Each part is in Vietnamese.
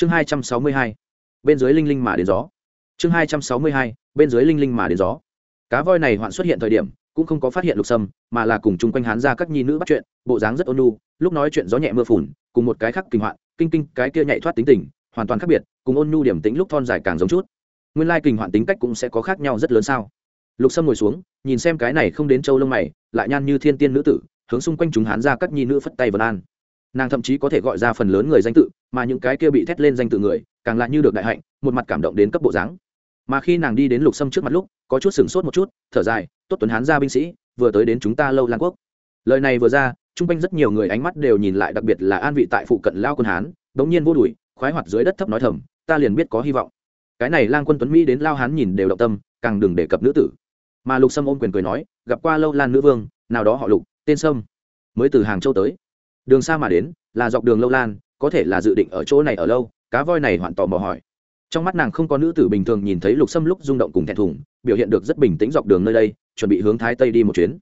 chương hai trăm sáu mươi hai, bên dưới linh linh mà đến gió. Chương hai trăm sáu mươi hai, bên dưới linh linh mà đến gió. Cá voi này hoạn xuất hiện thời điểm, cũng không có phát hiện lục sâm, mà là cùng chung quanh hán ra các nhi nữ bắt chuyện, bộ dáng rất ôn nhu, lúc nói chuyện gió nhẹ mưa phùn, cùng một cái khác kinh hoạn, kinh kinh, cái kia nhạy thoát tính tình, hoàn toàn khác biệt, cùng ôn nhu điểm tính lúc thon dài càng giống chút. Nguyên lai kinh hoạn tính cách cũng sẽ có khác nhau rất lớn sao? Lục sâm ngồi xuống, nhìn xem cái này không đến châu lông mày, lại nhan như thiên tiên nữ tử, hướng xung quanh chúng hán ra các nhi nữ phất tay vân an nàng thậm chí có thể gọi ra phần lớn người danh tự, mà những cái kia bị thét lên danh tự người, càng lại như được đại hạnh, một mặt cảm động đến cấp bộ dáng. Mà khi nàng đi đến lục sâm trước mặt lúc, có chút sửng sốt một chút, thở dài, tốt tuấn hán ra binh sĩ, vừa tới đến chúng ta lâu lan quốc. Lời này vừa ra chung quanh rất nhiều người ánh mắt đều nhìn lại, đặc biệt là an vị tại phụ cận lao quân hán, đống nhiên vô đùi khoái hoạt dưới đất thấp nói thầm, ta liền biết có hy vọng. Cái này lang quân tuấn mỹ đến lao hán nhìn đều động tâm, càng đừng đề cập nữ tử. Mà lục sâm ôm quyền cười nói, gặp qua lâu lan nữ vương, nào đó họ lục, tên sâm, mới từ hàng châu tới đường xa mà đến, là dọc đường lâu lan, có thể là dự định ở chỗ này ở lâu, cá voi này hoàn tò mò hỏi. Trong mắt nàng không có nữ tử bình thường nhìn thấy lục sâm lúc rung động cùng thẹn thùng, biểu hiện được rất bình tĩnh dọc đường nơi đây, chuẩn bị hướng thái tây đi một chuyến.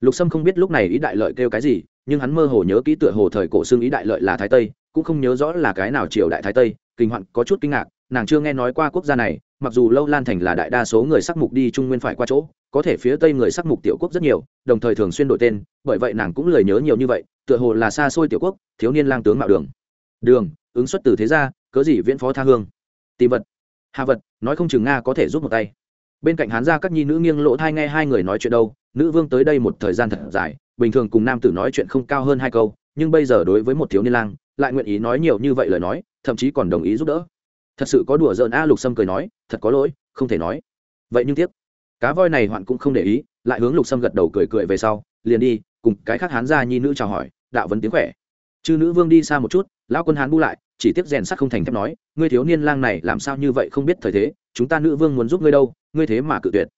Lục sâm không biết lúc này ý đại lợi kêu cái gì, nhưng hắn mơ hồ nhớ kỹ tựa hồ thời cổ xương ý đại lợi là thái tây, cũng không nhớ rõ là cái nào triều đại thái tây, kinh hoạn có chút kinh ngạc, nàng chưa nghe nói qua quốc gia này, mặc dù lâu lan thành là đại đa số người sắc mục đi trung nguyên phải qua chỗ, có thể phía tây người sắc mục tiểu quốc rất nhiều, đồng thời thường xuyên đổi tên, bởi vậy nàng cũng lười nhớ nhiều như vậy tựa hồ là xa xôi tiểu quốc, thiếu niên lang tướng mạo đường. Đường, ứng xuất từ thế gia, cớ gì viễn phó tha hương? Tìm vật. Hà vật, nói không chừng nga có thể giúp một tay. Bên cạnh hán gia các nhi nữ nghiêng lỗ thai nghe hai người nói chuyện đâu, nữ vương tới đây một thời gian thật dài, bình thường cùng nam tử nói chuyện không cao hơn hai câu, nhưng bây giờ đối với một thiếu niên lang, lại nguyện ý nói nhiều như vậy lời nói, thậm chí còn đồng ý giúp đỡ. Thật sự có đùa giỡn a lục sâm cười nói, thật có lỗi, không thể nói. Vậy nhưng tiếc, cá voi này hoạn cũng không để ý, lại hướng lục sâm gật đầu cười cười về sau, liền đi, cùng cái khác hán gia nhi nữ chào hỏi đạo vấn tiếng khỏe. Chư nữ vương đi xa một chút, lão quân hán bu lại, chỉ tiếp rèn sắt không thành thép nói, ngươi thiếu niên lang này làm sao như vậy không biết thời thế, chúng ta nữ vương muốn giúp ngươi đâu, ngươi thế mà cự tuyệt.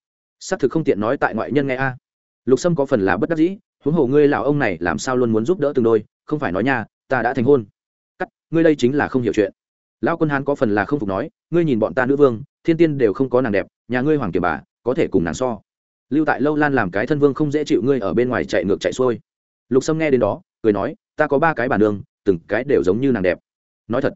Xác thực không tiện nói tại ngoại nhân nghe a. Lục sâm có phần là bất đắc dĩ, huống hồ ngươi lão ông này làm sao luôn muốn giúp đỡ từng đôi, không phải nói nha, ta đã thành hôn. Cắt, ngươi đây chính là không hiểu chuyện. Lão quân hán có phần là không phục nói, ngươi nhìn bọn ta nữ vương, thiên tiên đều không có nàng đẹp, nhà ngươi hoàng kiều bà, có thể cùng nàng so. Lưu tại lâu lan làm cái thân vương không dễ chịu ngươi ở bên ngoài chạy ngược chạy xuôi. Lục sâm nghe đến đó cười nói, ta có ba cái bản đường từng cái đều giống như nàng đẹp. Nói thật,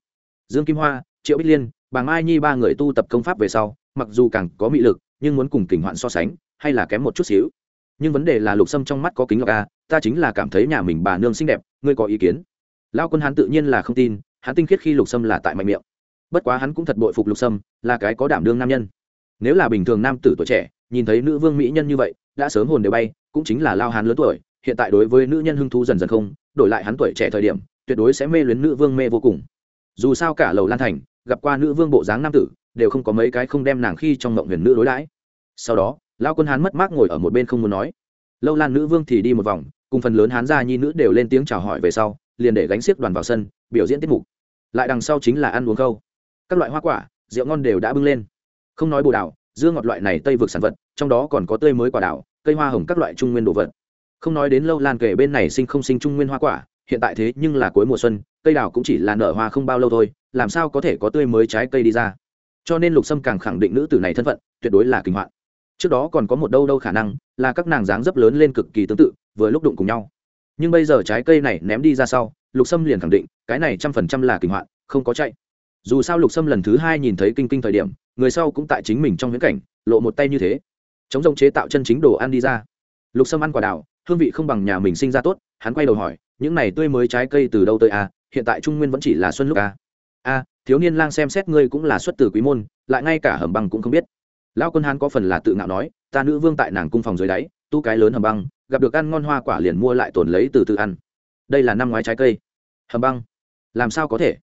dương kim hoa, triệu bích liên, bà mai nhi ba người tu tập công pháp về sau, mặc dù càng có mị lực, nhưng muốn cùng kình hoạn so sánh, hay là kém một chút xíu. Nhưng vấn đề là lục sâm trong mắt có kính lọc a ta chính là cảm thấy nhà mình bà nương xinh đẹp, ngươi có ý kiến? Lao quân hắn tự nhiên là không tin, hắn tinh khiết khi lục sâm là tại mạnh miệng. Bất quá hắn cũng thật bội phục lục sâm, là cái có đảm đương nam nhân. Nếu là bình thường nam tử tuổi trẻ, nhìn thấy nữ vương mỹ nhân như vậy, đã sớm hồn đều bay, cũng chính là lao hắn lớn tuổi hiện tại đối với nữ nhân hưng thú dần dần không, đổi lại hắn tuổi trẻ thời điểm, tuyệt đối sẽ mê luyến nữ vương mê vô cùng. Dù sao cả lầu lan thành, gặp qua nữ vương bộ dáng nam tử, đều không có mấy cái không đem nàng khi trong mộng huyền nữ đối đãi. Sau đó, lao quân hán mất mát ngồi ở một bên không muốn nói. Lâu lan nữ vương thì đi một vòng, cùng phần lớn hán gia nhi nữ đều lên tiếng chào hỏi về sau, liền để gánh xiếc đoàn vào sân, biểu diễn tiết mục. Lại đằng sau chính là ăn uống khâu. Các loại hoa quả, rượu ngon đều đã bưng lên. Không nói bồ đào dưa ngọt loại này tây vực sản vật, trong đó còn có tươi mới quả đào cây hoa hồng các loại trung nguyên đồ vật không nói đến lâu lan kể bên này sinh không sinh trung nguyên hoa quả, hiện tại thế nhưng là cuối mùa xuân, cây đào cũng chỉ là nở hoa không bao lâu thôi, làm sao có thể có tươi mới trái cây đi ra? Cho nên lục sâm càng khẳng định nữ tử này thân phận, tuyệt đối là kinh hoạn. Trước đó còn có một đâu đâu khả năng, là các nàng dáng dấp lớn lên cực kỳ tương tự, vừa lúc đụng cùng nhau. Nhưng bây giờ trái cây này ném đi ra sau, lục sâm liền khẳng định, cái này trăm phần trăm là kinh hoạn, không có chạy. Dù sao lục sâm lần thứ hai nhìn thấy kinh kinh thời điểm, người sau cũng tại chính mình trong viễn cảnh, lộ một tay như thế. Chống rông chế tạo chân chính đồ ăn đi ra. Lục sâm ăn quả đào hương vị không bằng nhà mình sinh ra tốt, hắn quay đầu hỏi, những này tươi mới trái cây từ đâu tới à? Hiện tại trung nguyên vẫn chỉ là xuân lúc à? A, thiếu niên lang xem xét ngươi cũng là xuất từ quý môn, lại ngay cả hầm băng cũng không biết. Lão quân hán có phần là tự ngạo nói, ta nữ vương tại nàng cung phòng dưới đáy, tu cái lớn hầm băng, gặp được ăn ngon hoa quả liền mua lại tồn lấy từ từ ăn. Đây là năm ngoái trái cây. Hầm băng? Làm sao có thể?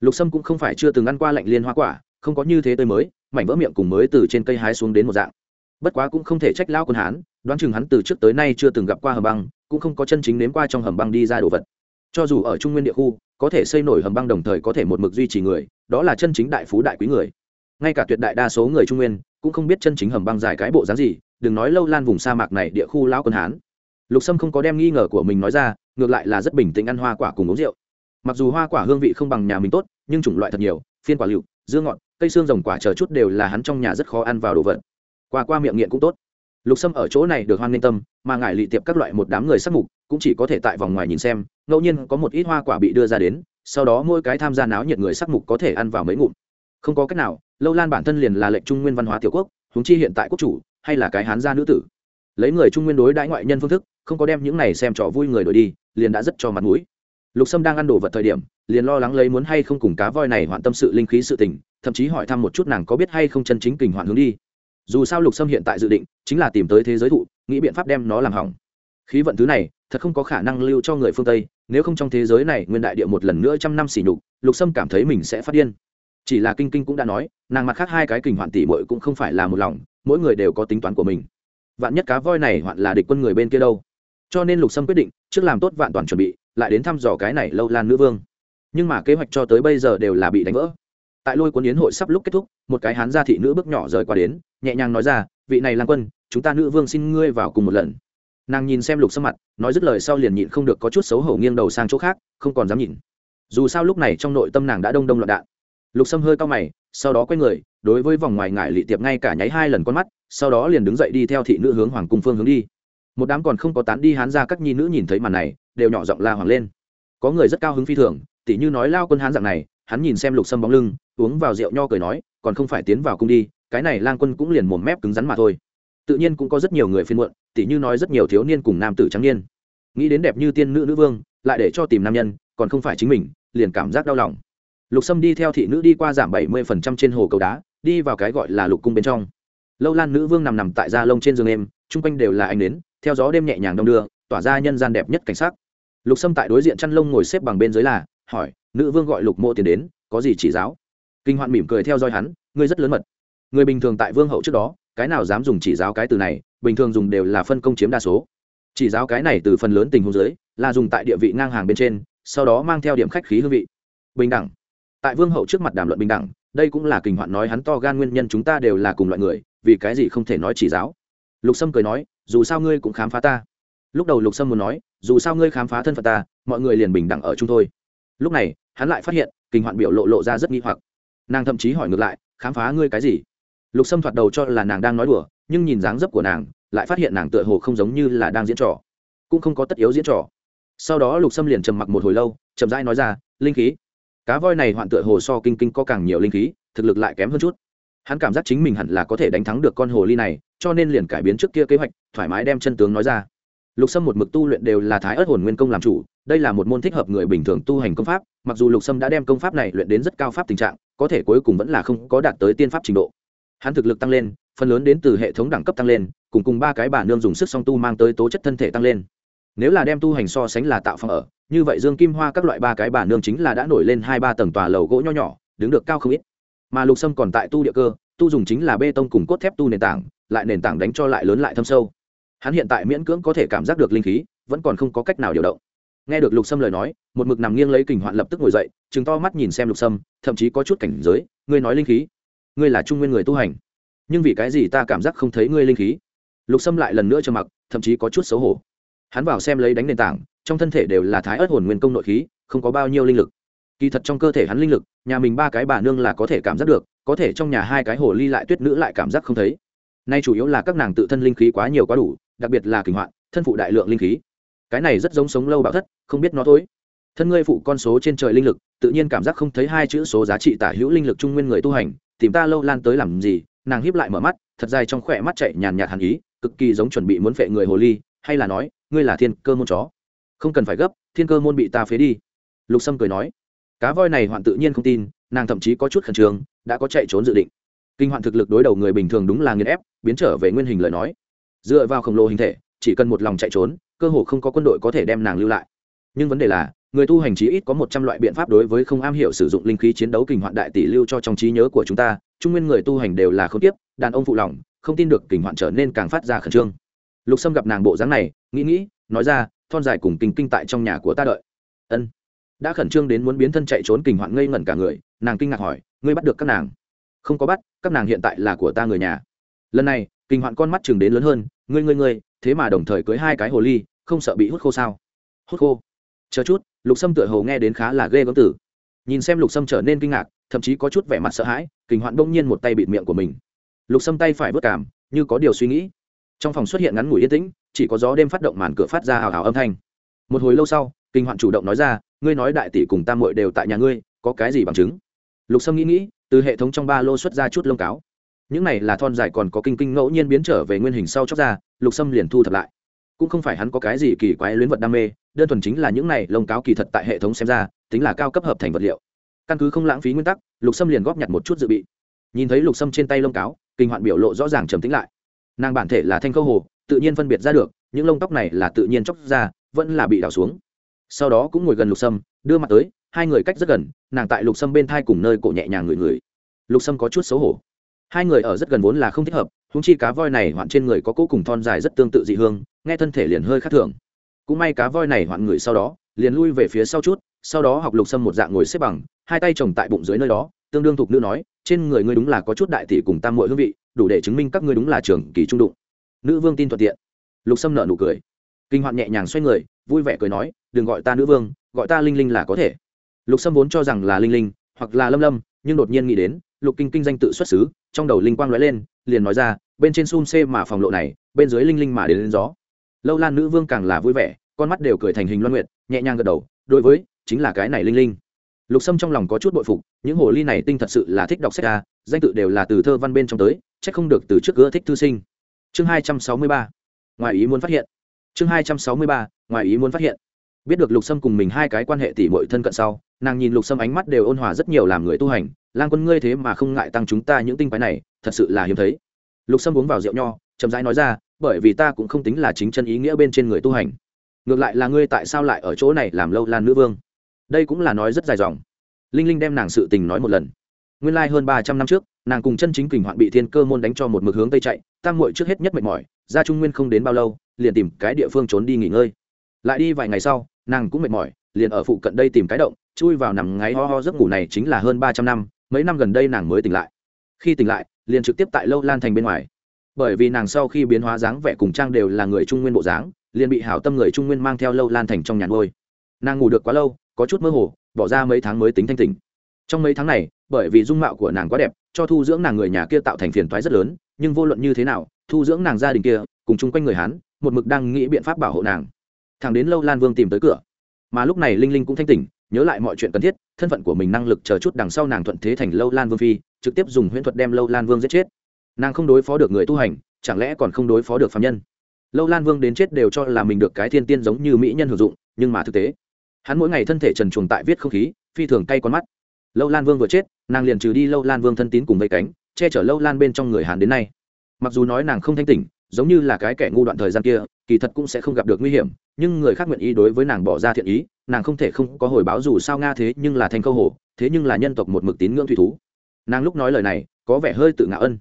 Lục sâm cũng không phải chưa từng ăn qua lạnh liên hoa quả, không có như thế tươi mới, mảnh vỡ miệng cùng mới từ trên cây hái xuống đến một dạng. Bất quá cũng không thể trách lão quân hán đoán chừng hắn từ trước tới nay chưa từng gặp qua hầm băng cũng không có chân chính nếm qua trong hầm băng đi ra đồ vật. Cho dù ở trung nguyên địa khu có thể xây nổi hầm băng đồng thời có thể một mực duy trì người đó là chân chính đại phú đại quý người. Ngay cả tuyệt đại đa số người trung nguyên cũng không biết chân chính hầm băng dài cái bộ dáng gì đừng nói lâu lan vùng sa mạc này địa khu lão quân hán. Lục sâm không có đem nghi ngờ của mình nói ra ngược lại là rất bình tĩnh ăn hoa quả cùng uống rượu. Mặc dù hoa quả hương vị không bằng nhà mình tốt nhưng chủng loại thật nhiều phiên quả lựu, dưa ngọt cây xương rồng quả chờ chút đều là hắn trong nhà rất khó ăn vào đồ vật. Qua qua miệng nghiện cũng tốt lục sâm ở chỗ này được hoan nghênh tâm, mà ngại lị tiệp các loại một đám người sắc mục cũng chỉ có thể tại vòng ngoài nhìn xem, ngẫu nhiên có một ít hoa quả bị đưa ra đến, sau đó mỗi cái tham gia náo nhiệt người sắc mục có thể ăn vào mấy ngụm. Không có cách nào, lâu lan bản thân liền là lệnh trung nguyên văn hóa tiểu quốc húng chi hiện tại quốc chủ, hay là cái hán gia nữ tử. Lấy người trung nguyên đối đãi ngoại nhân phương thức, không có đem những này xem trò vui người đổi đi, liền đã rất cho mặt mũi. Lục sâm đang ăn đồ vật thời điểm, liền lo lắng lấy muốn hay không cùng cá voi này hoạn tâm sự linh khí sự tình, thậm chí hỏi thăm một chút nàng có biết hay không chân chính kình hoạn hướng đi dù sao lục sâm hiện tại dự định chính là tìm tới thế giới thụ, nghĩ biện pháp đem nó làm hỏng. Khí vận thứ này, thật không có khả năng lưu cho người phương tây, nếu không trong thế giới này nguyên đại địa một lần nữa trăm năm xỉ nhục, lục sâm cảm thấy mình sẽ phát điên. Chỉ là kinh kinh cũng đã nói, nàng mặt khác hai cái kình hoạn tỷ mội cũng không phải là một lòng, mỗi người đều có tính toán của mình. Vạn nhất cá voi này hoạn là địch quân người bên kia đâu. Cho nên lục sâm quyết định, trước làm tốt vạn toàn chuẩn bị, lại đến thăm dò cái này lâu lan nữ vương. Nhưng mà kế hoạch cho tới bây giờ đều là bị đánh vỡ tại lôi cuốn yến hội sắp lúc kết thúc, một cái hán gia thị nữ bước nhỏ rời qua đến, nhẹ nhàng nói ra, vị này lan quân, chúng ta nữ vương xin ngươi vào cùng một lần. Nàng nhìn xem lục sâm mặt, nói dứt lời sau liền nhịn không được có chút xấu hổ nghiêng đầu sang chỗ khác, không còn dám nhìn. Dù sao lúc này trong nội tâm nàng đã đông đông loạn đạn. Lục sâm hơi cao mày, sau đó quay người, đối với vòng ngoài ngải lị tiệp ngay cả nháy hai lần con mắt, sau đó liền đứng dậy đi theo thị nữ hướng hoàng cung phương hướng đi. Một đám còn không có tán đi hán ra các nhi nữ nhìn thấy màn này, đều nhỏ giọng la hoàng lên. Có người rất cao hứng phi thường, tỉ như nói lao quân hán dạng này, hắn nhìn xem lục sâm bóng lưng uống vào rượu nho cười nói, còn không phải tiến vào cung đi, cái này lang quân cũng liền mồm mép cứng rắn mà thôi. Tự nhiên cũng có rất nhiều người phiên muộn, tỉ như nói rất nhiều thiếu niên cùng nam tử trắng niên. Nghĩ đến đẹp như tiên nữ nữ vương, lại để cho tìm nam nhân, còn không phải chính mình, liền cảm giác đau lòng. Lục sâm đi theo thị nữ đi qua giảm bảy mươi phần trăm trên hồ cầu đá, đi vào cái gọi là lục cung bên trong. Lâu lan nữ vương nằm nằm tại da lông trên giường em chung quanh đều là ánh nến, theo gió đêm nhẹ nhàng đông đưa, tỏa ra nhân gian đẹp nhất cảnh sắc. Lục sâm tại đối diện chăn lông ngồi xếp bằng bên dưới là, hỏi, nữ vương gọi lục mộ tiền đến, có gì chỉ giáo? Kinh hoạn mỉm cười theo dõi hắn, ngươi rất lớn mật. Người bình thường tại vương hậu trước đó, cái nào dám dùng chỉ giáo cái từ này, bình thường dùng đều là phân công chiếm đa số. Chỉ giáo cái này từ phần lớn tình huống dưới, là dùng tại địa vị ngang hàng bên trên, sau đó mang theo điểm khách khí hương vị. Bình đẳng. Tại vương hậu trước mặt đàm luận bình đẳng, đây cũng là kinh hoạn nói hắn to gan nguyên nhân chúng ta đều là cùng loại người, vì cái gì không thể nói chỉ giáo. Lục sâm cười nói, dù sao ngươi cũng khám phá ta. Lúc đầu lục sâm muốn nói, dù sao ngươi khám phá thân phận ta, mọi người liền bình đẳng ở chung thôi. Lúc này, hắn lại phát hiện, kinh hoạn biểu lộ lộ ra rất nghi hoặc nàng thậm chí hỏi ngược lại, khám phá ngươi cái gì? Lục sâm thoạt đầu cho là nàng đang nói đùa, nhưng nhìn dáng dấp của nàng, lại phát hiện nàng tựa hồ không giống như là đang diễn trò, cũng không có tất yếu diễn trò. Sau đó lục sâm liền trầm mặc một hồi lâu, chậm rãi nói ra, linh khí. Cá voi này hoạn tựa hồ so kinh kinh có càng nhiều linh khí, thực lực lại kém hơn chút. Hắn cảm giác chính mình hẳn là có thể đánh thắng được con hồ ly này, cho nên liền cải biến trước kia kế hoạch, thoải mái đem chân tướng nói ra lục sâm một mực tu luyện đều là thái ớt hồn nguyên công làm chủ, đây là một môn thích hợp người bình thường tu hành công pháp, mặc dù lục sâm đã đem công pháp này luyện đến rất cao pháp tình trạng, có thể cuối cùng vẫn là không có đạt tới tiên pháp trình độ. Hắn thực lực tăng lên, phần lớn đến từ hệ thống đẳng cấp tăng lên, cùng cùng ba cái bà nương dùng sức song tu mang tới tố chất thân thể tăng lên. Nếu là đem tu hành so sánh là tạo phòng ở, như vậy dương kim hoa các loại ba cái bà nương chính là đã nổi lên hai ba tầng tòa lầu gỗ nho nhỏ, đứng được cao không ít. Mà lục sâm còn tại tu địa cơ, tu dùng chính là bê tông cùng cốt thép tu nền tảng, lại nền tảng đánh cho lại lớn lại thâm sâu hắn hiện tại miễn cưỡng có thể cảm giác được linh khí, vẫn còn không có cách nào điều động. Nghe được lục sâm lời nói, một mực nằm nghiêng lấy kình hoạn lập tức ngồi dậy chừng to mắt nhìn xem lục sâm, thậm chí có chút cảnh giới. Ngươi nói linh khí? Ngươi là trung nguyên người tu hành. Nhưng vì cái gì ta cảm giác không thấy ngươi linh khí? Lục sâm lại lần nữa cho mặc, thậm chí có chút xấu hổ. Hắn vào xem lấy đánh nền tảng, trong thân thể đều là thái ớt hồn nguyên công nội khí, không có bao nhiêu linh lực. Kỳ thật trong cơ thể hắn linh lực, nhà mình ba cái bà nương là có thể cảm giác được, có thể trong nhà hai cái hồ ly lại tuyết nữ lại cảm giác không thấy. Nay chủ yếu là các nàng tự thân linh khí quá nhiều quá đủ đặc biệt là kinh hoạn, thân phụ đại lượng linh khí. Cái này rất giống sống lâu bạo thất, không biết nó thôi. Thân ngươi phụ con số trên trời linh lực, tự nhiên cảm giác không thấy hai chữ số giá trị tả hữu linh lực trung nguyên người tu hành, tìm ta lâu lan tới làm gì? Nàng hiếp lại mở mắt, thật dài trong khỏe mắt chạy nhàn nhạt hàn ý, cực kỳ giống chuẩn bị muốn phệ người hồ ly, hay là nói, ngươi là thiên cơ môn chó. Không cần phải gấp, thiên cơ môn bị ta phế đi. Lục sâm cười nói, cá voi này hoạn tự nhiên không tin, nàng thậm chí có chút khẩn trương, đã có chạy trốn dự định. Kinh hoạn thực lực đối đầu người bình thường đúng là nghiền ép, biến trở về nguyên hình lời nói dựa vào khổng lồ hình thể, chỉ cần một lòng chạy trốn, cơ hồ không có quân đội có thể đem nàng lưu lại. Nhưng vấn đề là, người tu hành chí ít có một trăm loại biện pháp đối với không am hiểu sử dụng linh khí chiến đấu kình hoạn đại tỷ lưu cho trong trí nhớ của chúng ta, trung nguyên người tu hành đều là không tiếp đàn ông phụ lòng, không tin được kình hoạn trở nên càng phát ra khẩn trương. Lục sâm gặp nàng bộ dáng này, nghĩ nghĩ, nói ra, thon dài cùng kinh kinh tại trong nhà của ta đợi. Ân. Đã khẩn trương đến muốn biến thân chạy trốn kình hoạn ngây ngẩn cả người, nàng kinh ngạc hỏi, ngươi bắt được các nàng? Không có bắt, các nàng hiện tại là của ta người nhà. Lần này kinh hoạn con mắt chừng đến lớn hơn ngươi ngươi ngươi, thế mà đồng thời cưới hai cái hồ ly, không sợ bị hút khô sao? Hút khô? Chờ chút, lục sâm tựa hồ nghe đến khá là ghê gớm tử nhìn xem lục sâm trở nên kinh ngạc, thậm chí có chút vẻ mặt sợ hãi, kinh hoạn bỗng nhiên một tay bịt miệng của mình. Lục sâm tay phải vớt cảm như có điều suy nghĩ. Trong phòng xuất hiện ngắn ngủi yên tĩnh, chỉ có gió đêm phát động màn cửa phát ra hào hào âm thanh. Một hồi lâu sau, kinh hoạn chủ động nói ra, ngươi nói đại tỷ cùng tam muội đều tại nhà ngươi, có cái gì bằng chứng? Lục sâm nghĩ nghĩ, từ hệ thống trong ba lô xuất ra chút lông cáo những này là thon dài còn có kinh kinh ngẫu nhiên biến trở về nguyên hình sau chóc ra, lục sâm liền thu thập lại. Cũng không phải hắn có cái gì kỳ quái luyến vật đam mê, đơn thuần chính là những này lông cáo kỳ thật tại hệ thống xem ra, tính là cao cấp hợp thành vật liệu. Căn cứ không lãng phí nguyên tắc, lục sâm liền góp nhặt một chút dự bị. Nhìn thấy lục sâm trên tay lông cáo, kinh hoạn biểu lộ rõ ràng trầm tính lại. Nàng bản thể là thanh câu hồ, tự nhiên phân biệt ra được, những lông tóc này là tự nhiên chóc ra, vẫn là bị đào xuống. Sau đó cũng ngồi gần lục sâm, đưa mặt tới, hai người cách rất gần, nàng tại lục sâm bên thai cùng nơi cổ nhẹ nhàng người người lục sâm có chút xấu hổ hai người ở rất gần vốn là không thích hợp húng chi cá voi này hoạn trên người có cỗ cùng thon dài rất tương tự dị hương, nghe thân thể liền hơi khác thường. Cũng may cá voi này hoạn người sau đó, liền lui về phía sau chút, sau đó học lục sâm một dạng ngồi xếp bằng, hai tay chồng tại bụng dưới nơi đó, tương đương thục nữ nói, trên người ngươi đúng là có chút đại tỷ cùng tam muội hương vị, đủ để chứng minh các ngươi đúng là trường kỳ trung đụng. Nữ vương tin thuận tiện. Lục sâm nợ nụ cười. Kinh hoạn nhẹ nhàng xoay người, vui vẻ cười nói, đừng gọi ta nữ vương, gọi ta linh linh là có thể. Lục sâm vốn cho rằng là linh linh, hoặc là lâm lâm, nhưng đột nhiên nghĩ đến lục kinh kinh danh tự xuất xứ trong đầu linh quang lóe lên liền nói ra bên trên xun xê mà phòng lộ này bên dưới linh linh mà đến, đến gió. Lâu lan nữ vương càng là vui vẻ con mắt đều cười thành hình loan nguyện nhẹ nhàng gật đầu đối với chính là cái này linh linh. Lục sâm trong lòng có chút bội phục những hồ ly này tinh thật sự là thích đọc sách ca danh tự đều là từ thơ văn bên trong tới c h ắ c không được từ trước gỡ thích thư sinh. Chương hai trăm sáu mươi ba ngoài ý muốn phát hiện. Chương hai trăm sáu mươi ba ngoài ý muốn phát hiện. Biết được lục sâm cùng mình hai cái quan hệ tỉ mội thân cận sau nàng nhìn lục sâm ánh mắt đều ôn hòa rất nhiều làm người tu hành Lang quân ngươi thế mà không ngại tăng chúng ta những tinh quái này, thật sự là hiếm thấy. Lục sâm uống vào rượu nho, chậm rãi nói ra, bởi vì ta cũng không tính là chính chân ý nghĩa bên trên người tu hành. Ngược lại là ngươi tại sao lại ở chỗ này làm lâu lan nữ vương? Đây cũng là nói rất dài dòng. Linh linh đem nàng sự tình nói một lần. Nguyên lai hơn ba trăm năm trước, nàng cùng chân chính kình hoạn bị thiên cơ môn đánh cho một mực hướng tây chạy tam mội trước hết nhất mệt mỏi, ra trung nguyên không đến bao lâu, liền tìm cái địa phương trốn đi nghỉ ngơi. Lại đi vài ngày sau, nàng cũng mệt mỏi, liền ở phụ cận đây tìm cái động, chui vào nằm ngáy ho ho giấc ngủ này chính là hơn ba trăm năm mấy năm gần đây nàng mới tỉnh lại. Khi tỉnh lại, liền trực tiếp tại lâu lan thành bên ngoài. Bởi vì nàng sau khi biến hóa dáng vẻ cùng trang đều là người trung nguyên bộ dáng, liền bị hảo tâm người trung nguyên mang theo lâu lan thành trong nhà ngôi nàng ngủ được quá lâu, có chút mơ hồ, bỏ ra mấy tháng mới tính thanh tỉnh. Trong mấy tháng này, bởi vì dung mạo của nàng quá đẹp, cho thu dưỡng nàng người nhà kia tạo thành phiền toái rất lớn, nhưng vô luận như thế nào, thu dưỡng nàng gia đình kia, cùng chung quanh người hán một mực đang nghĩ biện pháp bảo hộ nàng. Thằng đến lâu lan vương tìm tới cửa, mà lúc này linh linh cũng thanh tỉnh nhớ lại mọi chuyện cần thiết, thân phận của mình năng lực chờ chút đằng sau nàng thuận thế thành lâu lan vương phi, trực tiếp dùng huyễn thuật đem lâu lan vương giết chết. Nàng không đối phó được người tu hành, chẳng lẽ còn không đối phó được phạm nhân? Lâu lan vương đến chết đều cho là mình được cái thiên tiên giống như mỹ nhân hữu dụng, nhưng mà thực tế, hắn mỗi ngày thân thể trần chuồng tại viết không khí, phi thường cay con mắt. Lâu lan vương vừa chết, nàng liền trừ đi lâu lan vương thân tín cùng vây cánh, che chở lâu lan bên trong người hàn đến nay. Mặc dù nói nàng không thanh tỉnh, giống như là cái kẻ ngu đoạn thời gian kia, kỳ thật cũng sẽ không gặp được nguy hiểm, nhưng người khác nguyện ý đối với nàng bỏ ra thiện ý nàng không thể không có hồi báo dù sao nga thế nhưng là thành câu hổ thế nhưng là nhân tộc một mực tín ngưỡng thủy thú. Nàng lúc nói lời này, có vẻ hơi tự ngạo ân.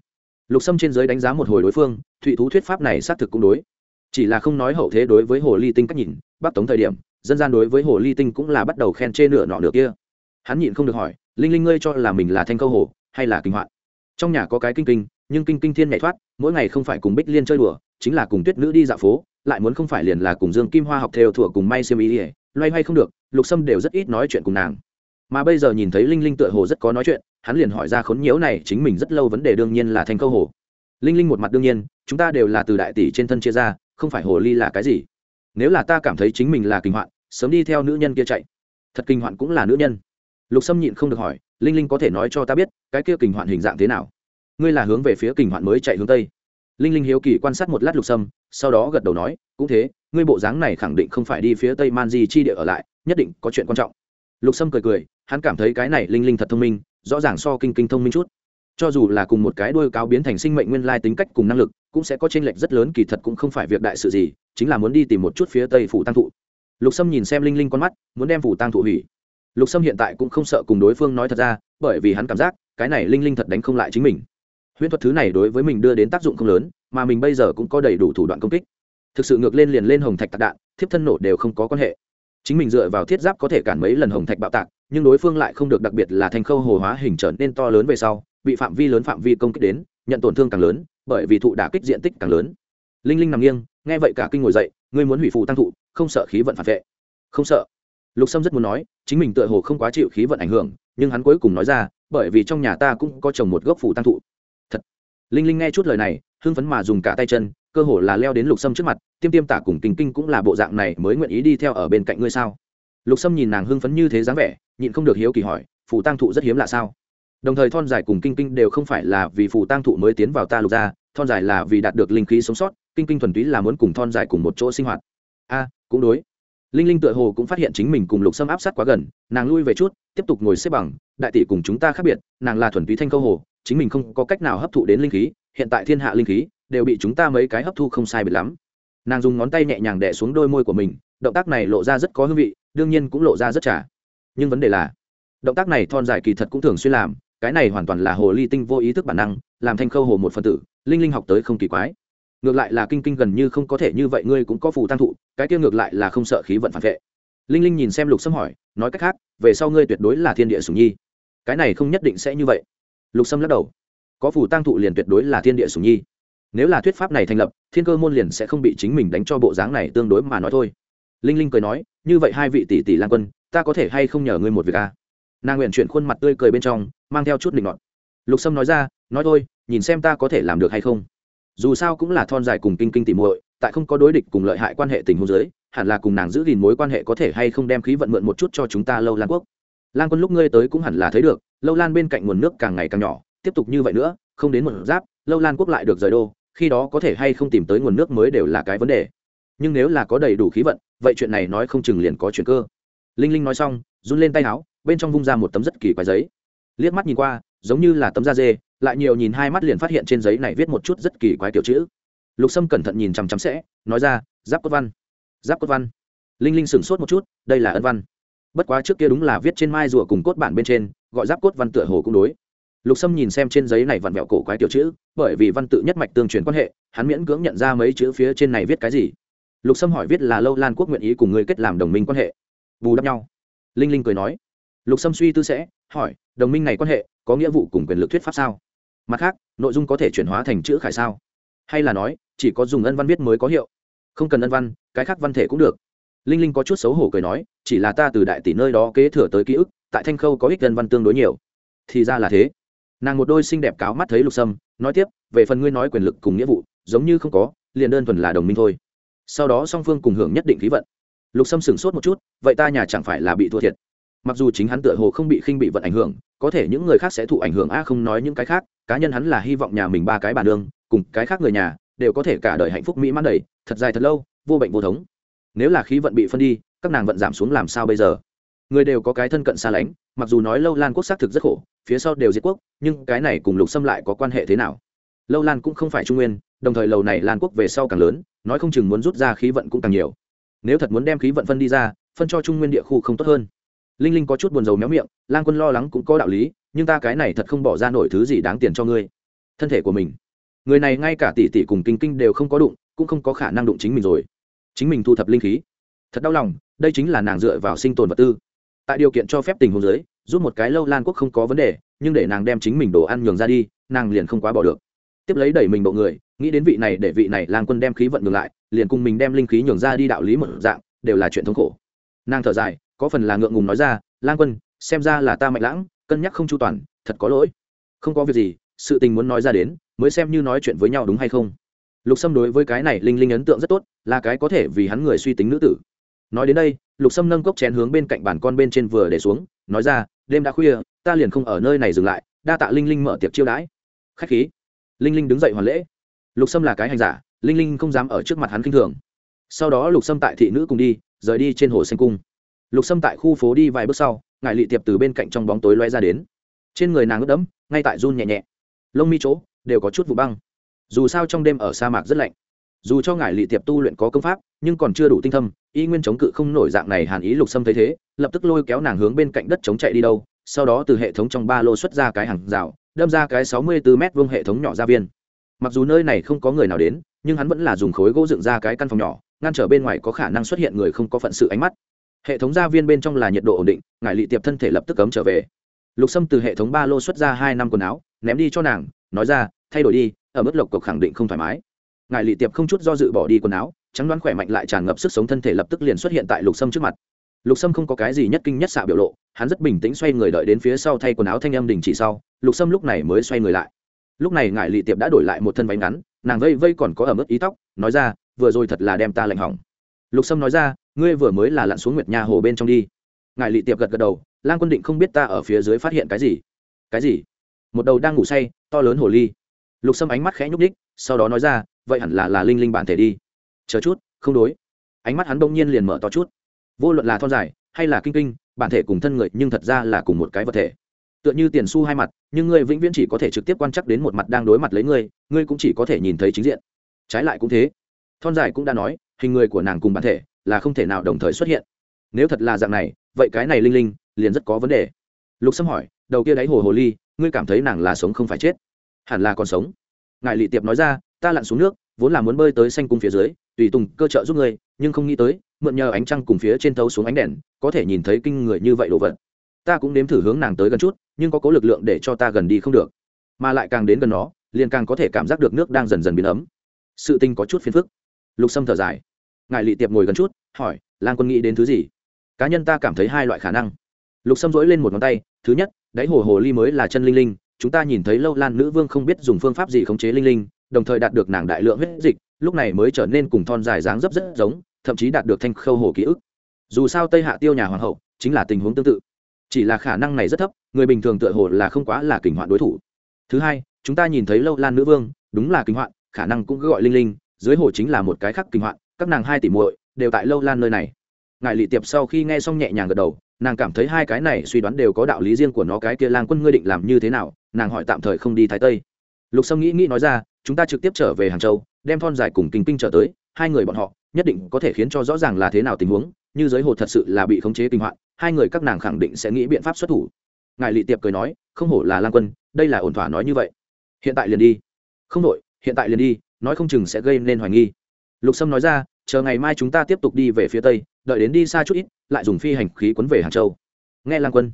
Lục sâm trên giới đánh giá một hồi đối phương, thủy thú thuyết pháp này xác thực cũng đối. Chỉ là không nói hậu thế đối với hồ ly tinh cách nhìn bắc tống thời điểm, dân gian đối với hồ ly tinh cũng là bắt đầu khen chê nửa nọ nửa kia. Hắn nhịn không được hỏi, linh linh ngươi cho là mình là thanh câu hồ, hay là kinh hoạn? Trong nhà có cái kinh kinh, nhưng kinh kinh thiên nhảy thoát, mỗi ngày không phải cùng bích liên chơi đùa, chính là cùng tuyết nữ đi dạo phố, lại muốn không phải liền là cùng dương kim hoa học theo thủa cùng may xem ý ỉa loay hoay không được, lục sâm đều rất ít nói chuyện cùng nàng. Mà bây giờ nhìn thấy linh linh tựa hồ rất có nói chuyện, hắn liền hỏi ra khốn nhiễu này chính mình rất lâu vấn đề đương nhiên là thành câu hồ. Linh linh một mặt đương nhiên, chúng ta đều là từ đại tỷ trên thân chia ra, không phải hồ ly là cái gì. Nếu là ta cảm thấy chính mình là kinh hoạn, sớm đi theo nữ nhân kia chạy. Thật kinh hoạn cũng là nữ nhân. Lục sâm nhịn không được hỏi, linh linh có thể nói cho ta biết, cái kia kinh hoạn hình dạng thế nào? Ngươi là hướng về phía kinh hoạn mới chạy hướng tây. Linh linh hiếu kỳ quan sát một lát lục sâm, sau đó gật đầu nói, cũng thế ngươi bộ dáng này khẳng định không phải đi phía tây man di chi địa ở lại, nhất định có chuyện quan trọng. Lục sâm cười cười, hắn cảm thấy cái này linh linh thật thông minh, rõ ràng so kinh kinh thông minh chút. Cho dù là cùng một cái đuôi cáo biến thành sinh mệnh nguyên lai tính cách cùng năng lực, cũng sẽ có tranh lệch rất lớn, kỳ thật cũng không phải việc đại sự gì, chính là muốn đi tìm một chút phía tây phủ tăng thụ. Lục sâm nhìn xem linh linh con mắt, muốn đem phủ tăng thụ hủy. Lục sâm hiện tại cũng không sợ cùng đối phương nói thật ra, bởi vì hắn cảm giác, cái này linh linh thật đánh không lại chính mình. Huyễn thuật thứ này đối với mình đưa đến tác dụng không lớn, mà mình bây giờ cũng có đầy đủ thủ đoạn công kích thực sự ngược lên liền lên hồng thạch tạc đạn, thiếp thân nổ đều không có quan hệ. Chính mình dựa vào thiết giáp có thể cản mấy lần hồng thạch bạo tạc, nhưng đối phương lại không được đặc biệt là thành khâu hồ hóa hình trở nên to lớn về sau, bị phạm vi lớn phạm vi công kích đến, nhận tổn thương càng lớn, bởi vì thụ đả kích diện tích càng lớn. Linh linh nằm nghiêng, nghe vậy cả kinh ngồi dậy, ngươi muốn hủy phụ tăng thụ, không sợ khí vận phản vệ. Không sợ. Lục sâm rất muốn nói, chính mình tựa hồ không quá chịu khí vận ảnh hưởng, nhưng hắn cuối cùng nói ra, bởi vì trong nhà ta cũng có trồng một gốc phụ tăng thụ. Thật. Linh linh nghe chút lời này, hưng phấn mà dùng cả tay chân cơ hồ là leo đến lục sâm trước mặt, tiêm tiêm tả cùng kinh kinh cũng là bộ dạng này mới nguyện ý đi theo ở bên cạnh ngươi sao? Lục sâm nhìn nàng hưng phấn như thế dáng vẻ, nhịn không được hiếu kỳ hỏi, phù tăng thụ rất hiếm lạ sao? Đồng thời thon dài cùng kinh kinh đều không phải là vì phù tăng thụ mới tiến vào ta lục ra thon dài là vì đạt được linh khí sống sót, kinh kinh thuần túy là muốn cùng thon dài cùng một chỗ sinh hoạt. A, cũng đối. Linh linh tựa hồ cũng phát hiện chính mình cùng lục sâm áp sát quá gần, nàng lui về chút, tiếp tục ngồi xếp bằng, đại tỷ cùng chúng ta khác biệt, nàng là thuần túy thanh câu hồ, chính mình không có cách nào hấp thụ đến linh khí, hiện tại thiên hạ linh khí đều bị chúng ta mấy cái hấp thu không sai biệt lắm. Nàng dùng ngón tay nhẹ nhàng đẻ xuống đôi môi của mình, động tác này lộ ra rất có hương vị, đương nhiên cũng lộ ra rất trả nhưng vấn đề là, động tác này thon dài kỳ thật cũng thường xuyên làm, cái này hoàn toàn là hồ ly tinh vô ý thức bản năng, làm thanh khâu hồ một phân tử, linh linh học tới không kỳ quái. Ngược lại là kinh kinh gần như không có thể như vậy ngươi cũng có phù tăng thụ, cái kia ngược lại là không sợ khí vận phản vệ. Linh linh nhìn xem lục sâm hỏi, nói cách khác, về sau ngươi tuyệt đối là thiên địa sùng nhi. Cái này không nhất định sẽ như vậy. Lục sâm lắc đầu, có phù tăng thụ liền tuyệt đối là thiên địa sùng nhi nếu là thuyết pháp này thành lập, thiên cơ môn liền sẽ không bị chính mình đánh cho bộ dáng này tương đối mà nói thôi. Linh linh cười nói, như vậy hai vị tỷ tỷ lan quân, ta có thể hay không nhờ ngươi một việc à? nàng nguyện chuyển khuôn mặt tươi cười bên trong, mang theo chút định ngọt lục sâm nói ra, nói thôi, nhìn xem ta có thể làm được hay không. Dù sao cũng là thon dài cùng kinh kinh tỉ muội, tại không có đối địch cùng lợi hại quan hệ tình hôn giới hẳn là cùng nàng giữ gìn mối quan hệ có thể hay không đem khí vận mượn một chút cho chúng ta lâu lan quốc. Lan quân lúc ngươi tới cũng hẳn là thấy được, lâu lan bên cạnh nguồn nước càng ngày càng nhỏ, tiếp tục như vậy nữa, không đến một giáp, lâu lan quốc lại được rời đô khi đó có thể hay không tìm tới nguồn nước mới đều là cái vấn đề. Nhưng nếu là có đầy đủ khí vận, vậy chuyện này nói không chừng liền có chuyện cơ. Linh linh nói xong, run lên tay áo, bên trong vung ra một tấm rất kỳ quái giấy. Liếc mắt nhìn qua, giống như là tấm da dê, lại nhiều nhìn hai mắt liền phát hiện trên giấy này viết một chút rất kỳ quái kiểu chữ. Lục sâm cẩn thận nhìn chằm chằm sẽ, nói ra, giáp cốt văn. Giáp cốt văn. Linh linh sửng sốt một chút, đây là ân văn. Bất quá trước kia đúng là viết trên mai rùa cùng cốt bản bên trên, gọi giáp cốt văn tựa hồ cũng đối lục sâm nhìn xem trên giấy này vặn vẹo cổ quái tiểu chữ, bởi vì văn tự nhất mạch tương truyền quan hệ, hắn miễn cưỡng nhận ra mấy chữ phía trên này viết cái gì. Lục sâm hỏi viết là lâu lan quốc nguyện ý cùng ngươi kết làm đồng minh quan hệ. Bù đắp nhau. Linh linh cười nói. Lục sâm suy tư sẽ, hỏi, đồng minh này quan hệ, có nghĩa vụ cùng quyền lực thuyết pháp sao? Mặt khác, nội dung có thể chuyển hóa thành chữ khải sao? Hay là nói, chỉ có dùng ân văn viết mới có hiệu? Không cần ân văn, cái khác văn thể cũng được. Linh linh có chút xấu hổ cười nói, chỉ là ta từ đại tỷ nơi đó kế thừa tới ký ức, tại thanh khâu có ích ân văn tương đối nhiều. Thì ra là thế nàng một đôi xinh đẹp cáo mắt thấy lục sâm, nói tiếp, về phần ngươi nói quyền lực cùng nghĩa vụ, giống như không có, liền đơn thuần là đồng minh thôi. Sau đó song phương cùng hưởng nhất định khí vận. Lục sâm sửng sốt một chút, vậy ta nhà chẳng phải là bị thua thiệt? Mặc dù chính hắn tựa hồ không bị khinh bị vận ảnh hưởng, có thể những người khác sẽ thụ ảnh hưởng a, không nói những cái khác, cá nhân hắn là hy vọng nhà mình ba cái bàn đường cùng cái khác người nhà, đều có thể cả đời hạnh phúc mỹ mãn đầy, thật dài thật lâu, vô bệnh vô thống. Nếu là khí vận bị phân đi, các nàng vận giảm xuống làm sao bây giờ? Người đều có cái thân cận xa lánh, mặc dù nói lâu lan quốc xác thực rất khổ phía sau đều diệt quốc, nhưng cái này cùng lục xâm lại có quan hệ thế nào? Lâu lan cũng không phải trung nguyên, đồng thời lầu này lan quốc về sau càng lớn, nói không chừng muốn rút ra khí vận cũng càng nhiều. Nếu thật muốn đem khí vận phân đi ra, phân cho trung nguyên địa khu không tốt hơn. Linh linh có chút buồn rầu méo miệng, lan quân lo lắng cũng có đạo lý, nhưng ta cái này thật không bỏ ra nổi thứ gì đáng tiền cho ngươi. Thân thể của mình. Người này ngay cả tỷ tỷ cùng kinh kinh đều không có đụng, cũng không có khả năng đụng chính mình rồi. Chính mình thu thập linh khí. Thật đau lòng, đây chính là nàng dựa vào sinh tồn vật tư. Tại điều kiện cho phép tình huống giới giúp một cái lâu lan quốc không có vấn đề, nhưng để nàng đem chính mình đồ ăn nhường ra đi, nàng liền không quá bỏ được. Tiếp lấy đẩy mình bộ người, nghĩ đến vị này để vị này lang quân đem khí vận ngược lại, liền cùng mình đem linh khí nhường ra đi đạo lý một dạng, đều là chuyện thống khổ. Nàng thở dài, có phần là ngượng ngùng nói ra, lang quân, xem ra là ta mạnh lãng, cân nhắc không chu toàn, thật có lỗi. Không có việc gì, sự tình muốn nói ra đến, mới xem như nói chuyện với nhau đúng hay không. Lục sâm đối với cái này linh linh ấn tượng rất tốt, là cái có thể vì hắn người suy tính nữ tử. Nói đến đây, lục sâm nâng cốc chén hướng bên cạnh bàn con bên trên vừa để xuống nói ra, đêm đã khuya, ta liền không ở nơi này dừng lại, đa tạ linh linh mở tiệc chiêu đãi. Khách khí. Linh linh đứng dậy hoàn lễ. Lục sâm là cái hành giả, linh linh không dám ở trước mặt hắn k i n h thường. Sau đó lục sâm tại thị nữ cùng đi, rời đi trên hồ xanh cung. Lục sâm tại khu phố đi vài bước sau ngại lị tiệp từ bên cạnh trong bóng tối loe ra đến. Trên người nàng ướt đẫm, ngay tại run nhẹ nhẹ. Lông mi chỗ, đều có chút vụ băng. Dù sao trong đêm ở sa mạc rất lạnh. Dù cho ngại lị tiệp tu luyện có công pháp nhưng còn chưa đủ tinh thâm, y nguyên chống cự không nổi dạng này hàn ý lục sâm thấy thế, lập tức lôi kéo nàng hướng bên cạnh đất chống chạy đi đâu, sau đó từ hệ thống trong ba lô xuất ra cái hàng rào, đâm ra cái sáu mươi bốn m vuông hệ thống nhỏ gia viên. Mặc dù nơi này không có người nào đến, nhưng hắn vẫn là dùng khối gỗ dựng ra cái căn phòng nhỏ, ngăn trở bên ngoài có khả năng xuất hiện người không có phận sự ánh mắt. Hệ thống gia viên bên trong là nhiệt độ ổn định ngài lị tiệp thân thể lập tức cấm trở về. Lục sâm từ hệ thống ba lô xuất ra hai năm quần áo, ném đi cho nàng, nói ra, thay đổi đi, ở mức lộc cộc khẳng định không thoải mái. Ngài lị tiệp không chút do dự bỏ đi quần áo trắng đoán khỏe mạnh lại tràn ngập sức sống thân thể lập tức liền xuất hiện tại lục sâm trước mặt. Lục sâm không có cái gì nhất kinh nhất xạ biểu lộ, hắn rất bình tĩnh xoay người đợi đến phía sau thay quần áo thanh âm đình chỉ sau, lục sâm lúc này mới xoay người lại. Lúc này ngải lị tiệp đã đổi lại một thân váy ngắn, nàng vây vây còn có ở mức ý tóc, nói ra, vừa rồi thật là đem ta lạnh hỏng. Lục sâm nói ra, ngươi vừa mới là lặn xuống nguyệt nha hồ bên trong đi. Ngài lị tiệp gật gật đầu lan quân định không biết ta ở phía dưới phát hiện cái gì. Cái gì? Một đầu đang ngủ say, to lớn hồ ly. Lục sâm ánh mắt khẽ nhúc ních sau đó nói ra, vậy hẳn là là linh linh bản thể đi chờ chút, không đối. Ánh mắt hắn bỗng nhiên liền mở to chút. Vô luận là thon dài hay là kinh kinh, bản thể cùng thân người nhưng thật ra là cùng một cái vật thể. Tựa như tiền su hai mặt, nhưng ngươi vĩnh viễn chỉ có thể trực tiếp quan chắc đến một mặt đang đối mặt lấy ngươi ngươi cũng chỉ có thể nhìn thấy chính diện. Trái lại cũng thế. Thon dài cũng đã nói, hình người của nàng cùng bản thể là không thể nào đồng thời xuất hiện. Nếu thật là dạng này, vậy cái này linh linh liền rất có vấn đề. Lục sâm hỏi, đầu kia đáy hồ hồ ly, ngươi cảm thấy nàng là sống không phải chết? Hẳn là còn sống. Ngài lị tiệp nói ra ta lặn xuống nước, vốn là muốn bơi tới xanh cung phía dưới, tùy tùng cơ trợ giúp ngươi, nhưng không nghĩ tới, mượn nhờ ánh trăng cùng phía trên thấu xuống ánh đèn, có thể nhìn thấy kinh người như vậy đồ vật. Ta cũng nếm thử hướng nàng tới gần chút, nhưng có cố lực lượng để cho ta gần đi không được. Mà lại càng đến gần nó, liền càng có thể cảm giác được nước đang dần dần biến ấm. Sự tinh có chút phiền phức. Lục sâm thở dài. Ngài lị tiệp ngồi gần chút, hỏi lan quân nghĩ đến thứ gì? Cá nhân ta cảm thấy hai loại khả năng. Lục sâm dỗi lên một ngón tay, thứ nhất, đáy hồ hồ ly mới là chân linh linh, chúng ta nhìn thấy lâu lan nữ vương không biết dùng phương pháp gì khống chế linh linh đồng thời đạt được nàng đại lượng huyết dịch, lúc này mới trở nên cùng thon dài dáng dấp rất giống, thậm chí đạt được thanh khâu hồ ký ức. Dù sao tây hạ tiêu nhà hoàng hậu chính là tình huống tương tự. Chỉ là khả năng này rất thấp, người bình thường tựa hồ là không quá là kình hoạn đối thủ. Thứ hai, chúng ta nhìn thấy lâu lan nữ vương, đúng là kình hoạn, khả năng cũng cứ gọi linh linh, dưới hồ chính là một cái khác kình hoạn, các nàng hai tỷ muội đều tại lâu lan nơi này. Ngài lị tiệp sau khi nghe xong nhẹ nhàng gật đầu, nàng cảm thấy hai cái này suy đoán đều có đạo lý riêng của nó, cái kia lang quân ngươi định làm như thế nào, nàng hỏi tạm thời không đi thái tây. Lục sâm nghĩ nghĩ nói ra chúng ta trực tiếp trở về hàng châu, đem thon dài cùng kinh kinh trở tới, hai người bọn họ, nhất định có thể khiến cho rõ ràng là thế nào tình huống, như giới hồ thật sự là bị khống chế kinh hoạn, hai người các nàng khẳng định sẽ nghĩ biện pháp xuất thủ. Ngài lị tiệp cười nói, không hổ là lang quân, đây là ổn thỏa nói như vậy. Hiện tại liền đi. Không đội hiện tại liền đi, nói không chừng sẽ gây nên hoài nghi. Lục sâm nói ra, chờ ngày mai chúng ta tiếp tục đi về phía tây, đợi đến đi xa chút ít, lại dùng phi hành khí quấn về hàng châu. Nghe lang quân,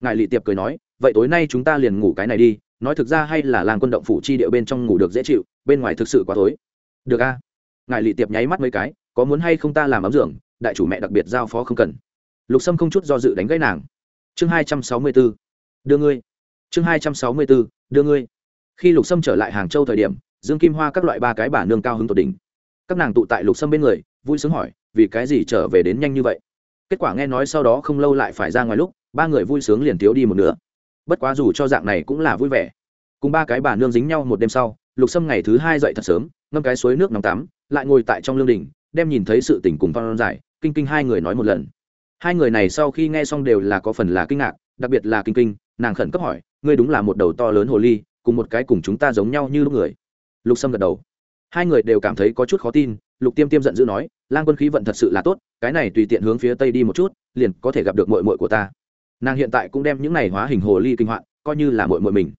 ngài lị tiệp cười nói, vậy tối nay chúng ta liền ngủ cái này đi nói thực ra hay là làng quân động phủ chi điệu bên trong ngủ được dễ chịu, bên ngoài thực sự quá tối được a. Ngài lị tiệp nháy mắt mấy cái, có muốn hay không ta làm ấm dưỡng đại chủ mẹ đặc biệt giao phó không cần. Lục sâm không chút do dự đánh gãy nàng. Chương hai trăm sáu mươi b ố đưa ngươi. Chương hai trăm sáu mươi b ố đưa ngươi. Khi lục sâm trở lại hàng châu thời điểm, dương kim hoa các loại ba cái bà nương cao hứng tột đỉnh. Các nàng tụ tại lục sâm bên người, vui sướng hỏi, vì cái gì trở về đến nhanh như vậy? Kết quả nghe nói sau đó không lâu lại phải ra ngoài lúc, ba người vui sướng liền thiếu đi một nửa bất quá dù cho dạng này cũng là vui vẻ. Cùng ba cái bà nương dính nhau một đêm sau, lục sâm ngày thứ hai dậy thật sớm, ngâm cái suối nước nóng tắm, lại ngồi tại trong lương đình đem nhìn thấy sự tình cùng phong giải, kinh kinh hai người nói một lần. Hai người này sau khi nghe xong đều là có phần là kinh ngạc, đặc biệt là kinh kinh, nàng khẩn cấp hỏi, ngươi đúng là một đầu to lớn hồ ly, cùng một cái cùng chúng ta giống nhau như lúc người. Lục sâm gật đầu. Hai người đều cảm thấy có chút khó tin, lục tiêm tiêm giận dữ nói, lang quân khí vận thật sự là tốt, cái này tùy tiện hướng phía tây đi một chút, liền có thể gặp được mội mội của ta nàng hiện tại cũng đem những này hóa hình hồ ly kinh hoạn, coi như là mội mội mình.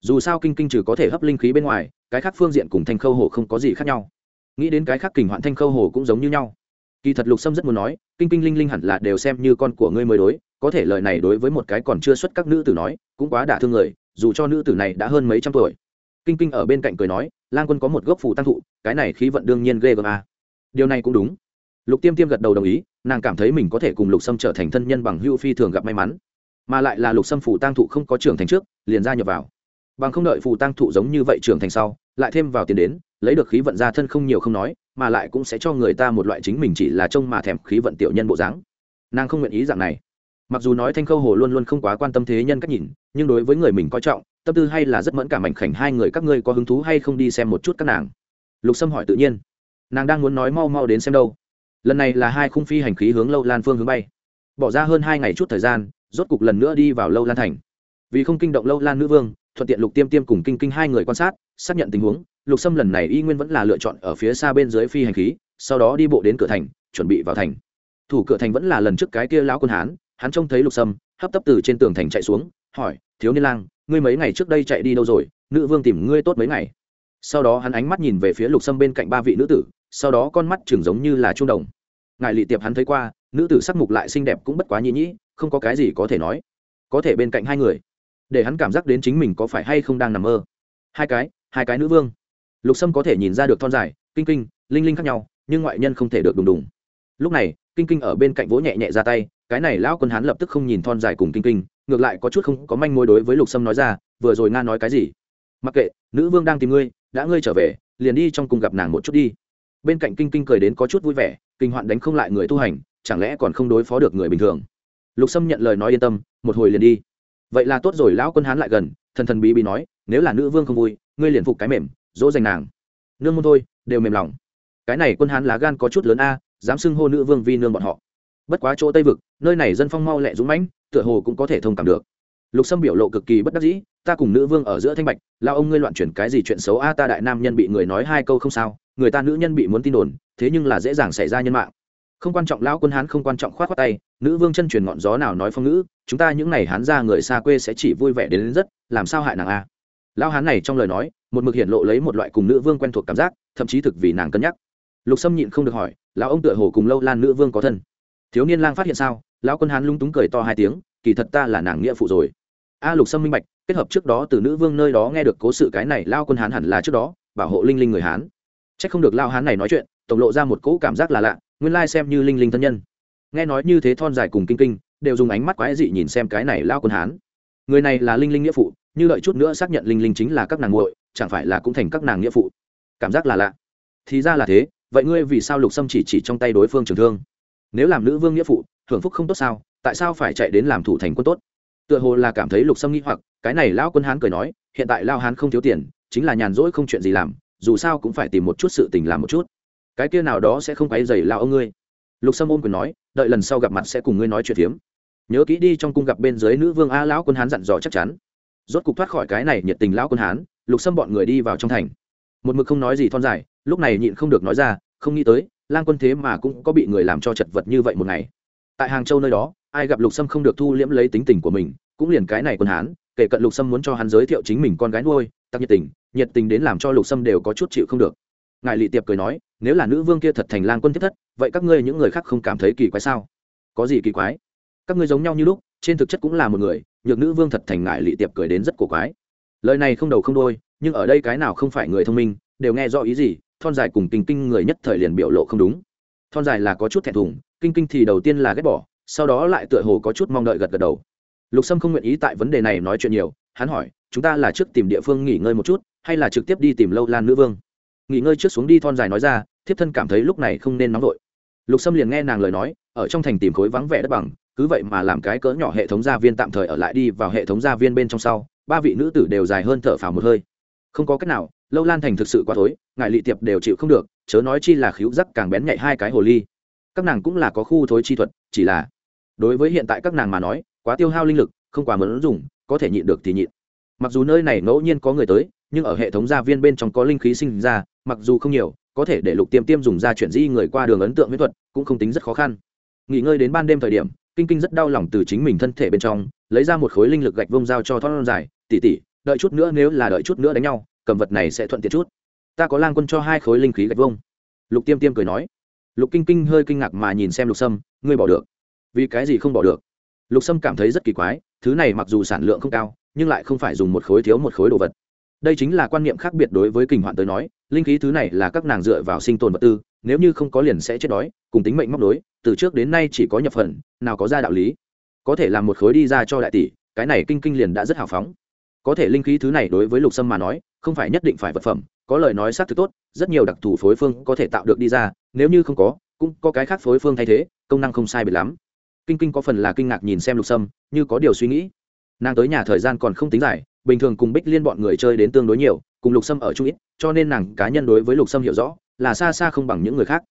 Dù sao kinh kinh trừ có thể hấp linh khí bên ngoài, cái khác phương diện cùng thanh khâu hồ không có gì khác nhau. Nghĩ đến cái khác kinh hoạn thanh khâu hồ cũng giống như nhau. Kỳ thật lục sâm rất muốn nói, kinh kinh linh linh hẳn là đều xem như con của ngươi mới đối, có thể lời này đối với một cái còn chưa xuất các nữ tử nói, cũng quá đả thương người, dù cho nữ tử này đã hơn mấy trăm tuổi. Kinh kinh ở bên cạnh cười nói, lang quân có một gốc phù tăng thụ, cái này khí vận đương nhiên ghê gớm a điều này cũng đúng. Lục tiêm tiêm gật đầu đồng ý, nàng cảm thấy mình có thể cùng lục sâm trở thành thân nhân bằng hưu phi thường gặp may mắn mà lại là lục xâm phủ tăng thụ không có trưởng thành trước, liền ra nhập vào. Bằng không đợi phù tăng thụ giống như vậy trưởng thành sau, lại thêm vào tiền đến, lấy được khí vận ra thân không nhiều không nói, mà lại cũng sẽ cho người ta một loại chính mình chỉ là trông mà thèm khí vận tiểu nhân bộ dáng. Nàng không nguyện ý dạng này. Mặc dù nói thanh khâu hồ luôn luôn không quá quan tâm thế nhân cách nhìn, nhưng đối với người mình coi trọng, tâm tư hay là rất mẫn cảm mảnh khảnh hai người các ngươi có hứng thú hay không đi xem một chút các nàng. Lục sâm hỏi tự nhiên. Nàng đang muốn nói mau mau đến xem đâu. Lần này là hai khung phi hành khí hướng lâu lan phương hướng bay. Bỏ ra hơn hai ngày chút thời gian rốt cục lần nữa đi vào lâu lan thành. Vì không kinh động lâu lan nữ vương, thuận tiện lục tiêm tiêm cùng kinh kinh hai người quan sát, xác nhận tình huống, lục sâm lần này y nguyên vẫn là lựa chọn ở phía xa bên dưới phi hành khí, sau đó đi bộ đến cửa thành, chuẩn bị vào thành. Thủ cửa thành vẫn là lần trước cái kia lão quân hán, hắn trông thấy lục sâm, hấp tấp từ trên tường thành chạy xuống, hỏi, thiếu niên lang, ngươi mấy ngày trước đây chạy đi đâu rồi? Nữ vương tìm ngươi tốt mấy ngày. Sau đó hắn ánh mắt nhìn về phía lục sâm bên cạnh ba vị nữ tử, sau đó con mắt chừng giống như là trung đồng. Ngài lị tiệp hắn thấy qua, nữ tử sắc mục lại xinh đẹp cũng bất quá nhĩ nhĩ không có cái gì có thể nói. Có thể bên cạnh hai người, để hắn cảm giác đến chính mình có phải hay không đang nằm mơ. Hai cái hai cái nữ vương. Lục sâm có thể nhìn ra được thon dài, kinh kinh, linh linh khác nhau, nhưng ngoại nhân không thể được đùng đùng. Lúc này, kinh kinh ở bên cạnh vỗ nhẹ nhẹ ra tay, cái này lão quân hắn lập tức không nhìn thon dài cùng kinh kinh, ngược lại có chút không có manh mối đối với lục sâm nói ra, vừa rồi nga nói cái gì? Mặc kệ, nữ vương đang tìm ngươi, đã ngươi trở về, liền đi trong cùng gặp nàng một chút đi. Bên cạnh kinh kinh cười đến có chút vui vẻ, kinh hoạn đánh không lại người tu hành, chẳng lẽ còn không đối phó được người bình thường? Lục sâm nhận lời nói yên tâm, một hồi liền đi. Vậy là tốt rồi, lão quân hán lại gần, thần thần bí bí nói, nếu là nữ vương không vui, ngươi liền phục cái mềm, dỗ dành nàng. Nương môn thôi, đều mềm lòng. Cái này quân hán lá gan có chút lớn a, dám xưng hô nữ vương vi nương bọn họ. Bất quá chỗ tây vực, nơi này dân phong mau lẹ dũng mãnh, tựa hồ cũng có thể thông cảm được. Lục sâm biểu lộ cực kỳ bất đắc dĩ, ta cùng nữ vương ở giữa thanh bạch lao ông ngươi loạn chuyển cái gì chuyện xấu a, ta đại nam nhân bị người nói hai câu không sao, người ta nữ nhân bị muốn tin đồn, thế nhưng là dễ dàng xảy ra nhân mạng. Không quan trọng, lão quân hán không quan trọng khoát khoát tay nữ vương chân truyền ngọn gió nào nói phong ngữ chúng ta những ngày hán ra người xa quê sẽ chỉ vui vẻ đến, đến rất làm sao hại nàng a? Lão hán này trong lời nói một mực hiện lộ lấy một loại cùng nữ vương quen thuộc cảm giác thậm chí thực vì nàng cân nhắc. Lục sâm nhịn không được hỏi lão ông tựa hồ cùng lâu lan nữ vương có thân? Thiếu niên lang phát hiện sao lão quân hán lung túng cười to hai tiếng kỳ thật ta là nàng nghĩa phụ rồi. A lục sâm minh bạch kết hợp trước đó từ nữ vương nơi đó nghe được cố sự cái này lao quân hán hẳn là trước đó bảo hộ linh linh người hán. C h ắ c không được lao hán này nói chuyện tổng lộ ra một cỗ cảm giác là lạ nguyên lai xem như linh linh thân nhân nghe nói như thế thon dài cùng kinh kinh, đều dùng ánh mắt quái dị nhìn xem cái này lao quân hán. Người này là linh linh nghĩa phụ, như đợi chút nữa xác nhận linh linh chính là các nàng muội, chẳng phải là cũng thành các nàng nghĩa phụ. Cảm giác là lạ. Thì ra là thế, vậy ngươi vì sao lục sâm chỉ chỉ trong tay đối phương trường thương? Nếu làm nữ vương nghĩa phụ, hưởng phúc không tốt sao, tại sao phải chạy đến làm thủ thành quân tốt? Tựa hồ là cảm thấy lục sâm nghĩ hoặc, cái này lao quân hán cười nói, hiện tại lao hán không thiếu tiền, chính là nhàn rỗi không chuyện gì làm, dù sao cũng phải tìm một chút sự tình làm một chút. Cái kia nào đó sẽ không quấy dày lao ông ngươi. Lục sâm ôm quyền nói đợi lần sau gặp mặt sẽ cùng ngươi nói chuyện phiếm. Nhớ kỹ đi, trong cung gặp bên dưới nữ vương a lão quân hán dặn dò chắc chắn. Rốt cục thoát khỏi cái này nhiệt tình lão quân hán, lục sâm bọn người đi vào trong thành. Một mực không nói gì thon dài, lúc này nhịn không được nói ra, không nghĩ tới, lang quân thế mà cũng có bị người làm cho chật vật như vậy một ngày. Tại hàng châu nơi đó, ai gặp lục sâm không được thu liễm lấy tính tình của mình, cũng liền cái này quân hán, kể cận lục sâm muốn cho hắn giới thiệu chính mình con gái nuôi tắc nhiệt tình nhiệt tình đến làm cho lục sâm đều có chút chịu không được ngài lị tiệp cười nói, nếu là nữ vương kia thật thành lang quân thiết thất, vậy các ngươi những người khác không cảm thấy kỳ quái sao? Có gì kỳ quái? Các ngươi giống nhau như lúc, trên thực chất cũng là một người, nhược nữ vương thật thành ngại lị tiệp cười đến rất cổ quái. Lời này không đầu không đôi nhưng ở đây cái nào không phải người thông minh, đều nghe rõ ý gì, thon dài cùng kinh kinh người nhất thời liền biểu lộ không đúng. Thon dài là có chút thẹn thùng, kinh kinh thì đầu tiên là ghét bỏ, sau đó lại tựa hồ có chút mong đợi gật gật đầu. Lục sâm không nguyện ý tại vấn đề này nói chuyện nhiều, hắn hỏi, chúng ta là trước tìm địa phương nghỉ ngơi một chút, hay là trực tiếp đi tìm lâu lan nữ vương? Nghỉ ngơi trước xuống đi, thon dài nói ra, thiếp thân cảm thấy lúc này không nên nóng vội. Lục sâm liền nghe nàng lời nói, ở trong thành tìm khối vắng vẻ đất bằng, cứ vậy mà làm cái cỡ nhỏ hệ thống gia viên tạm thời ở lại đi vào hệ thống gia viên bên trong sau, ba vị nữ tử đều dài hơn thở phào một hơi. Không có cách nào, lâu lan thành thực sự quá tối ngại lị tiệp đều chịu không được, chớ nói chi là khíu rắc càng bén nhạy hai cái hồ ly. Các nàng cũng là có khu thối chi thuật, chỉ là đối với hiện tại các nàng mà nói, quá tiêu hao linh lực, không quá mớn dùng, có thể nhịn được thì nhịn. Mặc dù nơi này ngẫu nhiên có người tới nhưng ở hệ thống gia viên bên trong có linh khí sinh ra, mặc dù không nhiều, có thể để lục tiêm tiêm dùng ra chuyển di người qua đường ấn tượng mỹ thuật, cũng không tính rất khó khăn. Nghỉ ngơi đến ban đêm thời điểm, kinh kinh rất đau lòng từ chính mình thân thể bên trong, lấy ra một khối linh lực gạch vông dao cho thoát dài tỉ tỉ đợi chút nữa nếu là đợi chút nữa đánh nhau, cầm vật này sẽ thuận tiện chút. Ta có lang quân cho hai khối linh khí gạch vông lục tiêm tiêm cười nói. Lục kinh kinh hơi kinh ngạc mà nhìn xem lục sâm, ngươi bỏ được. Vì cái gì không bỏ được? Lục sâm cảm thấy rất kỳ quái, thứ này mặc dù sản lượng không cao, nhưng lại không phải dùng một khối thiếu một khối đồ vật đây chính là quan niệm khác biệt đối với kình hoạn tới nói, linh khí thứ này là các nàng dựa vào sinh tồn vật tư, nếu như không có liền sẽ chết đói, cùng tính mệnh móc đối từ trước đến nay chỉ có nhập phần, nào có ra đạo lý. Có thể làm một khối đi ra cho đại tỷ, cái này kinh kinh liền đã rất hào phóng. Có thể linh khí thứ này đối với lục sâm mà nói, không phải nhất định phải vật phẩm, có lời nói xác thực tốt, rất nhiều đặc thù phối phương có thể tạo được đi ra, nếu như không có, cũng có cái khác phối phương thay thế, công năng không sai biệt lắm. Kinh kinh có phần là kinh ngạc nhìn xem lục sâm, như có điều suy nghĩ. Nàng tới nhà thời gian còn không tính dài bình thường cùng bích liên bọn người chơi đến tương đối nhiều, cùng lục sâm ở chung ít, cho nên nàng cá nhân đối với lục sâm hiểu rõ, là xa xa không bằng những người khác.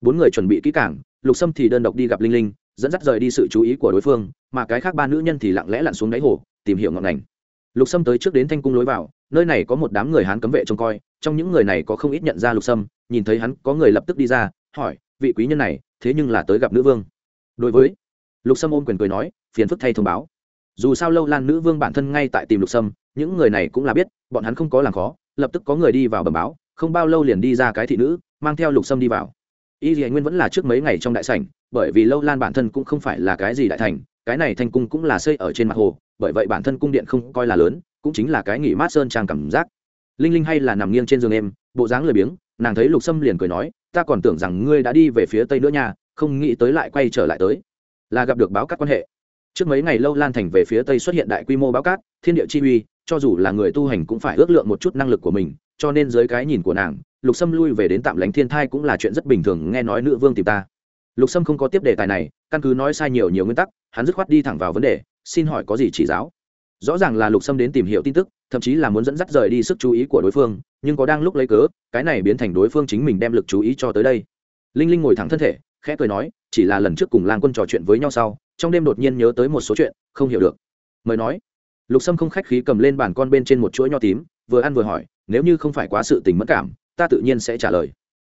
Bốn người chuẩn bị kỹ cảng lục sâm thì đơn độc đi gặp linh linh, dẫn dắt rời đi sự chú ý của đối phương, mà cái khác ba nữ nhân thì lặng lẽ lặn xuống đáy hồ, tìm hiểu ngọn ngành. Lục sâm tới trước đến thanh cung lối vào, nơi này có một đám người hán cấm vệ trông coi, trong những người này có không ít nhận ra lục sâm, nhìn thấy hắn, có người lập tức đi ra, hỏi, vị quý nhân này, thế nhưng là tới gặp nữ vương? Đối với lục sâm ôm quyền cười nói, phiền phức thay thông báo dù sao lâu lan nữ vương bản thân ngay tại tìm lục sâm, những người này cũng là biết, bọn hắn không có làm khó, lập tức có người đi vào bẩm báo, không bao lâu liền đi ra cái thị nữ, mang theo lục sâm đi vào. Y dì nguyên vẫn là trước mấy ngày trong đại sảnh, bởi vì lâu lan bản thân cũng không phải là cái gì đại thành, cái này thành cung cũng là xây ở trên mặt hồ, bởi vậy bản thân cung điện không coi là lớn, cũng chính là cái nghỉ mát sơn trang cảm giác. Linh linh hay là nằm nghiêng trên giường em, bộ dáng lười biếng, nàng thấy lục sâm liền cười nói, ta còn tưởng rằng ngươi đã đi về phía tây nữa nha, không nghĩ tới lại quay trở lại tới. Là gặp được báo các quan hệ trước mấy ngày lâu lan thành về phía tây xuất hiện đại quy mô báo cát, thiên địa chi uy, cho dù là người tu hành cũng phải ước lượng một chút năng lực của mình, cho nên dưới cái nhìn của nàng, lục sâm lui về đến tạm lánh thiên thai cũng là chuyện rất bình thường, nghe nói nữ vương tìm ta. Lục sâm không có tiếp đề tài này, căn cứ nói sai nhiều nhiều nguyên tắc, hắn dứt khoát đi thẳng vào vấn đề, xin hỏi có gì chỉ giáo. Rõ ràng là lục sâm đến tìm hiểu tin tức, thậm chí là muốn dẫn dắt rời đi sức chú ý của đối phương, nhưng có đang lúc lấy cớ, cái này biến thành đối phương chính mình đem lực chú ý cho tới đây. Linh linh ngồi thẳng thân thể, khẽ cười nói, chỉ là lần trước cùng lang quân trò chuyện với nhau sau trong đêm đột nhiên nhớ tới một số chuyện, không hiểu được. Mời nói. Lục sâm không khách khí cầm lên bàn con bên trên một chuỗi nho tím, vừa ăn vừa hỏi, nếu như không phải quá sự tình mất cảm, ta tự nhiên sẽ trả lời.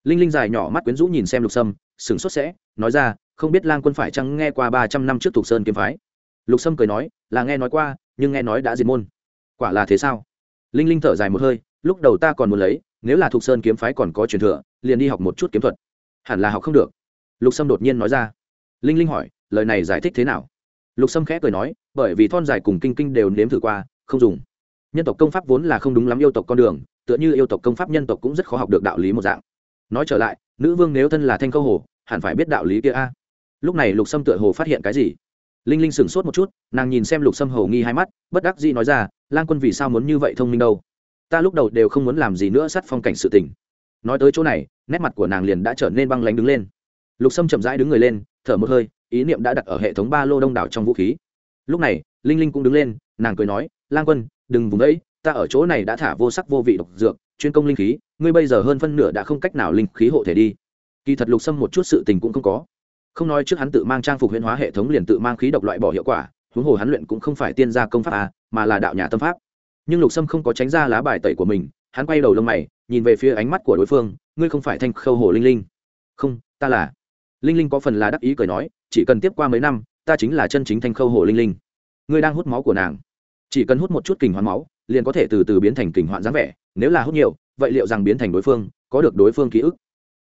Linh linh dài nhỏ mắt quyến rũ nhìn xem lục sâm, sửng sốt sẽ, nói ra, không biết lang quân phải chăng nghe qua ba trăm năm trước thục sơn kiếm phái? Lục sâm cười nói, là nghe nói qua, nhưng nghe nói đã diệt môn. Quả là thế sao? Linh linh thở dài một hơi, lúc đầu ta còn muốn lấy, nếu là thục sơn kiếm phái còn có truyền thừa, liền đi học một chút kiếm thuật. Hẳn là học không được. Lục sâm đột nhiên nói ra. Linh linh hỏi lời này giải thích thế nào? Lục sâm khẽ cười nói, bởi vì thon dài cùng kinh kinh đều nếm thử qua, không dùng. Nhân tộc công pháp vốn là không đúng lắm yêu tộc con đường, tựa như yêu tộc công pháp nhân tộc cũng rất khó học được đạo lý một dạng. Nói trở lại, nữ vương nếu thân là thanh câu hồ, hẳn phải biết đạo lý kia a. Lúc này lục sâm tựa hồ phát hiện cái gì? Linh linh sửng sốt một chút, nàng nhìn xem lục sâm hầu nghi hai mắt, bất đắc dĩ nói ra lan quân vì sao muốn như vậy thông minh đâu? Ta lúc đầu đều không muốn làm gì nữa sát phong cảnh sự tình. Nói tới chỗ này, nét mặt của nàng liền đã trở nên băng lánh đứng lên. Lục sâm chậm rãi đứng người lên, thở một hơi ý niệm đã đặt ở hệ thống ba lô đông đảo trong vũ khí. Lúc này, linh linh cũng đứng lên, nàng cười nói, lang quân, đừng vùng ấy ta ở chỗ này đã thả vô sắc vô vị độc dược, chuyên công linh khí, ngươi bây giờ hơn phân nửa đã không cách nào linh khí hộ thể đi. Kỳ thật lục sâm một chút sự tình cũng không có. Không nói trước hắn tự mang trang phục huyễn hóa hệ thống liền tự mang khí độc loại bỏ hiệu quả, huống hồ hắn luyện cũng không phải tiên gia công pháp à mà là đạo nhà tâm pháp. Nhưng lục sâm không có tránh ra lá bài tẩy của mình, hắn quay đầu lông mày, nhìn về phía ánh mắt của đối phương, ngươi không phải thanh khâu hồ linh linh? Không, ta là. Linh linh có phần là đắc ý cười nói chỉ cần tiếp qua mấy năm, ta chính là chân chính thanh khâu hồ linh linh. Ngươi đang hút máu của nàng. Chỉ cần hút một chút kình hoán máu, liền có thể từ từ biến thành kình hoạn dáng vẻ, nếu là hút nhiều, vậy liệu rằng biến thành đối phương, có được đối phương ký ức?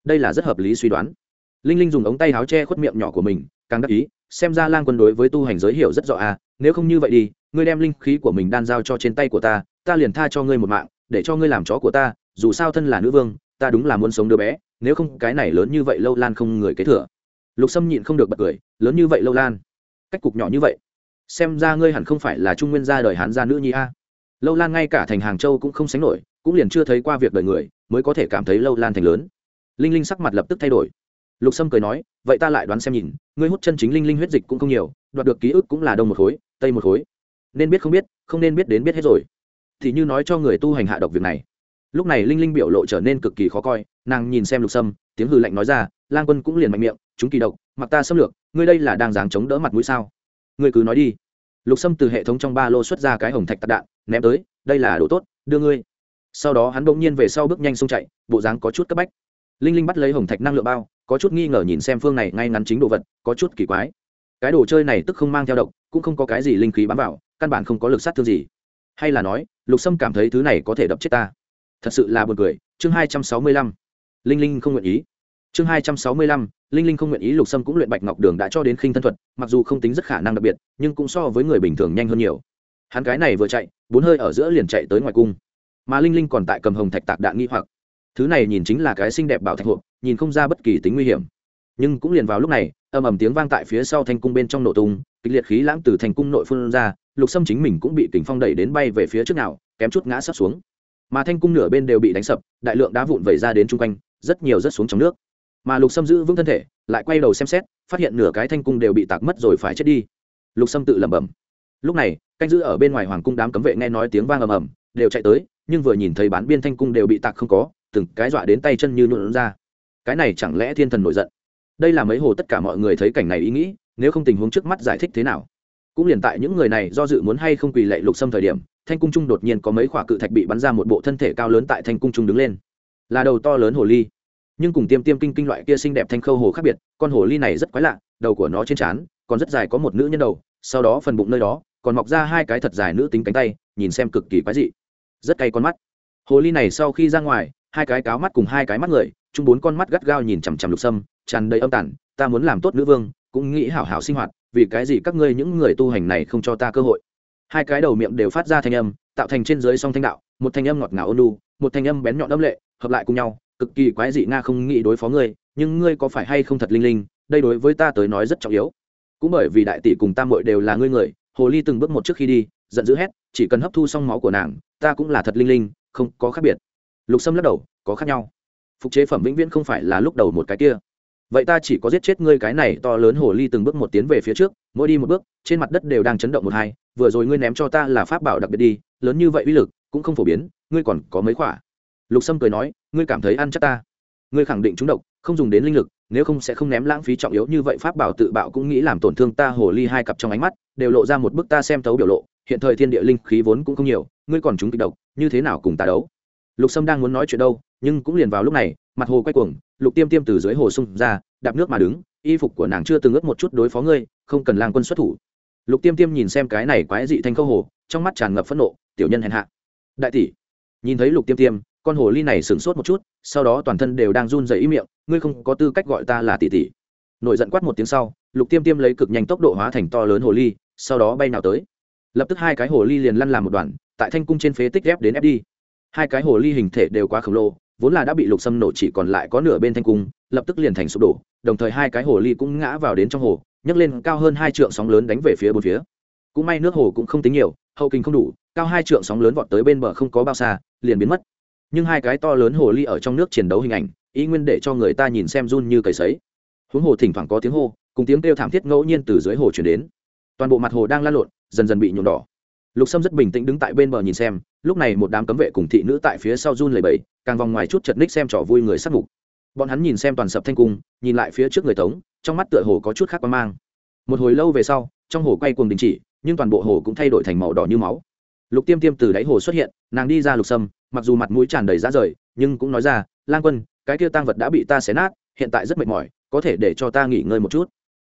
Đây là rất hợp lý suy đoán. Linh linh dùng ống tay áo che khuất miệng nhỏ của mình, càng đắc ý, xem ra lang quân đối với tu hành giới hiểu rất rõ à nếu không như vậy đi, ngươi đem linh khí của mình đan giao cho trên tay của ta ta liền tha cho ngươi một mạng, để cho ngươi làm chó của ta, dù sao thân là nữ vương, ta đúng là muốn sống đứa bé, nếu không cái này lớn như vậy lâu lan không người kế thừa lục sâm nhịn không được bật cười, lớn như vậy lâu lan. Cách cục nhỏ như vậy, xem ra ngươi hẳn không phải là trung nguyên gia đời hán gia nữ nhi a. Lâu lan ngay cả thành hàng châu cũng không sánh nổi, cũng liền chưa thấy qua việc đời người, mới có thể cảm thấy lâu lan thành lớn. Linh linh sắc mặt lập tức thay đổi. Lục sâm cười nói, vậy ta lại đoán xem nhìn, ngươi hút chân chính linh linh huyết dịch cũng không nhiều, đoạt được ký ức cũng là đông một khối, tây một khối. Nên biết không biết, không nên biết đến biết hết rồi. Thì như nói cho người tu hành hạ độc việc này. Lúc này linh linh biểu lộ trở nên cực kỳ khó coi, nàng nhìn xem lục sâm tiếng hư lạnh nói ra, lang quân cũng liền mạnh miệng, chúng kỳ độc, mặc ta xâm lược, ngươi đây là đang dáng chống đỡ mặt mũi sao? Ngươi cứ nói đi. Lục sâm từ hệ thống trong ba lô xuất ra cái hồng thạch tạc đạn, ném tới, đây là đồ tốt, đưa ngươi. Sau đó hắn bỗng nhiên về sau bước nhanh xông chạy, bộ dáng có chút cấp bách. Linh linh bắt lấy hồng thạch năng lượng bao, có chút nghi ngờ nhìn xem phương này ngay ngắn chính đồ vật, có chút kỳ quái. Cái đồ chơi này tức không mang theo độc, cũng không có cái gì linh khí bám vào, căn bản không có lực sát thương gì. Hay là nói, lục sâm cảm thấy thứ này có thể đập chết ta. Thật sự là buồn cười, chương hai trăm sáu mươi lăm linh linh không nguyện ý. Chương hai trăm sáu mươi lăm, linh linh không nguyện ý lục sâm cũng luyện bạch ngọc đường đã cho đến khinh thân thuật, mặc dù không tính rất khả năng đặc biệt, nhưng cũng so với người bình thường nhanh hơn nhiều. Hắn cái này vừa chạy, bốn hơi ở giữa liền chạy tới ngoài cung. Mà linh linh còn tại cầm hồng thạch tạc đạn nghi hoặc. Thứ này nhìn chính là cái xinh đẹp bảo thạch hộp, nhìn không ra bất kỳ tính nguy hiểm. Nhưng cũng liền vào lúc này, ầm ầm tiếng vang tại phía sau thanh cung bên trong nổ tung, kịch liệt khí lãng từ thành cung nội phun ra, lục sâm chính mình cũng bị kính phong đẩy đến bay về phía trước nào, kém chút ngã sấp xuống. Mà thanh cung nửa bên đều bị đánh sập, đại lượng đá vụn vẩy ra đến chung quanh rất nhiều rất xuống trong nước. Mà lục sâm giữ vững thân thể, lại quay đầu xem xét, phát hiện nửa cái thanh cung đều bị tạc mất rồi phải chết đi. Lục sâm tự lẩm bẩm. Lúc này, canh giữ ở bên ngoài hoàng cung đám cấm vệ nghe nói tiếng vang ầm ầm, đều chạy tới, nhưng vừa nhìn thấy bán biên thanh cung đều bị tạc không có, từng cái dọa đến tay chân như nhuộn ra. Cái này chẳng lẽ thiên thần nổi giận? Đây là mấy hồ tất cả mọi người thấy cảnh này ý nghĩ, nếu không tình huống trước mắt giải thích thế nào? Cũng liền tại những người này do dự muốn hay không quỳ lệ lục sâm thời điểm, thanh cung trung đột nhiên có mấy khỏa cự thạch bị bắn ra một bộ thân thể cao lớn tại thanh cung trung đứng lên là đầu to lớn hồ ly. Nhưng cùng tiêm tiêm kinh kinh loại kia xinh đẹp thanh khâu hồ khác biệt, con hồ ly này rất quái lạ, đầu của nó trên trán, còn rất dài có một nữ nhân đầu, sau đó phần bụng nơi đó, còn mọc ra hai cái thật dài nữ tính cánh tay, nhìn xem cực kỳ quái dị. Rất cay con mắt. Hồ ly này sau khi ra ngoài, hai cái cáo mắt cùng hai cái mắt người, chung bốn con mắt gắt gao nhìn chằm chằm lục sâm, tràn đầy âm tản ta muốn làm tốt nữ vương, cũng nghĩ hảo hảo sinh hoạt, vì cái gì các ngươi những người tu hành này không cho ta cơ hội? Hai cái đầu miệng đều phát ra thanh âm, tạo thành trên dưới song thanh đạo, một thanh âm ngọt ngào ôn lu một thanh âm bén nhọn âm lệ hợp lại cùng nhau, cực kỳ quái dị nga không nghĩ đối phó ngươi, nhưng ngươi có phải hay không thật linh linh, đây đối với ta tới nói rất trọng yếu. Cũng bởi vì đại tỷ cùng tam muội đều là ngươi người, hồ ly từng bước một trước khi đi, giận dữ hét, chỉ cần hấp thu xong máu của nàng, ta cũng là thật linh linh, không có khác biệt. Lục sâm lắc đầu, có khác nhau. Phục chế phẩm vĩnh viễn không phải là lúc đầu một cái kia. Vậy ta chỉ có giết chết ngươi cái này to lớn hồ ly từng bước một tiến về phía trước, mỗi đi một bước, trên mặt đất đều đang chấn động một hai, vừa rồi ngươi ném cho ta là pháp bảo đặc biệt đi, lớn như vậy uy lực, cũng không phổ biến, ngươi còn có mấy khỏa lục sâm cười nói, ngươi cảm thấy ăn chắc ta? Ngươi khẳng định trúng độc, không dùng đến linh lực, nếu không sẽ không ném lãng phí trọng yếu như vậy pháp bảo tự bạo cũng nghĩ làm tổn thương ta hồ ly hai cặp trong ánh mắt, đều lộ ra một bức ta xem tấu biểu lộ, hiện thời thiên địa linh khí vốn cũng không nhiều, ngươi còn trúng kịch độc, như thế nào cùng ta đấu? Lục sâm đang muốn nói chuyện đâu, nhưng cũng liền vào lúc này, mặt hồ quay cuồng, lục tiêm tiêm từ dưới hồ xung ra, đạp nước mà đứng, y phục của nàng chưa từng ướt một chút đối phó ngươi, không cần lang quân xuất thủ. Lục tiêm tiêm nhìn xem cái này quái dị thanh khâu hồ, trong mắt tràn ngập phẫn nộ, tiểu nhân hèn hạ. Đại tỷ. Nhìn thấy lục tiêm tiêm con hồ ly này sửng sốt một chút, sau đó toàn thân đều đang run dày ý miệng, ngươi không có tư cách gọi ta là tỷ tỷ. Nổi giận quát một tiếng sau, lục tiêm tiêm lấy cực nhanh tốc độ hóa thành to lớn hồ ly, sau đó bay nào tới. Lập tức hai cái hồ ly liền lăn làm một đoàn, tại thanh cung trên phế tích ghép đến ép đi. Hai cái hồ ly hình thể đều quá khổng lồ, vốn là đã bị lục xâm nổ chỉ còn lại có nửa bên thanh cung, lập tức liền thành sụp đổ, đồng thời hai cái hồ ly cũng ngã vào đến trong hồ, nhấc lên cao hơn hai trượng sóng lớn đánh về phía bốn phía. Cũng may nước hồ cũng không tính nhiều, hậu kinh không đủ, cao hai trượng sóng lớn vọt tới bên bờ không có bao xa, liền biến mất nhưng hai cái to lớn hồ ly ở trong nước chiến đấu hình ảnh ý nguyên để cho người ta nhìn xem run như cầy sấy. Huống hồ thỉnh thoảng có tiếng hô, cùng tiếng kêu thảm thiết ngẫu nhiên từ dưới hồ chuyển đến. Toàn bộ mặt hồ đang lan lộn, dần dần bị nhuộm đỏ. Lục sâm rất bình tĩnh đứng tại bên bờ nhìn xem, lúc này một đám cấm vệ cùng thị nữ tại phía sau run lầy bầy càng vòng ngoài chút chật ních xem trò vui người sắc mục bọn hắn nhìn xem toàn sập thanh cung, nhìn lại phía trước người tống, trong mắt tựa hồ có chút khác quan mang. Một hồi lâu về sau, trong hồ quay cuồng đình chỉ, nhưng toàn bộ hồ cũng thay đổi thành màu đỏ như máu lục tiêm tiêm từ đáy hồ xuất hiện, nàng đi ra lục sâm, mặc dù mặt mũi tràn đầy ra rời, nhưng cũng nói ra, lang quân, cái kia tăng vật đã bị ta xé nát, hiện tại rất mệt mỏi, có thể để cho ta nghỉ ngơi một chút.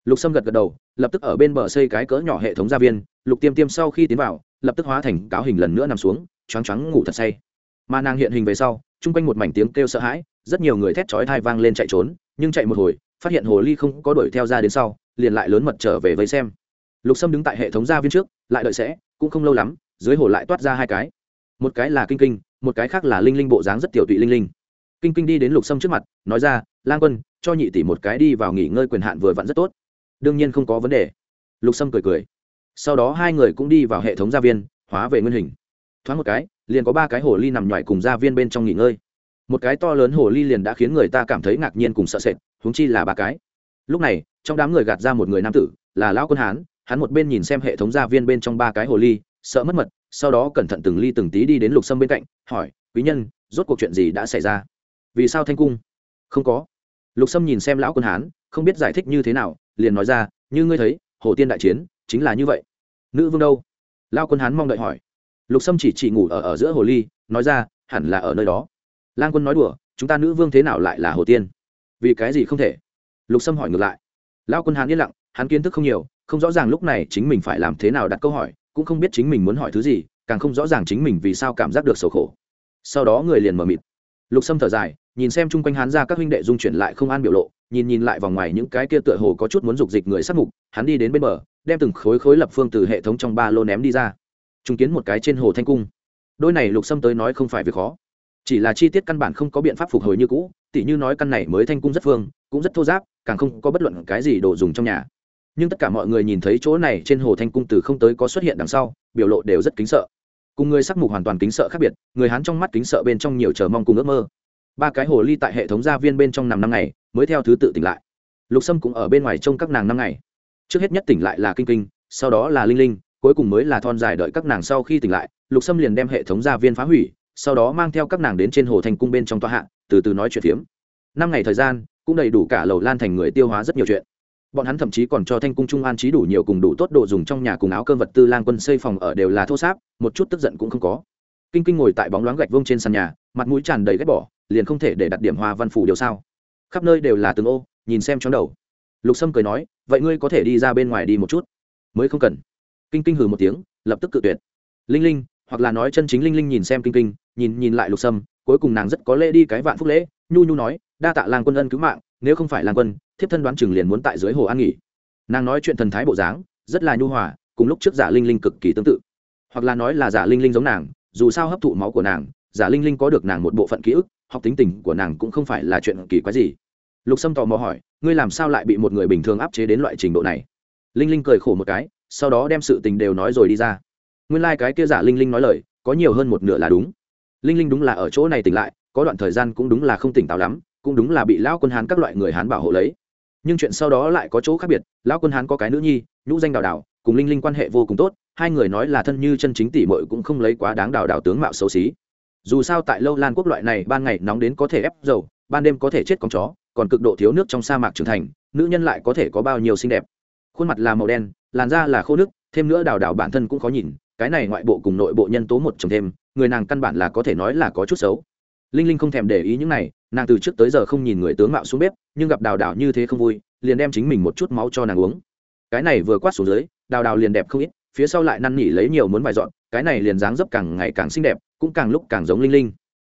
Lục sâm gật gật đầu, lập tức ở bên bờ xây cái cỡ nhỏ hệ thống gia viên. Lục tiêm tiêm sau khi tiến vào, lập tức hóa thành cáo hình lần nữa nằm xuống, choáng choáng ngủ thật say. Mà nàng hiện hình về sau, chung quanh một mảnh tiếng kêu sợ hãi, rất nhiều người thét chói thai vang lên chạy trốn, nhưng chạy một hồi, phát hiện hồ ly không có đuổi theo ra đến sau, liền lại lớn mật trở về với xem. Lục sâm đứng tại hệ thống gia viên trước, lại đợi sẽ, cũng không lâu lắm dưới hồ lại toát ra hai cái. Một cái là kinh kinh, một cái khác là linh linh bộ dáng rất tiểu tụy linh linh. Kinh kinh đi đến lục sâm trước mặt, nói ra, lang quân, cho nhị tỷ một cái đi vào nghỉ ngơi quyền hạn vừa vặn rất tốt. Đương nhiên không có vấn đề. Lục sâm cười cười. Sau đó hai người cũng đi vào hệ thống gia viên, hóa về nguyên hình. Thoáng một cái, liền có ba cái hồ ly nằm nhoài cùng gia viên bên trong nghỉ ngơi. Một cái to lớn hồ ly liền đã khiến người ta cảm thấy ngạc nhiên cùng sợ sệt húng chi là ba cái. Lúc này, trong đám người gạt ra một người nam tử, là lão quân hán, hắn một bên nhìn xem hệ thống gia viên bên trong ba cái hồ ly sợ mất mật, sau đó cẩn thận từng ly từng tí đi đến lục sâm bên cạnh, hỏi, quý nhân, rốt cuộc chuyện gì đã xảy ra? Vì sao thanh cung? Không có. Lục sâm nhìn xem lão quân hán, không biết giải thích như thế nào, liền nói ra, như ngươi thấy, hồ tiên đại chiến, chính là như vậy. Nữ vương đâu? Lao quân hán mong đợi hỏi. Lục sâm chỉ chỉ ngủ ở ở giữa hồ ly, nói ra, hẳn là ở nơi đó. Lang quân nói đùa, chúng ta nữ vương thế nào lại là hồ tiên? Vì cái gì không thể? Lục sâm hỏi ngược lại. Lao quân hán yên lặng, hắn kiến thức không nhiều, không rõ ràng lúc này chính mình phải làm thế nào đặt câu hỏi cũng không biết chính mình muốn hỏi thứ gì, càng không rõ ràng chính mình vì sao cảm giác được sầu khổ. Sau đó người liền mờ mịt. Lục sâm thở dài, nhìn xem chung quanh hắn ra các huynh đệ dung chuyển lại không an biểu lộ, nhìn nhìn lại vòng ngoài những cái kia tựa hồ có chút muốn dục dịch người sát mục, hắn đi đến bên bờ, đem từng khối khối lập phương từ hệ thống trong ba lô ném đi ra. Chứng kiến một cái trên hồ thanh cung. Đôi này lục sâm tới nói không phải việc khó. Chỉ là chi tiết căn bản không có biện pháp phục hồi như cũ, tỉ như nói căn này mới thanh cung rất phương, cũng rất thô giáp, càng không có bất luận cái gì đồ dùng trong nhà nhưng tất cả mọi người nhìn thấy chỗ này trên hồ thanh cung từ không tới có xuất hiện đằng sau, biểu lộ đều rất kính sợ. Cùng người sắc mục hoàn toàn kính sợ khác biệt, người hắn trong mắt kính sợ bên trong nhiều chờ mong cùng ước mơ. Ba cái hồ ly tại hệ thống gia viên bên trong nằm năm ngày, mới theo thứ tự tỉnh lại. Lục sâm cũng ở bên ngoài trông các nàng năm ngày. Trước hết nhất tỉnh lại là kinh kinh, sau đó là linh linh, cuối cùng mới là thon dài đợi các nàng sau khi tỉnh lại, lục sâm liền đem hệ thống gia viên phá hủy, sau đó mang theo các nàng đến trên hồ thành cung bên trong tòa hạ, từ từ nói chuyện phiếm. Năm ngày thời gian, cũng đầy đủ cả lầu lan thành người tiêu hóa rất nhiều chuyện bọn hắn thậm chí còn cho thanh cung trung an trí đủ nhiều cùng đủ tốt đồ dùng trong nhà cùng áo cơm vật tư lang quân xây phòng ở đều là thô sáp, một chút tức giận cũng không có. Kinh kinh ngồi tại bóng loáng gạch vông trên sàn nhà, mặt mũi tràn đầy ghét bỏ, liền không thể để đặt điểm hoa văn phủ điều sao. Khắp nơi đều là từng ô, nhìn xem chóng đầu. Lục sâm cười nói, vậy ngươi có thể đi ra bên ngoài đi một chút? Mới không cần. Kinh kinh hừ một tiếng, lập tức cự tuyệt. Linh linh, hoặc là nói chân chính linh linh nhìn xem kinh kinh, nhìn nhìn lại lục sâm, cuối cùng nàng rất có lễ đi cái vạn phúc lễ. Nhu nhu nói, đa tạ làng quân ân cứu mạng nếu không phải làng quân, thiếp thân đoán chừng liền muốn tại dưới hồ an nghỉ. Nàng nói chuyện thần thái bộ dáng, rất là nhu hòa, cùng lúc trước giả linh linh cực kỳ tương tự. Hoặc là nói là giả linh linh giống nàng, dù sao hấp thụ máu của nàng, giả linh linh có được nàng một bộ phận ký ức, học tính tình của nàng cũng không phải là chuyện kỳ quái gì. Lục sâm tò mò hỏi, ngươi làm sao lại bị một người bình thường áp chế đến loại trình độ này? Linh linh cười khổ một cái, sau đó đem sự tình đều nói rồi đi ra. Nguyên lai、like、cái kia giả linh linh nói lời, có nhiều hơn một nửa là đúng. Linh linh đúng là ở chỗ này tỉnh lại, có đoạn thời gian cũng đúng là không tỉnh táo lắm cũng đúng là bị lão quân hán các loại người hán bảo hộ lấy. Nhưng chuyện sau đó lại có chỗ khác biệt, lão quân hán có cái nữ nhi, nhũ danh đào đào, cùng linh linh quan hệ vô cùng tốt, hai người nói là thân như chân chính tỷ muội cũng không lấy quá đáng đào đào tướng mạo xấu xí. Dù sao tại lâu lan quốc loại này, ban ngày nóng đến có thể ép dầu, ban đêm có thể chết con chó, còn cực độ thiếu nước trong sa mạc trưởng thành, nữ nhân lại có thể có bao nhiêu xinh đẹp. Khuôn mặt là màu đen, làn da là khô nước, thêm nữa đào đào bản thân cũng khó nhìn, cái này ngoại bộ cùng nội bộ nhân tố một chồng thêm, người nàng căn bản là có thể nói là có chút xấu linh linh không thèm để ý những này, nàng từ trước tới giờ không nhìn người tướng mạo xuống bếp, nhưng gặp đào đào như thế không vui, liền đem chính mình một chút máu cho nàng uống. Cái này vừa quát xuống dưới, đào đào liền đẹp không ít, phía sau lại năn nỉ lấy nhiều muốn vài dọn, cái này liền dáng dấp càng ngày càng xinh đẹp, cũng càng lúc càng giống linh linh.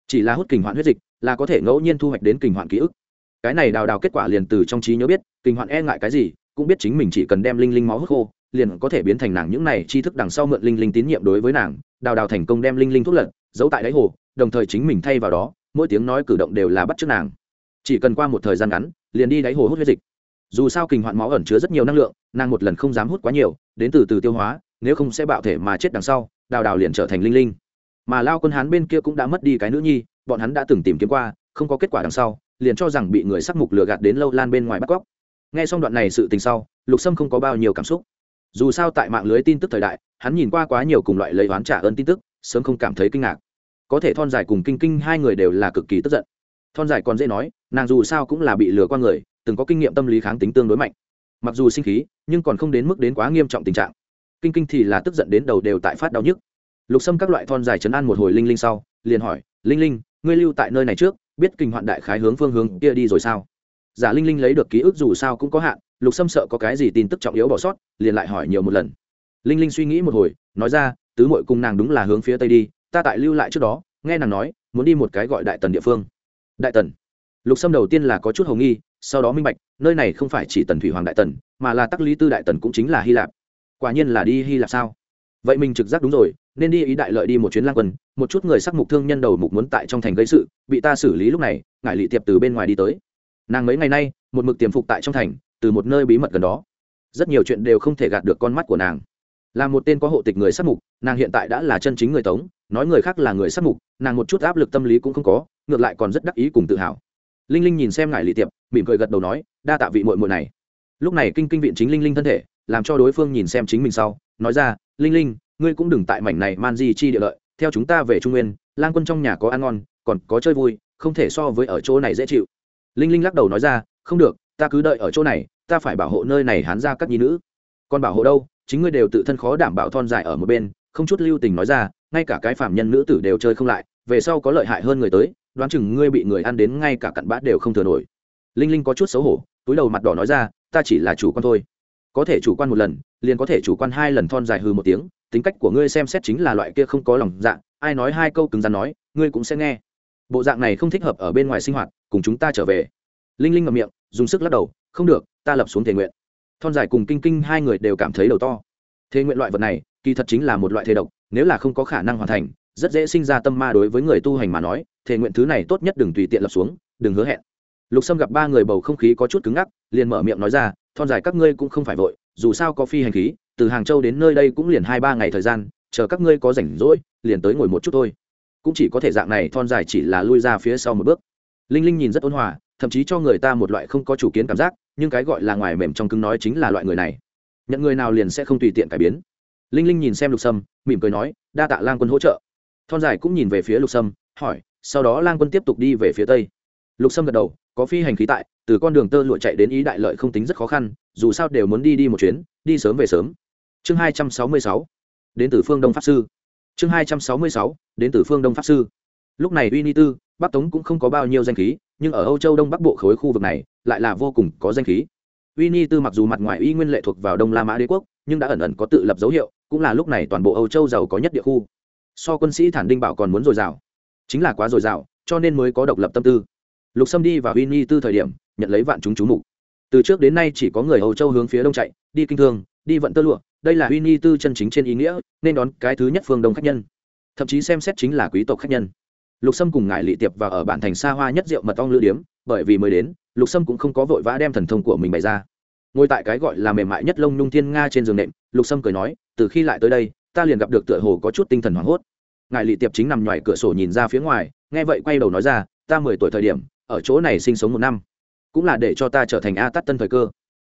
Chỉ là hút kình hoạn huyết dịch, là có thể ngẫu nhiên thu hoạch đến kình hoạn ký ức. Cái này đào đào kết quả liền từ trong trí nhớ biết, kình hoạn e ngại cái gì, cũng biết chính mình chỉ cần đem linh linh máu hút khô, liền có thể biến thành nàng những này tri thức đằng sau mượn linh linh tín nhiệm đối với nàng. Đào đào thành công đem linh linh thuốc lật, giấu tại đáy hồ đồng thời chính mình thay vào đó, mỗi tiếng nói cử động đều là bắt chước nàng. Chỉ cần qua một thời gian ngắn, liền đi đáy hồ hút huyết dịch. Dù sao kình hoạn máu ẩn chứa rất nhiều năng lượng, nàng một lần không dám hút quá nhiều, đến từ từ tiêu hóa, nếu không sẽ bạo thể mà chết đằng sau, đào đào liền trở thành linh linh. Mà lao quân hán bên kia cũng đã mất đi cái nữ nhi, bọn hắn đã từng tìm kiếm qua, không có kết quả đằng sau, liền cho rằng bị người sắc mục lừa gạt đến lâu lan bên ngoài bắt cóc. Nghe xong đoạn này sự tình sau, lục sâm không có bao nhiêu cảm xúc. Dù sao tại mạng lưới tin tức thời đại, hắn nhìn qua quá nhiều cùng loại lấy oán trả ơn tin tức, sớm không cảm thấy kinh ngạc có thể thon dài cùng kinh kinh hai người đều là cực kỳ tức giận. Thon dài còn dễ nói, nàng dù sao cũng là bị lừa qua người, từng có kinh nghiệm tâm lý kháng tính tương đối mạnh. Mặc dù sinh khí, nhưng còn không đến mức đến quá nghiêm trọng tình trạng. Kinh kinh thì là tức giận đến đầu đều tại phát đau nhức. Lục xâm các loại thon dài chấn an một hồi linh linh sau, liền hỏi, linh linh, ngươi lưu tại nơi này trước, biết kinh hoạn đại khái hướng phương hướng kia đi rồi sao? Giả linh linh lấy được ký ức dù sao cũng có hạn, lục xâm sợ có cái gì tin tức trọng yếu bỏ sót, liền lại hỏi nhiều một lần. Linh linh suy nghĩ một hồi, nói ra, tứ mội cùng nàng đúng là hướng phía tây đi ta tại lưu lại trước đó, nghe nàng nói, muốn đi một cái gọi đại tần địa phương. Đại tần? Lục sâm đầu tiên là có chút hầu nghi, sau đó minh bạch, nơi này không phải chỉ tần thủy hoàng đại tần, mà là tắc lý tư đại tần cũng chính là hy lạp. Quả nhiên là đi hy lạp sao? Vậy mình trực giác đúng rồi, nên đi ý đại lợi đi một chuyến lang quân, một chút người sắc mục thương nhân đầu mục muốn tại trong thành gây sự, bị ta xử lý lúc này ngại lị tiệp từ bên ngoài đi tới. Nàng mấy ngày nay, một mực tiềm phục tại trong thành, từ một nơi bí mật gần đó. Rất nhiều chuyện đều không thể gạt được con mắt của nàng. Là một tên có hộ tịch người sắc mục, nàng hiện tại đã là chân chính người tống nói người khác là người sắc mục, nàng một chút áp lực tâm lý cũng không có, ngược lại còn rất đắc ý cùng tự hào. Linh linh nhìn xem ngài lì tiệp, mỉm cười gật đầu nói, đa tạ vị mội mội này. Lúc này kinh kinh viện chính linh linh thân thể, làm cho đối phương nhìn xem chính mình sau, nói ra, linh linh, ngươi cũng đừng tại mảnh này man di chi địa lợi, theo chúng ta về trung nguyên, lang quân trong nhà có ăn ngon, còn có chơi vui, không thể so với ở chỗ này dễ chịu. Linh linh lắc đầu nói ra, không được, ta cứ đợi ở chỗ này, ta phải bảo hộ nơi này hán ra các nhi nữ. Còn bảo hộ đâu? Chính ngươi đều tự thân khó đảm bảo thon dài ở một bên. Không chút lưu tình nói ra ngay cả cái phạm nhân nữ tử đều chơi không lại, về sau có lợi hại hơn người tới, đoán chừng ngươi bị người ăn đến ngay cả cặn bát đều không thừa nổi. Linh linh có chút xấu hổ, túi đầu mặt đỏ nói ra, ta chỉ là chủ quan thôi. Có thể chủ quan một lần, liền có thể chủ quan hai lần thon dài hư một tiếng, tính cách của ngươi xem xét chính là loại kia không có lòng dạ ai nói hai câu cứng rắn nói, ngươi cũng sẽ nghe. Bộ dạng này không thích hợp ở bên ngoài sinh hoạt, cùng chúng ta trở về. Linh linh ngậm miệng, dùng sức lắc đầu, không được, ta lập xuống thể nguyện. Thon dài cùng kinh kinh hai người đều cảm thấy đầu to. Thế nguyện loại vật này, kỳ thật chính là một loại thế độc nếu là không có khả năng hoàn thành, rất dễ sinh ra tâm ma đối với người tu hành mà nói thể nguyện thứ này tốt nhất đừng tùy tiện lập xuống, đừng hứa hẹn. Lục sâm gặp ba người bầu không khí có chút cứng ngắc, liền mở miệng nói ra, thon dài các ngươi cũng không phải vội, dù sao có phi hành khí, từ hàng châu đến nơi đây cũng liền hai ba ngày thời gian, chờ các ngươi có rảnh rỗi, liền tới ngồi một chút thôi. Cũng chỉ có thể dạng này thon dài chỉ là lui ra phía sau một bước. Linh linh nhìn rất ôn hòa, thậm chí cho người ta một loại không có chủ kiến cảm giác, nhưng cái gọi là ngoài mềm trong cứng nói chính là loại người này. Nhận người nào liền sẽ không tùy tiện cải biến linh linh nhìn xem lục sâm, mỉm cười nói, đa tạ lang quân hỗ trợ. Thon dài cũng nhìn về phía lục sâm, hỏi, sau đó lang quân tiếp tục đi về phía tây? Lục sâm gật đầu, có phi hành khí tại, từ con đường tơ lụa chạy đến ý đại lợi không tính rất khó khăn, dù sao đều muốn đi đi một chuyến, đi sớm về sớm. Chương hai trăm sáu mươi sáu, đến từ phương đông pháp sư. Chương hai trăm sáu mươi sáu, đến từ phương đông pháp sư. Lúc này uy ni tư, bắc tống cũng không có bao nhiêu danh khí, nhưng ở âu châu đông bắc bộ khối khu vực này, lại là vô cùng có danh khí. Uy ni tư mặc dù mặt ngoài uy nguyên lệ thuộc vào đông la mã đế quốc, nhưng đã ẩn ẩn có tự lập dấu hiệu cũng là lúc này toàn bộ âu châu giàu có nhất địa khu. So quân sĩ thản đinh bảo còn muốn dồi dào. Chính là quá dồi dào, cho nên mới có độc lập tâm tư. Lục sâm đi vào uy ni tư thời điểm, nhận lấy vạn chúng chú mục. Từ trước đến nay chỉ có người âu châu hướng phía đông chạy, đi kinh thương, đi vận tơ lụa. Đây là uy ni tư chân chính trên ý nghĩa, nên đón cái thứ nhất phương đông khách nhân. Thậm chí xem xét chính là quý tộc khách nhân. Lục sâm cùng ngài lị tiệp và ở bản thành xa hoa nhất rượu mật ong lữ điếm, bởi vì mới đến, lục sâm cũng không có vội vã đem thần thông của mình bày ra ngồi tại cái gọi là mềm mại nhất lông nhung thiên nga trên giường nệm, lục sâm cười nói, từ khi lại tới đây, ta liền gặp được tựa hồ có chút tinh thần hoảng hốt. Ngài lị tiệp chính nằm ngoài cửa sổ nhìn ra phía ngoài, nghe vậy quay đầu nói ra, ta mười tuổi thời điểm, ở chỗ này sinh sống một năm, cũng là để cho ta trở thành a tắt tân thời cơ.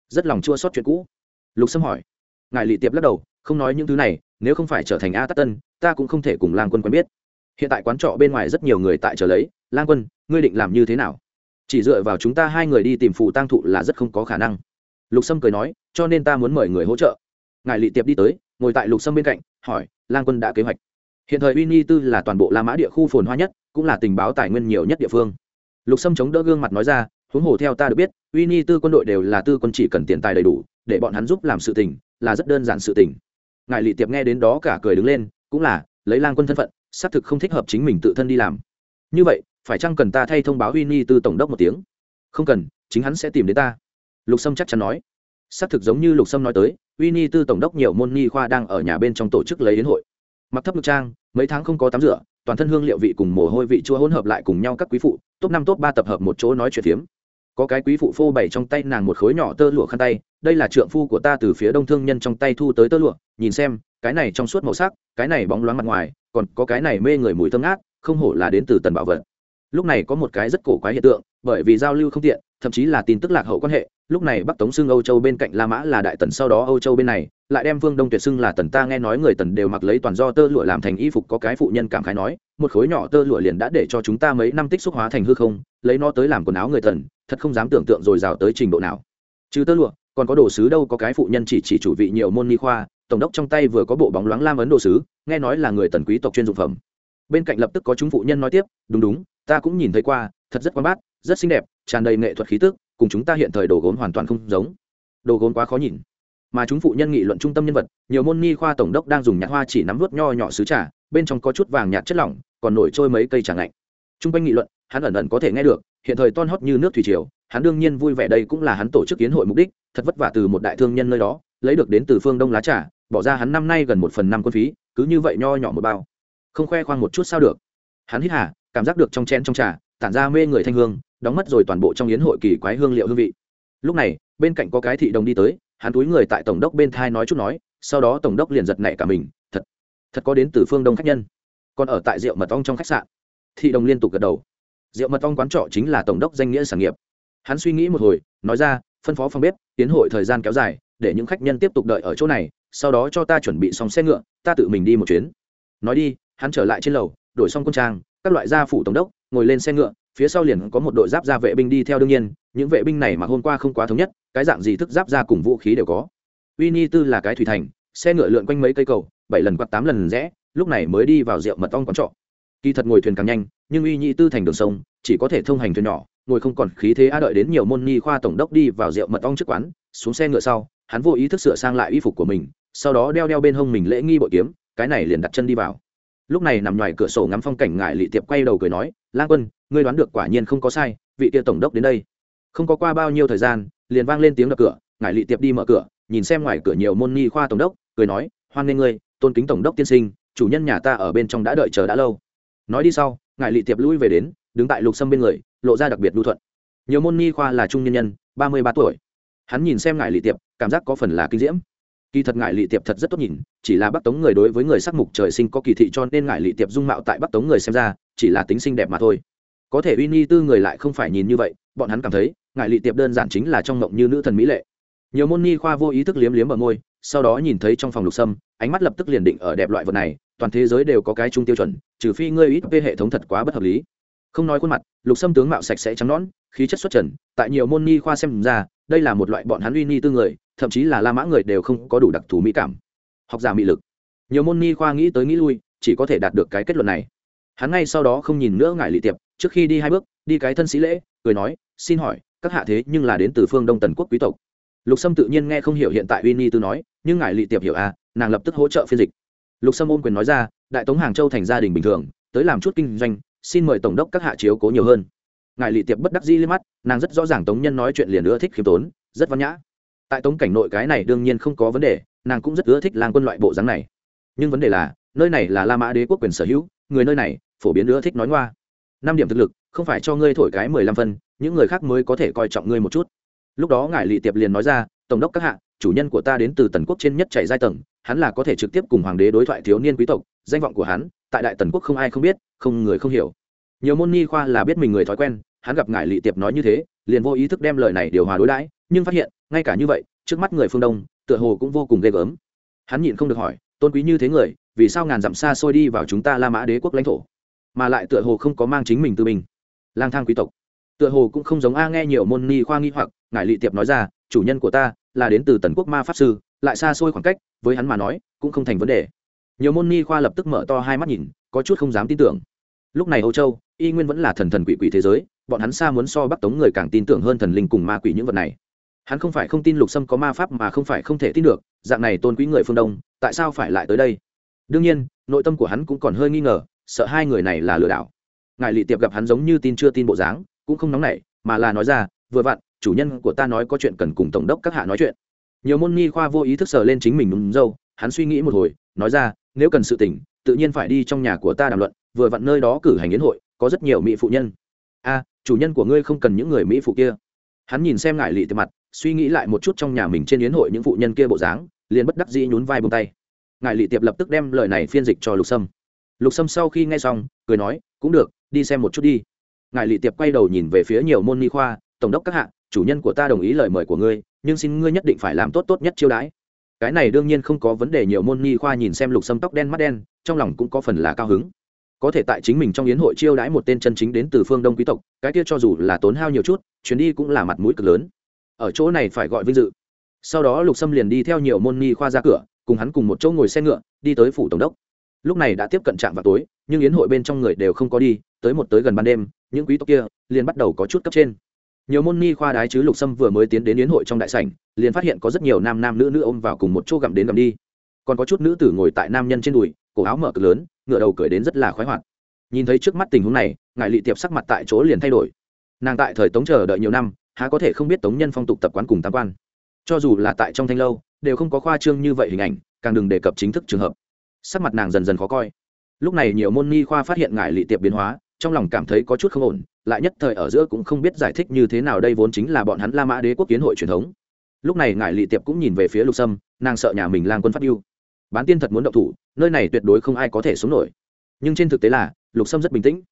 Rất lòng chua sót chuyện cũ. Lục sâm hỏi. Ngài lị tiệp lắc đầu, không nói những thứ này, nếu không phải trở thành a tắt tân, ta cũng không thể cùng lang quân quen biết. Hiện tại quán trọ bên ngoài rất nhiều người tại chờ lấy, lang quân, ngươi định làm như thế nào? Chỉ dựa vào chúng ta hai người đi tìm phụ tăng thụ là rất không có khả năng lục sâm cười nói, cho nên ta muốn mời người hỗ trợ. Ngài lị tiệp đi tới, ngồi tại lục sâm bên cạnh, hỏi, lang quân đã kế hoạch? Hiện thời uy ni tư là toàn bộ la mã địa khu phồn hoa nhất, cũng là tình báo tài nguyên nhiều nhất địa phương. Lục sâm chống đỡ gương mặt nói ra, huống hồ theo ta được biết, uy ni tư quân đội đều là tư quân chỉ cần tiền tài đầy đủ, để bọn hắn giúp làm sự tình, là rất đơn giản sự tình. Ngài lị tiệp nghe đến đó cả cười đứng lên, cũng là, lấy lang quân thân phận, xác thực không thích hợp chính mình tự thân đi làm. Như vậy, phải chăng cần ta thay thông báo uy ni tư tổng đốc một tiếng? Không cần, chính hắn sẽ tìm đến ta lục sâm chắc chắn nói. Xác thực giống như lục sâm nói tới uy ni tư tổng đốc nhiều môn ni khoa đang ở nhà bên trong tổ chức lấy đến hội. Mặc thấp ngực trang, mấy tháng không có tắm rửa, toàn thân hương liệu vị cùng mồ hôi vị chua hỗn hợp lại cùng nhau các quý phụ, top năm top ba tập hợp một chỗ nói chuyện phiếm. Có cái quý phụ phô bày trong tay nàng một khối nhỏ tơ lụa khăn tay, đây là trượng phu của ta từ phía đông thương nhân trong tay thu tới tơ lụa, nhìn xem, cái này trong suốt màu sắc, cái này bóng loáng mặt ngoài, còn có cái này mê người mùi thơm ngát, không hổ là đến từ tần bảo vật. Lúc này có một cái rất cổ quái hiện tượng, bởi vì giao lưu không tiện, thậm chí là tin tức lạc hậu quan hệ lúc này bắc tống xưng âu châu bên cạnh la mã là đại tần sau đó âu châu bên này, lại đem vương đông tuyệt xưng là tần ta nghe nói người tần đều mặc lấy toàn do tơ lụa làm thành y phục, có cái phụ nhân cảm khái nói, một khối nhỏ tơ lụa liền đã để cho chúng ta mấy năm tích xúc hóa thành hư không, lấy nó tới làm quần áo người tần, thật không dám tưởng tượng rồi rào tới trình độ nào. Trừ tơ lụa, còn có đồ sứ đâu, có cái phụ nhân chỉ chỉ chủ vị nhiều môn ni khoa, tổng đốc trong tay vừa có bộ bóng loáng lam ấn đồ sứ, nghe nói là người tần quý tộc chuyên dụng phẩm. Bên cạnh lập tức có chúng phụ nhân nói tiếp, đúng đúng, ta cũng nhìn thấy qua, thật rất quan bát, rất xinh đẹp, tràn đầy nghệ thuật khí tức cùng chúng ta hiện thời đồ gốm hoàn toàn không giống. Đồ gốm quá khó nhìn. Mà chúng phụ nhân nghị luận trung tâm nhân vật, nhiều môn ni khoa tổng đốc đang dùng nhạt hoa chỉ nắm vớt nho nhỏ sứ trà, bên trong có chút vàng nhạt chất lỏng, còn nổi trôi mấy cây trà lạnh chung quanh nghị luận, hắn ẩn ẩn có thể nghe được, hiện thời ton hót như nước thủy triều, hắn đương nhiên vui vẻ đây cũng là hắn tổ chức kiến hội mục đích, thật vất vả từ một đại thương nhân nơi đó, lấy được đến từ phương đông lá trà, bỏ ra hắn năm nay gần một phần năm quân phí, cứ như vậy nho nhỏ một bao. Không khoe khoang một chút sao được. Hắn hít hà, cảm giác được trong chen trong trà tản ra mê người thanh hương, đóng mất rồi toàn bộ trong yến hội kỳ quái hương liệu hương vị. Lúc này, bên cạnh có cái thị đồng đi tới, hắn túi người tại tổng đốc bên thai nói chút nói, sau đó tổng đốc liền giật nảy cả mình, thật thật có đến từ phương đông khách nhân. Còn ở tại rượu mật ong trong khách sạn, thị đồng liên tục gật đầu. Rượu mật ong quán trọ chính là tổng đốc danh nghĩa sản nghiệp. Hắn suy nghĩ một hồi, nói ra, phân phó phòng bếp tiến hội thời gian kéo dài, để những khách nhân tiếp tục đợi ở chỗ này, sau đó cho ta chuẩn bị xong xe ngựa, ta tự mình đi một chuyến. Nói đi, hắn trở lại trên lầu, đổi xong quân trang các loại gia phủ tổng đốc, ngồi lên xe ngựa, phía sau liền có một đội giáp gia vệ binh đi theo đương nhiên, những vệ binh này mà hôm qua không quá thống nhất, cái dạng gì thức giáp gia cùng vũ khí đều có. Uy ni tư là cái thủy thành, xe ngựa lượn quanh mấy cây cầu, bảy lần quạt tám lần rẽ, lúc này mới đi vào rượu mật ong quán trọ. Kỳ thật ngồi thuyền càng nhanh, nhưng uy nhi tư thành đường sông, chỉ có thể thông hành thuyền nhỏ, ngồi không còn khí thế a đợi đến nhiều môn nhi khoa tổng đốc đi vào rượu mật ong trước quán, xuống xe ngựa sau, hắn vô ý thức sửa sang lại y phục của mình, sau đó đeo đeo bên hông mình lễ nghi bội kiếm, cái này liền đặt chân đi vào lúc này nằm ngoài cửa sổ ngắm phong cảnh ngại lị tiệp quay đầu cười nói, lang quân, ngươi đoán được quả nhiên không có sai, vị kia tổng đốc đến đây. Không có qua bao nhiêu thời gian, liền vang lên tiếng đập cửa ngài lị tiệp đi mở cửa, nhìn xem ngoài cửa nhiều môn nghi khoa tổng đốc, cười nói, hoan nghênh ngươi, tôn kính tổng đốc tiên sinh, chủ nhân nhà ta ở bên trong đã đợi chờ đã lâu. Nói đi sau ngài lị tiệp lui về đến, đứng tại lục sâm bên người, lộ ra đặc biệt lưu thuận. Nhiều môn nghi khoa là trung nhân nhân, ba mươi ba tuổi. Hắn nhìn xem ngài lị tiệp, cảm giác có phần là kinh diễm kỳ thật ngại lị tiệp thật rất tốt nhìn, chỉ là bắc tống người đối với người sắc mục trời sinh có kỳ thị cho nên ngại lị tiệp dung mạo tại bắc tống người xem ra, chỉ là tính xinh đẹp mà thôi. Có thể uy ni tư người lại không phải nhìn như vậy, bọn hắn cảm thấy ngại lị tiệp đơn giản chính là trong mộng như nữ thần mỹ lệ. Nhiều môn ni khoa vô ý thức liếm liếm ở môi, sau đó nhìn thấy trong phòng lục sâm, ánh mắt lập tức liền định ở đẹp loại vật này, toàn thế giới đều có cái chung tiêu chuẩn, trừ phi ngươi ít về hệ thống thật quá bất hợp lý. Không nói khuôn mặt, lục sâm tướng mạo sạch sẽ trắng nõn, khí chất xuất trần, tại nhiều môn ni khoa xem ra, đây là một loại bọn hắn uy ni tư người thậm chí là la mã người đều không có đủ đặc thù mỹ cảm. Học giả mỹ lực. Nhiều môn ni khoa nghĩ tới nghĩ lui, chỉ có thể đạt được cái kết luận này. Hắn ngay sau đó không nhìn nữa ngại lị tiệp, trước khi đi hai bước, đi cái thân sĩ lễ, cười nói, xin hỏi, các hạ thế nhưng là đến từ phương đông tần quốc quý tộc. Lục sâm tự nhiên nghe không hiểu hiện tại uy ni tư nói, nhưng ngài lị tiệp hiểu à nàng lập tức hỗ trợ phiên dịch. Lục sâm ôm quyền nói ra, đại tống hàng châu thành gia đình bình thường, tới làm chút kinh doanh, xin mời tổng đốc các hạ chiếu cố nhiều hơn. Ngài lị tiệp bất đắc dĩ liếc mắt, nàng rất rõ ràng tống nhân nói chuyện liền ưa thích khiêm tốn, rất văn nhã tại tống cảnh nội cái này đương nhiên không có vấn đề, nàng cũng rất ưa thích lang quân loại bộ dáng này. Nhưng vấn đề là, nơi này là la mã đế quốc quyền sở hữu, người nơi này phổ biến ưa thích nói ngoa. Năm điểm thực lực, không phải cho ngươi thổi cái mười lăm phân, những người khác mới có thể coi trọng ngươi một chút. Lúc đó ngài lị tiệp liền nói ra, tổng đốc các hạ, chủ nhân của ta đến từ tần quốc trên nhất chảy giai tầng, hắn là có thể trực tiếp cùng hoàng đế đối thoại thiếu niên quý tộc, danh vọng của hắn, tại đại tần quốc không ai không biết, không người không hiểu. Nhiều môn ni khoa là biết mình người thói quen hắn gặp ngài lị tiệp nói như thế, liền vô ý thức đem lời này điều hòa đối đãi, nhưng phát hiện, ngay cả như vậy, trước mắt người phương đông, tựa hồ cũng vô cùng ghê gớm. Hắn nhịn không được hỏi, tôn quý như thế người, vì sao ngàn dặm xa xôi đi vào chúng ta la mã đế quốc lãnh thổ, mà lại tựa hồ không có mang chính mình từ mình lang thang quý tộc. Tựa hồ cũng không giống a nghe nhiều môn ni khoa nghi hoặc, ngài lị tiệp nói ra, chủ nhân của ta là đến từ tần quốc ma pháp sư, lại xa xôi khoảng cách, với hắn mà nói, cũng không thành vấn đề. Nhiều môn ni khoa lập tức mở to hai mắt nhìn, có chút không dám tin tưởng. Lúc này âu châu, y nguyên vẫn là thần thần quỷ quỷ thế giới bọn hắn xa muốn so bắc tống người càng tin tưởng hơn thần linh cùng ma quỷ những vật này. Hắn không phải không tin lục sâm có ma pháp mà không phải không thể tin được, dạng này tôn quý người phương đông, tại sao phải lại tới đây? Đương nhiên, nội tâm của hắn cũng còn hơi nghi ngờ, sợ hai người này là lừa đảo. Ngài lị tiệp gặp hắn giống như tin chưa tin bộ dáng, cũng không nóng nảy, mà là nói ra, vừa vặn, chủ nhân của ta nói có chuyện cần cùng tổng đốc các hạ nói chuyện. Nhiều môn nghi khoa vô ý thức sờ lên chính mình đúng dâu, hắn suy nghĩ một hồi, nói ra, nếu cần sự tỉnh tự nhiên phải đi trong nhà của ta đàm luận, vừa vặn nơi đó cử hành yến hội, có rất nhiều mỹ phụ nhân. A chủ nhân của ngươi không cần những người mỹ phụ kia. Hắn nhìn xem ngại lị tiệp mặt, suy nghĩ lại một chút trong nhà mình trên yến hội những phụ nhân kia bộ dáng, liền bất đắc dĩ nhún vai bông tay. Ngại lị tiệp lập tức đem lời này phiên dịch cho lục sâm. Lục sâm sau khi nghe xong, cười nói, cũng được, đi xem một chút đi. Ngài lị tiệp quay đầu nhìn về phía nhiều môn ni khoa, tổng đốc các hạ, chủ nhân của ta đồng ý lời mời của ngươi, nhưng xin ngươi nhất định phải làm tốt tốt nhất chiêu đãi. Cái này đương nhiên không có vấn đề, nhiều môn ni khoa nhìn xem lục sâm tóc đen mắt đen, trong lòng cũng có phần là cao hứng có thể tại chính mình trong yến hội chiêu đãi một tên chân chính đến từ phương đông quý tộc, cái kia cho dù là tốn hao nhiều chút, chuyến đi cũng là mặt mũi cực lớn. Ở chỗ này phải gọi vinh dự. Sau đó lục sâm liền đi theo nhiều môn ni khoa ra cửa, cùng hắn cùng một chỗ ngồi xe ngựa, đi tới phủ tổng đốc. Lúc này đã tiếp cận trạm vào tối, nhưng yến hội bên trong người đều không có đi, tới một tới gần ban đêm, những quý tộc kia liền bắt đầu có chút cấp trên. Nhiều môn ni khoa đái chứ lục sâm vừa mới tiến đến yến hội trong đại sảnh, liền phát hiện có rất nhiều nam nam nữ nữ ôm vào cùng một chỗ gặm đến gặm đi. Còn có chút nữ tử ngồi tại nam nhân trên đùi cổ áo mở cực lớn, ngựa đầu cười đến rất là khoái hoạt. Nhìn thấy trước mắt tình huống này, ngài lị tiệp sắc mặt tại chỗ liền thay đổi. Nàng tại thời tống chờ đợi nhiều năm, há có thể không biết tống nhân phong tục tập quán cùng tam quan. Cho dù là tại trong thanh lâu, đều không có khoa trương như vậy hình ảnh, càng đừng đề cập chính thức trường hợp. Sắc mặt nàng dần dần khó coi. Lúc này nhiều môn ni khoa phát hiện ngài lị tiệp biến hóa, trong lòng cảm thấy có chút không ổn, lại nhất thời ở giữa cũng không biết giải thích như thế nào đây vốn chính là bọn hắn la mã đế quốc kiến hội truyền thống. Lúc này ngài lị tiệp cũng nhìn về phía lục sâm, nàng sợ nhà mình lang quân phát yêu bán tiên thật muốn động thủ nơi này tuyệt đối không ai có thể sống nổi. Nhưng trên thực tế là, lục sâm rất bình tĩnh.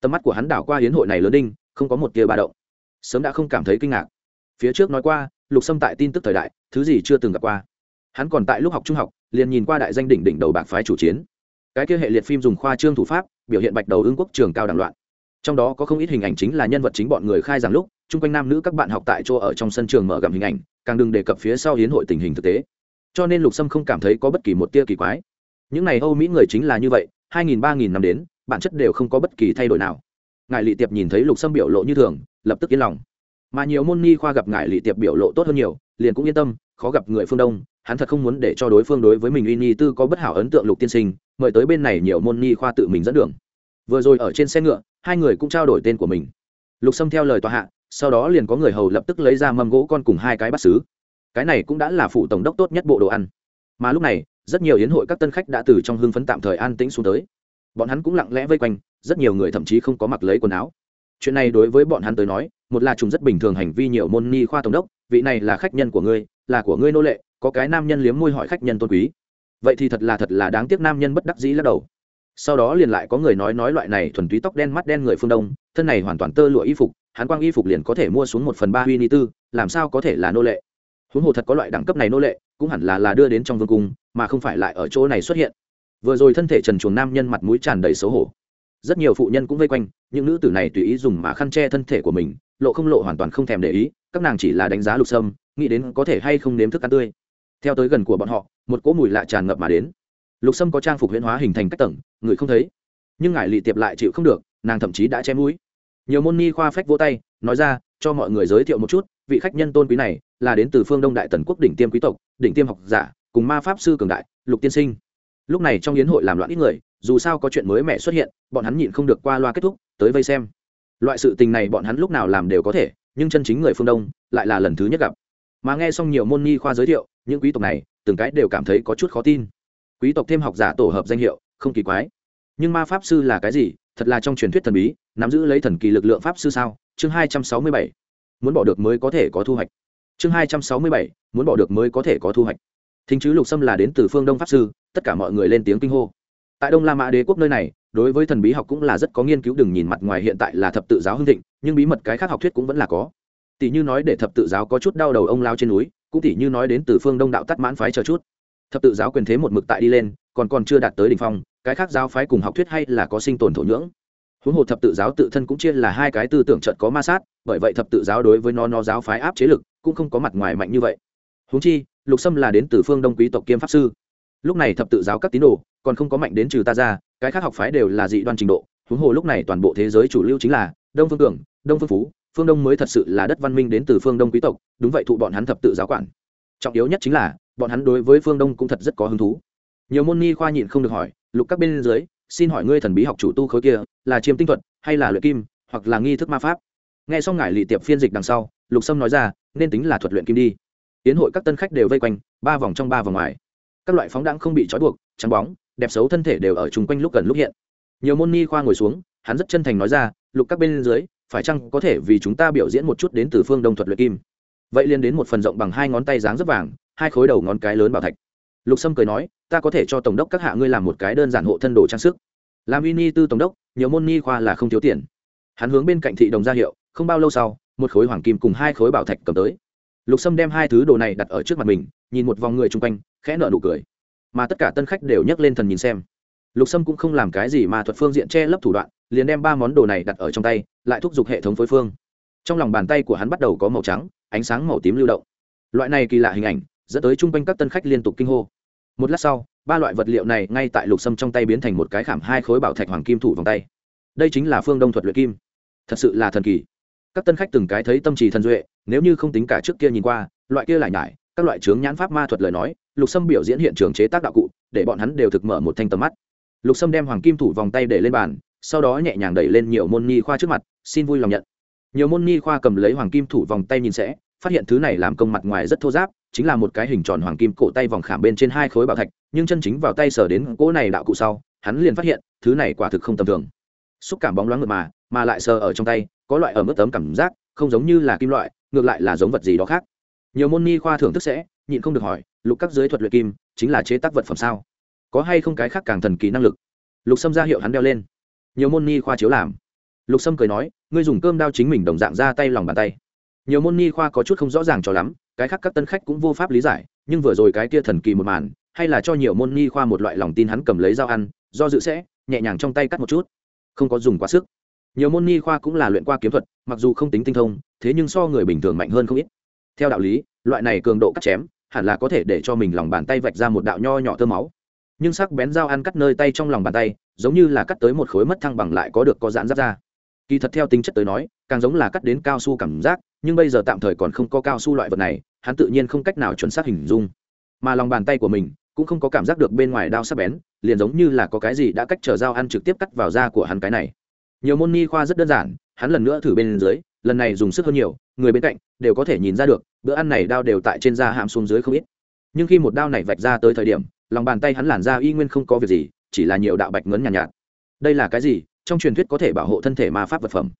Tầm mắt của hắn đảo qua hiến hội này lớn đinh, không có một tia ba động. Sớm đã không cảm thấy kinh ngạc. Phía trước nói qua, lục sâm tại tin tức thời đại, thứ gì chưa từng gặp qua. Hắn còn tại lúc học trung học, liền nhìn qua đại danh đỉnh đỉnh đầu bạc phái chủ chiến. Cái kia hệ liệt phim dùng khoa trương thủ pháp, biểu hiện bạch đầu ương quốc trường cao đẳng loạn. Trong đó có không ít hình ảnh chính là nhân vật chính bọn người khai giảng lúc, chung quanh nam nữ các bạn học tại chỗ ở trong sân trường mở gặm hình ảnh, càng đừng đề cập phía sau hiến hội tình hình thực tế. Cho nên lục sâm không cảm thấy có bất kỳ một tia kỳ quái những này âu mỹ người chính là như vậy, hai nghìn, ba nghìn năm đến, bản chất đều không có bất kỳ thay đổi nào. Ngài lị tiệp nhìn thấy lục sâm biểu lộ như thường, lập tức yên lòng. Mà nhiều môn ni khoa gặp ngài lị tiệp biểu lộ tốt hơn nhiều, liền cũng yên tâm, khó gặp người phương đông, hắn thật không muốn để cho đối phương đối với mình uy ni tư có bất hảo ấn tượng lục tiên sinh, mời tới bên này nhiều môn ni khoa tự mình dẫn đường. Vừa rồi ở trên xe ngựa, hai người cũng trao đổi tên của mình. Lục sâm theo lời tòa hạ, sau đó liền có người hầu lập tức lấy ra mâm gỗ con cùng hai cái bát xứ. Cái này cũng đã là phụ tổng đốc tốt nhất bộ đồ ăn. Mà lúc này rất nhiều yến hội các tân khách đã từ trong hưng phấn tạm thời an tĩnh xuống tới. Bọn hắn cũng lặng lẽ vây quanh, rất nhiều người thậm chí không có mặc lấy quần áo. Chuyện này đối với bọn hắn tới nói, một là chúng rất bình thường hành vi nhiều môn ni khoa tổng đốc, vị này là khách nhân của ngươi, là của ngươi nô lệ, có cái nam nhân liếm môi hỏi khách nhân tôn quý. Vậy thì thật là thật là đáng tiếc nam nhân bất đắc dĩ lắc đầu. Sau đó liền lại có người nói nói loại này thuần túy tóc đen mắt đen người phương đông, thân này hoàn toàn tơ lụa y phục hắn quang y phục liền có thể mua xuống một phần ba huy ni tư, làm sao có thể là nô lệ? Huống hồ thật có loại đẳng cấp này nô lệ cũng hẳn là là đưa đến trong vương cung, mà không phải lại ở chỗ này xuất hiện. Vừa rồi thân thể trần chuồng nam nhân mặt mũi tràn đầy xấu hổ. Rất nhiều phụ nhân cũng vây quanh, những nữ tử này tùy ý dùng mà khăn che thân thể của mình, lộ không lộ hoàn toàn không thèm để ý, các nàng chỉ là đánh giá lục sâm, nghĩ đến có thể hay không nếm thức ăn tươi. Theo tới gần của bọn họ, một cỗ mùi lạ tràn ngập mà đến. Lục sâm có trang phục huyễn hóa hình thành cách tầng, người không thấy. Nhưng ngài lị tiệp lại chịu không được, nàng thậm chí đã che mũi. Nhiều môn ni khoa phách vỗ tay, nói ra, cho mọi người giới thiệu một chút, vị khách nhân tôn quý này là đến từ phương đông đại tần quốc đỉnh tiêm quý tộc, đỉnh tiêm học giả, cùng ma pháp sư cường đại, lục tiên sinh. Lúc này trong yến hội làm loạn ít người, dù sao có chuyện mới mẻ xuất hiện, bọn hắn nhịn không được qua loa kết thúc, tới vây xem. Loại sự tình này bọn hắn lúc nào làm đều có thể, nhưng chân chính người phương đông, lại là lần thứ nhất gặp. Mà nghe xong nhiều môn nghi khoa giới thiệu, những quý tộc này, từng cái đều cảm thấy có chút khó tin. Quý tộc thêm học giả tổ hợp danh hiệu, không kỳ quái. Nhưng ma pháp sư là cái gì? Thật là trong truyền thuyết thần bí, nắm giữ lấy thần kỳ lực lượng pháp sư sao? Chương hai trăm sáu mươi bảy. Muốn bỏ được mới có thể có thu hoạch chương hai trăm sáu mươi bảy, muốn bỏ được mới có thể có thu hoạch. Thính chứ lục sâm là đến từ phương đông pháp sư, tất cả mọi người lên tiếng kinh hô. Tại đông la mã đế quốc nơi này, đối với thần bí học cũng là rất có nghiên cứu, đừng nhìn mặt ngoài hiện tại là thập tự giáo hưng thịnh, nhưng bí mật cái khác học thuyết cũng vẫn là có. Tỷ như nói để thập tự giáo có chút đau đầu ông lao trên núi, cũng tỷ như nói đến từ phương đông đạo tắt mãn phái chờ chút. Thập tự giáo quyền thế một mực tại đi lên, còn còn chưa đạt tới đỉnh phong, cái khác giáo phái cùng học thuyết hay là có sinh tồn thổ nhưỡng huống hồ thập tự giáo tự thân cũng chia là hai cái tư tưởng trận có ma sát, bởi vậy thập tự giáo đối với nó nó giáo phái áp chế lực cũng không có mặt ngoài mạnh như vậy. Huống chi, lục sâm là đến từ phương đông quý tộc kiêm pháp sư. Lúc này thập tự giáo các tín đồ còn không có mạnh đến trừ ta ra, cái khác học phái đều là dị đoan trình độ, huống hồ lúc này toàn bộ thế giới chủ lưu chính là đông phương cường, đông phương phú, phương đông mới thật sự là đất văn minh đến từ phương đông quý tộc, đúng vậy thụ bọn hắn thập tự giáo quản. Trọng yếu nhất chính là, bọn hắn đối với phương đông cũng thật rất có hứng thú. Nhiều môn ni khoa nhịn không được hỏi, lục các bên dưới xin hỏi ngươi thần bí học chủ tu khối kia là chiêm tinh thuật hay là luyện kim hoặc là nghi thức ma pháp? Nghe xong ngài lị tiệp phiên dịch đằng sau, lục sâm nói ra, nên tính là thuật luyện kim đi. Tiến hội các tân khách đều vây quanh, ba vòng trong ba vòng ngoài. Các loại phóng đãng không bị trói buộc, trắng bóng, đẹp xấu thân thể đều ở chung quanh lúc gần lúc hiện. Nhiều môn ni khoa ngồi xuống, hắn rất chân thành nói ra, lục các bên dưới, phải chăng có thể vì chúng ta biểu diễn một chút đến từ phương đông thuật luyện kim? Vậy liên đến một phần rộng bằng hai ngón tay dáng rất vàng, hai khối đầu ngón cái lớn bảo thạch lục sâm cười nói, ta có thể cho tổng đốc các hạ ngươi làm một cái đơn giản hộ thân đồ trang sức. Làm uy ni tư tổng đốc, nhiều môn ni khoa là không thiếu tiền. Hắn hướng bên cạnh thị đồng ra hiệu, không bao lâu sau, một khối hoàng kim cùng hai khối bảo thạch cầm tới. Lục sâm đem hai thứ đồ này đặt ở trước mặt mình, nhìn một vòng người chung quanh, khẽ nợ nụ cười. Mà tất cả tân khách đều nhấc lên thần nhìn xem. Lục sâm cũng không làm cái gì mà thuật phương diện che lấp thủ đoạn, liền đem ba món đồ này đặt ở trong tay, lại thúc giục hệ thống phối phương. Trong lòng bàn tay của hắn bắt đầu có màu trắng, ánh sáng màu tím lưu động. Loại này kỳ lạ hình ảnh dẫn tới chung quanh các tân khách liên tục kinh hô. Một lát sau, ba loại vật liệu này ngay tại lục sâm trong tay biến thành một cái khảm hai khối bảo thạch hoàng kim thủ vòng tay. Đây chính là phương đông thuật luyện kim. Thật sự là thần kỳ. Các tân khách từng cái thấy tâm trì thần duệ, nếu như không tính cả trước kia nhìn qua, loại kia lại nhải, các loại chướng nhãn pháp ma thuật lời nói, lục sâm biểu diễn hiện trường chế tác đạo cụ, để bọn hắn đều thực mở một thanh tầm mắt. Lục sâm đem hoàng kim thủ vòng tay để lên bàn, sau đó nhẹ nhàng đẩy lên nhiều môn nhi khoa trước mặt, xin vui lòng nhận. Nhiều môn nhi khoa cầm lấy hoàng kim thủ vòng tay nhìn sẽ, phát hiện thứ này làm công mặt ngoài rất thô giáp chính là một cái hình tròn hoàng kim cổ tay vòng khảm bên trên hai khối bảo thạch, nhưng chân chính vào tay sở đến cỗ này đạo cụ sau, hắn liền phát hiện, thứ này quả thực không tầm thường. Xúc cảm bóng loáng ngược mà mà lại sờ ở trong tay, có loại ở mức tấm cảm giác, không giống như là kim loại, ngược lại là giống vật gì đó khác. Nhiều môn ni khoa thưởng thức sẽ, nhịn không được hỏi, lục các dưới thuật luyện kim, chính là chế tác vật phẩm sao? Có hay không cái khác càng thần kỳ năng lực? Lục sâm ra hiệu hắn đeo lên. Nhiều môn ni khoa chiếu làm. Lục sâm cười nói, ngươi dùng cơm đao chính mình đồng dạng ra tay lòng bàn tay. Nhiều môn ni khoa có chút không rõ ràng cho lắm cái khác các tân khách cũng vô pháp lý giải, nhưng vừa rồi cái kia thần kỳ một màn, hay là cho nhiều môn ni khoa một loại lòng tin hắn cầm lấy dao ăn, do dự sẽ, nhẹ nhàng trong tay cắt một chút. Không có dùng quá sức. Nhiều môn ni khoa cũng là luyện qua kiếm thuật, mặc dù không tính tinh thông, thế nhưng so người bình thường mạnh hơn không ít. Theo đạo lý, loại này cường độ cắt chém, hẳn là có thể để cho mình lòng bàn tay vạch ra một đạo nho nhỏ tơ máu. Nhưng sắc bén dao ăn cắt nơi tay trong lòng bàn tay, giống như là cắt tới một khối mất thăng bằng lại có được có giãn giáp ra kỳ thật theo tính chất tới nói càng giống là cắt đến cao su cảm giác nhưng bây giờ tạm thời còn không có cao su loại vật này hắn tự nhiên không cách nào chuẩn xác hình dung. Mà lòng bàn tay của mình cũng không có cảm giác được bên ngoài đao sắc bén liền giống như là có cái gì đã cách chờ dao ăn trực tiếp cắt vào da của hắn cái này. Nhiều môn ni khoa rất đơn giản hắn lần nữa thử bên dưới lần này dùng sức hơn nhiều người bên cạnh đều có thể nhìn ra được bữa ăn này đao đều tại trên da hạm xuống dưới không ít. Nhưng khi một đao này vạch ra tới thời điểm lòng bàn tay hắn làn da y nguyên không có việc gì chỉ là nhiều đạo bạch ngấn nhàn nhạt, nhạt. Đây là cái gì? Trong truyền thuyết có thể bảo hộ thân thể ma pháp vật phẩm.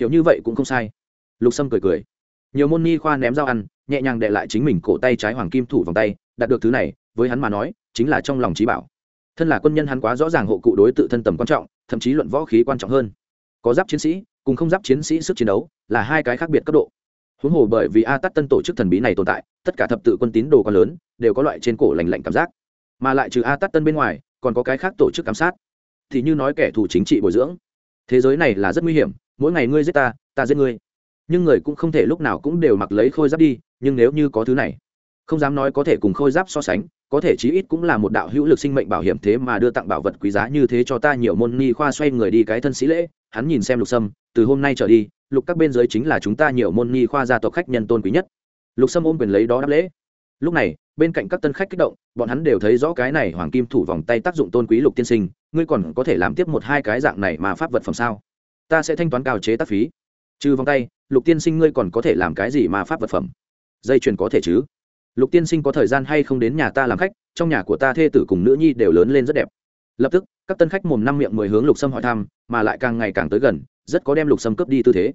Hiểu như vậy cũng không sai. Lục sâm cười cười. Nhiều môn ni khoa ném dao ăn, nhẹ nhàng đệ lại chính mình cổ tay trái hoàng kim thủ vòng tay, đạt được thứ này, với hắn mà nói, chính là trong lòng trí bảo. Thân là quân nhân hắn quá rõ ràng hộ cụ đối tự thân tầm quan trọng, thậm chí luận võ khí quan trọng hơn. Có giáp chiến sĩ, cùng không giáp chiến sĩ sức chiến đấu, là hai cái khác biệt cấp độ. Huống hồ bởi vì a tắt tân tổ chức thần bí này tồn tại, tất cả thập tự quân tín đồ quá lớn, đều có loại trên cổ lành lạnh cảm giác. Mà lại trừ a tắt tân bên ngoài, còn có cái khác tổ chức giám sát thì như nói kẻ thù chính trị bồi dưỡng. Thế giới này là rất nguy hiểm, mỗi ngày ngươi giết ta ta giết ngươi. Nhưng người cũng không thể lúc nào cũng đều mặc lấy khôi giáp đi, nhưng nếu như có thứ này, không dám nói có thể cùng khôi giáp so sánh, có thể chí ít cũng là một đạo hữu lực sinh mệnh bảo hiểm thế mà đưa tặng bảo vật quý giá như thế cho ta nhiều môn ni khoa xoay người đi cái thân sĩ lễ, hắn nhìn xem lục sâm, từ hôm nay trở đi, lục các bên dưới chính là chúng ta nhiều môn ni khoa gia tộc khách nhân tôn quý nhất. Lục sâm ôm quyền lấy đó đáp lễ. Lúc này, bên cạnh các tân khách kích động, bọn hắn đều thấy rõ cái này hoàng kim thủ vòng tay tác dụng tôn quý lục tiên sinh ngươi còn có thể làm tiếp một hai cái dạng này mà pháp vật phẩm sao? Ta sẽ thanh toán cao chế tác phí. Trừ vòng tay, lục tiên sinh ngươi còn có thể làm cái gì mà pháp vật phẩm? Dây chuyền có thể chứ? Lục tiên sinh có thời gian hay không đến nhà ta làm khách, trong nhà của ta thê tử cùng nữ nhi đều lớn lên rất đẹp. Lập tức, các tân khách mồm năm miệng mười hướng lục sâm hỏi thăm, mà lại càng ngày càng tới gần, rất có đem lục sâm cướp đi tư thế.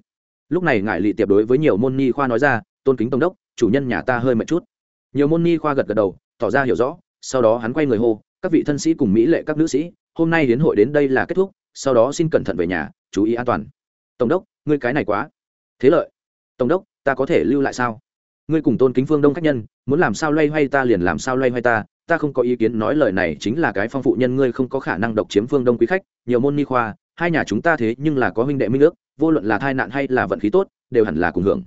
Lúc này ngại lị tiệp đối với nhiều môn ni khoa nói ra, tôn kính tổng đốc, chủ nhân nhà ta hơi mệt chút. Nhiều môn ni khoa gật gật đầu, tỏ ra hiểu rõ, sau đó hắn quay người hô, các vị thân sĩ cùng mỹ lệ các nữ sĩ hôm nay đến hội đến đây là kết thúc, sau đó xin cẩn thận về nhà, chú ý an toàn. Tổng đốc, ngươi cái này quá. Thế lợi. Tổng đốc, ta có thể lưu lại sao? Ngươi cùng tôn kính phương đông khách nhân, muốn làm sao loay hoay ta liền làm sao loay hoay ta ta không có ý kiến nói lời này chính là cái phong phụ nhân ngươi không có khả năng độc chiếm phương đông quý khách, nhiều môn ni khoa, hai nhà chúng ta thế nhưng là có huynh đệ minh ước, vô luận là tai nạn hay là vận khí tốt, đều hẳn là cùng hưởng.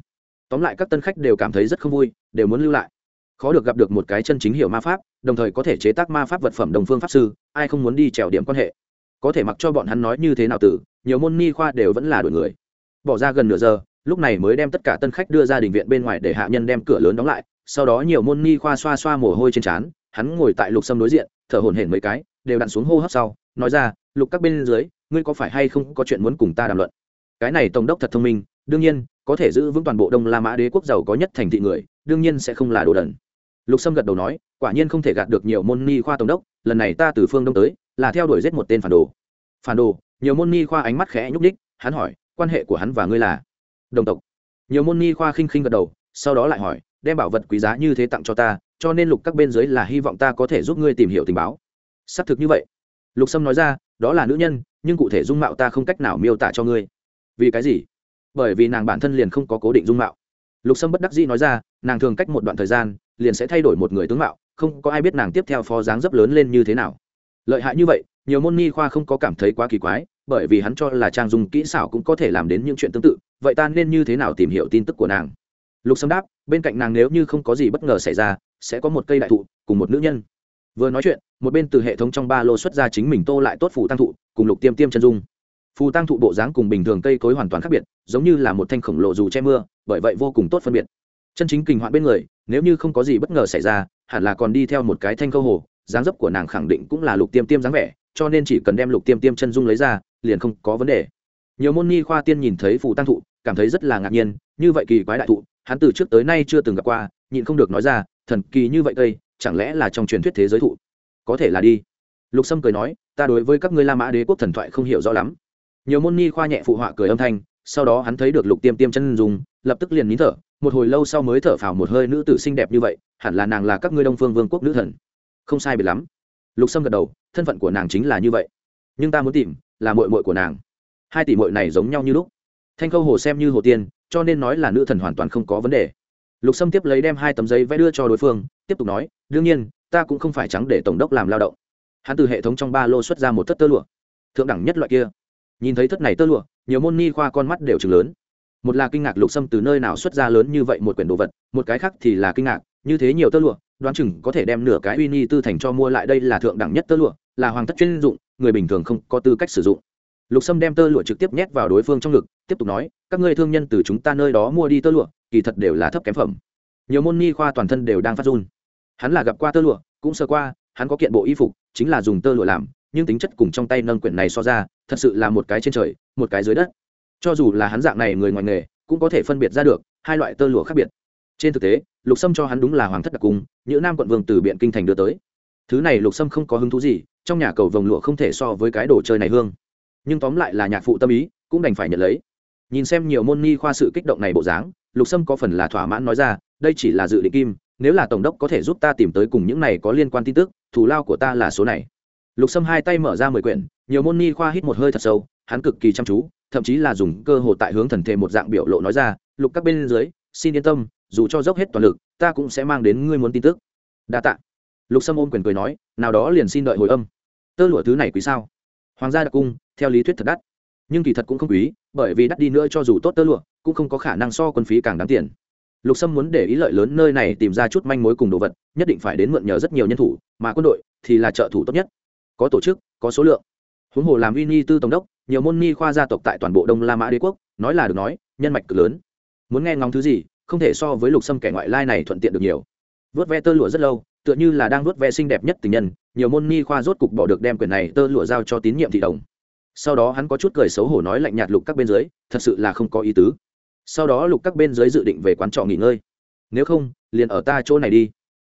Tóm lại các tân khách đều cảm thấy rất không vui, đều muốn lưu lại khó được gặp được một cái chân chính hiểu ma pháp, đồng thời có thể chế tác ma pháp vật phẩm đồng phương pháp sư, ai không muốn đi trèo điểm quan hệ. Có thể mặc cho bọn hắn nói như thế nào tử, nhiều môn ni khoa đều vẫn là đổi người. Bỏ ra gần nửa giờ, lúc này mới đem tất cả tân khách đưa ra đình viện bên ngoài để hạ nhân đem cửa lớn đóng lại, sau đó nhiều môn ni khoa xoa xoa mồ hôi trên trán, hắn ngồi tại lục sâm đối diện, thở hổn hển mấy cái, đều đặn xuống hô hấp sau, nói ra, lục các bên dưới, ngươi có phải hay không có chuyện muốn cùng ta đàm luận? Cái này tổng đốc thật thông minh, đương nhiên, có thể giữ vững toàn bộ đông la mã đế quốc giàu có nhất thành thị người, đương nhiên sẽ không là đồ đần lục sâm gật đầu nói, quả nhiên không thể gạt được nhiều môn ni khoa tổng đốc, lần này ta từ phương đông tới, là theo đuổi giết một tên phản đồ. Phản đồ? Nhiều môn ni khoa ánh mắt khẽ nhúc đích hắn hỏi, quan hệ của hắn và ngươi là? Đồng tộc. Nhiều môn ni khoa khinh khinh gật đầu, sau đó lại hỏi, đem bảo vật quý giá như thế tặng cho ta, cho nên lục các bên dưới là hy vọng ta có thể giúp ngươi tìm hiểu tình báo. Xác thực như vậy. Lục sâm nói ra, đó là nữ nhân, nhưng cụ thể dung mạo ta không cách nào miêu tả cho ngươi. Vì cái gì? Bởi vì nàng bản thân liền không có cố định dung mạo. Lục sâm bất đắc dĩ nói ra, nàng thường cách một đoạn thời gian liền sẽ thay đổi một người tướng mạo, không có ai biết nàng tiếp theo phó dáng dấp lớn lên như thế nào. Lợi hại như vậy, nhiều môn ni khoa không có cảm thấy quá kỳ quái, bởi vì hắn cho là trang dùng kỹ xảo cũng có thể làm đến những chuyện tương tự, vậy ta nên như thế nào tìm hiểu tin tức của nàng? Lục sâm đáp, bên cạnh nàng nếu như không có gì bất ngờ xảy ra, sẽ có một cây đại thụ cùng một nữ nhân. Vừa nói chuyện, một bên từ hệ thống trong ba lô xuất ra chính mình tô lại tốt phù tăng thụ, cùng lục tiêm tiêm chân dung. Phù tăng thụ bộ dáng cùng bình thường cây cối hoàn toàn khác biệt, giống như là một thanh khổng lồ dù che mưa, bởi vậy vô cùng tốt phân biệt chân chính kinh hoạn bên người, nếu như không có gì bất ngờ xảy ra, hẳn là còn đi theo một cái thanh câu hồ, dáng dấp của nàng khẳng định cũng là lục tiêm tiêm dáng vẻ, cho nên chỉ cần đem lục tiêm tiêm chân dung lấy ra, liền không có vấn đề. Nhiều môn ni khoa tiên nhìn thấy phù tăng thụ, cảm thấy rất là ngạc nhiên, như vậy kỳ quái đại thụ, hắn từ trước tới nay chưa từng gặp qua, nhịn không được nói ra, thần kỳ như vậy cây, chẳng lẽ là trong truyền thuyết thế giới thụ? Có thể là đi. Lục sâm cười nói, ta đối với các ngươi la mã đế quốc thần thoại không hiểu rõ lắm. Nhiều môn ni khoa nhẹ phụ họa cười âm thanh sau đó hắn thấy được lục tiêm tiêm chân dùng lập tức liền nín thở, một hồi lâu sau mới thở phào một hơi nữ tử xinh đẹp như vậy, hẳn là nàng là các ngươi đông phương vương quốc nữ thần. Không sai biệt lắm. Lục sâm gật đầu, thân phận của nàng chính là như vậy. Nhưng ta muốn tìm, là mội mội của nàng. Hai tỷ mội này giống nhau như lúc. Thanh khâu hồ xem như hồ tiên, cho nên nói là nữ thần hoàn toàn không có vấn đề. Lục sâm tiếp lấy đem hai tấm giấy vẽ đưa cho đối phương, tiếp tục nói, đương nhiên, ta cũng không phải trắng để tổng đốc làm lao động. Hắn từ hệ thống trong ba lô xuất ra một thất tơ lụa. Thượng đẳng nhất loại kia. Nhìn thấy thất này tơ lụa nhiều môn ni khoa con mắt đều chừng lớn. Một là kinh ngạc lục sâm từ nơi nào xuất ra lớn như vậy một quyển đồ vật, một cái khác thì là kinh ngạc, như thế nhiều tơ lụa, đoán chừng có thể đem nửa cái uy ni tư thành cho mua lại đây là thượng đẳng nhất tơ lụa, là hoàng thất chuyên dụng, người bình thường không có tư cách sử dụng. Lục sâm đem tơ lụa trực tiếp nhét vào đối phương trong ngực, tiếp tục nói, các ngươi thương nhân từ chúng ta nơi đó mua đi tơ lụa, kỳ thật đều là thấp kém phẩm. Nhiều môn ni khoa toàn thân đều đang phát run. Hắn là gặp qua tơ lụa, cũng sơ qua, hắn có kiện bộ y phục, chính là dùng tơ lụa làm nhưng tính chất cùng trong tay nâng quyển này so ra, thật sự là một cái trên trời, một cái dưới đất. Cho dù là hắn dạng này người ngoài nghề, cũng có thể phân biệt ra được hai loại tơ lụa khác biệt. Trên thực tế, lục sâm cho hắn đúng là hoàng thất đặc cung những nam quận vương từ biện kinh thành đưa tới. Thứ này lục sâm không có hứng thú gì, trong nhà cầu vồng lụa không thể so với cái đồ chơi này hương. Nhưng tóm lại là nhạc phụ tâm ý, cũng đành phải nhận lấy. Nhìn xem nhiều môn ni khoa sự kích động này bộ dáng, lục sâm có phần là thỏa mãn nói ra, đây chỉ là dự định kim, nếu là tổng đốc có thể giúp ta tìm tới cùng những này có liên quan tin tức, thù lao của ta là số này lục sâm hai tay mở ra mười quyển, nhiều môn ni khoa hít một hơi thật sâu, hắn cực kỳ chăm chú, thậm chí là dùng cơ hồ tại hướng thần thể một dạng biểu lộ nói ra, lục các bên dưới, xin yên tâm, dù cho dốc hết toàn lực, ta cũng sẽ mang đến ngươi muốn tin tức. Đa tạ. Lục sâm ôm quyền cười nói, nào đó liền xin đợi hồi âm. Tơ lụa thứ này quý sao? Hoàng gia đặc cung, theo lý thuyết thật đắt. Nhưng kỳ thật cũng không quý, bởi vì đắt đi nữa cho dù tốt tơ lụa, cũng không có khả năng so quân phí càng đáng tiền. Lục sâm muốn để ý lợi lớn nơi này tìm ra chút manh mối cùng đồ vật, nhất định phải đến mượn nhờ rất nhiều nhân thủ, mà quân đội thì là trợ thủ tốt nhất có tổ chức, có số lượng. Huống hồ làm uy ni tư tổng đốc, nhiều môn ni khoa gia tộc tại toàn bộ đông la mã đế quốc, nói là được nói, nhân mạch cực lớn. Muốn nghe ngóng thứ gì, không thể so với lục sâm kẻ ngoại lai này thuận tiện được nhiều. Vớt ve tơ lụa rất lâu, tựa như là đang vớt ve xinh đẹp nhất tình nhân, nhiều môn ni khoa rốt cục bỏ được đem quyển này tơ lụa giao cho tín nhiệm thị đồng. Sau đó hắn có chút cười xấu hổ nói lạnh nhạt lục các bên dưới, thật sự là không có ý tứ. Sau đó lục các bên dưới dự định về quán trọ nghỉ ngơi. Nếu không, liền ở ta chỗ này đi.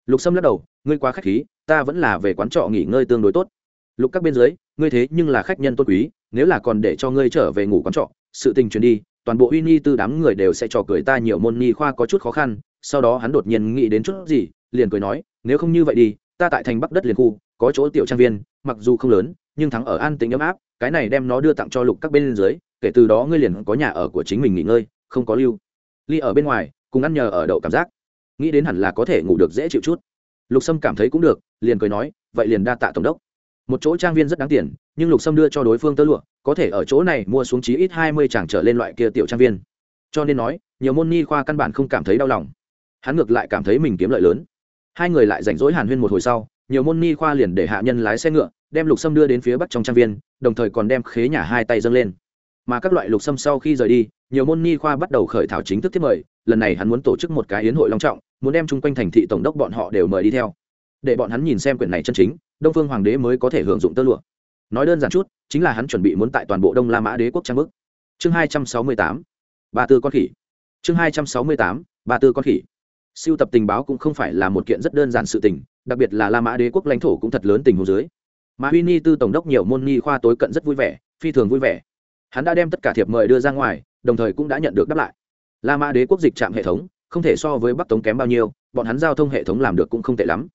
Lục sâm lắc đầu, ngươi quá khách khí, ta vẫn là về quán trọ nghỉ ngơi tương đối tốt lục các bên dưới, ngươi thế nhưng là khách nhân tôn quý, nếu là còn để cho ngươi trở về ngủ quán trọ, sự tình truyền đi, toàn bộ uy ni tư đám người đều sẽ trò cười ta nhiều môn ni khoa có chút khó khăn. Sau đó hắn đột nhiên nghĩ đến chút gì, liền cười nói, nếu không như vậy đi, ta tại thành bắc đất liền khu, có chỗ tiểu trang viên, mặc dù không lớn, nhưng thắng ở an tính ấm áp, cái này đem nó đưa tặng cho lục các bên dưới, kể từ đó ngươi liền có nhà ở của chính mình nghỉ ngơi, không có lưu. Ly ở bên ngoài, cùng ăn nhờ ở đậu cảm giác. Nghĩ đến hẳn là có thể ngủ được dễ chịu chút. Lục sâm cảm thấy cũng được, liền cười nói, vậy liền đa tạ tổng đốc một chỗ trang viên rất đáng tiền, nhưng lục sâm đưa cho đối phương tơ lụa, có thể ở chỗ này mua xuống chí ít hai mươi chàng trở lên loại kia tiểu trang viên. Cho nên nói, nhiều môn ni khoa căn bản không cảm thấy đau lòng. Hắn ngược lại cảm thấy mình kiếm lợi lớn. Hai người lại rảnh rỗi hàn huyên một hồi sau, nhiều môn ni khoa liền để hạ nhân lái xe ngựa, đem lục sâm đưa đến phía bắc trong trang viên, đồng thời còn đem khế nhà hai tay dâng lên. Mà các loại lục sâm sau khi rời đi, nhiều môn ni khoa bắt đầu khởi thảo chính thức tiếp mời, lần này hắn muốn tổ chức một cái yến hội long trọng, muốn đem chung quanh thành thị tổng đốc bọn họ đều mời đi theo để bọn hắn nhìn xem quyển này chân chính, đông phương hoàng đế mới có thể hưởng dụng tơ lụa. Nói đơn giản chút, chính là hắn chuẩn bị muốn tại toàn bộ đông la mã đế quốc trang bức. Chương hai trăm sáu mươi tám, ba tư con khỉ. Chương hai trăm sáu mươi tám, ba tư con khỉ. Siêu tập tình báo cũng không phải là một kiện rất đơn giản sự tình, đặc biệt là la mã đế quốc lãnh thổ cũng thật lớn tình hồ dưới. Mà huy ni tư tổng đốc nhiều môn ni khoa tối cận rất vui vẻ, phi thường vui vẻ. Hắn đã đem tất cả thiệp mời đưa ra ngoài, đồng thời cũng đã nhận được đáp lại. La mã đế quốc dịch trạm hệ thống, không thể so với bắc tống kém bao nhiêu, bọn hắn giao thông hệ thống làm được cũng không tệ lắm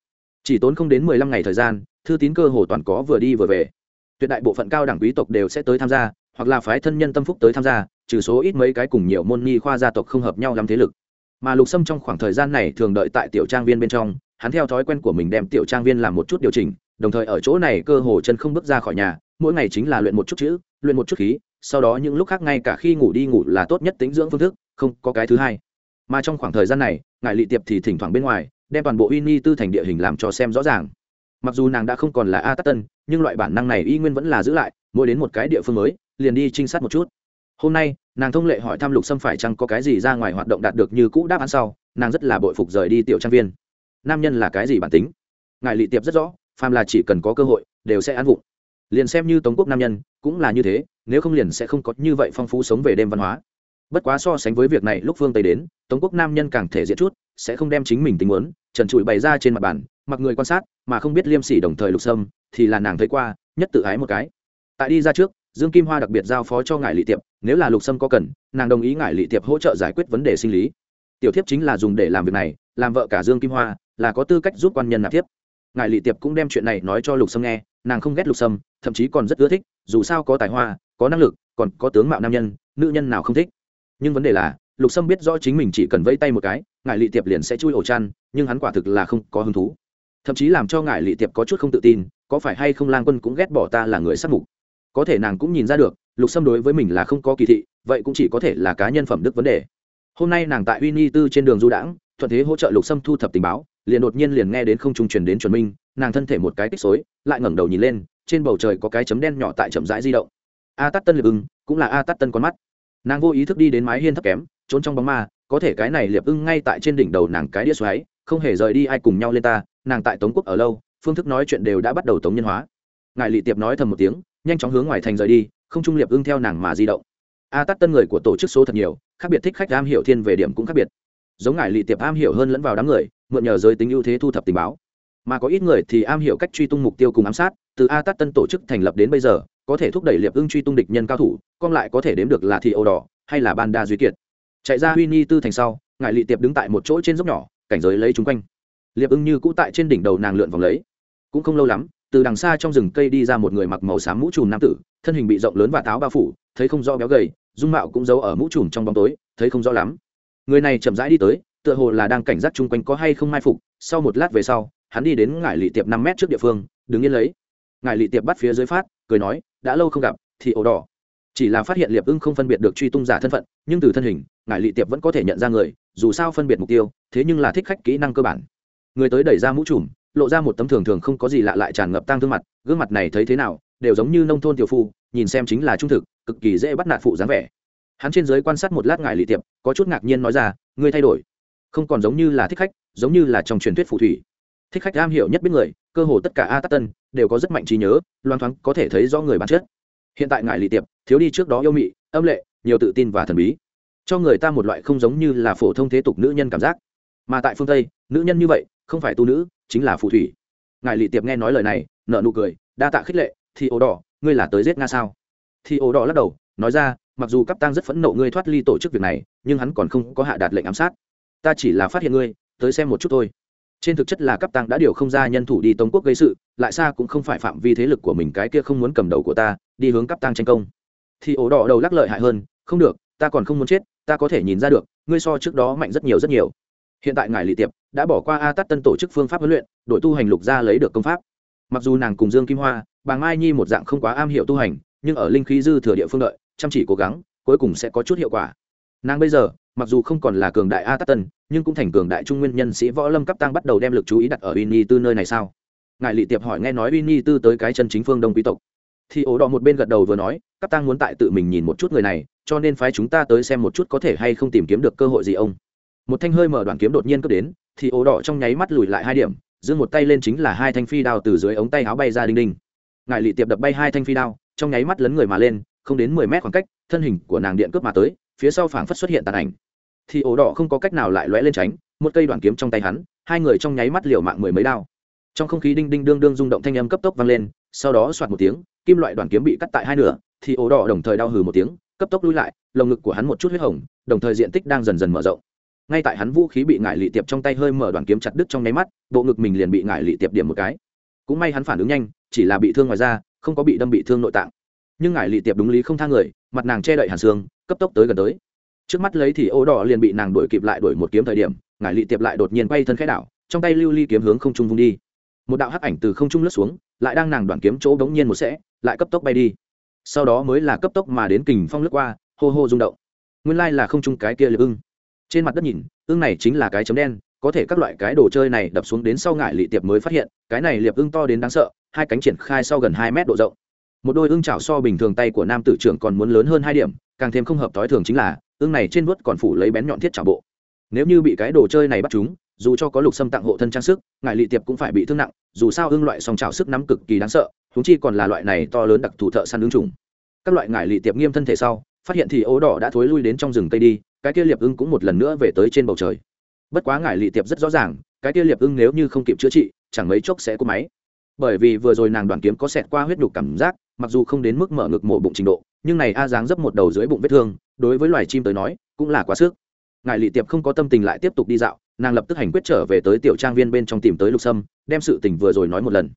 chỉ tốn không đến mười lăm ngày thời gian, thư tín cơ hồ toàn có vừa đi vừa về. Tuyệt đại bộ phận cao đẳng quý tộc đều sẽ tới tham gia, hoặc là phái thân nhân tâm phúc tới tham gia, trừ số ít mấy cái cùng nhiều môn ni khoa gia tộc không hợp nhau lắm thế lực. Mà lục sâm trong khoảng thời gian này thường đợi tại tiểu trang viên bên trong, hắn theo thói quen của mình đem tiểu trang viên làm một chút điều chỉnh, đồng thời ở chỗ này cơ hồ chân không bước ra khỏi nhà, mỗi ngày chính là luyện một chút chữ, luyện một chút khí, sau đó những lúc khác ngay cả khi ngủ đi ngủ là tốt nhất tính dưỡng phương thức, không có cái thứ hai. Mà trong khoảng thời gian này ngài lị tiệp thì thỉnh thoảng bên ngoài đem toàn bộ uy ni tư thành địa hình làm cho xem rõ ràng. Mặc dù nàng đã không còn là a Tát tân, nhưng loại bản năng này y nguyên vẫn là giữ lại, mỗi đến một cái địa phương mới, liền đi trinh sát một chút. Hôm nay, nàng thông lệ hỏi thăm lục sâm phải chăng có cái gì ra ngoài hoạt động đạt được như cũ đáp án sau, nàng rất là bội phục rời đi tiểu trang viên. Nam nhân là cái gì bản tính? Ngài lị tiệp rất rõ, phàm là chỉ cần có cơ hội, đều sẽ ăn vụng. Liền xem như tống quốc nam nhân, cũng là như thế, nếu không liền sẽ không có như vậy phong phú sống về đêm văn hóa. Bất quá so sánh với việc này, lúc phương tây đến, tống quốc nam nhân càng thể diện chút sẽ không đem chính mình tình muốn, trần trụi bày ra trên mặt bàn mặc người quan sát mà không biết liêm sỉ đồng thời lục sâm thì là nàng thấy qua nhất tự ái một cái. Tại đi ra trước dương kim hoa đặc biệt giao phó cho ngài lị tiệp nếu là lục sâm có cần nàng đồng ý ngài lị tiệp hỗ trợ giải quyết vấn đề sinh lý. Tiểu thiếp chính là dùng để làm việc này làm vợ cả dương kim hoa là có tư cách giúp quan nhân nạp thiếp. Ngài lị tiệp cũng đem chuyện này nói cho lục sâm nghe nàng không ghét lục sâm thậm chí còn rất ưa thích dù sao có tài hoa có năng lực còn có tướng mạo nam nhân nữ nhân nào không thích. Nhưng vấn đề là lục sâm biết rõ chính mình chỉ cần vẫy tay một cái ngài lị tiệp liền sẽ chui ổ chăn, nhưng hắn quả thực là không có hứng thú. Thậm chí làm cho ngài lị tiệp có chút không tự tin, có phải hay không lang quân cũng ghét bỏ ta là người sát mục. Có thể nàng cũng nhìn ra được, lục sâm đối với mình là không có kỳ thị, vậy cũng chỉ có thể là cá nhân phẩm đức vấn đề. Hôm nay nàng tại uy ni tư trên đường du đãng, thuận thế hỗ trợ lục sâm thu thập tình báo, liền đột nhiên liền nghe đến không trung truyền đến chuẩn minh, nàng thân thể một cái tích xối, lại ngẩng đầu nhìn lên, trên bầu trời có cái chấm đen nhỏ tại chậm rãi di động. A tắt tân liệp ưng, cũng là a tắt tân con mắt. Nàng vô ý thức đi đến mái hiên thấp kém trốn trong bóng ma, có thể cái này liệp ưng ngay tại trên đỉnh đầu nàng cái đĩa xoáy, không hề rời đi ai cùng nhau lên ta, nàng tại tống quốc ở lâu, phương thức nói chuyện đều đã bắt đầu tống nhân hóa. Ngài lị tiệp nói thầm một tiếng, nhanh chóng hướng ngoài thành rời đi, không trung liệp ưng theo nàng mà di động. A tắt tân người của tổ chức số thật nhiều, khác biệt thích khách am hiểu thiên về điểm cũng khác biệt. Giống ngài lị tiệp am hiểu hơn lẫn vào đám người, mượn nhờ giới tính ưu thế thu thập tình báo. Mà có ít người thì am hiểu cách truy tung mục tiêu cùng ám sát, từ a tắt tân tổ chức thành lập đến bây giờ, có thể thúc đẩy liệp ưng truy tung địch nhân cao thủ, còn lại có thể đếm được là thị âu đỏ hay là ban đa duy kiệt chạy ra huy ni tư thành sau ngài lị tiệp đứng tại một chỗ trên dốc nhỏ, cảnh giới lấy chung quanh. Liệp ưng như cũ tại trên đỉnh đầu nàng lượn vòng lấy. Cũng không lâu lắm, từ đằng xa trong rừng cây đi ra một người mặc màu xám mũ trùm nam tử, thân hình bị rộng lớn và táo bao phủ, thấy không rõ béo gầy, dung mạo cũng giấu ở mũ trùm trong bóng tối, thấy không rõ lắm. Người này chậm rãi đi tới, tựa hồ là đang cảnh giác chung quanh có hay không mai phục, sau một lát về sau, hắn đi đến ngải lị tiệp năm mét trước địa phương, đứng yên lấy. Ngải lị tiệp bắt phía dưới phát, cười nói, đã lâu không gặp, thì ổ đỏ chỉ là phát hiện liệp ưng không phân biệt được truy tung giả thân phận, nhưng từ thân hình, ngải lị tiệp vẫn có thể nhận ra người, dù sao phân biệt mục tiêu, thế nhưng là thích khách kỹ năng cơ bản. Người tới đẩy ra mũ trùm, lộ ra một tấm thường thường không có gì lạ lại tràn ngập tăng thương mặt, gương mặt này thấy thế nào, đều giống như nông thôn tiểu phu, nhìn xem chính là trung thực, cực kỳ dễ bắt nạt phụ dáng vẻ. Hắn trên giới quan sát một lát ngải lị tiệp, có chút ngạc nhiên nói ra, ngươi thay đổi. Không còn giống như là thích khách, giống như là trong truyền thuyết phù thủy. Thích khách am hiểu nhất biết người, cơ hồ tất cả a tát tân, đều có rất mạnh trí nhớ loan thoáng có thể thấy do người bản chất. Hiện tại ngài lì tiệp thiếu đi trước đó yêu mị, âm lệ, nhiều tự tin và thần bí. Cho người ta một loại không giống như là phổ thông thế tục nữ nhân cảm giác. Mà tại phương tây, nữ nhân như vậy, không phải tu nữ, chính là phù thủy. Ngài lị tiệp nghe nói lời này nợ nụ cười, đa tạ khích lệ, thì ổ đỏ, ngươi là tới giết nga sao? Thì ổ đỏ lắc đầu, nói ra, mặc dù cấp tăng rất phẫn nộ ngươi thoát ly tổ chức việc này, nhưng hắn còn không có hạ đạt lệnh ám sát. Ta chỉ là phát hiện ngươi, tới xem một chút thôi. Trên thực chất là cấp tăng đã điều không ra nhân thủ đi tống quốc gây sự, lại xa cũng không phải phạm vi thế lực của mình cái kia không muốn cầm đầu của ta, đi hướng cấp tăng tranh công thì ổ đỏ đầu lắc lợi hại hơn, không được, ta còn không muốn chết, ta có thể nhìn ra được, ngươi so trước đó mạnh rất nhiều rất nhiều. Hiện tại ngài lì tiệp đã bỏ qua a tắt tân tổ chức phương pháp huấn luyện, đội tu hành lục ra lấy được công pháp. Mặc dù nàng cùng dương kim hoa, bà mai nhi một dạng không quá am hiểu tu hành, nhưng ở linh khí dư thừa địa phương đợi, chăm chỉ cố gắng, cuối cùng sẽ có chút hiệu quả. Nàng bây giờ, mặc dù không còn là cường đại a tắt tân, nhưng cũng thành cường đại trung nguyên nhân sĩ võ lâm cấp tăng bắt đầu đem lực chú ý đặt ở uy tư nơi này sao? Ngài lị tiệp hỏi nghe nói uy tư tới cái chân chính phương đông quý tộc. Thì ổ đỏ một bên gật đầu vừa nói cấp tăng muốn tại tự mình nhìn một chút người này, cho nên phái chúng ta tới xem một chút có thể hay không tìm kiếm được cơ hội gì ông. Một thanh hơi mở đoạn kiếm đột nhiên cướp đến, thì ố đỏ trong nháy mắt lùi lại hai điểm giơ một tay lên chính là hai thanh phi đao từ dưới ống tay áo bay ra đinh đinh. Ngại lị tiệp đập bay hai thanh phi đao, trong nháy mắt lấn người mà lên, không đến mười mét khoảng cách, thân hình của nàng điện cướp mà tới, phía sau phảng phất xuất hiện tàn ảnh. Thì ổ đỏ không có cách nào lại lóe lên tránh, một cây đoạn kiếm trong tay hắn, hai người trong nháy mắt liều mạng mười mấy đao. Trong không khí đinh đinh đương đương rung động thanh âm cấp tốc vang lên, sau đó soạt một tiếng, kim loại đoạn kiếm bị cắt tại hai nửa thì ổ đỏ đồng thời đau hừ một tiếng, cấp tốc lui lại, lồng ngực của hắn một chút huyết hồng, đồng thời diện tích đang dần dần mở rộng. Ngay tại hắn vũ khí bị ngải lị tiệp trong tay hơi mở đoàn kiếm chặt đứt trong nháy mắt, bộ ngực mình liền bị ngải lị tiệp điểm một cái. Cũng may hắn phản ứng nhanh, chỉ là bị thương ngoài da, không có bị đâm bị thương nội tạng. Nhưng ngải lị tiệp đúng lý không thang người, mặt nàng che đậy hàn xương, cấp tốc tới gần tới. Trước mắt lấy thì ô đỏ liền bị nàng đuổi kịp lại đuổi một kiếm thời điểm, ngải lị tiệp lại đột nhiên quay thân khẽ đảo, trong tay lưu ly kiếm hướng không trung vung đi. Một đạo hắc ảnh từ không trung lướt xuống, lại đang nàng đoàn kiếm chỗ bỗng nhiên một sẽ, lại cấp tốc bay đi sau đó mới là cấp tốc mà đến kình phong lướt qua, hô hô rung động. Nguyên lai là không trung cái kia liệp ưng. Trên mặt đất nhìn, ưng này chính là cái chấm đen, có thể các loại cái đồ chơi này đập xuống đến sau ngại lị tiệp mới phát hiện, cái này liệp ưng to đến đáng sợ, hai cánh triển khai sau gần hai mét độ rộng. Một đôi ưng chảo so bình thường tay của nam tử trưởng còn muốn lớn hơn hai điểm, càng thêm không hợp thói thường chính là, ưng này trên vuốt còn phủ lấy bén nhọn thiết trả bộ. Nếu như bị cái đồ chơi này bắt chúng, dù cho có lục xâm tặng hộ thân trang sức ngại lị tiệp cũng phải bị thương nặng, dù sao ưng loại song trào sức nắm cực kỳ đáng sợ húng chi còn là loại này to lớn đặc thù thợ săn ứng trùng các loại ngải lị tiệp nghiêm thân thể sau, phát hiện thì ố đỏ đã thối lui đến trong rừng tây đi, cái kia liệp ưng cũng một lần nữa về tới trên bầu trời. Bất quá ngải lị tiệp rất rõ ràng, cái kia liệp ưng nếu như không kịp chữa trị, chẳng mấy chốc sẽ cúp máy. Bởi vì vừa rồi nàng đoàn kiếm có xẹt qua huyết nhục cảm giác, mặc dù không đến mức mở ngực mổ bụng trình độ, nhưng này a dáng dấp một đầu dưới bụng vết thương, đối với loài chim tới nói, cũng là quá sức. Ngài lị tiệp không có tâm tình lại tiếp tục đi dạo, nàng lập tức hành quyết trở về tới tiểu trang viên bên trong tìm tới lục sâm, đem sự tình vừa rồi nói một lần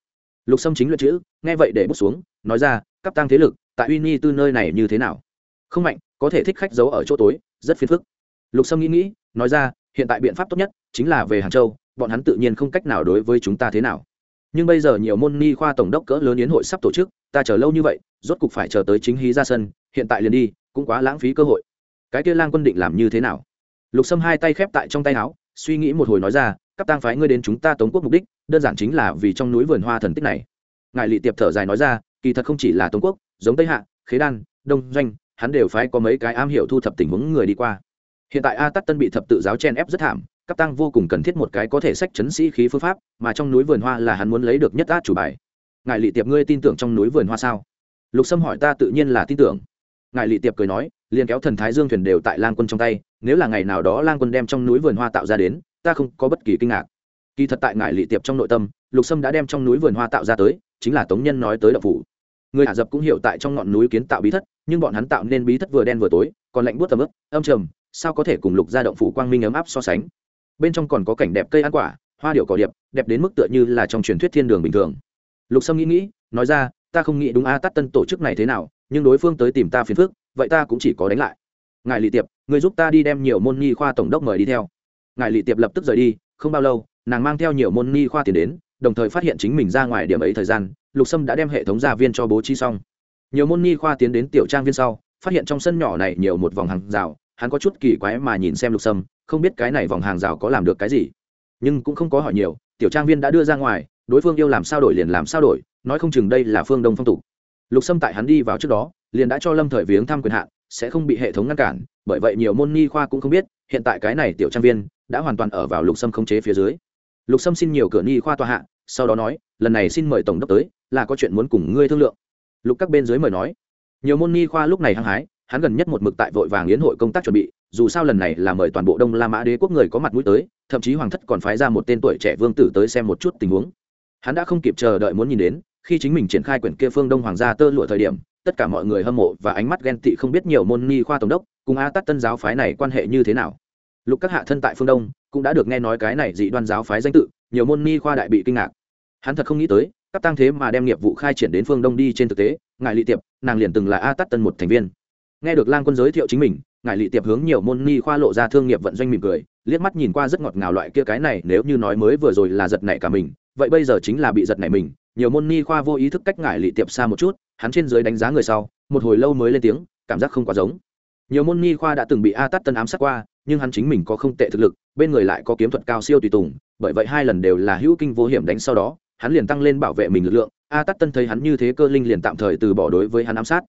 lục sâm chính luyện chữ, nghe vậy để bút xuống, nói ra, cấp tăng thế lực, tại uy Nghi tư nơi này như thế nào? Không mạnh, có thể thích khách giấu ở chỗ tối, rất phiền phức. Lục sâm nghĩ nghĩ, nói ra, hiện tại biện pháp tốt nhất chính là về hàng châu, bọn hắn tự nhiên không cách nào đối với chúng ta thế nào. Nhưng bây giờ nhiều môn ni khoa tổng đốc cỡ lớn yến hội sắp tổ chức, ta chờ lâu như vậy, rốt cục phải chờ tới chính hí ra sân, hiện tại liền đi, cũng quá lãng phí cơ hội. Cái kia lang quân định làm như thế nào? Lục sâm hai tay khép tại trong tay áo, suy nghĩ một hồi nói ra các tang phái ngươi đến chúng ta tống quốc mục đích đơn giản chính là vì trong núi vườn hoa thần tích này. Ngài lị tiệp thở dài nói ra, kỳ thật không chỉ là tống quốc, giống tây hạ, khế đan, đông doanh, hắn đều phái có mấy cái am hiểu thu thập tình huống người đi qua. Hiện tại a tắt tân bị thập tự giáo chen ép rất thảm, cấp tăng vô cùng cần thiết một cái có thể sách chấn sĩ khí phương pháp, mà trong núi vườn hoa là hắn muốn lấy được nhất át chủ bài. Ngài lị tiệp ngươi tin tưởng trong núi vườn hoa sao? Lục sâm hỏi ta tự nhiên là tin tưởng. Ngài lị tiệp cười nói, liền kéo thần thái dương thuyền đều tại lang quân trong tay, nếu là ngày nào đó lang quân đem trong núi vườn hoa tạo ra đến, ta không có bất kỳ kinh ngạc kỳ thật tại ngài lị tiệp trong nội tâm, lục sâm đã đem trong núi vườn hoa tạo ra tới, chính là tống nhân nói tới đậu phủ. Người ả rập cũng hiểu tại trong ngọn núi kiến tạo bí thất, nhưng bọn hắn tạo nên bí thất vừa đen vừa tối, còn lạnh buốt tầm ướp, âm trầm, sao có thể cùng lục gia động phủ quang minh ấm áp so sánh? Bên trong còn có cảnh đẹp cây ăn quả, hoa điệu cỏ điệp, đẹp đến mức tựa như là trong truyền thuyết thiên đường bình thường. Lục sâm nghĩ nghĩ, nói ra, ta không nghĩ đúng a tắt tân tổ chức này thế nào, nhưng đối phương tới tìm ta phiền phước vậy ta cũng chỉ có đánh lại. Ngài lị tiệp người giúp ta đi đem nhiều môn nhi khoa tổng đốc mời đi theo. Ngài lị tiệp lập tức rời đi, không bao lâu nàng mang theo nhiều môn ni khoa tiền đến, đồng thời phát hiện chính mình ra ngoài điểm ấy thời gian, lục sâm đã đem hệ thống gia viên cho bố trí xong. Nhiều môn ni khoa tiến đến tiểu trang viên sau, phát hiện trong sân nhỏ này nhiều một vòng hàng rào, hắn có chút kỳ quái mà nhìn xem lục sâm, không biết cái này vòng hàng rào có làm được cái gì. Nhưng cũng không có hỏi nhiều, tiểu trang viên đã đưa ra ngoài, đối phương yêu làm sao đổi liền làm sao đổi, nói không chừng đây là phương đông phong tục. Lục sâm tại hắn đi vào trước đó, liền đã cho lâm thời viếng thăm quyền hạn, sẽ không bị hệ thống ngăn cản, bởi vậy nhiều môn ni khoa cũng không biết, hiện tại cái này tiểu trang viên đã hoàn toàn ở vào lục sâm khống chế phía dưới lục sâm xin nhiều cửa nghi khoa tòa hạ, sau đó nói, lần này xin mời tổng đốc tới, là có chuyện muốn cùng ngươi thương lượng. Lục các bên dưới mời nói. Nhiều môn nghi khoa lúc này hăng hái, hắn gần nhất một mực tại vội vàng yến hội công tác chuẩn bị, dù sao lần này là mời toàn bộ đông la mã đế quốc người có mặt mũi tới, thậm chí hoàng thất còn phái ra một tên tuổi trẻ vương tử tới xem một chút tình huống. Hắn đã không kịp chờ đợi muốn nhìn đến, khi chính mình triển khai quyển kia phương đông hoàng gia tơ lụa thời điểm, tất cả mọi người hâm mộ và ánh mắt ghen tị không biết nhiều môn ni khoa tổng đốc, cùng a tắt tân giáo phái này quan hệ như thế nào lục các hạ thân tại phương đông, cũng đã được nghe nói cái này dị đoan giáo phái danh tự, nhiều môn ni khoa đại bị kinh ngạc. Hắn thật không nghĩ tới, các tăng thế mà đem nghiệp vụ khai triển đến phương đông đi trên thực tế, ngài lị tiệp, nàng liền từng là a tắt tân một thành viên. Nghe được lang quân giới thiệu chính mình, ngài lị tiệp hướng nhiều môn ni khoa lộ ra thương nghiệp vận doanh mỉm cười, liếc mắt nhìn qua rất ngọt ngào loại kia cái này, nếu như nói mới vừa rồi là giật nảy cả mình, vậy bây giờ chính là bị giật nảy mình. Nhiều môn ni khoa vô ý thức cách ngài lị tiệp xa một chút, hắn trên dưới đánh giá người sau, một hồi lâu mới lên tiếng, cảm giác không quá giống nhiều môn nghi khoa đã từng bị a tắt tân ám sát qua, nhưng hắn chính mình có không tệ thực lực, bên người lại có kiếm thuật cao siêu tùy tùng, bởi vậy hai lần đều là hữu kinh vô hiểm đánh sau đó, hắn liền tăng lên bảo vệ mình lực lượng. A tắt tân thấy hắn như thế cơ linh liền tạm thời từ bỏ đối với hắn ám sát.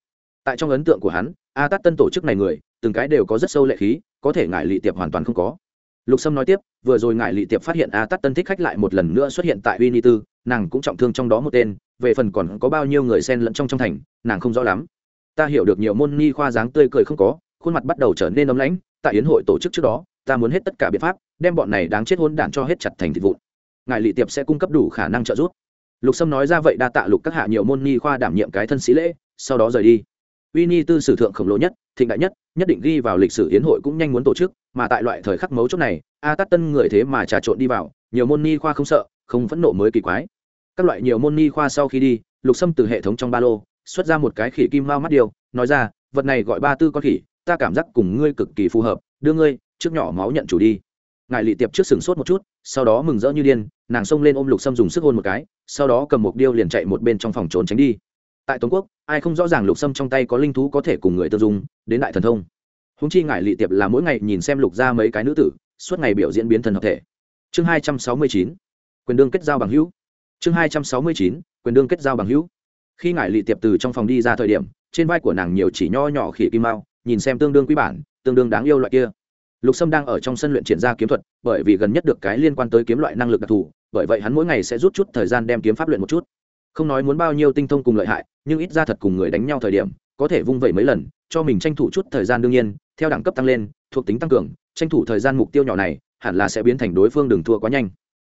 Tại trong ấn tượng của hắn, a tắt tân tổ chức này người, từng cái đều có rất sâu lệ khí, có thể ngại lị tiệp hoàn toàn không có. Lục sâm nói tiếp, vừa rồi ngại lị tiệp phát hiện a tắt tân thích khách lại một lần nữa xuất hiện tại uy ni tư, nàng cũng trọng thương trong đó một tên, về phần còn có bao nhiêu người xen lẫn trong trong thành, nàng không rõ lắm. Ta hiểu được nhiều môn ni khoa dáng tươi cười không có khuôn mặt bắt đầu trở nên ấm lãnh, tại yến hội tổ chức trước đó, ta muốn hết tất cả biện pháp, đem bọn này đáng chết hôn đản cho hết chặt thành thịt vụn. Ngài lị tiệp sẽ cung cấp đủ khả năng trợ giúp. Lục sâm nói ra vậy đa tạ lục các hạ nhiều môn ni khoa đảm nhiệm cái thân sĩ lễ, sau đó rời đi. Uy ni tư sử thượng khổng lồ nhất, thịnh đại nhất nhất định ghi vào lịch sử yến hội cũng nhanh muốn tổ chức, mà tại loại thời khắc mấu chốt này, a tát tân người thế mà trà trộn đi vào, nhiều môn ni khoa không sợ, không phẫn nộ mới kỳ quái. Các loại nhiều môn ni khoa sau khi đi, lục sâm từ hệ thống trong ba lô, xuất ra một cái khỉ kim mao mắt điều, nói ra, vật này gọi ba tư con khỉ ta cảm giác cùng ngươi cực kỳ phù hợp, đưa ngươi, trước nhỏ máu nhận chủ đi. Ngài lị tiệp trước sừng sốt một chút, sau đó mừng rỡ như điên, nàng xông lên ôm lục sâm dùng sức hôn một cái, sau đó cầm một điêu liền chạy một bên trong phòng trốn tránh đi. Tại tống quốc, ai không rõ ràng lục sâm trong tay có linh thú có thể cùng người tiêu dùng đến đại thần thông. Húng chi ngài lị tiệp là mỗi ngày nhìn xem lục ra mấy cái nữ tử, suốt ngày biểu diễn biến thần hợp thể. Chương hai trăm sáu mươi chín, quyền đương kết giao bằng hữu. Chương hai trăm sáu mươi chín, quyền đương kết giao bằng hữu. Khi ngài lị tiệp từ trong phòng đi ra thời điểm, trên vai của nàng nhiều chỉ nho nhỏ khỉ kim mao nhìn xem tương đương quý bản, tương đương đáng yêu loại kia. Lục sâm đang ở trong sân luyện triển ra kiếm thuật, bởi vì gần nhất được cái liên quan tới kiếm loại năng lực đặc thù, bởi vậy hắn mỗi ngày sẽ rút chút thời gian đem kiếm pháp luyện một chút. Không nói muốn bao nhiêu tinh thông cùng lợi hại, nhưng ít ra thật cùng người đánh nhau thời điểm, có thể vung vẩy mấy lần, cho mình tranh thủ chút thời gian đương nhiên, theo đẳng cấp tăng lên, thuộc tính tăng cường, tranh thủ thời gian mục tiêu nhỏ này, hẳn là sẽ biến thành đối phương đừng thua quá nhanh.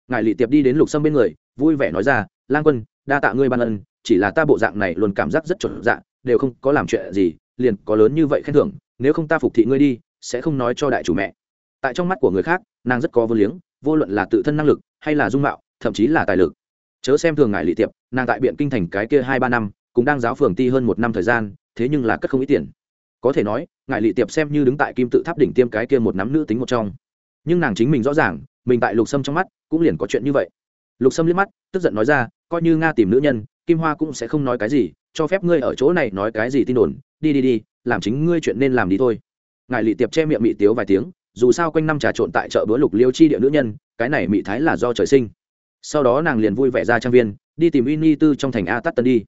Ngài lị tiệp đi đến lục sâm bên người, vui vẻ nói ra, lang quân, đa tạ ngươi ban ân, chỉ là ta bộ dạng này luôn cảm giác rất chuẩn dạng đều không có làm chuyện gì liền có lớn như vậy khen thưởng, nếu không ta phục thị ngươi đi, sẽ không nói cho đại chủ mẹ. Tại trong mắt của người khác, nàng rất có vô liếng, vô luận là tự thân năng lực, hay là dung mạo, thậm chí là tài lực. Chớ xem thường ngài lị tiệp, nàng tại biện kinh thành cái kia hai ba năm, cũng đang giáo phường ti hơn một năm thời gian, thế nhưng là cất không ít tiền. Có thể nói, ngài lị tiệp xem như đứng tại kim tự tháp đỉnh tiêm cái kia một nắm nữ tính một trong. Nhưng nàng chính mình rõ ràng, mình tại lục sâm trong mắt, cũng liền có chuyện như vậy. Lục sâm liếc mắt, tức giận nói ra, coi như nga tìm nữ nhân, kim hoa cũng sẽ không nói cái gì cho phép ngươi ở chỗ này nói cái gì tin đồn, đi đi đi, làm chính ngươi chuyện nên làm đi thôi. Ngài lị tiệp che miệng mị tiếu vài tiếng, dù sao quanh năm trà trộn tại chợ bữa lục liêu chi địa nữ nhân, cái này mị thái là do trời sinh. Sau đó nàng liền vui vẻ ra trang viên, đi tìm uy ni tư trong thành a tắt tân đi.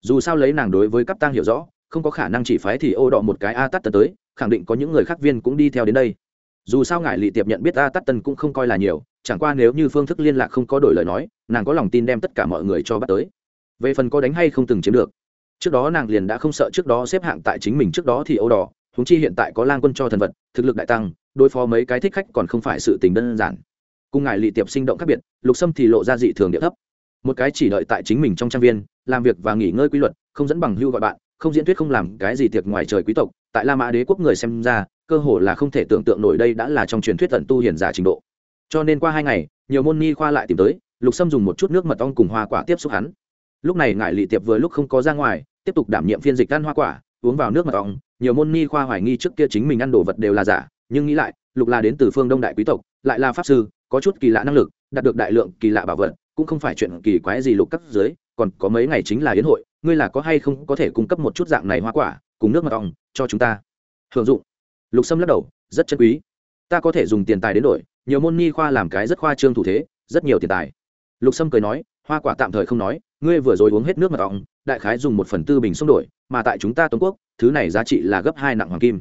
Dù sao lấy nàng đối với cấp tăng hiểu rõ, không có khả năng chỉ phái thì ô đọ một cái a tắt tân tới, khẳng định có những người khác viên cũng đi theo đến đây. Dù sao ngài lị tiệp nhận biết a tắt tân cũng không coi là nhiều, chẳng qua nếu như phương thức liên lạc không có đổi lời nói, nàng có lòng tin đem tất cả mọi người cho bắt tới. Về phần có đánh hay không từng chiếm được trước đó nàng liền đã không sợ trước đó xếp hạng tại chính mình trước đó thì âu đỏ húng chi hiện tại có lang quân cho thần vật, thực lực đại tăng, đối phó mấy cái thích khách còn không phải sự tình đơn giản. Cùng ngài lị tiệp sinh động khác biệt, lục sâm thì lộ ra dị thường địa thấp. Một cái chỉ đợi tại chính mình trong trang viên, làm việc và nghỉ ngơi quy luật, không dẫn bằng hưu gọi bạn, không diễn thuyết không làm cái gì tiệc ngoài trời quý tộc, tại la mã đế quốc người xem ra, cơ hồ là không thể tưởng tượng nổi đây đã là trong truyền thuyết tận tu hiền giả trình độ. Cho nên qua hai ngày, nhiều môn ni khoa lại tìm tới, lục sâm dùng một chút nước mật ong cùng hoa quả tiếp xúc hắn lúc này ngại lị tiệp vừa lúc không có ra ngoài, tiếp tục đảm nhiệm phiên dịch ăn hoa quả, uống vào nước mật ong. Nhiều môn ni khoa hoài nghi trước kia chính mình ăn đồ vật đều là giả, nhưng nghĩ lại, lục là đến từ phương đông đại quý tộc, lại là pháp sư, có chút kỳ lạ năng lực, đạt được đại lượng kỳ lạ bảo vật, cũng không phải chuyện kỳ quái gì lục cấp dưới, còn có mấy ngày chính là yến hội, ngươi là có hay không có thể cung cấp một chút dạng này hoa quả, cùng nước mật ong, cho chúng ta? Hưởng dụng. Lục sâm lắc đầu, rất chân quý. Ta có thể dùng tiền tài đến đổi, nhiều môn ni khoa làm cái rất khoa trương thủ thế, rất nhiều tiền tài. Lục sâm cười nói hoa quả tạm thời không nói, ngươi vừa rồi uống hết nước mật ong đại khái dùng một phần tư bình xung đổi, mà tại chúng ta tống quốc, thứ này giá trị là gấp hai nặng hoàng kim.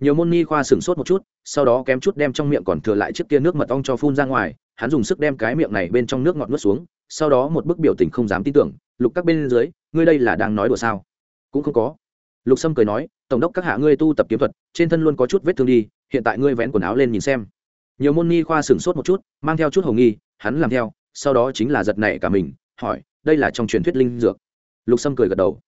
Nhiều môn ni khoa sửng sốt một chút, sau đó kém chút đem trong miệng còn thừa lại chiếc kia nước mật ong cho phun ra ngoài, hắn dùng sức đem cái miệng này bên trong nước ngọt nuốt xuống, sau đó một bức biểu tình không dám tin tưởng, lục các bên dưới, ngươi đây là đang nói đùa sao? Cũng không có. Lục sâm cười nói, tổng đốc các hạ ngươi tu tập kiếm thuật, trên thân luôn có chút vết thương đi, hiện tại ngươi vén quần áo lên nhìn xem. Nhiều môn ni khoa sửng sốt một chút, mang theo chút hồng nghi, hắn làm theo sau đó chính là giật nảy cả mình, hỏi, đây là trong truyền thuyết linh dược? Lục sâm cười gật đầu.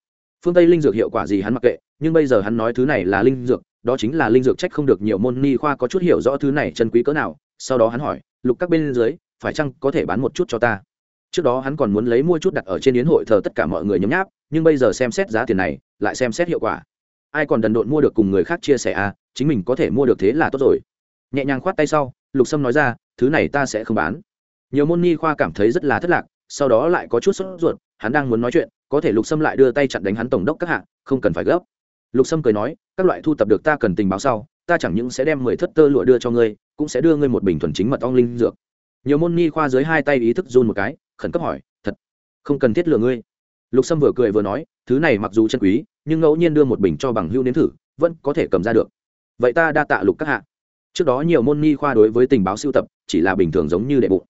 Phương tây linh dược hiệu quả gì hắn mặc kệ, nhưng bây giờ hắn nói thứ này là linh dược, đó chính là linh dược trách không được nhiều môn ni khoa có chút hiểu rõ thứ này chân quý cỡ nào, sau đó hắn hỏi, lục, các bên dưới, phải chăng có thể bán một chút cho ta? Trước đó hắn còn muốn lấy mua chút đặt ở trên yến hội thờ tất cả mọi người nhấm nháp, nhưng bây giờ xem xét giá tiền này, lại xem xét hiệu quả. Ai còn đần độn mua được cùng người khác chia sẻ à chính mình có thể mua được thế là tốt rồi. Nhẹ nhàng khoát tay sau, lục sâm nói ra, thứ này ta sẽ không bán nhiều môn ni khoa cảm thấy rất là thất lạc, sau đó lại có chút sốt ruột, hắn đang muốn nói chuyện, có thể lục sâm lại đưa tay chặn đánh hắn tổng đốc các hạng không cần phải gấp. Lục sâm cười nói, các loại thu tập được ta cần tình báo sau, ta chẳng những sẽ đem mười thất tơ lụa đưa cho ngươi, cũng sẽ đưa ngươi một bình thuần chính mật ong linh dược. Nhiều môn ni khoa dưới hai tay ý thức run một cái, khẩn cấp hỏi, thật, không cần thiết lừa ngươi. Lục sâm vừa cười vừa nói, thứ này mặc dù chân quý, nhưng ngẫu nhiên đưa một bình cho bằng hưu nếm thử, vẫn có thể cầm ra được. Vậy ta đa tạ lục các hạ. Trước đó nhiều môn ni khoa đối với tình báo sưu tập, chỉ là bình thường giống như đệ bụng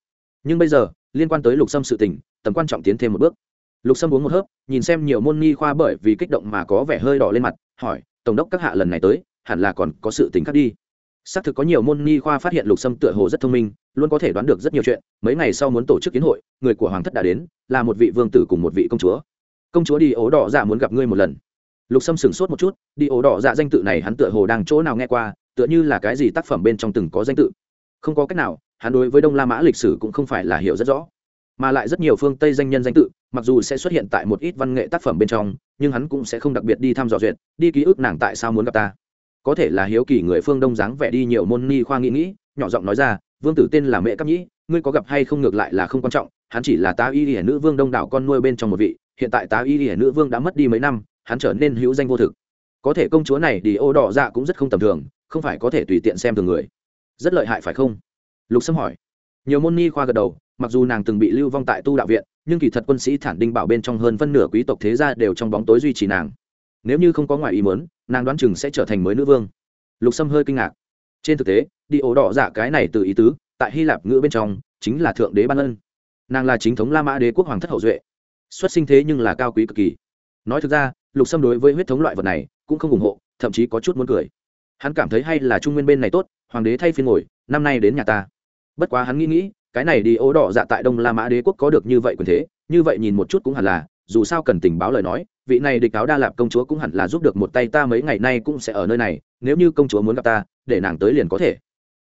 nhưng bây giờ, liên quan tới lục sâm sự tình, tầm quan trọng tiến thêm một bước. Lục sâm uống một hớp, nhìn xem nhiều môn ni khoa bởi vì kích động mà có vẻ hơi đỏ lên mặt, hỏi, tổng đốc các hạ lần này tới, hẳn là còn có sự tình khác đi? Xác thực có nhiều môn ni khoa phát hiện lục sâm tựa hồ rất thông minh, luôn có thể đoán được rất nhiều chuyện, mấy ngày sau muốn tổ chức kiến hội, người của hoàng thất đã đến, là một vị vương tử cùng một vị công chúa. Công chúa đi, ố đỏ dạ muốn gặp ngươi một lần. Lục sâm sửng sốt một chút, đi, ố đỏ dạ danh tự này hắn tựa hồ đang chỗ nào nghe qua, tựa như là cái gì tác phẩm bên trong từng có danh tự. Không có cách nào hắn đối với đông la mã lịch sử cũng không phải là hiểu rất rõ mà lại rất nhiều phương tây danh nhân danh tự mặc dù sẽ xuất hiện tại một ít văn nghệ tác phẩm bên trong nhưng hắn cũng sẽ không đặc biệt đi thăm dò duyệt đi ký ức nàng tại sao muốn gặp ta có thể là hiếu kỳ người phương đông dáng vẻ đi nhiều môn ni khoa nghĩ nghĩ nhỏ giọng nói ra vương tử tên là mẹ cấp nhĩ ngươi có gặp hay không ngược lại là không quan trọng hắn chỉ là tá y hiển nữ vương đông đảo con nuôi bên trong một vị hiện tại tá y hiển nữ vương đã mất đi mấy năm hắn trở nên hữu danh vô thực có thể công chúa này đi ô đỏ dạ cũng rất không tầm thường không phải có thể tùy tiện xem thường người rất lợi hại phải không lục sâm hỏi. Nhiều môn ni khoa gật đầu, mặc dù nàng từng bị lưu vong tại tu đạo viện, nhưng kỳ thật quân sĩ thản đinh bảo bên trong hơn phân nửa quý tộc thế gia đều trong bóng tối duy trì nàng. Nếu như không có ngoài ý muốn, nàng đoán chừng sẽ trở thành mới nữ vương. Lục sâm hơi kinh ngạc. Trên thực tế, đi ổ đỏ dạ cái này từ ý tứ, tại hy lạp ngữ bên trong, chính là thượng đế ban ân. Nàng là chính thống la mã đế quốc hoàng thất hậu duệ. Xuất sinh thế nhưng là cao quý cực kỳ. Nói thực ra, lục sâm đối với huyết thống loại vật này cũng không ủng hộ, thậm chí có chút muốn cười. Hắn cảm thấy hay là trung nguyên bên này tốt, hoàng đế thay phiên ngồi, năm nay đến nhà ta bất quá hắn nghĩ nghĩ, cái này đi ố đỏ dạ tại đông la mã đế quốc có được như vậy quyền thế, như vậy nhìn một chút cũng hẳn là, dù sao cần tình báo lời nói, vị này địch cáo đa lạp công chúa cũng hẳn là giúp được một tay ta mấy ngày nay cũng sẽ ở nơi này, nếu như công chúa muốn gặp ta, để nàng tới liền có thể.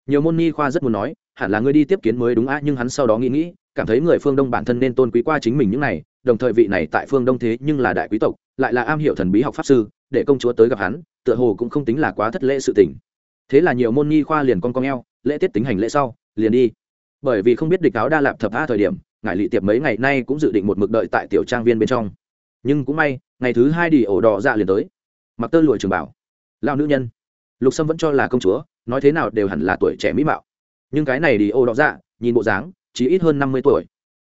Nhiều môn ni khoa rất muốn nói, hẳn là ngươi đi tiếp kiến mới đúng á, nhưng hắn sau đó nghĩ nghĩ, cảm thấy người phương đông bản thân nên tôn quý qua chính mình những này, đồng thời vị này tại phương đông thế nhưng là đại quý tộc, lại là am hiểu thần bí học pháp sư, để công chúa tới gặp hắn, tựa hồ cũng không tính là quá thất lễ sự tình. Thế là nhiều môn ni khoa liền con con eo, lễ tiết tính hành lễ sau liền đi. Bởi vì không biết địch áo đa lạp thập a thời điểm ngại lị tiệp mấy ngày nay cũng dự định một mực đợi tại tiểu trang viên bên trong. Nhưng cũng may, ngày thứ hai đi ổ đỏ dạ liền tới. Mặc tơ lụa trường bảo. Lao nữ nhân. Lục sâm vẫn cho là công chúa, nói thế nào đều hẳn là tuổi trẻ mỹ mạo. Nhưng cái này đi ổ đỏ dạ nhìn bộ dáng, chỉ ít hơn năm mươi tuổi.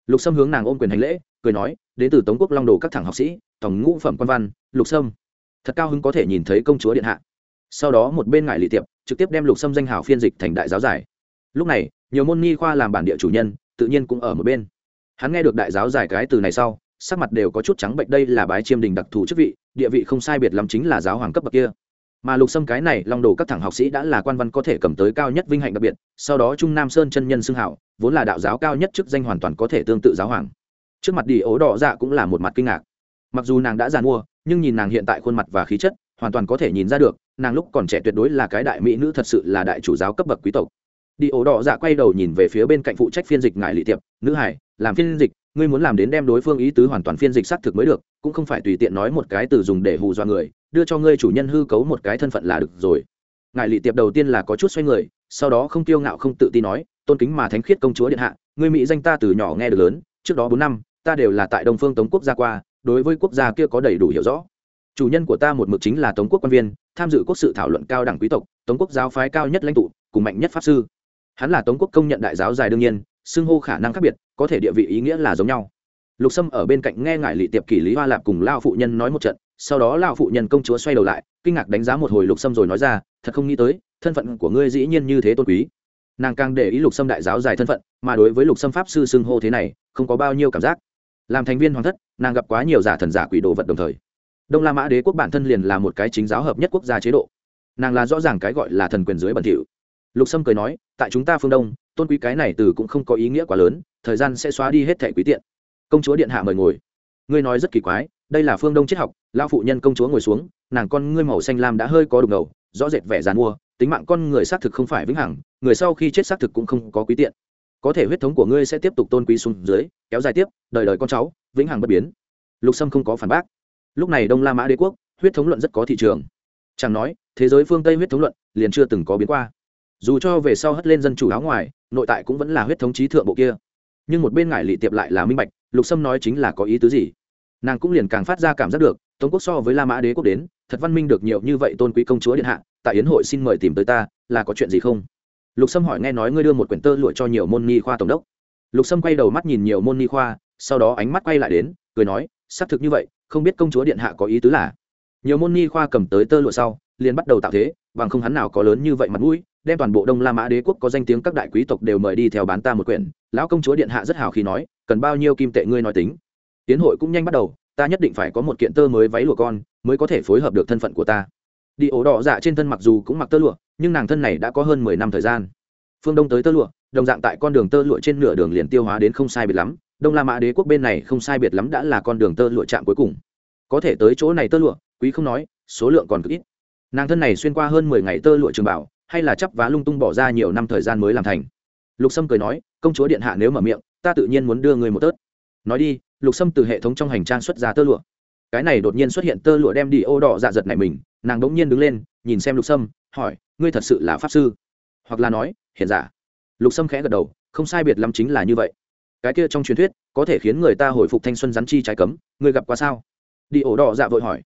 Lục sâm hướng nàng ôm quyền hành lễ, cười nói, đến từ tống quốc long đồ các thẳng học sĩ, tổng ngũ phẩm quan văn, lục sâm. Thật cao hứng có thể nhìn thấy công chúa điện hạ. Sau đó một bên ngại lị tiệp trực tiếp đem lục sâm danh hào phiên dịch thành đại giáo giải. Lúc này nhiều môn nghi khoa làm bản địa chủ nhân, tự nhiên cũng ở một bên. Hắn nghe được đại giáo giải cái từ này sau, sắc mặt đều có chút trắng bệnh, đây là bái chiêm đình đặc thù chức vị, địa vị không sai biệt lắm chính là giáo hoàng cấp bậc kia. Mà lục sâm cái này long đồ các thẳng học sĩ đã là quan văn có thể cầm tới cao nhất vinh hạnh đặc biệt, sau đó trung nam sơn chân nhân xưng hảo, vốn là đạo giáo cao nhất chức danh hoàn toàn có thể tương tự giáo hoàng. Trước mặt đi ố đỏ dạ cũng là một mặt kinh ngạc. Mặc dù nàng đã giàn mua nhưng nhìn nàng hiện tại khuôn mặt và khí chất, hoàn toàn có thể nhìn ra được, nàng lúc còn trẻ tuyệt đối là cái đại mỹ nữ thật sự là đại chủ giáo cấp bậc quý tộc đi ổ đỏ dạ quay đầu nhìn về phía bên cạnh phụ trách phiên dịch ngài lị tiệp, nữ hải, làm phiên dịch, ngươi muốn làm đến đem đối phương ý tứ hoàn toàn phiên dịch xác thực mới được, cũng không phải tùy tiện nói một cái từ dùng để hù dọa người, đưa cho ngươi chủ nhân hư cấu một cái thân phận là được rồi. Ngài lị tiệp đầu tiên là có chút xoay người, sau đó không tiêu ngạo không tự tin nói, tôn kính mà thánh khiết công chúa điện hạ, ngươi mỹ danh ta từ nhỏ nghe được lớn, trước đó bốn năm, ta đều là tại đông phương tống quốc gia qua, đối với quốc gia kia có đầy đủ hiểu rõ. Chủ nhân của ta một mực chính là tống quốc quan viên, tham dự quốc sự thảo luận cao đẳng quý tộc, tống quốc giáo phái cao nhất lãnh tụ, cùng mạnh nhất pháp sư hắn là tống quốc công nhận đại giáo dài đương nhiên, xưng hô khả năng khác biệt, có thể địa vị ý nghĩa là giống nhau. Lục sâm ở bên cạnh nghe ngại lị tiệp kỷ lý hoa lạp cùng lao phụ nhân nói một trận, sau đó lao phụ nhân công chúa xoay đầu lại, kinh ngạc đánh giá một hồi lục sâm rồi nói ra, thật không nghĩ tới, thân phận của ngươi dĩ nhiên như thế tôn quý. Nàng càng để ý lục sâm đại giáo dài thân phận, mà đối với lục sâm pháp sư xưng hô thế này, không có bao nhiêu cảm giác. Làm thành viên hoàng thất, nàng gặp quá nhiều giả thần giả quỷ đồ vật đồng thời. Đông la mã đế quốc bản thân liền là một cái chính giáo hợp nhất quốc gia chế độ. Nàng là rõ ràng cái gọi là thần quyền dưới bẩn thỉu lục sâm cười nói, tại chúng ta phương đông, tôn quý cái này từ cũng không có ý nghĩa quá lớn, thời gian sẽ xóa đi hết thẻ quý tiện. Công chúa điện hạ mời ngồi. Ngươi nói rất kỳ quái, đây là phương đông triết học lao phụ nhân công chúa ngồi xuống, nàng con ngươi màu xanh lam đã hơi có đục ngầu, rõ rệt vẻ dàn mua tính mạng con người xác thực không phải vĩnh hằng, người sau khi chết xác thực cũng không có quý tiện. Có thể huyết thống của ngươi sẽ tiếp tục tôn quý xuống dưới, kéo dài tiếp, đời đời con cháu, vĩnh hằng bất biến. Lục sâm không có phản bác. Lúc này đông la mã đế quốc, huyết thống luận rất có thị trường. Chẳng nói, thế giới phương tây huyết thống luận liền chưa từng có biến qua dù cho về sau hất lên dân chủ áo ngoài, nội tại cũng vẫn là huyết thống trí thượng bộ kia. Nhưng một bên ngải lị tiệp lại là minh bạch, lục sâm nói chính là có ý tứ gì. Nàng cũng liền càng phát ra cảm giác được, tống quốc so với la mã đế quốc đến, thật văn minh được nhiều như vậy tôn quý công chúa điện hạ, tại yến hội xin mời tìm tới ta, là có chuyện gì không? Lục sâm hỏi nghe nói ngươi đưa một quyển tơ lụa cho nhiều môn ni khoa tổng đốc. Lục sâm quay đầu mắt nhìn nhiều môn ni khoa, sau đó ánh mắt quay lại đến, cười nói, xác thực như vậy, không biết công chúa điện hạ có ý tứ là? Nhiều môn ni khoa cầm tới tơ lụa sau, liền bắt đầu tạo thế, bằng không hắn nào có lớn như vậy mặt mũi đem toàn bộ đông la mã đế quốc có danh tiếng các đại quý tộc đều mời đi theo bán ta một quyển. Lão công chúa điện hạ rất hào khi nói, cần bao nhiêu kim tệ ngươi nói tính. Tiến hội cũng nhanh bắt đầu, ta nhất định phải có một kiện tơ mới váy lụa con, mới có thể phối hợp được thân phận của ta. Đi ổ đỏ dạ trên thân mặc dù cũng mặc tơ lụa, nhưng nàng thân này đã có hơn mười năm thời gian. Phương đông tới tơ lụa, đồng dạng tại con đường tơ lụa trên nửa đường liền tiêu hóa đến không sai biệt lắm. Đông la mã đế quốc bên này không sai biệt lắm đã là con đường tơ lụa chạm cuối cùng. Có thể tới chỗ này tơ lụa, quý không nói, số lượng còn cực ít. Nàng thân này xuyên qua hơn mười ngày tơ lụa trường bảo hay là chắp vá lung tung bỏ ra nhiều năm thời gian mới làm thành? Lục sâm cười nói, công chúa điện hạ nếu mở miệng, ta tự nhiên muốn đưa người một tớt. Nói đi, lục sâm từ hệ thống trong hành trang xuất ra tơ lụa. Cái này đột nhiên xuất hiện tơ lụa đem đi ô đỏ dạ giật này mình, nàng đống nhiên đứng lên, nhìn xem lục sâm, hỏi, ngươi thật sự là pháp sư? Hoặc là nói hiện giả. Lục sâm khẽ gật đầu, không sai biệt lắm chính là như vậy. Cái kia trong truyền thuyết, có thể khiến người ta hồi phục thanh xuân rắn chi trái cấm, ngươi gặp qua sao? Đi ổ đỏ dạ vội hỏi.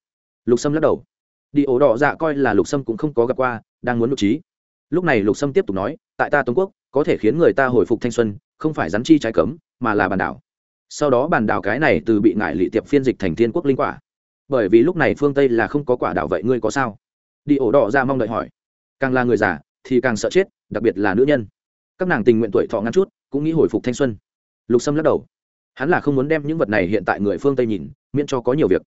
Lục sâm lắc đầu. Đi ổ đỏ dạ coi là lục sâm cũng không có gặp qua, đang muốn lục trí lúc này lục sâm tiếp tục nói, tại ta tống quốc, có thể khiến người ta hồi phục thanh xuân, không phải rắn chi trái cấm, mà là bàn đảo. Sau đó bàn đảo cái này từ bị ngại lị tiệp phiên dịch thành thiên quốc linh quả. Bởi vì lúc này phương tây là không có quả đảo vậy ngươi có sao? Đi ổ đỏ ra mong đợi hỏi. Càng là người già, thì càng sợ chết, đặc biệt là nữ nhân. Các nàng tình nguyện tuổi thọ ngắn chút, cũng nghĩ hồi phục thanh xuân. Lục sâm lắc đầu. Hắn là không muốn đem những vật này hiện tại người phương tây nhìn, miễn cho có nhiều việc.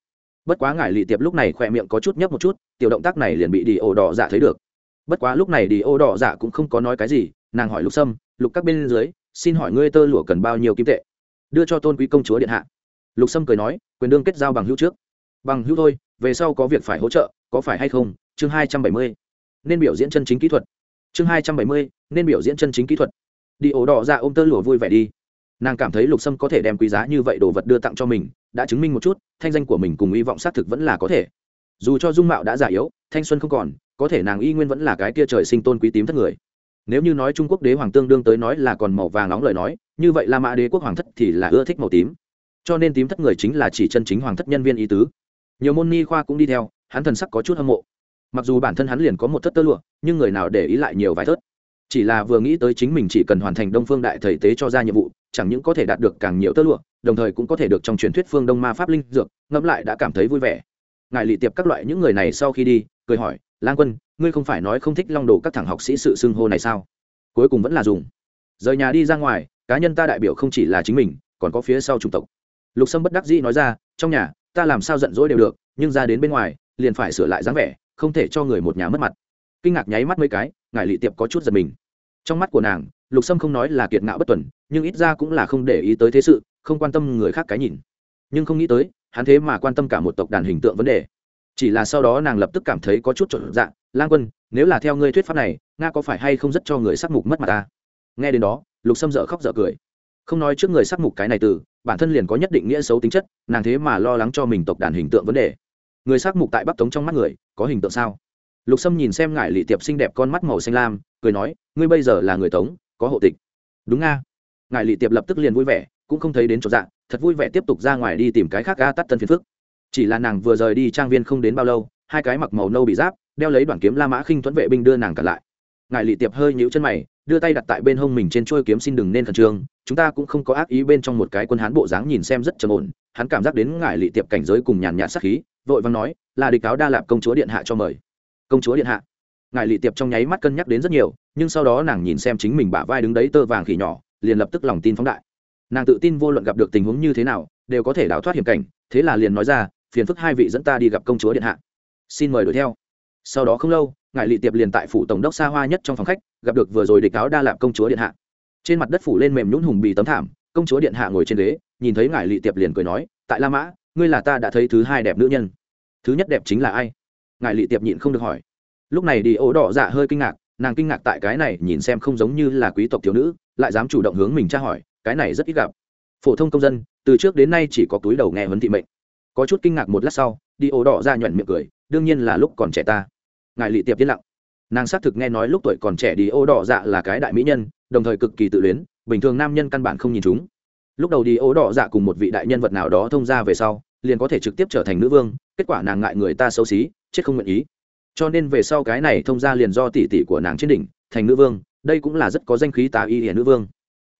Bất quá ngải lị tiệp lúc này khỏe miệng có chút nhấp một chút, tiểu động tác này liền bị đi ổ đỏ dạ thấy được bất quá lúc này đi ô đỏ dạ cũng không có nói cái gì, nàng hỏi lục sâm, lục các bên dưới, xin hỏi ngươi tơ lụa cần bao nhiêu kim tệ? Đưa cho tôn quý công chúa điện hạ. Lục sâm cười nói, quyền đương kết giao bằng hữu trước. Bằng hữu thôi, về sau có việc phải hỗ trợ, có phải hay không? Chương hai trăm bảy mươi. Nên biểu diễn chân chính kỹ thuật. Chương hai trăm bảy mươi, nên biểu diễn chân chính kỹ thuật. Đi ổ đỏ ra ôm tơ lụa vui vẻ đi. Nàng cảm thấy lục sâm có thể đem quý giá như vậy đồ vật đưa tặng cho mình, đã chứng minh một chút, thanh danh của mình cùng hy vọng xác thực vẫn là có thể dù cho dung mạo đã già yếu, thanh xuân không còn, có thể nàng y nguyên vẫn là cái kia trời sinh tôn quý tím thất người. Nếu như nói trung quốc đế hoàng tương đương tới nói là còn màu vàng nóng lời nói, như vậy la mã đế quốc hoàng thất thì là ưa thích màu tím. Cho nên tím thất người chính là chỉ chân chính hoàng thất nhân viên ý tứ. Nhiều môn ni khoa cũng đi theo, hắn thần sắc có chút hâm mộ. Mặc dù bản thân hắn liền có một thất tơ lụa, nhưng người nào để ý lại nhiều vài thớt chỉ là vừa nghĩ tới chính mình chỉ cần hoàn thành đông phương đại thầy tế cho ra nhiệm vụ, chẳng những có thể đạt được càng nhiều tơ lụa, đồng thời cũng có thể được trong truyền thuyết phương đông ma pháp linh dược, ngẫm lại đã cảm thấy vui vẻ ngài lị tiệp các loại những người này sau khi đi, cười hỏi, lang quân, ngươi không phải nói không thích long đồ các thẳng học sĩ sự xưng hô này sao? Cuối cùng vẫn là dùng. Rời nhà đi ra ngoài, cá nhân ta đại biểu không chỉ là chính mình, còn có phía sau chủng tộc. Lục sâm bất đắc dĩ nói ra, trong nhà, ta làm sao giận dỗi đều được, nhưng ra đến bên ngoài, liền phải sửa lại dáng vẻ, không thể cho người một nhà mất mặt. Kinh ngạc nháy mắt mấy cái, ngài lị tiệp có chút giật mình. Trong mắt của nàng, lục sâm không nói là kiệt ngạo bất tuần, nhưng ít ra cũng là không để ý tới thế sự, không quan tâm người khác cái nhìn. Nhưng không nghĩ tới hắn thế mà quan tâm cả một tộc đàn hình tượng vấn đề. Chỉ là sau đó nàng lập tức cảm thấy có chút trộn dạng, lang quân, nếu là theo ngươi thuyết pháp này, nga có phải hay không rất cho người sắc mục mất mặt ta? Nghe đến đó, lục sâm dở khóc dở cười. Không nói trước người sắc mục cái này từ, bản thân liền có nhất định nghĩa xấu tính chất, nàng thế mà lo lắng cho mình tộc đàn hình tượng vấn đề. Người sắc mục tại bắc tống trong mắt người, có hình tượng sao? Lục sâm nhìn xem ngải lị tiệp xinh đẹp con mắt màu xanh lam, cười nói, ngươi bây giờ là người tống, có hộ tịch. Đúng nga ngải lị tiệp lập tức liền vui vẻ, cũng không thấy đến chỗ dạng thật vui vẻ tiếp tục ra ngoài đi tìm cái khác ga tắt tân phiền phức. Chỉ là nàng vừa rời đi trang viên không đến bao lâu, hai cái mặc màu nâu bị giáp, đeo lấy đoàn kiếm la mã khinh thuẫn vệ binh đưa nàng cả lại. Ngài lị tiệp hơi nhũ chân mày, đưa tay đặt tại bên hông mình trên trôi kiếm xin đừng nên khẩn trương, chúng ta cũng không có ác ý bên trong một cái quân hán bộ dáng nhìn xem rất trầm ổn, hắn cảm giác đến ngài lị tiệp cảnh giới cùng nhàn nhạt sắc khí, vội vàng nói là địch cáo đa lạp công chúa điện hạ cho mời. Công chúa điện hạ? Ngài lị tiệp trong nháy mắt cân nhắc đến rất nhiều, nhưng sau đó nàng nhìn xem chính mình bả vai đứng đấy tơ vàng khỉ nhỏ, liền lập tức lòng tin phóng đại nàng tự tin vô luận gặp được tình huống như thế nào, đều có thể đào thoát hiểm cảnh, thế là liền nói ra, phiền phức hai vị dẫn ta đi gặp công chúa điện hạ. Xin mời đuổi theo. Sau đó không lâu ngài lị tiệp liền tại phủ tổng đốc xa hoa nhất trong phòng khách, gặp được vừa rồi địch cáo đa lạp công chúa điện hạ. Trên mặt đất phủ lên mềm nhún hùng bì tấm thảm, công chúa điện hạ ngồi trên ghế, nhìn thấy ngài lị tiệp liền cười nói, tại la mã, ngươi là ta đã thấy thứ hai đẹp nữ nhân. Thứ nhất đẹp chính là ai? Ngài lị tiệp nhịn không được hỏi. Lúc này đi ố đỏ dạ hơi kinh ngạc, nàng kinh ngạc tại cái này nhìn xem không giống như là quý tộc thiếu nữ, lại dám chủ động hướng mình tra hỏi cái này rất ít gặp. Phổ thông công dân, từ trước đến nay chỉ có túi đầu nghe huấn thị mệnh. Có chút kinh ngạc một lát sau, đi ổ đỏ ra nhuận miệng cười, đương nhiên là lúc còn trẻ ta. Ngài lị tiệp yên lặng. Nàng xác thực nghe nói lúc tuổi còn trẻ đi ô đỏ dạ là cái đại mỹ nhân, đồng thời cực kỳ tự luyến, bình thường nam nhân căn bản không nhìn chúng. Lúc đầu đi ô đỏ dạ cùng một vị đại nhân vật nào đó thông ra về sau, liền có thể trực tiếp trở thành nữ vương, kết quả nàng ngại người ta xấu xí, chết không nguyện ý. Cho nên về sau cái này thông ra liền do tỷ tỷ của nàng trên đỉnh, thành nữ vương, đây cũng là rất có danh khí tá y hiển nữ vương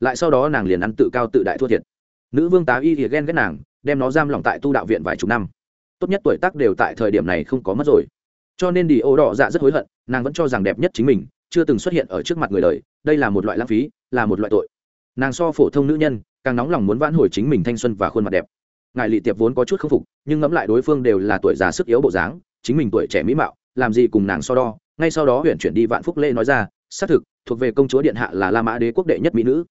lại sau đó nàng liền ăn tự cao tự đại thua thiệt. Nữ vương tá y thì ghen ghét nàng, đem nó giam lỏng tại tu đạo viện vài chục năm. Tốt nhất tuổi tác đều tại thời điểm này không có mất rồi. Cho nên đi ô đỏ dạ rất hối hận, nàng vẫn cho rằng đẹp nhất chính mình chưa từng xuất hiện ở trước mặt người đời, đây là một loại lãng phí, là một loại tội. Nàng so phổ thông nữ nhân, càng nóng lòng muốn vãn hồi chính mình thanh xuân và khuôn mặt đẹp. Ngài lị tiệp vốn có chút k phục, nhưng ngẫm lại đối phương đều là tuổi già sức yếu bộ dáng, chính mình tuổi trẻ mỹ mạo, làm gì cùng nàng so đo. Ngay sau đó huyện chuyển đi vạn phúc lê nói ra, xác thực, thuộc về công chúa điện hạ là la mã đế quốc đệ nhất mỹ nữ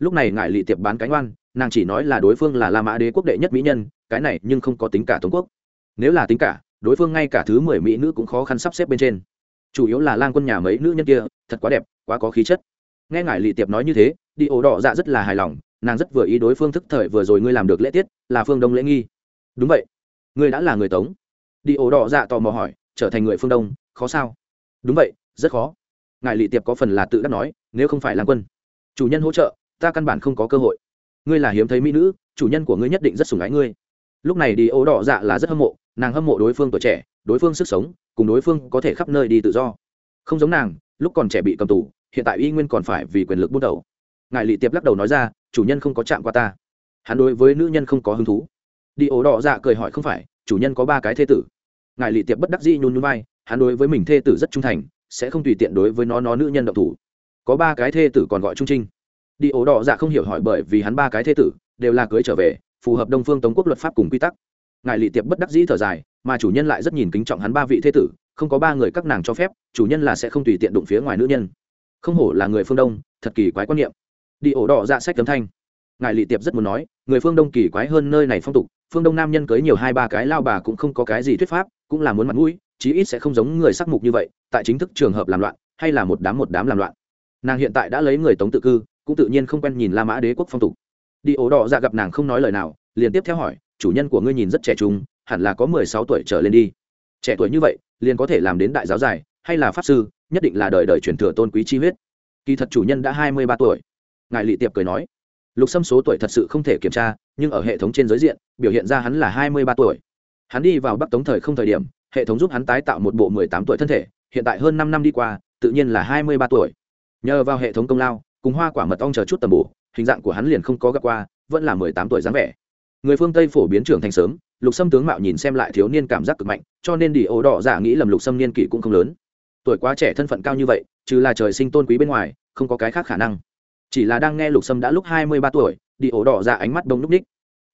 lúc này ngài lị tiệp bán cánh oan, nàng chỉ nói là đối phương là la mã đế quốc đệ nhất mỹ nhân, cái này nhưng không có tính cả tống quốc. Nếu là tính cả, đối phương ngay cả thứ mười mỹ nữ cũng khó khăn sắp xếp bên trên. Chủ yếu là lang quân nhà mấy nữ nhân kia, thật quá đẹp, quá có khí chất. Nghe ngài lị tiệp nói như thế, đi ổ đỏ dạ rất là hài lòng, nàng rất vừa ý đối phương thức thời vừa rồi ngươi làm được lễ tiết, là phương đông lễ nghi. Đúng vậy. Ngươi đã là người tống. Đi ổ đỏ dạ tò mò hỏi, trở thành người phương đông, khó sao? Đúng vậy, rất khó. Ngài lị tiệp có phần là tự đắc nói, nếu không phải lang quân. Chủ nhân hỗ trợ ta căn bản không có cơ hội. Ngươi là hiếm thấy mỹ nữ, chủ nhân của ngươi nhất định rất sủng ái ngươi. Lúc này đi ố đỏ dạ là rất hâm mộ, nàng hâm mộ đối phương tuổi trẻ, đối phương sức sống, cùng đối phương có thể khắp nơi đi tự do. Không giống nàng, lúc còn trẻ bị cầm tù, hiện tại y nguyên còn phải vì quyền lực bút đầu. Ngài lị tiệp lắc đầu nói ra, chủ nhân không có chạm qua ta. Hắn đối với nữ nhân không có hứng thú. Đi ố đỏ dạ cười hỏi không phải, chủ nhân có ba cái thê tử. Ngài lị tiệp bất đắc dĩ nhún nhún vai, hắn đối với mình thê tử rất trung thành, sẽ không tùy tiện đối với nó nó nữ nhân độc thủ. Có ba cái thê tử còn gọi trung trinh đi ổ đỏ dạ không hiểu hỏi bởi vì hắn ba cái thê tử đều là cưới trở về, phù hợp đông phương tống quốc luật pháp cùng quy tắc. Ngài lị tiệp bất đắc dĩ thở dài, mà chủ nhân lại rất nhìn kính trọng hắn ba vị thế tử, không có ba người các nàng cho phép, chủ nhân là sẽ không tùy tiện đụng phía ngoài nữ nhân. Không hổ là người phương đông, thật kỳ quái quan niệm. Đi ổ đỏ dạ sách tấm thanh. Ngài lị tiệp rất muốn nói, người phương đông kỳ quái hơn nơi này phong tục, phương đông nam nhân cưới nhiều hai ba cái lao bà cũng không có cái gì thuyết pháp, cũng là muốn mặt mũi, chí ít sẽ không giống người sắc mục như vậy, tại chính thức trường hợp làm loạn, hay là một đám một đám làm loạn. Nàng hiện tại đã lấy người tống tự cư cũng tự nhiên không quen nhìn la mã đế quốc phong tục. Đi ổ đỏ dạ gặp nàng không nói lời nào, liền tiếp theo hỏi, chủ nhân của ngươi nhìn rất trẻ trung, hẳn là có mười sáu tuổi trở lên đi. Trẻ tuổi như vậy, liền có thể làm đến đại giáo dài, hay là pháp sư, nhất định là đời đời truyền thừa tôn quý chi huyết. Kỳ thật chủ nhân đã hai mươi ba tuổi. Ngài lị tiệp cười nói, lục xâm số tuổi thật sự không thể kiểm tra, nhưng ở hệ thống trên giới diện, biểu hiện ra hắn là hai mươi ba tuổi. Hắn đi vào bắc tống thời không thời điểm, hệ thống giúp hắn tái tạo một bộ mười tám tuổi thân thể, hiện tại hơn năm năm đi qua, tự nhiên là hai mươi ba tuổi. Nhờ vào hệ thống công lao cùng hoa quả mật ong chờ chút tầm bổ, hình dạng của hắn liền không có gặp qua, vẫn là mười tám tuổi dáng vẻ. Người phương tây phổ biến trưởng thành sớm, lục sâm tướng mạo nhìn xem lại thiếu niên cảm giác cực mạnh, cho nên đi ổ đỏ giả nghĩ lầm lục sâm niên kỷ cũng không lớn. Tuổi quá trẻ thân phận cao như vậy, trừ là trời sinh tôn quý bên ngoài, không có cái khác khả năng. Chỉ là đang nghe lục sâm đã lúc hai mươi ba tuổi, đi ổ đỏ giả ánh mắt đông núp ních.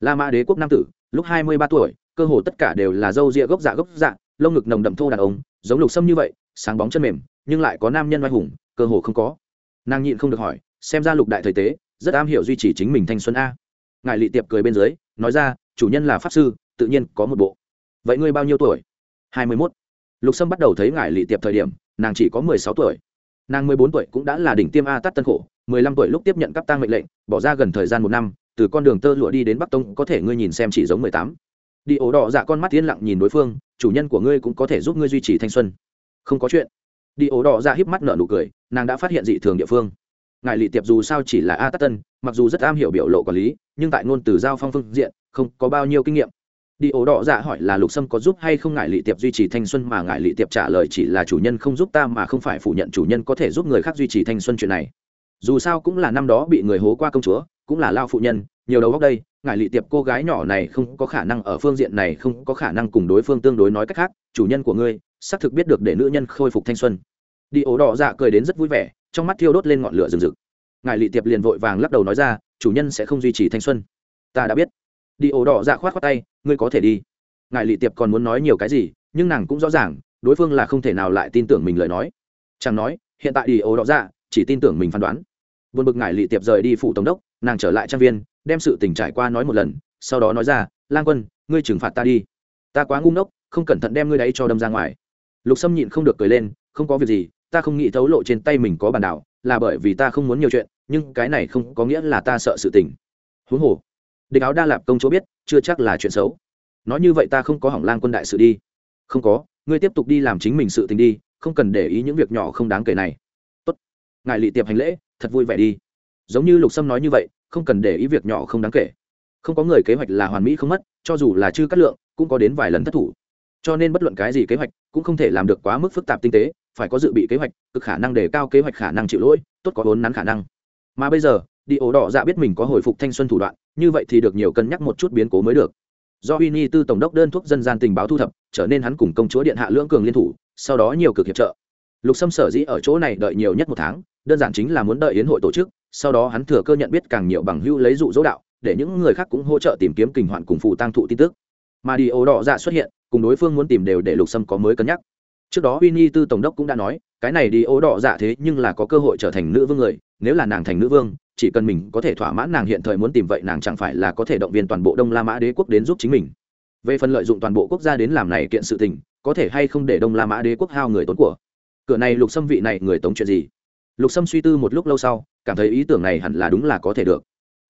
La mã đế quốc nam tử, lúc hai mươi ba tuổi, cơ hồ tất cả đều là dâu ria gốc dạ gốc dạ lông ngực nồng đậm thô đàn ông, giống lục sâm như vậy, sáng bóng chân mềm, nhưng lại có nam nhân oai hùng, cơ hồ không có nàng nhịn không được hỏi, xem ra lục đại thời tế, rất am hiểu duy trì chính mình thanh xuân a. Ngài lị tiệp cười bên dưới, nói ra, chủ nhân là pháp sư, tự nhiên có một bộ. Vậy ngươi bao nhiêu tuổi? Hai mươi mốt. Lục sâm bắt đầu thấy ngài lị tiệp thời điểm, nàng chỉ có mười sáu tuổi. Nàng mười bốn tuổi cũng đã là đỉnh tiêm a tắt tân khổ, mười lăm tuổi lúc tiếp nhận cấp tang mệnh lệnh, bỏ ra gần thời gian một năm, từ con đường tơ lụa đi đến bắc tông có thể ngươi nhìn xem chỉ giống mười tám. Đi ổ đỏ dạ con mắt yên lặng nhìn đối phương, chủ nhân của ngươi cũng có thể giúp ngươi duy trì thanh xuân. Không có chuyện đi ổ đỏ ra híp mắt nở nụ cười, nàng đã phát hiện dị thường địa phương. Ngài lị tiệp dù sao chỉ là a tắt tân, mặc dù rất am hiểu biểu lộ quản lý, nhưng tại ngôn từ giao phong phương diện, không có bao nhiêu kinh nghiệm. Đi ổ đỏ dạ hỏi là lục sâm có giúp hay không ngại lị tiệp duy trì thanh xuân mà ngại lị tiệp trả lời chỉ là chủ nhân không giúp ta mà không phải phủ nhận chủ nhân có thể giúp người khác duy trì thanh xuân chuyện này. Dù sao cũng là năm đó bị người hố qua công chúa, cũng là lao phụ nhân, nhiều đầu góc đây ngài lị tiệp cô gái nhỏ này không có khả năng ở phương diện này, không có khả năng cùng đối phương tương đối nói cách khác, chủ nhân của ngươi, xác thực biết được để nữ nhân khôi phục thanh xuân. Đi ố đỏ dạ cười đến rất vui vẻ, trong mắt thiêu đốt lên ngọn lửa rừng rực. Ngài lị tiệp liền vội vàng lắc đầu nói ra, chủ nhân sẽ không duy trì thanh xuân. Ta đã biết. Đi ố đỏ dạ khoát khoát tay, ngươi có thể đi. Ngài lị tiệp còn muốn nói nhiều cái gì, nhưng nàng cũng rõ ràng, đối phương là không thể nào lại tin tưởng mình lời nói. Chẳng nói, hiện tại đi ố đỏ dạ chỉ tin tưởng mình phán đoán. Vượt bực ngài lị tiệp rời đi phủ tổng đốc, nàng trở lại trang viên đem sự tình trải qua nói một lần, sau đó nói ra, lang quân, ngươi trừng phạt ta đi. Ta quá ngu ngốc, không cẩn thận đem ngươi đấy cho đâm ra ngoài. Lục sâm nhịn không được cười lên, không có việc gì, ta không nghĩ thấu lộ trên tay mình có bàn đảo là bởi vì ta không muốn nhiều chuyện, nhưng cái này không có nghĩa là ta sợ sự tình. Huống hồ, địch áo đa lạp công chỗ biết, chưa chắc là chuyện xấu. Nói như vậy ta không có hỏng lang quân đại sự đi. Không có, ngươi tiếp tục đi làm chính mình sự tình đi, không cần để ý những việc nhỏ không đáng kể này. Tốt, ngài lị tiệp hành lễ, thật vui vẻ đi. Giống như lục sâm nói như vậy không cần để ý việc nhỏ không đáng kể. Không có người kế hoạch là hoàn mỹ không mất, cho dù là chư cắt lượng, cũng có đến vài lần thất thủ. Cho nên bất luận cái gì kế hoạch cũng không thể làm được quá mức phức tạp tinh tế, phải có dự bị kế hoạch, cực khả năng đề cao kế hoạch khả năng chịu lỗi, tốt có vốn nắn khả năng. Mà bây giờ, đi ổ đỏ dạ biết mình có hồi phục thanh xuân thủ đoạn, như vậy thì được nhiều cân nhắc một chút biến cố mới được. Do uy ni tư tổng đốc đơn thuốc dân gian tình báo thu thập, trở nên hắn cùng công chúa điện hạ lưỡng cường liên thủ, sau đó nhiều cực hiệp trợ. Lục sâm sở dĩ ở chỗ này đợi nhiều nhất một tháng, đơn giản chính là muốn đợi yến hội tổ chức sau đó hắn thừa cơ nhận biết càng nhiều bằng hữu lấy dụ dỗ đạo, để những người khác cũng hỗ trợ tìm kiếm kình hoạn cùng phụ tăng thụ tin tức. Mà đi ổ đỏ dạ xuất hiện, cùng đối phương muốn tìm đều để lục sâm có mới cân nhắc. Trước đó Winnie tư tổng đốc cũng đã nói, cái này đi ố đỏ dạ thế nhưng là có cơ hội trở thành nữ vương người, nếu là nàng thành nữ vương, chỉ cần mình có thể thỏa mãn nàng hiện thời muốn tìm vậy nàng chẳng phải là có thể động viên toàn bộ đông la mã đế quốc đến giúp chính mình. Về phần lợi dụng toàn bộ quốc gia đến làm này kiện sự tình, có thể hay không để đông la mã đế quốc hao người tốn của? Cửa này lục xâm vị này người tống chuyện gì? Lục Sâm suy tư một lúc lâu sau, cảm thấy ý tưởng này hẳn là đúng là có thể được.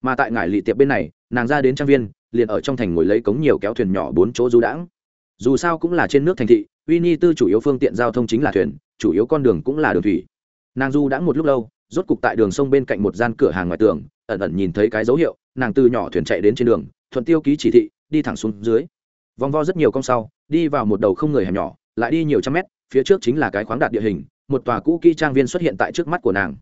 Mà tại ngải lỵ tiệp bên này, nàng ra đến trang viên, liền ở trong thành ngồi lấy cống nhiều kéo thuyền nhỏ bốn chỗ du đãng. Dù sao cũng là trên nước thành thị Winnie tư chủ yếu phương tiện giao thông chính là thuyền, chủ yếu con đường cũng là đường thủy. Nàng du đãng một lúc lâu, rốt cục tại đường sông bên cạnh một gian cửa hàng ngoài tường, ẩn ẩn nhìn thấy cái dấu hiệu, nàng từ nhỏ thuyền chạy đến trên đường, thuận tiêu ký chỉ thị, đi thẳng xuống dưới. Vòng vo rất nhiều cong sau, đi vào một đầu không người hẻm nhỏ, lại đi nhiều trăm mét, phía trước chính là cái khoáng đạt địa hình một tòa cũ kỹ trang viên xuất hiện tại trước mắt của nàng.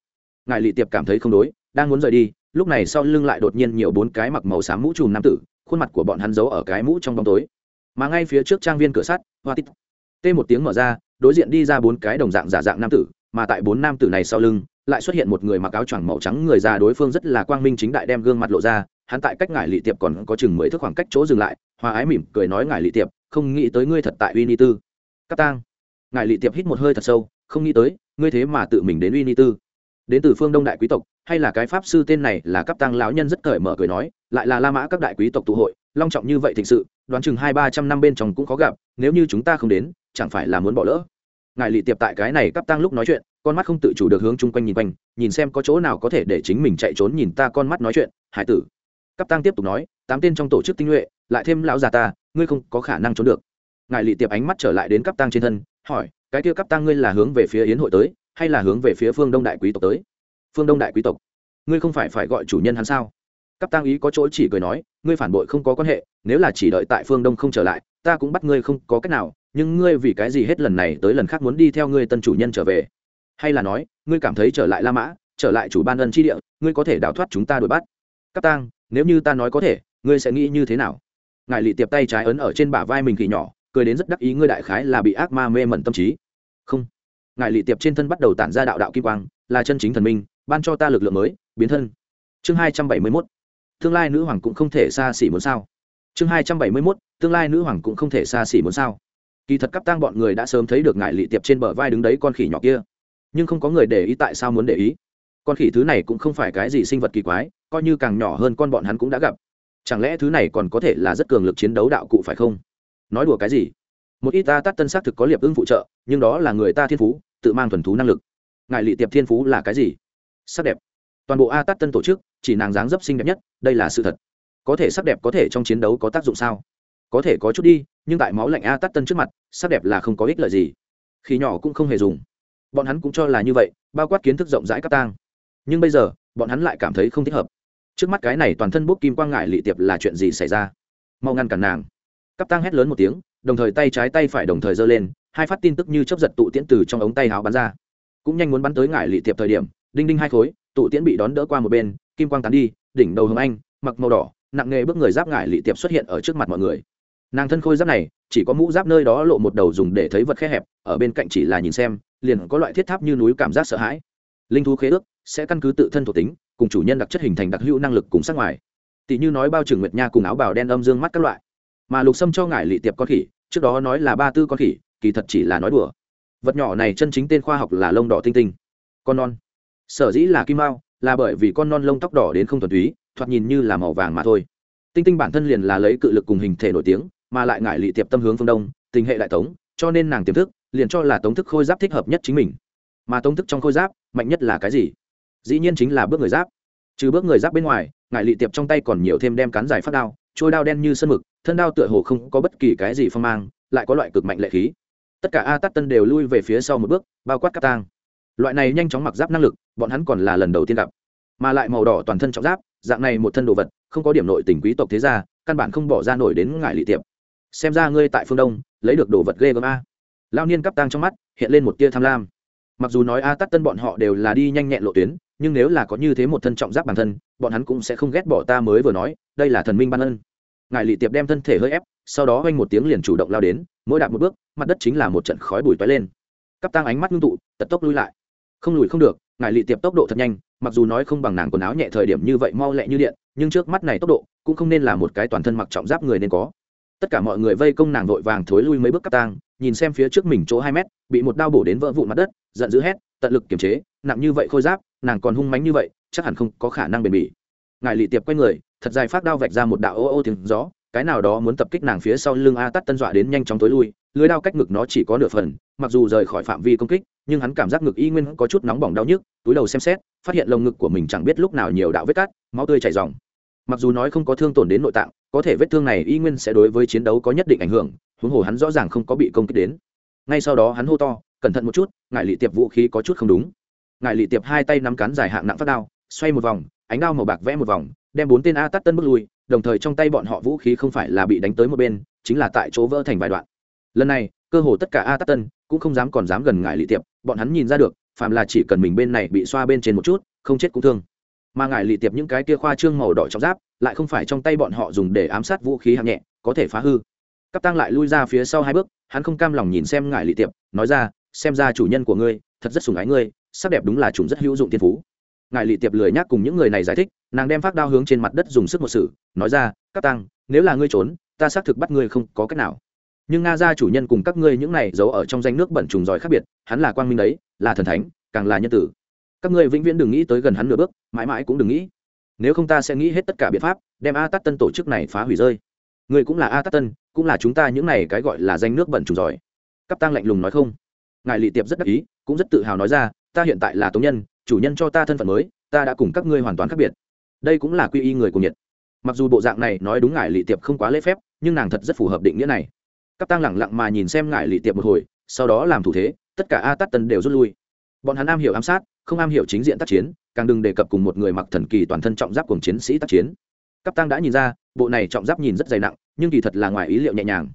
Ngài lị tiệp cảm thấy không đối, đang muốn rời đi, lúc này sau lưng lại đột nhiên nhiều bốn cái mặc màu xám mũ trùm nam tử, khuôn mặt của bọn hắn giấu ở cái mũ trong bóng tối. Mà ngay phía trước trang viên cửa sắt, hoa tít. Tê một tiếng mở ra, đối diện đi ra bốn cái đồng dạng giả dạng nam tử, mà tại bốn nam tử này sau lưng, lại xuất hiện một người mặc áo choàng màu trắng người già đối phương rất là quang minh chính đại đem gương mặt lộ ra, hắn tại cách ngải lị tiệp còn có chừng mười thước khoảng cách chỗ dừng lại hoa ái mỉm cười nói ngải lị tiệp, không nghĩ tới ngươi thật tại uy ni tư cắt tang. Ngải lị tiệp hít một hơi thật sâu không nghĩ tới, ngươi thế mà tự mình đến uy ni tư. Đến từ phương đông đại quý tộc, hay là cái pháp sư tên này là cấp tăng lão nhân rất cởi mở cười nói, lại là la mã các đại quý tộc tụ hội, long trọng như vậy thịnh sự, đoán chừng hai ba trăm năm bên trong cũng khó gặp, nếu như chúng ta không đến, chẳng phải là muốn bỏ lỡ. Ngài lị tiệp tại cái này cấp tăng lúc nói chuyện, con mắt không tự chủ được hướng chung quanh nhìn quanh, nhìn xem có chỗ nào có thể để chính mình chạy trốn nhìn ta con mắt nói chuyện, hải tử. Cấp tăng tiếp tục nói, tám tên trong tổ chức tinh nhuệ, lại thêm lão già ta, ngươi không có khả năng trốn được. Ngài lị tiệp ánh mắt trở lại đến cấp tăng trên thân hỏi, cái kia cấp tăng ngươi là hướng về phía yến hội tới, hay là hướng về phía phương đông đại quý tộc tới? Phương đông đại quý tộc? Ngươi không phải phải gọi chủ nhân hắn sao? Cấp tăng ý có chỗ chỉ cười nói, ngươi phản bội không có quan hệ, nếu là chỉ đợi tại phương đông không trở lại, ta cũng bắt ngươi không có cách nào, nhưng ngươi vì cái gì hết lần này tới lần khác muốn đi theo ngươi tân chủ nhân trở về? Hay là nói, ngươi cảm thấy trở lại la mã, trở lại chủ ban ân tri địa, ngươi có thể đào thoát chúng ta đuổi bắt? Cấp tăng nếu như ta nói có thể, ngươi sẽ nghĩ như thế nào? Ngài lị tiệp tay trái ấn ở trên bả vai mình khỉ nhỏ cười đến rất đắc ý, ngươi đại khái là bị ác ma mê mẩn tâm trí. Không. Ngài lị tiệp trên thân bắt đầu tản ra đạo đạo kim quang, là chân chính thần minh, ban cho ta lực lượng mới, biến thân. Chương hai trăm bảy mươi mốt. Tương lai nữ hoàng cũng không thể xa xỉ muốn sao. Chương hai trăm bảy mươi mốt. Tương lai nữ hoàng cũng không thể xa xỉ muốn sao. Kỳ thật cấp tăng bọn người đã sớm thấy được ngài lị tiệp trên bờ vai đứng đấy con khỉ nhỏ kia. Nhưng không có người để ý tại sao muốn để ý. Con khỉ thứ này cũng không phải cái gì sinh vật kỳ quái, coi như càng nhỏ hơn con bọn hắn cũng đã gặp. Chẳng lẽ thứ này còn có thể là rất cường lực chiến đấu đạo cụ phải không? Nói đùa cái gì? Một ít ta tắt tân xác thực có liệp ưng phụ trợ, nhưng đó là người ta thiên phú, tự mang thuần thú năng lực. Ngại lị tiệp thiên phú là cái gì? Sắc đẹp. Toàn bộ a tắt tân tổ chức, chỉ nàng dáng dấp xinh đẹp nhất, đây là sự thật. Có thể sắc đẹp có thể trong chiến đấu có tác dụng sao? Có thể có chút đi, nhưng tại máu lạnh a tắt tân trước mặt, sắc đẹp là không có ích lợi gì. Khi nhỏ cũng không hề dùng. Bọn hắn cũng cho là như vậy, bao quát kiến thức rộng rãi các tang. Nhưng bây giờ, bọn hắn lại cảm thấy không thích hợp. Trước mắt cái này toàn thân bốc kim quang ngại lị tiệp là chuyện gì xảy ra? Mau ngăn cản nàng cắp tăng hét lớn một tiếng, đồng thời tay trái tay phải đồng thời giơ lên, hai phát tin tức như chấp giật tụ tiễn từ trong ống tay áo bắn ra. Cũng nhanh muốn bắn tới ngại lị tiệp thời điểm, đinh đinh hai khối, tụ tiễn bị đón đỡ qua một bên, kim quang tán đi, đỉnh đầu hồng anh, mặc màu đỏ, nặng nghề bước người giáp ngại lị tiệp xuất hiện ở trước mặt mọi người. Nàng thân khôi giáp này, chỉ có mũ giáp nơi đó lộ một đầu dùng để thấy vật khe hẹp, ở bên cạnh chỉ là nhìn xem, liền có loại thiết tháp như núi cảm giác sợ hãi. Linh thú khế ước, sẽ căn cứ tự thân thuộc tính, cùng chủ nhân đặc chất hình thành đặc hữu năng lực cùng sắc ngoài. Tỷ như nói bao trừng nguyệt nha cùng áo bào đen âm dương mắt các loại mà lục sâm cho ngải lị tiệp con khỉ, trước đó nói là ba tư con khỉ, kỳ thật chỉ là nói đùa. Vật nhỏ này chân chính tên khoa học là lông đỏ tinh tinh. Con non. Sở dĩ là kim mao là bởi vì con non lông tóc đỏ đến không thuần túy, thoạt nhìn như là màu vàng mà thôi. Tinh tinh bản thân liền là lấy cự lực cùng hình thể nổi tiếng, mà lại ngại lị tiệp tâm hướng phương đông, tình hệ đại tống, cho nên nàng tiềm thức, liền cho là tống thức khôi giáp thích hợp nhất chính mình. Mà tống thức trong khôi giáp, mạnh nhất là cái gì? Dĩ nhiên chính là bước người giáp. Trừ bước người giáp bên ngoài ngại lị tiệp trong tay còn nhiều thêm đem cán dài phát đao trôi đao đen như sân mực, thân đao tựa hồ không có bất kỳ cái gì phong mang, lại có loại cực mạnh lệ khí. Tất cả a tắt tân đều lui về phía sau một bước, bao quát các tang. Loại này nhanh chóng mặc giáp năng lực, bọn hắn còn là lần đầu tiên gặp. Mà lại màu đỏ toàn thân trọng giáp, dạng này một thân đồ vật, không có điểm nội tình quý tộc thế gia, căn bản không bỏ ra nổi đến ngại lị tiệp. Xem ra ngươi tại phương đông, lấy được đồ vật ghê gớm a. Lao niên cắp tang trong mắt, hiện lên một tia tham lam. Mặc dù nói a tắt tân bọn họ đều là đi nhanh nhẹn lộ tuyến nhưng nếu là có như thế một thân trọng giáp bản thân, bọn hắn cũng sẽ không ghét bỏ ta mới vừa nói, đây là thần minh ban ân. Ngài lị tiệp đem thân thể hơi ép, sau đó oanh một tiếng liền chủ động lao đến, mỗi đạp một bước, mặt đất chính là một trận khói bụi toái lên. Cắp tang ánh mắt ngưng tụ, tật tốc lui lại. Không lùi không được, ngài lị tiệp tốc độ thật nhanh, mặc dù nói không bằng nàng quần áo nhẹ thời điểm như vậy mau lẹ như điện, nhưng trước mắt này tốc độ, cũng không nên là một cái toàn thân mặc trọng giáp người nên có. Tất cả mọi người vây công nàng vội vàng thối lui mấy bước cắp tang, nhìn xem phía trước mình chỗ hai mét, bị một đao bổ đến vỡ vụn mặt đất, giận dữ hét, tận lực kiềm chế, nặng như vậy khôi giáp nàng còn hung mánh như vậy, chắc hẳn không có khả năng bền bỉ. Ngài lị tiệp quay người, thật dài phát đao vạch ra một đạo ô ô tiếng gió, cái nào đó muốn tập kích nàng phía sau lưng a tắt tân dọa đến nhanh chóng tối lui, lưới đao cách ngực nó chỉ có nửa phần, mặc dù rời khỏi phạm vi công kích, nhưng hắn cảm giác ngực y nguyên có chút nóng bỏng đau nhức, túi đầu xem xét, phát hiện lồng ngực của mình chẳng biết lúc nào nhiều đạo vết cắt, máu tươi chảy dòng mặc dù nói không có thương tổn đến nội tạng, có thể vết thương này y nguyên sẽ đối với chiến đấu có nhất định ảnh hưởng, huống hồ hắn rõ ràng không có bị công kích đến. Ngay sau đó hắn hô to, cẩn thận một chút ngại lị tiệp vũ khí có chút không đúng ngài lị tiệp hai tay nắm cán dài hạng nặng phát đao, xoay một vòng, ánh đao màu bạc vẽ một vòng, đem bốn tên a tắt tân bước lui, đồng thời trong tay bọn họ vũ khí không phải là bị đánh tới một bên, chính là tại chỗ vỡ thành vài đoạn. Lần này, cơ hồ tất cả a tắt tân cũng không dám còn dám gần ngài lị tiệp, bọn hắn nhìn ra được phạm là chỉ cần mình bên này bị xoa bên trên một chút, không chết cũng thương. Mà ngài lị tiệp những cái kia khoa trương màu đỏ trong giáp, lại không phải trong tay bọn họ dùng để ám sát vũ khí hạng nhẹ, có thể phá hư. Cắp tăng lại lui ra phía sau hai bước, hắn không cam lòng nhìn xem ngài lị tiệp, nói ra, xem ra chủ nhân của ngươi, thật rất sùng ái ngươi sắc đẹp đúng là chúng rất hữu dụng thiên phú. Ngài lị tiệp lười nhác cùng những người này giải thích, nàng đem phát đao hướng trên mặt đất dùng sức một sự, nói ra, các tăng, nếu là ngươi trốn, ta xác thực bắt ngươi không có cách nào. Nhưng nga gia chủ nhân cùng các ngươi những này giấu ở trong danh nước bẩn trùng giỏi khác biệt, hắn là quang minh đấy, là thần thánh, càng là nhân tử. Các ngươi vĩnh viễn đừng nghĩ tới gần hắn nửa bước, mãi mãi cũng đừng nghĩ. Nếu không ta sẽ nghĩ hết tất cả biện pháp, đem a tát tân tổ chức này phá hủy rơi. Ngươi cũng là a tát tân, cũng là chúng ta những này cái gọi là danh nước bẩn trùng giỏi. Cấp tăng lạnh lùng nói không. Ngài lị tiệp rất đắc ý, cũng rất tự hào nói ra ta hiện tại là tống nhân, chủ nhân cho ta thân phận mới, ta đã cùng các ngươi hoàn toàn khác biệt. Đây cũng là quy y người của nhiệt mặc dù bộ dạng này nói đúng ngài lị tiệp không quá lễ phép, nhưng nàng thật rất phù hợp định nghĩa này. Các tang lẳng lặng mà nhìn xem ngài lị tiệp một hồi, sau đó làm thủ thế, tất cả a tát tân đều rút lui. Bọn hắn am hiểu ám sát, không am hiểu chính diện tác chiến, càng đừng đề cập cùng một người mặc thần kỳ toàn thân trọng giáp cùng chiến sĩ tác chiến. Cấp tăng đã nhìn ra, bộ này trọng giáp nhìn rất dày nặng, nhưng kỳ thật là ngoài ý liệu nhẹ nhàng.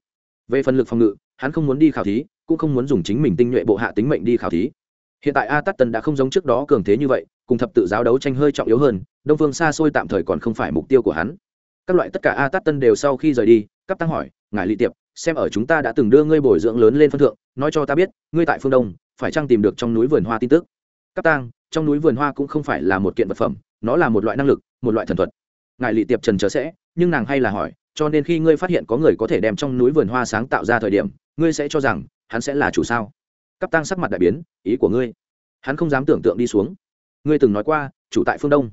Về phần lực phòng ngự, hắn không muốn đi khảo thí, cũng không muốn dùng chính mình tinh nhuệ bộ hạ tính mệnh đi khảo thí hiện tại a tắt tân đã không giống trước đó cường thế như vậy, cùng thập tự giáo đấu tranh hơi trọng yếu hơn, đông phương xa xôi tạm thời còn không phải mục tiêu của hắn. Các loại tất cả a tắt tân đều sau khi rời đi, cấp tăng hỏi, ngài ly tiệp, xem ở chúng ta đã từng đưa ngươi bồi dưỡng lớn lên phân thượng, nói cho ta biết, ngươi tại phương đông, phải chăng tìm được trong núi vườn hoa tin tức? Cấp tăng, trong núi vườn hoa cũng không phải là một kiện vật phẩm, nó là một loại năng lực, một loại thần thuật. Ngài lị tiệp trần chờ sẽ, nhưng nàng hay là hỏi, cho nên khi ngươi phát hiện có người có thể đem trong núi vườn hoa sáng tạo ra thời điểm, ngươi sẽ cho rằng hắn sẽ là chủ sao? Cấp tăng sắc mặt đại biến, ý của ngươi. Hắn không dám tưởng tượng đi xuống. Ngươi từng nói qua, chủ tại phương đông.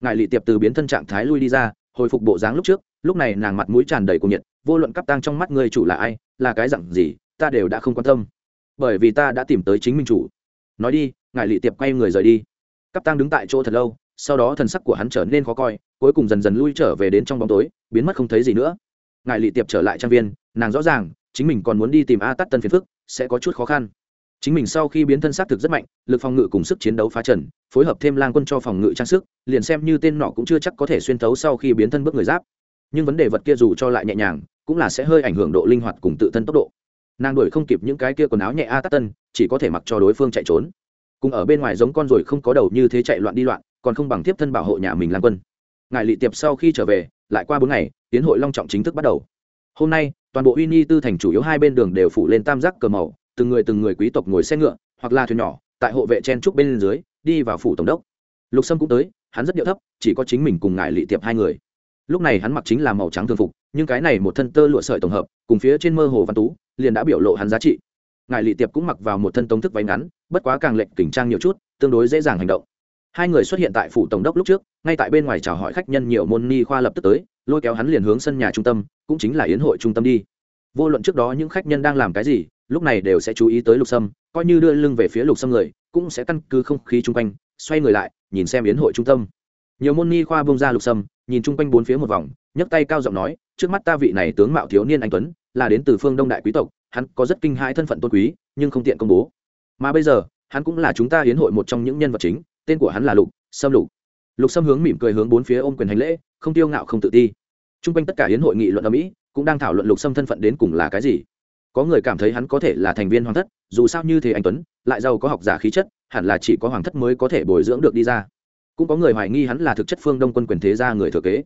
Ngài lị tiệp từ biến thân trạng thái lui đi ra, hồi phục bộ dáng lúc trước, lúc này nàng mặt mũi tràn đầy cuồng nhiệt, vô luận cấp tăng trong mắt ngươi chủ là ai, là cái dặn gì, ta đều đã không quan tâm. Bởi vì ta đã tìm tới chính mình chủ. Nói đi, ngài lị tiệp quay người rời đi. Cấp tăng đứng tại chỗ thật lâu, sau đó thần sắc của hắn trở nên khó coi, cuối cùng dần dần lui trở về đến trong bóng tối, biến mất không thấy gì nữa. Ngài lị tiệp trở lại trang viên, nàng rõ ràng, chính mình còn muốn đi tìm a tắt tân phiền phức, sẽ có chút khó khăn chính mình sau khi biến thân xác thực rất mạnh, lực phòng ngự cùng sức chiến đấu phá trần, phối hợp thêm lang quân cho phòng ngự trang sức, liền xem như tên nọ cũng chưa chắc có thể xuyên thấu sau khi biến thân bước người giáp. Nhưng vấn đề vật kia dù cho lại nhẹ nhàng, cũng là sẽ hơi ảnh hưởng độ linh hoạt cùng tự thân tốc độ. Nàng đuổi không kịp những cái kia quần áo nhẹ a tắt tân, chỉ có thể mặc cho đối phương chạy trốn. Cùng ở bên ngoài giống con rồi không có đầu như thế chạy loạn đi loạn, còn không bằng tiếp thân bảo hộ nhà mình lang quân. Ngài lị tiệp sau khi trở về, lại qua bốn ngày, tiến hội long trọng chính thức bắt đầu. Hôm nay, toàn bộ uy nhi tư thành chủ yếu hai bên đường đều phủ lên tam giác cờ màu từng người từng người quý tộc ngồi xe ngựa, hoặc là thuyền nhỏ, tại hộ vệ chen trúc bên dưới, đi vào phủ tổng đốc. Lục sâm cũng tới, hắn rất điệu thấp, chỉ có chính mình cùng ngài lị tiệp hai người. Lúc này hắn mặc chính là màu trắng thường phục, nhưng cái này một thân tơ lụa sợi tổng hợp, cùng phía trên mơ hồ văn tú, liền đã biểu lộ hắn giá trị. Ngài lị tiệp cũng mặc vào một thân tông thức váy ngắn, bất quá càng lệnh kỉnh trang nhiều chút, tương đối dễ dàng hành động. Hai người xuất hiện tại phủ tổng đốc lúc trước, ngay tại bên ngoài chào hỏi khách nhân nhiều môn ni khoa lập tức tới, lôi kéo hắn liền hướng sân nhà trung tâm, cũng chính là yến hội trung tâm đi. Vô luận trước đó những khách nhân đang làm cái gì lúc này đều sẽ chú ý tới lục sâm, coi như đưa lưng về phía lục sâm người, cũng sẽ căn cứ không khí chung quanh, xoay người lại, nhìn xem yến hội trung tâm. Nhiều môn ni khoa bông ra lục sâm, nhìn chung quanh bốn phía một vòng, nhấc tay cao giọng nói, trước mắt ta vị này tướng mạo thiếu niên anh tuấn, là đến từ phương đông đại quý tộc, hắn có rất kinh hãi thân phận tôn quý, nhưng không tiện công bố. Mà bây giờ, hắn cũng là chúng ta hiến hội một trong những nhân vật chính, tên của hắn là lục sâm lục. Lục sâm hướng mỉm cười hướng bốn phía ôm quyền hành lễ, không tiêu ngạo không tự ti. T r u n g quanh tất cả hiến hội nghị luận ở mỹ, cũng đang thảo luận lục sâm thân phận đến cùng là cái gì có người cảm thấy hắn có thể là thành viên hoàng thất, dù sao như thế anh tuấn, lại giàu có học giả khí chất, hẳn là chỉ có hoàng thất mới có thể bồi dưỡng được đi ra. Cũng có người hoài nghi hắn là thực chất phương đông quân quyền thế gia người thừa kế.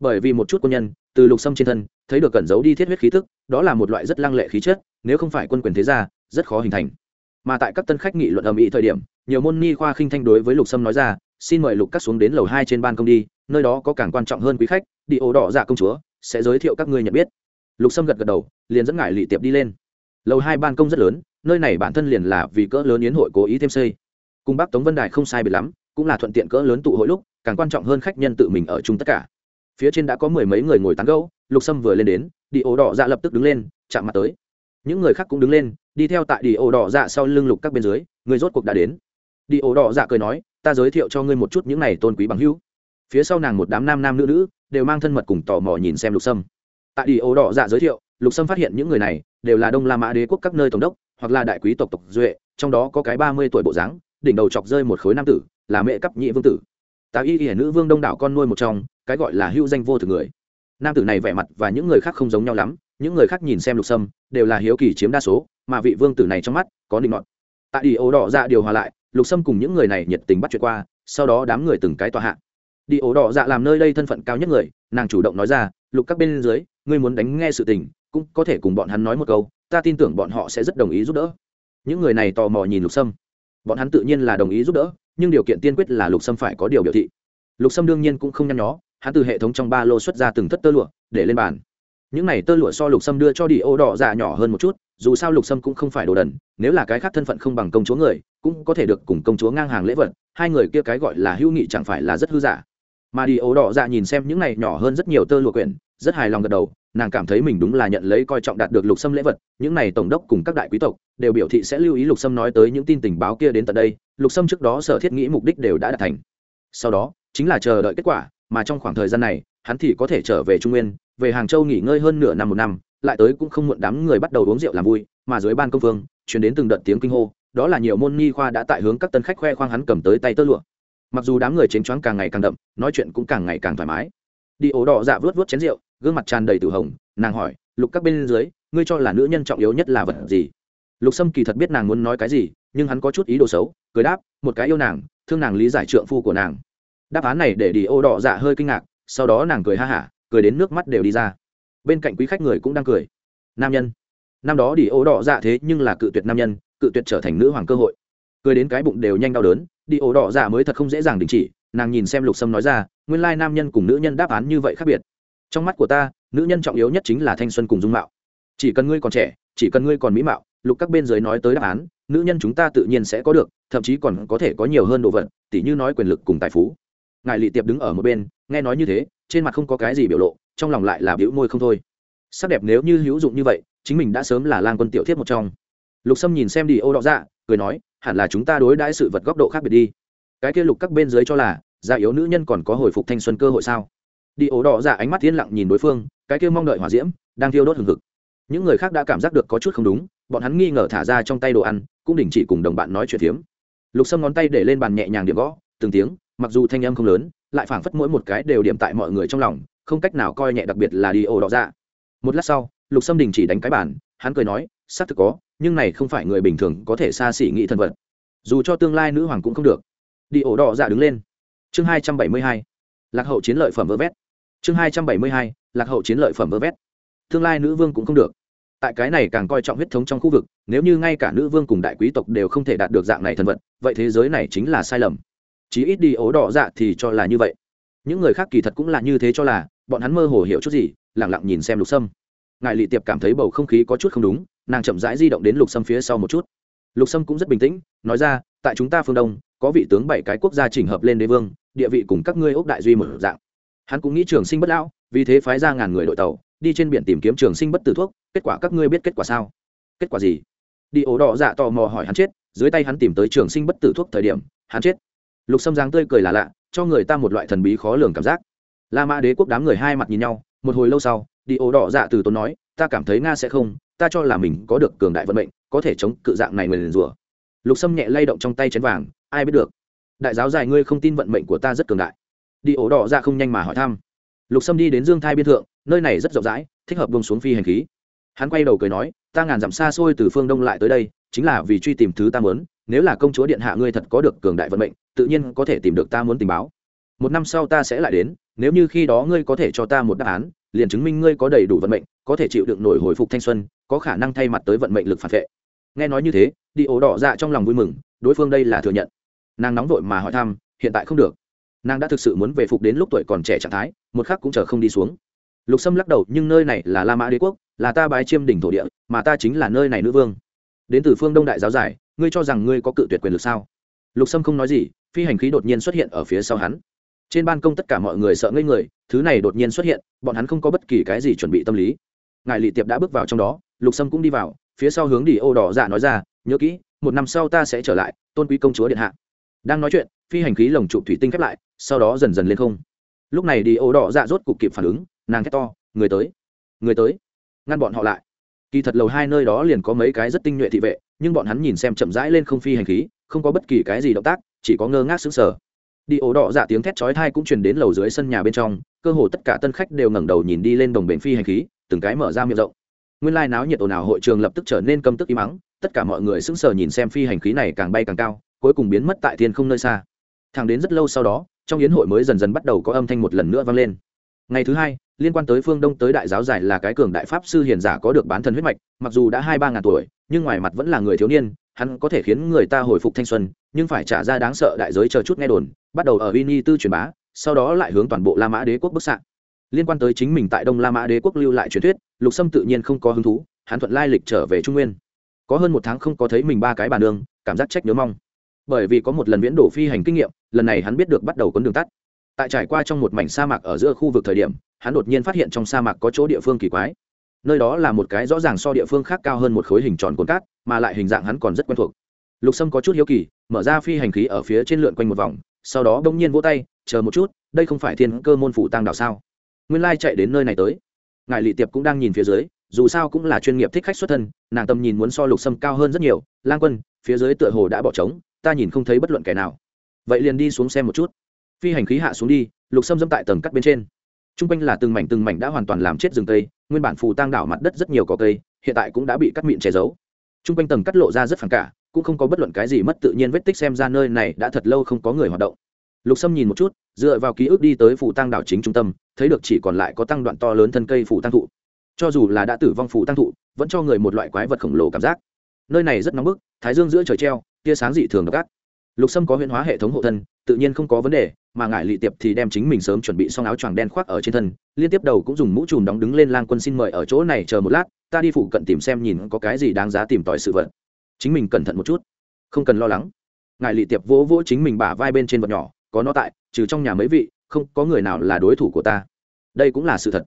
Bởi vì một chút quân nhân, từ lục sâm trên thân, thấy được cẩn giấu đi thiết huyết khí thức đó là một loại rất lăng lệ khí chất, nếu không phải quân quyền thế gia, rất khó hình thành. Mà tại các tân khách nghị luận ầm ĩ thời điểm, nhiều môn ni khoa khinh thanh đối với lục sâm nói ra, xin mời lục cắt xuống đến lầu hai trên ban công đi, nơi đó có càng quan trọng hơn quý khách, đi ổ đỏ dạ công chúa, sẽ giới thiệu các ngươi nhận biết lục sâm gật gật đầu, liền dẫn ngại lị tiệp đi lên. Lầu hai ban công rất lớn, nơi này bản thân liền là vì cỡ lớn yến hội cố ý thêm xây. Cùng bác tống vân đài không sai biệt lắm, cũng là thuận tiện cỡ lớn tụ hội lúc, càng quan trọng hơn khách nhân tự mình ở chung tất cả. Phía trên đã có mười mấy người ngồi tán gẫu, lục sâm vừa lên đến, đi ổ đỏ dạ lập tức đứng lên, chạm mặt tới. Những người khác cũng đứng lên, đi theo tại đi ổ đỏ dạ sau lưng lục các bên dưới, người rốt cuộc đã đến. Đi ổ đỏ dạ cười nói, ta giới thiệu cho ngươi một chút những này tôn quý bằng hữu. Phía sau nàng một đám nam nam nữ nữ, đều mang thân mật cùng tò mò nhìn xem lục sâm tại đi ổ đỏ dạ giới thiệu, lục sâm phát hiện những người này đều là đông la mã đế quốc các nơi tổng đốc, hoặc là đại quý tộc tộc duệ, trong đó có cái ba mươi tuổi bộ dáng, đỉnh đầu chọc rơi một khối nam tử, là mẹ cấp nhị vương tử. Tà y y nữ vương đông đảo con nuôi một trong, cái gọi là hữu danh vô thực người. Nam tử này vẻ mặt và những người khác không giống nhau lắm, những người khác nhìn xem lục sâm, đều là hiếu kỳ chiếm đa số, mà vị vương tử này trong mắt có định ngọn tại đi ổ đỏ dạ điều hòa lại, lục sâm cùng những người này nhiệt tình bắt chuyện qua, sau đó đám người từng cái tòa hạ. Đi ổ đỏ dạ làm nơi đây thân phận cao nhất người, nàng chủ động nói ra lục các bên dưới, ngươi muốn đánh nghe sự tình, cũng có thể cùng bọn hắn nói một câu, ta tin tưởng bọn họ sẽ rất đồng ý giúp đỡ. Những người này tò mò nhìn lục sâm. Bọn hắn tự nhiên là đồng ý giúp đỡ, nhưng điều kiện tiên quyết là lục sâm phải có điều biểu thị. Lục sâm đương nhiên cũng không nhăn nhó, hắn từ hệ thống trong ba lô xuất ra từng thất tơ lụa, để lên bàn. Những này tơ lụa so lục sâm đưa cho đi ô đỏ dạ nhỏ hơn một chút, dù sao lục sâm cũng không phải đồ đần, nếu là cái khác thân phận không bằng công chúa người, cũng có thể được cùng công chúa ngang hàng lễ vật, hai người kia cái gọi là hữu nghị chẳng phải là rất hư giả. Mà đi ô đỏ dạ nhìn xem những này nhỏ hơn rất nhiều tơ lụa quyển rất hài lòng gật đầu, nàng cảm thấy mình đúng là nhận lấy coi trọng đạt được lục sâm lễ vật, những này tổng đốc cùng các đại quý tộc đều biểu thị sẽ lưu ý lục sâm nói tới những tin tình báo kia đến tận đây, lục sâm trước đó sở thiết nghĩ mục đích đều đã đạt thành. Sau đó, chính là chờ đợi kết quả, mà trong khoảng thời gian này, hắn thì có thể trở về trung nguyên, về hàng châu nghỉ ngơi hơn nửa năm một năm, lại tới cũng không muộn đám người bắt đầu uống rượu làm vui, mà dưới ban công phương chuyển đến từng đợt tiếng kinh hô, đó là nhiều môn nghi khoa đã tại hướng các tân khách khoe khoang hắn cầm tới tay tơ lụa. Mặc dù đám người chênh choáng càng ngày càng đậm, nói chuyện cũng càng ngày càng thoải mái đi ố đỏ dạ vớt vớt chén rượu, gương mặt tràn đầy tử hồng, nàng hỏi, lục các bên dưới, ngươi cho là nữ nhân trọng yếu nhất là vật gì? Lục sâm kỳ thật biết nàng muốn nói cái gì, nhưng hắn có chút ý đồ xấu, cười đáp, một cái yêu nàng, thương nàng lý giải trượng phu của nàng. Đáp án này để đi ô đỏ dạ hơi kinh ngạc, sau đó nàng cười ha hả, cười đến nước mắt đều đi ra. Bên cạnh quý khách người cũng đang cười. Nam nhân. Năm đó đi ô đỏ dạ thế nhưng là cự tuyệt nam nhân, cự tuyệt trở thành nữ hoàng cơ hội. Cười đến cái bụng đều nhanh đau đớn, đi ô đỏ dạ mới thật không dễ dàng đình chỉ nàng nhìn xem lục sâm nói ra, nguyên lai nam nhân cùng nữ nhân đáp án như vậy khác biệt. Trong mắt của ta, nữ nhân trọng yếu nhất chính là thanh xuân cùng dung mạo. Chỉ cần ngươi còn trẻ, chỉ cần ngươi còn mỹ mạo, lục các bên dưới nói tới đáp án, nữ nhân chúng ta tự nhiên sẽ có được, thậm chí còn có thể có nhiều hơn đồ vật, tỉ như nói quyền lực cùng tài phú. Ngài lị tiệp đứng ở một bên, nghe nói như thế, trên mặt không có cái gì biểu lộ, trong lòng lại là biểu môi không thôi. Sắc đẹp nếu như hữu dụng như vậy, chính mình đã sớm là lang quân tiểu thiết một trong. Lục sâm nhìn xem đi ô đọ dạ cười nói, hẳn là chúng ta đối đãi sự vật góc độ khác biệt đi cái kia lục các bên dưới cho là, già yếu nữ nhân còn có hồi phục thanh xuân cơ hội sao? Đi ố đỏ dạ ánh mắt thiên lặng nhìn đối phương, cái kia mong đợi hỏa diễm, đang thiêu đốt hừng hực. Những người khác đã cảm giác được có chút không đúng, bọn hắn nghi ngờ thả ra trong tay đồ ăn, cũng đình chỉ cùng đồng bạn nói chuyện phiếm. Lục sâm ngón tay để lên bàn nhẹ nhàng điểm gõ, từng tiếng, mặc dù thanh âm không lớn, lại phảng phất mỗi một cái đều điểm tại mọi người trong lòng, không cách nào coi nhẹ đặc biệt là đi ổ đỏ dạ. Một lát sau, lục sâm đình chỉ đánh cái bản hắn cười nói, xác thực có, nhưng này không phải người bình thường có thể xa xỉ nghĩ thân vật dù cho tương lai nữ hoàng cũng không được đi ổ đỏ dạ đứng lên. Chương hai trăm bảy mươi hai. Lạc hậu chiến lợi phẩm vơ vét. Chương hai trăm bảy mươi hai. Lạc hậu chiến lợi phẩm vơ vét. Tương lai nữ vương cũng không được. Tại cái này càng coi trọng huyết thống trong khu vực, nếu như ngay cả nữ vương cùng đại quý tộc đều không thể đạt được dạng này thần vật, vậy thế giới này chính là sai lầm. Chí ít đi ố đỏ dạ thì cho là như vậy. Những người khác kỳ thật cũng là như thế cho là, bọn hắn mơ hồ hiểu chút gì lẳng lặng nhìn xem lục sâm. Ngài lị tiệp cảm thấy bầu không khí có chút không đúng, nàng chậm rãi di động đến lục sâm phía sau một chút. Lục sâm cũng rất bình tĩnh, nói ra, tại chúng ta phương đông có vị tướng bảy cái quốc gia chỉnh hợp lên đế vương, địa vị cùng các ngươi ốc đại duy một dạng. Hắn cũng nghĩ trường sinh bất lão, vì thế phái ra ngàn người đội tàu, đi trên biển tìm kiếm trường sinh bất tử thuốc, kết quả các ngươi biết kết quả sao? Kết quả gì? Đi ổ đỏ dạ tò mò hỏi hắn chết, dưới tay hắn tìm tới trường sinh bất tử thuốc thời điểm, hắn chết. Lục sâm giáng tươi cười là lạ, cho người ta một loại thần bí khó lường cảm giác. La mã đế quốc đám người hai mặt nhìn nhau, một hồi lâu sau, đi ố đỏ dạ từ tốn nói, ta cảm thấy nga sẽ không, ta cho là mình có được cường đại vận mệnh, có thể chống cự dạng này người liền rủa. Lục sâm nhẹ lay động trong tay chén vàng ai biết được. Đại giáo dài ngươi không tin vận mệnh của ta rất cường đại. Đi ổ đỏ ra không nhanh mà hỏi thăm. Lục sâm đi đến dương thai biên thượng, nơi này rất rộng rãi, thích hợp bông xuống phi hành khí. Hắn quay đầu cười nói, ta ngàn dặm xa xôi từ phương đông lại tới đây, chính là vì truy tìm thứ ta muốn. Nếu là công chúa điện hạ ngươi thật có được cường đại vận mệnh, tự nhiên có thể tìm được ta muốn tình báo. Một năm sau ta sẽ lại đến, nếu như khi đó ngươi có thể cho ta một đáp án, liền chứng minh ngươi có đầy đủ vận mệnh, có thể chịu đựng nổi hồi phục thanh xuân, có khả năng thay mặt tới vận mệnh lực phản vệ. Nghe nói như thế, đi ổ đỏ dạ trong lòng vui mừng, đối phương đây là thừa nhận nàng nóng vội mà hỏi thăm, hiện tại không được. Nàng đã thực sự muốn về phục đến lúc tuổi còn trẻ trạng thái, một khắc cũng chờ không đi xuống. Lục sâm lắc đầu, nhưng nơi này là la mã đế quốc, là ta bái chiêm đỉnh thổ địa, mà ta chính là nơi này nữ vương. Đến từ phương đông đại giáo giải, ngươi cho rằng ngươi có cự tuyệt quyền lực sao? Lục sâm không nói gì, phi hành khí đột nhiên xuất hiện ở phía sau hắn. Trên ban công tất cả mọi người sợ ngây người, thứ này đột nhiên xuất hiện, bọn hắn không có bất kỳ cái gì chuẩn bị tâm lý. Ngài lị tiệp đã bước vào trong đó, lục sâm cũng đi vào, phía sau hướng đi ô đỏ dạ nói ra, nhớ kỹ, một năm sau ta sẽ trở lại, tôn quý công chúa điện hạ đang nói chuyện, phi hành khí lồng trụ thủy tinh khép lại, sau đó dần dần lên không. Lúc này đi ô đỏ dạ rốt cục kịp phản ứng, nàng thét to, người tới người tới, ngăn bọn họ lại. Kỳ thật lầu hai nơi đó liền có mấy cái rất tinh nhuệ thị vệ, nhưng bọn hắn nhìn xem chậm rãi lên không phi hành khí, không có bất kỳ cái gì động tác, chỉ có ngơ ngác xứng sở đi ổ đỏ dạ tiếng thét chói thai cũng truyền đến lầu dưới sân nhà bên trong, cơ hồ tất cả tân khách đều ngẩng đầu nhìn đi lên đồng bền phi hành khí, từng cái mở ra miệng rộng. Nguyên lai náo nhiệt ồn ào hội trường lập tức trở nên câm tức im mắng tất cả mọi người sững sờ nhìn xem phi hành khí này càng bay càng cao cuối cùng biến mất tại thiên không nơi xa. Thẳng đến rất lâu sau đó, trong yến hội mới dần dần bắt đầu có âm thanh một lần nữa vang lên. Ngày thứ hai, liên quan tới phương đông tới đại giáo giải là cái cường đại pháp sư hiền giả có được bán thần huyết mạch, mặc dù đã hai ba ngàn tuổi, nhưng ngoài mặt vẫn là người thiếu niên, hắn có thể khiến người ta hồi phục thanh xuân, nhưng phải trả ra đáng sợ đại giới chờ chút nghe đồn, bắt đầu ở Vini tư truyền bá, sau đó lại hướng toàn bộ la mã đế quốc bức xạ. Liên quan tới chính mình tại đông la mã đế quốc lưu lại truyền thuyết, lục sâm tự nhiên không có hứng thú, hắn thuận lai lịch trở về trung nguyên. Có hơn một tháng không có thấy mình ba cái bàn đường cảm giác trách nhớ mong bởi vì có một lần viễn đổ phi hành kinh nghiệm, lần này hắn biết được bắt đầu con đường tắt. Tại trải qua trong một mảnh sa mạc ở giữa khu vực thời điểm, hắn đột nhiên phát hiện trong sa mạc có chỗ địa phương kỳ quái. Nơi đó là một cái rõ ràng so địa phương khác cao hơn một khối hình tròn cồn cát, mà lại hình dạng hắn còn rất quen thuộc. Lục sâm có chút hiếu kỳ, mở ra phi hành khí ở phía trên lượn quanh một vòng, sau đó đông nhiên vỗ tay, chờ một chút, đây không phải thiên cơ môn phủ tăng đảo sao? Nguyên lai chạy đến nơi này tới. Ngài lị tiệp cũng đang nhìn phía dưới, dù sao cũng là chuyên nghiệp thích khách xuất thân, nàng tâm nhìn muốn so lục sâm cao hơn rất nhiều. Lang quân, phía dưới tựa hồ đã bỏ trống ta nhìn không thấy bất luận kẻ nào. Vậy liền đi xuống xem một chút. Phi hành khí hạ xuống đi, lục sâm dâm tại tầng cắt bên trên. T r u n g quanh là từng mảnh từng mảnh đã hoàn toàn làm chết rừng cây, nguyên bản phù tang đảo mặt đất rất nhiều cỏ cây, hiện tại cũng đã bị cắt mịn che giấu. T r u n g quanh tầng cắt lộ ra rất phản cả, cũng không có bất luận cái gì mất tự nhiên vết tích xem ra nơi này đã thật lâu không có người hoạt động. Lục sâm nhìn một chút, dựa vào ký ức đi tới phủ tăng đảo chính trung tâm, thấy được chỉ còn lại có tăng đoạn to lớn thân cây phủ tăng thụ. Cho dù là đã tử vong phủ tăng thụ, vẫn cho người một loại quái vật khổng lồ cảm giác. Nơi này rất nóng bức, thái dương giữa trời treo tia sáng dị thường gắt lục sâm có huyễn hóa hệ thống hộ thân, tự nhiên không có vấn đề, mà ngải lị tiệp thì đem chính mình sớm chuẩn bị xong áo choàng đen khoác ở trên thân, liên tiếp đầu cũng dùng mũ trùm đóng đứng lên lang quân xin mời ở chỗ này chờ một lát, ta đi phụ cận tìm xem nhìn có cái gì đáng giá tìm tòi sự vật. Chính mình cẩn thận một chút, không cần lo lắng. Ngài lị tiệp vỗ vỗ chính mình bả vai bên trên vật nhỏ, có nó tại, trừ trong nhà mấy vị, không có người nào là đối thủ của ta. Đây cũng là sự thật.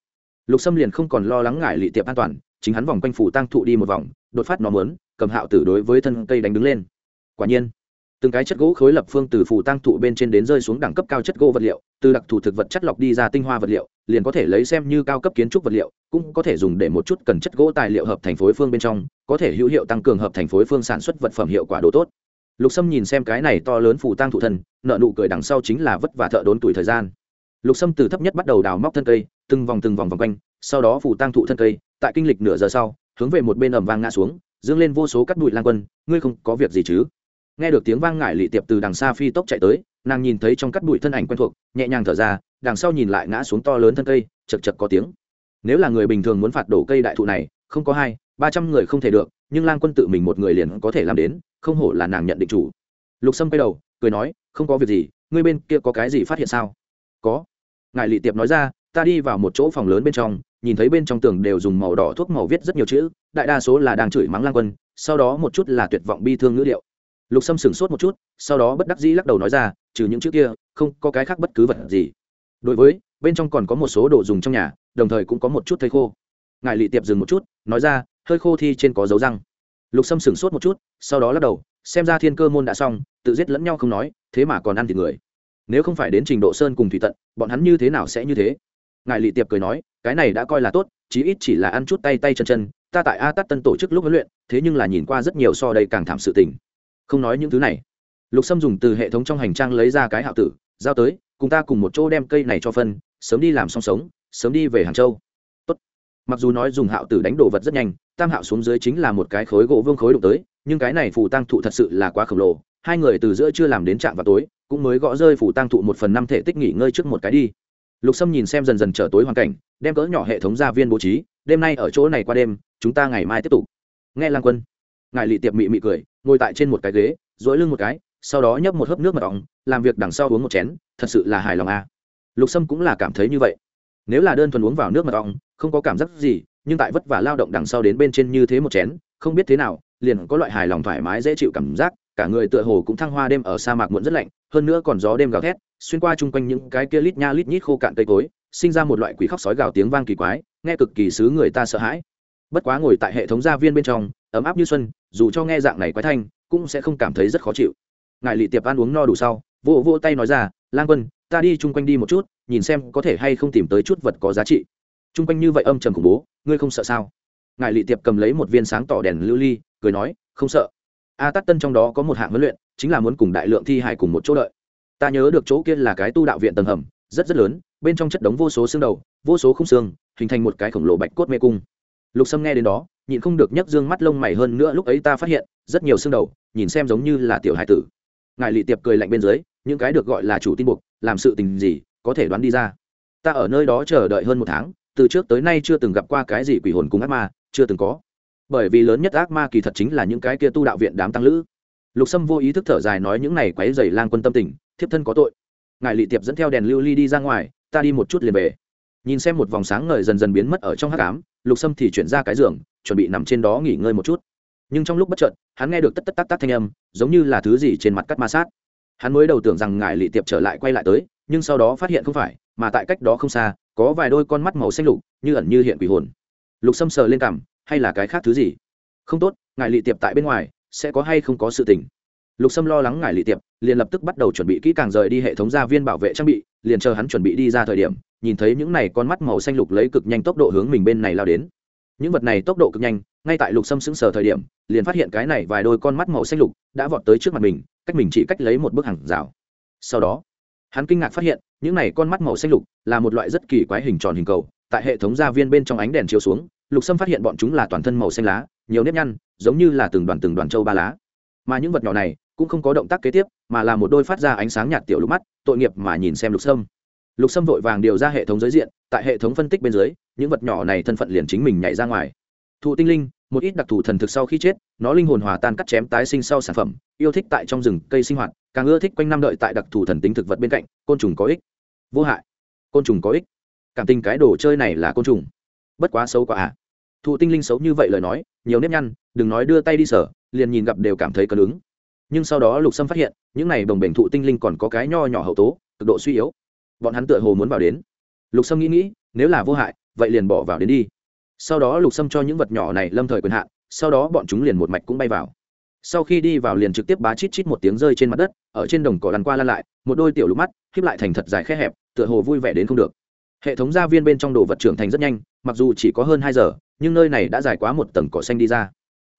Lục sâm liền không còn lo lắng ngải lị tiệp an toàn, chính hắn vòng quanh phủ tăng thụ đi một vòng, đột phát nó mớn cầm hạo tử đối với thân cây đánh đứng lên quả nhiên, từng cái chất gỗ khối lập phương từ phủ tăng thụ bên trên đến rơi xuống đẳng cấp cao chất gỗ vật liệu, từ đặc thù thực vật chất lọc đi ra tinh hoa vật liệu, liền có thể lấy xem như cao cấp kiến trúc vật liệu, cũng có thể dùng để một chút cần chất gỗ tài liệu hợp thành phối phương bên trong, có thể hữu hiệu tăng cường hợp thành phối phương sản xuất vật phẩm hiệu quả đồ tốt. Lục sâm nhìn xem cái này to lớn phủ tăng thụ thần nợ nụ cười đằng sau chính là vất vả thợ đốn tuổi thời gian. Lục sâm từ thấp nhất bắt đầu đào móc thân cây, từng vòng từng vòng vòng quanh, sau đó phủ tăng thụ thân cây, tại kinh lịch nửa giờ sau, hướng về một bên ẩm vang ngã xuống, dương lên vô số cắt bụi lan quân, ngươi không có việc gì chứ? Nghe được tiếng vang ngải lị tiệp từ đằng xa phi tốc chạy tới, nàng nhìn thấy trong cắt bụi thân ảnh quen thuộc, nhẹ nhàng thở ra, đằng sau nhìn lại ngã xuống to lớn thân cây, chật chật có tiếng. Nếu là người bình thường muốn phạt đổ cây đại thụ này, không có hai, ba trăm người không thể được, nhưng lang quân tự mình một người liền có thể làm đến, không hổ là nàng nhận định chủ. Lục sâm quay đầu, cười nói, không có việc gì, ngươi bên kia có cái gì phát hiện sao? Có. Ngài lị tiệp nói ra, ta đi vào một chỗ phòng lớn bên trong, nhìn thấy bên trong tường đều dùng màu đỏ thuốc màu viết rất nhiều chữ, đại đa số là đang chửi mắng lang quân, sau đó một chút là tuyệt vọng bi thương ngữ liệu lục sâm sửng sốt một chút, sau đó bất đắc dĩ lắc đầu nói ra, trừ những chữ kia, không có cái khác bất cứ vật gì. Đối với, bên trong còn có một số đồ dùng trong nhà, đồng thời cũng có một chút thây khô. Ngài lị tiệp dừng một chút, nói ra, hơi khô thi trên có dấu răng. Lục sâm sửng sốt một chút, sau đó lắc đầu, xem ra thiên cơ môn đã xong, tự giết lẫn nhau không nói, thế mà còn ăn thịt người. Nếu không phải đến trình độ sơn cùng thủy tận, bọn hắn như thế nào sẽ như thế? Ngài lị tiệp cười nói, cái này đã coi là tốt, chí ít chỉ là ăn chút tay tay chân chân, ta tại a tắt tân tổ chức lúc huấn luyện, thế nhưng là nhìn qua rất nhiều so đây càng thảm sự tình không nói những thứ này. Lục sâm dùng từ hệ thống trong hành trang lấy ra cái hạo tử, giao tới, cùng ta cùng một chỗ đem cây này cho phân, sớm đi làm xong sống, sớm đi về hàng châu. Tốt. mặc dù nói dùng hạo tử đánh đồ vật rất nhanh, tam hạo xuống dưới chính là một cái khối gỗ vương khối đụng tới, nhưng cái này phù tăng thụ thật sự là quá khổng lồ, hai người từ giữa chưa làm đến trạm vào tối, cũng mới gõ rơi phù tăng thụ một phần năm thể tích nghỉ ngơi trước một cái đi. Lục sâm nhìn xem dần dần trở tối hoàn cảnh, đem cỡ nhỏ hệ thống gia viên bố trí, đêm nay ở chỗ này qua đêm, chúng ta ngày mai tiếp tục. Nghe lang quân. Ngài lị tiệp mị mị cười ngồi tại trên một cái ghế dỗi lưng một cái, sau đó nhấp một hớp nước mật ong, làm việc đằng sau uống một chén, thật sự là hài lòng à. lục sâm cũng là cảm thấy như vậy nếu là đơn thuần uống vào nước mật ong, không có cảm giác gì, nhưng tại vất vả lao động đằng sau đến bên trên như thế một chén, không biết thế nào, liền có loại hài lòng thoải mái dễ chịu cảm giác, cả người tựa hồ cũng thăng hoa đêm ở sa mạc muộn rất lạnh, hơn nữa còn gió đêm gào thét, xuyên qua chung quanh những cái kia lít nha lít nhít khô cạn cây cối, sinh ra một loại quỷ khóc sói gào tiếng vang kỳ quái, nghe cực kỳ xứ người ta sợ hãi bất quá ngồi tại hệ thống gia viên bên trong, ấm áp như xuân, dù cho nghe dạng này quái thanh, cũng sẽ không cảm thấy rất khó chịu. Ngài lị tiệp ăn uống no đủ sau, vỗ vỗ tay nói ra, lang quân, ta đi chung quanh đi một chút, nhìn xem có thể hay không tìm tới chút vật có giá trị. Chung quanh như vậy âm trầm khủng bố, ngươi không sợ sao? Ngài lị tiệp cầm lấy một viên sáng tỏ đèn lưu ly, cười nói, không sợ. A tắc tân trong đó có một hạng huấn luyện, chính là muốn cùng đại lượng thi hải cùng một chỗ đợi. Ta nhớ được chỗ kia là cái tu đạo viện tầng hầm, rất rất lớn, bên trong chất đống vô số xương đầu, vô số khung xương, hình thành một cái khổng lồ bạch cốt mê cung lục sâm nghe đến đó, nhịn không được nhấc dương mắt lông mày hơn nữa lúc ấy ta phát hiện, rất nhiều xương đầu, nhìn xem giống như là tiểu hải tử. Ngài lị tiệp cười lạnh bên dưới, những cái được gọi là chủ tin buộc, làm sự tình gì, có thể đoán đi ra. Ta ở nơi đó chờ đợi hơn một tháng, từ trước tới nay chưa từng gặp qua cái gì quỷ hồn cùng ác ma, chưa từng có. Bởi vì lớn nhất ác ma kỳ thật chính là những cái kia tu đạo viện đám tăng lữ. Lục sâm vô ý thức thở dài nói những này quấy dày lang quân tâm tình, thiếp thân có tội. Ngài lị tiệp dẫn theo đèn lưu ly đi ra ngoài, ta đi một chút liền về nhìn xem một vòng sáng ngời dần dần biến mất ở trong hát cám lục sâm thì chuyển ra cái giường, chuẩn bị nằm trên đó nghỉ ngơi một chút. Nhưng trong lúc bất chợt, hắn nghe được tất tất tắc tắc thanh âm, giống như là thứ gì trên mặt cắt ma sát. Hắn mới đầu tưởng rằng ngài lị tiệp trở lại quay lại tới, nhưng sau đó phát hiện không phải, mà tại cách đó không xa, có vài đôi con mắt màu xanh lục, như ẩn như hiện quỷ hồn. Lục sâm sờ lên cằm, hay là cái khác thứ gì? Không tốt, ngài lị tiệp tại bên ngoài, sẽ có hay không có sự tình? Lục sâm lo lắng ngài lị tiệp, liền lập tức bắt đầu chuẩn bị kỹ càng rời đi hệ thống gia viên bảo vệ trang bị, liền chờ hắn chuẩn bị đi ra thời điểm nhìn thấy những này con mắt màu xanh lục lấy cực nhanh tốc độ hướng mình bên này lao đến. Những vật này tốc độ cực nhanh, ngay tại lục sâm sững sờ thời điểm, liền phát hiện cái này vài đôi con mắt màu xanh lục đã vọt tới trước mặt mình, cách mình chỉ cách lấy một bức hàng rào. Sau đó, hắn kinh ngạc phát hiện, những này con mắt màu xanh lục là một loại rất kỳ quái hình tròn hình cầu, tại hệ thống gia viên bên trong ánh đèn chiếu xuống, lục sâm phát hiện bọn chúng là toàn thân màu xanh lá, nhiều nếp nhăn, giống như là từng đoàn từng đoàn châu ba lá. Mà những vật nhỏ này cũng không có động tác kế tiếp, mà là một đôi phát ra ánh sáng nhạt tiểu lục mắt, tội nghiệp mà nhìn xem lục sâm lục sâm vội vàng điều ra hệ thống giới diện, tại hệ thống phân tích bên dưới, những vật nhỏ này thân phận liền chính mình nhảy ra ngoài. Thụ tinh linh, một ít đặc thù thần thực sau khi chết, nó linh hồn hòa tan cắt chém tái sinh sau sản phẩm, yêu thích tại trong rừng cây sinh hoạt, càng ưa thích quanh năm đợi tại đặc thù thần tính thực vật bên cạnh, côn trùng có ích. Vô hại. Côn trùng có ích. Cảm tình cái đồ chơi này là côn trùng. Bất quá xấu quá à. Thụ tinh linh xấu như vậy lời nói, nhiều nếp nhăn, đừng nói đưa tay đi sở, liền nhìn gặp đều cảm thấy cân ứng. Nhưng sau đó lục sâm phát hiện, những này đồng bền thụ tinh linh còn có cái nho nhỏ hậu tố, cực độ suy yếu bọn hắn tựa hồ muốn vào đến. Lục sâm nghĩ nghĩ, nếu là vô hại, vậy liền bỏ vào đến đi. Sau đó lục sâm cho những vật nhỏ này lâm thời quyền hạn, sau đó bọn chúng liền một mạch cũng bay vào. Sau khi đi vào liền trực tiếp bá chít chít một tiếng rơi trên mặt đất, ở trên đồng cỏ lăn qua lăn lại, một đôi tiểu lục mắt khép lại thành thật dài khe hẹp, tựa hồ vui vẻ đến không được. Hệ thống gia viên bên trong đồ vật trưởng thành rất nhanh, mặc dù chỉ có hơn hai giờ, nhưng nơi này đã dài quá một tầng cỏ xanh đi ra.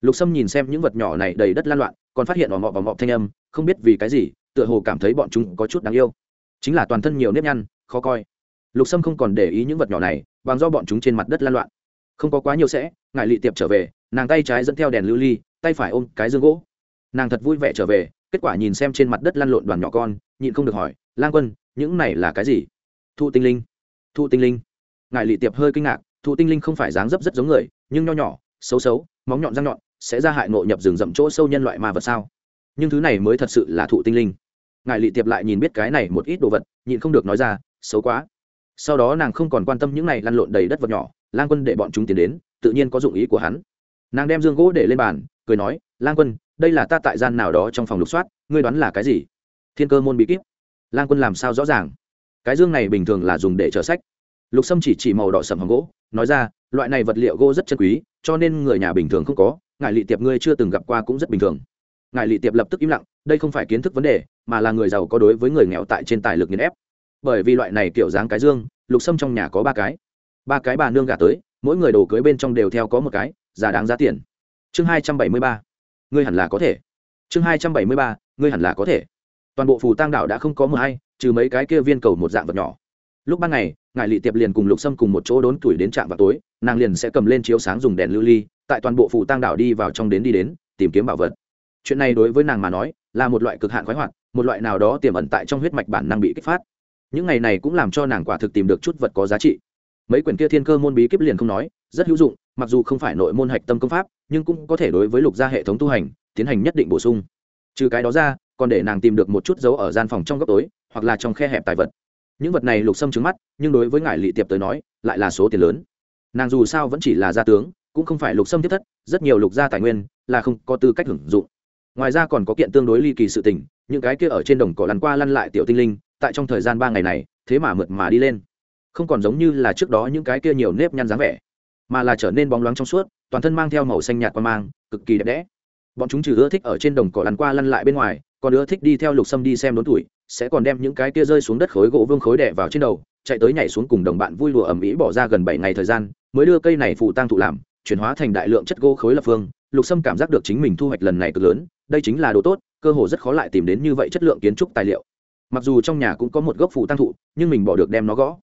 Lục sâm nhìn xem những vật nhỏ này đầy đất lan loạn, còn phát hiện ỏ mọ và mọ thanh âm, không biết vì cái gì, tựa hồ cảm thấy bọn chúng có chút đáng yêu chính là toàn thân nhiều nếp nhăn, khó coi. Lục sâm không còn để ý những vật nhỏ này, bằng do bọn chúng trên mặt đất lan loạn. Không có quá nhiều sẽ ngại lị tiệp trở về, nàng tay trái dẫn theo đèn lưu ly, tay phải ôm cái dương gỗ. Nàng thật vui vẻ trở về, kết quả nhìn xem trên mặt đất lăn lộn đoàn nhỏ con, nhịn không được hỏi, lang quân, những này là cái gì? Thụ tinh linh. Thụ tinh linh. Ngài lị tiệp hơi kinh ngạc thụ tinh linh không phải dáng dấp rất giống người, nhưng nho nhỏ, xấu xấu, móng nhọn răng nhọn, sẽ ra hại ngộ nhập rừng rậm chỗ sâu nhân loại ma vật sao? Nhưng thứ này mới thật sự là thụ tinh linh ngài lị tiệp lại nhìn biết cái này một ít đồ vật, nhịn không được nói ra, xấu quá. Sau đó nàng không còn quan tâm những này lăn lộn đầy đất vật nhỏ, lang quân để bọn chúng tiến đến, tự nhiên có dụng ý của hắn. Nàng đem dương gỗ để lên bàn, cười nói, lang quân, đây là ta tại gian nào đó trong phòng lục soát, ngươi đoán là cái gì? Thiên cơ môn bí kíp. Lang quân làm sao rõ ràng? Cái dương này bình thường là dùng để chở sách. Lục sâm chỉ chỉ màu đỏ sầm hồng gỗ, nói ra, loại này vật liệu gỗ rất chân quý, cho nên người nhà bình thường không có ngại lị tiệp ngươi chưa từng gặp qua cũng rất bình thường ngài lị tiệp lập tức im lặng, đây không phải kiến thức vấn đề, mà là người giàu có đối với người nghèo tại trên tài lực nghiền ép. Bởi vì loại này kiểu dáng cái dương, lục sâm trong nhà có ba cái. Ba cái bà nương gà tới, mỗi người đồ cưới bên trong đều theo có một cái, giá đáng giá tiền. Chương hai trăm bảy mươi ba. Ngươi hẳn là có thể. Chương hai trăm bảy mươi ba, ngươi hẳn là có thể. Toàn bộ phù tăng đảo đã không có mờ hay, trừ mấy cái kia viên cầu một dạng vật nhỏ. Lúc ban ngày, ngài lị tiệp liền cùng lục sâm cùng một chỗ đốn tuổi đến trạm vào tối, nàng liền sẽ cầm lên chiếu sáng dùng đèn lưu ly, tại toàn bộ phù tăng đảo đi vào trong đến đi đến, tìm kiếm bảo vật chuyện này đối với nàng mà nói, là một loại cực hạn khoái hoạt, một loại nào đó tiềm ẩn tại trong huyết mạch bản năng bị kích phát. Những ngày này cũng làm cho nàng quả thực tìm được chút vật có giá trị. Mấy quyển kia thiên cơ môn bí kíp liền không nói, rất hữu dụng, mặc dù không phải nội môn hạch tâm công pháp, nhưng cũng có thể đối với lục gia hệ thống tu hành, tiến hành nhất định bổ sung. Trừ cái đó ra, còn để nàng tìm được một chút dấu ở gian phòng trong góc tối, hoặc là trong khe hẹp tài vật. Những vật này lục xâm trứng mắt, nhưng đối với ngài lị tiệp tới nói, lại là số tiền lớn. Nàng dù sao vẫn chỉ là gia tướng, cũng không phải lục xâm thiết thất, rất nhiều lục gia tài nguyên là không có tư cách hưởng dụng ngoài ra còn có kiện tương đối ly kỳ sự tình, những cái kia ở trên đồng cỏ lăn qua lăn lại tiểu tinh linh, tại trong thời gian ba ngày này, thế mà mượt mà đi lên. Không còn giống như là trước đó những cái kia nhiều nếp nhăn dáng vẻ, mà là trở nên bóng loáng trong suốt, toàn thân mang theo màu xanh nhạt qua mang, cực kỳ đẹp đẽ. Bọn chúng trừ ưa thích ở trên đồng cỏ lăn qua lăn lại bên ngoài, còn ưa thích đi theo lục sâm đi xem đốn tuổi, sẽ còn đem những cái kia rơi xuống đất khối gỗ vương khối đẻ vào trên đầu, chạy tới nhảy xuống cùng đồng bạn vui lụa ẩm ĩ bỏ ra gần bảy ngày thời gian, mới đưa cây này phụ tăng thụ làm, chuyển hóa thành đại lượng chất gỗ khối lập phương. Lục sâm cảm giác được chính mình thu hoạch lần này cực lớn đây chính là đồ tốt, cơ hồ rất khó lại tìm đến như vậy chất lượng kiến trúc tài liệu. Mặc dù trong nhà cũng có một gốc phủ tăng thụ, nhưng mình bỏ được đem nó gõ.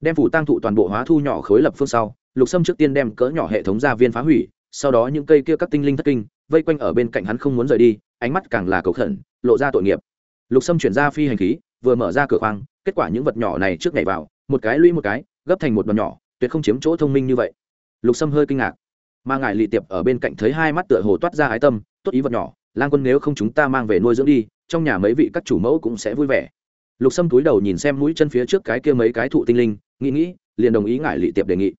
Đem phủ tăng thụ toàn bộ hóa thu nhỏ khối lập phương sau, lục sâm trước tiên đem cỡ nhỏ hệ thống gia viên phá hủy, sau đó những cây kia các tinh linh thất kinh, vây quanh ở bên cạnh hắn không muốn rời đi, ánh mắt càng là cầu khẩn, lộ ra tội nghiệp. Lục sâm chuyển ra phi hành khí, vừa mở ra cửa khoang, kết quả những vật nhỏ này trước ngày vào, một cái lũy một cái, gấp thành một đoàn nhỏ, tuyệt không chiếm chỗ thông minh như vậy. Lục sâm hơi kinh ngạc, mà ngài lị tiệp ở bên cạnh thấy hai mắt tựa hồ toát ra ái tâm, tốt ý vật nhỏ lan quân nếu không chúng ta mang về nuôi dưỡng đi, trong nhà mấy vị các chủ mẫu cũng sẽ vui vẻ. Lục sâm túi đầu nhìn xem mũi chân phía trước cái kia mấy cái thụ tinh linh, nghĩ nghĩ, liền đồng ý ngại lị tiệp đề nghị.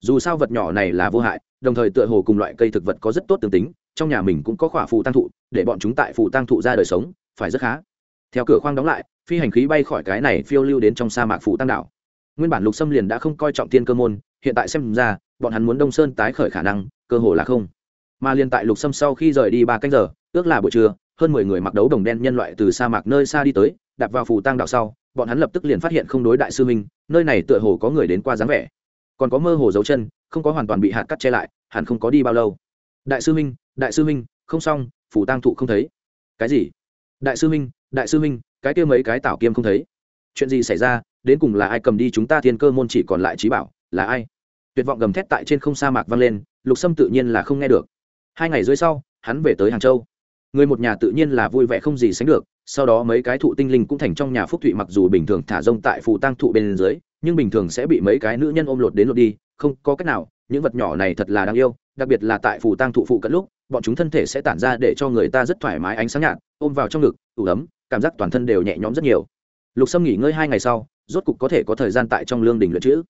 Dù sao vật nhỏ này là vô hại, đồng thời tựa hồ cùng loại cây thực vật có rất tốt tương tính, trong nhà mình cũng có khỏa phụ tăng thụ, để bọn chúng tại phụ tăng thụ ra đời sống, phải rất khá. Theo cửa khoang đóng lại, phi hành khí bay khỏi cái này phiêu lưu đến trong sa mạc phụ tăng đảo. Nguyên bản lục Sâm liền đã không coi trọng tiên cơ môn, hiện tại xem ra, bọn hắn muốn đông sơn tái khởi khả năng, cơ hồ là không mà liền tại lục xâm sau khi rời đi ba canh giờ, ước là buổi trưa, hơn mười người mặc đấu đồng đen nhân loại từ sa mạc nơi xa đi tới, đạp vào phù tang đạo sau, bọn hắn lập tức liền phát hiện không đối đại sư minh nơi này tựa hồ có người đến qua dáng vẻ. Còn có mơ hồ dấu chân, không có hoàn toàn bị hạt cắt che lại, hẳn không có đi bao lâu. Đại sư minh đại sư minh không xong phủ tang thụ không thấy. Cái gì? Đại sư minh đại sư minh cái kia mấy cái tảo kiêm không thấy. Chuyện gì xảy ra? Đến cùng là ai cầm đi chúng ta thiên cơ môn chỉ còn lại trí bảo, là ai? Tuyệt vọng gầm thét tại trên không sa mạc vang lên, lục sâm tự nhiên là không nghe được hai ngày dưới sau, hắn về tới hàng châu. Người một nhà tự nhiên là vui vẻ không gì sánh được, sau đó mấy cái thụ tinh linh cũng thành trong nhà phúc thụy mặc dù bình thường thả rông tại phù tăng thụ bên dưới, nhưng bình thường sẽ bị mấy cái nữ nhân ôm lột đến lột đi, không có cách nào, những vật nhỏ này thật là đáng yêu, đặc biệt là tại phù tăng thụ phụ cận lúc, bọn chúng thân thể sẽ tản ra để cho người ta rất thoải mái ánh sáng nhạt, ôm vào trong ngực, ủ ấm, cảm giác toàn thân đều nhẹ nhõm rất nhiều. Lục sâm nghỉ ngơi hai ngày sau, rốt cục có thể có thời gian tại trong lương đình luyện chữ.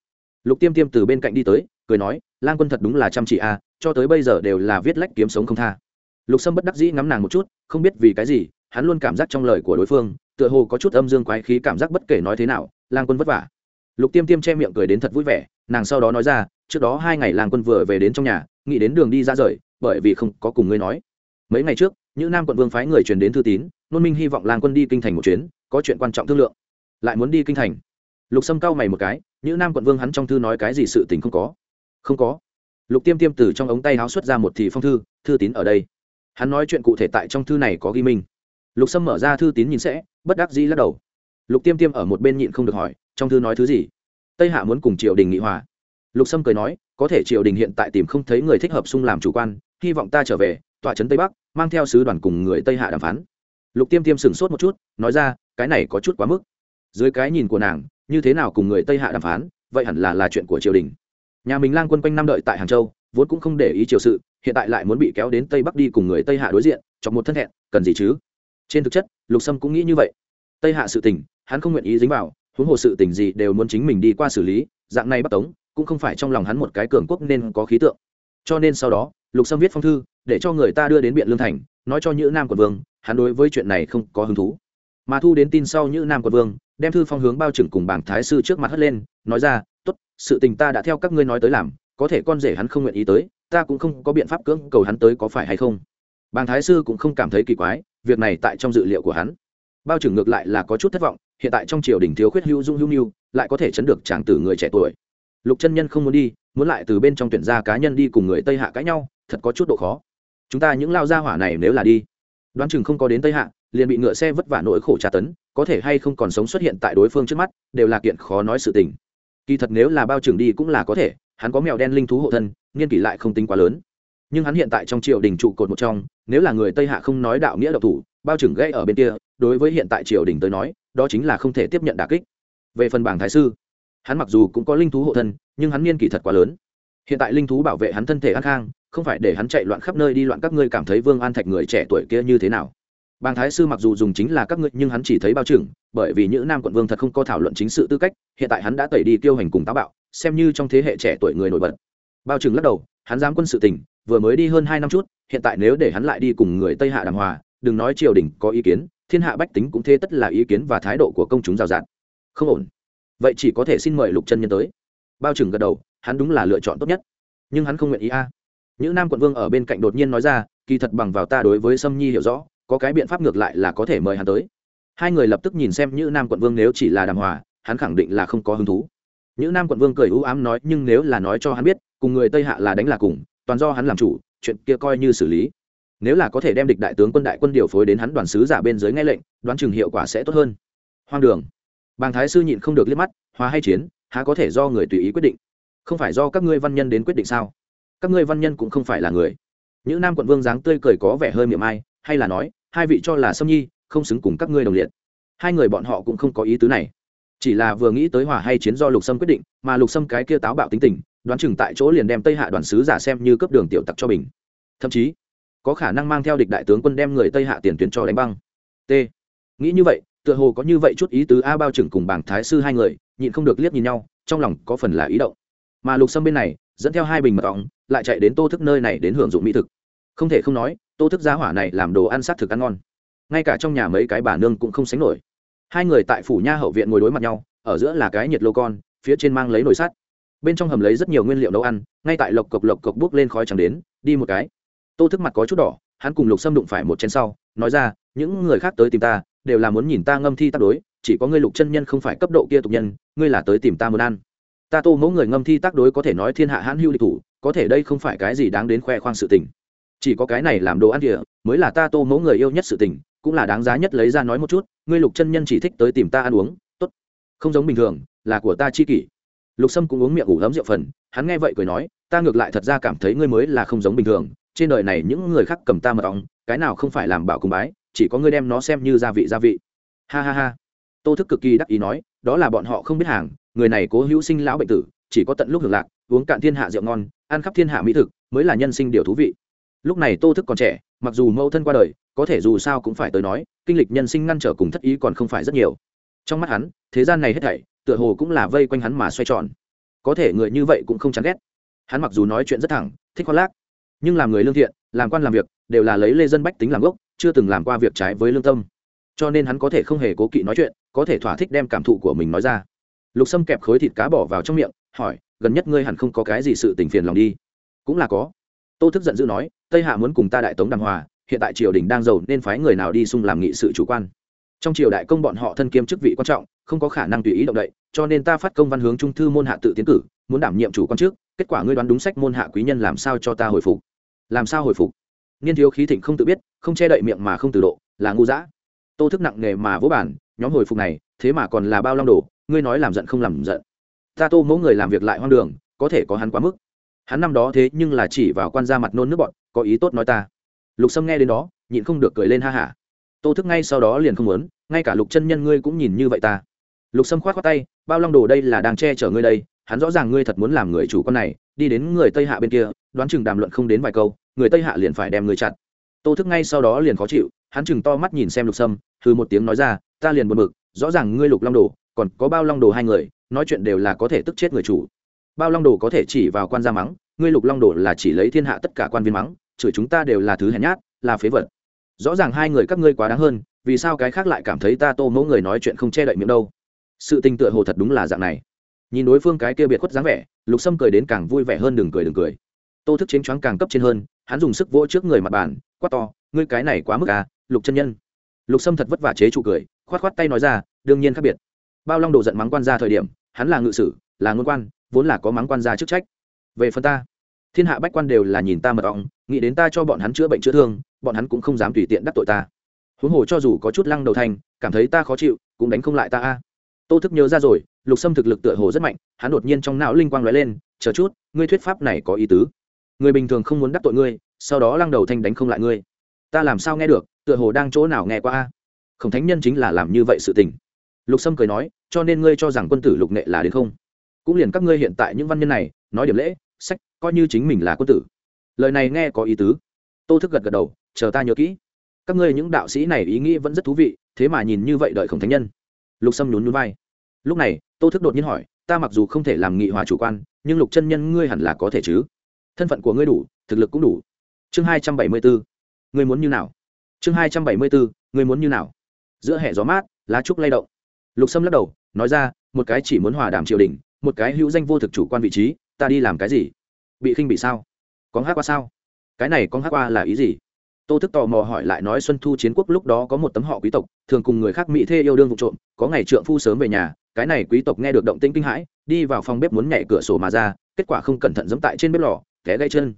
Lục tiêm tiêm từ bên cạnh đi tới cười nói lan quân thật đúng là chăm chỉ a à, cho tới bây giờ đều là viết lách kiếm sống không tha. Lục sâm bất đắc dĩ ngắm nàng một chút không biết vì cái gì hắn luôn cảm giác trong lời của đối phương tựa hồ có chút âm dương quái khí cảm giác bất kể nói thế nào lan quân vất vả. Lục tiêm tiêm che miệng cười đến thật vui vẻ nàng sau đó nói ra trước đó hai ngày lan quân vừa về đến trong nhà nghĩ đến đường đi ra rời bởi vì không có cùng ngươi nói. Mấy ngày trước những nam quận vương phái người truyền đến thư tín nôn minh hy vọng lan quân đi kinh thành một chuyến có chuyện quan trọng thương lượng. Lại muốn đi kinh thành. Lục sâm cau mày một cái những nam quận vương hắn trong thư nói cái gì sự tình không có không có. Lục tiêm tiêm từ trong ống tay háo xuất ra một thì phong thư thư tín ở đây. Hắn nói chuyện cụ thể tại trong thư này có ghi minh. Lục sâm mở ra thư tín nhìn sẽ, bất đắc dĩ lắc đầu. Lục tiêm tiêm ở một bên nhịn không được hỏi, trong thư nói thứ gì? Tây hạ muốn cùng triều đình nghị hòa. Lục sâm cười nói, có thể triều đình hiện tại tìm không thấy người thích hợp xung làm chủ quan, hy vọng ta trở về, tọa trấn tây bắc, mang theo sứ đoàn cùng người tây hạ đàm phán. Lục tiêm tiêm sửng sốt một chút, nói ra, cái này có chút quá mức. Dưới cái nhìn của nàng, như thế nào cùng người tây hạ đàm phán, vậy hẳn là là chuyện của triều đình nhà mình lang quân quanh năm đợi tại hàng châu, vốn cũng không để ý triều sự, hiện tại lại muốn bị kéo đến tây bắc đi cùng người tây hạ đối diện, chọc một thân thẹn, cần gì chứ? Trên thực chất, lục sâm cũng nghĩ như vậy. Tây hạ sự tình, hắn không nguyện ý dính vào, huống hồ sự tình gì đều muốn chính mình đi qua xử lý, dạng này bắt tống, cũng không phải trong lòng hắn một cái cường quốc nên có khí tượng. Cho nên sau đó, lục sâm viết phong thư, để cho người ta đưa đến biện lương thành, nói cho nhữ nam quận vương, hắn đối với chuyện này không có hứng thú. Mà thu đến tin sau nhữ nam quận vương, đem thư phong hướng bao trừng cùng bảng thái sư trước mặt hất lên, nói ra sự tình ta đã theo các ngươi nói tới làm, có thể con rể hắn không nguyện ý tới, ta cũng không có biện pháp cưỡng cầu hắn tới có phải hay không. Bàng thái sư cũng không cảm thấy kỳ quái, việc này tại trong dự liệu của hắn. Bao trưởng ngược lại là có chút thất vọng, hiện tại trong triều đình thiếu khuyết hữu dung hữu mưu, lại có thể chấn được tràng tử người trẻ tuổi. Lục chân nhân không muốn đi, muốn lại từ bên trong tuyển gia cá nhân đi cùng người tây hạ cãi nhau, thật có chút độ khó. Chúng ta những lao gia hỏa này nếu là đi, đoán chừng không có đến tây hạ, liền bị ngựa xe vất vả nỗi khổ tra tấn, có thể hay không còn sống xuất hiện tại đối phương trước mắt, đều là kiện khó nói sự tình kỳ thật nếu là bao trưởng đi cũng là có thể, hắn có mèo đen linh thú hộ thân, nghiên kỷ lại không tính quá lớn. Nhưng hắn hiện tại trong triều đình trụ cột một trong, nếu là người tây hạ không nói đạo nghĩa độc thủ, bao trưởng gây ở bên kia, đối với hiện tại triều đình tới nói, đó chính là không thể tiếp nhận đà kích. Về phần bảng thái sư, hắn mặc dù cũng có linh thú hộ thân, nhưng hắn niên kỷ thật quá lớn. Hiện tại linh thú bảo vệ hắn thân thể an khang, không phải để hắn chạy loạn khắp nơi đi loạn các ngươi cảm thấy vương an thạch người trẻ tuổi kia như thế nào bàng thái sư mặc dù dùng chính là các ngươi, nhưng hắn chỉ thấy bao trưởng bởi vì những nam quận vương thật không có thảo luận chính sự tư cách, hiện tại hắn đã tẩy đi tiêu hành cùng táo bạo, xem như trong thế hệ trẻ tuổi người nổi bật. Bao trưởng lắc đầu, hắn dám quân sự tình, vừa mới đi hơn hai năm chút, hiện tại nếu để hắn lại đi cùng người tây hạ đàm hòa, đừng nói triều đình có ý kiến, thiên hạ bách tính cũng thế tất là ý kiến và thái độ của công chúng rào rạt. Không ổn. Vậy chỉ có thể xin mời lục chân nhân tới. Bao trừng gật đầu, hắn đúng là lựa chọn tốt nhất. Nhưng hắn không nguyện ý a. À. những nam quận vương ở bên cạnh đột nhiên nói ra, kỳ thật bằng vào ta đối với sâm nhi hiểu rõ có cái biện pháp ngược lại là có thể mời hắn tới. Hai người lập tức nhìn xem như nam quận vương nếu chỉ là đàm hòa hắn khẳng định là không có hứng thú. Những nam quận vương cười ưu ám nói, nhưng nếu là nói cho hắn biết, cùng người tây hạ là đánh là cùng, toàn do hắn làm chủ, chuyện kia coi như xử lý. Nếu là có thể đem địch đại tướng quân đại quân điều phối đến hắn đoàn sứ giả bên dưới nghe lệnh, đoán chừng hiệu quả sẽ tốt hơn. Hoang đường. Bàng thái sư nhịn không được liếc mắt hòa hay chiến, há có thể do người tùy ý quyết định? Không phải do các ngươi văn nhân đến quyết định sao? Các ngươi văn nhân cũng không phải là người. Những nam quận vương dáng tươi cười có vẻ hơi miệng ai hay là nói, hai vị cho là sâm nhi không xứng cùng các ngươi đồng liệt. Hai người bọn họ cũng không có ý tứ này. Chỉ là vừa nghĩ tới hòa hay chiến do lục sâm quyết định, mà lục sâm cái kia táo bạo tính tình, đoán chừng tại chỗ liền đem tây hạ đoàn sứ giả xem như cấp đường tiểu tặc cho bình thậm chí, có khả năng mang theo địch đại tướng quân đem người tây hạ tiền tuyến cho đánh băng. T. Nghĩ như vậy, tựa hồ có như vậy chút ý tứ a bao trưởng cùng bảng thái sư hai người, nhịn không được liếc nhìn nhau, trong lòng có phần là ý động. Mà lục sâm bên này, dẫn theo hai bình mật ong, lại chạy đến tô thức nơi này đến hưởng dụng mỹ thực. Không thể không nói tô thức giá hỏa này làm đồ ăn sát thực ăn ngon. Ngay cả trong nhà mấy cái bà nương cũng không sánh nổi. Hai người tại phủ nha hậu viện ngồi đối mặt nhau, ở giữa là cái nhiệt lô con, phía trên mang lấy nồi sắt. Bên trong hầm lấy rất nhiều nguyên liệu nấu ăn, ngay tại lộc cộc lộc cộc bước lên khói chẳng đến, đi một cái. Tô thức mặt có chút đỏ, hắn cùng lục sâm đụng phải một chén sau, nói ra, những người khác tới tìm ta, đều là muốn nhìn ta ngâm thi tác đối, chỉ có ngươi lục chân nhân không phải cấp độ kia tục nhân, ngươi là tới tìm ta muốn ăn. Ta tô mẫu người ngâm thi tác đối có thể nói thiên hạ hãn hưu địch thủ, có thể đây không phải cái gì đáng đến khoe khoang sự tình chỉ có cái này làm đồ ăn địa mới là ta tô mẫu người yêu nhất sự tình, cũng là đáng giá nhất lấy ra nói một chút, ngươi lục chân nhân chỉ thích tới tìm ta ăn uống, tốt. Không giống bình thường, là của ta chi kỷ. Lục sâm cũng uống miệng ủ lấm rượu phần, hắn nghe vậy cười nói, ta ngược lại thật ra cảm thấy ngươi mới là không giống bình thường, trên đời này những người khác cầm ta mật ong cái nào không phải làm bảo cùng bái, chỉ có ngươi đem nó xem như gia vị gia vị. Ha ha ha. Tô thức cực kỳ đắc ý nói, đó là bọn họ không biết hàng, người này cố hữu sinh lão bệnh tử, chỉ có tận lúc hưởng lạc, uống cạn thiên hạ rượu ngon, ăn khắp thiên hạ mỹ thực, mới là nhân sinh điều thú vị lúc này tô thức còn trẻ, mặc dù mẫu thân qua đời, có thể dù sao cũng phải tới nói, kinh lịch nhân sinh ngăn trở cùng thất ý còn không phải rất nhiều. Trong mắt hắn, thế gian này hết thảy, tựa hồ cũng là vây quanh hắn mà xoay tròn. Có thể người như vậy cũng không chán ghét. Hắn mặc dù nói chuyện rất thẳng, thích khoác lác, nhưng làm người lương thiện, làm quan làm việc, đều là lấy lê dân bách tính làm gốc, chưa từng làm qua việc trái với lương tâm. Cho nên hắn có thể không hề cố kỵ nói chuyện, có thể thỏa thích đem cảm thụ của mình nói ra. Lục sâm kẹp khối thịt cá bỏ vào trong miệng, hỏi, gần nhất ngươi hẳn không có cái gì sự tình phiền lòng đi? Cũng là có tô thức giận dữ nói, tây hạ muốn cùng ta đại tống đàng hòa, hiện tại triều đình đang giàu nên phái người nào đi xung làm nghị sự chủ quan. Trong triều đại công bọn họ thân kiêm chức vị quan trọng, không có khả năng tùy ý động đậy, cho nên ta phát công văn hướng trung thư môn hạ tự tiến cử, muốn đảm nhiệm chủ quan trước, kết quả ngươi đoán đúng sách môn hạ quý nhân làm sao cho ta hồi phục? Làm sao hồi phục? Niên thiếu khí thịnh không tự biết, không che đậy miệng mà không từ độ, là ngu dã. Tô thức nặng nghề mà vỗ bản nhóm hồi phục này, thế mà còn là bao long đồ, ngươi nói làm giận không làm giận. Ta tô mẫu người làm việc lại hoang đường, có thể có hắn quá mức hắn năm đó thế nhưng là chỉ vào quan gia mặt nôn nước bọn có ý tốt nói ta. Lục sâm nghe đến đó, nhịn không được cười lên ha hả. Tô thức ngay sau đó liền không muốn, ngay cả lục chân nhân ngươi cũng nhìn như vậy ta. Lục sâm k h o á t khoác tay, bao long đồ đây là đang che chở ngươi đây, hắn rõ ràng ngươi thật muốn làm người chủ con này, đi đến người tây hạ bên kia, đoán chừng đàm luận không đến vài câu, người tây hạ liền phải đem ngươi chặt. Tô thức ngay sau đó liền khó chịu, hắn chừng to mắt nhìn xem lục sâm thư một tiếng nói ra, ta liền buồn b ự c rõ ràng ngươi lục long đồ, còn có bao long đồ hai người, nói chuyện đều là có thể tức chết người chủ bao long đồ có thể chỉ vào quan gia mắng, ngươi lục long đồ là chỉ lấy thiên hạ tất cả quan viên mắng, chửi chúng ta đều là thứ hèn nhát, là phế vật. Rõ ràng hai người các ngươi quá đáng hơn, vì sao cái khác lại cảm thấy ta tô mẫu người nói chuyện không che đậy miệng đâu? Sự tình tựa hồ thật đúng là dạng này. Nhìn đối phương cái kia biệt khuất dáng vẻ, lục sâm cười đến càng vui vẻ hơn đừng cười đừng cười. Tô thức chiến choáng càng cấp trên hơn, hắn dùng sức vỗ trước người mặt bàn, quát to, ngươi cái này quá mức à lục chân nhân. Lục sâm thật vất vả chế trụ cười, khoát khoát tay nói ra, đương nhiên khác biệt. Bao long đồ giận mắng quan ra thời điểm, hắn là ngự sử, là ngôn quan vốn là có mắng quan gia chức trách. Về phần ta, thiên hạ bách quan đều là nhìn ta mật ong, nghĩ đến ta cho bọn hắn chữa bệnh chữa thương, bọn hắn cũng không dám tùy tiện đắc tội ta. Huống hồ cho dù có chút lăng đầu thành, cảm thấy ta khó chịu, cũng đánh không lại ta a. Tô thức nhớ ra rồi, lục sâm thực lực tựa hồ rất mạnh, hắn đột nhiên trong não linh quang lóe lên, chờ chút, ngươi thuyết pháp này có ý tứ. Người bình thường không muốn đắc tội ngươi, sau đó lăng đầu thanh đánh không lại ngươi. Ta làm sao nghe được, tựa hồ đang chỗ nào nghe qua a? Khổng thánh nhân chính là làm như vậy sự tình. Lục sâm cười nói, cho nên ngươi cho rằng quân tử lục nghệ là đến không? Cũng liền các ngươi hiện tại những văn nhân này, nói điểm lễ, sách, coi như chính mình là quân tử. Lời này nghe có ý tứ. Tô thức gật gật đầu, chờ ta nhớ kỹ. Các ngươi những đạo sĩ này ý nghĩ vẫn rất thú vị, thế mà nhìn như vậy đợi khổng thánh nhân. Lục sâm nhún nhún vai. Lúc này, tô thức đột nhiên hỏi, ta mặc dù không thể làm nghị hòa chủ quan, nhưng lục chân nhân ngươi hẳn là có thể chứ? Thân phận của ngươi đủ, thực lực cũng đủ. Chương hai trăm bảy mươi bốn ngươi muốn như nào? Chương hai trăm bảy mươi bốn ngươi muốn như nào? Giữa hệ gió mát, lá trúc lay động. Lục sâm lắc đầu, nói ra, một cái chỉ muốn hòa đàm triều đình một cái hữu danh vô thực chủ quan vị trí, ta đi làm cái gì? Bị khinh bị sao? Có hát qua sao? Cái này có hát qua là ý gì? Tô thức tò mò hỏi lại nói xuân thu chiến quốc lúc đó có một tấm họ quý tộc, thường cùng người khác mỹ thê yêu đương vụ trộm, có ngày trượng phu sớm về nhà, cái này quý tộc nghe được động tĩnh kinh hãi, đi vào phòng bếp muốn nhảy cửa sổ mà ra, kết quả không cẩn thận dẫm tại trên bếp lò, té gãy chân.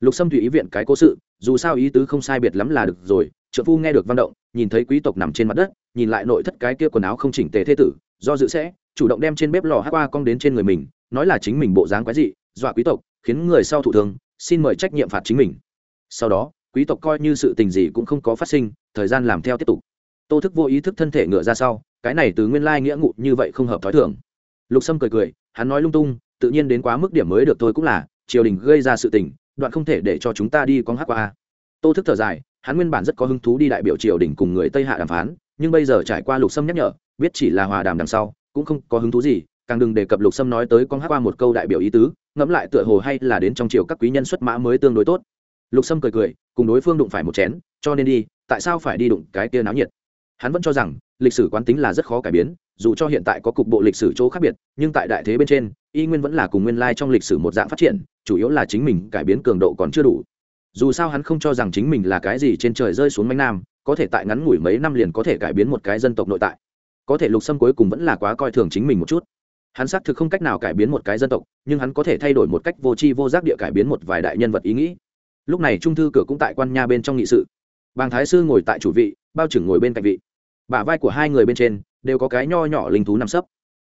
Lục sâm thủy ý viện cái cố sự, dù sao ý tứ không sai biệt lắm là được rồi, trượng phu nghe được văn động, nhìn thấy quý tộc nằm trên mặt đất, nhìn lại nội thất cái kia quần áo không chỉnh tề thế tử do dự sẽ, chủ động đem trên bếp lò hát qua cong đến trên người mình, nói là chính mình bộ dáng quái dị, dọa quý tộc, khiến người sau thụ thương, xin mời trách nhiệm phạt chính mình. Sau đó, quý tộc coi như sự tình gì cũng không có phát sinh, thời gian làm theo tiếp tục. Tô thức vô ý thức thân thể ngựa ra sau, cái này từ nguyên lai nghĩa ngụ như vậy không hợp t h ó i thường. Lục sâm cười cười, hắn nói lung tung, tự nhiên đến quá mức điểm mới được thôi cũng là, triều đình gây ra sự tình, đoạn không thể để cho chúng ta đi con hát qua. Tô thức thở dài, hắn nguyên bản rất có hứng thú đi đại biểu triều đình cùng người tây hạ đàm phán, nhưng bây giờ trải qua lục sâm nhắc nhở biết chỉ là hòa đàm đằng sau, cũng không có hứng thú gì, càng đừng đề cập lục sâm nói tới con hát qua một câu đại biểu ý tứ, ngẫm lại tựa hồ hay là đến trong triều các quý nhân xuất mã mới tương đối tốt. Lục sâm cười cười, cùng đối phương đụng phải một chén, cho nên đi, tại sao phải đi đụng cái kia náo nhiệt? Hắn vẫn cho rằng, lịch sử quán tính là rất khó cải biến, dù cho hiện tại có cục bộ lịch sử chỗ khác biệt, nhưng tại đại thế bên trên, y nguyên vẫn là cùng nguyên lai trong lịch sử một dạng phát triển, chủ yếu là chính mình cải biến cường độ còn chưa đủ. Dù sao hắn không cho rằng chính mình là cái gì trên trời rơi xuống mánh nam, có thể tại ngắn ngủi mấy năm liền có thể cải biến một cái dân tộc nội tại có thể lục sâm cuối cùng vẫn là quá coi thường chính mình một chút. Hắn xác thực không cách nào cải biến một cái dân tộc, nhưng hắn có thể thay đổi một cách vô tri vô giác địa cải biến một vài đại nhân vật ý nghĩ. Lúc này trung thư cửa cũng tại quan nha bên trong nghị sự. Bàng thái sư ngồi tại chủ vị, bao trưởng ngồi bên cạnh vị. Bả vai của hai người bên trên, đều có cái nho nhỏ linh thú nằm sấp.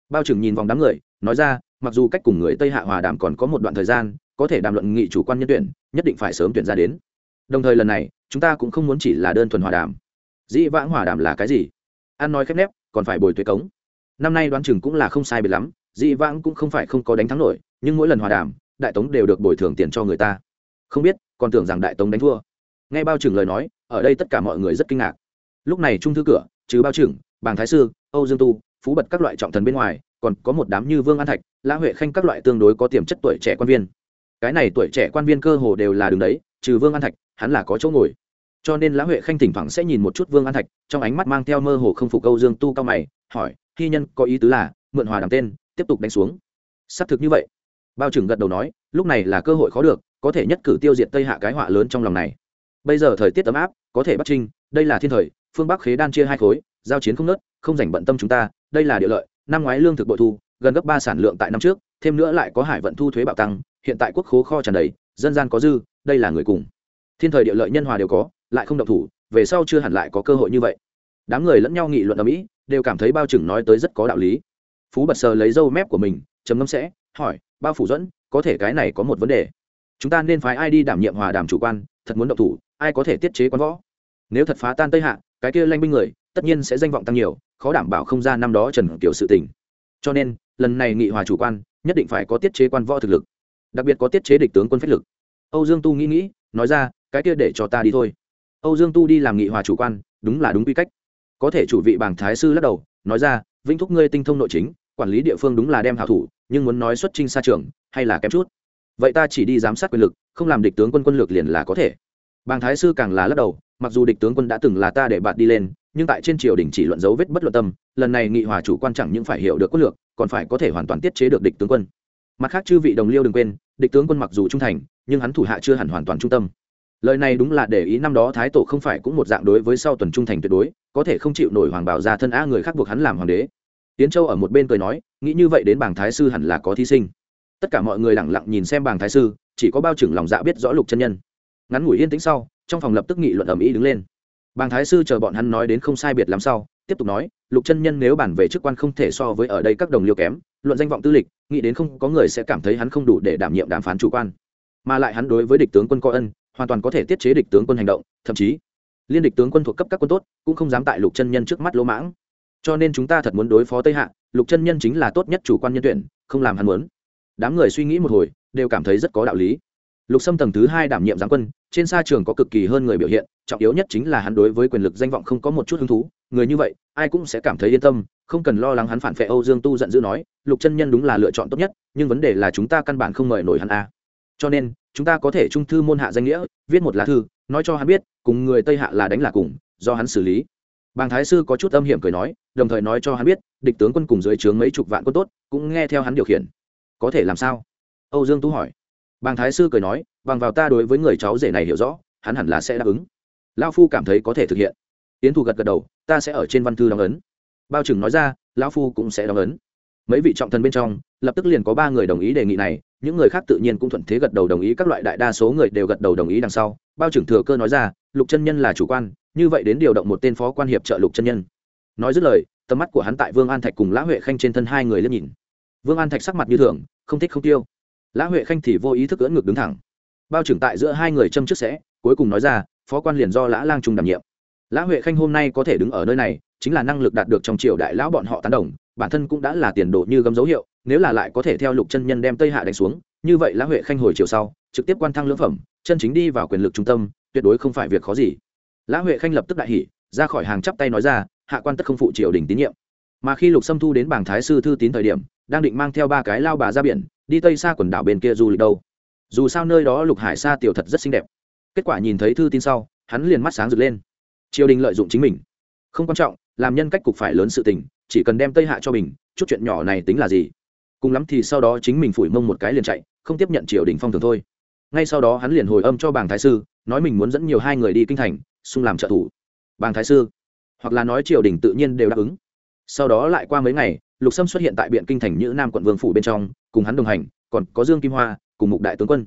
Bao trưởng nhìn vòng đám người, nói ra, mặc dù cách cùng người tây hạ hòa đàm còn có một đoạn thời gian, có thể đàm luận nghị chủ quan nhân tuyển, nhất định phải sớm tuyển ra đến. Đồng thời lần này, chúng ta cũng không muốn chỉ là đơn thuần hòa đàm. Dĩ vãng hòa đàm là cái gì? An nói khép nép còn phải bồi tuế cống. Năm nay đoán chừng cũng là không sai biệt lắm dị vãng cũng không phải không có đánh thắng nổi, nhưng mỗi lần hòa đàm, đại tống đều được bồi thường tiền cho người ta. Không biết, còn tưởng rằng đại tống đánh thua. Nghe bao trưởng lời nói, ở đây tất cả mọi người rất kinh ngạc. Lúc này trung thư cửa, trừ bao trưởng, bàng thái sư, âu dương tu, phú bật các loại trọng thần bên ngoài, còn có một đám như vương an thạch, lã huệ khanh các loại tương đối có tiềm chất tuổi trẻ quan viên. Cái này tuổi trẻ quan viên cơ hồ đều là đường đấy, trừ vương an thạch, hắn là có chỗ ngồi cho nên lã huệ khanh thỉnh thoảng sẽ nhìn một chút vương an thạch, trong ánh mắt mang theo mơ hồ không phục câu dương tu cao mày, hỏi, hy nhân, có ý tứ là mượn hòa đằng tên, tiếp tục đánh xuống? Xác thực như vậy. Bao trưởng gật đầu nói, lúc này là cơ hội khó được, có thể nhất cử tiêu diệt tây hạ cái họa lớn trong lòng này. Bây giờ thời tiết ấm áp, có thể bắt trinh đây là thiên thời, phương bắc khế đan chia hai khối, giao chiến không nớt, không dành bận tâm chúng ta, đây là địa lợi, năm ngoái lương thực bội thu, gần gấp ba sản lượng tại năm trước, thêm nữa lại có hải vận thu thuế bạo tăng, hiện tại quốc khố kho tràn đầy, dân gian có dư, đây là người cùng. Thiên thời địa lợi nhân hòa đều có lại không động thủ, về sau chưa hẳn lại có cơ hội như vậy. Đám người lẫn nhau nghị luận ở mỹ đều cảm thấy bao trưởng nói tới rất có đạo lý. Phú bật sờ lấy dâu mép của mình chấm ngâm sẽ, hỏi, bao phủ dẫn, có thể cái này có một vấn đề. Chúng ta nên phái ai đi đảm nhiệm hòa đàm chủ quan, thật muốn động thủ, ai có thể tiết chế quán võ? Nếu thật phá tan tây hạ, cái kia lanh binh người, tất nhiên sẽ danh vọng tăng nhiều, khó đảm bảo không ra năm đó trần kiểu sự tình. Cho nên, lần này nghị hòa chủ quan, nhất định phải có tiết chế quan võ thực lực, đặc biệt có tiết chế địch tướng quân phách lực. Âu dương tu nghĩ nghĩ, nói ra, cái kia để cho ta đi thôi âu dương tu đi làm nghị hòa chủ quan, đúng là đúng quy cách. Có thể chủ vị bảng thái sư lắc đầu, nói ra, vĩnh thúc ngươi tinh thông nội chính, quản lý địa phương đúng là đem hảo thủ, nhưng muốn nói xuất trinh xa trường, hay là kém chút? Vậy ta chỉ đi giám sát quyền lực, không làm địch tướng quân quân lược liền là có thể. Bàng thái sư càng là lắc đầu, mặc dù địch tướng quân đã từng là ta để bạn đi lên, nhưng tại trên triều đình chỉ luận dấu vết bất luận tâm, lần này nghị hòa chủ quan chẳng những phải hiểu được quân lược, còn phải có thể hoàn toàn tiết chế được địch tướng quân. Mặt khác chư vị đồng liêu đừng quên, địch tướng quân mặc dù trung thành, nhưng hắn thủ hạ chưa hẳn hoàn toàn trung tâm lời này đúng là để ý năm đó thái tổ không phải cũng một dạng đối với sau tuần trung thành tuyệt đối, có thể không chịu nổi hoàng bảo ra thân a người khác buộc hắn làm hoàng đế. Tiến châu ở một bên cười nói, nghĩ như vậy đến bảng thái sư hẳn là có thí sinh. Tất cả mọi người lẳng lặng nhìn xem bảng thái sư, chỉ có bao trưởng lòng dạ biết rõ lục chân nhân. Ngắn ngủi yên tĩnh sau, trong phòng lập tức nghị luận ầm ĩ đứng lên. Bàng thái sư chờ bọn hắn nói đến không sai biệt lắm sau, tiếp tục nói, lục chân nhân nếu bản về chức quan không thể so với ở đây các đồng liêu kém, luận danh vọng tư lịch, nghĩ đến không có người sẽ cảm thấy hắn không đủ để đảm nhiệm đàm phán chủ quan. Mà lại hắn đối với địch tướng quân có ân hoàn toàn có thể tiết chế địch tướng quân hành động, thậm chí, liên địch tướng quân thuộc cấp các quân tốt cũng không dám tại lục chân nhân trước mắt lỗ mãng. Cho nên chúng ta thật muốn đối phó tây hạ, lục chân nhân chính là tốt nhất chủ quan nhân tuyển, không làm hắn muốn. Đám người suy nghĩ một hồi, đều cảm thấy rất có đạo lý. Lục sâm tầng thứ hai đảm nhiệm giáng quân, trên sa trường có cực kỳ hơn người biểu hiện, trọng yếu nhất chính là hắn đối với quyền lực danh vọng không có một chút hứng thú. Người như vậy, ai cũng sẽ cảm thấy yên tâm, không cần lo lắng hắn phản phệ âu dương tu giận dữ nói, lục chân nhân đúng là lựa chọn tốt nhất, nhưng vấn đề là chúng ta căn bản không mời nổi hắn a cho nên, chúng ta có thể trung thư môn hạ danh nghĩa, viết một lá thư, nói cho hắn biết, cùng người tây hạ là đánh là cùng, do hắn xử lý. Bàng thái sư có chút âm hiểm cười nói, đồng thời nói cho hắn biết, địch tướng quân cùng dưới trướng mấy chục vạn quân tốt, cũng nghe theo hắn điều khiển. Có thể làm sao? Âu dương tú hỏi. Bàng thái sư cười nói, bằng vào ta đối với người cháu rể này hiểu rõ, hắn hẳn là sẽ đáp ứng. Lao phu cảm thấy có thể thực hiện. Tiến thủ gật gật đầu, ta sẽ ở trên văn thư đóng ấn. Bao trừng nói ra, lão phu cũng sẽ đóng ấn mấy vị trọng thần bên trong, lập tức liền có ba người đồng ý đề nghị này, những người khác tự nhiên cũng thuận thế gật đầu đồng ý, các loại đại đa số người đều gật đầu đồng ý đằng sau. Bao trưởng thừa cơ nói ra, lục chân nhân là chủ quan, như vậy đến điều động một tên phó quan hiệp trợ lục chân nhân. Nói dứt lời, tầm mắt của hắn tại vương an thạch cùng lã huệ khanh trên thân hai người lên nhìn. Vương an thạch sắc mặt như thường, không thích không tiêu. Lã huệ khanh thì vô ý thức ưỡn ngực đứng thẳng. Bao trưởng tại giữa hai người châm trước sẽ, cuối cùng nói ra, phó quan liền do lã lang trung đảm nhiệm. Lã huệ khanh hôm nay có thể đứng ở nơi này, chính là năng lực đạt được trong triều đại lão bọn họ tán đồng bản thân cũng đã là tiền đồ như gấm dấu hiệu, nếu là lại có thể theo lục chân nhân đem tây hạ đánh xuống, như vậy lã huệ khanh hồi chiều sau, trực tiếp quan thăng lưỡng phẩm, chân chính đi vào quyền lực trung tâm, tuyệt đối không phải việc khó gì. Lã huệ khanh lập tức đại hỉ, ra khỏi hàng chắp tay nói ra, hạ quan tất không phụ triều đình tín nhiệm. Mà khi lục xâm thu đến bảng thái sư thư tín thời điểm, đang định mang theo ba cái lao bà ra biển, đi tây xa quần đảo bên kia du lịch đâu. Dù sao nơi đó lục hải xa tiểu thật rất xinh đẹp. Kết quả nhìn thấy thư tin sau, hắn liền mắt sáng rực lên. Triều đình lợi dụng chính mình. Không quan trọng, làm nhân cách cục phải lớn sự tình chỉ cần đem tây hạ cho mình, chút chuyện nhỏ này tính là gì? Cùng lắm thì sau đó chính mình phủi mông một cái liền chạy, không tiếp nhận triều đình phong thường thôi. Ngay sau đó hắn liền hồi âm cho bàng thái sư, nói mình muốn dẫn nhiều hai người đi kinh thành, xung làm trợ thủ. Bàng thái sư, hoặc là nói triều đình tự nhiên đều đáp ứng. Sau đó lại qua mấy ngày, lục sâm xuất hiện tại biện kinh thành nhữ nam quận vương phủ bên trong, cùng hắn đồng hành, còn có dương kim hoa, cùng mục đại tướng quân.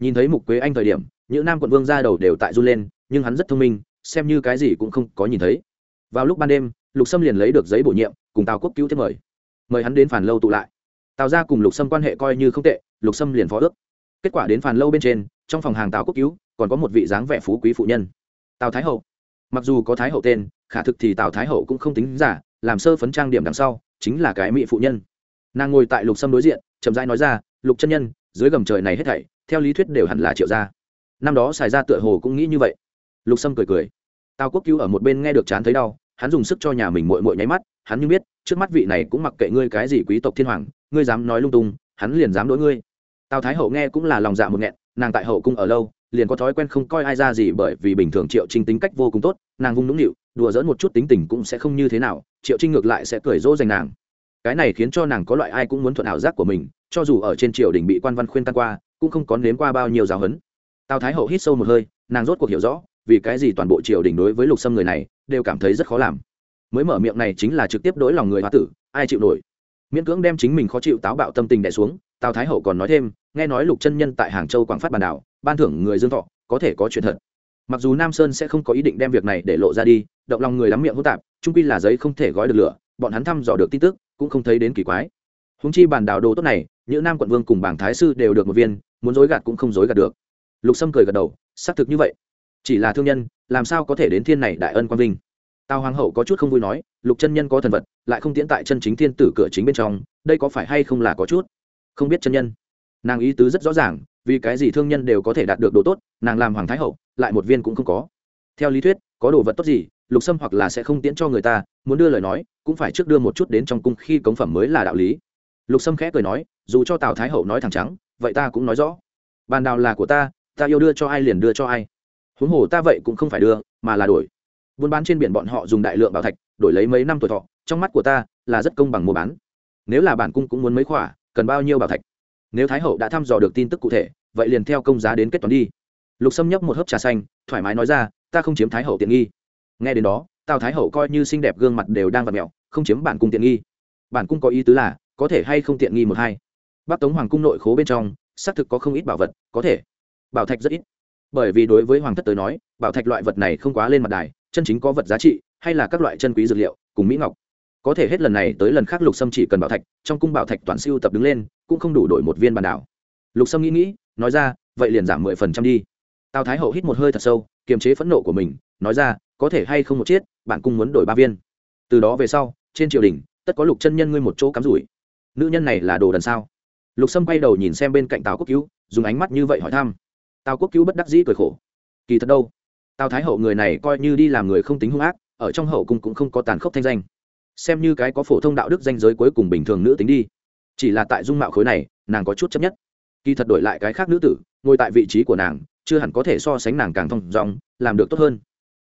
Nhìn thấy mục quế anh thời điểm, nhữ nam quận vương ra đầu đều tại run lên, nhưng hắn rất thông minh, xem như cái gì cũng không có nhìn thấy. Vào lúc ban đêm lục sâm liền lấy được giấy bổ nhiệm, cùng tào quốc cứu tiếp mời. Mời hắn đến phản lâu tụ lại. Tào ra cùng lục sâm quan hệ coi như không tệ, lục sâm liền phó ước. Kết quả đến phản lâu bên trên, trong phòng hàng tào quốc cứu, còn có một vị dáng vẻ phú quý phụ nhân. Tào thái hậu. Mặc dù có thái hậu tên, khả thực thì tào thái hậu cũng không tính giả, làm sơ phấn trang điểm đằng sau, chính là cái mỹ phụ nhân. Nàng ngồi tại lục sâm đối diện, chậm rãi nói ra, lục chân nhân, dưới gầm trời này hết thảy, theo lý thuyết đều hẳn là triệu gia. Năm đó xài ra tựa hồ cũng nghĩ như vậy. Lục sâm cười cười. Tào quốc cứu ở một bên nghe được chán thấy đau hắn dùng sức cho nhà mình muội muội nháy mắt, hắn như biết, trước mắt vị này cũng mặc kệ ngươi cái gì quý tộc thiên hoàng, ngươi dám nói lung tung, hắn liền dám đối ngươi. Tào thái hậu nghe cũng là lòng dạ một nghẹn, nàng tại hậu cung ở lâu, liền có thói quen không coi ai ra gì bởi vì bình thường triệu trinh tính cách vô cùng tốt, nàng vung nũng nịu, đùa giỡn một chút tính tình cũng sẽ không như thế nào, triệu trinh ngược lại sẽ cười dỗ dành nàng. Cái này khiến cho nàng có loại ai cũng muốn thuận ảo giác của mình, cho dù ở trên triều đình bị quan văn khuyên tan qua, cũng không có nếm qua bao nhiêu giáo huấn. Tào thái hậu hít sâu một hơi, nàng rốt cuộc hiểu rõ, vì cái gì toàn bộ triều đình đối với lục sâm người này đều cảm thấy rất khó làm. Mới mở miệng này chính là trực tiếp đối lòng người hoa tử, ai chịu nổi? Miễn cưỡng đem chính mình khó chịu táo bạo tâm tình đẻ xuống, tào thái hậu còn nói thêm, nghe nói lục chân nhân tại hàng châu quảng phát bàn đảo, ban thưởng người dương thọ, có thể có chuyện thật. Mặc dù nam sơn sẽ không có ý định đem việc này để lộ ra đi, động lòng người lắm miệng hỗn tạp trung quy là giấy không thể gói được lửa, bọn hắn thăm dò được tin tức, cũng không thấy đến kỳ quái. Húng chi bàn đảo đồ tốt này, những nam quận vương cùng bảng thái sư đều được một viên, muốn dối gạt cũng không dối gạt được. Lục sâm cười gật đầu, xác thực như vậy chỉ là thương nhân, làm sao có thể đến thiên này đại ân quang vinh? Tào hoàng hậu có chút không vui nói, lục chân nhân có thần vật, lại không tiễn tại chân chính thiên tử cửa chính bên trong, đây có phải hay không là có chút? Không biết chân nhân. Nàng ý tứ rất rõ ràng, vì cái gì thương nhân đều có thể đạt được đồ tốt, nàng làm hoàng thái hậu, lại một viên cũng không có. Theo lý thuyết, có đồ vật tốt gì, lục sâm hoặc là sẽ không tiễn cho người ta, muốn đưa lời nói, cũng phải trước đưa một chút đến trong cung khi cống phẩm mới là đạo lý. Lục sâm khẽ cười nói, dù cho tào thái hậu nói thẳng trắng, vậy ta cũng nói rõ. Bàn đào là của ta ta yêu đưa cho ai liền đưa cho ai huống hồ ta vậy cũng không phải đưa, mà là đổi. Buôn bán trên biển bọn họ dùng đại lượng bảo thạch, đổi lấy mấy năm tuổi thọ, trong mắt của ta là rất công bằng mua bán. Nếu là bản cung cũng muốn mấy khỏa, cần bao nhiêu bảo thạch? Nếu thái hậu đã thăm dò được tin tức cụ thể, vậy liền theo công giá đến kết toán đi. Lục xâm nhấp một hớp trà xanh, thoải mái nói ra, ta không chiếm thái hậu tiện nghi. Nghe đến đó, tào thái hậu coi như xinh đẹp gương mặt đều đang vặt mẹo không chiếm bản cung tiện nghi. Bản cung có ý tứ là, có thể hay không tiện nghi một hai. Bác tống hoàng cung nội khố bên trong, xác thực có không ít bảo vật, có thể. Bảo thạch rất ít bởi vì đối với hoàng thất tới nói, bảo thạch loại vật này không quá lên mặt đài, chân chính có vật giá trị, hay là các loại chân quý dược liệu, cùng mỹ ngọc. Có thể hết lần này tới lần khác lục sâm chỉ cần bảo thạch, trong cung bảo thạch toàn siêu tập đứng lên, cũng không đủ đổi một viên bản đảo. Lục sâm nghĩ nghĩ, nói ra, vậy liền giảm mười phần trăm đi. Tào thái hậu hít một hơi thật sâu, kiềm chế phẫn nộ của mình, nói ra, có thể hay không một chiết bạn cung muốn đổi ba viên. Từ đó về sau, trên triều đình, tất có lục chân nhân ngươi một chỗ cắm rủi. Nữ nhân này là đồ đần sao? Lục sâm quay đầu nhìn xem bên cạnh tào quốc cứu, dùng ánh mắt như vậy hỏi thăm tào quốc cứu bất đắc dĩ cười khổ. Kỳ thật đâu? Tào thái hậu người này coi như đi làm người không tính hung ác, ở trong hậu cung cũng không có tàn khốc thanh danh. Xem như cái có phổ thông đạo đức danh giới cuối cùng bình thường nữ tính đi. Chỉ là tại dung mạo khối này, nàng có chút chấp nhất. Kỳ thật đổi lại cái khác nữ tử, ngồi tại vị trí của nàng, chưa hẳn có thể so sánh nàng càng thông dòng làm được tốt hơn.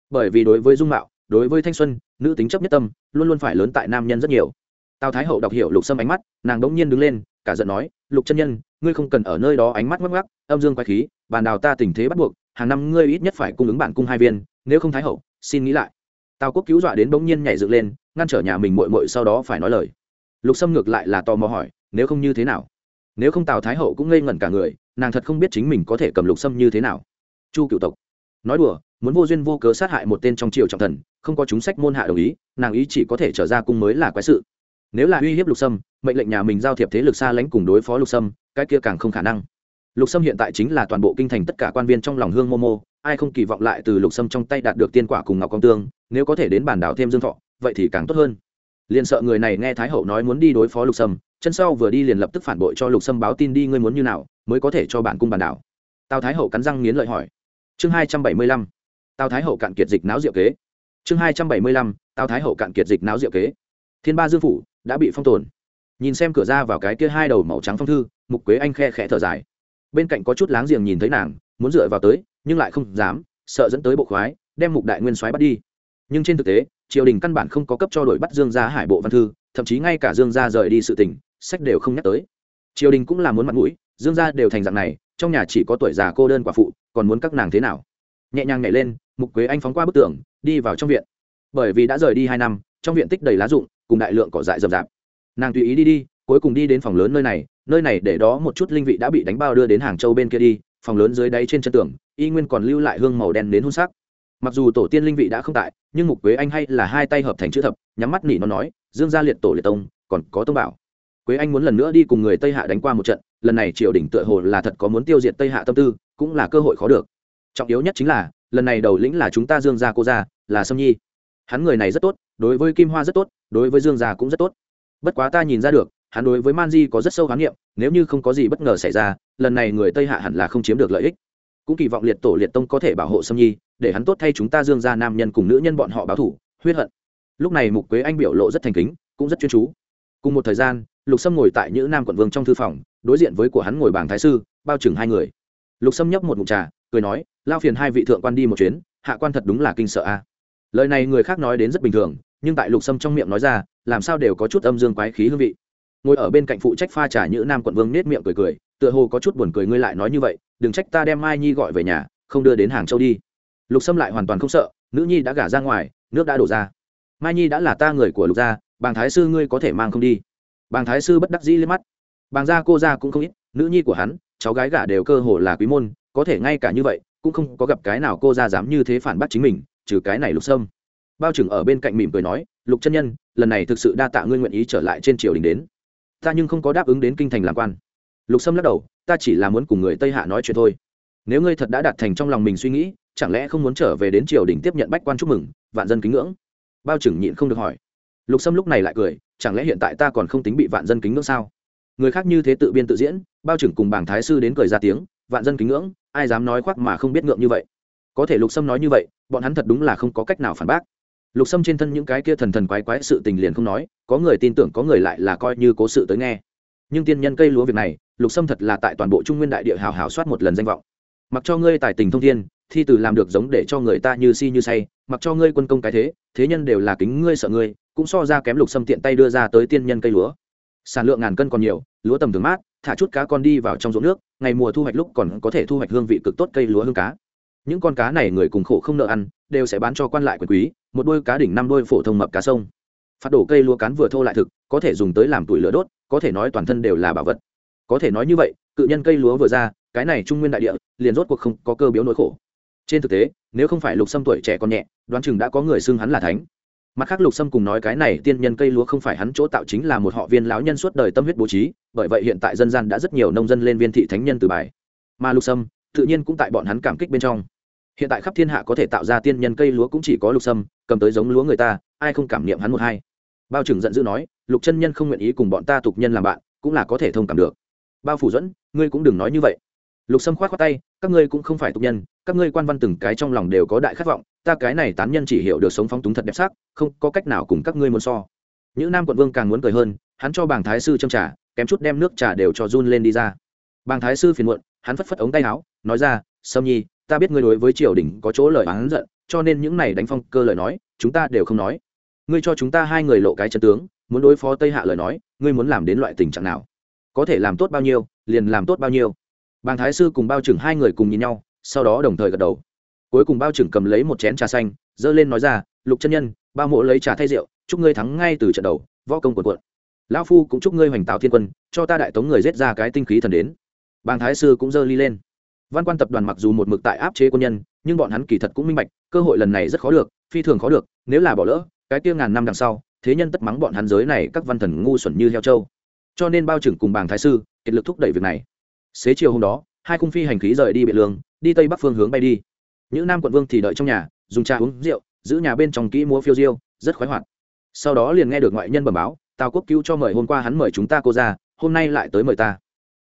Bởi vì đối với dung mạo, đối với thanh xuân, nữ tính chấp nhất tâm, luôn luôn phải lớn tại nam nhân rất nhiều. Tào thái hậu đọc hiểu lục sâm ánh mắt, nàng đ ỗ n g nhiên đứng lên, cả giận nói, lục chân nhân ngươi không cần ở nơi đó ánh mắt ngắc ngắc âm dương quái khí, bàn đào ta tình thế bắt buộc, hàng năm ngươi ít nhất phải cung ứng bản cung hai viên, nếu không thái hậu, xin nghĩ lại. Tào quốc cứu dọa đến bỗng nhiên nhảy dựng lên, ngăn trở nhà mình mội mội sau đó phải nói lời. Lục sâm ngược lại là tò mò hỏi, nếu không như thế nào? Nếu không tào thái hậu cũng ngây ngẩn cả người, nàng thật không biết chính mình có thể cầm lục sâm như thế nào. Chu cựu tộc nói đùa, muốn vô duyên vô cớ sát hại một tên trong triều trọng thần, không có chúng sách môn hạ đồng ý, nàng ý chỉ có thể trở ra cung mới là quái sự nếu là uy hiếp lục sâm, mệnh lệnh nhà mình giao thiệp thế lực xa lánh cùng đối phó lục sâm, cái kia càng không khả năng. Lục sâm hiện tại chính là toàn bộ kinh thành tất cả quan viên trong lòng hương momo ai không kỳ vọng lại từ lục sâm trong tay đạt được tiên quả cùng ngọc công tương, nếu có thể đến bản đảo thêm dương thọ, vậy thì càng tốt hơn. Liền sợ người này nghe thái hậu nói muốn đi đối phó lục sâm, chân sau vừa đi liền lập tức phản bội cho lục sâm báo tin đi ngươi muốn như nào, mới có thể cho bản cung bản đảo. Tào thái hậu cắn răng nghiến lợi hỏi. Chương hai trăm bảy mươi lăm. Tào thái hậu cạn kiệt dịch não diệu kế. Chương hai trăm bảy mươi lăm. Tào thái hậu cạn kiệt dịch não diệu kế. Thiên ba dương phủ đã bị phong tồn. Nhìn xem cửa ra vào cái kia hai đầu màu trắng phong thư, mục quế anh khe khẽ thở dài. Bên cạnh có chút láng giềng nhìn thấy nàng, muốn dựa vào tới, nhưng lại không dám, sợ dẫn tới bộ khoái, đem mục đại nguyên soái bắt đi. Nhưng trên thực tế, triều đình căn bản không có cấp cho đổi bắt dương gia hải bộ văn thư, thậm chí ngay cả dương gia rời đi sự tình, sách đều không nhắc tới. Triều đình cũng là muốn mặt mũi, dương gia đều thành dạng này, trong nhà chỉ có tuổi già cô đơn quả phụ, còn muốn các nàng thế nào? Nhẹ nhàng nhảy lên, mục quế anh phóng qua bức tường, đi vào trong viện. Bởi vì đã rời đi hai năm, trong viện tích đầy lá rụng cùng đại lượng cỏ dại rậm rạp. Nàng tùy ý đi đi, cuối cùng đi đến phòng lớn nơi này nơi này để đó một chút linh vị đã bị đánh bao đưa đến hàng châu bên kia đi, phòng lớn dưới đáy trên chân tường, y nguyên còn lưu lại hương màu đen đến hôn sắc. Mặc dù tổ tiên linh vị đã không tại, nhưng mục quế anh hay là hai tay hợp thành chữ thập, nhắm mắt nỉ nó nói, dương gia liệt tổ liệt tông, còn có tông bảo. Quế anh muốn lần nữa đi cùng người tây hạ đánh qua một trận, lần này triều đình tựa hồ là thật có muốn tiêu diệt tây hạ tâm tư, cũng là cơ hội khó được. Trọng yếu nhất chính là, lần này đầu lĩnh là chúng ta dương gia cô gia, là sâm nhi hắn người này rất tốt, đối với kim hoa rất tốt, đối với dương gia cũng rất tốt. Bất quá ta nhìn ra được, hắn đối với man di có rất sâu khám nghiệm nếu như không có gì bất ngờ xảy ra, lần này người tây hạ hẳn là không chiếm được lợi ích. Cũng kỳ vọng liệt tổ liệt tông có thể bảo hộ sâm nhi, để hắn tốt thay chúng ta dương gia nam nhân cùng nữ nhân bọn họ báo thủ, huyết hận. Lúc này mục quế anh biểu lộ rất thành kính, cũng rất chuyên chú. Cùng một thời gian, lục sâm ngồi tại nhữ nam quận vương trong thư phòng, đối diện với của hắn ngồi bảng thái sư, bao chừng hai người. Lục sâm nhấp một mục trà, cười nói, lao phiền hai vị thượng quan đi một chuyến, hạ quan thật đúng là kinh sợ a lời này người khác nói đến rất bình thường, nhưng tại lục sâm trong miệng nói ra, làm sao đều có chút âm dương quái khí hương vị. Ngồi ở bên cạnh phụ trách pha trà nhữ nam quận vương nết miệng cười cười, tựa hồ có chút buồn cười ngươi lại nói như vậy, đừng trách ta đem mai nhi gọi về nhà, không đưa đến hàng châu đi. Lục sâm lại hoàn toàn không sợ, nữ nhi đã gả ra ngoài, nước đã đổ ra. Mai nhi đã là ta người của lục gia, bàng thái sư ngươi có thể mang không đi. Bàng thái sư bất đắc dĩ lên mắt. Bàng gia cô gia cũng không ít, nữ nhi của hắn, cháu gái gả đều cơ hồ là quý môn, có thể ngay cả như vậy, cũng không có gặp cái nào cô gia dám như thế phản bác chính mình trừ cái này lục sâm. Bao trừng ở bên cạnh mỉm cười nói, lục chân nhân, lần này thực sự đa tạ ngươi nguyện ý trở lại trên triều đình đến. Ta nhưng không có đáp ứng đến kinh thành làm quan. Lục sâm lắc đầu, ta chỉ là muốn cùng người tây hạ nói chuyện thôi. Nếu ngươi thật đã đạt thành trong lòng mình suy nghĩ, chẳng lẽ không muốn trở về đến triều đình tiếp nhận bách quan chúc mừng, vạn dân kính ngưỡng? Bao trừng nhịn không được hỏi. Lục sâm lúc này lại cười, chẳng lẽ hiện tại ta còn không tính bị vạn dân kính ngưỡng sao? Người khác như thế tự biên tự diễn, bao trừng cùng bảng thái sư đến cười ra tiếng, vạn dân kính ngưỡng, ai dám nói khoác mà không biết ngượng như vậy? Có thể lục sâm nói như vậy, bọn hắn thật đúng là không có cách nào phản bác. Lục sâm trên thân những cái kia thần thần quái quái sự tình liền không nói, có người tin tưởng có người lại là coi như cố sự tới nghe. Nhưng tiên nhân cây lúa việc này, lục sâm thật là tại toàn bộ trung nguyên đại địa hào hào soát một lần danh vọng. Mặc cho ngươi tài tình thông thiên, thi từ làm được giống để cho người ta như si như say, mặc cho ngươi quân công cái thế thế nhân đều là kính ngươi sợ ngươi, cũng so ra kém lục sâm tiện tay đưa ra tới tiên nhân cây lúa. Sản lượng ngàn cân còn nhiều, lúa tầm thường mát, thả chút cá con đi vào trong ruộng nước, ngày mùa thu hoạch lúc còn có thể thu hoạch hương vị cực tốt cây lúa hương cá những con cá này người cùng khổ không nợ ăn, đều sẽ bán cho quan lại quyền quý, một đôi cá đỉnh năm đôi phổ thông mập cá sông. Phát đổ cây lúa cán vừa thô lại thực, có thể dùng tới làm tuổi lửa đốt, có thể nói toàn thân đều là bảo vật. Có thể nói như vậy, cự nhân cây lúa vừa ra, cái này trung nguyên đại địa, liền rốt cuộc không có cơ biếu nỗi khổ. Trên thực tế, nếu không phải lục sâm tuổi trẻ còn nhẹ, đoán chừng đã có người xưng hắn là thánh. Mặt khác lục sâm cùng nói cái này tiên nhân cây lúa không phải hắn chỗ tạo chính là một họ viên lão nhân suốt đời tâm huyết bố trí, bởi vậy hiện tại dân gian đã rất nhiều nông dân lên viên thị thánh nhân từ bài. Mà lục sâm, tự nhiên cũng tại bọn hắn cảm kích bên trong hiện tại khắp thiên hạ có thể tạo ra tiên nhân cây lúa cũng chỉ có lục sâm, cầm tới giống lúa người ta, ai không cảm niệm hắn một hai? Bao trừng giận dữ nói, lục chân nhân không nguyện ý cùng bọn ta tục nhân làm bạn, cũng là có thể thông cảm được. Bao phủ dẫn, ngươi cũng đừng nói như vậy. Lục sâm khoát khoát tay, các ngươi cũng không phải tục nhân, các ngươi quan văn từng cái trong lòng đều có đại khát vọng, ta cái này tán nhân chỉ hiểu được sống phóng túng thật đẹp sắc, không có cách nào cùng các ngươi muốn so. Những nam quận vương càng muốn cười hơn, hắn cho bàng thái sư châm trà, kém chút đem nước trà đều cho run lên đi ra. Bàng thái sư phiền muộn, hắn phất phất ống tay áo, nói ra, sâm nhi ta biết ngươi đối với triều đình có chỗ lời oán giận, cho nên những này đánh phong cơ lời nói, chúng ta đều không nói. Ngươi cho chúng ta hai người lộ cái chân tướng, muốn đối phó tây hạ lời nói, ngươi muốn làm đến loại tình trạng nào? Có thể làm tốt bao nhiêu, liền làm tốt bao nhiêu. Bàng thái sư cùng bao trưởng hai người cùng nhìn nhau, sau đó đồng thời gật đầu. Cuối cùng bao trưởng cầm lấy một chén trà xanh dơ lên nói ra, lục chân nhân, ba mộ lấy trà thay rượu, chúc ngươi thắng ngay từ trận đầu, võ công cuộn cuộn. lão phu cũng chúc ngươi hoành tạo thiên quân, cho ta đại tống người giết ra cái tinh khí thần đến. Bàng thái sư cũng dơ ly lên văn quan tập đoàn mặc dù một mực tại áp chế quân nhân, nhưng bọn hắn kỳ thật cũng minh bạch, cơ hội lần này rất khó được, phi thường khó được, nếu là bỏ lỡ, cái kia ngàn năm đằng sau, thế nhân tất mắng bọn hắn giới này các văn thần ngu xuẩn như heo châu cho nên bao trưởng cùng bàng thái sư, kiệt lực thúc đẩy việc này. Xế chiều hôm đó, hai cung phi hành khí rời đi biệt lương, đi tây bắc phương hướng bay đi. Những nam quận vương thì đợi trong nhà, dùng trà uống rượu, giữ nhà bên trong kỹ múa phiêu diêu, rất khoái hoạt. Sau đó liền nghe được ngoại nhân bẩm báo, tào quốc cứu cho mời hôm qua hắn mời chúng ta cô ra, hôm nay lại tới mời ta.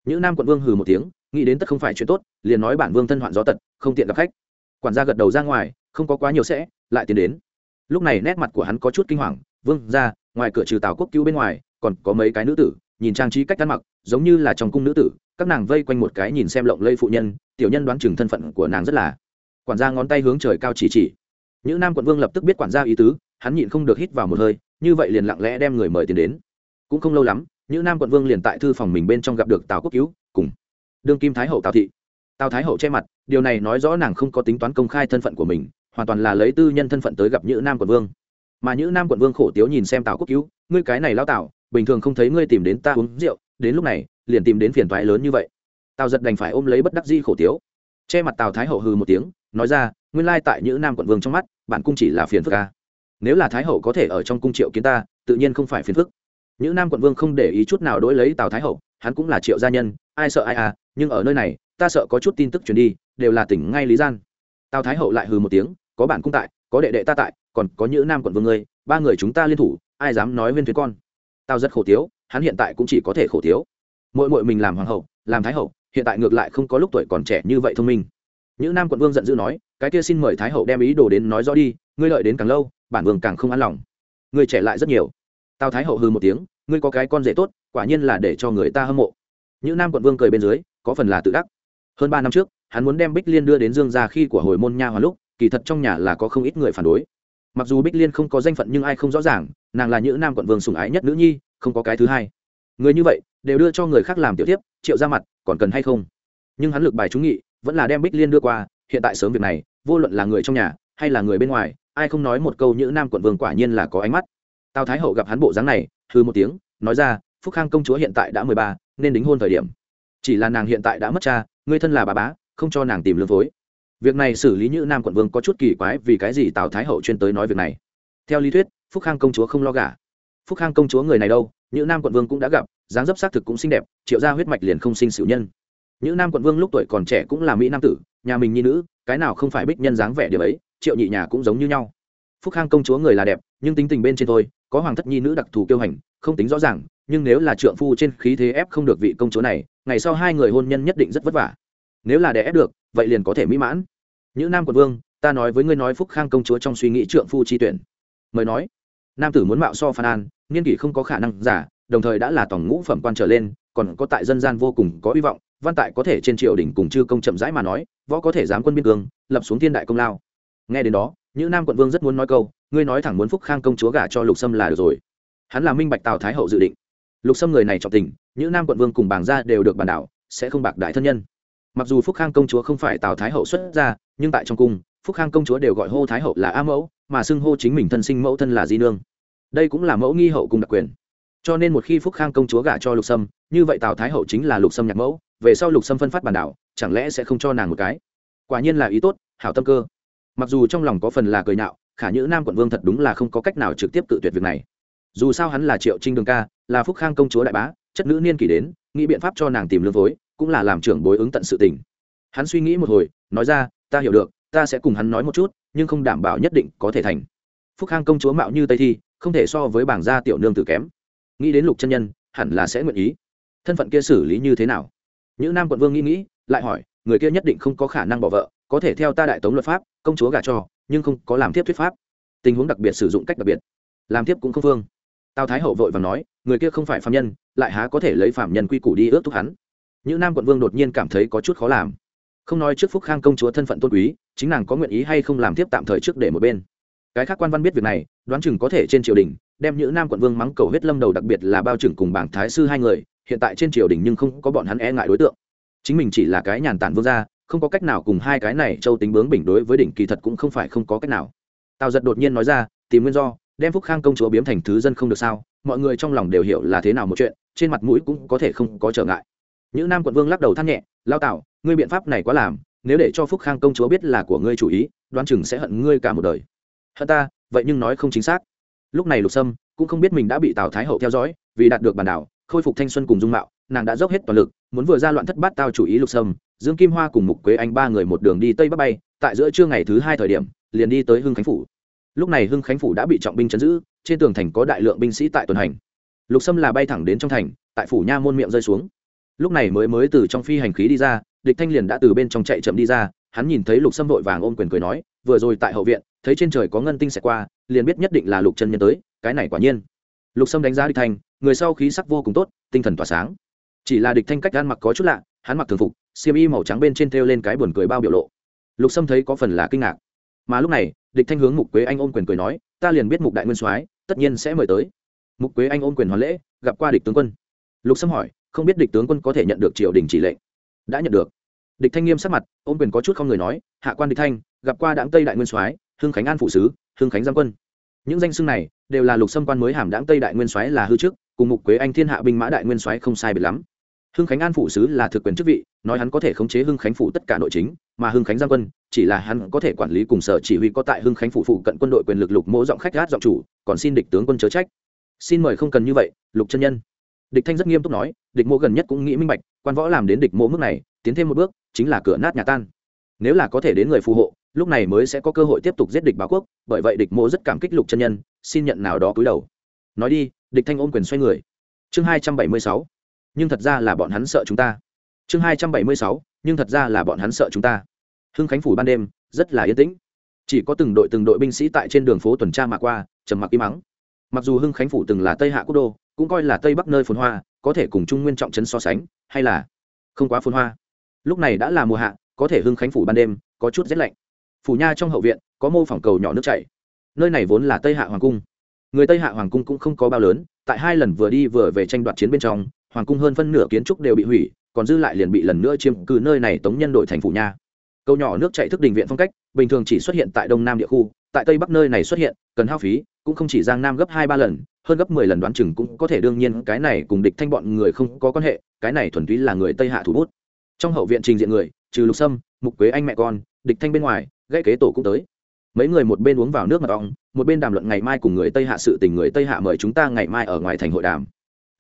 Những nam quận vương hừ một tiếng, nghĩ đến tất không phải chuyện tốt liền nói bản vương thân hoạn gió tật, không tiện gặp khách. Quản gia gật đầu ra ngoài, không có quá nhiều sẽ, lại tiến đến. Lúc này nét mặt của hắn có chút kinh hoàng, vương ra ngoài cửa trừ tào quốc cứu bên ngoài, còn có mấy cái nữ tử, nhìn trang trí cách ăn mặc, giống như là trong cung nữ tử, các nàng vây quanh một cái nhìn xem lộng lây phụ nhân, tiểu nhân đoán chừng thân phận của nàng rất là. Quản gia ngón tay hướng trời cao chỉ chỉ. Những nam quận vương lập tức biết quản gia ý tứ, hắn nhịn không được hít vào một hơi, như vậy liền lặng lẽ đem người mời tiền đến. Cũng không lâu lắm, những nam quận vương liền tại thư phòng mình bên trong gặp được tào quốc cứu, cùng đương kim thái hậu tào thị tào thái hậu che mặt, điều này nói rõ nàng không có tính toán công khai thân phận của mình, hoàn toàn là lấy tư nhân thân phận tới gặp nữ nam quận vương. Mà nữ nam quận vương khổ tiếu nhìn xem tào quốc cứu, ngươi cái này lao tào, bình thường không thấy ngươi tìm đến ta uống rượu, đến lúc này, liền tìm đến phiền toái lớn như vậy. Tào giật đành phải ôm lấy bất đắc di khổ tiếu. Che mặt tào thái hậu hừ một tiếng, nói ra, nguyên lai tại nữ nam quận vương trong mắt, bản cung chỉ là phiền phức ca nếu là thái hậu có thể ở trong cung triệu kiến ta, tự nhiên không phải phiền phức. Nữ nam quận vương không để ý chút nào đối lấy tào thái hậu, hắn cũng là triệu gia nhân, ai sợ ai à nhưng ở nơi này, ta sợ có chút tin tức truyền đi, đều là tỉnh ngay lý gian. Tào thái hậu lại hừ một tiếng, có bản cung tại, có đệ đệ ta tại, còn có những nam quận vương ngươi, ba người chúng ta liên thủ, ai dám nói viên thuyền con? Tao rất khổ tiếu hắn hiện tại cũng chỉ có thể khổ tiếu mỗi mỗi mình làm hoàng hậu, làm thái hậu, hiện tại ngược lại không có lúc tuổi còn trẻ như vậy thông minh. Những nam quận vương giận dữ nói, cái kia xin mời thái hậu đem ý đồ đến nói rõ đi, ngươi lợi đến càng lâu, bản vương càng không an lòng. Ngươi trẻ lại rất nhiều. Tào thái hậu hư một tiếng, ngươi có cái con rể tốt, quả nhiên là để cho người ta hâm mộ. Những nam quận vương cười bên dưới có phần là tự đắc. Hơn ba năm trước, hắn muốn đem bích liên đưa đến dương gia khi của hồi môn nha hoàn lúc, kỳ thật trong nhà là có không ít người phản đối. Mặc dù bích liên không có danh phận nhưng ai không rõ ràng, nàng là những nam quận vương sùng ái nhất nữ nhi, không có cái thứ hai. Người như vậy, đều đưa cho người khác làm tiểu tiếp triệu ra mặt, còn cần hay không? Nhưng hắn lực bài trúng nghị, vẫn là đem bích liên đưa qua, hiện tại sớm việc này, vô luận là người trong nhà, hay là người bên ngoài, ai không nói một câu như nam quận vương quả nhiên là có ánh mắt. Tào thái hậu gặp hắn bộ dáng này hư một tiếng, nói ra, phúc khang công chúa hiện tại đã mười ba, nên đính hôn thời điểm chỉ là nàng hiện tại đã mất cha người thân là bà bá, không cho nàng tìm lương phối việc này xử lý như nam quận vương có chút kỳ quái vì cái gì tào thái hậu chuyên tới nói việc này. Theo lý thuyết, phúc khang công chúa không lo gả. Phúc khang công chúa người này đâu như nam quận vương cũng đã gặp, dáng dấp xác thực cũng xinh đẹp, triệu ra huyết mạch liền không sinh sự nhân. Những nam quận vương lúc tuổi còn trẻ cũng là mỹ nam tử, nhà mình nhi nữ, cái nào không phải bích nhân dáng vẻ điều ấy, triệu nhị nhà cũng giống như nhau. Phúc khang công chúa người là đẹp, nhưng tính tình bên trên thôi, có hoàng thất nhi nữ đặc thù kiêu hành, không tính rõ ràng, nhưng nếu là trượng phu trên khí thế ép không được vị công chúa này ngày sau hai người hôn nhân nhất định rất vất vả. Nếu là đẻ ép được, vậy liền có thể mỹ mãn. Những nam quận vương, ta nói với ngươi nói phúc khang công chúa trong suy nghĩ trượng phu chi tuyển. Mời nói. Nam tử muốn mạo so phan an niên kỷ không có khả năng giả, đồng thời đã là tổng ngũ phẩm quan trở lên, còn có tại dân gian vô cùng có hy vọng, văn tại có thể trên triều đình cùng chư công chậm rãi mà nói, võ có thể giám quân biên cương, lập xuống thiên đại công lao. Nghe đến đó, những nam quận vương rất muốn nói câu, ngươi nói thẳng muốn phúc khang công chúa gả cho lục sâm là được rồi. Hắn là minh bạch tào thái hậu dự định lục sâm người này trọng tình, những nam quận vương cùng bảng Gia đều được bàn đảo sẽ không bạc đại thân nhân. Mặc dù phúc khang công chúa không phải tào thái hậu xuất ra nhưng tại trong cung, phúc khang công chúa đều gọi hô thái hậu là a mẫu, mà xưng hô chính mình thân sinh mẫu thân là di nương. Đây cũng là mẫu nghi hậu cùng đặc quyền. Cho nên một khi phúc khang công chúa gả cho lục sâm, như vậy tào thái hậu chính là lục sâm nhạc mẫu, về sau lục sâm phân phát bản đảo chẳng lẽ sẽ không cho nàng một cái? Quả nhiên là ý tốt, hảo tâm cơ. Mặc dù trong lòng có phần là cười nhạo, khả nhữ nam quận vương thật đúng là không có cách nào trực tiếp cự tuyệt việc này. Dù sao hắn là triệu trinh đường ca là phúc khang công chúa đại bá, chất nữ niên kỷ đến, nghĩ biện pháp cho nàng tìm lương phối cũng là làm trưởng bối ứng tận sự tình. Hắn suy nghĩ một hồi, nói ra, ta hiểu được, ta sẽ cùng hắn nói một chút, nhưng không đảm bảo nhất định có thể thành. Phúc khang công chúa mạo như tây thi, không thể so với bảng gia tiểu nương tử kém. Nghĩ đến lục chân nhân, hẳn là sẽ nguyện ý. Thân phận kia xử lý như thế nào? Những nam quận vương nghĩ nghĩ, lại hỏi, người kia nhất định không có khả năng bỏ vợ, có thể theo ta đại tống luật pháp, công chúa gả cho, nhưng không có làm thiếp thuyết pháp. Tình huống đặc biệt sử dụng cách đặc biệt, làm thiếp cũng không phương tào thái hậu vội và nói, người kia không phải phạm nhân, lại há có thể lấy phạm nhân quy củ đi ước thúc hắn. Những nam quận vương đột nhiên cảm thấy có chút khó làm. Không nói trước phúc khang công chúa thân phận tôn quý, chính nàng có nguyện ý hay không làm tiếp tạm thời trước để một bên. Cái khác quan văn biết việc này, đoán chừng có thể trên triều đình, đem những nam quận vương mắng cầu huyết lâm đầu đặc biệt là bao trưởng cùng bảng thái sư hai người, hiện tại trên triều đình nhưng không có bọn hắn e ngại đối tượng. Chính mình chỉ là cái nhàn tản vương gia, không có cách nào cùng hai cái này châu tính bướng bình đối với đỉnh kỳ thật cũng không phải không có cách nào. Tào giật đột nhiên nói ra, tìm nguyên do đem phúc khang công chúa biếm thành thứ dân không được sao? Mọi người trong lòng đều hiểu là thế nào một chuyện, trên mặt mũi cũng có thể không có trở ngại. Những nam quận vương lắc đầu than nhẹ lao tạo ngươi biện pháp này quá làm, nếu để cho phúc khang công chúa biết là của ngươi chủ ý, đoán chừng sẽ hận ngươi cả một đời. Hận ta? Vậy nhưng nói không chính xác. Lúc này lục sâm cũng không biết mình đã bị tào thái hậu theo dõi, vì đạt được bản đảo, khôi phục thanh xuân cùng dung mạo, nàng đã dốc hết toàn lực, muốn vừa ra loạn thất bát tao chủ ý lục sâm, dương kim hoa cùng mục quế anh ba người một đường đi tây bắc bay, tại giữa trưa ngày thứ hai thời điểm, liền đi tới hưng khánh phủ lúc này hưng khánh phủ đã bị trọng binh chấn giữ, trên tường thành có đại lượng binh sĩ tại tuần hành. Lục sâm là bay thẳng đến trong thành, tại phủ nha môn miệng rơi xuống. Lúc này mới mới từ trong phi hành khí đi ra, địch thanh liền đã từ bên trong chạy chậm đi ra, hắn nhìn thấy lục sâm vội vàng ôm quyền cười nói, vừa rồi tại hậu viện, thấy trên trời có ngân tinh xẹt qua, liền biết nhất định là lục chân nhân tới, cái này quả nhiên. Lục sâm đánh giá địch thanh, người sau khí sắc vô cùng tốt, tinh thần tỏa sáng. Chỉ là địch thanh cách ăn mặc có chút lạ, hắn mặc thường phục, xiêm y màu trắng bên trên thêu lên cái buồn cười bao biểu lộ. Lục sâm thấy có phần là kinh ngạc mà lúc này, địch thanh hướng mục quế anh ôm quyền cười nói, ta liền biết mục đại nguyên soái, tất nhiên sẽ mời tới. Mục quế anh ôm quyền hoàn lễ, gặp qua địch tướng quân. Lục sâm hỏi, không biết địch tướng quân có thể nhận được triều đình chỉ lệnh? Đã nhận được. Địch thanh nghiêm sắc mặt, ôm quyền có chút không người nói, hạ quan địch thanh, gặp qua đảng tây đại nguyên soái, hưng khánh an phụ sứ, hưng khánh giang quân. Những danh xưng này đều là lục sâm quan mới hàm đảng tây đại nguyên soái là hư trước, cùng mục quế anh thiên hạ binh mã đại nguyên soái không sai biệt lắm hưng khánh an phụ sứ là thực quyền chức vị, nói hắn có thể khống chế hưng khánh phủ tất cả nội chính, mà hưng khánh giang quân, chỉ là hắn có thể quản lý cùng sở chỉ huy có tại hưng khánh phủ phụ cận quân đội quyền lực lục mỗ giọng khách gát giọng chủ, còn xin địch tướng quân chớ trách. Xin mời không cần như vậy, lục chân nhân. Địch thanh rất nghiêm túc nói, địch mỗ gần nhất cũng nghĩ minh bạch, quan võ làm đến địch mỗ mức này, tiến thêm một bước, chính là cửa nát nhà tan. Nếu là có thể đến người phù hộ, lúc này mới sẽ có cơ hội tiếp tục giết địch báo quốc, bởi vậy địch mỗ rất cảm kích lục chân nhân, xin nhận nào đó cúi đầu. Nói đi, địch thanh ôm quyền xoay người. Chương hai trăm bảy mươi sáu nhưng thật ra là bọn hắn sợ chúng ta. Chương hai trăm bảy mươi sáu, nhưng thật ra là bọn hắn sợ chúng ta. Hưng khánh phủ ban đêm, rất là yên tĩnh. Chỉ có từng đội từng đội binh sĩ tại trên đường phố tuần tra mà qua, trầm mặc im mắng mặc dù hưng khánh phủ từng là tây hạ quốc đô, cũng coi là tây bắc nơi phồn hoa, có thể cùng trung nguyên trọng trấn so sánh, hay là không quá phồn hoa. Lúc này đã là mùa hạ, có thể hưng khánh phủ ban đêm có chút rét lạnh. Phủ nha trong hậu viện, có mô phỏng cầu nhỏ nước chảy. Nơi này vốn là tây hạ hoàng cung. Người tây hạ hoàng cung cũng không có bao lớn, tại hai lần vừa đi vừa về tranh đoạt chiến bên trong hoàng cung hơn phân nửa kiến trúc đều bị hủy, còn dư lại liền bị lần nữa chiếm cứ nơi này tống nhân đội thành phủ nha. Câu nhỏ nước chạy thức đình viện phong cách, bình thường chỉ xuất hiện tại đông nam địa khu, tại tây bắc nơi này xuất hiện, cần hao phí, cũng không chỉ giang nam gấp hai ba lần, hơn gấp mười lần đoán chừng cũng có thể đương nhiên cái này cùng địch thanh bọn người không có quan hệ, cái này thuần túy là người tây hạ thủ bút. Trong hậu viện trình diện người, trừ lục sâm, mục quế anh mẹ con, địch thanh bên ngoài, gãy kế tổ cũng tới. Mấy người một bên uống vào nước mật ong một bên đàm luận ngày mai cùng người tây hạ sự tình, người tây hạ mời chúng ta ngày mai ở ngoài thành hội đàm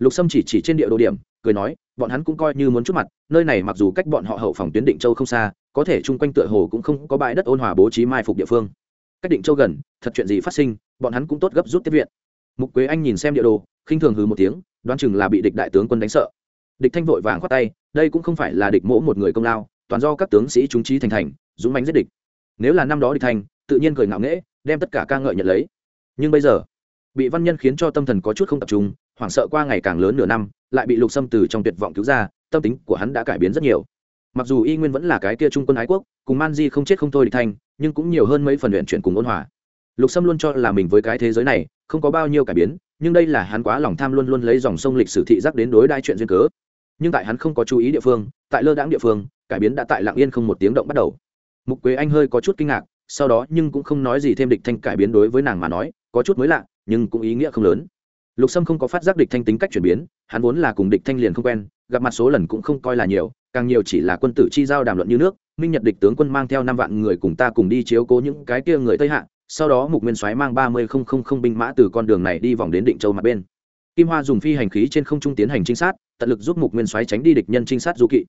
lục sâm chỉ chỉ trên địa đồ điểm, cười nói, bọn hắn cũng coi như muốn chút mặt, nơi này mặc dù cách bọn họ hậu phòng tuyến định châu không xa, có thể chung quanh tựa hồ cũng không có bãi đất ôn hòa bố trí mai phục địa phương. Cách định châu gần, thật chuyện gì phát sinh, bọn hắn cũng tốt gấp rút tiếp viện. Mục quế anh nhìn xem địa đồ, khinh thường hừ một tiếng, đoán chừng là bị địch đại tướng quân đánh sợ. Địch thanh vội vàng khoát tay, đây cũng không phải là địch mỗ một người công lao, toàn do các tướng sĩ chúng trí thành thành, dũng mãnh giết địch. Nếu là năm đó địch thanh, tự nhiên cười ngạo nghễ, đem tất cả ca ngợi nhận lấy. Nhưng bây giờ, bị văn nhân khiến cho tâm thần có chút không tập trung hoảng sợ qua ngày càng lớn nửa năm, lại bị lục xâm từ trong tuyệt vọng cứu ra, tâm tính của hắn đã cải biến rất nhiều. Mặc dù y nguyên vẫn là cái kia trung quân ái quốc, cùng man di không chết không thôi địch thanh nhưng cũng nhiều hơn mấy phần luyện chuyển cùng ôn hòa. Lục sâm luôn cho là mình với cái thế giới này, không có bao nhiêu cải biến, nhưng đây là hắn quá lòng tham luôn luôn lấy dòng sông lịch sử thị giác đến đối đai chuyện duyên cớ. Nhưng tại hắn không có chú ý địa phương, tại lơ đãng địa phương, cải biến đã tại lạng yên không một tiếng động bắt đầu. Mục quế anh hơi có chút kinh ngạc, sau đó nhưng cũng không nói gì thêm địch thanh cải biến đối với nàng mà nói, có chút mới lạ, nhưng cũng ý nghĩa không lớn lục sâm không có phát giác địch thanh tính cách chuyển biến, hắn vốn là cùng địch thanh liền không quen, gặp mặt số lần cũng không coi là nhiều, càng nhiều chỉ là quân tử chi giao đàm luận như nước, minh nhật địch tướng quân mang theo năm vạn người cùng ta cùng đi chiếu cố những cái kia người tây hạ, sau đó mục nguyên soái mang ba mươi không không không binh mã từ con đường này đi vòng đến định châu mặt bên. Kim hoa dùng phi hành khí trên không trung tiến hành trinh sát, tận lực giúp mục nguyên soái tránh đi địch nhân trinh sát du kỵ.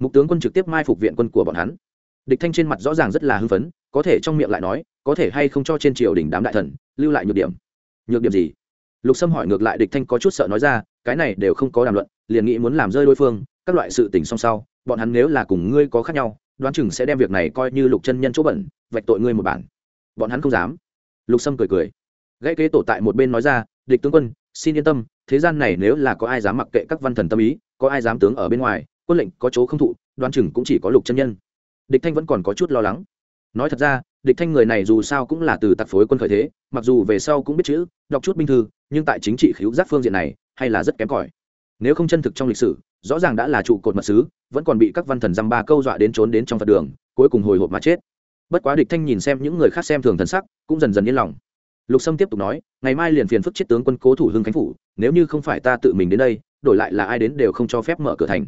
Mục tướng quân trực tiếp mai phục viện quân của bọn hắn. Địch thanh trên mặt rõ ràng rất là hưng phấn, có thể trong miệng lại nói, có thể hay không cho trên triều đình đám đại thần, lưu lại nhược điểm. Nhược điểm gì? Lục sâm hỏi ngược lại địch thanh có chút sợ nói ra, cái này đều không có đàm luận, liền nghĩ muốn làm rơi đối phương, các loại sự tình song sau, bọn hắn nếu là cùng ngươi có khác nhau, đoán chừng sẽ đem việc này coi như lục chân nhân chỗ bẩn, vạch tội ngươi một bản. Bọn hắn không dám. Lục sâm cười cười. Gãy kế tổ tại một bên nói ra, địch tướng quân, xin yên tâm, thế gian này nếu là có ai dám mặc kệ các văn thần tâm ý, có ai dám tướng ở bên ngoài, quân lệnh có chỗ không thụ, đoán chừng cũng chỉ có lục chân nhân. Địch thanh vẫn còn có chút lo lắng. Nói thật ra địch thanh người này dù sao cũng là từ tặc phối quân khởi thế, mặc dù về sau cũng biết chữ, đọc chút binh thư, nhưng tại chính trị khiếu giác phương diện này, hay là rất kém cỏi. Nếu không chân thực trong lịch sử, rõ ràng đã là trụ cột mật sứ, vẫn còn bị các văn thần dăm ba câu dọa đến trốn đến trong phật đường, cuối cùng hồi hộp mà chết. Bất quá địch thanh nhìn xem những người khác xem thường thần sắc, cũng dần dần yên lòng. Lục sâm tiếp tục nói, ngày mai liền phiền phức chết tướng quân cố thủ hưng khánh phủ, nếu như không phải ta tự mình đến đây, đổi lại là ai đến đều không cho phép mở cửa thành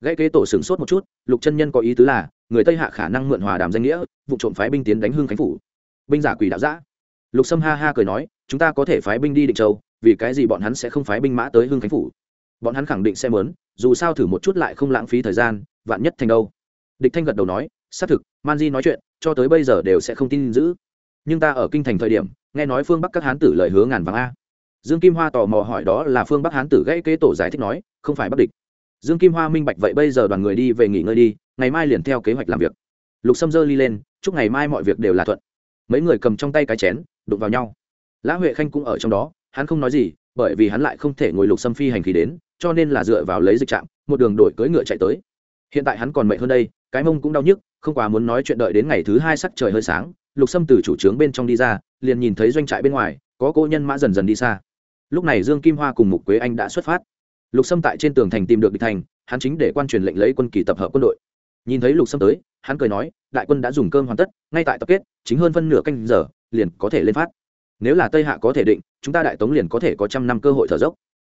gãy kế tổ sửng sốt một chút, lục chân nhân có ý tứ là, người tây hạ khả năng mượn hòa đàm danh nghĩa, vụ trộm phái binh tiến đánh hương khánh phủ. Binh giả quỷ đạo giã lục sâm ha ha cười nói, chúng ta có thể phái binh đi định châu, vì cái gì bọn hắn sẽ không phái binh mã tới hương khánh phủ? Bọn hắn khẳng định sẽ mớn dù sao thử một chút lại không lãng phí thời gian, vạn nhất thành đâu. Địch thanh gật đầu nói, xác thực, man di nói chuyện, cho tới bây giờ đều sẽ không tin giữ. Nhưng ta ở kinh thành thời điểm, nghe nói phương bắc các hán tử lời hứa ngàn vàng a. Dương kim hoa tò mò hỏi đó là phương bắc hán tử gãy kế tổ giải thích nói, không phải bắc địch dương kim hoa minh bạch vậy bây giờ đoàn người đi về nghỉ ngơi đi, ngày mai liền theo kế hoạch làm việc. Lục sâm dơ ly lên, chúc ngày mai mọi việc đều là thuận. Mấy người cầm trong tay cái chén, đụng vào nhau. Lã huệ khanh cũng ở trong đó, hắn không nói gì, bởi vì hắn lại không thể ngồi lục sâm phi hành khí đến, cho nên là dựa vào lấy dịch trạm, một đường đổi cưỡi ngựa chạy tới. Hiện tại hắn còn mệt hơn đây, cái mông cũng đau nhức, không quá muốn nói chuyện đợi đến ngày thứ hai sắc trời hơi sáng, lục sâm từ chủ trướng bên trong đi ra, liền nhìn thấy doanh trại bên ngoài, có cô nhân mã dần dần đi xa. Lúc này dương kim hoa cùng mục quế anh đã xuất phát lục sâm tại trên tường thành tìm được địch thành, hắn chính để quan truyền lệnh lấy quân kỳ tập hợp quân đội. Nhìn thấy lục sâm tới, hắn cười nói, đại quân đã dùng cơm hoàn tất, ngay tại tập kết, chính hơn phân nửa canh giờ, liền có thể lên phát. Nếu là tây hạ có thể định, chúng ta đại tống liền có thể có trăm năm cơ hội thở dốc.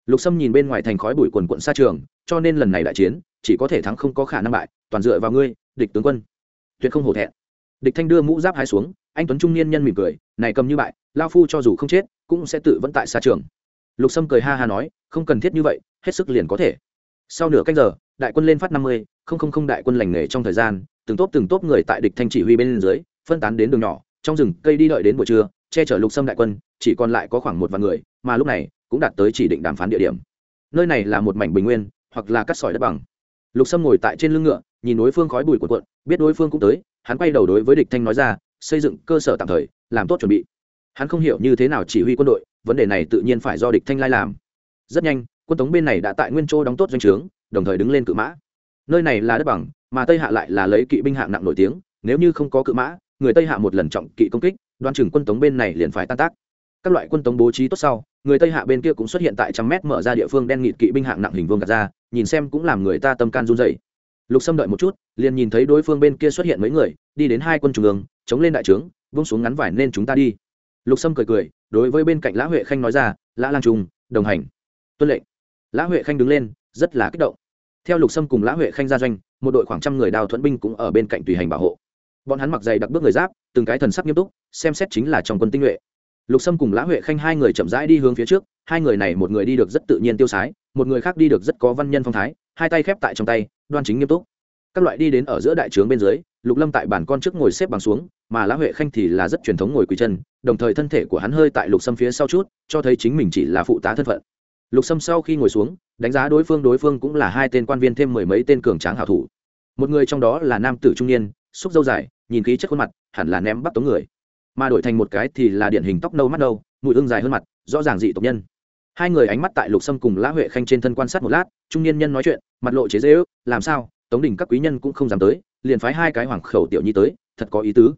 Lục sâm nhìn bên ngoài thành khói bụi quần quận xa trường, cho nên lần này đại chiến, chỉ có thể thắng không có khả năng bại, toàn dựa vào ngươi, địch tướng quân. Tuyệt không hổ thẹn. Địch thanh đưa mũ giáp hai xuống, anh tuấn trung niên nhân mỉm cười, này cầm như bại, lao phu cho dù không chết, cũng sẽ tự vẫn tại xa trường. Lục sâm cười ha ha nói, không cần thiết như vậy hết sức liền có thể. Sau nửa canh giờ, đại quân lên phát năm mươi, không không không đại quân lành nghề trong thời gian, từng tốp từng tốp người tại địch thanh chỉ huy bên dưới, phân tán đến đường nhỏ, trong rừng cây đi đợi đến buổi trưa, che chở lục sâm đại quân, chỉ còn lại có khoảng một vài người, mà lúc này, cũng đạt tới chỉ định đàm phán địa điểm. Nơi này là một mảnh bình nguyên, hoặc là cắt sỏi đất bằng. Lục sâm ngồi tại trên lưng ngựa, nhìn đối phương khói bụi của quận biết đối phương cũng tới, hắn quay đầu đối với địch thanh nói ra, xây dựng cơ sở tạm thời, làm tốt chuẩn bị. Hắn không hiểu như thế nào chỉ huy quân đội, vấn đề này tự nhiên phải do địch thanh lai làm. Rất nhanh quân tống bên này đã tại nguyên châu đóng tốt doanh trướng, đồng thời đứng lên cự mã. Nơi này là đất bằng, mà tây hạ lại là lấy kỵ binh hạng nặng nổi tiếng, nếu như không có cự mã, người tây hạ một lần trọng kỵ công kích, đoan chừng quân tống bên này liền phải tan tác. Các loại quân tống bố trí tốt sau, người tây hạ bên kia cũng xuất hiện tại trăm mét mở ra địa phương đen nghịt kỵ binh hạng nặng hình vuông gạt ra, nhìn xem cũng làm người ta tâm can run dày lục xâm đợi một chút, liền nhìn thấy đối phương bên kia xuất hiện mấy người, đi đến hai quân trung ương, chống lên đại trướng, vung xuống ngắn vải nên chúng ta đi. Lục sâm cười cười, đối với bên cạnh lã huệ khanh nói ra, lã lang trung, đồng hành. Tuân lệnh lã huệ khanh đứng lên, rất là kích động. Theo lục sâm cùng lã huệ khanh ra doanh, một đội khoảng trăm người đào thuẫn binh cũng ở bên cạnh tùy hành bảo hộ. Bọn hắn mặc dày đặc bước người giáp, từng cái thần sắc nghiêm túc, xem xét chính là trong quân tinh nhuệ. Lục sâm cùng lã huệ khanh hai người chậm rãi đi hướng phía trước, hai người này một người đi được rất tự nhiên tiêu sái, một người khác đi được rất có văn nhân phong thái, hai tay khép tại trong tay, đoan chính nghiêm túc. Các loại đi đến ở giữa đại trướng bên dưới, lục lâm tại bàn con trước ngồi xếp bằng xuống, mà lã huệ khanh thì là rất truyền thống ngồi quỳ chân, đồng thời thân thể của hắn hơi tại lục sâm phía sau chút, cho thấy chính mình chỉ là phụ tá thân phận lục sâm sau khi ngồi xuống, đánh giá đối phương đối phương cũng là hai tên quan viên thêm mười mấy tên cường tráng hảo thủ. Một người trong đó là nam tử trung niên, xúc dâu dài, nhìn khí chất khuôn mặt, hẳn là ném bắt tống người. Mà đổi thành một cái thì là điển hình tóc nâu mắt nâu mùi ưng dài hơn mặt, rõ ràng dị tộc nhân. Hai người ánh mắt tại lục sâm cùng lã huệ khanh trên thân quan sát một lát, trung niên nhân nói chuyện, mặt lộ chế dễ ước, làm sao, tống đình các quý nhân cũng không dám tới, liền phái hai cái hoàng khẩu tiểu nhi tới, thật có ý tứ.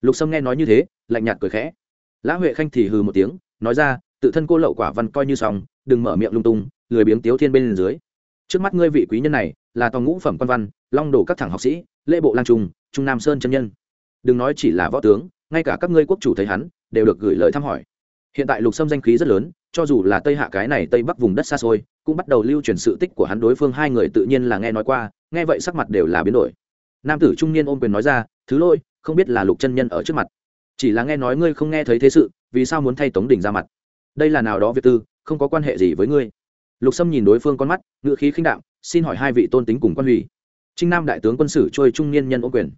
Lục sâm nghe nói như thế, lạnh nhạt cười khẽ. Lã huệ khanh thì hừ một tiếng, nói ra, tự thân cô lậu quả văn coi như xong đừng mở miệng lung tung, lười biếng tiếu thiên bên dưới. Trước mắt ngươi vị quý nhân này, là tòa ngũ phẩm quan văn, long đồ các thẳng học sĩ, lễ bộ lang trung trung nam sơn chân nhân. Đừng nói chỉ là võ tướng, ngay cả các ngươi quốc chủ thấy hắn, đều được gửi lời thăm hỏi. Hiện tại lục sâm danh khí rất lớn, cho dù là tây hạ cái này tây bắc vùng đất xa xôi, cũng bắt đầu lưu truyền sự tích của hắn đối phương hai người tự nhiên là nghe nói qua, nghe vậy sắc mặt đều là biến đổi. Nam tử trung niên ôm quyền nói ra, thứ lỗi, không biết là lục chân nhân ở trước mặt. Chỉ là nghe nói ngươi không nghe thấy thế sự, vì sao muốn thay tống đình ra mặt? Đây là nào đó việc tư không có quan hệ gì với ngươi. Lục sâm nhìn đối phương con mắt ngự khí khinh đạm, xin hỏi hai vị tôn tính cùng quan hủy trinh nam đại tướng quân sử trôi trung niên nhân ô quyền.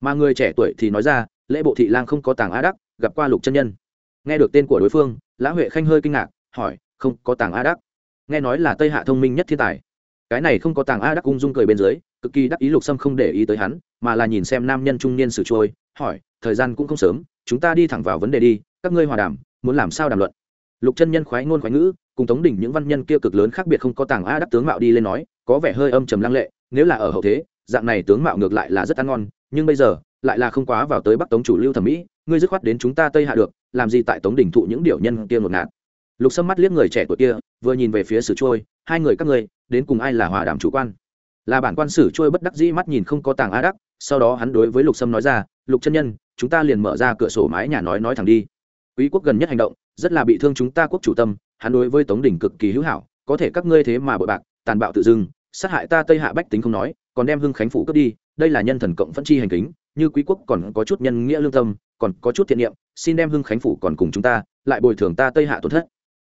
Mà người trẻ tuổi thì nói ra, lễ bộ thị lang không có tàng a đắc, gặp qua lục chân nhân. Nghe được tên của đối phương, lã huệ khanh hơi kinh ngạc, hỏi, không có tàng a đắc. Nghe nói là tây hạ thông minh nhất thiên tài. Cái này không có tàng a đắc ung dung cười bên dưới, cực kỳ đắc ý lục sâm không để ý tới hắn, mà là nhìn xem nam nhân trung niên sử trôi, hỏi, thời gian cũng không sớm, chúng ta đi thẳng vào vấn đề đi, các ngươi hòa đàm, muốn làm sao đàm luận? Lục chân nhân khoái ngôn khoái ngữ, cùng tống đỉnh những văn nhân kia cực lớn khác biệt không có tàng a đắc tướng mạo đi lên nói, có vẻ hơi âm trầm lăng lệ, nếu là ở hậu thế, dạng này tướng mạo ngược lại là rất ăn ngon, nhưng bây giờ, lại là không quá vào tới bắc tống chủ lưu thẩm mỹ, ngươi dứt khoát đến chúng ta tây hạ được, làm gì tại tống đỉnh thụ những điều nhân kia ngột ngạt. Lục sâm mắt liếc người trẻ tuổi kia, vừa nhìn về phía sử trôi, hai người các ngươi, đến cùng ai là hòa đàm chủ quan? Là bản quan sử trôi bất đắc dĩ mắt nhìn không có tàng a đắc, sau đó hắn đối với lục sâm nói ra, lục chân nhân, chúng ta liền mở ra cửa sổ mái nhà nói nói thẳng đi. Quý quốc gần nhất hành động rất là bị thương chúng ta quốc chủ tâm, hắn đối với tống đỉnh cực kỳ hữu hảo, có thể các ngươi thế mà bội bạc, tàn bạo tự dưng, sát hại ta tây hạ bách tính không nói, còn đem hưng khánh phủ cướp đi, đây là nhân thần cộng phân chi hành kính, như quý quốc còn có chút nhân nghĩa lương tâm, còn có chút thiện niệm, xin đem hưng khánh phủ còn cùng chúng ta, lại bồi thường ta tây hạ tổn thất.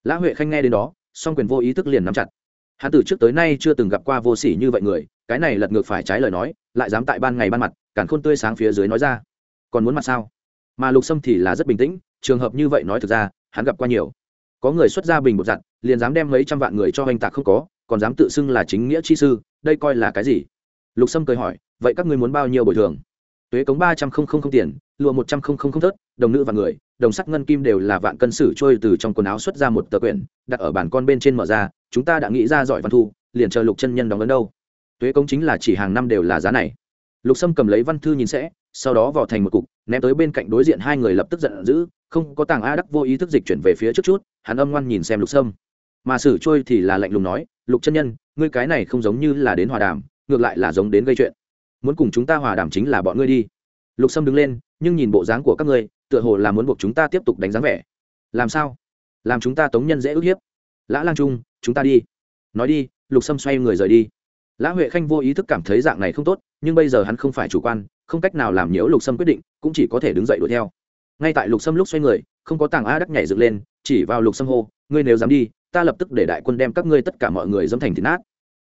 Lã huệ khanh nghe đến đó, song quyền vô ý thức liền nắm chặt. Hắn từ trước tới nay chưa từng gặp qua vô sỉ như vậy người, cái này lật ngược phải trái lời nói, lại dám tại ban ngày ban mặt cản khôn tươi sáng phía dưới nói ra. Còn muốn mặt sao? Mà lục sâm thì là rất bình tĩnh, trường hợp như vậy nói thực ra hắn gặp qua nhiều. Có người xuất ra bình một dặn, liền dám đem mấy trăm vạn người cho oanh tạc không có, còn dám tự xưng là chính nghĩa chi sư, đây coi là cái gì? Lục sâm cười hỏi, vậy các ngươi muốn bao nhiêu bồi thường? Tuế cống ba trăm không không không tiền, lụa một trăm không không không thớt, đồng nữ và người, đồng sắc ngân kim đều là vạn cân sử trôi từ trong quần áo xuất ra một tờ quyển, đặt ở bàn con bên trên mở ra, chúng ta đã nghĩ ra giỏi văn thu, liền chờ lục chân nhân đóng ấn đâu. Tuế cống chính là chỉ hàng năm đều là giá này. Lục sâm cầm lấy văn thư nhìn sẽ, sau đó vào thành một cục, ném tới bên cạnh đối diện hai người lập tức giận dữ không có tàng a đắc vô ý thức dịch chuyển về phía trước chút, hắn âm ngoan nhìn xem lục sâm. Mà sử trôi thì là lạnh lùng nói, lục chân nhân, ngươi cái này không giống như là đến hòa đàm, ngược lại là giống đến gây chuyện. Muốn cùng chúng ta hòa đàm chính là bọn ngươi đi. Lục sâm đứng lên, nhưng nhìn bộ dáng của các ngươi, tựa hồ là muốn buộc chúng ta tiếp tục đánh dáng vẻ. Làm sao? Làm chúng ta tống nhân dễ ức hiếp. Lã lang trung, chúng ta đi. Nói đi, lục sâm xoay người rời đi. Lã huệ khanh vô ý thức cảm thấy dạng này không tốt, nhưng bây giờ hắn không phải chủ quan, không cách nào làm nhiễu lục sâm quyết định, cũng chỉ có thể đứng dậy đuổi theo ngay tại lục sâm lúc xoay người, không có tàng a đắc nhảy dựng lên, chỉ vào lục sâm hô, ngươi nếu dám đi, ta lập tức để đại quân đem các ngươi tất cả mọi người dâm thành thịt nát.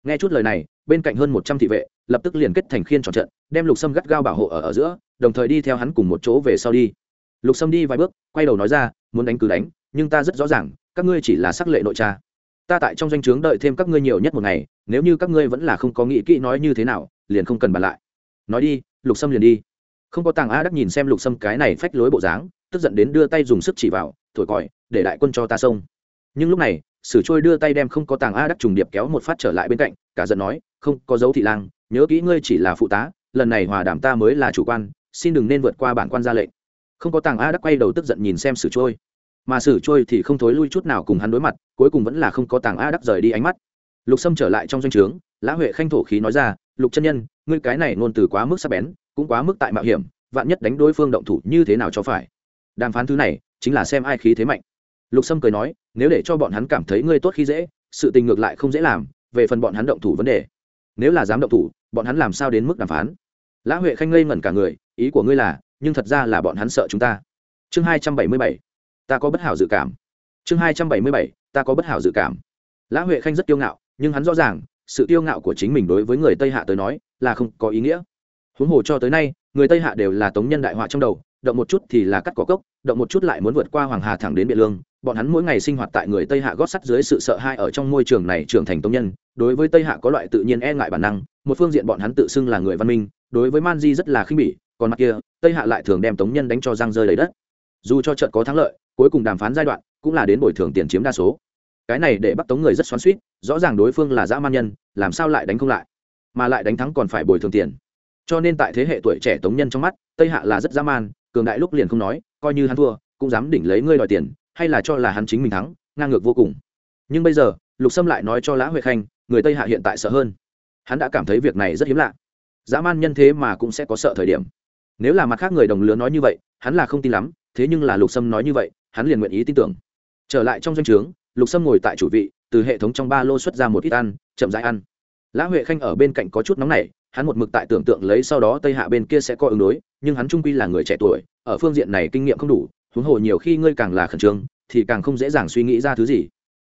Nghe chút lời này, bên cạnh hơn một trăm thị vệ, lập tức liền kết thành khiên tròn trận, đem lục sâm gắt gao bảo hộ ở ở giữa, đồng thời đi theo hắn cùng một chỗ về sau đi. Lục sâm đi vài bước, quay đầu nói ra, muốn đánh cứ đánh, nhưng ta rất rõ ràng, các ngươi chỉ là sắc lệ nội cha. Ta tại trong danh o chướng đợi thêm các ngươi nhiều nhất một ngày, nếu như các ngươi vẫn là không có nghĩ kỹ nói như thế nào, liền không cần bàn lại. Nói đi, lục sâm liền đi không có tàng a đắc nhìn xem lục sâm cái này phách lối bộ dáng, tức giận đến đưa tay dùng sức chỉ vào, thổi còi, để đại quân cho ta xông. Nhưng lúc này, sử trôi đưa tay đem không có tàng a đắc trùng điệp kéo một phát trở lại bên cạnh, cả giận nói, không, có dấu thị lang, nhớ kỹ ngươi chỉ là phụ tá, lần này hòa đảm ta mới là chủ quan, xin đừng nên vượt qua bản quan ra lệnh. Không có tàng a đắc quay đầu tức giận nhìn xem sử trôi. Mà sử trôi thì không thối lui chút nào cùng hắn đối mặt, cuối cùng vẫn là không có tàng a đắc rời đi ánh mắt. Lục sâm trở lại trong doanh trướng, lã huệ khanh thổ khí nói ra, lục chân nhân, ngươi cái này ngôn từ quá mức sắc bén cũng quá mức tại mạo hiểm, vạn nhất đánh đối phương động thủ như thế nào cho phải. Đàm phán thứ này, chính là xem ai khí thế mạnh. Lục sâm cười nói, nếu để cho bọn hắn cảm thấy ngươi tốt khi dễ, sự tình ngược lại không dễ làm, về phần bọn hắn động thủ vấn đề. Nếu là dám động thủ, bọn hắn làm sao đến mức đàm phán? Lã huệ khanh ngây ngẩn cả người, ý của ngươi là, nhưng thật ra là bọn hắn sợ chúng ta. Chương hai trăm bảy mươi bảy, ta có bất hảo dự cảm. Chương hai trăm bảy mươi bảy, ta có bất hảo dự cảm. Lã huệ khanh rất kiêu ngạo, nhưng hắn rõ ràng, sự kiêu ngạo của chính mình đối với người tây hạ tới nói, là không có ý nghĩa huống hồ cho tới nay, người tây hạ đều là tống nhân đại họa trong đầu, động một chút thì là cắt cỏ cốc, động một chút lại muốn vượt qua hoàng hà thẳng đến biện lương. Bọn hắn mỗi ngày sinh hoạt tại người tây hạ gót sắt dưới sự sợ hãi ở trong môi trường này trưởng thành tống nhân. Đối với tây hạ có loại tự nhiên e ngại bản năng, một phương diện bọn hắn tự xưng là người văn minh, đối với man di rất là khinh bỉ, còn mặt kia, tây hạ lại thường đem tống nhân đánh cho răng rơi đầy đất. Dù cho trận có thắng lợi, cuối cùng đàm phán giai đoạn cũng là đến bồi thường tiền chiếm đa số. Cái này để bắt tống người rất xoắn suýt rõ ràng đối phương là dã man nhân, làm sao lại đánh không lại? Mà lại đánh thắng còn phải bồi thường tiền cho nên tại thế hệ tuổi trẻ tống nhân trong mắt, tây hạ là rất dã man, cường đại lúc liền không nói, coi như hắn thua, cũng dám đỉnh lấy ngươi đòi tiền, hay là cho là hắn chính mình thắng, ngang ngược vô cùng. Nhưng bây giờ, lục sâm lại nói cho lã huệ khanh, người tây hạ hiện tại sợ hơn. Hắn đã cảm thấy việc này rất hiếm lạ. Dã man nhân thế mà cũng sẽ có sợ thời điểm. Nếu là mặt khác người đồng lứa nói như vậy, hắn là không tin lắm, thế nhưng là lục sâm nói như vậy, hắn liền nguyện ý tin tưởng. Trở lại trong doanh trướng, lục sâm ngồi tại chủ vị, từ hệ thống trong ba lô xuất ra một ít ăn, chậm rãi ăn. Lã huệ khanh ở bên cạnh có chút nóng này hắn một mực tại tưởng tượng lấy sau đó tây hạ bên kia sẽ có ứng đối, nhưng hắn trung quy là người trẻ tuổi, ở phương diện này kinh nghiệm không đủ, huống hồ nhiều khi ngươi càng là khẩn trương, thì càng không dễ dàng suy nghĩ ra thứ gì.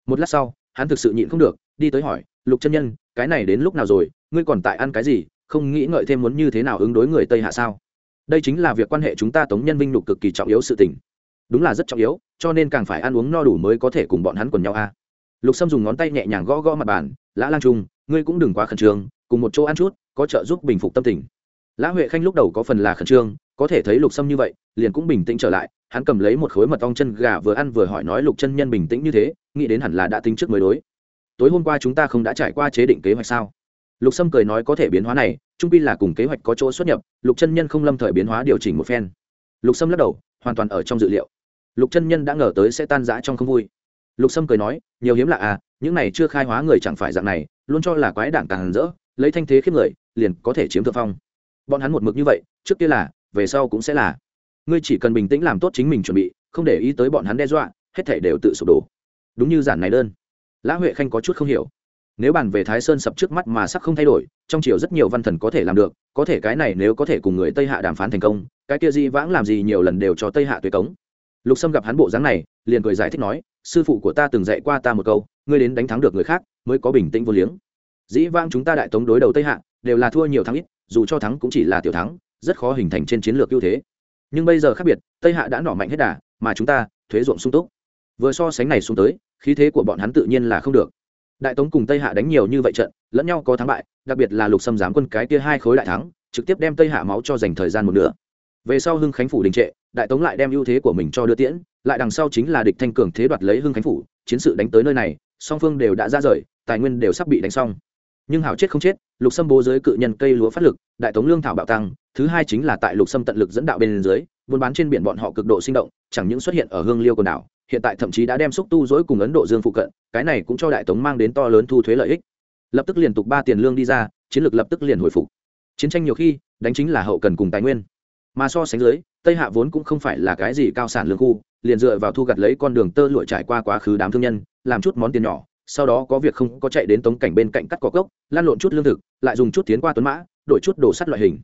Một lát sau, hắn thực sự nhịn không được, đi tới hỏi, lục chân nhân, cái này đến lúc nào rồi? Ngươi còn tại ăn cái gì? Không nghĩ ngợi thêm muốn như thế nào ứng đối người tây hạ sao? Đây chính là việc quan hệ chúng ta tống nhân vinh lục cực kỳ trọng yếu sự tình. Đúng là rất trọng yếu, cho nên càng phải ăn uống no đủ mới có thể cùng bọn hắn quần nhau a. Lục sâm dùng ngón tay nhẹ nhàng gõ gõ mặt bàn, lã lang trung, ngươi cũng đừng quá khẩn trương cùng một chỗ ăn chút, có trợ giúp bình phục tâm tình. Lã huệ khanh lúc đầu có phần là khẩn trương, có thể thấy lục sâm như vậy, liền cũng bình tĩnh trở lại, hắn cầm lấy một khối mật ong chân gà vừa ăn vừa hỏi nói lục chân nhân bình tĩnh như thế, nghĩ đến hẳn là đã tính trước mới đối. Tối hôm qua chúng ta không đã trải qua chế định kế hoạch sao? Lục sâm cười nói có thể biến hóa này, trung pi là cùng kế hoạch có chỗ xuất nhập, lục chân nhân không lâm thời biến hóa điều chỉnh một phen. Lục sâm lắc đầu, hoàn toàn ở trong dự liệu. Lục chân nhân đã ngờ tới sẽ tan rã trong không vui. Lục sâm cười nói, nhiều hiếm lạ à những này chưa khai hóa người chẳng phải dạng này, luôn cho là quái đảng càng rỡ lấy thanh thế khiếp người, liền có thể chiếm thượng phong. Bọn hắn một mực như vậy, trước kia là, về sau cũng sẽ là. Ngươi chỉ cần bình tĩnh làm tốt chính mình chuẩn bị, không để ý tới bọn hắn đe dọa, hết thể đều tự sụp đổ. Đúng như giản này đơn. Lã huệ khanh có chút không hiểu. Nếu bàn về thái sơn sập trước mắt mà sắc không thay đổi, trong chiều rất nhiều văn thần có thể làm được, có thể cái này nếu có thể cùng người tây hạ đàm phán thành công, cái kia di vãng làm gì nhiều lần đều cho tây hạ tuế cống. Lục sâm gặp hắn bộ dáng này, liền cười giải thích nói, sư phụ của ta từng dạy qua ta một câu, ngươi đến đánh thắng được người khác, mới có bình tĩnh vô liếng dĩ vãng chúng ta đại tống đối đầu tây hạ đều là thua nhiều thắng ít, dù cho thắng cũng chỉ là tiểu thắng, rất khó hình thành trên chiến lược ưu thế. Nhưng bây giờ khác biệt, tây hạ đã nỏ mạnh hết đà, mà chúng ta thuế ruộng sung túc. Vừa so sánh này xuống tới, khí thế của bọn hắn tự nhiên là không được. Đại tống cùng tây hạ đánh nhiều như vậy trận, lẫn nhau có thắng bại, đặc biệt là lục xâm giám quân cái kia hai khối đại thắng, trực tiếp đem tây hạ máu cho dành thời gian một nửa. Về sau hưng khánh phủ đình trệ, đại tống lại đem ưu thế của mình cho đưa tiễn, lại đằng sau chính là địch thanh cường thế đoạt lấy hưng khánh phủ, chiến sự đánh tới nơi này, song phương đều đã ra rời, tài nguyên đều sắp bị đánh xong nhưng hảo chết không chết, lục xâm bố giới cự nhân cây lúa phát lực, đại tống lương thảo bạo tăng, thứ hai chính là tại lục xâm tận lực dẫn đạo bên dưới, buôn bán trên biển bọn họ cực độ sinh động, chẳng những xuất hiện ở hương liêu quần đảo, hiện tại thậm chí đã đem xúc tu dối cùng ấn độ dương phụ cận, cái này cũng cho đại tống mang đến to lớn thu thuế lợi ích. Lập tức liên tục ba tiền lương đi ra, chiến lược lập tức liền hồi phục. Chiến tranh nhiều khi, đánh chính là hậu cần cùng tài nguyên. Mà so sánh dưới, tây hạ vốn cũng không phải là cái gì cao sản lương khu, liền dựa vào thu gặt lấy con đường tơ lụa trải qua quá khứ đám thương nhân, làm chút món tiền nhỏ sau đó có việc không có chạy đến tống cảnh bên cạnh cắt cỏ cốc, lan lộn chút lương thực, lại dùng chút tiến qua tuấn mã, đổi chút đồ sắt loại hình.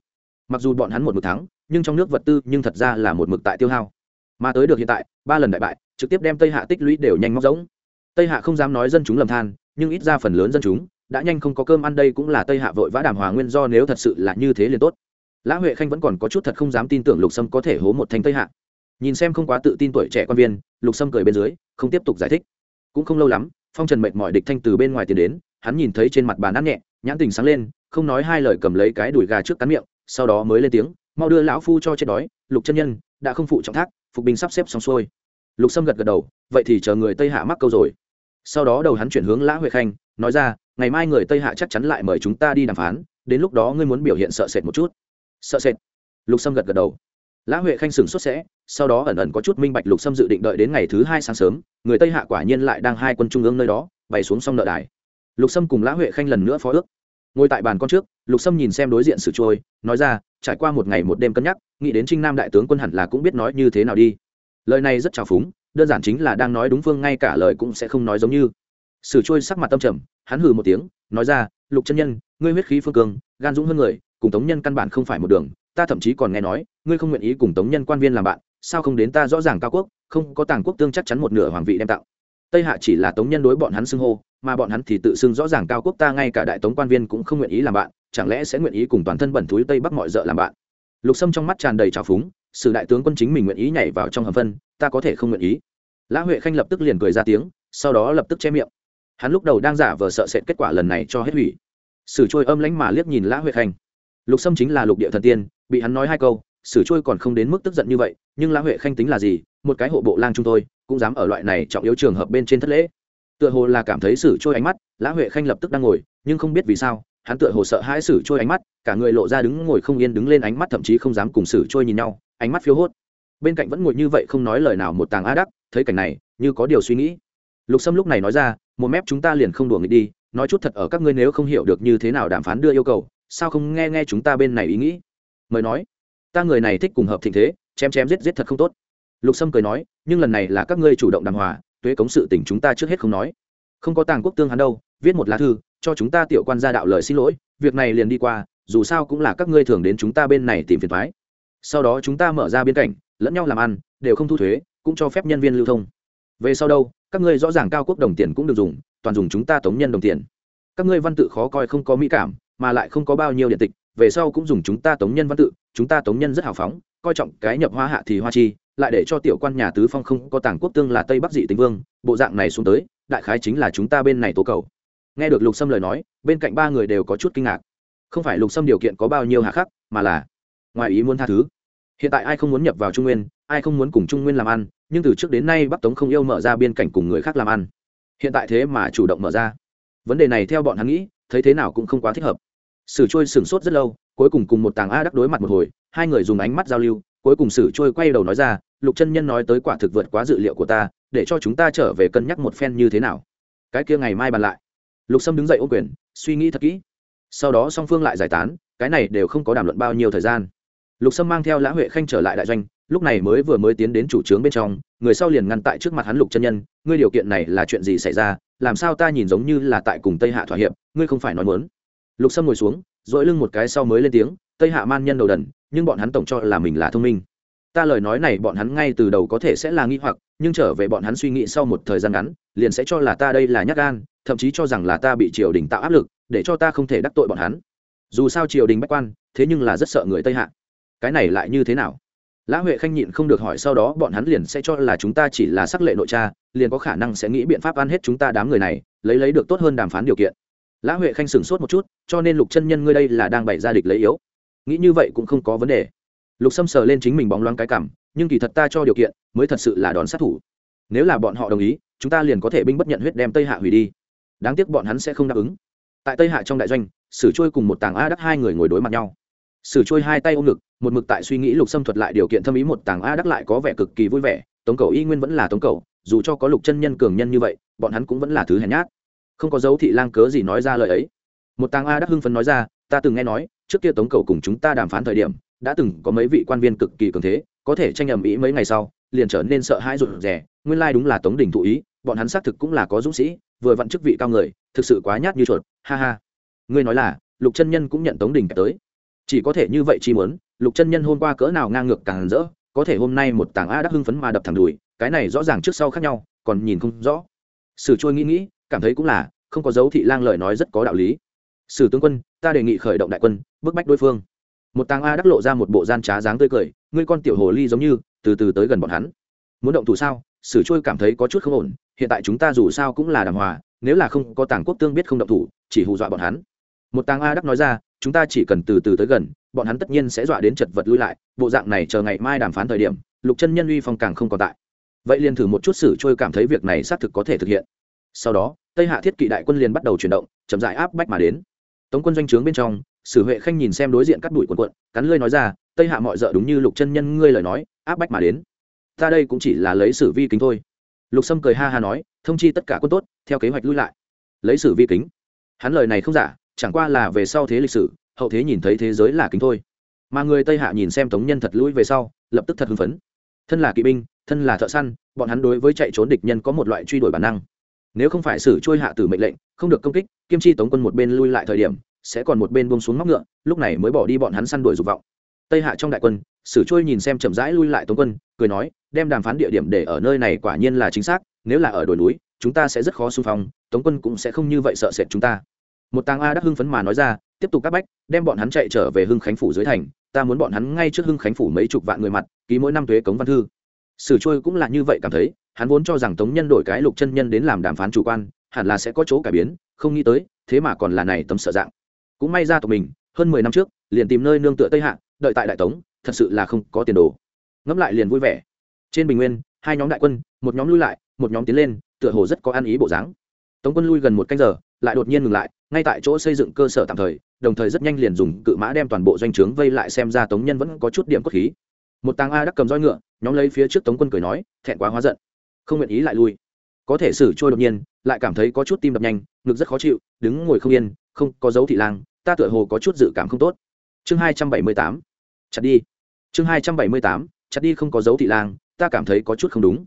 Mặc dù bọn hắn một mực thắng, nhưng trong nước vật tư nhưng thật ra là một mực tại tiêu hao. Mà tới được hiện tại, ba lần đại bại, trực tiếp đem tây hạ tích lũy đều nhanh móc rỗng. Tây hạ không dám nói dân chúng lầm than, nhưng ít ra phần lớn dân chúng, đã nhanh không có cơm ăn đây cũng là tây hạ vội vã đàm hòa nguyên do nếu thật sự là như thế liền tốt. Lã huệ khanh vẫn còn có chút thật không dám tin tưởng lục sâm có thể hố một thanh tây hạ. Nhìn xem không quá tự tin tuổi trẻ quan viên, lục sâm cười bên dưới, không tiếp tục giải thích. Cũng không lâu lắm phong trần mệt mỏi địch thanh từ bên ngoài tiến đến, hắn nhìn thấy trên mặt bàn ăn nhẹ, nhãn tình sáng lên, không nói hai lời cầm lấy cái đùi gà trước cắn miệng, sau đó mới lên tiếng, mau đưa lão phu cho chết đói, lục chân nhân, đã không phụ trọng thác, phục binh sắp xếp xong xuôi. Lục sâm gật gật đầu, vậy thì chờ người tây hạ mắc câu rồi. Sau đó đầu hắn chuyển hướng lã huệ khanh, nói ra, ngày mai người tây hạ chắc chắn lại mời chúng ta đi đàm phán, đến lúc đó ngươi muốn biểu hiện sợ sệt một chút. Sợ sệt? Lục sâm gật gật đầu lã huệ khanh sừng xuất sẽ, sau đó ẩn ẩn có chút minh bạch lục sâm dự định đợi đến ngày thứ hai sáng sớm, người tây hạ quả nhiên lại đang hai quân trung ương nơi đó, bày xuống xong nợ đài. Lục sâm cùng lã huệ khanh lần nữa phó ước. Ngồi tại bàn con trước, lục sâm nhìn xem đối diện sử trôi, nói ra, trải qua một ngày một đêm cân nhắc, nghĩ đến trinh nam đại tướng quân hẳn là cũng biết nói như thế nào đi. Lời này rất trào phúng, đơn giản chính là đang nói đúng phương ngay cả lời cũng sẽ không nói giống như. Sử trôi sắc mặt tâm trầm, hắn hừ một tiếng, nói ra, lục chân nhân, ngươi huyết khí phương cường, gan dũng hơn người, cùng tống nhân căn bản không phải một đường ta thậm chí còn nghe nói, ngươi không nguyện ý cùng tống nhân quan viên làm bạn, sao không đến ta rõ ràng cao quốc, không, có tàng quốc tương chắc chắn một nửa hoàng vị đem tặng tây hạ chỉ là tống nhân đối bọn hắn xưng hô, mà bọn hắn thì tự xưng rõ ràng cao quốc ta ngay cả đại tống quan viên cũng không nguyện ý làm bạn, chẳng lẽ sẽ nguyện ý cùng toàn thân bẩn thúi tây bắc mọi d làm bạn? Lục sâm trong mắt tràn đầy trào phúng, sử đại tướng quân chính mình nguyện ý nhảy vào trong hầm phân, ta có thể không nguyện ý. Lã huệ khanh lập tức liền cười ra tiếng, sau đó lập tức che miệng. Hắn lúc đầu đang giả vờ sợ sệt kết quả lần này cho hết hủy. Sử trôi âm lánh mà liếc nhìn lã huệ khanh lục sâm chính là lục địa thần tiên, bị hắn nói hai câu, sử trôi còn không đến mức tức giận như vậy, nhưng lã huệ khanh tính là gì, một cái hộ bộ lang chúng tôi cũng dám ở loại này trọng yếu trường hợp bên trên thất lễ. Tựa hồ là cảm thấy sử trôi ánh mắt, lã huệ khanh lập tức đang ngồi, nhưng không biết vì sao, hắn tựa hồ sợ hãi sử trôi ánh mắt, cả người lộ ra đứng ngồi không yên đứng lên ánh mắt thậm chí không dám cùng sử trôi nhìn nhau, ánh mắt phiếu hốt. Bên cạnh vẫn ngồi như vậy không nói lời nào một tàng a đắc, thấy cảnh này, như có điều suy nghĩ. Lục sâm lúc này nói ra, một mép chúng ta liền không đùa nghịch đi, nói chút thật ở các ngươi nếu không hiểu được như thế nào đàm phán đưa yêu cầu sao không nghe nghe chúng ta bên này ý nghĩ? Mời nói. Ta người này thích cùng hợp thịnh thế, chém chém giết giết thật không tốt. Lục sâm cười nói, nhưng lần này là các ngươi chủ động đàng hòa tuế cống sự tình chúng ta trước hết không nói. Không có tàng quốc tương hắn đâu, viết một lá thư, cho chúng ta tiểu quan gia đạo lời xin lỗi, việc này liền đi qua, dù sao cũng là các ngươi thường đến chúng ta bên này tìm phiền thoái sau đó chúng ta mở ra biên cảnh, lẫn nhau làm ăn, đều không thu thuế, cũng cho phép nhân viên lưu thông. Về sau đâu, các ngươi rõ ràng cao quốc đồng tiền cũng được dùng, toàn dùng chúng ta tống nhân đồng tiền. Các ngươi văn tự khó coi không có mỹ cảm mà lại không có bao nhiêu điện tịch, về sau cũng dùng chúng ta tống nhân văn tự, chúng ta tống nhân rất hào phóng, coi trọng cái nhập hoa hạ thì hoa chi, lại để cho tiểu quan nhà tứ phong không có tàng quốc tương là tây bắc dị tính vương, bộ dạng này xuống tới, đại khái chính là chúng ta bên này tố cầu. Nghe được lục sâm lời nói, bên cạnh ba người đều có chút kinh ngạc. Không phải lục sâm điều kiện có bao nhiêu hạ khắc, mà là ngoài ý muốn tha thứ. Hiện tại ai không muốn nhập vào trung nguyên, ai không muốn cùng trung nguyên làm ăn, nhưng từ trước đến nay bắc tống không yêu mở ra biên cảnh cùng người khác làm ăn. Hiện tại thế mà chủ động mở ra. Vấn đề này theo bọn hắn nghĩ thấy thế nào cũng không quá thích hợp. Sử trôi sửng sốt rất lâu, cuối cùng cùng một tàng a đắc đối mặt một hồi, hai người dùng ánh mắt giao lưu, cuối cùng sử trôi quay đầu nói ra, lục chân nhân nói tới quả thực vượt quá dự liệu của ta, để cho chúng ta trở về cân nhắc một phen như thế nào. Cái kia ngày mai bàn lại. Lục sâm đứng dậy ô quyền, suy nghĩ thật kỹ. Sau đó song phương lại giải tán, cái này đều không có đàm luận bao nhiêu thời gian lục sâm mang theo lã huệ khanh trở lại đại doanh, lúc này mới vừa mới tiến đến chủ trướng bên trong, người sau liền ngăn tại trước mặt hắn lục chân nhân, ngươi điều kiện này là chuyện gì xảy ra? Làm sao ta nhìn giống như là tại cùng tây hạ thỏa hiệp, ngươi không phải nói muốn? Lục sâm ngồi xuống dội lưng một cái sau mới lên tiếng, tây hạ man nhân đầu đần, nhưng bọn hắn tổng cho là mình là thông minh. Ta lời nói này bọn hắn ngay từ đầu có thể sẽ là nghi hoặc, nhưng trở về bọn hắn suy nghĩ sau một thời gian ngắn, liền sẽ cho là ta đây là nhắc gan, thậm chí cho rằng là ta bị triều đình tạo áp lực, để cho ta không thể đắc tội bọn hắn. Dù sao triều đình bách quan, thế nhưng là rất sợ người tây hạ cái này lại như thế nào? Lã huệ khanh nhịn không được hỏi, sau đó bọn hắn liền sẽ cho là chúng ta chỉ là sắc lệ nội cha, liền có khả năng sẽ nghĩ biện pháp ăn hết chúng ta đám người này, lấy lấy được tốt hơn đàm phán điều kiện. Lã huệ khanh sửng sốt một chút, cho nên lục chân nhân ngươi đây là đang bày ra địch lấy yếu. Nghĩ như vậy cũng không có vấn đề. Lục xâm sờ lên chính mình bóng loáng cái cảm, nhưng kỳ thật ta cho điều kiện, mới thật sự là đón sát thủ. Nếu là bọn họ đồng ý, chúng ta liền có thể binh bất nhận huyết đem tây hạ hủy đi. Đáng tiếc bọn hắn sẽ không đáp ứng. Tại tây hạ trong đại doanh, sử trôi cùng một tàng a đắc hai người ngồi đối mặt nhau sử trôi hai tay ôm ngực, một mực tại suy nghĩ lục xâm thuật lại điều kiện thâm ý một tàng a đắc lại có vẻ cực kỳ vui vẻ, tống cầu y nguyên vẫn là tống cầu dù cho có lục chân nhân cường nhân như vậy, bọn hắn cũng vẫn là thứ hèn nhát. Không có dấu thị lang cớ gì nói ra lời ấy. Một tàng a đắc hưng phấn nói ra, ta từng nghe nói, trước kia tống cầu cùng chúng ta đàm phán thời điểm, đã từng có mấy vị quan viên cực kỳ cường thế, có thể tranh ầm ĩ mấy ngày sau, liền trở nên sợ hãi rụt rè. Nguyên lai đúng là tống đình thụ ý, bọn hắn xác thực cũng là có dũng sĩ, vừa vặn chức vị cao người, thực sự quá nhát như chuột, ha ha. Ngươi nói là, lục chân nhân cũng nhận tống đình tới chỉ có thể như vậy chi muốn, lục chân nhân hôm qua cỡ nào ngang ngược càng rỡ, có thể hôm nay một tảng a đắc hưng phấn mà đập thẳng đùi, cái này rõ ràng trước sau khác nhau, còn nhìn không rõ. Sử trôi nghĩ nghĩ, cảm thấy cũng là, không có dấu thị lang lời nói rất có đạo lý. Sử tướng quân, ta đề nghị khởi động đại quân, bức bách đối phương. Một tàng a đắc lộ ra một bộ gian trá dáng tươi cười, ngươi con tiểu hồ ly giống như, từ từ tới gần bọn hắn. Muốn động thủ sao? Sử trôi cảm thấy có chút không ổn, hiện tại chúng ta dù sao cũng là đàng hòa, nếu là không có tàng quốc tương biết không động thủ, chỉ hù dọa bọn hắn. Một tàng a đắc nói ra chúng ta chỉ cần từ từ tới gần, bọn hắn tất nhiên sẽ dọa đến chật vật lui lại, bộ dạng này chờ ngày mai đàm phán thời điểm, lục chân nhân uy phong càng không còn tại. Vậy liền thử một chút xử trôi cảm thấy việc này xác thực có thể thực hiện. Sau đó, tây hạ thiết kỵ đại quân liền bắt đầu chuyển động, chậm dại áp bách mà đến. Tống quân doanh trướng bên trong, sử huệ khanh nhìn xem đối diện cắt đuổi quần quận cắn lơi nói ra, tây hạ mọi d đúng như lục chân nhân ngươi lời nói, áp bách mà đến. Ta đây cũng chỉ là lấy sử vi kính thôi. Lục sâm cười ha ha nói, thông chi tất cả quân tốt, theo kế hoạch lui lại. Lấy sử vi kính? Hắn lời này không giả chẳng qua là về sau thế lịch sử, hậu thế nhìn thấy thế giới là kính thôi. Mà người tây hạ nhìn xem tống nhân thật lũi về sau, lập tức thật hưng phấn. Thân là kỵ binh, thân là thợ săn, bọn hắn đối với chạy trốn địch nhân có một loại truy đuổi bản năng. Nếu không phải sử trôi hạ tử mệnh lệnh, không được công kích, kiêm chi tống quân một bên lui lại thời điểm, sẽ còn một bên buông xuống móc ngựa, lúc này mới bỏ đi bọn hắn săn đuổi dục vọng. Tây hạ trong đại quân sử trôi nhìn xem chậm rãi lui lại tống quân, cười nói, đem đàm phán địa điểm để ở nơi này quả nhiên là chính xác, nếu là ở đồi núi, chúng ta sẽ rất khó xung phong, tống quân cũng sẽ không như vậy sợ sệt chúng ta một tàng a đắc hưng phấn mà nói ra, tiếp tục các bách, đem bọn hắn chạy trở về hưng khánh phủ dưới thành, ta muốn bọn hắn ngay trước hưng khánh phủ mấy chục vạn người mặt, ký mỗi năm thuế cống văn thư. Sử trôi cũng là như vậy cảm thấy, hắn vốn cho rằng tống nhân đổi cái lục chân nhân đến làm đàm phán chủ quan, hẳn là sẽ có chỗ cải biến, không nghĩ tới, thế mà còn là này tấm sợ dạng. Cũng may ra tộc mình, hơn mười năm trước, liền tìm nơi nương tựa tây hạ, đợi tại đại tống, thật sự là không có tiền đồ. Ngẫm lại liền vui vẻ. Trên bình nguyên, hai nhóm đại quân, một nhóm lui lại, một nhóm tiến lên, tựa hồ rất có ăn ý bộ dáng. Tống quân lui gần một canh giờ lại đột nhiên ngừng lại, ngay tại chỗ xây dựng cơ sở tạm thời, đồng thời rất nhanh liền dùng cự mã đem toàn bộ doanh trướng vây lại xem ra tống nhân vẫn có chút điểm cốt khí. Một tàng a đắc cầm roi ngựa, nhóm lấy phía trước tống quân cười nói, thẹn quá hóa giận, không nguyện ý lại lui. Có thể xử trôi đột nhiên, lại cảm thấy có chút tim đập nhanh, ngực rất khó chịu, đứng ngồi không yên, không có dấu thị lang, ta tựa hồ có chút dự cảm không tốt. Chương hai trăm bảy mươi tám, chặt đi. Chương hai trăm bảy mươi tám, chặt đi không có dấu thị lang, ta cảm thấy có chút không đúng.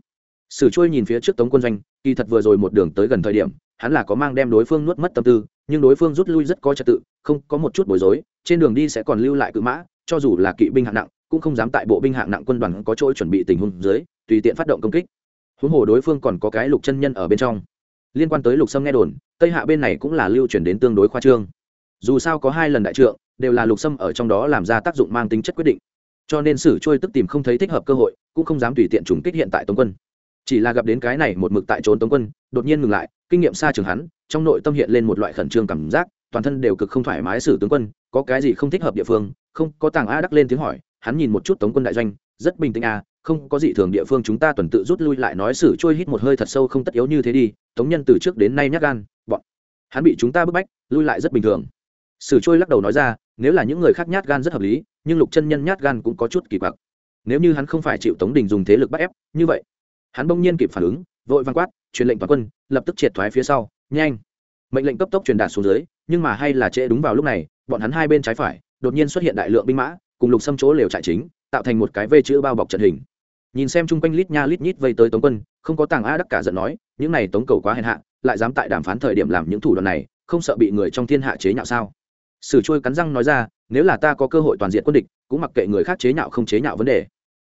Sử trôi nhìn phía trước tống quân doanh kỳ thật vừa rồi một đường tới gần thời điểm, hắn là có mang đem đối phương nuốt mất tâm tư, nhưng đối phương rút lui rất có trật tự, không, có một chút bối rối, trên đường đi sẽ còn lưu lại cự mã, cho dù là kỵ binh hạng nặng, cũng không dám tại bộ binh hạng nặng quân đoàn có chỗ chuẩn bị tình huống dưới, tùy tiện phát động công kích. Huống hồ đối phương còn có cái lục chân nhân ở bên trong. Liên quan tới lục sâm nghe đồn, tây hạ bên này cũng là lưu chuyển đến tương đối khoa trương. Dù sao có hai lần đại trượng, đều là lục sâm ở trong đó làm ra tác dụng mang tính chất quyết định. Cho nên sử trôi tức tìm không thấy thích hợp cơ hội, cũng không dám tùy tiện trùng kích hiện tại tống quân chỉ là gặp đến cái này một mực tại trốn tống quân, đột nhiên ngừng lại, kinh nghiệm xa trường hắn, trong nội tâm hiện lên một loại khẩn trương cảm giác, toàn thân đều cực không thoải mái xử tướng quân, có cái gì không thích hợp địa phương, không, có tàng a đắc lên tiếng hỏi, hắn nhìn một chút tống quân đại doanh, rất bình tĩnh a, không, có gì thường địa phương chúng ta tuần tự rút lui lại nói sử trôi hít một hơi thật sâu không tất yếu như thế đi, tống nhân từ trước đến nay nhát gan, bọn hắn bị chúng ta bức bách, lui lại rất bình thường. Sử trôi lắc đầu nói ra, nếu là những người khác nhát gan rất hợp lý, nhưng lục chân nhân nhát gan cũng có chút kỳ quặc. Nếu như hắn không phải chịu tống đình dùng thế lực bắt ép, như vậy hắn bỗng nhiên kịp phản ứng, vội văn quát, truyền lệnh toàn quân, lập tức triệt thoái phía sau, nhanh. Mệnh lệnh cấp tốc truyền đạt xuống dưới, nhưng mà hay là trễ đúng vào lúc này, bọn hắn hai bên trái phải, đột nhiên xuất hiện đại lượng binh mã, cùng lục xâm chỗ lều trại chính, tạo thành một cái vây chữ bao bọc trận hình. Nhìn xem chung quanh lít nha lít nhít vây tới tống quân, không có tàng a đắc cả giận nói, những này tống cầu quá hèn hạ, lại dám tại đàm phán thời điểm làm những thủ đoạn này, không sợ bị người trong thiên hạ chế nhạo sao? Sử trôi cắn răng nói ra, nếu là ta có cơ hội toàn diện quân địch, cũng mặc kệ người khác chế nhạo không chế nhạo vấn đề.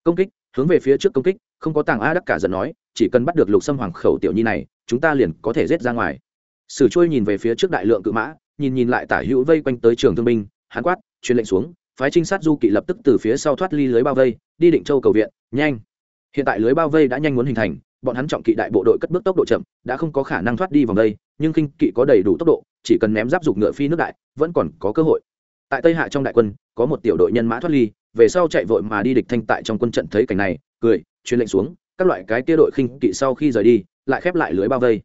Công kích hướng về phía trước công kích, không có tàng a đắc cả giận nói, chỉ cần bắt được lục xâm hoàng khẩu tiểu nhi này, chúng ta liền có thể rết ra ngoài. Sử trôi nhìn về phía trước đại lượng cự mã, nhìn nhìn lại tả hữu vây quanh tới trường thương binh hán quát, truyền lệnh xuống, phái trinh sát du kỵ lập tức từ phía sau thoát ly lưới bao vây, đi định châu cầu viện, nhanh. Hiện tại lưới bao vây đã nhanh muốn hình thành, bọn hắn trọng kỵ đại bộ đội cất bước tốc độ chậm, đã không có khả năng thoát đi vòng đây, nhưng kinh kỵ có đầy đủ tốc độ, chỉ cần ném giáp dục ngựa phi nước đại, vẫn còn có cơ hội. Tại tây hạ trong đại quân, có một tiểu đội nhân mã thoát ly về sau chạy vội mà đi địch thanh tại trong quân trận thấy cảnh này, cười, truyền lệnh xuống, các loại cái kia đội khinh kỵ sau khi rời đi, lại khép lại lưới bao vây.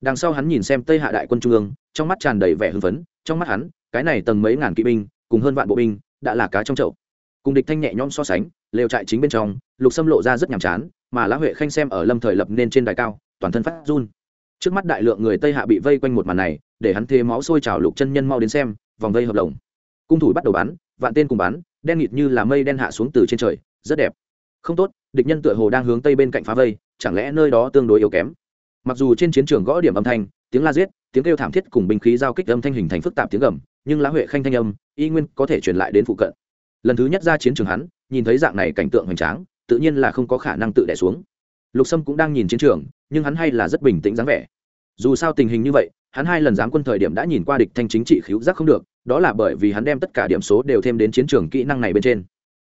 Đằng sau hắn nhìn xem tây hạ đại quân trung ương, trong mắt tràn đầy vẻ hưng phấn, trong mắt hắn, cái này tầng mấy ngàn kỵ binh, cùng hơn vạn bộ binh, đã là cá trong chậu. Cùng địch thanh nhẹ nhõm so sánh, lều trại chính bên trong, lục xâm lộ ra rất nhàm chán, mà lã huệ khanh xem ở lâm thời lập nên trên đài cao, toàn thân phát run. Trước mắt đại lượng người tây hạ bị vây quanh một màn này, để hắn thế máu sôi trào lục chân nhân mau đến xem, vòng vây hợp lồng. Cung thủ bắt đầu bắn vạn tên cùng bắn, đen nghịt như là mây đen hạ xuống từ trên trời, rất đẹp. Không tốt, địch nhân tựa hồ đang hướng tây bên cạnh phá vây, chẳng lẽ nơi đó tương đối yếu kém? Mặc dù trên chiến trường gõ điểm âm thanh, tiếng la giết, tiếng kêu thảm thiết cùng binh khí giao kích âm thanh hình thành phức tạp tiếng gầm, nhưng lá huệ khanh thanh âm, y nguyên có thể truyền lại đến phụ cận. Lần thứ nhất ra chiến trường hắn, nhìn thấy dạng này cảnh tượng hoành tráng, tự nhiên là không có khả năng tự đẻ xuống. Lục sâm cũng đang nhìn chiến trường, nhưng hắn hay là rất bình tĩnh dáng vẻ. Dù sao tình hình như vậy, hắn hai lần giáng quân thời điểm đã nhìn qua địch thanh chính trị khiếu giác không được đó là bởi vì hắn đem tất cả điểm số đều thêm đến chiến trường kỹ năng này bên trên.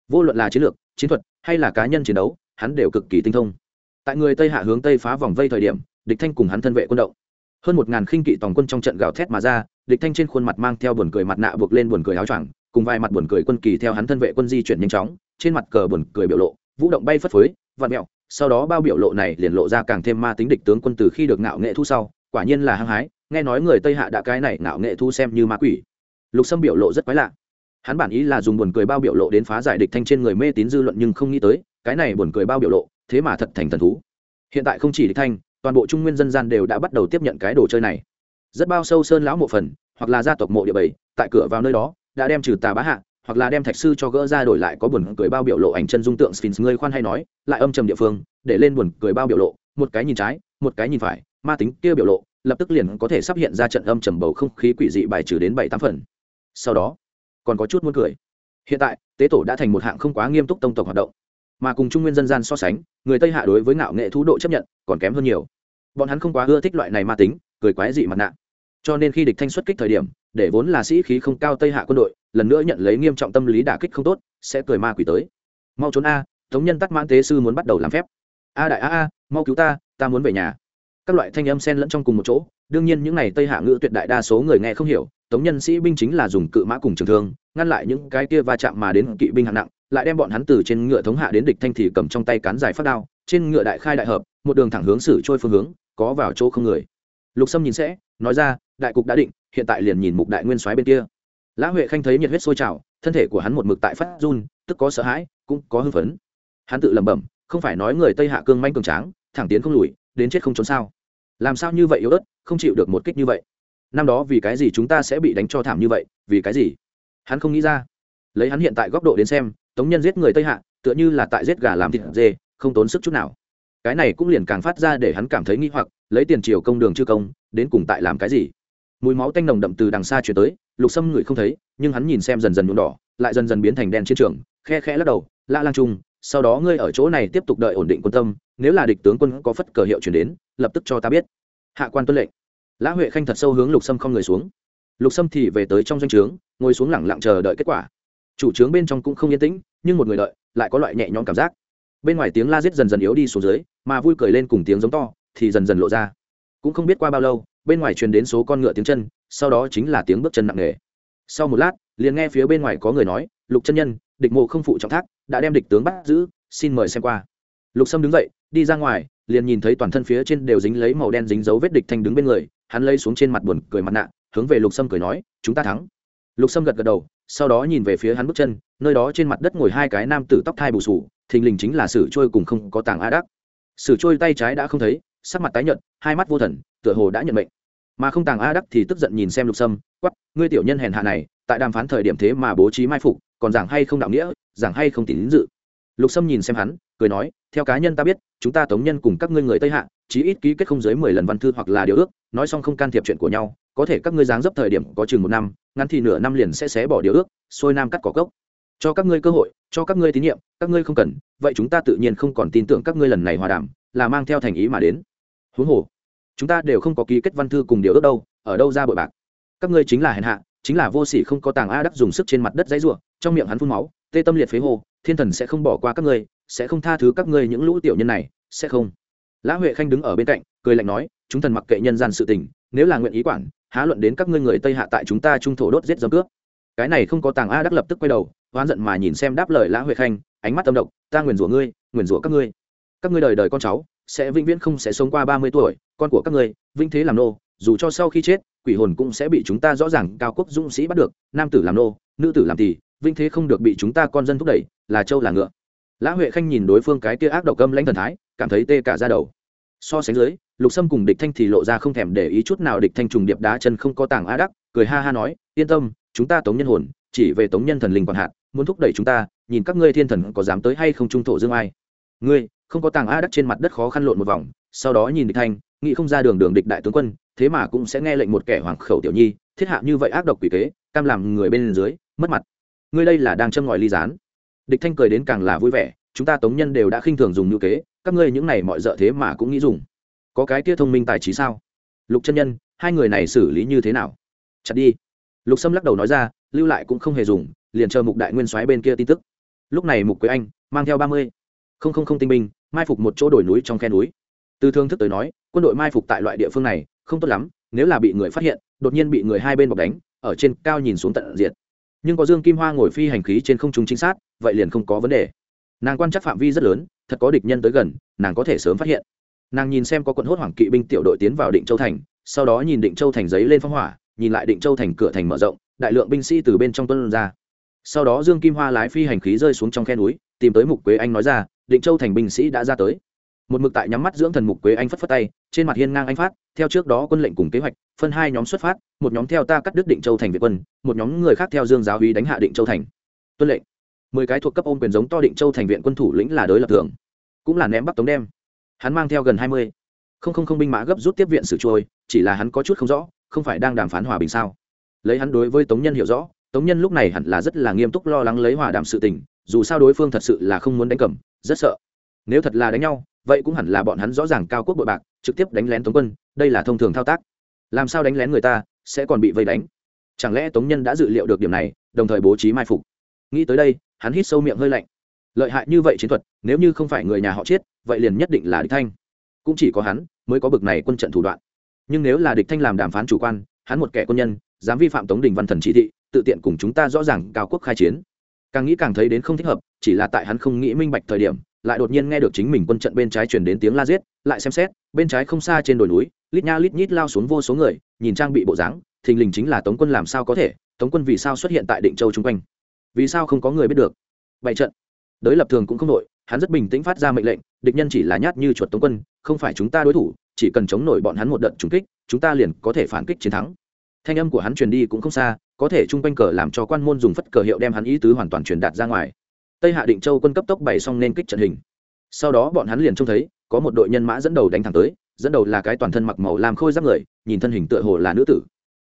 Vô luận là chiến lược, chiến thuật, hay là cá nhân chiến đấu, hắn đều cực kỳ tinh thông. Tại người tây hạ hướng tây phá vòng vây thời điểm, địch thanh cùng hắn thân vệ quân động. Hơn một ngàn khinh kỵ tòng quân trong trận gào thét mà ra, địch thanh trên khuôn mặt mang theo buồn cười mặt nạ buộc lên buồn cười áo choàng, cùng vài mặt buồn cười quân kỳ theo hắn thân vệ quân di chuyển nhanh chóng, trên mặt cờ buồn cười biểu lộ, vũ động bay phất phới, vặn mẹo, sau đó bao biểu lộ này liền lộ ra càng thêm ma tính địch tướng quân từ khi được ngạo nghệ thu sau, quả nhiên là hăng hái, nghe nói người tây hạ đã cái này ngạo nghệ thu xem như ma quỷ lục sâm biểu lộ rất quái lạ. Hắn bản ý là dùng buồn cười bao biểu lộ đến phá giải địch thanh trên người mê tín dư luận nhưng không nghĩ tới, cái này buồn cười bao biểu lộ, thế mà thật thành thần thú. Hiện tại không chỉ địch thanh, toàn bộ trung nguyên dân gian đều đã bắt đầu tiếp nhận cái đồ chơi này. Rất bao sâu sơn lão mộ phần, hoặc là gia tộc mộ địa bảy tại cửa vào nơi đó, đã đem trừ tà bá hạ, hoặc là đem thạch sư cho gỡ ra đổi lại có buồn cười bao biểu lộ ảnh chân dung tượng sphinx ngươi khoan hay nói, lại âm trầm địa phương, để lên buồn cười bao biểu lộ, một cái nhìn trái, một cái nhìn phải, ma tính kia biểu lộ, lập tức liền có thể sắp hiện ra trận âm trầm bầu không khí quỷ dị bài trừ đến bảy tám phần sau đó còn có chút muốn cười. Hiện tại, tế tổ đã thành một hạng không quá nghiêm túc tông tộc hoạt động, mà cùng trung nguyên dân gian so sánh, người tây hạ đối với ngạo nghệ thú độ chấp nhận còn kém hơn nhiều. Bọn hắn không quá ưa thích loại này ma tính, cười quái dị mặt nạ. Cho nên khi địch thanh xuất kích thời điểm, để vốn là sĩ khí không cao tây hạ quân đội, lần nữa nhận lấy nghiêm trọng tâm lý đả kích không tốt, sẽ cười ma quỷ tới. Mau trốn a thống nhân tắc mãn tế sư muốn bắt đầu làm phép. A đại a a, mau cứu ta ta muốn về nhà. Các loại thanh âm xen lẫn trong cùng một chỗ, đương nhiên những n à y tây hạ ngữ tuyệt đại đa số người nghe không hiểu tống nhân sĩ binh chính là dùng cự mã cùng trường thương, ngăn lại những cái kia va chạm mà đến kỵ binh hạng nặng, lại đem bọn hắn từ trên ngựa thống hạ đến địch thanh thì cầm trong tay cán dài phát đao, trên ngựa đại khai đại hợp, một đường thẳng hướng xử trôi phương hướng, có vào chỗ không người. Lục sâm nhìn sẽ, nói ra, đại cục đã định, hiện tại liền nhìn mục đại nguyên soái bên kia. Lã huệ khanh thấy nhiệt huyết sôi trào, thân thể của hắn một mực tại phát run, tức có sợ hãi, cũng có hưng phấn. Hắn tự lẩm bẩm, không phải nói người tây hạ cương manh cường tráng, thẳng tiến không lùi, đến chết không trốn sao? Làm sao như vậy yếu ớt, không chịu được một kích như vậy? Năm đó vì cái gì chúng ta sẽ bị đánh cho thảm như vậy, vì cái gì? Hắn không nghĩ ra. Lấy hắn hiện tại góc độ đến xem, tống nhân giết người tây hạ, tựa như là tại giết gà làm thịt dê, không tốn sức chút nào. Cái này cũng liền càng phát ra để hắn cảm thấy nghi hoặc, lấy tiền triều công đường chư công, đến cùng tại làm cái gì? Mùi máu tanh nồng đậm từ đằng xa chuyển tới, lục sâm người không thấy, nhưng hắn nhìn xem dần dần nhuộm đỏ, lại dần dần biến thành đen chiến trường, khe khẽ lắc đầu la lang trung, sau đó ngươi ở chỗ này tiếp tục đợi ổn định quân tâm, nếu là địch tướng quân có phất cờ hiệu chuyển đến, lập tức cho ta biết. Hạ quan tuân lệnh lã huệ khanh thật sâu hướng lục sâm không người xuống. Lục sâm thì về tới trong doanh trướng, ngồi xuống lẳng lặng chờ đợi kết quả. Chủ trướng bên trong cũng không yên tĩnh, nhưng một người đợi, lại có loại nhẹ nhõm cảm giác. Bên ngoài tiếng la giết dần dần yếu đi xuống dưới, mà vui cười lên cùng tiếng giống to thì dần dần lộ ra. Cũng không biết qua bao lâu, bên ngoài truyền đến số con ngựa tiếng chân, sau đó chính là tiếng bước chân nặng nề. Sau một lát, liền nghe phía bên ngoài có người nói, lục chân nhân, địch mộ không phụ trọng thác, đã đem địch tướng bắt giữ, xin mời xem qua. Lục sâm đứng dậy, đi ra ngoài, liền nhìn thấy toàn thân phía trên đều dính lấy màu đen dính dấu vết địch thanh đứng bên người hắn lấy xuống trên mặt buồn cười mặt nạ, hướng về lục sâm cười nói, chúng ta thắng. Lục sâm gật gật đầu, sau đó nhìn về phía hắn bước chân, nơi đó trên mặt đất ngồi hai cái nam tử tóc thai bù sù, thình lình chính là sử trôi cùng không có tàng a đắc. Sử trôi tay trái đã không thấy, sắc mặt tái nhợt, hai mắt vô thần, tựa hồ đã nhận mệnh. Mà không tàng a đắc thì tức giận nhìn xem lục sâm quắp ngươi tiểu nhân hèn hạ này, tại đàm phán thời điểm thế mà bố trí mai phục, còn giảng hay không đạo nghĩa, giảng hay không tín dự? Lục sâm nhìn xem hắn, cười nói, theo cá nhân ta biết, chúng ta tống nhân cùng các ngươi người tây hạ, chí ít ký kết không dưới mười lần văn thư hoặc là điều ước, nói xong không can thiệp chuyện của nhau, có thể các ngươi dáng dấp thời điểm có chừng một năm, ngắn thì nửa năm liền sẽ xé bỏ điều ước, xuôi nam cắt cỏ gốc cho các ngươi cơ hội, cho các ngươi tín nhiệm, các ngươi không cần, vậy chúng ta tự nhiên không còn tin tưởng các ngươi lần này hòa đàm, là mang theo thành ý mà đến. Huống hồ, chúng ta đều không có ký kết văn thư cùng điều ước đâu, ở đâu ra bội bạc. Các ngươi chính là hèn hạ, chính là vô sỉ không có tàng a đắc dùng sức trên mặt đất dãy ruộng trong miệng hắn phun máu, tê tâm liệt phế hồ thiên thần sẽ không bỏ qua các ngươi, sẽ không tha thứ các ngươi những lũ tiểu nhân này, sẽ không. Lã huệ khanh đứng ở bên cạnh, cười lạnh nói, chúng thần mặc kệ nhân gian sự tình, nếu là nguyện ý quản, há luận đến các ngươi người tây hạ tại chúng ta trung thổ đốt giết dâm cướp. Cái này không có tàng a đắc lập tức quay đầu, oán giận mà nhìn xem đáp lời lã huệ khanh, ánh mắt tâm độc, ta nguyền rủa ngươi, nguyền rủa các ngươi. Các ngươi đời đời con cháu, sẽ vĩnh viễn không sẽ sống qua ba mươi tuổi, con của các ngươi vinh thế làm nô, dù cho sau khi chết, quỷ hồn cũng sẽ bị chúng ta rõ ràng cao quốc dũng sĩ bắt được, nam tử làm nô, nữ tử làm tỷ vinh thế không được bị chúng ta con dân thúc đẩy, là châu là ngựa. Lã huệ khanh nhìn đối phương cái kia ác độc âm lãnh thần thái, cảm thấy tê cả ra đầu. So sánh dưới, lục sâm cùng địch thanh thì lộ ra không thèm để ý chút nào địch thanh trùng điệp đá chân không có tảng a đắc, cười ha ha nói, yên tâm, chúng ta tống nhân hồn, chỉ về tống nhân thần linh còn hạn muốn thúc đẩy chúng ta, nhìn các ngươi thiên thần có dám tới hay không trung thổ dương ai. Ngươi, không có tàng a đắc trên mặt đất khó khăn lộn một vòng. Sau đó nhìn địch thanh, nghĩ không ra đường đường địch đại tướng quân, thế mà cũng sẽ nghe lệnh một kẻ hoàng khẩu tiểu nhi, thiết hạ như vậy ác độc quỷ kế, cam làm người bên dưới, mất mặt ngươi đây là đang châm ngòi ly gián. Địch thanh cười đến càng là vui vẻ, chúng ta tống nhân đều đã khinh thường dùng ngữ kế, các ngươi những này mọi dợ thế mà cũng nghĩ dùng. Có cái kia thông minh tài trí sao? Lục chân nhân, hai người này xử lý như thế nào? Chặt đi. Lục sâm lắc đầu nói ra, lưu lại cũng không hề dùng, liền chờ mục đại nguyên soái bên kia tin tức. Lúc này mục quế anh, mang theo ba mươi. Không không không tinh binh, mai phục một chỗ đồi núi trong khe núi. Từ thương thức tới nói, quân đội mai phục tại loại địa phương này, không tốt lắm, nếu là bị người phát hiện, đột nhiên bị người hai bên bọc đánh, ở trên cao nhìn xuống tận diệt nhưng có dương kim hoa ngồi phi hành khí trên không trung chính xác vậy liền không có vấn đề. Nàng quan chắc phạm vi rất lớn, thật có địch nhân tới gần, nàng có thể sớm phát hiện. Nàng nhìn xem có quận hốt hoảng kỵ binh tiểu đội tiến vào định châu thành, sau đó nhìn định châu thành giấy lên phong hỏa, nhìn lại định châu thành cửa thành mở rộng, đại lượng binh sĩ từ bên trong tuân ra. Sau đó dương kim hoa lái phi hành khí rơi xuống trong khe núi, tìm tới mục quế anh nói ra, định châu thành binh sĩ đã ra tới một mực tại nhắm mắt dưỡng thần mục quế anh phất phất tay, trên mặt hiên ngang anh phát, theo trước đó quân lệnh cùng kế hoạch, phân hai nhóm xuất phát, một nhóm theo ta cắt đứt định châu thành việt quân, một nhóm người khác theo dương giáo uy đánh hạ định châu thành. Tuân lệnh. Mười cái thuộc cấp ôm quyền giống to định châu thành viện quân thủ lĩnh là đối lập thường cũng là ném bắc tống đem. Hắn mang theo gần hai mươi. Không không không binh mã gấp rút tiếp viện sử trôi, chỉ là hắn có chút không rõ, không phải đang đàm phán hòa bình sao? Lấy hắn đối với tống nhân hiểu rõ, tống nhân lúc này hẳn là rất là nghiêm túc lo lắng lấy hòa đàm sự tình, dù sao đối phương thật sự là không muốn đánh cầm, rất sợ. Nếu thật là đánh nhau vậy cũng hẳn là bọn hắn rõ ràng cao quốc bội bạc, trực tiếp đánh lén tống quân, đây là thông thường thao tác. Làm sao đánh lén người ta, sẽ còn bị vây đánh. Chẳng lẽ tống nhân đã dự liệu được điểm này, đồng thời bố trí mai phục? Nghĩ tới đây, hắn hít sâu miệng hơi lạnh. Lợi hại như vậy chiến thuật, nếu như không phải người nhà họ chết, vậy liền nhất định là địch thanh. Cũng chỉ có hắn mới có bực này quân trận thủ đoạn. Nhưng nếu là địch thanh làm đàm phán chủ quan, hắn một kẻ quân nhân, dám vi phạm tống đình văn thần chỉ thị, tự tiện cùng chúng ta rõ ràng cao quốc khai chiến. Càng nghĩ càng thấy đến không thích hợp, chỉ là tại hắn không nghĩ minh bạch thời điểm lại đột nhiên nghe được chính mình quân trận bên trái chuyển đến tiếng la giết, lại xem xét, bên trái không xa trên đồi núi, lít nha lít nhít lao xuống vô số người, nhìn trang bị bộ dáng, thình lình chính là tống quân làm sao có thể, tống quân vì sao xuất hiện tại định châu chung quanh? Vì sao không có người biết được? Bảy trận. Đới lập thường cũng không đội hắn rất bình tĩnh phát ra mệnh lệnh, địch nhân chỉ là nhát như chuột tống quân, không phải chúng ta đối thủ, chỉ cần chống nổi bọn hắn một đợt trúng kích, chúng ta liền có thể phản kích chiến thắng. Thanh âm của hắn truyền đi cũng không xa, có thể chung quanh cờ làm cho quan môn dùng phất cờ hiệu đem hắn ý tứ hoàn toàn truyền đạt ra ngoài tây hạ định châu quân cấp tốc bày xong nên kích trận hình. Sau đó bọn hắn liền trông thấy, có một đội nhân mã dẫn đầu đánh thẳng tới, dẫn đầu là cái toàn thân mặc màu lam khôi giáp người, nhìn thân hình tựa hồ là nữ tử.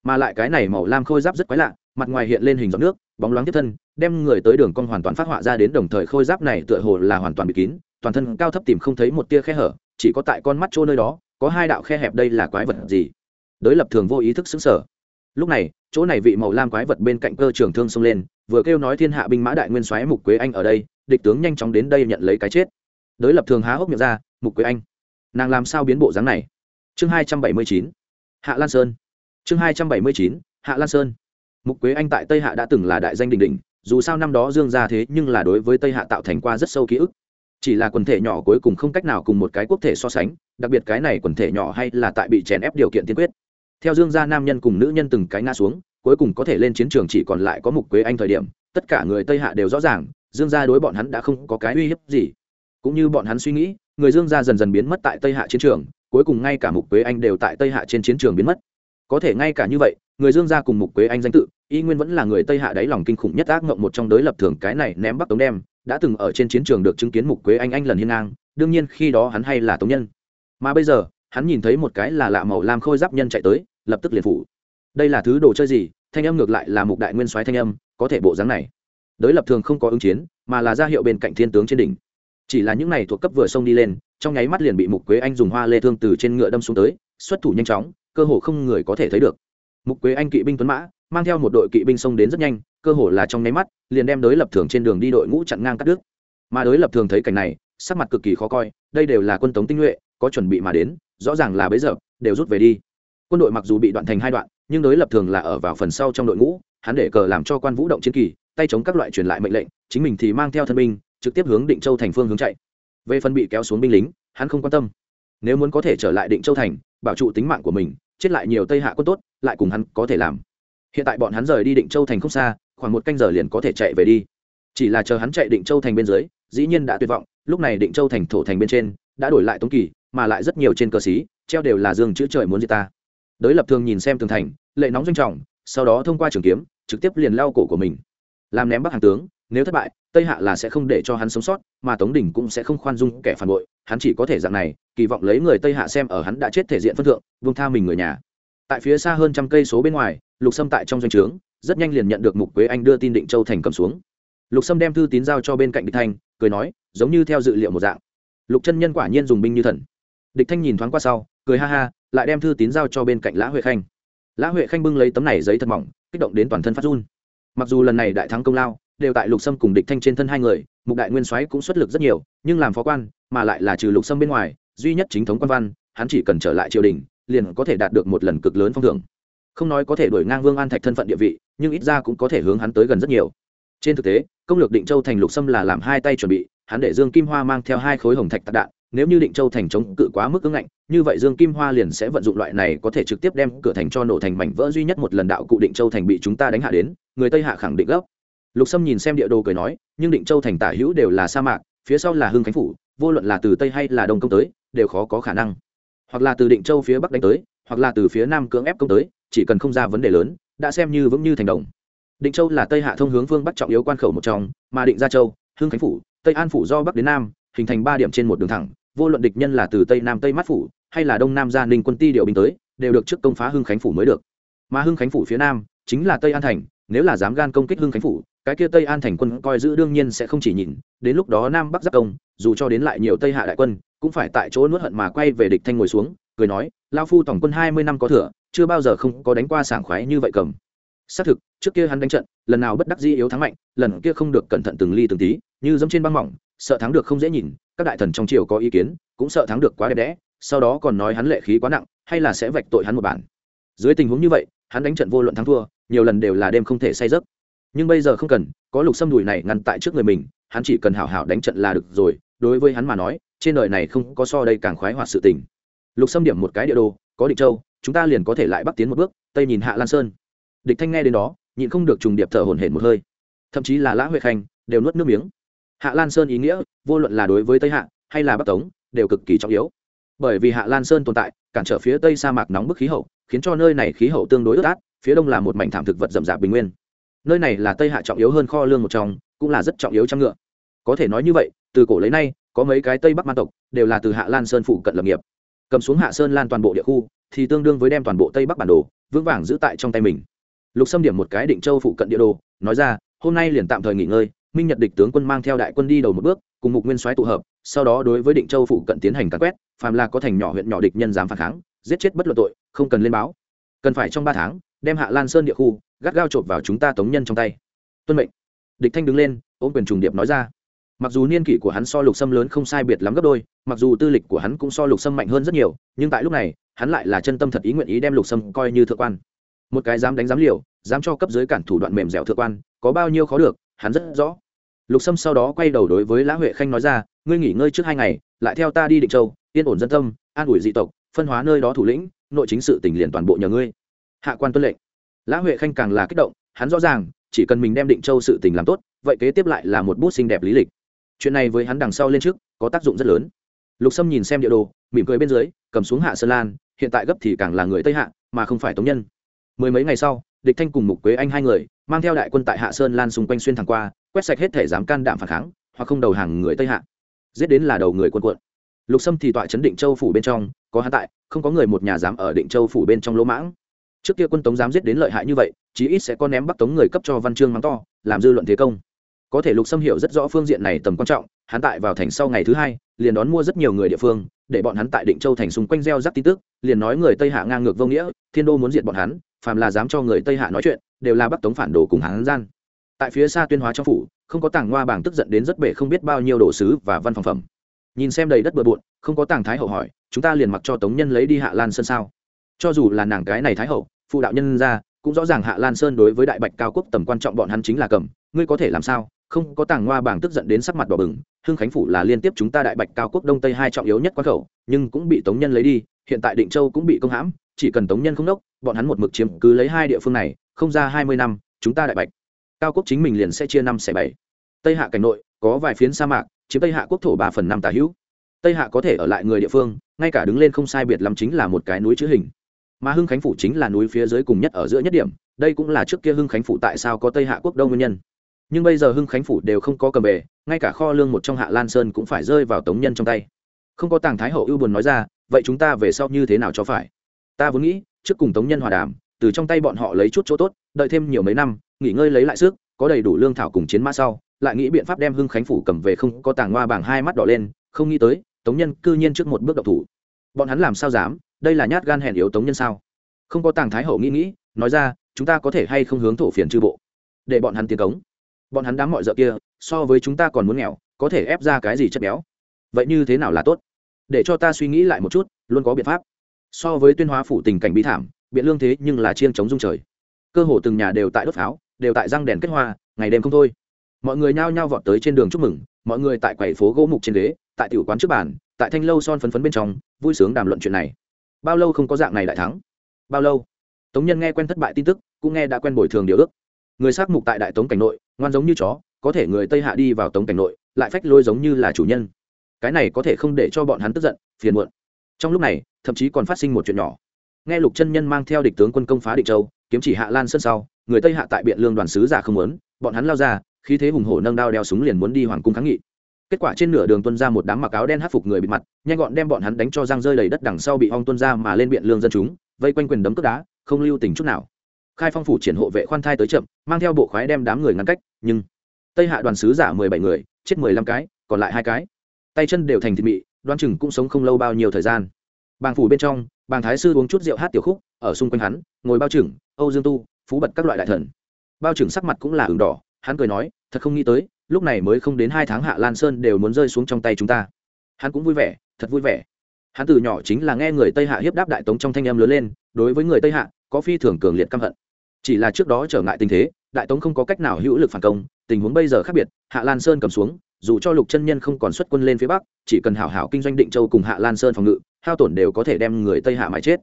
Mà lại cái này màu lam khôi giáp rất quái lạ, mặt ngoài hiện lên hình giọt nước, bóng loáng tiếp thân, đem người tới đường cong hoàn toàn phát họa ra đến đồng thời khôi giáp này tựa hồ là hoàn toàn bị kín, toàn thân cao thấp tìm không thấy một tia khe hở, chỉ có tại con mắt chỗ nơi đó, có hai đạo khe hẹp đây là quái vật gì? Đới lập thường vô ý thức xứng sở lúc này, chỗ này vị màu lam quái vật bên cạnh cơ trường thương xông lên vừa kêu nói thiên hạ binh mã đại nguyên soái mục quế anh ở đây, địch tướng nhanh chóng đến đây nhận lấy cái chết. Đới lập thường há hốc miệng ra, mục quế anh, nàng làm sao biến bộ dáng này? Chương hai trăm bảy mươi chín, hạ lan sơn. Chương hai trăm bảy mươi chín, hạ lan sơn. Mục quế anh tại tây hạ đã từng là đại danh đình đình dù sao năm đó dương ra thế nhưng là đối với tây hạ tạo thành qua rất sâu ký ức. Chỉ là quần thể nhỏ cuối cùng không cách nào cùng một cái quốc thể so sánh, đặc biệt cái này quần thể nhỏ hay là tại bị chèn ép điều kiện tiên quyết. Theo dương gia nam nhân cùng nữ nhân từng cái ngã xuống cuối cùng có thể lên chiến trường chỉ còn lại có mục quế anh thời điểm, tất cả người tây hạ đều rõ ràng, dương gia đối bọn hắn đã không có cái uy hiếp gì. Cũng như bọn hắn suy nghĩ, người dương gia dần dần biến mất tại tây hạ chiến trường, cuối cùng ngay cả mục quế anh đều tại tây hạ trên chiến trường biến mất. Có thể ngay cả như vậy, người dương gia cùng mục quế anh danh tự, y nguyên vẫn là người tây hạ đáy lòng kinh khủng nhất ác mộng một trong đới lập thường cái này ném bắc tống đem, đã từng ở trên chiến trường được chứng kiến mục quế anh anh lần hiên ngang, đương nhiên khi đó hắn hay là tống nhân. Mà bây giờ, hắn nhìn thấy một cái là lạ màu lam khôi giáp nhân chạy tới, lập tức liền phủ đây là thứ đồ chơi gì? Thanh âm ngược lại là mục đại nguyên soái thanh âm, có thể bộ dáng này. Đới lập thường không có ứng chiến, mà là ra hiệu bên cạnh thiên tướng trên đỉnh. Chỉ là những này thuộc cấp vừa xông đi lên, trong nháy mắt liền bị mục quế anh dùng hoa lê thương từ trên ngựa đâm xuống tới, xuất thủ nhanh chóng, cơ hồ không người có thể thấy được. Mục quế anh kỵ binh tuấn mã, mang theo một đội kỵ binh xông đến rất nhanh, cơ hồ là trong nháy mắt, liền đem đối lập thường trên đường đi đội ngũ chặn ngang cắt đứt. Mà đối lập thường thấy cảnh này, sắc mặt cực kỳ khó coi, đây đều là quân tống tinh nhuệ, có chuẩn bị mà đến, rõ ràng là bấy giờ, đều rút về đi. Quân đội mặc dù bị đoạn thành hai đoạn nhưng đối lập thường là ở vào phần sau trong đội ngũ, hắn để cờ làm cho quan vũ động chiến kỳ, tay chống các loại truyền lại mệnh lệnh, chính mình thì mang theo thân binh, trực tiếp hướng định châu thành phương hướng chạy. Về phần bị kéo xuống binh lính, hắn không quan tâm. Nếu muốn có thể trở lại định châu thành, bảo trụ tính mạng của mình, chết lại nhiều tây hạ quân tốt, lại cùng hắn có thể làm. Hiện tại bọn hắn rời đi định châu thành không xa, khoảng một canh giờ liền có thể chạy về đi. Chỉ là chờ hắn chạy định châu thành bên dưới, dĩ nhiên đã tuyệt vọng, lúc này định châu thành thổ thành bên trên, đã đổi lại tống kỳ, mà lại rất nhiều trên cờ xí treo đều là dương chữ trời muốn giết ta đới lập thường nhìn xem tường thành, lệ nóng doanh trọng, sau đó thông qua trường kiếm, trực tiếp liền lao cổ của mình. Làm ném bắc hàng tướng, nếu thất bại, tây hạ là sẽ không để cho hắn sống sót, mà tống đình cũng sẽ không khoan dung kẻ phản bội, hắn chỉ có thể dạng này, kỳ vọng lấy người tây hạ xem ở hắn đã chết thể diện phân thượng, vương tha mình người nhà. Tại phía xa hơn trăm cây số bên ngoài, lục sâm tại trong doanh trướng, rất nhanh liền nhận được mục quế anh đưa tin định châu thành cầm xuống. Lục sâm đem thư tín giao cho bên cạnh địch thanh, cười nói, giống như theo dự liệu một dạng. Lục chân nhân quả nhiên dùng binh như thần. Địch thanh nhìn thoáng qua sau, cười ha ha lại đem thư tín giao cho bên cạnh lã huệ khanh. Lã huệ khanh bưng lấy tấm này giấy thật mỏng, kích động đến toàn thân phát run. Mặc dù lần này đại thắng công lao đều tại lục sâm cùng địch thanh trên thân hai người, mục đại nguyên soái cũng xuất lực rất nhiều, nhưng làm phó quan mà lại là trừ lục sâm bên ngoài, duy nhất chính thống quan văn, hắn chỉ cần trở lại triều đình, liền có thể đạt được một lần cực lớn phong thưởng. Không nói có thể đổi ngang vương an thạch thân phận địa vị, nhưng ít ra cũng có thể hướng hắn tới gần rất nhiều. Trên thực tế, công lược định châu thành lục sâm là làm hai tay chuẩn bị, hắn để dương kim hoa mang theo hai khối hồng thạch tạc đạn nếu như định châu thành chống cự quá mức ứng ngạnh, như vậy dương kim hoa liền sẽ vận dụng loại này có thể trực tiếp đem cửa thành cho nổ thành mảnh vỡ duy nhất một lần đạo cụ định châu thành bị chúng ta đánh hạ đến, người tây hạ khẳng định gấp. Lục sâm nhìn xem địa đồ cười nói, nhưng định châu thành tả hữu đều là sa mạc, phía sau là hưng khánh phủ, vô luận là từ tây hay là đông công tới, đều khó có khả năng. Hoặc là từ định châu phía bắc đánh tới, hoặc là từ phía nam cưỡng ép công tới, chỉ cần không ra vấn đề lớn, đã xem như vững như thành đồng. Định châu là tây hạ thông hướng phương bắc trọng yếu quan khẩu một trong, mà định gia châu, hưng khánh phủ, tây an phủ do bắc đến nam, hình thành ba điểm trên một đường thẳng vô luận địch nhân là từ tây nam tây mắt phủ hay là đông nam gia ninh quân ti điều binh tới, đều được trước công phá hưng khánh phủ mới được. Mà hưng khánh phủ phía nam chính là tây an thành, nếu là dám gan công kích hưng khánh phủ, cái kia tây an thành quân coi giữ đương nhiên sẽ không chỉ nhìn đến lúc đó nam bắc giáp công, dù cho đến lại nhiều tây hạ đại quân, cũng phải tại chỗ nuốt hận mà quay về địch thanh ngồi xuống, cười nói lao phu tổng quân hai mươi năm có thừa, chưa bao giờ không có đánh qua sảng khoái như vậy cầm. Xác thực, trước kia hắn đánh trận, lần nào bất đắc dĩ yếu thắng mạnh, lần kia không được cẩn thận từng ly từng tí như dẫm trên băng mỏng, sợ thắng được không dễ nhìn, các đại thần trong triều có ý kiến, cũng sợ thắng được quá đẹp đẽ, sau đó còn nói hắn lệ khí quá nặng, hay là sẽ vạch tội hắn một bản. Dưới tình huống như vậy, hắn đánh trận vô luận thắng thua, nhiều lần đều là đêm không thể say giấc. Nhưng bây giờ không cần, có lục xâm đùi này ngăn tại trước người mình, hắn chỉ cần hảo hảo đánh trận là được rồi, đối với hắn mà nói, trên đời này không có so đây càng khoái hoạt sự tình. Lục xâm điểm một cái địa đồ, có địch châu, chúng ta liền có thể lại bắt tiến một bước, tây nhìn hạ lan sơn. Địch thanh nghe đến đó, nhịn không được trùng điệp thở hổn hển một hơi. Thậm chí là lã huệ khanh, đều nuốt nước miếng hạ lan sơn ý nghĩa, vô luận là đối với tây hạ hay là bắc tống, đều cực kỳ trọng yếu. Bởi vì hạ lan sơn tồn tại, cản trở phía tây sa mạc nóng bức khí hậu, khiến cho nơi này khí hậu tương đối ướt át, phía đông là một mảnh thảm thực vật rậm rạp bình nguyên. Nơi này là tây hạ trọng yếu hơn kho lương một trong, cũng là rất trọng yếu trăm ngựa. Có thể nói như vậy, từ cổ lấy nay, có mấy cái tây bắc man tộc, đều là từ hạ lan sơn phụ cận lập nghiệp. Cầm xuống hạ sơn lan toàn bộ địa khu, thì tương đương với đem toàn bộ tây bắc bản đồ, vững vàng giữ tại trong tay mình. Lục xâm điểm một cái định châu phụ cận địa đồ, nói ra, hôm nay liền tạm thời nghỉ ngơi minh nhật địch tướng quân mang theo đại quân đi đầu một bước, cùng mục nguyên soái tụ hợp, sau đó đối với định châu phụ cận tiến hành cắn quét, phàm là có thành nhỏ huyện nhỏ địch nhân dám phản kháng, giết chết bất luận tội, không cần lên báo. Cần phải trong ba tháng, đem hạ lan sơn địa khu, gắt gao chộp vào chúng ta tống nhân trong tay. Tuân mệnh. Địch thanh đứng lên, ôm quyền trùng điệp nói ra. Mặc dù niên kỷ của hắn so lục sâm lớn không sai biệt lắm gấp đôi, mặc dù tư lịch của hắn cũng so lục sâm mạnh hơn rất nhiều, nhưng tại lúc này, hắn lại là chân tâm thật ý nguyện ý đem lục sâm coi như thượng quan. Một cái dám đánh dám liều, dám cho cấp dưới cản thủ đoạn mềm dẻo thượng quan, có bao nhiêu khó được, hắn rất rõ lục sâm sau đó quay đầu đối với lã huệ khanh nói ra, ngươi nghỉ ngơi trước hai ngày, lại theo ta đi định châu, yên ổn dân tâm, an ủi dị tộc, phân hóa nơi đó thủ lĩnh, nội chính sự tỉnh liền toàn bộ nhờ ngươi. Hạ quan tuân lệnh. Lã huệ khanh càng là kích động, hắn rõ ràng, chỉ cần mình đem định châu sự tình làm tốt, vậy kế tiếp lại là một bút xinh đẹp lý lịch. Chuyện này với hắn đằng sau lên trước, có tác dụng rất lớn. Lục sâm nhìn xem địa đồ, mỉm cười bên dưới, cầm xuống hạ sơn lan, hiện tại gấp thì càng là người tây hạ, mà không phải tống nhân. Mười mấy ngày sau, địch thanh cùng mục quế anh hai người, mang theo đại quân tại hạ sơn lan xung quanh xuyên thẳng qua quét sạch hết thể dám can đảm phản kháng, hoặc không đầu hàng người tây hạ. Giết đến là đầu người quân quận lục sâm thì tọa chấn định châu phủ bên trong, có hắn tại, không có người một nhà dám ở định châu phủ bên trong lỗ mãng. Trước kia quân tống dám giết đến lợi hại như vậy, chí ít sẽ có ném bắc tống người cấp cho văn chương mắng to, làm dư luận thế công. Có thể lục sâm hiểu rất rõ phương diện này tầm quan trọng, hắn tại vào thành sau ngày thứ hai, liền đón mua rất nhiều người địa phương, để bọn hắn tại định châu thành xung quanh gieo rắc tin tức, liền nói người tây hạ ngang ngược vô nghĩa, thiên đô muốn diệt bọn hắn, phàm là dám cho người tây hạ nói chuyện, đều là bắc tống phản đồ cùng hắn gian tại phía xa tuyên hóa trong phủ, không có tàng hoa bảng tức giận đến rất bể không biết bao nhiêu đồ sứ và văn phòng phẩm. Nhìn xem đầy đất bừa bộn, không có tàng thái hậu hỏi, chúng ta liền mặc cho tống nhân lấy đi hạ lan sơn sao? Cho dù là nàng cái này thái hậu, phụ đạo nhân ra cũng rõ ràng hạ lan sơn đối với đại bạch cao quốc tầm quan trọng bọn hắn chính là cầm, ngươi có thể làm sao? Không có tàng hoa bảng tức giận đến sắc mặt đỏ bừng, hưng khánh phủ là liên tiếp chúng ta đại bạch cao quốc đông tây hai trọng yếu nhất quan khẩu, nhưng cũng bị tống nhân lấy đi, hiện tại định châu cũng bị công hãm, chỉ cần tống nhân không đốc, bọn hắn một mực chiếm cứ lấy hai địa phương này, không ra hai mươi năm, chúng ta đại bạch cao quốc chính mình liền sẽ chia năm xẻ bảy. Tây hạ cảnh nội, có vài phiến sa mạc, chiếm tây hạ quốc thổ ba phần năm tà hữu. Tây hạ có thể ở lại người địa phương, ngay cả đứng lên không sai biệt lắm chính là một cái núi chữ hình. Mà hưng khánh phủ chính là núi phía dưới cùng nhất ở giữa nhất điểm, đây cũng là trước kia hưng khánh phủ tại sao có tây hạ quốc đông nguyên nhân. Nhưng bây giờ hưng khánh phủ đều không có cầm bề ngay cả kho lương một trong hạ lan sơn cũng phải rơi vào tống nhân trong tay. Không có tàng thái hậu ưu buồn nói ra, vậy chúng ta về sau như thế nào cho phải? Ta vốn nghĩ, trước cùng tống nhân hòa đàm, từ trong tay bọn họ lấy chút chỗ tốt, đợi thêm nhiều mấy năm nghỉ ngơi lấy lại sức, có đầy đủ lương thảo cùng chiến mã sau, lại nghĩ biện pháp đem hưng khánh phủ cầm về không có tàng hoa bảng hai mắt đỏ lên, không nghĩ tới, tống nhân cư nhiên trước một bước độc thủ. Bọn hắn làm sao dám, đây là nhát gan hèn yếu tống nhân sao? Không có tàng thái hậu nghĩ nghĩ, nói ra, chúng ta có thể hay không hướng thổ phiền chư bộ? Để bọn hắn tiến cống. Bọn hắn đám mọi dợ kia, so với chúng ta còn muốn nghèo, có thể ép ra cái gì chất béo? Vậy như thế nào là tốt? Để cho ta suy nghĩ lại một chút, luôn có biện pháp. So với tuyên hóa phủ tình cảnh bi thảm, biện lương thế nhưng là chiên chống dung trời. Cơ hồ từng nhà đều tại đốt pháo đều tại răng đèn kết hoa, ngày đêm không thôi. Mọi người nhao nhao vọt tới trên đường chúc mừng, mọi người tại quầy phố gỗ mục trên ghế, tại tiểu quán trước bàn, tại thanh lâu son phấn phấn bên trong, vui sướng đàm luận chuyện này. Bao lâu không có dạng này đại thắng? Bao lâu? Tống nhân nghe quen thất bại tin tức, cũng nghe đã quen bồi thường điều ước. Người xác mục tại đại tống cảnh nội, ngoan giống như chó, có thể người tây hạ đi vào tống cảnh nội, lại phách lôi giống như là chủ nhân. Cái này có thể không để cho bọn hắn tức giận, phiền muộn. Trong lúc này, thậm chí còn phát sinh một chuyện nhỏ. Nghe lục chân nhân mang theo địch tướng quân công phá định châu, kiếm chỉ hạ lan sân sau người tây hạ tại biện lương đoàn sứ giả không muốn, bọn hắn lao ra khi thế hùng hổ nâng đao đeo súng liền muốn đi hoàng cung kháng nghị. Kết quả trên nửa đường tuân ra một đám mặc áo đen hát phục người bị mặt, nhanh gọn đem bọn hắn đánh cho răng rơi đầy đất đằng sau bị hong tuân ra mà lên biện lương dân chúng, vây quanh quyền đấm cướp đá, không lưu tình chút nào. Khai phong phủ triển hộ vệ khoan thai tới chậm, mang theo bộ khoái đem đám người ngăn cách, nhưng tây hạ đoàn sứ giả mười bảy người, chết mười lăm cái, còn lại hai cái. Tay chân đều thành thịt mị, đoan chừng cũng sống không lâu bao nhiêu thời gian. Bàng phủ bên trong, bàng thái sư uống chút rượu hát tiểu khúc, ở xung quanh hắn, ngồi bao trưởng âu dương tu phú bật các loại đại thần. Bao trưởng sắc mặt cũng là ửng đỏ, hắn cười nói, thật không nghĩ tới, lúc này mới không đến hai tháng hạ lan sơn đều muốn rơi xuống trong tay chúng ta. Hắn cũng vui vẻ, thật vui vẻ. Hắn từ nhỏ chính là nghe người tây hạ hiếp đáp đại tống trong thanh em lớn lên, đối với người tây hạ, có phi thường cường liệt căm hận. Chỉ là trước đó trở ngại tình thế, đại tống không có cách nào hữu lực phản công, tình huống bây giờ khác biệt, hạ lan sơn cầm xuống, dù cho lục chân nhân không còn xuất quân lên phía bắc, chỉ cần hảo hảo kinh doanh định châu cùng hạ lan sơn phòng ngự, hao tổn đều có thể đem người tây hạ mãi chết.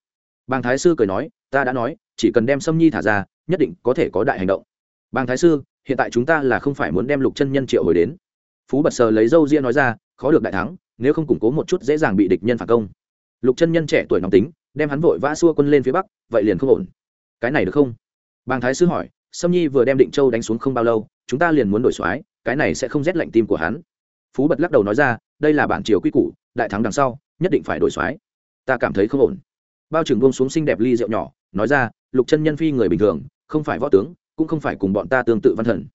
Bàng thái sư cười nói, ta đã nói chỉ cần đem sâm nhi thả ra, nhất định có thể có đại hành động. Bàng thái sư, hiện tại chúng ta là không phải muốn đem lục chân nhân triệu hồi đến. Phú bật sờ lấy dâu ria nói ra, khó được đại thắng, nếu không củng cố một chút dễ dàng bị địch nhân phản công. Lục chân nhân trẻ tuổi nóng tính, đem hắn vội vã xua quân lên phía bắc, vậy liền không ổn. Cái này được không? Bàng thái sư hỏi, sâm nhi vừa đem định châu đánh xuống không bao lâu, chúng ta liền muốn đổi soái, cái này sẽ không rét lạnh tim của hắn. Phú bật lắc đầu nói ra, đây là bản triều quy củ, đại thắng đằng sau, nhất định phải đổi soái. Ta cảm thấy không ổn. Bao trưởng buông xuống xinh đẹp ly rượu nhỏ, nói ra lục chân nhân phi người bình thường, không phải võ tướng, cũng không phải cùng bọn ta tương tự văn thần.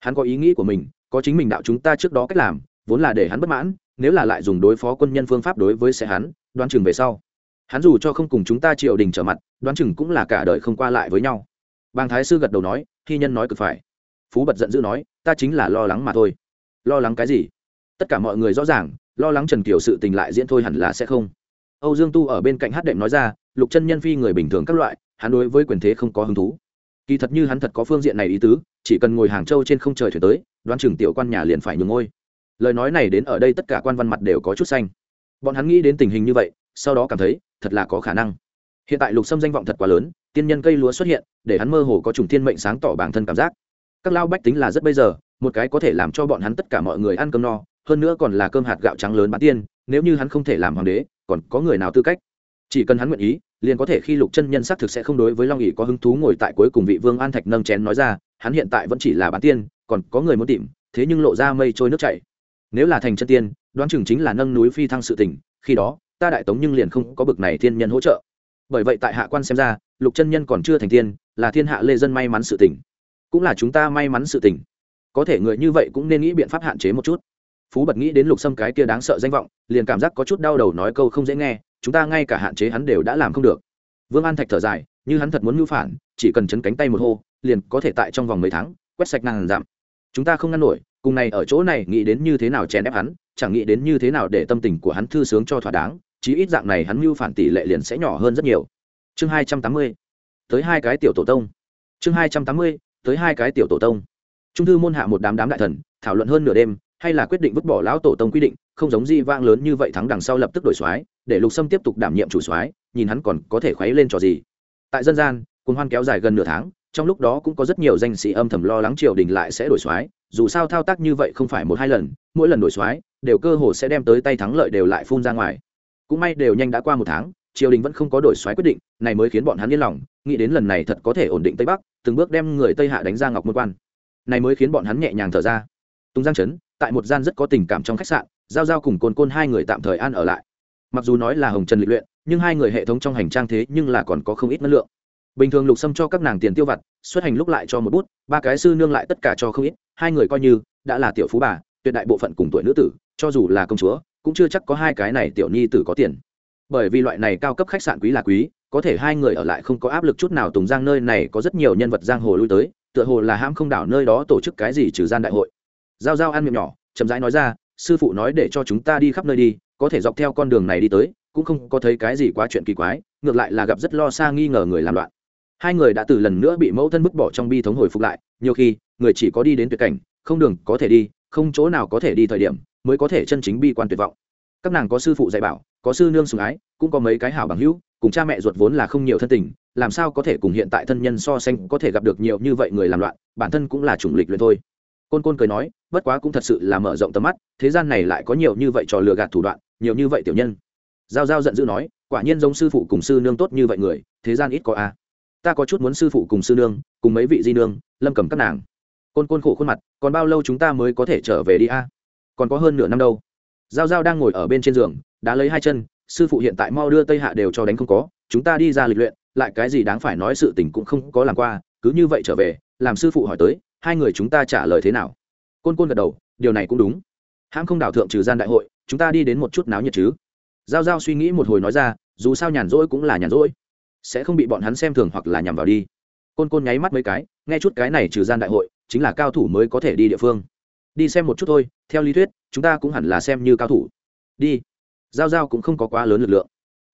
Hắn có ý nghĩ của mình, có chính mình đạo chúng ta trước đó cách làm, vốn là để hắn bất mãn, nếu là lại dùng đối phó quân nhân phương pháp đối với sẽ hắn, đoán chừng về sau, hắn dù cho không cùng chúng ta triều đình trở mặt, đoán chừng cũng là cả đời không qua lại với nhau. Bàng thái sư gật đầu nói thi nhân nói cực phải. Phú bật giận dữ nói, ta chính là lo lắng mà thôi. Lo lắng cái gì? Tất cả mọi người rõ ràng, lo lắng trần kiều sự tình lại diễn thôi hẳn là sẽ không. Âu dương tu ở bên cạnh hát đệm nói ra, lục chân nhân phi người bình thường các loại hắn đối với quyền thế không có hứng thú. Kỳ thật như hắn thật có phương diện này ý tứ, chỉ cần ngồi hàng châu trên không trời thuyền tới, đoán chừng tiểu quan nhà liền phải nhường ngôi. Lời nói này đến ở đây tất cả quan văn mặt đều có chút xanh. Bọn hắn nghĩ đến tình hình như vậy, sau đó cảm thấy, thật là có khả năng. Hiện tại lục sâm danh vọng thật quá lớn, tiên nhân cây lúa xuất hiện, để hắn mơ hồ có trùng thiên mệnh sáng tỏ bản thân cảm giác. Các lao bách tính là rất bây giờ, một cái có thể làm cho bọn hắn tất cả mọi người ăn cơm no, hơn nữa còn là cơm hạt gạo trắng lớn bán tiên, nếu như hắn không thể làm hoàng đế, còn có người nào tư cách? Chỉ cần hắn nguyện ý liền có thể khi lục chân nhân xác thực sẽ không đối với long ỉ có hứng thú ngồi tại cuối cùng vị vương an thạch nâng chén nói ra, hắn hiện tại vẫn chỉ là bán tiên, còn có người muốn tìm, thế nhưng lộ ra mây trôi nước chảy. Nếu là thành chân tiên, đoán chừng chính là nâng núi phi thăng sự tỉnh khi đó, ta đại tống nhưng liền không có bực này thiên nhân hỗ trợ. Bởi vậy tại hạ quan xem ra, lục chân nhân còn chưa thành tiên, là thiên hạ lê dân may mắn sự tỉnh cũng là chúng ta may mắn sự tỉnh có thể người như vậy cũng nên nghĩ biện pháp hạn chế một chút. Phú bật nghĩ đến lục sâm cái kia đáng sợ danh vọng, liền cảm giác có chút đau đầu nói câu không dễ nghe chúng ta ngay cả hạn chế hắn đều đã làm không được. Vương an thạch thở dài, như hắn thật muốn mưu phản, chỉ cần chấn cánh tay một hô, liền có thể tại trong vòng mấy tháng, quét sạch ngàn giảm chúng ta không ngăn nổi, cùng này ở chỗ này nghĩ đến như thế nào chèn ép hắn, chẳng nghĩ đến như thế nào để tâm tình của hắn thư sướng cho thỏa đáng, chí ít dạng này hắn mưu phản tỷ lệ liền sẽ nhỏ hơn rất nhiều. Chương hai trăm tám mươi, tới hai cái tiểu tổ tông. Chương hai trăm tám mươi, tới hai cái tiểu tổ tông. Trung thư môn hạ một đám đám đại thần, thảo luận hơn nửa đêm, hay là quyết định vứt bỏ lão tổ tông quy định, không giống di vang lớn như vậy thắng đằng sau lập tức đổi soái để lục sâm tiếp tục đảm nhiệm chủ soái, nhìn hắn còn có thể khuấy lên trò gì. Tại dân gian, cuồng hoan kéo dài gần nửa tháng, trong lúc đó cũng có rất nhiều danh sĩ âm thầm lo lắng triều đình lại sẽ đổi soái, dù sao thao tác như vậy không phải một hai lần, mỗi lần đổi soái, đều cơ hồ sẽ đem tới tay thắng lợi đều lại phun ra ngoài. Cũng may đều nhanh đã qua một tháng, triều đình vẫn không có đổi soái quyết định, này mới khiến bọn hắn yên lòng, nghĩ đến lần này thật có thể ổn định tây bắc, từng bước đem người tây hạ đánh ra ngọc môn quan. Này mới khiến bọn hắn nhẹ nhàng thở ra. Tùng giang trấn tại một gian rất có tình cảm trong khách sạn, giao giao cùng côn côn hai người tạm thời an ở lại mặc dù nói là hồng trần lịch luyện, nhưng hai người hệ thống trong hành trang thế nhưng là còn có không ít năng lượng. Bình thường lục xâm cho các nàng tiền tiêu vặt, xuất hành lúc lại cho một bút, ba cái sư nương lại tất cả cho không ít, hai người coi như đã là tiểu phú bà, tuyệt đại bộ phận cùng tuổi nữ tử, cho dù là công chúa, cũng chưa chắc có hai cái này tiểu nhi tử có tiền. Bởi vì loại này cao cấp khách sạn quý là quý, có thể hai người ở lại không có áp lực chút nào tùng giang nơi này có rất nhiều nhân vật giang hồ lui tới, tựa hồ là ham không đảo nơi đó tổ chức cái gì trừ gian đại hội. Giao giao ăn miệng nhỏ, chậm rãi nói ra, sư phụ nói để cho chúng ta đi khắp nơi đi có thể dọc theo con đường này đi tới, cũng không có thấy cái gì quá chuyện kỳ quái, ngược lại là gặp rất lo xa nghi ngờ người làm loạn. Hai người đã từ lần nữa bị mẫu thân bức bỏ trong bi thống hồi phục lại, nhiều khi, người chỉ có đi đến tuyệt cảnh, không đường có thể đi, không chỗ nào có thể đi thời điểm, mới có thể chân chính bi quan tuyệt vọng. Các nàng có sư phụ dạy bảo, có sư nương sùng ái, cũng có mấy cái hảo bằng hữu, cùng cha mẹ ruột vốn là không nhiều thân tình, làm sao có thể cùng hiện tại thân nhân so sánh có thể gặp được nhiều như vậy người làm loạn, bản thân cũng là chủng lịch luyện thôi côn côn cười nói, bất quá cũng thật sự là mở rộng tầm mắt, thế gian này lại có nhiều như vậy trò lừa gạt thủ đoạn, nhiều như vậy tiểu nhân. Giao giao giận dữ nói, quả nhiên giống sư phụ cùng sư nương tốt như vậy người, thế gian ít có a. Ta có chút muốn sư phụ cùng sư nương, cùng mấy vị di nương, lâm cầm các nàng. Côn côn khổ khuôn mặt, còn bao lâu chúng ta mới có thể trở về đi a? Còn có hơn nửa năm đâu. Giao giao đang ngồi ở bên trên giường, đã lấy hai chân, sư phụ hiện tại mau đưa tây hạ đều cho đánh không có, chúng ta đi ra lịch luyện, lại cái gì đáng phải nói sự tình cũng không có làm qua, cứ như vậy trở về, làm sư phụ hỏi tới hai người chúng ta trả lời thế nào? Côn côn gật đầu, điều này cũng đúng. Hãng không đảo thượng trừ gian đại hội, chúng ta đi đến một chút náo nhiệt chứ? Giao giao suy nghĩ một hồi nói ra, dù sao nhàn rỗi cũng là nhàn rỗi. Sẽ không bị bọn hắn xem thường hoặc là nhằm vào đi. Côn côn nháy mắt mấy cái, nghe chút cái này trừ gian đại hội, chính là cao thủ mới có thể đi địa phương. Đi xem một chút thôi, theo lý thuyết, chúng ta cũng hẳn là xem như cao thủ. Đi. Giao giao cũng không có quá lớn lực lượng.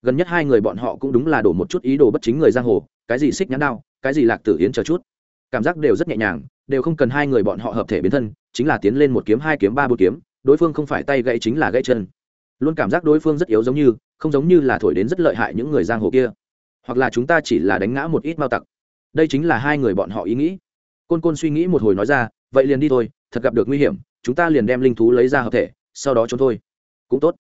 Gần nhất hai người bọn họ cũng đúng là đổ một chút ý đồ bất chính người giang hồ, cái gì xích nhãn đao, cái gì lạc tử yến chờ chút cảm giác đều rất nhẹ nhàng, đều không cần hai người bọn họ hợp thể biến thân, chính là tiến lên một kiếm, hai kiếm, ba bốn kiếm, đối phương không phải tay gãy chính là gãy chân. Luôn cảm giác đối phương rất yếu giống như, không giống như là thổi đến rất lợi hại những người giang hồ kia. Hoặc là chúng ta chỉ là đánh ngã một ít mao tặc. Đây chính là hai người bọn họ ý nghĩ. Côn côn suy nghĩ một hồi nói ra, vậy liền đi thôi, thật gặp được nguy hiểm, chúng ta liền đem linh thú lấy ra hợp thể, sau đó trốn thôi. Cũng tốt.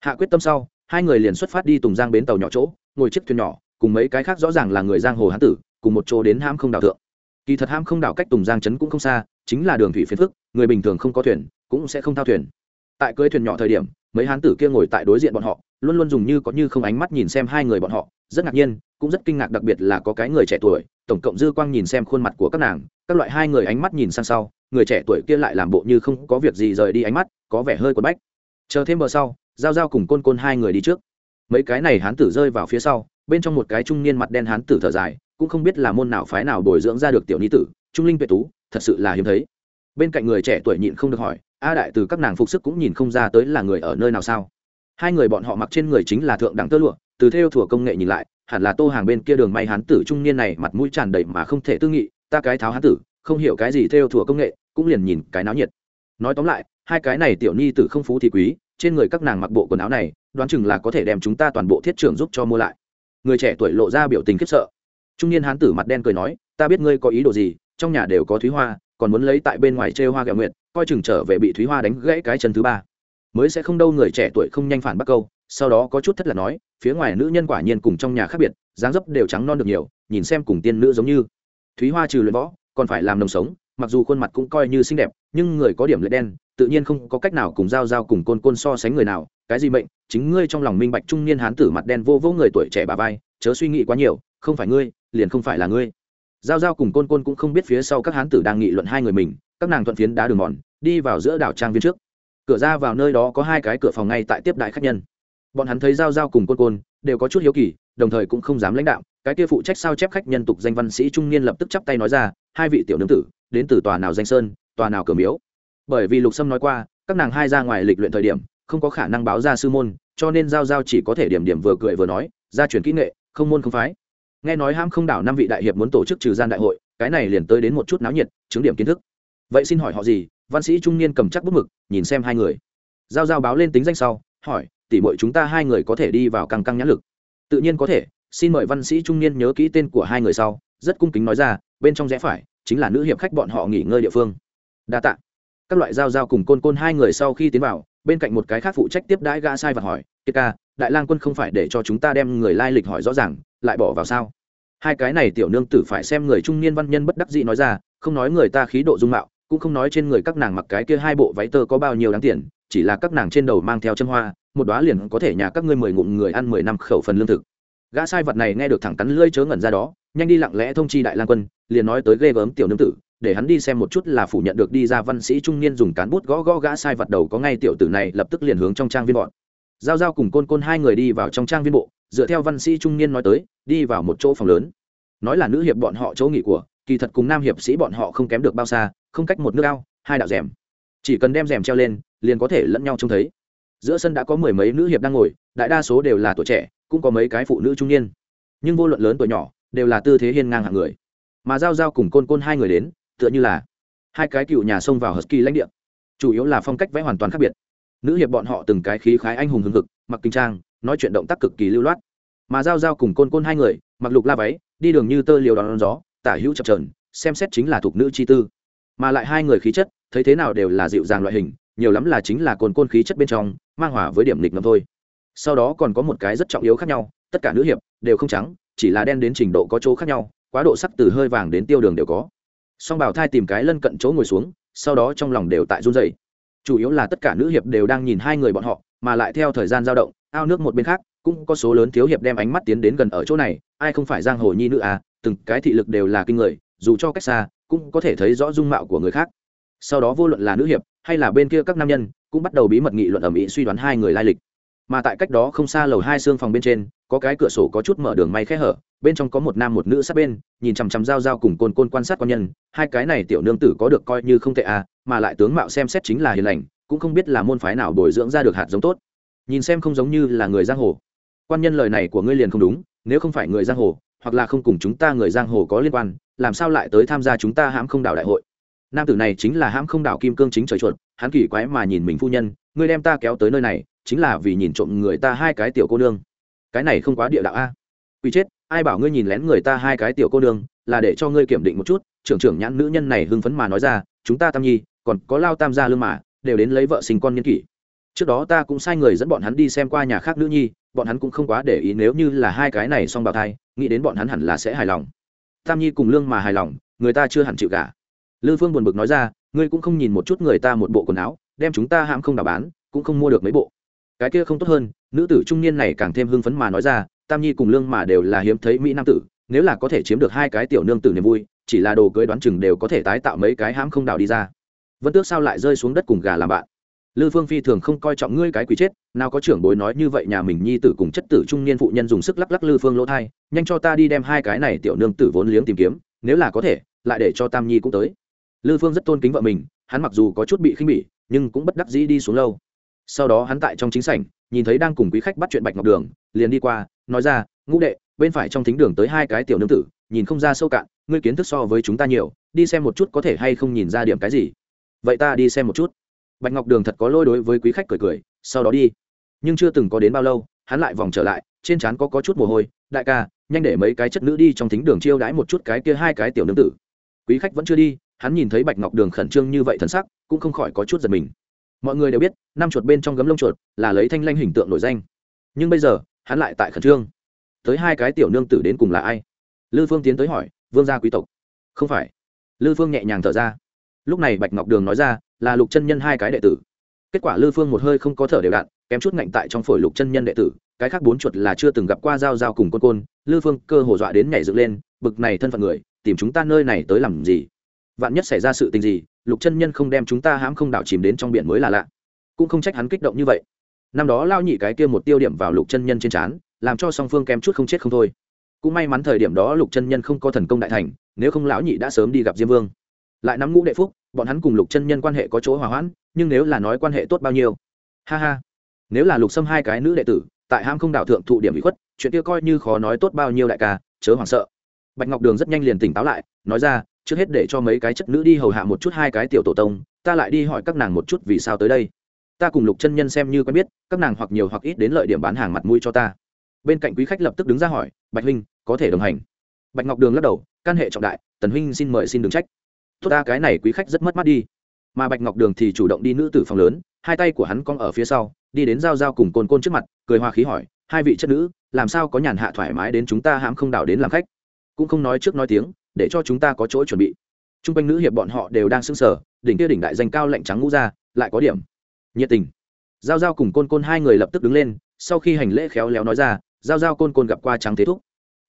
Hạ quyết tâm sau, hai người liền xuất phát đi tùng giang bến tàu nhỏ chỗ, ngồi chiếc thuyền nhỏ, cùng mấy cái khác rõ ràng là người giang hồ hán tử, cùng một chỗ đến ham không đào thượng kỳ thật ham không đảo cách tùng giang trấn cũng không xa, chính là đường thủy phiến phức, người bình thường không có thuyền, cũng sẽ không thao thuyền. Tại cưới thuyền nhỏ thời điểm, mấy hán tử kia ngồi tại đối diện bọn họ, luôn luôn dùng như có như không ánh mắt nhìn xem hai người bọn họ, rất ngạc nhiên, cũng rất kinh ngạc đặc biệt là có cái người trẻ tuổi, tổng cộng dư quang nhìn xem khuôn mặt của các nàng, các loại hai người ánh mắt nhìn sang sau, người trẻ tuổi kia lại làm bộ như không có việc gì rời đi ánh mắt, có vẻ hơi quần bách. Chờ thêm bờ sau, giao giao cùng côn côn hai người đi trước. Mấy cái này hán tử rơi vào phía sau, bên trong một cái trung niên mặt đen hán tử thở dài cũng không biết là môn nào phái nào bồi dưỡng ra được tiểu ni tử, trung linh tuệ tú, thật sự là hiếm thấy. Bên cạnh người trẻ tuổi nhịn không được hỏi, a đại từ các nàng phục sức cũng nhìn không ra tới là người ở nơi nào sao? Hai người bọn họ mặc trên người chính là thượng đẳng tơ lụa, từ theo thủa công nghệ nhìn lại, hẳn là tô hàng bên kia đường may hán tử trung niên này mặt mũi tràn đầy mà không thể tư nghị, ta cái tháo hán tử, không hiểu cái gì theo thủa công nghệ, cũng liền nhìn cái náo nhiệt. Nói tóm lại, hai cái này tiểu ni tử không phú thì quý, trên người các nàng mặc bộ quần áo này, đoán chừng là có thể đem chúng ta toàn bộ thiết trưởng giúp cho mua lại. Người trẻ tuổi lộ ra biểu tình khiếp sợ trung niên hán tử mặt đen cười nói, ta biết ngươi có ý đồ gì, trong nhà đều có thúy hoa, còn muốn lấy tại bên ngoài chê hoa gạo nguyện coi chừng trở về bị thúy hoa đánh gãy cái chân thứ ba. Mới sẽ không đâu người trẻ tuổi không nhanh phản bắt câu, sau đó có chút thất là nói, phía ngoài nữ nhân quả nhiên cùng trong nhà khác biệt, dáng dấp đều trắng non được nhiều, nhìn xem cùng tiên nữ giống như. Thúy hoa trừ luyện võ, còn phải làm nồng sống, mặc dù khuôn mặt cũng coi như xinh đẹp, nhưng người có điểm lệ đen, tự nhiên không có cách nào cùng giao giao cùng côn côn so sánh người nào, cái gì mệnh, chính ngươi trong lòng minh bạch trung niên hán tử mặt đen vô vô người tuổi trẻ bà vai, chớ suy nghĩ quá nhiều, không phải ngươi liền không phải là ngươi. Giao giao cùng côn côn cũng không biết phía sau các hán tử đang nghị luận hai người mình, các nàng thuận phiến đá đường mòn, đi vào giữa đảo trang viên trước. Cửa ra vào nơi đó có hai cái cửa phòng ngay tại tiếp đại khách nhân. Bọn hắn thấy giao giao cùng côn côn đều có chút hiếu kỳ, đồng thời cũng không dám lãnh đạo, cái kia phụ trách sao chép khách nhân tục danh văn sĩ trung niên lập tức chắp tay nói ra, hai vị tiểu nương tử, đến từ tòa nào danh sơn, tòa nào cửa miếu? Bởi vì lục sâm nói qua, các nàng hai ra ngoài lịch luyện thời điểm, không có khả năng báo ra sư môn, cho nên giao giao chỉ có thể điểm điểm vừa cười vừa nói ra truyền kỹ nghệ, không môn không phái nghe nói ham không đảo năm vị đại hiệp muốn tổ chức trừ gian đại hội, cái này liền tới đến một chút náo nhiệt, chứng điểm kiến thức. Vậy xin hỏi họ gì? Văn sĩ trung niên cầm chắc bút mực, nhìn xem hai người. Giao giao báo lên tính danh sau, hỏi tỉ mọi chúng ta hai người có thể đi vào căng căng nhãn lực? Tự nhiên có thể, xin mời văn sĩ trung niên nhớ kỹ tên của hai người sau. Rất cung kính nói ra, bên trong rẽ phải, chính là nữ hiệp khách bọn họ nghỉ ngơi địa phương. Đa tạ. Các loại giao giao cùng côn côn hai người sau khi tiến vào, bên cạnh một cái khác phụ trách tiếp đãi gã sai và hỏi, kiệt ca đại lang quân không phải để cho chúng ta đem người lai lịch hỏi rõ ràng, lại bỏ vào sao? Hai cái này tiểu nương tử phải xem người trung niên văn nhân bất đắc dĩ nói ra, không nói người ta khí độ dung mạo, cũng không nói trên người các nàng mặc cái kia hai bộ váy tơ có bao nhiêu đáng tiền, chỉ là các nàng trên đầu mang theo chân hoa, một đoá liền có thể nhà các ngươi mười ngụm người ăn mười năm khẩu phần lương thực. Gã sai vật này nghe được thẳng cắn lưỡi chớ ngẩn ra đó, nhanh đi lặng lẽ thông chi đại lang quân, liền nói tới ghê gớm tiểu nương tử, để hắn đi xem một chút là phủ nhận được đi ra văn sĩ trung niên dùng cán bút gõ gõ gã sai vật đầu có ngay tiểu tử này, lập tức liền hướng trong trang viên bọn giao giao cùng côn côn hai người đi vào trong trang viên bộ, dựa theo văn sĩ trung niên nói tới, đi vào một chỗ phòng lớn. Nói là nữ hiệp bọn họ chỗ nghỉ của, kỳ thật cùng nam hiệp sĩ bọn họ không kém được bao xa, không cách một nước ao, hai đạo rèm. Chỉ cần đem rèm treo lên, liền có thể lẫn nhau trông thấy. Giữa sân đã có mười mấy nữ hiệp đang ngồi, đại đa số đều là tuổi trẻ, cũng có mấy cái phụ nữ trung niên. Nhưng vô luận lớn tuổi nhỏ, đều là tư thế hiên ngang hạng người. Mà giao giao cùng côn côn hai người đến, tựa như là hai cái cựu nhà xông vào husky lãnh địa. Chủ yếu là phong cách vẽ hoàn toàn khác biệt nữ hiệp bọn họ từng cái khí khái anh hùng hưng hực, mặc kinh trang, nói chuyện động tác cực kỳ lưu loát. Mà giao giao cùng côn côn hai người, mặc lục la váy, đi đường như tơ liều đón gió, tả hữu chập trờn xem xét chính là thuộc nữ chi tư. Mà lại hai người khí chất, thấy thế nào đều là dịu dàng loại hình, nhiều lắm là chính là cồn côn khí chất bên trong, mang hòa với điểm lịch ngầm thôi. Sau đó còn có một cái rất trọng yếu khác nhau, tất cả nữ hiệp đều không trắng, chỉ là đen đến trình độ có chỗ khác nhau, quá độ sắc từ hơi vàng đến tiêu đường đều có. Song bảo thai tìm cái lân cận chỗ ngồi xuống, sau đó trong lòng đều tại run dày chủ yếu là tất cả nữ hiệp đều đang nhìn hai người bọn họ, mà lại theo thời gian dao động, ao nước một bên khác, cũng có số lớn thiếu hiệp đem ánh mắt tiến đến gần ở chỗ này, ai không phải giang hồ nhi nữ à từng cái thị lực đều là kinh người, dù cho cách xa, cũng có thể thấy rõ dung mạo của người khác. Sau đó vô luận là nữ hiệp, hay là bên kia các nam nhân, cũng bắt đầu bí mật nghị luận ở mỹ suy đoán hai người lai lịch. Mà tại cách đó không xa lầu hai xương phòng bên trên, có cái cửa sổ có chút mở đường may khẽ hở, bên trong có một nam một nữ sát bên, nhìn chằm chằm dao dao cùng côn côn quan sát quan nhân, hai cái này tiểu nương tử có được coi như không tệ à mà lại tướng mạo xem xét chính là hiền lành, cũng không biết là môn phái nào bồi dưỡng ra được hạt giống tốt. Nhìn xem không giống như là người giang hồ. Quan nhân lời này của ngươi liền không đúng, nếu không phải người giang hồ, hoặc là không cùng chúng ta người giang hồ có liên quan, làm sao lại tới tham gia chúng ta hãm không đảo đại hội? Nam tử này chính là hãm không đảo kim cương chính trời chuột, hắn kỳ quái mà nhìn mình phu nhân, ngươi đem ta kéo tới nơi này, chính là vì nhìn trộm người ta hai cái tiểu cô nương. Cái này không quá địa đạo a. Quy chết, ai bảo ngươi nhìn lén người ta hai cái tiểu cô nương, là để cho ngươi kiểm định một chút, trưởng trưởng nhãn nữ nhân này hưng phấn mà nói ra, chúng ta tam nhi còn có lao tam gia lương mà, đều đến lấy vợ sinh con nhân kỷ. Trước đó ta cũng sai người dẫn bọn hắn đi xem qua nhà khác nữ nhi, bọn hắn cũng không quá để ý nếu như là hai cái này xong bào thai nghĩ đến bọn hắn hẳn là sẽ hài lòng. Tam nhi cùng lương mà hài lòng, người ta chưa hẳn chịu cả lư phương buồn bực nói ra, ngươi cũng không nhìn một chút người ta một bộ quần áo, đem chúng ta hãm không đào bán, cũng không mua được mấy bộ. Cái kia không tốt hơn, nữ tử trung niên này càng thêm hưng phấn mà nói ra, tam nhi cùng lương mà đều là hiếm thấy mỹ nam tử, nếu là có thể chiếm được hai cái tiểu nương tử niềm vui, chỉ là đồ cưới đoán chừng đều có thể tái tạo mấy cái hãm không đào đi ra vân tước sao lại rơi xuống đất cùng gà làm bạn? Lư phương phi thường không coi trọng ngươi cái quý chết, nào có trưởng bối nói như vậy nhà mình nhi tử cùng chất tử trung niên phụ nhân dùng sức lắc lắc lư phương lỗ thai, nhanh cho ta đi đem hai cái này tiểu nương tử vốn liếng tìm kiếm, nếu là có thể, lại để cho tam nhi cũng tới. Lư phương rất tôn kính vợ mình, hắn mặc dù có chút bị khinh bỉ, nhưng cũng bất đắc dĩ đi xuống lâu. Sau đó hắn tại trong chính sảnh, nhìn thấy đang cùng quý khách bắt chuyện bạch ngọc đường, liền đi qua, nói ra, ngũ đệ, bên phải trong thính đường tới hai cái tiểu nương tử, nhìn không ra sâu cạn, ngươi kiến thức so với chúng ta nhiều, đi xem một chút có thể hay không nhìn ra điểm cái gì vậy ta đi xem một chút. Bạch ngọc đường thật có lôi đối với quý khách cười cười sau đó đi. Nhưng chưa từng có đến bao lâu hắn lại vòng trở lại trên trán có, có chút mồ hôi. Đại ca nhanh để mấy cái chất nữ đi trong thính đường chiêu đãi một chút cái kia hai cái tiểu nương tử. Quý khách vẫn chưa đi hắn nhìn thấy bạch ngọc đường khẩn trương như vậy thần sắc cũng không khỏi có chút giật mình. Mọi người đều biết năm chuột bên trong gấm lông chuột là lấy thanh lanh hình tượng nổi danh. Nhưng bây giờ hắn lại tại khẩn trương. Tới hai cái tiểu nương tử đến cùng là ai? Lư phương tiến tới hỏi vương gia quý tộc. Không phải. Lư phương nhẹ nhàng thở ra lúc này bạch ngọc đường nói ra, là lục chân nhân hai cái đệ tử. Kết quả lư phương một hơi không có thở đều đạn kém chút ngạnh tại trong phổi lục chân nhân đệ tử, cái khác bốn chuột là chưa từng gặp qua giao giao cùng côn côn, lư phương cơ hồ dọa đến nhảy dựng lên, bực này thân phận người, tìm chúng ta nơi này tới làm gì? Vạn nhất xảy ra sự tình gì, lục chân nhân không đem chúng ta hãm không đảo chìm đến trong biển mới là lạ. Cũng không trách hắn kích động như vậy. Năm đó lao nhị cái kia một tiêu điểm vào lục chân nhân trên trán, làm cho song phương kém chút không chết không thôi. Cũng may mắn thời điểm đó lục chân nhân không có thần công đại thành, nếu không lão nhị đã sớm đi gặp diêm vương lại nắm ngũ đệ phúc, bọn hắn cùng lục chân nhân quan hệ có chỗ hòa hoãn, nhưng nếu là nói quan hệ tốt bao nhiêu? Ha ha. Nếu là lục xâm hai cái nữ đệ tử, tại ham không đạo thượng thụ điểm bị khuất, chuyện kia coi như khó nói tốt bao nhiêu đại ca, chớ hoảng sợ. Bạch ngọc đường rất nhanh liền tỉnh táo lại, nói ra, trước hết để cho mấy cái chất nữ đi hầu hạ một chút hai cái tiểu tổ tông, ta lại đi hỏi các nàng một chút vì sao tới đây. Ta cùng lục chân nhân xem như quen biết, các nàng hoặc nhiều hoặc ít đến lợi điểm bán hàng mặt mũi cho ta. Bên cạnh quý khách lập tức đứng ra hỏi, bạch huynh, có thể đồng hành? Bạch ngọc đường lắc đầu căn hệ trọng đại, tần huynh xin mời xin đừng trách tốt ta cái này quý khách rất mất mắt đi. Mà bạch ngọc đường thì chủ động đi nữ tử phòng lớn, hai tay của hắn cong ở phía sau, đi đến giao giao cùng côn côn trước mặt, cười hoa khí hỏi, hai vị chất nữ, làm sao có nhàn hạ thoải mái đến chúng ta hãm không đảo đến làm khách? Cũng không nói trước nói tiếng, để cho chúng ta có chỗ chuẩn bị. T r u n g quanh nữ hiệp bọn họ đều đang sững sở đỉnh kia đỉnh đại danh cao lạnh trắng ngũ ra, lại có điểm nhiệt tình. Giao giao cùng côn côn hai người lập tức đứng lên, sau khi hành lễ khéo léo nói ra, giao giao côn côn gặp qua trắng thế thúc.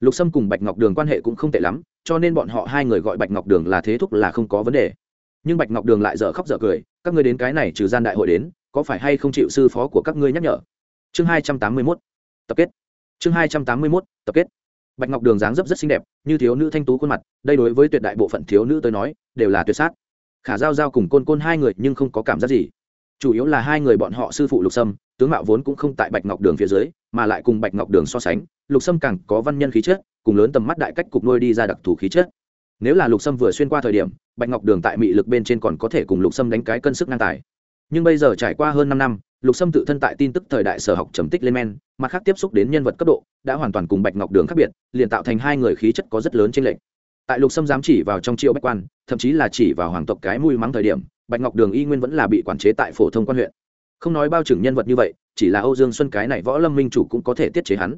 Lục sâm cùng bạch ngọc đường quan hệ cũng không tệ lắm cho nên bọn họ hai người gọi bạch ngọc đường là thế thúc là không có vấn đề. Nhưng bạch ngọc đường lại dở khóc dở cười, các ngươi đến cái này trừ gian đại hội đến, có phải hay không chịu sư phó của các ngươi nhắc nhở? Chương hai trăm tám mươi mốt, tập kết. Chương hai trăm tám mươi mốt, tập kết. Bạch ngọc đường dáng dấp rất xinh đẹp, như thiếu nữ thanh tú khuôn mặt, đây đối với tuyệt đại bộ phận thiếu nữ tới nói, đều là tuyệt sát. Khả giao giao cùng côn côn hai người nhưng không có cảm giác gì. Chủ yếu là hai người bọn họ sư phụ lục sâm tướng mạo vốn cũng không tại bạch ngọc đường phía dưới, mà lại cùng bạch ngọc đường so sánh, lục sâm càng có văn nhân khí chất, cùng lớn tầm mắt đại cách cục nuôi đi ra đặc thù khí chất. Nếu là lục sâm vừa xuyên qua thời điểm, bạch ngọc đường tại mị lực bên trên còn có thể cùng lục sâm đánh cái cân sức ngang tài. Nhưng bây giờ trải qua hơn năm năm, lục sâm tự thân tại tin tức thời đại sở học trầm tích lên men, mặt khác tiếp xúc đến nhân vật cấp độ, đã hoàn toàn cùng bạch ngọc đường khác biệt, liền tạo thành hai người khí chất có rất lớn trên lệnh tại lục sâm dám chỉ vào trong triệu bách quan, thậm chí là chỉ vào hoàng tộc cái mùi mắng thời điểm, bạch ngọc đường y nguyên vẫn là bị quản chế tại phổ thông quan huyện không nói bao trưởng nhân vật như vậy, chỉ là âu dương xuân cái này võ lâm minh chủ cũng có thể tiết chế hắn.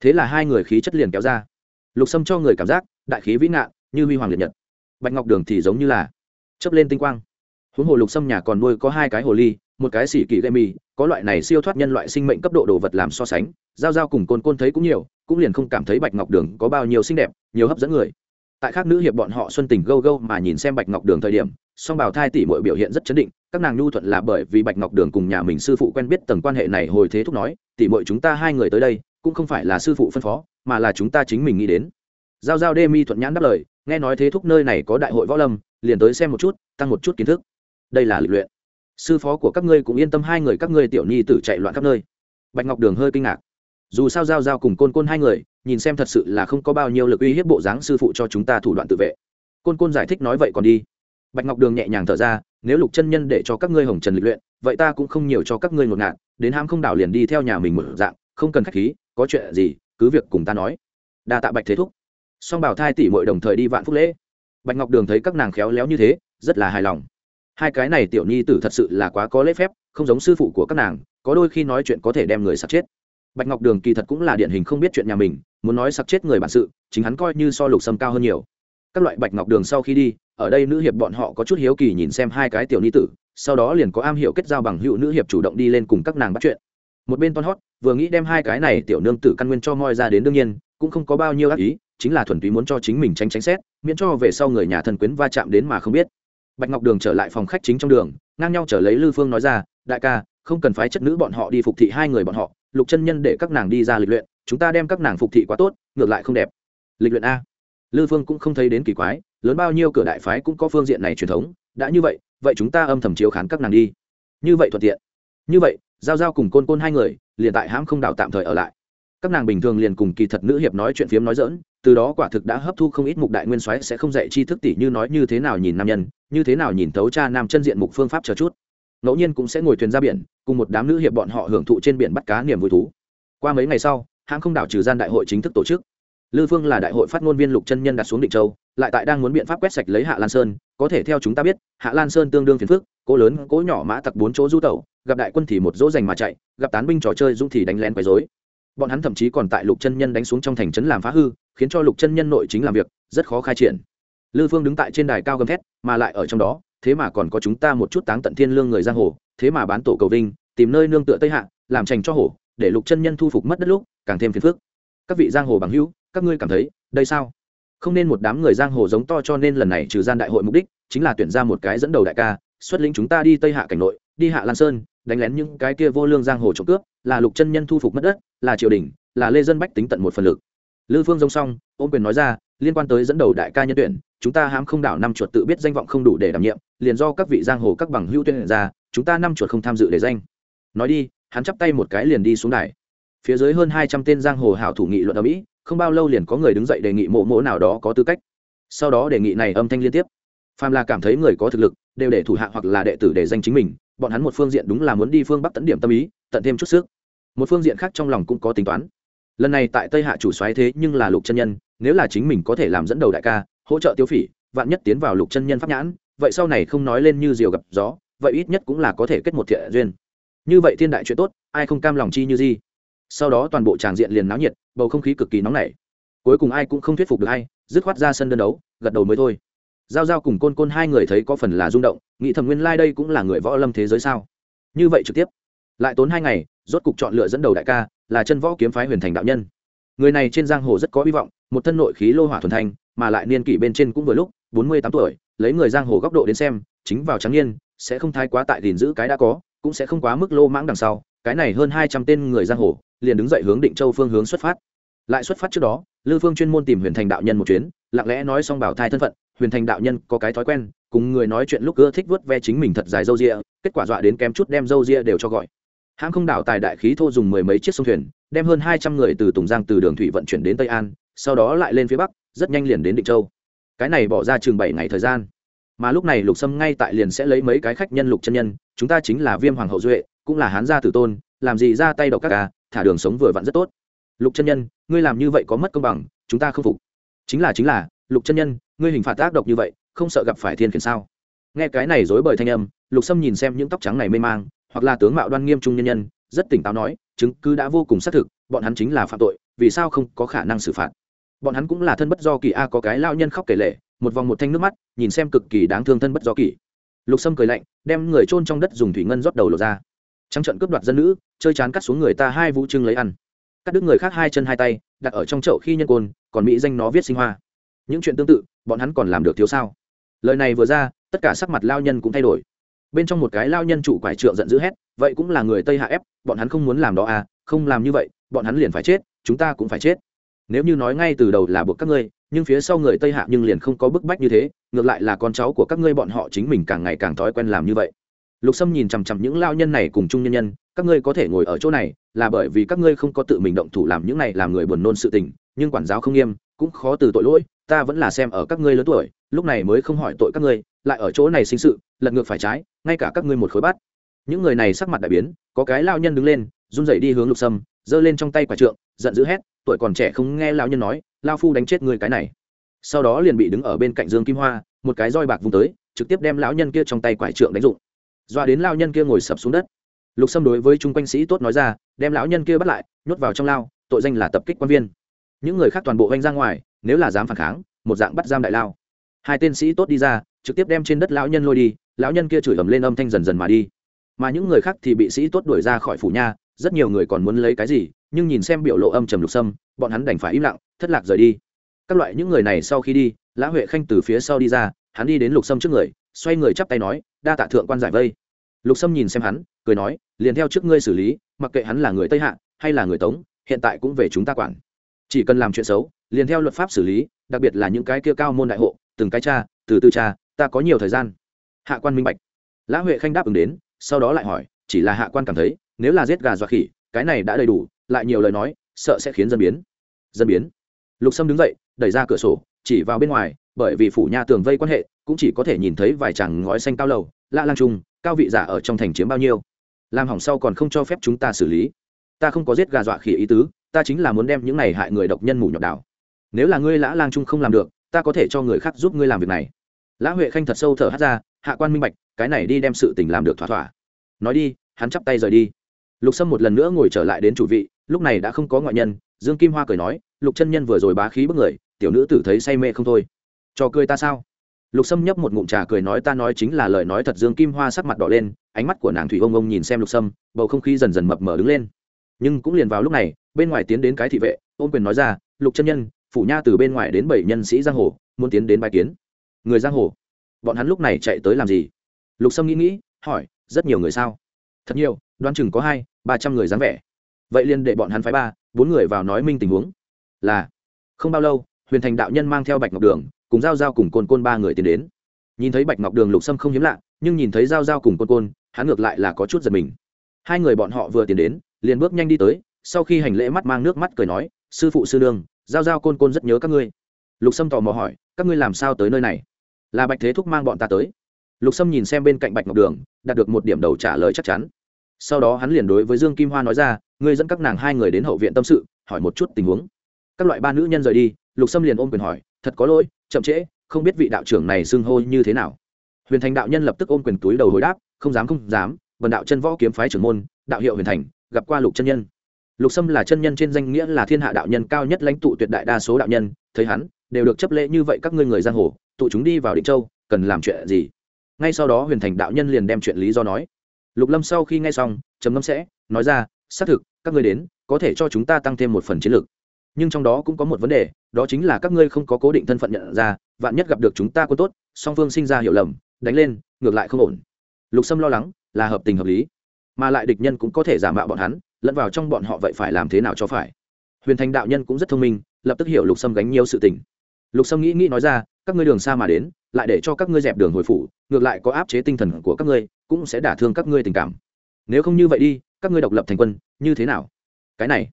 Thế là hai người khí chất liền kéo ra. Lục sâm cho người cảm giác, đại khí vĩ ngạn như huy hoàng liệt nhật. Bạch ngọc đường thì giống như là chấp lên tinh quang. Huống hồ lục sâm nhà còn nuôi có hai cái hồ ly, một cái xỉ kỳ gây mì, có loại này siêu thoát nhân loại sinh mệnh cấp độ đồ vật làm so sánh, giao giao cùng côn côn thấy cũng nhiều, cũng liền không cảm thấy bạch ngọc đường có bao nhiêu xinh đẹp, nhiều hấp dẫn người. Tại khác nữ hiệp bọn họ xuân tình gâu gâu mà nhìn xem bạch ngọc đường thời điểm, song bảo thai tỷ mọi biểu hiện rất chấn định các nàng nhu thuận là bởi vì bạch ngọc đường cùng nhà mình sư phụ quen biết tầng quan hệ này hồi thế thúc nói, tỷ mọi chúng ta hai người tới đây, cũng không phải là sư phụ phân phó, mà là chúng ta chính mình nghĩ đến. Giao giao đê mi thuận nhãn đáp lời, nghe nói thế thúc nơi này có đại hội võ lâm, liền tới xem một chút, tăng một chút kiến thức. Đây là lịch luyện. Sư phó của các ngươi cũng yên tâm hai người các ngươi tiểu nhi tử chạy loạn khắp nơi. Bạch ngọc đường hơi kinh ngạc. Dù sao giao giao cùng côn côn hai người, nhìn xem thật sự là không có bao nhiêu lực uy hiếp bộ dáng sư phụ cho chúng ta thủ đoạn tự vệ. Côn côn giải thích nói vậy còn đi bạch ngọc đường nhẹ nhàng thở ra, nếu lục chân nhân để cho các ngươi hồng trần lịch luyện, vậy ta cũng không nhiều cho các ngươi ngột ngạt, đến ham không đảo liền đi theo nhà mình một dạng, không cần khách khí, có chuyện gì, cứ việc cùng ta nói. Đa tạ bạch thế thúc. Song bảo thai tỷ mội đồng thời đi vạn phúc lễ. Bạch ngọc đường thấy các nàng khéo léo như thế, rất là hài lòng. Hai cái này tiểu nhi tử thật sự là quá có lễ phép, không giống sư phụ của các nàng, có đôi khi nói chuyện có thể đem người sặc chết. Bạch ngọc đường kỳ thật cũng là điển hình không biết chuyện nhà mình, muốn nói sặc chết người bản sự, chính hắn coi như so lục sâm cao hơn nhiều các loại bạch ngọc đường sau khi đi, ở đây nữ hiệp bọn họ có chút hiếu kỳ nhìn xem hai cái tiểu ni tử, sau đó liền có am hiểu kết giao bằng hữu nữ hiệp chủ động đi lên cùng các nàng bắt chuyện. Một bên ton hót vừa nghĩ đem hai cái này tiểu nương tử căn nguyên cho moi ra đến đương nhiên, cũng không có bao nhiêu ác ý, chính là thuần túy muốn cho chính mình tránh tránh xét, miễn cho về sau người nhà thân quyến va chạm đến mà không biết. Bạch ngọc đường trở lại phòng khách chính trong đường, ngang nhau trở lấy lư phương nói ra, đại ca, không cần phái chất nữ bọn họ đi phục thị hai người bọn họ, lục chân nhân để các nàng đi ra lịch luyện, chúng ta đem các nàng phục thị quá tốt, ngược lại không đẹp. Lịch luyện a lư phương cũng không thấy đến kỳ quái, lớn bao nhiêu cửa đại phái cũng có phương diện này truyền thống, đã như vậy vậy chúng ta âm thầm chiếu khán các nàng đi. Như vậy thuận tiện. Như vậy, giao giao cùng côn côn hai người, liền tại hãm không đảo tạm thời ở lại. Các nàng bình thường liền cùng kỳ thật nữ hiệp nói chuyện phiếm nói dỡn từ đó quả thực đã hấp thu không ít mục đại nguyên soái sẽ không dạy chi thức tỷ như nói như thế nào nhìn nam nhân, như thế nào nhìn thấu cha nam chân diện mục phương pháp chờ chút. Ngẫu nhiên cũng sẽ ngồi thuyền ra biển, cùng một đám nữ hiệp bọn họ hưởng thụ trên biển bắt cá niềm vui thú. Qua mấy ngày sau hãng không đảo trừ gian đại hội chính thức tổ chức lư phương là đại hội phát ngôn viên lục chân nhân đặt xuống định châu, lại tại đang muốn biện pháp quét sạch lấy hạ lan sơn, có thể theo chúng ta biết, hạ lan sơn tương đương phiền phức cố lớn cố nhỏ mã tặc bốn chỗ du tẩu, gặp đại quân thì một dỗ dành mà chạy, gặp tán binh trò chơi dung thì đánh lén quấy dối bọn hắn thậm chí còn tại lục chân nhân đánh xuống trong thành trấn làm phá hư, khiến cho lục chân nhân nội chính làm việc, rất khó khai triển. Lư phương đứng tại trên đài cao gầm thét, mà lại ở trong đó, thế mà còn có chúng ta một chút táng tận thiên lương người giang hồ, thế mà bán tổ cầu vinh, tìm nơi nương tựa tây hạ, làm trành cho hổ, để lục chân nhân thu phục mất đất lúc, càng thêm phiền phức các vị giang hồ bằng hữu, các ngươi cảm thấy đây sao? Không nên một đám người giang hồ giống to cho nên lần này trừ gian đại hội mục đích chính là tuyển ra một cái dẫn đầu đại ca, xuất lĩnh chúng ta đi tây hạ cảnh nội, đi hạ lan sơn, đánh lén những cái kia vô lương giang hồ trộm cướp, là lục chân nhân thu phục mất đất, là triều đình, là lê dân bách tính tận một phần lực. Lư phương dông xong, ôm quyền nói ra, liên quan tới dẫn đầu đại ca nhân tuyển, chúng ta hãm không đảo năm chuột tự biết danh vọng không đủ để đảm nhiệm, liền do các vị giang hồ các bằng hữu tuyển ra, chúng ta năm chuột không tham dự để danh. Nói đi, hắn chắp tay một cái liền đi xuống đài phía dưới hơn hai trăm tên giang hồ hảo thủ nghị luận ở mỹ, không bao lâu liền có người đứng dậy đề nghị mộ mộ nào đó có tư cách. Sau đó đề nghị này âm thanh liên tiếp. Phàm là cảm thấy người có thực lực, đều để thủ hạ hoặc là đệ tử để danh chính mình, bọn hắn một phương diện đúng là muốn đi phương bắc tấn điểm tâm ý, tận thêm chút sức. Một phương diện khác trong lòng cũng có tính toán. Lần này tại tây hạ chủ xoáy thế nhưng là lục chân nhân, nếu là chính mình có thể làm dẫn đầu đại ca, hỗ trợ tiêu phỉ, vạn nhất tiến vào lục chân nhân pháp nhãn, vậy sau này không nói lên như diều gặp gió, vậy ít nhất cũng là có thể kết một thiện duyên. Như vậy thiên đại chuyện tốt, ai không cam lòng chi như gì? Sau đó toàn bộ tràng diện liền náo nhiệt, bầu không khí cực kỳ nóng nảy. Cuối cùng ai cũng không thuyết phục được ai, dứt khoát ra sân đơn đấu, gật đầu mới thôi. Giao giao cùng côn côn hai người thấy có phần là rung động, nghĩ thầm nguyên lai、like、đây cũng là người võ lâm thế giới sao. Như vậy trực tiếp, lại tốn hai ngày, rốt cục chọn lựa dẫn đầu đại ca, là chân võ kiếm phái huyền thành đạo nhân. Người này trên giang hồ rất có hy vọng, một thân nội khí lô hỏa thuần thanh mà lại niên kỷ bên trên cũng vừa lúc, bốn mươi tám tuổi, lấy người giang hồ góc độ đến xem, chính vào trắng niên, sẽ không thái quá tại gìn giữ cái đã có, cũng sẽ không quá mức lô mãng đằng sau, cái này hơn hai trăm tên người giang hồ liền đứng dậy hướng định châu phương hướng xuất phát. Lại xuất phát trước đó, lư phương chuyên môn tìm huyền thành đạo nhân một chuyến, lặng lẽ nói xong bảo thai thân phận, huyền thành đạo nhân có cái thói quen, cùng người nói chuyện lúc ưa thích vớt ve chính mình thật dài dâu ria, kết quả dọa đến kém chút đem dâu ria đều cho gọi. Hãng không đảo tài đại khí thô dùng mười mấy chiếc sông thuyền, đem hơn hai trăm người từ tùng giang, từ đường thủy vận chuyển đến tây an, sau đó lại lên phía bắc, rất nhanh liền đến định châu. Cái này bỏ ra chừng bảy ngày thời gian. Mà lúc này lục sâm ngay tại liền sẽ lấy mấy cái khách nhân lục chân nhân, chúng ta chính là viêm hoàng hậu duệ, cũng là hán gia tử tôn làm gì ra tay độc các ca à, thả đường sống vừa vặn rất tốt. Lục chân nhân, ngươi làm như vậy có mất công bằng, chúng ta không phục. Chính là chính là, lục chân nhân, ngươi hình phạt tác độc như vậy, không sợ gặp phải thiên khiển sao? Nghe cái này dối bời thanh âm, lục sâm nhìn xem những tóc trắng này mê mang, hoặc là tướng mạo đoan nghiêm trung nhân nhân, rất tỉnh táo nói, chứng cứ đã vô cùng xác thực, bọn hắn chính là phạm tội, vì sao không có khả năng xử phạt? Bọn hắn cũng là thân bất do kỳ a, có cái lao nhân khóc kể lệ một vòng một thanh nước mắt, nhìn xem cực kỳ đáng thương thân bất do kỳ lục sâm cười lạnh, đem người trôn trong đất dùng thủy ngân rót đầu lột ra trắng trận cướp đoạt dân nữ, chơi chán cắt xuống người ta hai vũ trưng lấy ăn. Cắt đứt người khác hai chân hai tay, đặt ở trong chậu khi nhân côn, còn mỹ danh nó viết sinh hoa. Những chuyện tương tự, bọn hắn còn làm được thiếu sao? Lời này vừa ra, tất cả sắc mặt lao nhân cũng thay đổi. Bên trong một cái lao nhân chủ quải trượng giận dữ hét, vậy cũng là người tây hạ ép, bọn hắn không muốn làm đó à không làm như vậy, bọn hắn liền phải chết, chúng ta cũng phải chết. Nếu như nói ngay từ đầu là buộc các ngươi, nhưng phía sau người tây hạ nhưng liền không có bức bách như thế, ngược lại là con cháu của các ngươi bọn họ chính mình càng ngày càng thói quen làm như vậy lục sâm nhìn chằm chằm những lao nhân này cùng chung nhân nhân, các ngươi có thể ngồi ở chỗ này, là bởi vì các ngươi không có tự mình động thủ làm những này làm người buồn nôn sự tình, nhưng quản giáo không nghiêm, cũng khó từ tội lỗi, ta vẫn là xem ở các ngươi lớn tuổi, lúc này mới không hỏi tội các ngươi, lại ở chỗ này sinh sự, lật ngược phải trái, ngay cả các ngươi một khối bắt những người này sắc mặt đại biến, có cái lao nhân đứng lên, run rẩy đi hướng lục sâm, giơ lên trong tay quả trượng, giận dữ hét, tuổi còn trẻ không nghe lao nhân nói, lao phu đánh chết người cái này. Sau đó liền bị đứng ở bên cạnh dương kim hoa, một cái roi bạc vùng tới, trực tiếp đem lão nhân kia trong tay quải trượng đánh dụng doa đến lao nhân kia ngồi sập xuống đất. Lục sâm đối với chung quanh sĩ tốt nói ra, đem lão nhân kia bắt lại, nhốt vào trong lao, tội danh là tập kích quan viên. Những người khác toàn bộ oanh ra ngoài, nếu là dám phản kháng, một dạng bắt giam đại lao. Hai tên sĩ tốt đi ra, trực tiếp đem trên đất lão nhân lôi đi, lão nhân kia chửi ầm lên âm thanh dần dần mà đi. Mà những người khác thì bị sĩ tốt đuổi ra khỏi phủ nha, rất nhiều người còn muốn lấy cái gì, nhưng nhìn xem biểu lộ âm trầm lục sâm, bọn hắn đành phải im lặng, thất lạc rời đi. Các loại những người này sau khi đi, lã huệ khanh từ phía sau đi ra hắn đi đến lục sâm trước người, xoay người chắp tay nói, đa tạ thượng quan giải vây. Lục sâm nhìn xem hắn, cười nói, liền theo trước ngươi xử lý, mặc kệ hắn là người tây hạ hay là người tống, hiện tại cũng về chúng ta quản. Chỉ cần làm chuyện xấu, liền theo luật pháp xử lý, đặc biệt là những cái kia cao môn đại hộ, từng cái cha, từ từ cha, ta có nhiều thời gian. Hạ quan minh bạch. Lã huệ khanh đáp ứng đến, sau đó lại hỏi, chỉ là hạ quan cảm thấy, nếu là giết gà dọa khỉ, cái này đã đầy đủ, lại nhiều lời nói, sợ sẽ khiến dân biến. Dân biến. Lục sâm đứng dậy, đẩy ra cửa sổ, chỉ vào bên ngoài bởi vì phủ nha tường vây quan hệ, cũng chỉ có thể nhìn thấy vài chàng ngói xanh cao lầu, lạ lang trung, cao vị giả ở trong thành chiếm bao nhiêu. Làm hỏng sau còn không cho phép chúng ta xử lý. Ta không có giết gà dọa khỉ ý tứ, ta chính là muốn đem những này hại người độc nhân mù nhọc đảo. Nếu là ngươi lã lang trung không làm được, ta có thể cho người khác giúp ngươi làm việc này. Lã huệ khanh thật sâu thở hát ra, hạ quan minh bạch, cái này đi đem sự tình làm được thỏa thỏa. Nói đi, hắn chắp tay rời đi. Lục sâm một lần nữa ngồi trở lại đến chủ vị, lúc này đã không có ngoại nhân, dương kim hoa cười nói, lục chân nhân vừa rồi bá khí bức người, tiểu nữ tử thấy say mê không thôi cho cười ta sao? Lục sâm nhấp một ngụm trà cười nói ta nói chính là lời nói thật, dương kim hoa sắc mặt đỏ lên, ánh mắt của nàng thủy ông ông nhìn xem lục sâm, bầu không khí dần dần mập mờ đứng lên. Nhưng cũng liền vào lúc này, bên ngoài tiến đến cái thị vệ, ôm quyền nói ra, lục chân nhân, phủ nha từ bên ngoài đến bảy nhân sĩ giang hồ, muốn tiến đến bài kiến. Người giang hồ? Bọn hắn lúc này chạy tới làm gì? Lục sâm nghĩ nghĩ, hỏi, rất nhiều người sao? Thật nhiều, đoán chừng có hai, ba trăm người dáng vẻ. Vậy liền để bọn hắn phái ba, bốn người vào nói minh tình huống. Là, không bao lâu, huyền thành đạo nhân mang theo bạch ngọc đường cùng giao giao cùng côn côn ba người tiến đến. Nhìn thấy bạch ngọc đường lục sâm không hiếm lạ, nhưng nhìn thấy giao giao cùng côn côn, hắn ngược lại là có chút giật mình. Hai người bọn họ vừa tiến đến, liền bước nhanh đi tới, sau khi hành lễ mắt mang nước mắt cười nói, sư phụ sư nương, giao giao côn côn rất nhớ các ngươi. Lục sâm tò mò hỏi, các ngươi làm sao tới nơi này? Là bạch thế thúc mang bọn ta tới. Lục sâm nhìn xem bên cạnh bạch ngọc đường, đạt được một điểm đầu trả lời chắc chắn. Sau đó hắn liền đối với dương kim hoa nói ra, ngươi dẫn các nàng hai người đến hậu viện tâm sự, hỏi một chút tình huống. Các loại ba nữ nhân rời đi, lục sâm liền ôm quyền hỏi, thật có lỗi chậm trễ, không biết vị đạo trưởng này xưng hô như thế nào. Huyền thành đạo nhân lập tức ôm quyền túi đầu hồi đáp, không dám không dám vần đạo chân võ kiếm phái trưởng môn, đạo hiệu huyền thành, gặp qua lục chân nhân. Lục sâm là chân nhân trên danh nghĩa là thiên hạ đạo nhân cao nhất lãnh tụ tuyệt đại đa số đạo nhân, thấy hắn, đều được chấp lễ như vậy các ngươi người giang hồ, tụ chúng đi vào định châu, cần làm chuyện gì? Ngay sau đó huyền thành đạo nhân liền đem chuyện lý do nói. Lục lâm sau khi nghe xong, trầm ngâm sẽ, nói ra, xác thực, các ngươi đến, có thể cho chúng ta tăng thêm một phần chiến lược nhưng trong đó cũng có một vấn đề đó chính là các ngươi không có cố định thân phận nhận ra, vạn nhất gặp được chúng ta có tốt, song phương sinh ra hiểu lầm, đánh lên, ngược lại không ổn. Lục sâm lo lắng, là hợp tình hợp lý. Mà lại địch nhân cũng có thể giả mạo bọn hắn, lẫn vào trong bọn họ vậy phải làm thế nào cho phải? Huyền thành đạo nhân cũng rất thông minh, lập tức hiểu lục sâm gánh nhiều sự tình. Lục sâm nghĩ nghĩ nói ra, các ngươi đường xa mà đến, lại để cho các ngươi dẹp đường hồi phủ, ngược lại có áp chế tinh thần của các ngươi, cũng sẽ đả thương các ngươi tình cảm. Nếu không như vậy đi, các ngươi độc lập thành quân, như thế nào? Cái này.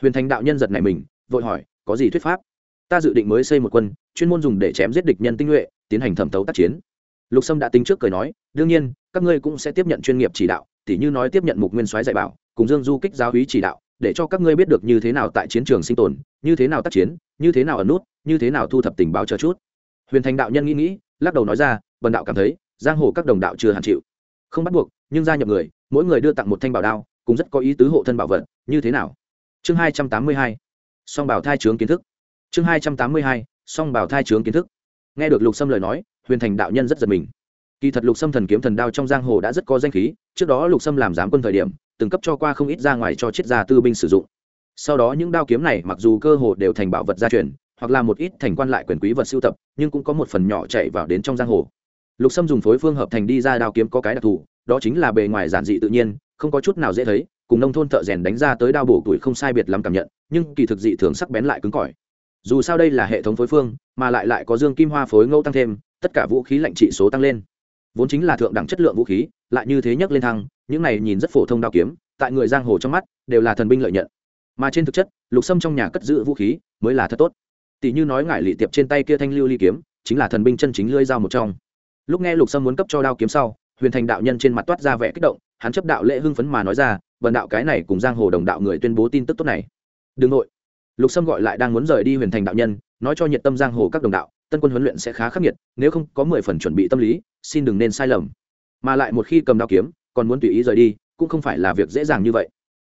Huyền thành đạo nhân giật này mình, vội hỏi, có gì thuyết pháp? Ta dự định mới xây một quân, chuyên môn dùng để chém giết địch nhân tinh nhuệ, tiến hành thẩm tấu tác chiến. Lục sâm đã tính trước cười nói, đương nhiên, các ngươi cũng sẽ tiếp nhận chuyên nghiệp chỉ đạo, tỉ như nói tiếp nhận mục nguyên soái dạy bảo, cùng dương du kích giáo hí chỉ đạo, để cho các ngươi biết được như thế nào tại chiến trường sinh tồn, như thế nào tác chiến, như thế nào ẩn nút, như thế nào thu thập tình báo chờ chút. Huyền thành đạo nhân nghĩ nghĩ, lắc đầu nói ra, bần đạo cảm thấy, giang hồ các đồng đạo chưa hẳn chịu. Không bắt buộc, nhưng gia nhập người, mỗi người đưa tặng một thanh bảo đao cũng rất có ý tứ hộ thân bảo vật, như thế nào? Chương hai trăm tám mươi hai. Song bảo thai trướng kiến thức chương hai trăm tám mươi hai, song bảo thai trướng kiến thức. Nghe được lục sâm lời nói, huyền thành đạo nhân rất giật mình. Kỳ thật lục sâm thần kiếm thần đao trong giang hồ đã rất có danh khí, trước đó lục sâm làm giám quân thời điểm, từng cấp cho qua không ít ra ngoài cho chiết gia tư binh sử dụng. Sau đó những đao kiếm này mặc dù cơ hồ đều thành bảo vật gia truyền, hoặc là một ít thành quan lại quyền quý vật sưu tập, nhưng cũng có một phần nhỏ chạy vào đến trong giang hồ. Lục sâm dùng phối phương hợp thành đi ra đao kiếm có cái đặc thù, đó chính là bề ngoài giản dị tự nhiên, không có chút nào dễ thấy, cùng nông thôn thợ rèn đánh ra tới đao bổ tuổi không sai biệt lắm cảm nhận, nhưng kỳ thực dị thường sắc bén lại cứng cỏi dù sao đây là hệ thống phối phương, mà lại lại có dương kim hoa phối ngẫu tăng thêm, tất cả vũ khí lạnh trị số tăng lên. Vốn chính là thượng đẳng chất lượng vũ khí, lại như thế nhấc lên thăng, những này nhìn rất phổ thông đao kiếm, tại người giang hồ trong mắt, đều là thần binh lợi nhận. Mà trên thực chất, lục sâm trong nhà cất giữ vũ khí, mới là thật tốt. Tỷ như nói ngại lị tiệp trên tay kia thanh lưu ly kiếm, chính là thần binh chân chính lưỡi dao một trong. Lúc nghe lục sâm muốn cấp cho đao kiếm sau, huyền thành đạo nhân trên mặt toát ra vẻ kích động, hắn chấp đạo lễ hưng phấn mà nói ra vần đạo cái này cùng giang hồ đồng đạo người tuyên bố tin tức tốt này. Đừng nội lục sâm gọi lại đang muốn rời đi huyền thành đạo nhân, nói cho nhiệt tâm giang hồ các đồng đạo, tân quân huấn luyện sẽ khá khắc nghiệt, nếu không có mười phần chuẩn bị tâm lý, xin đừng nên sai lầm. Mà lại một khi cầm đao kiếm, còn muốn tùy ý rời đi, cũng không phải là việc dễ dàng như vậy.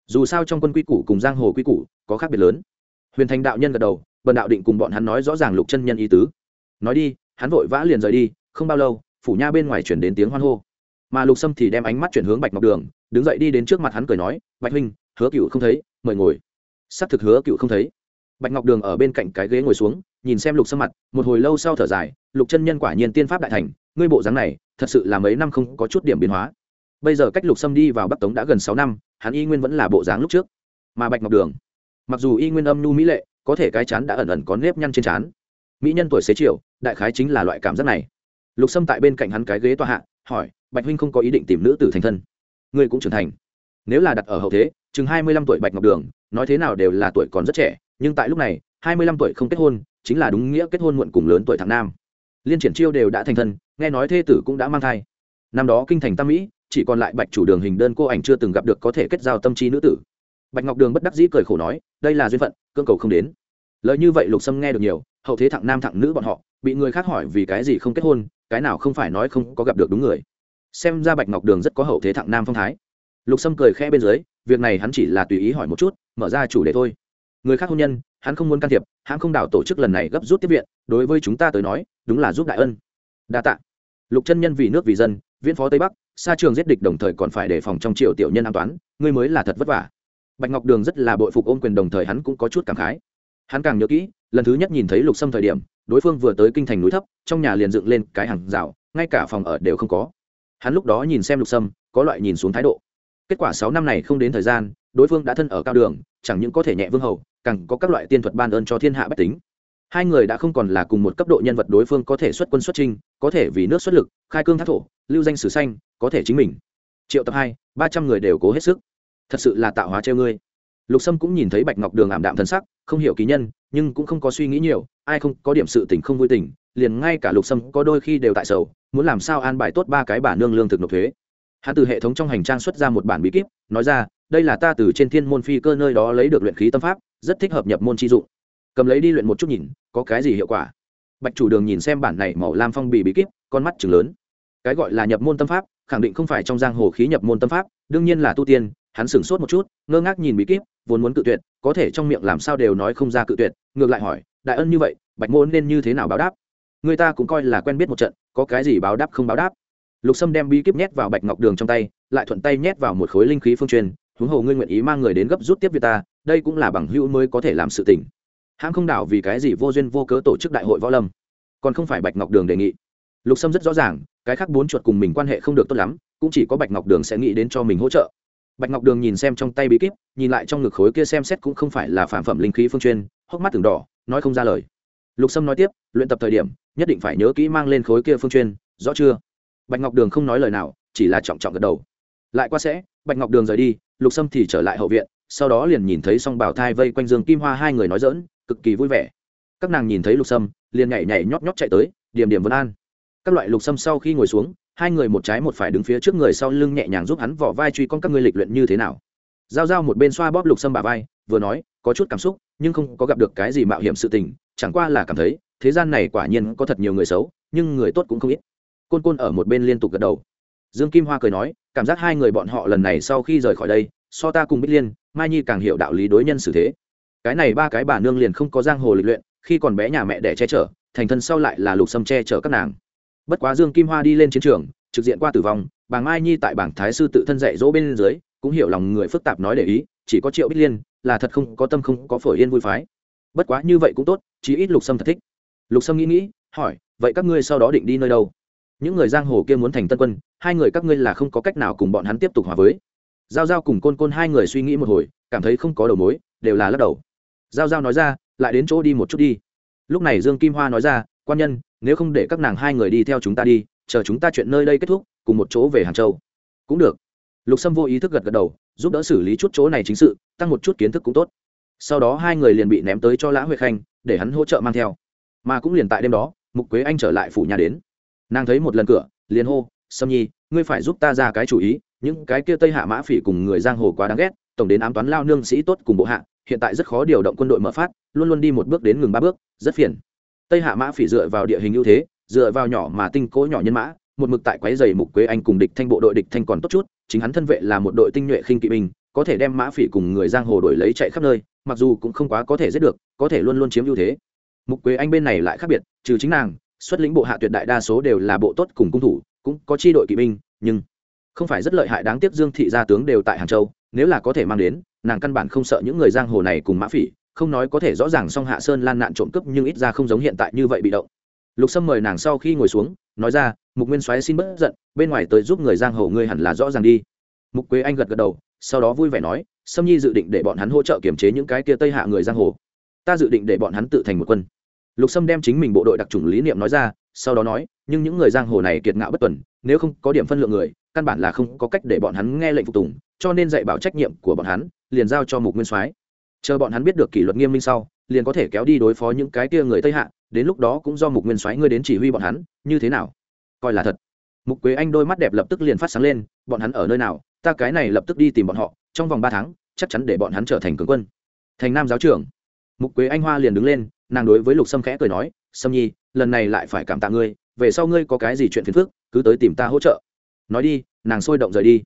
Dù sao trong quân quy củ cùng giang hồ quy củ có khác biệt lớn. Huyền thành đạo nhân gật đầu, bần đạo định cùng bọn hắn nói rõ ràng lục chân nhân ý tứ. Nói đi, hắn vội vã liền rời đi, không bao lâu, phủ nha bên ngoài chuyển đến tiếng hoan hô. Mà lục sâm thì đem ánh mắt chuyển hướng bạch ngọc đường, đứng dậy đi đến trước mặt hắn cười nói, bạch huynh, hứa cựu không thấy, mời ngồi sắp thực hứa cựu không thấy. Bạch ngọc đường ở bên cạnh cái ghế ngồi xuống, nhìn xem lục sâm mặt, một hồi lâu sau thở dài, lục chân nhân quả nhiên tiên pháp đại thành, ngươi bộ dáng này, thật sự là mấy năm không có chút điểm biến hóa. Bây giờ cách lục sâm đi vào bắc tống đã gần sáu năm, hắn y nguyên vẫn là bộ dáng lúc trước. Mà bạch ngọc đường, mặc dù y nguyên âm nhu mỹ lệ, có thể cái chán đã ẩn ẩn có nếp nhăn trên chán. mỹ nhân tuổi xế chiều, đại khái chính là loại cảm giác này. Lục sâm tại bên cạnh hắn cái ghế tòa hạ, hỏi, bạch huynh không có ý định tìm nữ tử thành thân? Ngươi cũng trưởng thành nếu là đặt ở hậu thế, chừng hai mươi lăm tuổi bạch ngọc đường, nói thế nào đều là tuổi còn rất trẻ, nhưng tại lúc này, hai mươi lăm tuổi không kết hôn, chính là đúng nghĩa kết hôn muộn cùng lớn tuổi thằng nam. Liên triển chiêu đều đã thành thân, nghe nói thê tử cũng đã mang thai. Năm đó kinh thành tam mỹ, chỉ còn lại bạch chủ đường hình đơn cô ảnh chưa từng gặp được có thể kết giao tâm trí nữ tử. Bạch ngọc đường bất đắc dĩ cười khổ nói, đây là duyên phận cương cầu không đến. Lời như vậy lục sâm nghe được nhiều, hậu thế thẳng nam thẳng nữ bọn họ, bị người khác hỏi vì cái gì không kết hôn, cái nào không phải nói không có gặp được đúng người. Xem ra bạch ngọc đường rất có hậu thế thẳng nam phong thái lục sâm cười khẽ bên dưới, việc này hắn chỉ là tùy ý hỏi một chút, mở ra chủ đề thôi. Người khác hôn nhân, hắn không muốn can thiệp hắn không đảo tổ chức lần này gấp rút tiếp viện, đối với chúng ta tới nói, đúng là giúp đại ân. Đa tạ. Lục chân nhân vì nước vì dân, viễn phó tây bắc, xa trường giết địch đồng thời còn phải đề phòng trong triều tiểu nhân an toán, ngươi mới là thật vất vả. Bạch ngọc đường rất là bội phục ôm quyền đồng thời hắn cũng có chút cảm khái. Hắn càng nhớ kỹ, lần thứ nhất nhìn thấy lục sâm thời điểm, đối phương vừa tới kinh thành núi thấp, trong nhà liền dựng lên cái hàng rào, ngay cả phòng ở đều không có. Hắn lúc đó nhìn xem lục sâm, có loại nhìn xuống thái độ kết quả sáu năm này không đến thời gian, đối phương đã thân ở cao đường, chẳng những có thể nhẹ vương hầu, càng có các loại tiên thuật ban ơn cho thiên hạ bách tính. Hai người đã không còn là cùng một cấp độ nhân vật đối phương có thể xuất quân xuất trinh có thể vì nước xuất lực, khai cương thác thổ, lưu danh sử xanh có thể chính mình. Triệu tập hai, ba trăm người đều cố hết sức. Thật sự là tạo hóa treo ngươi. Lục sâm cũng nhìn thấy bạch ngọc đường ảm đạm thân sắc, không hiểu ký nhân, nhưng cũng không có suy nghĩ nhiều, ai không có điểm sự tình không vui tình, liền ngay cả lục sâm có đôi khi đều tại sầu, muốn làm sao an bài tốt ba cái bản nương lương thực nộp thuế hắn từ hệ thống trong hành trang xuất ra một bản bí kíp, nói ra, đây là ta từ trên thiên môn phi cơ nơi đó lấy được luyện khí tâm pháp, rất thích hợp nhập môn chi dụng. Cầm lấy đi luyện một chút nhìn, có cái gì hiệu quả? Bạch chủ đường nhìn xem bản này màu lam phong bì bí kíp, con mắt chừng lớn. Cái gọi là nhập môn tâm pháp, khẳng định không phải trong giang hồ khí nhập môn tâm pháp, đương nhiên là tu tiên, hắn sửng sốt một chút, ngơ ngác nhìn bí kíp, vốn muốn cự tuyệt, có thể trong miệng làm sao đều nói không ra cự tuyệt, ngược lại hỏi, đại ân như vậy, bạch môn nên như thế nào báo đáp? Người ta cũng coi là quen biết một trận, có cái gì báo đáp không báo đáp lục sâm đem bí kíp nhét vào bạch ngọc đường trong tay, lại thuận tay nhét vào một khối linh khí phương truyền, huống hồ ngươi nguyện ý mang người đến gấp rút tiếp việt ta, đây cũng là bằng hữu mới có thể làm sự tình. Hãng không đảo vì cái gì vô duyên vô cớ tổ chức đại hội võ lâm. Còn không phải bạch ngọc đường đề nghị. Lục sâm rất rõ ràng, cái khác bốn chuột cùng mình quan hệ không được tốt lắm, cũng chỉ có bạch ngọc đường sẽ nghĩ đến cho mình hỗ trợ. Bạch ngọc đường nhìn xem trong tay bí kíp, nhìn lại trong ngực khối kia xem xét cũng không phải là phản phẩm linh khí phương chuyên hốc mắt từng đỏ, nói không ra lời. Lục sâm nói tiếp, luyện tập thời điểm, nhất định phải nhớ kỹ mang lên khối kia phương chuyên rõ chưa? Bạch ngọc đường không nói lời nào, chỉ là trọng trọng gật đầu. Lại qua sẽ, bạch ngọc đường rời đi, lục sâm thì trở lại hậu viện, sau đó liền nhìn thấy song bảo thai vây quanh dương kim hoa hai người nói dỡn cực kỳ vui vẻ. Các nàng nhìn thấy lục sâm, liền nhảy nhảy nhót nhót chạy tới, điểm điểm vân an. Các loại lục sâm sau khi ngồi xuống, hai người một trái một phải đứng phía trước người sau lưng nhẹ nhàng giúp hắn vỏ vai truy con các ngươi lịch luyện như thế nào. Giao giao một bên xoa bóp lục sâm bà vai, vừa nói, có chút cảm xúc, nhưng không có gặp được cái gì mạo hiểm sự tình, chẳng qua là cảm thấy, thế gian này quả nhiên có thật nhiều người xấu, nhưng người tốt cũng không ít côn côn ở một bên liên tục gật đầu. Dương kim hoa cười nói, cảm giác hai người bọn họ lần này sau khi rời khỏi đây, so ta cùng bích liên, mai nhi càng hiểu đạo lý đối nhân xử thế. Cái này ba cái bà nương liền không có giang hồ lịch luyện, khi còn bé nhà mẹ để che chở, thành thân sau lại là lục sâm che chở các nàng. Bất quá dương kim hoa đi lên chiến trường, trực diện qua tử vong, bà mai nhi tại bảng thái sư tự thân dạy dỗ bên dưới, cũng hiểu lòng người phức tạp nói để ý, chỉ có triệu bích liên là thật không có tâm không có phổi yên vui phái. Bất quá như vậy cũng tốt, chí ít lục sâm thật thích. Lục sâm nghĩ nghĩ, hỏi, vậy các ngươi sau đó định đi nơi đâu? Những người giang hồ kia muốn thành tân quân, hai người các ngươi là không có cách nào cùng bọn hắn tiếp tục hòa với. Giao giao cùng côn côn hai người suy nghĩ một hồi, cảm thấy không có đầu mối, đều là lắc đầu. Giao giao nói ra, lại đến chỗ đi một chút đi. Lúc này dương kim hoa nói ra, quan nhân, nếu không để các nàng hai người đi theo chúng ta đi, chờ chúng ta chuyện nơi đây kết thúc, cùng một chỗ về hàng châu. Cũng được. Lục sâm vô ý thức gật gật đầu, giúp đỡ xử lý chút chỗ này chính sự, tăng một chút kiến thức cũng tốt. Sau đó hai người liền bị ném tới cho lã huệ khanh, để hắn hỗ trợ mang theo. Mà cũng liền tại đêm đó, mục quế anh trở lại phủ nhà đến nàng thấy một lần cửa, liền hô, sâm nhi, ngươi phải giúp ta ra cái chủ ý, những cái kia tây hạ mã phỉ cùng người giang hồ quá đáng ghét, tổng đến ám toán lao nương sĩ tốt cùng bộ hạ, hiện tại rất khó điều động quân đội mở phát, luôn luôn đi một bước đến ngừng ba bước, rất phiền. Tây hạ mã phỉ dựa vào địa hình ưu thế, dựa vào nhỏ mà tinh cố nhỏ nhân mã, một mực tại quái dày mục quế anh cùng địch thanh bộ đội, địch thanh còn tốt chút, chính hắn thân vệ là một đội tinh nhuệ khinh kỵ binh, có thể đem mã phỉ cùng người giang hồ đổi lấy chạy khắp nơi, mặc dù cũng không quá có thể giết được, có thể luôn luôn chiếm ưu thế. Mục quế anh bên này lại khác biệt, trừ chính nàng xuất lĩnh bộ hạ tuyệt đại đa số đều là bộ tốt cùng cung thủ, cũng có chi đội kỵ binh, nhưng không phải rất lợi hại đáng tiếc dương thị gia tướng đều tại hàng châu, nếu là có thể mang đến, nàng căn bản không sợ những người giang hồ này cùng mã phỉ, không nói có thể rõ ràng song hạ sơn lan nạn trộm cướp nhưng ít ra không giống hiện tại như vậy bị động. Lục sâm mời nàng sau khi ngồi xuống, nói ra, mục nguyên soái xin bớt giận, bên ngoài tới giúp người giang hồ ngươi hẳn là rõ ràng đi. Mục quế anh gật gật đầu, sau đó vui vẻ nói, sâm nhi dự định để bọn hắn hỗ trợ kiểm chế những cái kia tây hạ người giang hồ. Ta dự định để bọn hắn tự thành một quân lục sâm đem chính mình bộ đội đặc trùng lý niệm nói ra, sau đó nói, nhưng những người giang hồ này kiệt ngạo bất tuần, nếu không có điểm phân lượng người, căn bản là không có cách để bọn hắn nghe lệnh phục tùng, cho nên dạy bảo trách nhiệm của bọn hắn, liền giao cho mục nguyên soái. Chờ bọn hắn biết được kỷ luật nghiêm minh sau, liền có thể kéo đi đối phó những cái kia người tây hạ, đến lúc đó cũng do mục nguyên soái ngươi đến chỉ huy bọn hắn, như thế nào? Coi là thật. Mục quế anh đôi mắt đẹp lập tức liền phát sáng lên, bọn hắn ở nơi nào? Ta cái này lập tức đi tìm bọn họ, trong vòng ba tháng, chắc chắn để bọn hắn trở thành cường quân. Thành nam giáo trưởng. Mục quế anh hoa liền đứng lên nàng đối với lục sâm khẽ cười nói, sâm nhi, lần này lại phải cảm tạ ngươi, về sau ngươi có cái gì chuyện phiền phức, cứ tới tìm ta hỗ trợ. Nói đi, nàng sôi động rời đi.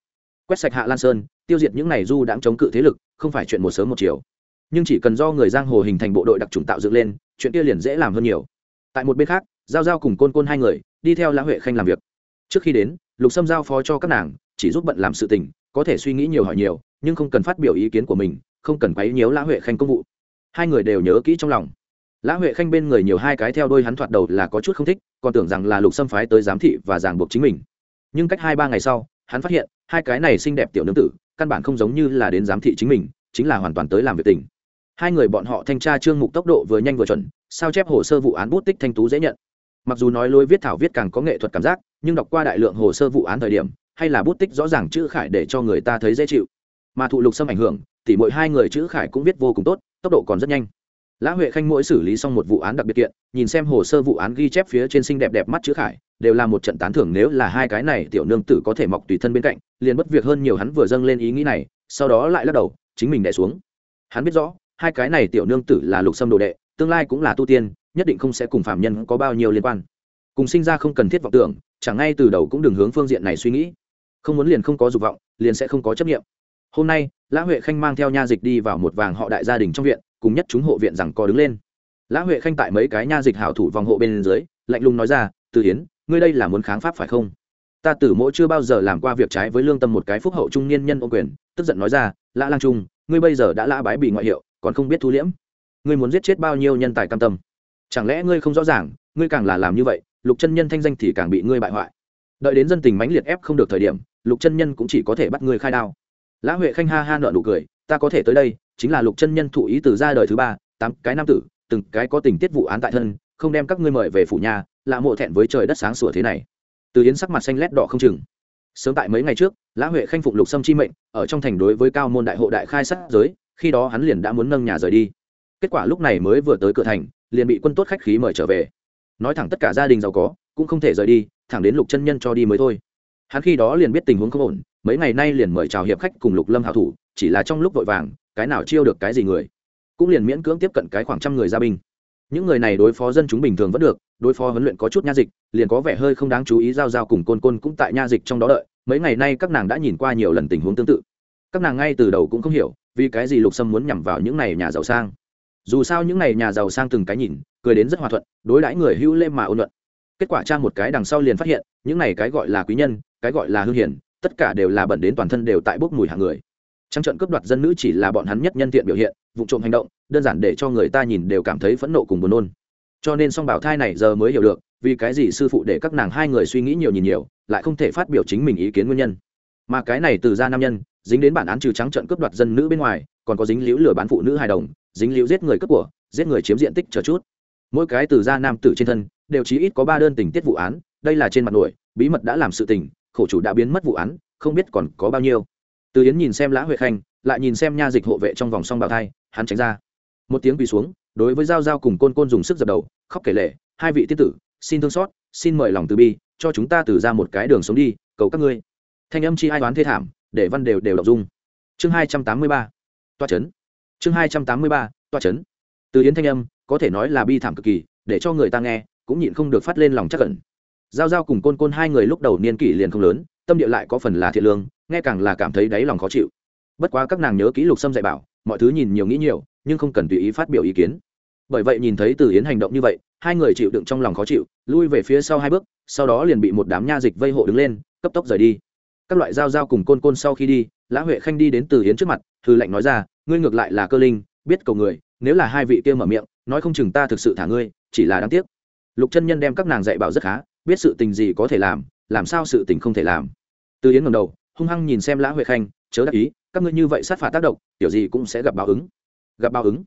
Quét sạch hạ lan sơn, tiêu diệt những này du đãng chống cự thế lực, không phải chuyện một sớm một chiều. Nhưng chỉ cần do người giang hồ hình thành bộ đội đặc trùng tạo dựng lên, chuyện kia liền dễ làm hơn nhiều. Tại một bên khác, giao giao cùng côn côn hai người, đi theo lã huệ khanh làm việc. Trước khi đến, lục sâm giao phó cho các nàng, chỉ giúp bận làm sự tình, có thể suy nghĩ nhiều hỏi nhiều, nhưng không cần phát biểu ý kiến của mình, không cần quấy nhiễu lã huệ khanh công vụ. Hai người đều nhớ kỹ trong lòng lã huệ khanh bên người nhiều hai cái theo đôi hắn thoạt đầu là có chút không thích, còn tưởng rằng là lục xâm phái tới giám thị và giảng buộc chính mình. Nhưng cách hai ba ngày sau, hắn phát hiện, hai cái này xinh đẹp tiểu nương tử, căn bản không giống như là đến giám thị chính mình, chính là hoàn toàn tới làm việc tình. Hai người bọn họ thanh tra trương mục tốc độ vừa nhanh vừa chuẩn, sao chép hồ sơ vụ án bút tích thanh tú dễ nhận. Mặc dù nói lối viết thảo viết càng có nghệ thuật cảm giác, nhưng đọc qua đại lượng hồ sơ vụ án thời điểm, hay là bút tích rõ ràng chữ khải để cho người ta thấy dễ chịu. Mà thụ lục xâm ảnh hưởng thì mỗi hai người chữ khải cũng viết vô cùng tốt, tốc độ còn rất nhanh lã huệ khanh mỗi xử lý xong một vụ án đặc biệt kiện, nhìn xem hồ sơ vụ án ghi chép phía trên xinh đẹp đẹp mắt chữ khải, đều là một trận tán thưởng nếu là hai cái này tiểu nương tử có thể mọc tùy thân bên cạnh, liền bất việc hơn nhiều hắn vừa dâng lên ý nghĩ này, sau đó lại lắc đầu, chính mình đẻ xuống. Hắn biết rõ, hai cái này tiểu nương tử là lục sâm đồ đệ, tương lai cũng là tu tiên, nhất định không sẽ cùng phạm nhân có bao nhiêu liên quan. Cùng sinh ra không cần thiết vọng tưởng, chẳng ngay từ đầu cũng đừng hướng phương diện này suy nghĩ. Không muốn liền không có dục vọng, liền sẽ không có chấp nghiệm hôm nay, lã huệ khanh mang theo nha dịch đi vào một vàng họ đại gia đình trong viện, cùng nhất chúng hộ viện rằng co đứng lên. Lã huệ khanh tại mấy cái nha dịch hảo thủ vòng hộ bên dưới, lạnh lùng nói ra, từ hiến ngươi đây là muốn kháng pháp phải không? Ta tử mỗi chưa bao giờ làm qua việc trái với lương tâm một cái phúc hậu trung niên nhân ô quyền, tức giận nói ra, lã lang trung, ngươi bây giờ đã lã bái bị ngoại hiệu, còn không biết thu liễm. Ngươi muốn giết chết bao nhiêu nhân tài cam tâm? Chẳng lẽ ngươi không rõ ràng, ngươi càng là làm như vậy, lục chân nhân thanh danh thì càng bị ngươi bại hoại. Đợi đến dân tình mãnh liệt ép không được thời điểm, lục chân nhân cũng chỉ có thể bắt ngươi khai đao lã huệ khanh ha ha nợ nụ cười, ta có thể tới đây, chính là lục chân nhân thụ ý từ ra đời thứ ba, tám cái nam tử, từng cái có tình tiết vụ án tại thân, không đem các ngươi mời về phủ nhà lạ mộ thẹn với trời đất sáng sủa thế này. Từ yến sắc mặt xanh lét đỏ không chừng. Sớm tại mấy ngày trước, lã huệ khanh phụng lục sâm chi mệnh, ở trong thành đối với cao môn đại hộ đại khai sát giới, khi đó hắn liền đã muốn nâng nhà rời đi. Kết quả lúc này mới vừa tới cửa thành, liền bị quân tốt khách khí mời trở về. Nói thẳng tất cả gia đình giàu có, cũng không thể rời đi, thẳng đến lục chân nhân cho đi mới thôi. Hắn khi đó liền biết tình huống không ổn mấy ngày nay liền mời chào hiệp khách cùng lục lâm hảo thủ, chỉ là trong lúc vội vàng, cái nào chiêu được cái gì người? Cũng liền miễn cưỡng tiếp cận cái khoảng trăm người gia binh. Những người này đối phó dân chúng bình thường vẫn được, đối phó huấn luyện có chút nha dịch, liền có vẻ hơi không đáng chú ý giao giao cùng côn côn cũng tại nha dịch trong đó đợi, mấy ngày nay các nàng đã nhìn qua nhiều lần tình huống tương tự. Các nàng ngay từ đầu cũng không hiểu, vì cái gì lục sâm muốn nhằm vào những này nhà giàu sang. Dù sao những này nhà giàu sang từng cái nhìn, cười đến rất hòa thuận, đối đãi người hữu lê mà ôn luận. Kết quả tra một cái đằng sau liền phát hiện, những này cái gọi là quý nhân, cái gọi là hương hiển tất cả đều là bẩn đến toàn thân đều tại bốc mùi hàng người. Trắng trận cướp đoạt dân nữ chỉ là bọn hắn nhất nhân tiện biểu hiện, vụ trộm hành động, đơn giản để cho người ta nhìn đều cảm thấy phẫn nộ cùng buồn nôn. Cho nên song bảo thai này giờ mới hiểu được, vì cái gì sư phụ để các nàng hai người suy nghĩ nhiều nhìn nhiều, lại không thể phát biểu chính mình ý kiến nguyên nhân. Mà cái này từ ra nam nhân, dính đến bản án trừ trắng trận cướp đoạt dân nữ bên ngoài, còn có dính liễu lừa bán phụ nữ hài đồng, dính liễu giết người cướp của, giết người chiếm diện tích chờ chút. Mỗi cái từ ra nam tử trên thân, đều chí ít có ba đơn tình tiết vụ án, đây là trên mặt nổi, bí mật đã làm sự tình khổ chủ đã biến mất vụ án, không biết còn có bao nhiêu. Từ yến nhìn xem lã huệ khanh, lại nhìn xem nha dịch hộ vệ trong vòng song bào thai, hắn tránh ra. Một tiếng quỳ xuống, đối với giao giao cùng côn côn dùng sức dập đầu, khóc kể lệ hai vị tiết tử, xin thương xót, xin mời lòng từ bi, cho chúng ta từ ra một cái đường sống đi, cầu các ngươi. Thanh âm chi ai đoán thê thảm, để văn đều đều đọc dung. Chương hai trăm tám mươi ba toa chấn. Chương hai trăm tám mươi ba toa chấn. Từ yến thanh âm, có thể nói là bi thảm cực kỳ, để cho người ta nghe, cũng nhịn không được phát lên lòng chắc cẩn giao giao cùng côn côn hai người lúc đầu niên kỷ liền không lớn, tâm địa lại có phần là thiện lương, nghe càng là cảm thấy đáy lòng khó chịu. Bất quá các nàng nhớ kỹ lục sâm dạy bảo, mọi thứ nhìn nhiều nghĩ nhiều, nhưng không cần tùy ý phát biểu ý kiến. Bởi vậy nhìn thấy từ yến hành động như vậy, hai người chịu đựng trong lòng khó chịu, lui về phía sau hai bước, sau đó liền bị một đám nha dịch vây hộ đứng lên, cấp tốc rời đi. Các loại dao dao cùng côn côn sau khi đi, lã huệ khanh đi đến từ Yến trước mặt thư lệnh nói ra, ngươi ngược lại là cơ linh, biết cầu người, nếu là hai vị kia mở miệng, nói không chừng ta thực sự thả ngươi, chỉ là đáng tiếc. Lục chân nhân đem các nàng dạy bảo rất khá biết sự tình gì có thể làm làm sao sự tình không thể làm. Từ yến ngầm đầu, hung hăng nhìn xem lã huệ khanh, chớ đắc ý, các ngươi như vậy sát phạt tác động kiểu gì cũng sẽ gặp báo ứng. Gặp báo ứng.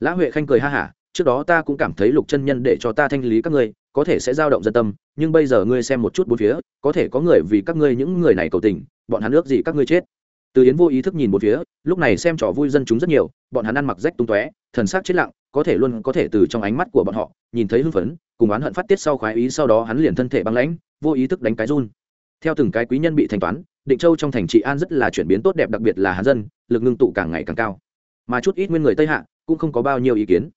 Lã huệ khanh cười ha hả, trước đó ta cũng cảm thấy lục chân nhân để cho ta thanh lý các ngươi, có thể sẽ dao động dân tâm, nhưng bây giờ ngươi xem một chút bốn phía, có thể có người vì các ngươi những người này cầu tình, bọn hắn ước gì các ngươi chết. Từ yến vô ý thức nhìn một phía, lúc này xem trò vui dân chúng rất nhiều, bọn hắn ăn mặc rách tung tóe, thần sắc chết lặng có thể luôn có thể từ trong ánh mắt của bọn họ, nhìn thấy hưng phấn, cùng oán hận phát tiết sau khoái ý sau đó hắn liền thân thể băng lãnh, vô ý thức đánh cái run. Theo từng cái quý nhân bị thanh toán, định châu trong thành trị an rất là chuyển biến tốt đẹp, đặc biệt là hán dân, lực ngưng tụ càng ngày càng cao. Mà chút ít nguyên người tây hạ cũng không có bao nhiêu ý kiến.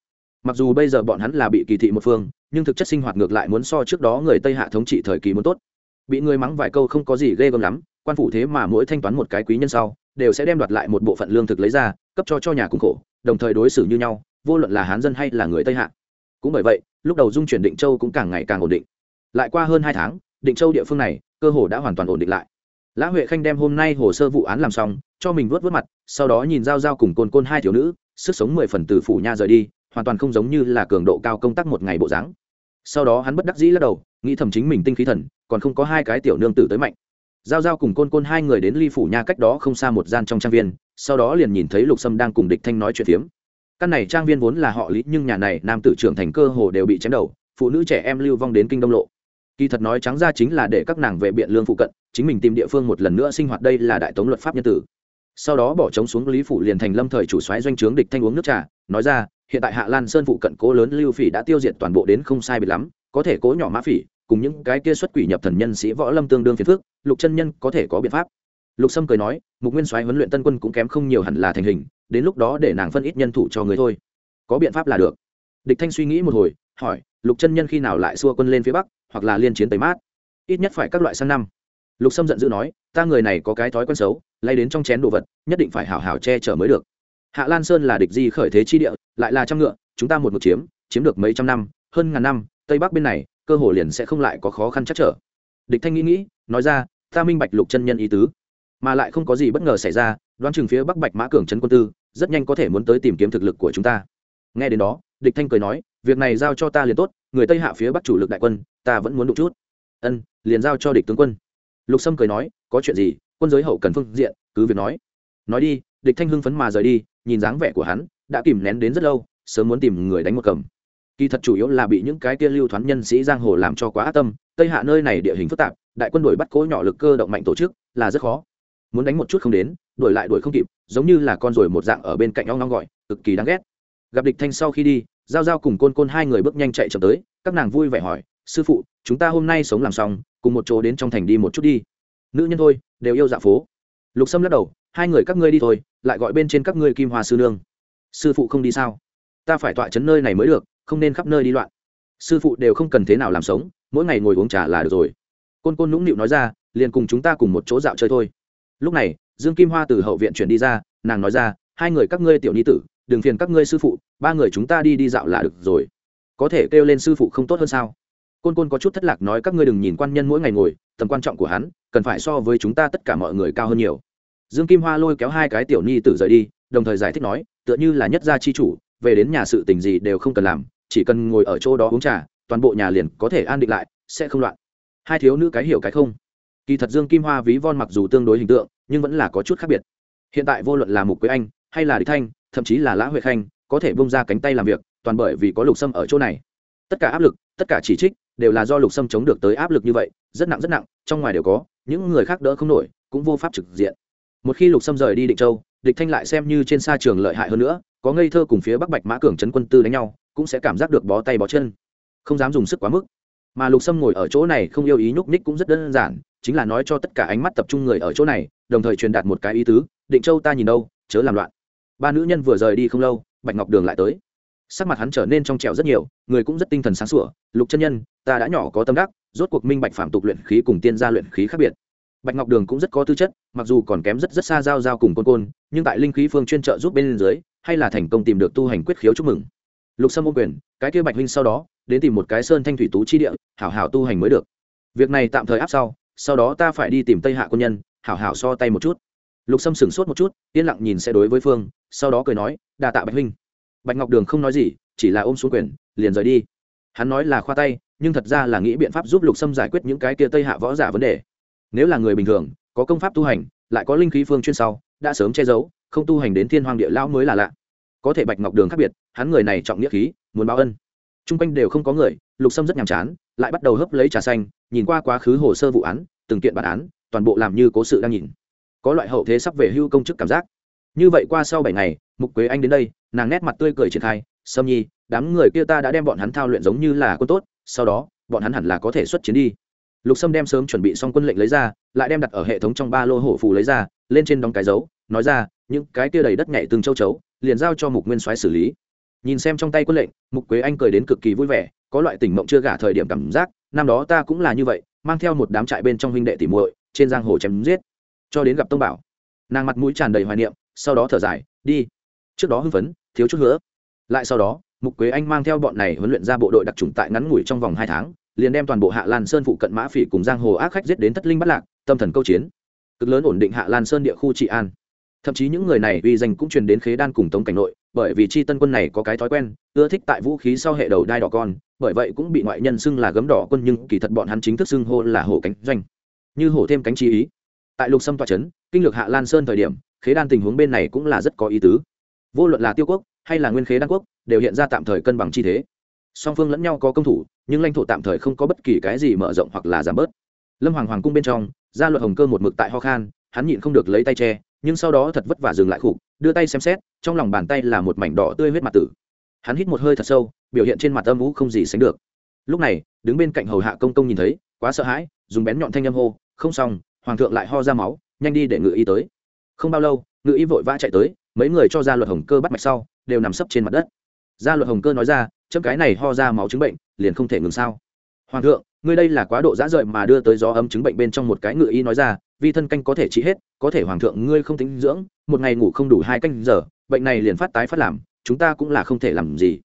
Mặc dù bây giờ bọn hắn là bị kỳ thị một phương, nhưng thực chất sinh hoạt ngược lại muốn so trước đó người tây hạ thống trị thời kỳ muốn tốt. Bị người mắng vài câu không có gì ghê gớm lắm, quan phủ thế mà mỗi thanh toán một cái quý nhân sau, đều sẽ đem đoạt lại một bộ phận lương thực lấy ra, cấp cho cho nhà cùng khổ, đồng thời đối xử như nhau vô luận là hán dân hay là người tây hạ cũng bởi vậy lúc đầu dung chuyển định châu cũng càng ngày càng ổn định lại qua hơn hai tháng định châu địa phương này cơ hồ đã hoàn toàn ổn định lại lã huệ khanh đem hôm nay hồ sơ vụ án làm xong cho mình vớt vớt mặt sau đó nhìn giao giao cùng côn côn hai thiếu nữ sức sống mười phần từ phủ nha rời đi hoàn toàn không giống như là cường độ cao công tác một ngày bộ dáng sau đó hắn bất đắc dĩ lắc đầu nghĩ thầm chính mình tinh khí thần còn không có hai cái tiểu nương tử tới mạnh giao giao cùng côn côn hai người đến ly phủ nha cách đó không xa một gian trong trang viên sau đó liền nhìn thấy lục sâm đang cùng địch thanh nói chuyện phiếm căn này trang viên vốn là họ lý, nhưng nhà này nam tử trưởng thành cơ hồ đều bị chém đầu, phụ nữ trẻ em lưu vong đến kinh đông lộ. Kỳ thật nói trắng ra chính là để các nàng về biện lương phụ cận, chính mình tìm địa phương một lần nữa sinh hoạt đây là đại tống luật pháp nhân tử. Sau đó bỏ trống xuống lý phủ liền thành lâm thời chủ xoáy doanh trướng địch thanh uống nước trà, nói ra, hiện tại hạ lan sơn phụ cận cố lớn lưu phỉ đã tiêu diệt toàn bộ đến không sai biệt lắm, có thể cố nhỏ mã phỉ, cùng những cái kia xuất quỷ nhập thần nhân sĩ võ lâm tương đương phiền phước lục chân nhân có thể có biện pháp. Lục sâm cười nói, mục nguyên soái huấn luyện tân quân cũng kém không nhiều hẳn là thành hình đến lúc đó để nàng phân ít nhân thủ cho người thôi. Có biện pháp là được. Địch thanh suy nghĩ một hồi, hỏi, lục chân nhân khi nào lại xua quân lên phía bắc, hoặc là liên chiến tây mát? Ít nhất phải các loại sang năm. Lục sâm giận dữ nói, ta người này có cái thói quen xấu, lay đến trong chén đồ vật, nhất định phải hảo hảo che chở mới được. Hạ lan sơn là địch di khởi thế chi địa, lại là trăm ngựa, chúng ta một một chiếm chiếm được mấy trăm năm, hơn ngàn năm, tây bắc bên này, cơ hồ liền sẽ không lại có khó khăn chắc trở. Địch thanh nghĩ nghĩ, nói ra, ta minh bạch lục chân nhân ý tứ, mà lại không có gì bất ngờ xảy ra đoán chừng phía bắc bạch mã cường trấn quân tư rất nhanh có thể muốn tới tìm kiếm thực lực của chúng ta. Nghe đến đó, địch thanh cười nói, việc này giao cho ta liền tốt, người tây hạ phía bắc chủ lực đại quân, ta vẫn muốn đụng chút. Ân, liền giao cho địch tướng quân. Lục sâm cười nói, có chuyện gì, quân giới hậu cần phương diện, cứ việc nói. Nói đi, địch thanh hưng phấn mà rời đi, nhìn dáng vẻ của hắn, đã kìm nén đến rất lâu, sớm muốn tìm người đánh một cầm. Kỳ thật chủ yếu là bị những cái kia lưu thoán nhân sĩ giang hồ làm cho quá ác tâm, tây hạ nơi này địa hình phức tạp, đại quân đuổi bắt cố nhỏ lực cơ động mạnh tổ chức, là rất khó muốn đánh một chút không đến, đuổi lại đuổi không kịp, giống như là con ruồi một dạng ở bên cạnh ong ong gọi, cực kỳ đáng ghét. Gặp địch thanh sau khi đi, giao giao cùng côn côn hai người bước nhanh chạy chậm tới, các nàng vui vẻ hỏi, sư phụ, chúng ta hôm nay sống làm xong, cùng một chỗ đến trong thành đi một chút đi. Nữ nhân thôi, đều yêu dạ phố. Lục sâm lắc đầu, hai người các ngươi đi thôi, lại gọi bên trên các ngươi kim hoa sư nương. Sư phụ không đi sao? Ta phải tọa chấn nơi này mới được, không nên khắp nơi đi loạn. Sư phụ đều không cần thế nào làm sống, mỗi ngày ngồi uống trà là được rồi. Côn côn nũng nịu nói ra, liền cùng chúng ta cùng một chỗ dạo chơi thôi lúc này, dương kim hoa từ hậu viện chuyển đi ra, nàng nói ra, hai người các ngươi tiểu ni tử, đừng phiền các ngươi sư phụ, ba người chúng ta đi đi dạo là được rồi. Có thể kêu lên sư phụ không tốt hơn sao? Côn côn có chút thất lạc nói, các ngươi đừng nhìn quan nhân mỗi ngày ngồi, tầm quan trọng của hắn, cần phải so với chúng ta tất cả mọi người cao hơn nhiều. Dương kim hoa lôi kéo hai cái tiểu ni tử rời đi, đồng thời giải thích nói, tựa như là nhất gia chi chủ, về đến nhà sự tình gì đều không cần làm, chỉ cần ngồi ở chỗ đó uống trà, toàn bộ nhà liền có thể an định lại, sẽ không loạn. Hai thiếu nữ cái hiểu cái không kỳ thật dương kim hoa ví von mặc dù tương đối hình tượng, nhưng vẫn là có chút khác biệt. Hiện tại vô luận là mục quế anh, hay là địch thanh, thậm chí là lã huệ khanh, có thể bông ra cánh tay làm việc, toàn bởi vì có lục sâm ở chỗ này. Tất cả áp lực, tất cả chỉ trích, đều là do lục sâm chống được tới áp lực như vậy, rất nặng rất nặng, trong ngoài đều có, những người khác đỡ không nổi, cũng vô pháp trực diện. Một khi lục sâm rời đi định châu, địch thanh lại xem như trên xa trường lợi hại hơn nữa, có ngây thơ cùng phía bắc bạch mã cường trấn quân tư đánh nhau, cũng sẽ cảm giác được bó tay bó chân. Không dám dùng sức quá mức. Mà lục sâm ngồi ở chỗ này không yêu ý nhúc ních cũng rất đơn giản chính là nói cho tất cả ánh mắt tập trung người ở chỗ này, đồng thời truyền đạt một cái ý tứ, định châu ta nhìn đâu, chớ làm loạn. Ba nữ nhân vừa rời đi không lâu, bạch ngọc đường lại tới. Sắc mặt hắn trở nên trong trẻo rất nhiều, người cũng rất tinh thần sáng sủa, lục chân nhân, ta đã nhỏ có tâm đắc, rốt cuộc minh bạch phạm tục luyện khí cùng tiên gia luyện khí khác biệt. Bạch ngọc đường cũng rất có tư chất, mặc dù còn kém rất rất xa giao giao cùng côn côn, nhưng tại linh khí phương chuyên trợ giúp bên dưới, hay là thành công tìm được tu hành quyết khiếu chúc mừng. Lục sâm ô quyền, cái kia bạch huynh sau đó, đến tìm một cái sơn thanh thủy tú chi địa, hảo hảo tu hành mới được. Việc này tạm thời áp sau sau đó ta phải đi tìm tây hạ quân nhân, hảo hảo so tay một chút. Lục sâm sửng sốt một chút, yên lặng nhìn sẽ đối với phương, sau đó cười nói đà tạ bạch huynh. Bạch ngọc đường không nói gì, chỉ là ôm xuống quyền, liền rời đi. Hắn nói là khoa tay, nhưng thật ra là nghĩ biện pháp giúp lục sâm giải quyết những cái kia tây hạ võ giả vấn đề. Nếu là người bình thường, có công pháp tu hành, lại có linh khí phương chuyên sau, đã sớm che giấu, không tu hành đến thiên hoàng địa lão mới là lạ. Có thể bạch ngọc đường khác biệt, hắn người này trọng nghĩa khí, muốn báo ân t r u n g quanh đều không có người, lục sâm rất nhàm chán, lại bắt đầu hấp lấy trà xanh, nhìn qua quá khứ hồ sơ vụ án, từng kiện bản án, toàn bộ làm như cố sự đang nhìn. Có loại hậu thế sắp về hưu công chức cảm giác. Như vậy qua sau bảy ngày, mục quế anh đến đây, nàng nét mặt tươi cười triển khai, sâm nhi, đám người kia ta đã đem bọn hắn thao luyện giống như là quân tốt, sau đó, bọn hắn hẳn là có thể xuất chiến đi. Lục sâm đem sớm chuẩn bị xong quân lệnh lấy ra, lại đem đặt ở hệ thống trong ba lô hổ phù lấy ra, lên trên đóng cái dấu, nói ra, những cái kia đầy đất nhảy từng châu chấu, liền giao cho mục nguyên soái xử lý nhìn xem trong tay quân lệnh, mục quế anh cười đến cực kỳ vui vẻ, có loại tỉnh mộng chưa gả thời điểm cảm giác, năm đó ta cũng là như vậy, mang theo một đám trại bên trong huynh đệ tỉ muội, trên giang hồ chém giết. Cho đến gặp tông bảo, nàng mặt mũi tràn đầy hoài niệm, sau đó thở dài, đi, trước đó hưng phấn, thiếu chút nữa lại sau đó, mục quế anh mang theo bọn này huấn luyện ra bộ đội đặc trùng tại ngắn ngủi trong vòng hai tháng, liền đem toàn bộ hạ lan sơn phụ cận mã phỉ cùng giang hồ ác khách giết đến thất linh bắt lạc, tâm thần câu chiến. Cực lớn ổn định hạ lan sơn địa khu trị an thậm chí những người này uy danh cũng truyền đến khế đan cùng tống cảnh nội, bởi vì chi tân quân này có cái thói quen, ưa thích tại vũ khí sau hệ đầu đai đỏ con, bởi vậy cũng bị ngoại nhân xưng là gấm đỏ quân nhưng kỳ thật bọn hắn chính thức xưng hô là hổ cánh doanh. Như hổ thêm cánh chi ý. Tại lục sâm tòa trấn kinh lược hạ lan sơn thời điểm, khế đan tình huống bên này cũng là rất có ý tứ. Vô luận là tiêu quốc, hay là nguyên khế đan quốc, đều hiện ra tạm thời cân bằng chi thế. Song phương lẫn nhau có công thủ, nhưng lãnh thổ tạm thời không có bất kỳ cái gì mở rộng hoặc là giảm bớt. Lâm hoàng hoàng cung bên trong, gia luật hồng cơ một mực tại ho khan, hắn nhịn không được lấy tay che nhưng sau đó thật vất vả dừng lại khục, đưa tay xem xét, trong lòng bàn tay là một mảnh đỏ tươi huyết mặt tử. Hắn hít một hơi thật sâu, biểu hiện trên mặt âm vũ không gì sánh được. Lúc này, đứng bên cạnh hầu hạ công công nhìn thấy, quá sợ hãi, dùng bén nhọn thanh âm hô, không xong, hoàng thượng lại ho ra máu, nhanh đi để ngự y tới. Không bao lâu, ngự y vội vã chạy tới, mấy người cho gia luật hồng cơ bắt mạch sau, đều nằm sấp trên mặt đất. Gia luật hồng cơ nói ra, chấm cái này ho ra máu chứng bệnh, liền không thể ngừng sao. Hoàng thượng, ngươi đây là quá độ dã rời mà đưa tới gió ấm chứng bệnh bên trong một cái ngự y nói ra vi thân canh có thể trị hết, có thể hoàng thượng ngươi không tính dưỡng, một ngày ngủ không đủ hai canh giờ, bệnh này liền phát tái phát làm, chúng ta cũng là không thể làm gì.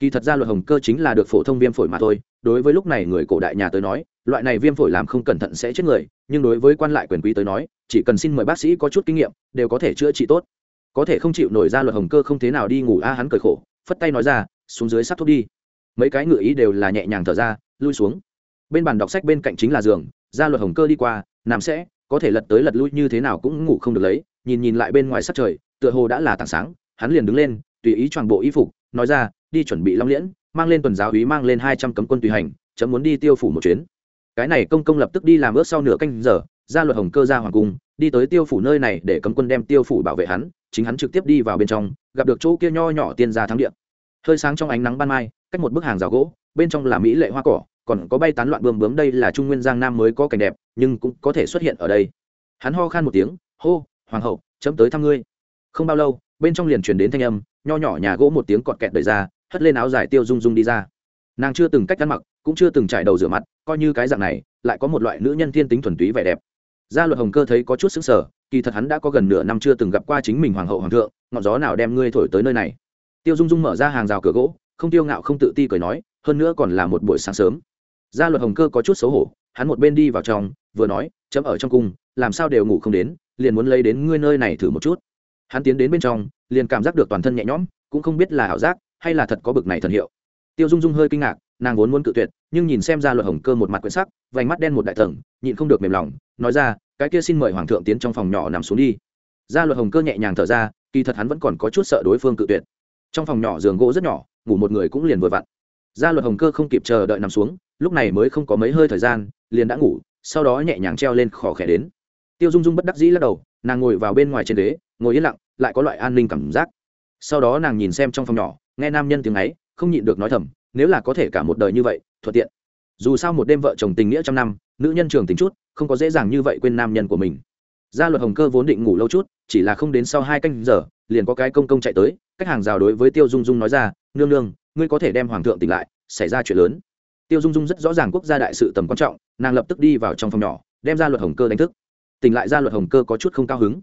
Kỳ thật ra luật hồng cơ chính là được phổ thông viêm phổi mà thôi, đối với lúc này người cổ đại nhà tới nói, loại này viêm phổi làm không cẩn thận sẽ chết người, nhưng đối với quan lại quyền quý tới nói, chỉ cần xin mời bác sĩ có chút kinh nghiệm, đều có thể chữa trị tốt. Có thể không chịu nổi ra luật hồng cơ không thế nào đi ngủ a, hắn cười khổ, phất tay nói ra, xuống dưới sắp thuốc đi. Mấy cái ngựa ý đều là nhẹ nhàng thở ra, lui xuống. Bên bàn đọc sách bên cạnh chính là giường, gia luật hồng cơ đi qua, nằm sẽ có thể lật tới lật lui như thế nào cũng ngủ không được lấy, nhìn nhìn lại bên ngoài sắc trời, tựa hồ đã là tảng sáng, hắn liền đứng lên, tùy ý chọn bộ y phục, nói ra, đi chuẩn bị long liễn, mang lên tuần giáo úy mang lên hai trăm cấm quân tùy hành, chấm muốn đi tiêu phủ một chuyến. Cái này công công lập tức đi làm ước sau nửa canh giờ, ra luật hồng cơ ra hoàng cung, đi tới tiêu phủ nơi này để cấm quân đem tiêu phủ bảo vệ hắn, chính hắn trực tiếp đi vào bên trong, gặp được chỗ kia nho nhỏ tiên gia thắng điện hơi sáng trong ánh nắng ban mai, cách một bức hàng rào gỗ, bên trong là mỹ lệ hoa cỏ còn có bay tán loạn bươm bướm đây là trung nguyên giang nam mới có cảnh đẹp, nhưng cũng có thể xuất hiện ở đây. Hắn ho khan một tiếng, hô, hoàng hậu, chấm tới thăm ngươi. Không bao lâu, bên trong liền truyền đến thanh âm, nho nhỏ nhà gỗ một tiếng cọt kẹt đời ra, hất lên áo dài tiêu rung rung đi ra. Nàng chưa từng cách ăn mặc, cũng chưa từng trải đầu rửa mặt, coi như cái dạng này, lại có một loại nữ nhân thiên tính thuần túy vẻ đẹp. Gia luật hồng cơ thấy có chút xứng sở kỳ thật hắn đã có gần nửa năm chưa từng gặp qua chính mình hoàng hậu, hoàng thượng, ngọn gió nào đem ngươi thổi tới nơi này. Tiêu dung dung mở ra hàng rào cửa gỗ, không tiêu ngạo không tự ti cười nói, hơn nữa còn là một buổi sáng sớm gia luật hồng cơ có chút xấu hổ, hắn một bên đi vào trong, vừa nói, chấm ở trong cung, làm sao đều ngủ không đến, liền muốn lấy đến ngươi nơi này thử một chút. Hắn tiến đến bên trong, liền cảm giác được toàn thân nhẹ nhõm, cũng không biết là ảo giác, hay là thật có bực này thần hiệu. Tiêu dung dung hơi kinh ngạc, nàng vốn muốn cự tuyệt, nhưng nhìn xem ra luật hồng cơ một mặt quyển sắc, vành mắt đen một đại tầng, nhịn không được mềm lòng, nói ra, cái kia xin mời hoàng thượng tiến trong phòng nhỏ nằm xuống đi. Gia luật hồng cơ nhẹ nhàng thở ra, kỳ thật hắn vẫn còn có chút sợ đối phương cự tuyệt. Trong phòng nhỏ giường gỗ rất nhỏ, ngủ một người cũng liền vừa vặn. Gia luật hồng cơ không kịp chờ đợi nằm xuống lúc này mới không có mấy hơi thời gian, liền đã ngủ, sau đó nhẹ nhàng treo lên khỏ khẽ đến. Tiêu dung dung bất đắc dĩ lắc đầu, nàng ngồi vào bên ngoài trên ghế, ngồi yên lặng, lại có loại an ninh cảm giác. Sau đó nàng nhìn xem trong phòng nhỏ, nghe nam nhân tiếng ấy, không nhịn được nói thầm, nếu là có thể cả một đời như vậy, thuận tiện. Dù sao một đêm vợ chồng tình nghĩa trăm năm, nữ nhân trường tính chút, không có dễ dàng như vậy quên nam nhân của mình. Gia luật hồng cơ vốn định ngủ lâu chút, chỉ là không đến sau hai canh giờ, liền có cái công công chạy tới, cách hàng rào đối với tiêu dung dung nói ra, nương nương, ngươi có thể đem hoàng thượng tỉnh lại, xảy ra chuyện lớn tiêu dung dung rất rõ ràng quốc gia đại sự tầm quan trọng, nàng lập tức đi vào trong phòng nhỏ, đem ra luật hồng cơ đánh thức. Tỉnh lại ra luật hồng cơ có chút không cao hứng.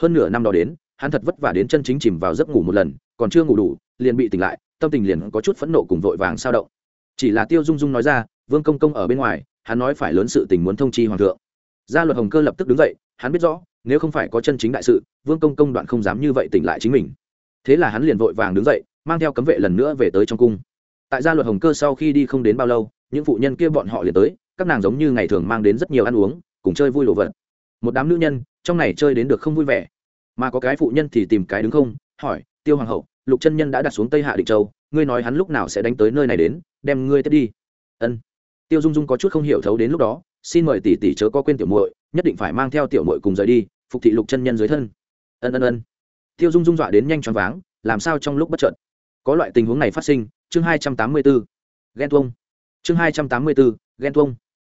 Hơn nửa năm đó đến, hắn thật vất vả đến chân chính chìm vào giấc ngủ một lần, còn chưa ngủ đủ, liền bị tỉnh lại, tâm tình liền có chút phẫn nộ cùng vội vàng sao động. Chỉ là tiêu dung dung nói ra, vương công công ở bên ngoài, hắn nói phải lớn sự tình muốn thông chi hoàng thượng. Gia luật hồng cơ lập tức đứng dậy, hắn biết rõ, nếu không phải có chân chính đại sự, vương công công đoạn không dám như vậy tỉnh lại chính mình. Thế là hắn liền vội vàng đứng dậy, mang theo cấm vệ lần nữa về tới trong cung tại gia luật hồng cơ sau khi đi không đến bao lâu, những phụ nhân kia bọn họ liền tới, các nàng giống như ngày thường mang đến rất nhiều ăn uống, cùng chơi vui đồ vật. Một đám nữ nhân, trong này chơi đến được không vui vẻ. Mà có cái phụ nhân thì tìm cái đứng không, hỏi, tiêu hoàng hậu, lục chân nhân đã đặt xuống tây hạ định châu, ngươi nói hắn lúc nào sẽ đánh tới nơi này đến, đem ngươi tiếp đi? Ân. Tiêu dung dung có chút không hiểu thấu đến lúc đó, xin mời tỷ tỷ chớ có quên tiểu muội, nhất định phải mang theo tiểu muội cùng rời đi, phục thị lục chân nhân dưới thân. Ân ân ân. Tiêu dung dung dọa đến nhanh choáng váng, làm sao trong lúc bất trợn có loại tình huống này phát sinh chương hai trăm tám mươi 284. ghen tuông. Chương hai trăm tám mươi 284, ghen tuông.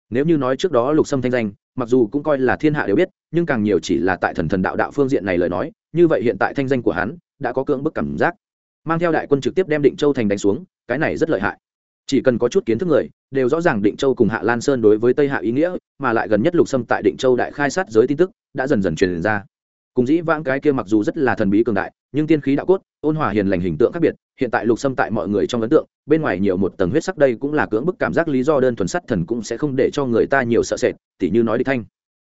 Nếu như nói trước đó lục sâm thanh danh mặc dù cũng coi là thiên hạ đều biết nhưng càng nhiều chỉ là tại thần thần đạo đạo phương diện này lời nói như vậy hiện tại thanh danh của hắn đã có cưỡng bức cảm giác. Mang theo đại quân trực tiếp đem định châu thành đánh xuống cái này rất lợi hại. Chỉ cần có chút kiến thức người đều rõ ràng định châu cùng hạ lan sơn đối với tây hạ ý nghĩa mà lại gần nhất lục sâm tại định châu đại khai sát giới tin tức đã dần dần truyền ra cùng dĩ vãng cái kia mặc dù rất là thần bí cường đại, nhưng tiên khí đạo cốt, ôn hòa hiền lành hình tượng khác biệt, hiện tại lục sâm tại mọi người trong ấn tượng, bên ngoài nhiều một tầng huyết sắc đây cũng là cưỡng bức cảm giác lý do đơn thuần sắt thần cũng sẽ không để cho người ta nhiều sợ sệt, tỉ như nói đi thanh.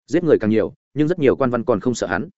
Giết người càng nhiều, nhưng rất nhiều quan văn còn không sợ hắn.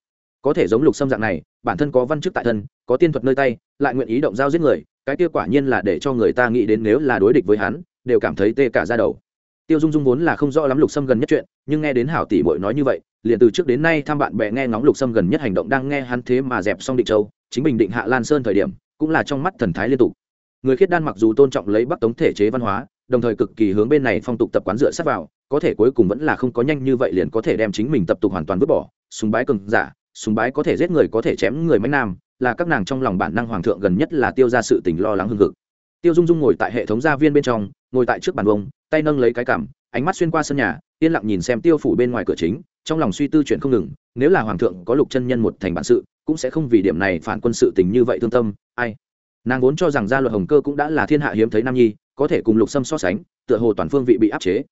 Có thể giống lục sâm dạng này, bản thân có văn chức tại thân, có tiên thuật nơi tay, lại nguyện ý động giao giết người, cái kia quả nhiên là để cho người ta nghĩ đến nếu là đối địch với hắn, đều cảm thấy tê cả ra đầu. Tiêu dung dung vốn là không rõ lắm lục sâm gần nhất chuyện, nhưng nghe đến hảo tỷ bội nói như vậy liền từ trước đến nay thăm bạn bè nghe ngóng lục sâm gần nhất hành động đang nghe hắn thế mà dẹp xong định châu, chính mình định hạ lan sơn thời điểm, cũng là trong mắt thần thái liên tục. Người khiết đan mặc dù tôn trọng lấy bắc tống thể chế văn hóa, đồng thời cực kỳ hướng bên này phong tục tập quán dựa sát vào, có thể cuối cùng vẫn là không có nhanh như vậy liền có thể đem chính mình tập tục hoàn toàn vứt bỏ. Súng bái cường giả súng bái có thể giết người có thể chém người mánh nam, là các nàng trong lòng bản năng hoàng thượng gần nhất là tiêu ra sự tình lo lắng hưng cực tiêu dung dung ngồi tại hệ thống gia viên bên trong, ngồi tại trước bàn bông tay nâng lấy cái cảm ánh mắt xuyên qua sân nhà, yên lặng nhìn xem tiêu phủ bên ngoài cửa chính trong lòng suy tư chuyện không ngừng, nếu là hoàng thượng có lục chân nhân một thành bản sự, cũng sẽ không vì điểm này phản quân sự tình như vậy thương tâm, ai? Nàng vốn cho rằng gia luật hồng cơ cũng đã là thiên hạ hiếm thấy nam nhi, có thể cùng lục sâm so sánh, tựa hồ toàn phương vị bị áp chế.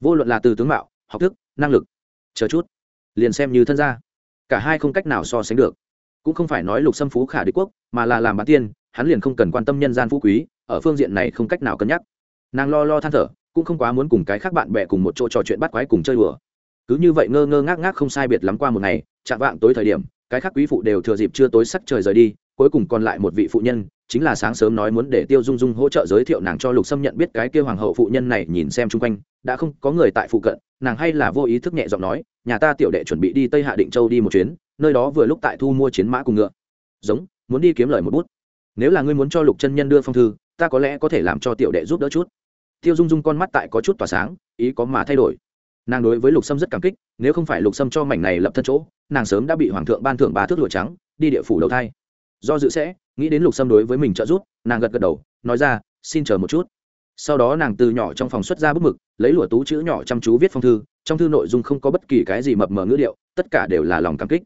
Vô luận là từ tướng mạo, học thức, năng lực, chờ chút, liền xem như thân gia. Cả hai không cách nào so sánh được. Cũng không phải nói lục sâm phú khả đế quốc, mà là làm bán tiên, hắn liền không cần quan tâm nhân gian phú quý, ở phương diện này không cách nào cân nhắc. Nàng lo lo than thở, cũng không quá muốn cùng cái khác bạn bè cùng một chỗ trò chuyện bắt quái cùng chơi đùa cứ như vậy ngơ ngơ ngác ngác không sai biệt lắm qua một ngày, chạm vạng tối thời điểm, cái khác quý phụ đều thừa dịp chưa tối sắc trời rời đi, cuối cùng còn lại một vị phụ nhân, chính là sáng sớm nói muốn để tiêu dung dung hỗ trợ giới thiệu nàng cho lục sâm nhận biết cái kia hoàng hậu phụ nhân này nhìn xem chung quanh, đã không có người tại phụ cận, nàng hay là vô ý thức nhẹ giọng nói, nhà ta tiểu đệ chuẩn bị đi tây hạ định châu đi một chuyến, nơi đó vừa lúc tại thu mua chiến mã cùng ngựa. Giống, muốn đi kiếm lời một bút. Nếu là ngươi muốn cho lục chân nhân đưa phong thư, ta có lẽ có thể làm cho tiểu đệ giúp đỡ chút. Tiêu dung dung con mắt tại có chút tỏa sáng, ý có mà thay đổi nàng đối với lục sâm rất cảm kích, nếu không phải lục sâm cho mảnh này lập thân chỗ, nàng sớm đã bị hoàng thượng ban thưởng ba thước lụa trắng, đi địa phủ đầu thai. Do dự sẽ, nghĩ đến lục sâm đối với mình trợ giúp, nàng gật gật đầu, nói ra, xin chờ một chút. Sau đó nàng từ nhỏ trong phòng xuất ra bức mực, lấy lụa tú chữ nhỏ chăm chú viết phong thư, trong thư nội dung không có bất kỳ cái gì mập mờ ngữ điệu, tất cả đều là lòng cảm kích.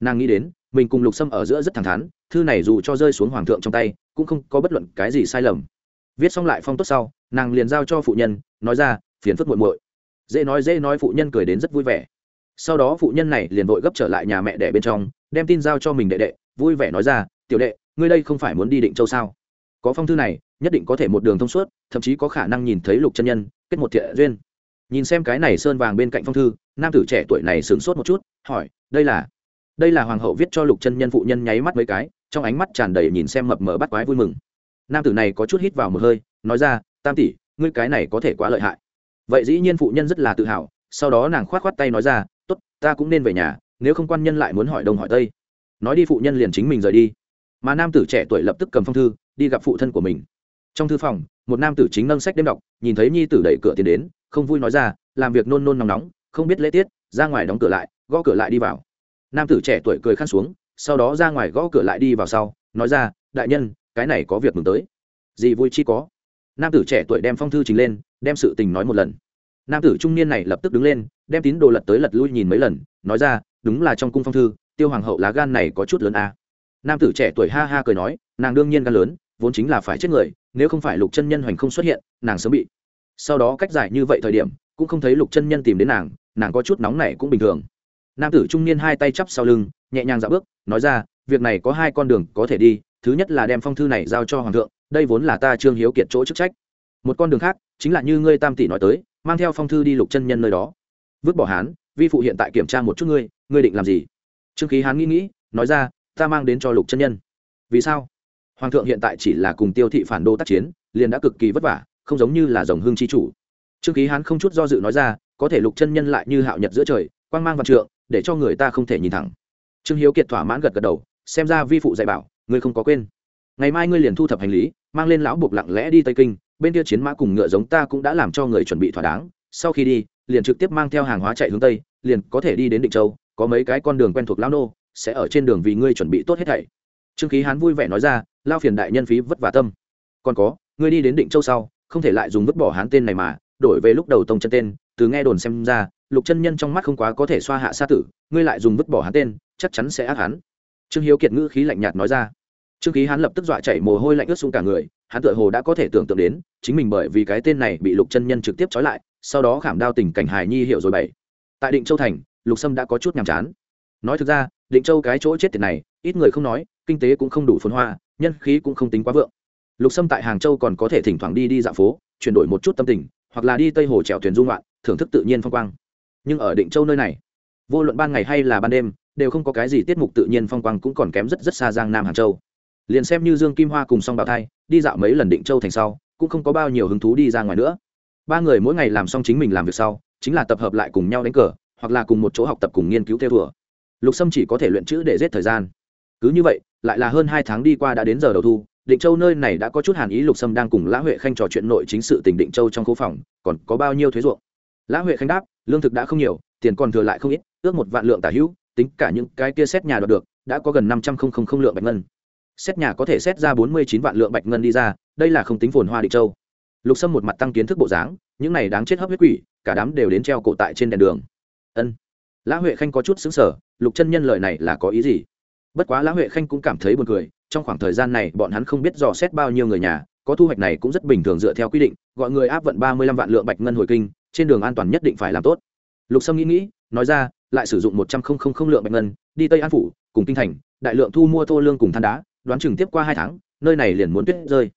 Nàng nghĩ đến, mình cùng lục sâm ở giữa rất thẳng thắn, thư này dù cho rơi xuống hoàng thượng trong tay, cũng không có bất luận cái gì sai lầm. Viết xong lại phong tốt sau, nàng liền giao cho phụ nhân, nói ra, phiền phức muội muội dễ nói dễ nói, phụ nhân cười đến rất vui vẻ. Sau đó phụ nhân này liền vội gấp trở lại nhà mẹ đẻ bên trong, đem tin giao cho mình đệ đệ, vui vẻ nói ra, tiểu đệ, ngươi đây không phải muốn đi định châu sao? Có phong thư này, nhất định có thể một đường thông suốt, thậm chí có khả năng nhìn thấy lục chân nhân, kết một thiện duyên. Nhìn xem cái này sơn vàng bên cạnh phong thư, nam tử trẻ tuổi này sửng sốt một chút, hỏi, đây là đây là hoàng hậu viết cho lục chân nhân phụ nhân nháy mắt mấy cái, trong ánh mắt tràn đầy nhìn xem mập mờ bắt quái vui mừng. Nam tử này có chút hít vào một hơi, nói ra, tam tỷ, ngươi cái này có thể quá lợi hại vậy dĩ nhiên phụ nhân rất là tự hào, sau đó nàng k h o á t k h o á t tay nói ra t ố t ta cũng nên về nhà, nếu không quan nhân lại muốn hỏi đông hỏi tây. Nói đi phụ nhân liền chính mình rời đi. Mà nam tử trẻ tuổi lập tức cầm phong thư, đi gặp phụ thân của mình. Trong thư phòng, một nam tử chính nâng sách đêm đọc, nhìn thấy nhi tử đẩy cửa tiến đến, không vui nói ra, làm việc nôn nôn nóng nóng, không biết lễ tiết, ra ngoài đóng cửa lại, gõ cửa lại đi vào. Nam tử trẻ tuổi cười khăn xuống, sau đó ra ngoài gõ cửa lại đi vào sau, nói ra, đại nhân, cái này có việc mừng tới. Gì vui chi có? Nam tử trẻ tuổi đem phong thư trình lên, đem sự tình nói một lần. Nam tử trung niên này lập tức đứng lên, đem tín đồ lật tới lật lui nhìn mấy lần, nói ra, đúng là trong cung phong thư, tiêu hoàng hậu lá gan này có chút lớn à. nam tử trẻ tuổi ha ha cười nói, nàng đương nhiên gan lớn, vốn chính là phải chết người, nếu không phải lục chân nhân hoành không xuất hiện, nàng sớm bị. Sau đó cách giải như vậy thời điểm, cũng không thấy lục chân nhân tìm đến nàng nàng có chút nóng này cũng bình thường. Nam tử trung niên hai tay chắp sau lưng, nhẹ nhàng dạo bước, nói ra, việc này có hai con đường có thể đi, thứ nhất là đem phong thư này giao cho hoàng thượng đây vốn là ta trương hiếu kiệt chỗ chức trách. Một con đường khác, chính là như ngươi tam tỷ nói tới, mang theo phong thư đi lục chân nhân nơi đó. Vứt bỏ hán, vi phụ hiện tại kiểm tra một chút ngươi ngươi định làm gì? Trương khí hán nghĩ nghĩ, nói ra, ta mang đến cho lục chân nhân. Vì sao? Hoàng thượng hiện tại chỉ là cùng tiêu thị phản đô tác chiến, liền đã cực kỳ vất vả, không giống như là dòng hương chi chủ. Trương khí hán không chút do dự nói ra, có thể lục chân nhân lại như hạo nhật giữa trời, quang mang vạn trượng, để cho người ta không thể nhìn thẳng. Trương hiếu kiệt thỏa mãn gật gật đầu, xem ra vi phụ dạy bảo, ngươi không có quên ngày mai ngươi liền thu thập hành lý, mang lên lão buộc lặng lẽ đi tây kinh, bên kia chiến mã cùng ngựa giống ta cũng đã làm cho người chuẩn bị thỏa đáng, sau khi đi, liền trực tiếp mang theo hàng hóa chạy hướng tây, liền có thể đi đến định châu, có mấy cái con đường quen thuộc lão nô, sẽ ở trên đường vì ngươi chuẩn bị tốt hết thảy. Trương khí hán vui vẻ nói ra, lao phiền đại nhân phí vất vả tâm. Còn có, ngươi đi đến định châu sau, không thể lại dùng vứt bỏ hán tên này mà, đổi về lúc đầu tông chân tên, từ nghe đồn xem ra, lục chân nhân trong mắt không quá có thể xoa hạ sa tử, ngươi lại dùng vứt bỏ hán tên, chắc chắn sẽ ác hắn. Trương hiếu kiệt ngữ khí lạnh nhạt nói ra trương khí hắn lập tức dọa chảy mồ hôi lạnh ướt xuống cả người, hắn tựa hồ đã có thể tưởng tượng đến, chính mình bởi vì cái tên này bị lục chân nhân trực tiếp trói lại, sau đó khảm đao tình cảnh hài nhi hiểu rồi bảy. Tại định châu thành, lục sâm đã có chút nhàm chán. Nói thực ra, định châu cái chỗ chết tiệt này, ít người không nói, kinh tế cũng không đủ phồn hoa, nhân khí cũng không tính quá vượng. Lục sâm tại hàng châu còn có thể thỉnh thoảng đi đi dạo phố, chuyển đổi một chút tâm tình, hoặc là đi tây hồ trèo thuyền dung loạn thưởng thức tự nhiên phong quang. Nhưng ở định châu nơi này, vô luận ban ngày hay là ban đêm, đều không có cái gì tiết mục tự nhiên phong quang cũng còn kém rất rất xa giang nam hàng châu liền xem như dương kim hoa cùng song bào thai, đi dạo mấy lần định châu thành sau, cũng không có bao nhiêu hứng thú đi ra ngoài nữa. Ba người mỗi ngày làm xong chính mình làm việc sau, chính là tập hợp lại cùng nhau đánh cờ, hoặc là cùng một chỗ học tập cùng nghiên cứu theo thùa lục sâm chỉ có thể luyện chữ để giết thời gian. Cứ như vậy, lại là hơn hai tháng đi qua đã đến giờ đầu thu, định châu nơi này đã có chút hàn ý lục sâm đang cùng lã huệ khanh trò chuyện nội chính sự tỉnh định châu trong khu phòng, còn có bao nhiêu thuế ruộng. Lã huệ khanh đáp, lương thực đã không nhiều, tiền còn thừa lại không ít, ước một vạn lượng tả hữu, tính cả những cái kia xét nhà đoạt được, đã có gần năm trăm không không lượng bạch ngân xét nhà có thể xét ra bốn mươi chín vạn lượng bạch ngân đi ra, đây là không tính phồn hoa định châu. Lục sâm một mặt tăng kiến thức bộ dáng, những này đáng chết hấp huyết quỷ, cả đám đều đến treo cổ tại trên đèn đường. Ân. Lã huệ khanh có chút xứng sở lục chân nhân lời này là có ý gì? Bất quá lã huệ khanh cũng cảm thấy buồn cười, trong khoảng thời gian này bọn hắn không biết dò xét bao nhiêu người nhà, có thu hoạch này cũng rất bình thường dựa theo quy định, gọi người áp vận ba mươi lăm vạn lượng bạch ngân hồi kinh, trên đường an toàn nhất định phải làm tốt. Lục sâm nghĩ nghĩ, nói ra, lại sử dụng một trăm không không không lượng bạch ngân, đi tây an phủ, cùng kinh thành, đại lượng thu mua thô lương cùng than đá đoán chừng tiếp qua hai tháng, nơi này liền muốn tuyết rơi.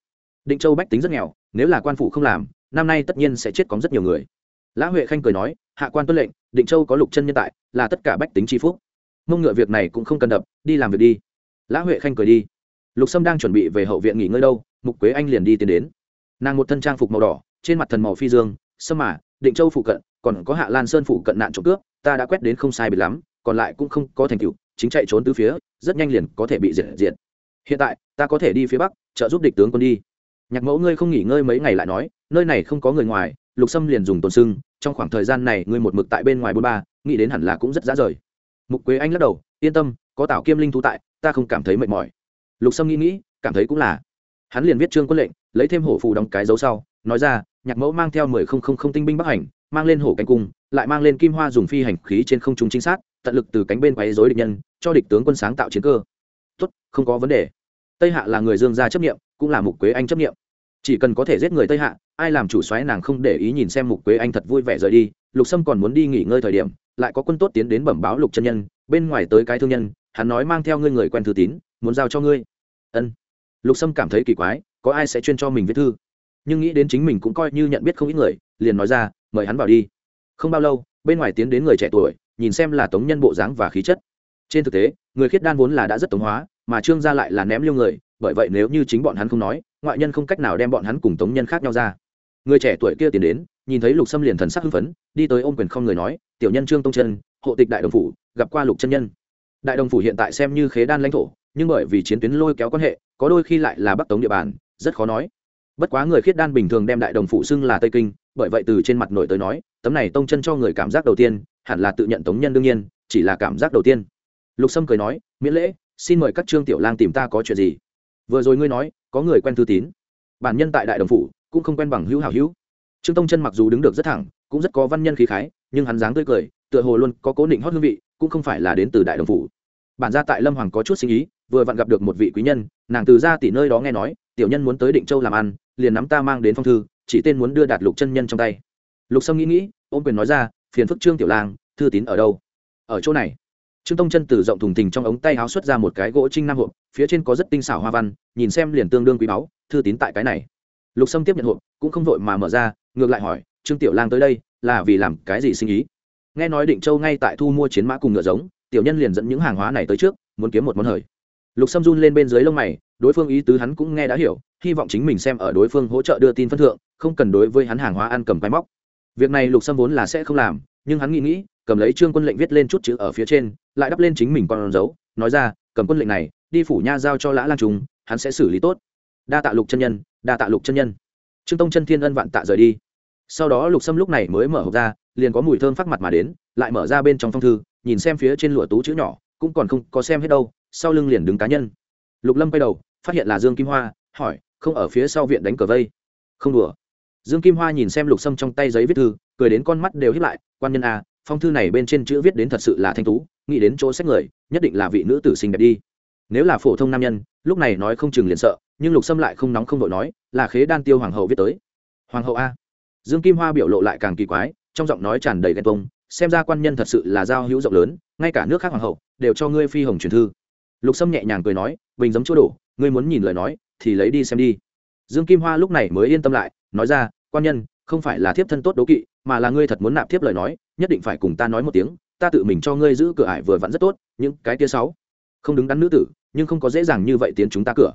Định châu bách tính rất nghèo, nếu là quan phủ không làm, năm nay tất nhiên sẽ chết có rất nhiều người. Lã huệ khanh cười nói, hạ quan tuân lệnh, định châu có lục chân nhân tại, là tất cả bách tính tri phúc. Mông ngựa việc này cũng không cần đập, đi làm việc đi. Lã huệ khanh cười đi. Lục sâm đang chuẩn bị về hậu viện nghỉ ngơi đâu, mục quế anh liền đi tiến đến. Nàng một thân trang phục màu đỏ, trên mặt thần màu phi dương, sâm mà, định châu phụ cận, còn có hạ lan sơn phụ cận nạn trộm cướp, ta đã quét đến không sai bị lắm, còn lại cũng không có thành tựu, chính chạy trốn từ phía, rất nhanh liền có thể bị diệt diệt hiện tại, ta có thể đi phía bắc, trợ giúp địch tướng quân đi. Nhạc mẫu ngươi không nghỉ ngơi mấy ngày lại nói, nơi này không có người ngoài, lục sâm liền dùng tồn sưng, trong khoảng thời gian này ngươi một mực tại bên ngoài bôn ba, nghĩ đến hẳn là cũng rất dã rời. Mục quế anh lắc đầu, yên tâm, có tảo kiêm linh thú tại, ta không cảm thấy mệt mỏi. Lục sâm nghĩ nghĩ, cảm thấy cũng là. Hắn liền viết trương quân lệnh, lấy thêm hổ phù đóng cái dấu sau, nói ra, nhạc mẫu mang theo mười không không không tinh binh bắc hành, mang lên hổ cánh cung, lại mang lên kim hoa dùng phi hành khí trên không trung chính xác tận lực từ cánh bên quấy dối địch nhân, cho địch tướng quân sáng tạo chiến cơ tốt, không có vấn đề. Tây hạ là người dương gia chấp nghiệm cũng là mục quế anh chấp nghiệm chỉ cần có thể giết người tây hạ, ai làm chủ xoáy nàng không để ý nhìn xem mục quế anh thật vui vẻ rời đi, lục sâm còn muốn đi nghỉ ngơi thời điểm, lại có quân tốt tiến đến bẩm báo lục chân nhân, bên ngoài tới cái thương nhân, hắn nói mang theo ngươi người quen thư tín, muốn giao cho ngươi. Ân. Lục sâm cảm thấy kỳ quái, có ai sẽ chuyên cho mình viết thư? Nhưng nghĩ đến chính mình cũng coi như nhận biết không ít người, liền nói ra, mời hắn vào đi. Không bao lâu, bên ngoài tiến đến người trẻ tuổi, nhìn xem là tống nhân bộ dáng và khí chất. Trên thực tế người khiết đan vốn là đã rất tống hóa, mà trương gia lại là ném liêu người, bởi vậy nếu như chính bọn hắn không nói, ngoại nhân không cách nào đem bọn hắn cùng tống nhân khác nhau ra. Người trẻ tuổi kia tiến đến, nhìn thấy lục sâm liền thần sắc hưng phấn, đi tới ôm quyền không người nói, tiểu nhân trương tông chân, hộ tịch đại đồng phủ, gặp qua lục chân nhân. Đại đồng phủ hiện tại xem như khế đan lãnh thổ, nhưng bởi vì chiến tuyến lôi kéo quan hệ, có đôi khi lại là bắc tống địa bàn, rất khó nói. Bất quá người khiết đan bình thường đem đại đồng phủ xưng là tây kinh, bởi vậy từ trên mặt nổi tới nói, tấm này tông chân cho người cảm giác đầu tiên, hẳn là tự nhận tống nhân đương nhiên, chỉ là cảm giác đầu tiên lục sâm cười nói, miễn lễ, xin mời các trương tiểu lang tìm ta có chuyện gì? Vừa rồi ngươi nói, có người quen thư tín. Bản nhân tại đại đồng phủ, cũng không quen bằng hữu hảo hữu. Trương tông chân mặc dù đứng được rất thẳng, cũng rất có văn nhân khí khái, nhưng hắn dáng tươi cười, tựa hồ luôn có cố định hót hương vị, cũng không phải là đến từ đại đồng phủ. Bản gia tại lâm hoàng có chút sinh ý, vừa vặn gặp được một vị quý nhân, nàng từ ra tỷ nơi đó nghe nói, tiểu nhân muốn tới định châu làm ăn, liền nắm ta mang đến phong thư, chỉ tên muốn đưa đạt lục chân nhân trong tay. Lục sâm nghĩ nghĩ, ôm quyền nói ra, phiền phức trương tiểu lang, thư tín ở đâu? Ở chỗ này trương tông chân từ rộng thùng thình trong ống tay áo xuất ra một cái gỗ trinh nam hộp, phía trên có rất tinh xảo hoa văn, nhìn xem liền tương đương quý báu, thư tín tại cái này. Lục sâm tiếp nhận hộp, cũng không vội mà mở ra, ngược lại hỏi, trương tiểu lang tới đây, là vì làm cái gì sinh ý? Nghe nói định châu ngay tại thu mua chiến mã cùng ngựa giống, tiểu nhân liền dẫn những hàng hóa này tới trước, muốn kiếm một món hời. Lục sâm run lên bên dưới lông mày, đối phương ý tứ hắn cũng nghe đã hiểu, hy vọng chính mình xem ở đối phương hỗ trợ đưa tin phân thượng, không cần đối với hắn hàng hóa ăn cầm máy móc. Việc này lục sâm vốn là sẽ không làm, nhưng hắn nghĩ nghĩ cầm lấy trương quân lệnh viết lên chút chữ ở phía trên lại đắp lên chính mình con dấu nói ra cầm quân lệnh này đi phủ nha giao cho lã lan trung hắn sẽ xử lý tốt. Đa tạ lục chân nhân đa tạ lục chân nhân. Trương tông chân thiên ân vạn tạ rời đi. Sau đó lục sâm lúc này mới mở hộp ra liền có mùi thơm phát mặt mà đến lại mở ra bên trong phong thư nhìn xem phía trên lụa tú chữ nhỏ cũng còn không có xem hết đâu sau lưng liền đứng cá nhân. Lục lâm quay đầu phát hiện là dương kim hoa hỏi không ở phía sau viện đánh cờ vây. Không đùa. Dương kim hoa nhìn xem lục sâm trong tay giấy viết thư cười đến con mắt đều hiếp lại quan nhân à, phong thư này bên trên chữ viết đến thật sự là thanh tú, nghĩ đến chỗ xét người, nhất định là vị nữ tử xinh đẹp đi. Nếu là phổ thông nam nhân, lúc này nói không chừng liền sợ, nhưng lục sâm lại không nóng không vội nói, là khế đan tiêu hoàng hậu viết tới. Hoàng hậu a. Dương kim hoa biểu lộ lại càng kỳ quái, trong giọng nói tràn đầy ghen tông xem ra quan nhân thật sự là giao hữu rộng lớn, ngay cả nước khác hoàng hậu, đều cho ngươi phi hồng truyền thư. Lục sâm nhẹ nhàng cười nói, bình giấm chỗ đổ, ngươi muốn nhìn lời nói, thì lấy đi xem đi. Dương kim hoa lúc này mới yên tâm lại, nói ra, quan nhân, không phải là thiếp thân tốt đố kỵ, mà là ngươi thật muốn nạp thiếp lời nói nhất định phải cùng ta nói một tiếng, ta tự mình cho ngươi giữ cửa ải vừa vặn rất tốt, những cái tia sáu. Không đứng đắn nữ tử, nhưng không có dễ dàng như vậy tiến chúng ta cửa.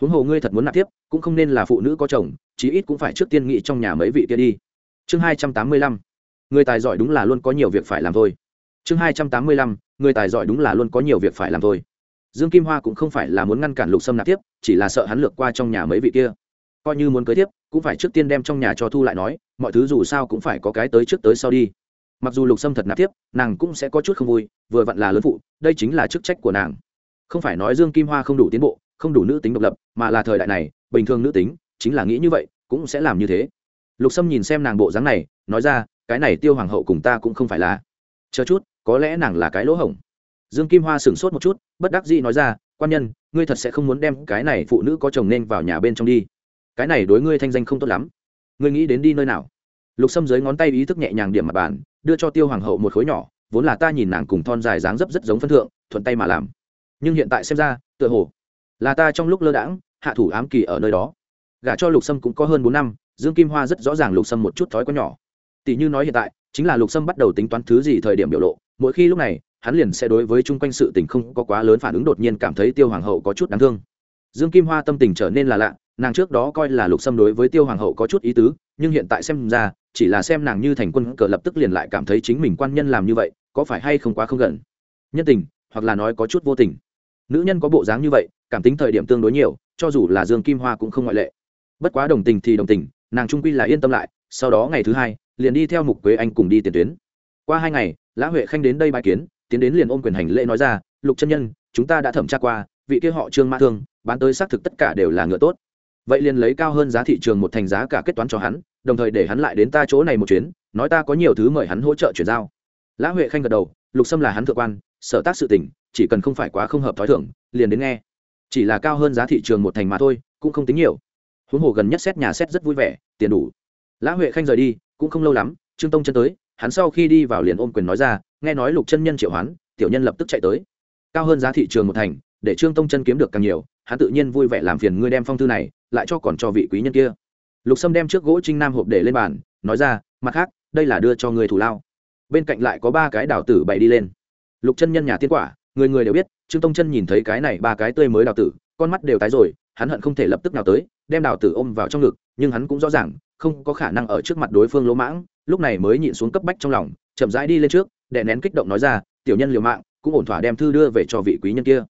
Huống hồ ngươi thật muốn nạp tiếp, cũng không nên là phụ nữ có chồng, chí ít cũng phải trước tiên nghị trong nhà mấy vị kia đi. Chương hai trăm tám mươi lăm. Người tài giỏi đúng là luôn có nhiều việc phải làm thôi. Chương hai trăm tám mươi lăm. Người tài giỏi đúng là luôn có nhiều việc phải làm thôi. Dương kim hoa cũng không phải là muốn ngăn cản lục sâm nạp tiếp, chỉ là sợ hắn lược qua trong nhà mấy vị kia. Coi như muốn cưới tiếp, cũng phải trước tiên đem trong nhà cho thu lại nói, mọi thứ dù sao cũng phải có cái tới trước tới sau đi mặc dù lục sâm thật nạp tiếp, nàng cũng sẽ có chút không vui, vừa vặn là lớn phụ, đây chính là chức trách của nàng. Không phải nói dương kim hoa không đủ tiến bộ, không đủ nữ tính độc lập, mà là thời đại này, bình thường nữ tính, chính là nghĩ như vậy, cũng sẽ làm như thế. Lục sâm nhìn xem nàng bộ dáng này, nói ra, cái này tiêu hoàng hậu cùng ta cũng không phải là. Chờ chút, có lẽ nàng là cái lỗ hổng. Dương kim hoa sửng sốt một chút, bất đắc dĩ nói ra, quan nhân, ngươi thật sẽ không muốn đem cái này phụ nữ có chồng nên vào nhà bên trong đi. Cái này đối ngươi thanh danh không tốt lắm. Ngươi nghĩ đến đi nơi nào? Lục sâm dưới ngón tay ý thức nhẹ nhàng điểm mặt bàn, đưa cho tiêu hoàng hậu một khối nhỏ, vốn là ta nhìn nàng cùng thon dài dáng dấp rất giống phân thượng, thuận tay mà làm. Nhưng hiện tại xem ra, tựa hồ là ta trong lúc lơ đãng, hạ thủ ám kỳ ở nơi đó. Gả cho lục sâm cũng có hơn bốn năm, dương kim hoa rất rõ ràng lục sâm một chút thói quen nhỏ. Tỷ như nói hiện tại, chính là lục sâm bắt đầu tính toán thứ gì thời điểm biểu lộ, mỗi khi lúc này, hắn liền sẽ đối với chung quanh sự tình không có quá lớn phản ứng, đột nhiên cảm thấy tiêu hoàng hậu có chút đáng thương dương kim hoa tâm tình trở nên là lạ, nàng trước đó coi là lục sâm đối với tiêu hoàng hậu có chút ý tứ, nhưng hiện tại xem ra, chỉ là xem nàng như thành quân cờ lập tức liền lại cảm thấy chính mình quan nhân làm như vậy, có phải hay không quá không gần. Nhân tình, hoặc là nói có chút vô tình. Nữ nhân có bộ dáng như vậy, cảm tính thời điểm tương đối nhiều, cho dù là dương kim hoa cũng không ngoại lệ. Bất quá đồng tình thì đồng tình, nàng trung quy là yên tâm lại, sau đó ngày thứ hai, liền đi theo mục quế anh cùng đi tiền tuyến. Qua hai ngày, lã huệ khanh đến đây bài kiến, tiến đến liền ôm quyền hành lễ nói ra, lục chân nhân, chúng ta đã thẩm tra qua, vị kia họ trương mã thương bán tới xác thực tất cả đều là ngựa tốt. Vậy liền lấy cao hơn giá thị trường một thành giá cả kết toán cho hắn, đồng thời để hắn lại đến ta chỗ này một chuyến, nói ta có nhiều thứ mời hắn hỗ trợ chuyển giao. Lã huệ khanh gật đầu, lục sâm là hắn thượng quan, sở tác sự tỉnh chỉ cần không phải quá không hợp t h ó i thưởng liền đến nghe. Chỉ là cao hơn giá thị trường một thành mà thôi, cũng không tính nhiều. Huống hồ gần nhất xét nhà xét rất vui vẻ, tiền đủ. Lã huệ khanh rời đi, cũng không lâu lắm, trương tông chân tới, hắn sau khi đi vào liền ôm quyền nói ra, nghe nói lục chân nhân triệu hoán, tiểu nhân lập tức chạy tới. Cao hơn giá thị trường một thành, để trương tông chân kiếm được càng nhiều hắn tự nhiên vui vẻ làm phiền ngươi đem phong thư này lại cho còn cho vị quý nhân kia. Lục sâm đem trước gỗ trinh nam hộp để lên bàn, nói ra, mặt khác, đây là đưa cho người thủ lao. Bên cạnh lại có ba cái đào tử bày đi lên. Lục chân nhân nhà tiên quả, người người đều biết, trương tông chân nhìn thấy cái này ba cái tươi mới đào tử, con mắt đều tái rồi, hắn hận không thể lập tức nào tới, đem đào tử ôm vào trong ngực, nhưng hắn cũng rõ ràng, không có khả năng ở trước mặt đối phương lỗ mãng, lúc này mới nhịn xuống cấp bách trong lòng, chậm rãi đi lên trước, đè nén kích động nói ra, tiểu nhân liều mạng, cũng ổn thỏa đem thư đưa về cho vị quý nhân kia.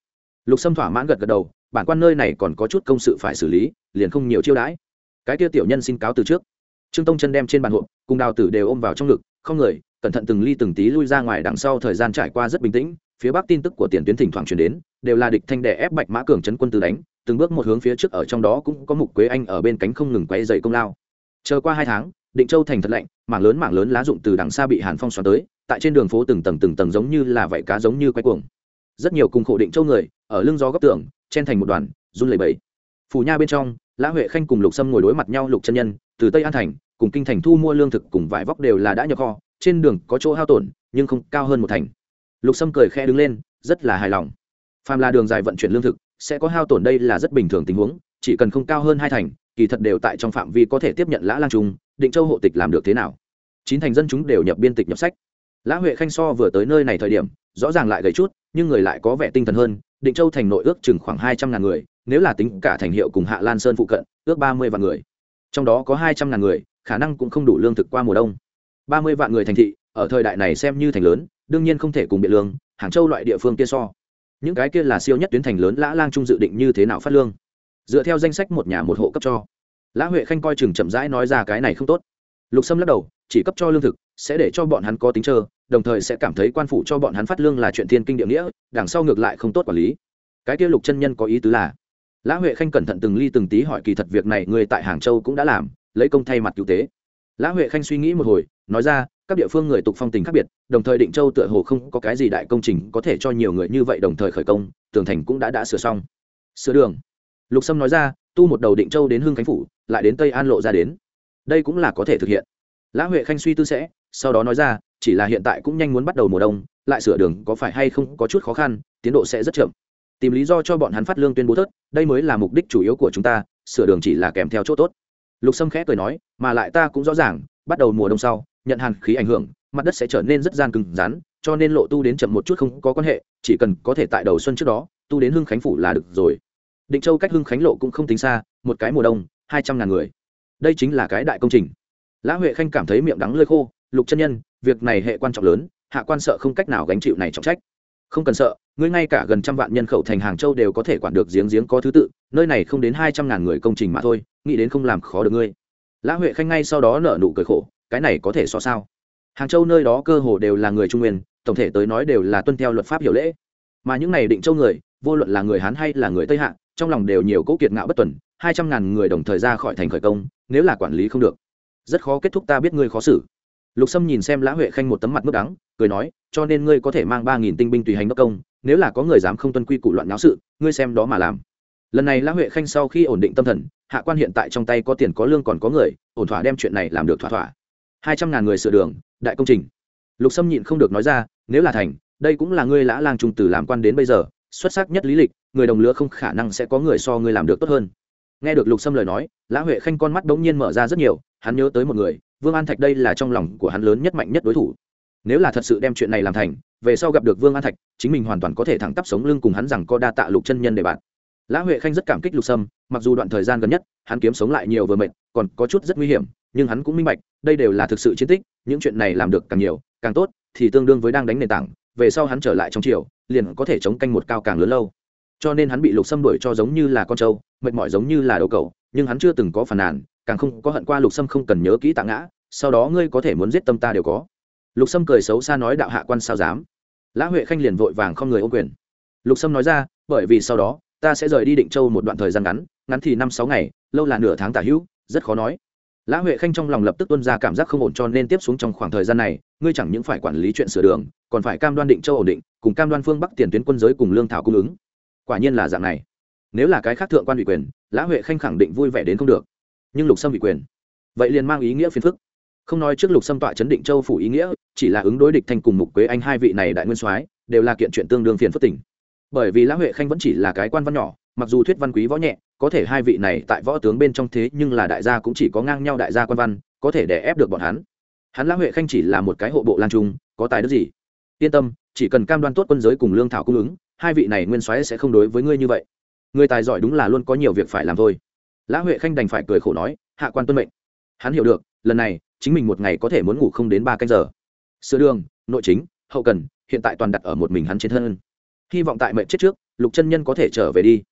Lục sâm thỏa mãn gật gật đầu bản quan nơi này còn có chút công sự phải xử lý, liền không nhiều chiêu đãi. Cái kia tiểu nhân xin cáo từ trước. Trương tông chân đem trên bàn hộp, cùng đào tử đều ôm vào trong ngực, không người, cẩn thận từng ly từng tí lui ra ngoài đằng sau thời gian trải qua rất bình tĩnh, phía bắc tin tức của tiền tuyến thỉnh thoảng truyền đến, đều là địch thanh đẻ ép bạch mã cường chấn quân từ đánh, từng bước một hướng phía trước ở trong đó cũng có mục quế anh ở bên cánh không ngừng quay dậy công lao. Chờ qua hai tháng, định châu thành thật lạnh, mảng lớn mảng lớn lá rụng từ đằng xa bị hàn phong xoắn tới, tại trên đường phố từng tầng từng tầng giống như là vảy cá giống như quay cuồng. Rất nhiều cùng khổ định châu người, ở lưng gió góc tường chen thành một đoàn, run lẩy bẩy. Phủ nha bên trong, lã huệ khanh cùng lục sâm ngồi đối mặt nhau, lục chân nhân, từ tây an thành, cùng kinh thành thu mua lương thực cùng vải vóc đều là đã nhập kho, trên đường có chỗ hao tổn, nhưng không cao hơn một thành. Lục sâm cười khe đứng lên, rất là hài lòng. Phàm là đường dài vận chuyển lương thực, sẽ có hao tổn đây là rất bình thường tình huống, chỉ cần không cao hơn hai thành, kỳ thật đều tại trong phạm vi có thể tiếp nhận lã lang trung, định châu hộ tịch làm được thế nào. Chín thành dân chúng đều nhập biên tịch nhập sách. Lã huệ khanh so vừa tới nơi này thời điểm, rõ ràng lại gầy chút, nhưng người lại có vẻ tinh thần hơn định châu thành nội ước chừng khoảng hai trăm ngàn người, nếu là tính cả thành hiệu cùng hạ lan sơn phụ cận, ước ba mươi vạn người. Trong đó có hai trăm ngàn người, khả năng cũng không đủ lương thực qua mùa đông. ba mươi vạn người thành thị, ở thời đại này xem như thành lớn, đương nhiên không thể cùng biện lương, hàng châu loại địa phương kia so. Những cái kia là siêu nhất tuyến thành lớn lã lang trung dự định như thế nào phát lương? Dựa theo danh sách một nhà một hộ cấp cho. Lã huệ khanh coi chừng chậm rãi nói ra cái này không tốt lục sâm lắc đầu, chỉ cấp cho lương thực, sẽ để cho bọn hắn có tính trơ, đồng thời sẽ cảm thấy quan phủ cho bọn hắn phát lương là chuyện thiên kinh địa nghĩa, đằng sau ngược lại không tốt quản lý. Cái kia lục chân nhân có ý tứ là, lã huệ khanh cẩn thận từng ly từng tí hỏi kỳ thật việc này người tại hàng châu cũng đã làm, lấy công thay mặt cứu tế. Lã huệ khanh suy nghĩ một hồi, nói ra, các địa phương người tục phong tình khác biệt, đồng thời định châu tựa hồ không có cái gì đại công trình có thể cho nhiều người như vậy đồng thời khởi công, tường thành cũng đã đã sửa xong. Sửa đường. Lục sâm nói ra, tu một đầu định châu đến Hương khánh phủ, lại đến tây an lộ ra đến đây cũng là có thể thực hiện. Lã huệ khanh suy tư sẽ, sau đó nói ra, chỉ là hiện tại cũng nhanh muốn bắt đầu mùa đông, lại sửa đường có phải hay không có chút khó khăn, tiến độ sẽ rất chậm. Tìm lý do cho bọn hắn phát lương tuyên bố thất, đây mới là mục đích chủ yếu của chúng ta, sửa đường chỉ là kèm theo chỗ tốt. Lục sâm khẽ cười nói, mà lại ta cũng rõ ràng, bắt đầu mùa đông sau, nhận hàn khí ảnh hưởng, mặt đất sẽ trở nên rất gian cứng, rắn, cho nên lộ tu đến chậm một chút không có quan hệ, chỉ cần có thể tại đầu xuân trước đó, tu đến hưng khánh phủ là được rồi. Định châu cách hưng khánh lộ cũng không tính xa, một cái mùa đông, hai trăm ngàn người đây chính là cái đại công trình. Lã huệ khanh cảm thấy miệng đắng lơi khô, lục chân nhân, việc này hệ quan trọng lớn, hạ quan sợ không cách nào gánh chịu này trọng trách. Không cần sợ, ngươi ngay cả gần trăm vạn nhân khẩu thành hàng châu đều có thể quản được giếng giếng có thứ tự, nơi này không đến hai trăm ngàn người công trình mà thôi, nghĩ đến không làm khó được ngươi. Lã huệ khanh ngay sau đó nở nụ cười khổ, cái này có thể so sao? Hàng châu nơi đó cơ hồ đều là người trung nguyên, tổng thể tới nói đều là tuân theo luật pháp hiểu lễ. Mà những này định châu người, vô luận là người hán hay là người tây hạ, trong lòng đều nhiều cỗ kiệt ngạo bất tuần hai trăm ngàn người đồng thời ra khỏi thành khởi công, nếu là quản lý không được. Rất khó kết thúc ta biết ngươi khó xử. Lục sâm nhìn xem lã huệ khanh một tấm mặt nước đắng, cười nói, cho nên ngươi có thể mang ba nghìn tinh binh tùy hành đốc công, nếu là có người dám không tuân quy củ loạn náo sự, ngươi xem đó mà làm. Lần này lã huệ khanh sau khi ổn định tâm thần, hạ quan hiện tại trong tay có tiền có lương còn có người, ổn thỏa đem chuyện này làm được thỏa thỏa. hai trăm ngàn người sửa đường, đại công trình. Lục sâm nhịn không được nói ra, nếu là thành, đây cũng là ngươi lã lang trung từ làm quan đến bây giờ, xuất sắc nhất lý lịch, người đồng lứa không khả năng sẽ có người so ngươi làm được tốt hơn nghe được lục sâm lời nói, lã huệ khanh con mắt đ ố n g nhiên mở ra rất nhiều, hắn nhớ tới một người, vương an thạch đây là trong lòng của hắn lớn nhất mạnh nhất đối thủ. Nếu là thật sự đem chuyện này làm thành, về sau gặp được vương an thạch, chính mình hoàn toàn có thể thẳng tắp sống lưng cùng hắn rằng có đa tạ lục chân nhân để bạn. Lã huệ khanh rất cảm kích lục sâm, mặc dù đoạn thời gian gần nhất, hắn kiếm sống lại nhiều vừa mệt, còn có chút rất nguy hiểm, nhưng hắn cũng minh bạch, đây đều là thực sự chiến tích, những chuyện này làm được càng nhiều, càng tốt, thì tương đương với đang đánh nền tảng, về sau hắn trở lại trong triều, liền có thể chống canh một cao càng lớn lâu cho nên hắn bị lục sâm đuổi cho giống như là con trâu, mệt mỏi giống như là đầu cầu, nhưng hắn chưa từng có phản nàn, càng không có hận qua lục sâm không cần nhớ kỹ tạ ngã, sau đó ngươi có thể muốn giết tâm ta đều có. Lục sâm cười xấu xa nói đạo hạ quan sao dám. Lã huệ khanh liền vội vàng không người ô quyền. Lục sâm nói ra, bởi vì sau đó, ta sẽ rời đi định châu một đoạn thời gian ngắn ngắn thì năm sáu ngày, lâu là nửa tháng tả hữu, rất khó nói. Lã huệ khanh trong lòng lập tức tuân ra cảm giác không ổn cho nên tiếp xuống trong khoảng thời gian này, ngươi chẳng những phải quản lý chuyện sửa đường, còn phải cam đoan định châu ổn định, cùng cam đoan phương bắc tiền tuyến quân giới cùng lương thảo cung ứng quả nhiên là dạng này. Nếu là cái khác thượng quan ủy quyền, lã huệ khanh khẳng định vui vẻ đến không được. Nhưng lục sâm ủy quyền, vậy liền mang ý nghĩa phiền phức. Không nói trước lục sâm tọa chấn định châu phủ ý nghĩa, chỉ là ứng đối địch thành cùng mục quế anh hai vị này đại nguyên soái, đều là kiện chuyện tương đương phiền phức tỉnh bởi vì lã huệ khanh vẫn chỉ là cái quan văn nhỏ, mặc dù thuyết văn quý võ nhẹ, có thể hai vị này tại võ tướng bên trong thế nhưng là đại gia cũng chỉ có ngang nhau đại gia quan văn, có thể để ép được bọn hắn. Hắn lã huệ khanh chỉ là một cái hộ bộ lan trung, có tài đức gì? Yên tâm, chỉ cần cam đoan tốt quân giới cùng lương thảo cung ứng hai vị này nguyên soái sẽ không đối với ngươi như vậy. Người tài giỏi đúng là luôn có nhiều việc phải làm thôi. Lã huệ khanh đành phải cười khổ nói, hạ quan tuân mệnh. Hắn hiểu được, lần này, chính mình một ngày có thể muốn ngủ không đến ba canh giờ. Sửa đường, nội chính, hậu cần, hiện tại toàn đặt ở một mình hắn trên thân. Hy vọng tại mệnh chết trước, lục chân nhân có thể trở về đi.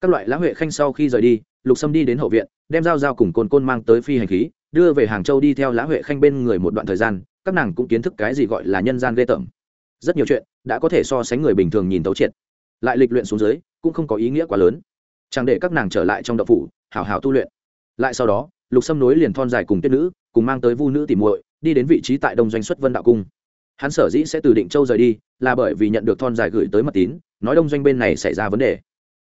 Các loại lã huệ khanh sau khi rời đi, lục sâm đi đến hậu viện, đem dao dao cùng côn côn mang tới phi hành khí, đưa về hàng châu đi theo lã huệ khanh bên người một đoạn thời gian, các nàng cũng kiến thức cái gì gọi là nhân gian ghê tởm. Rất nhiều chuyện đã có thể so sánh người bình thường nhìn tấu triệt. Lại lịch luyện xuống dưới, cũng không có ý nghĩa quá lớn. Chẳng để các nàng trở lại trong đậu phủ, hào hào tu luyện. Lại sau đó, lục sâm nối liền thon dài cùng tuyết nữ, cùng mang tới vu nữ tìm muội, đi đến vị trí tại đông doanh xuất vân đạo cung. Hắn sở dĩ sẽ từ định châu rời đi, là bởi vì nhận được thon dài gửi tới mật tín, nói đông doanh bên này xảy ra vấn đề.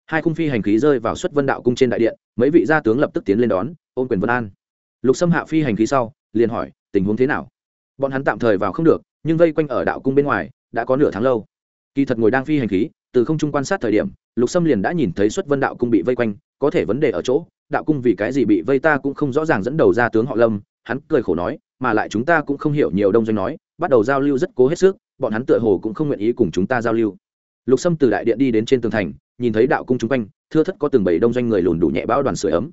Hai khung phi hành khí rơi vào xuất vân đạo cung trên đại điện, mấy vị gia tướng lập tức tiến lên đón, ôm quyền vân an. Lục xâm hạ phi hành khí sau, liền hỏi, tình huống thế nào? Bọn hắn tạm thời vào không được, nhưng vây quanh ở đạo cung bên ngoài đã có nửa tháng lâu. Kỳ thật ngồi đang phi hành khí, từ không trung quan sát thời điểm, lục sâm liền đã nhìn thấy xuất vân đạo cung bị vây quanh, có thể vấn đề ở chỗ, đạo cung vì cái gì bị vây ta cũng không rõ ràng dẫn đầu ra tướng họ lâm, hắn cười khổ nói, mà lại chúng ta cũng không hiểu nhiều đông doanh nói, bắt đầu giao lưu rất cố hết sức, bọn hắn tựa hồ cũng không nguyện ý cùng chúng ta giao lưu. Lục sâm từ đại điện đi đến trên tường thành, nhìn thấy đạo cung chung quanh, thưa thất có từng bảy đông doanh người lùn đủ nhẹ bão đoàn sửa ấm.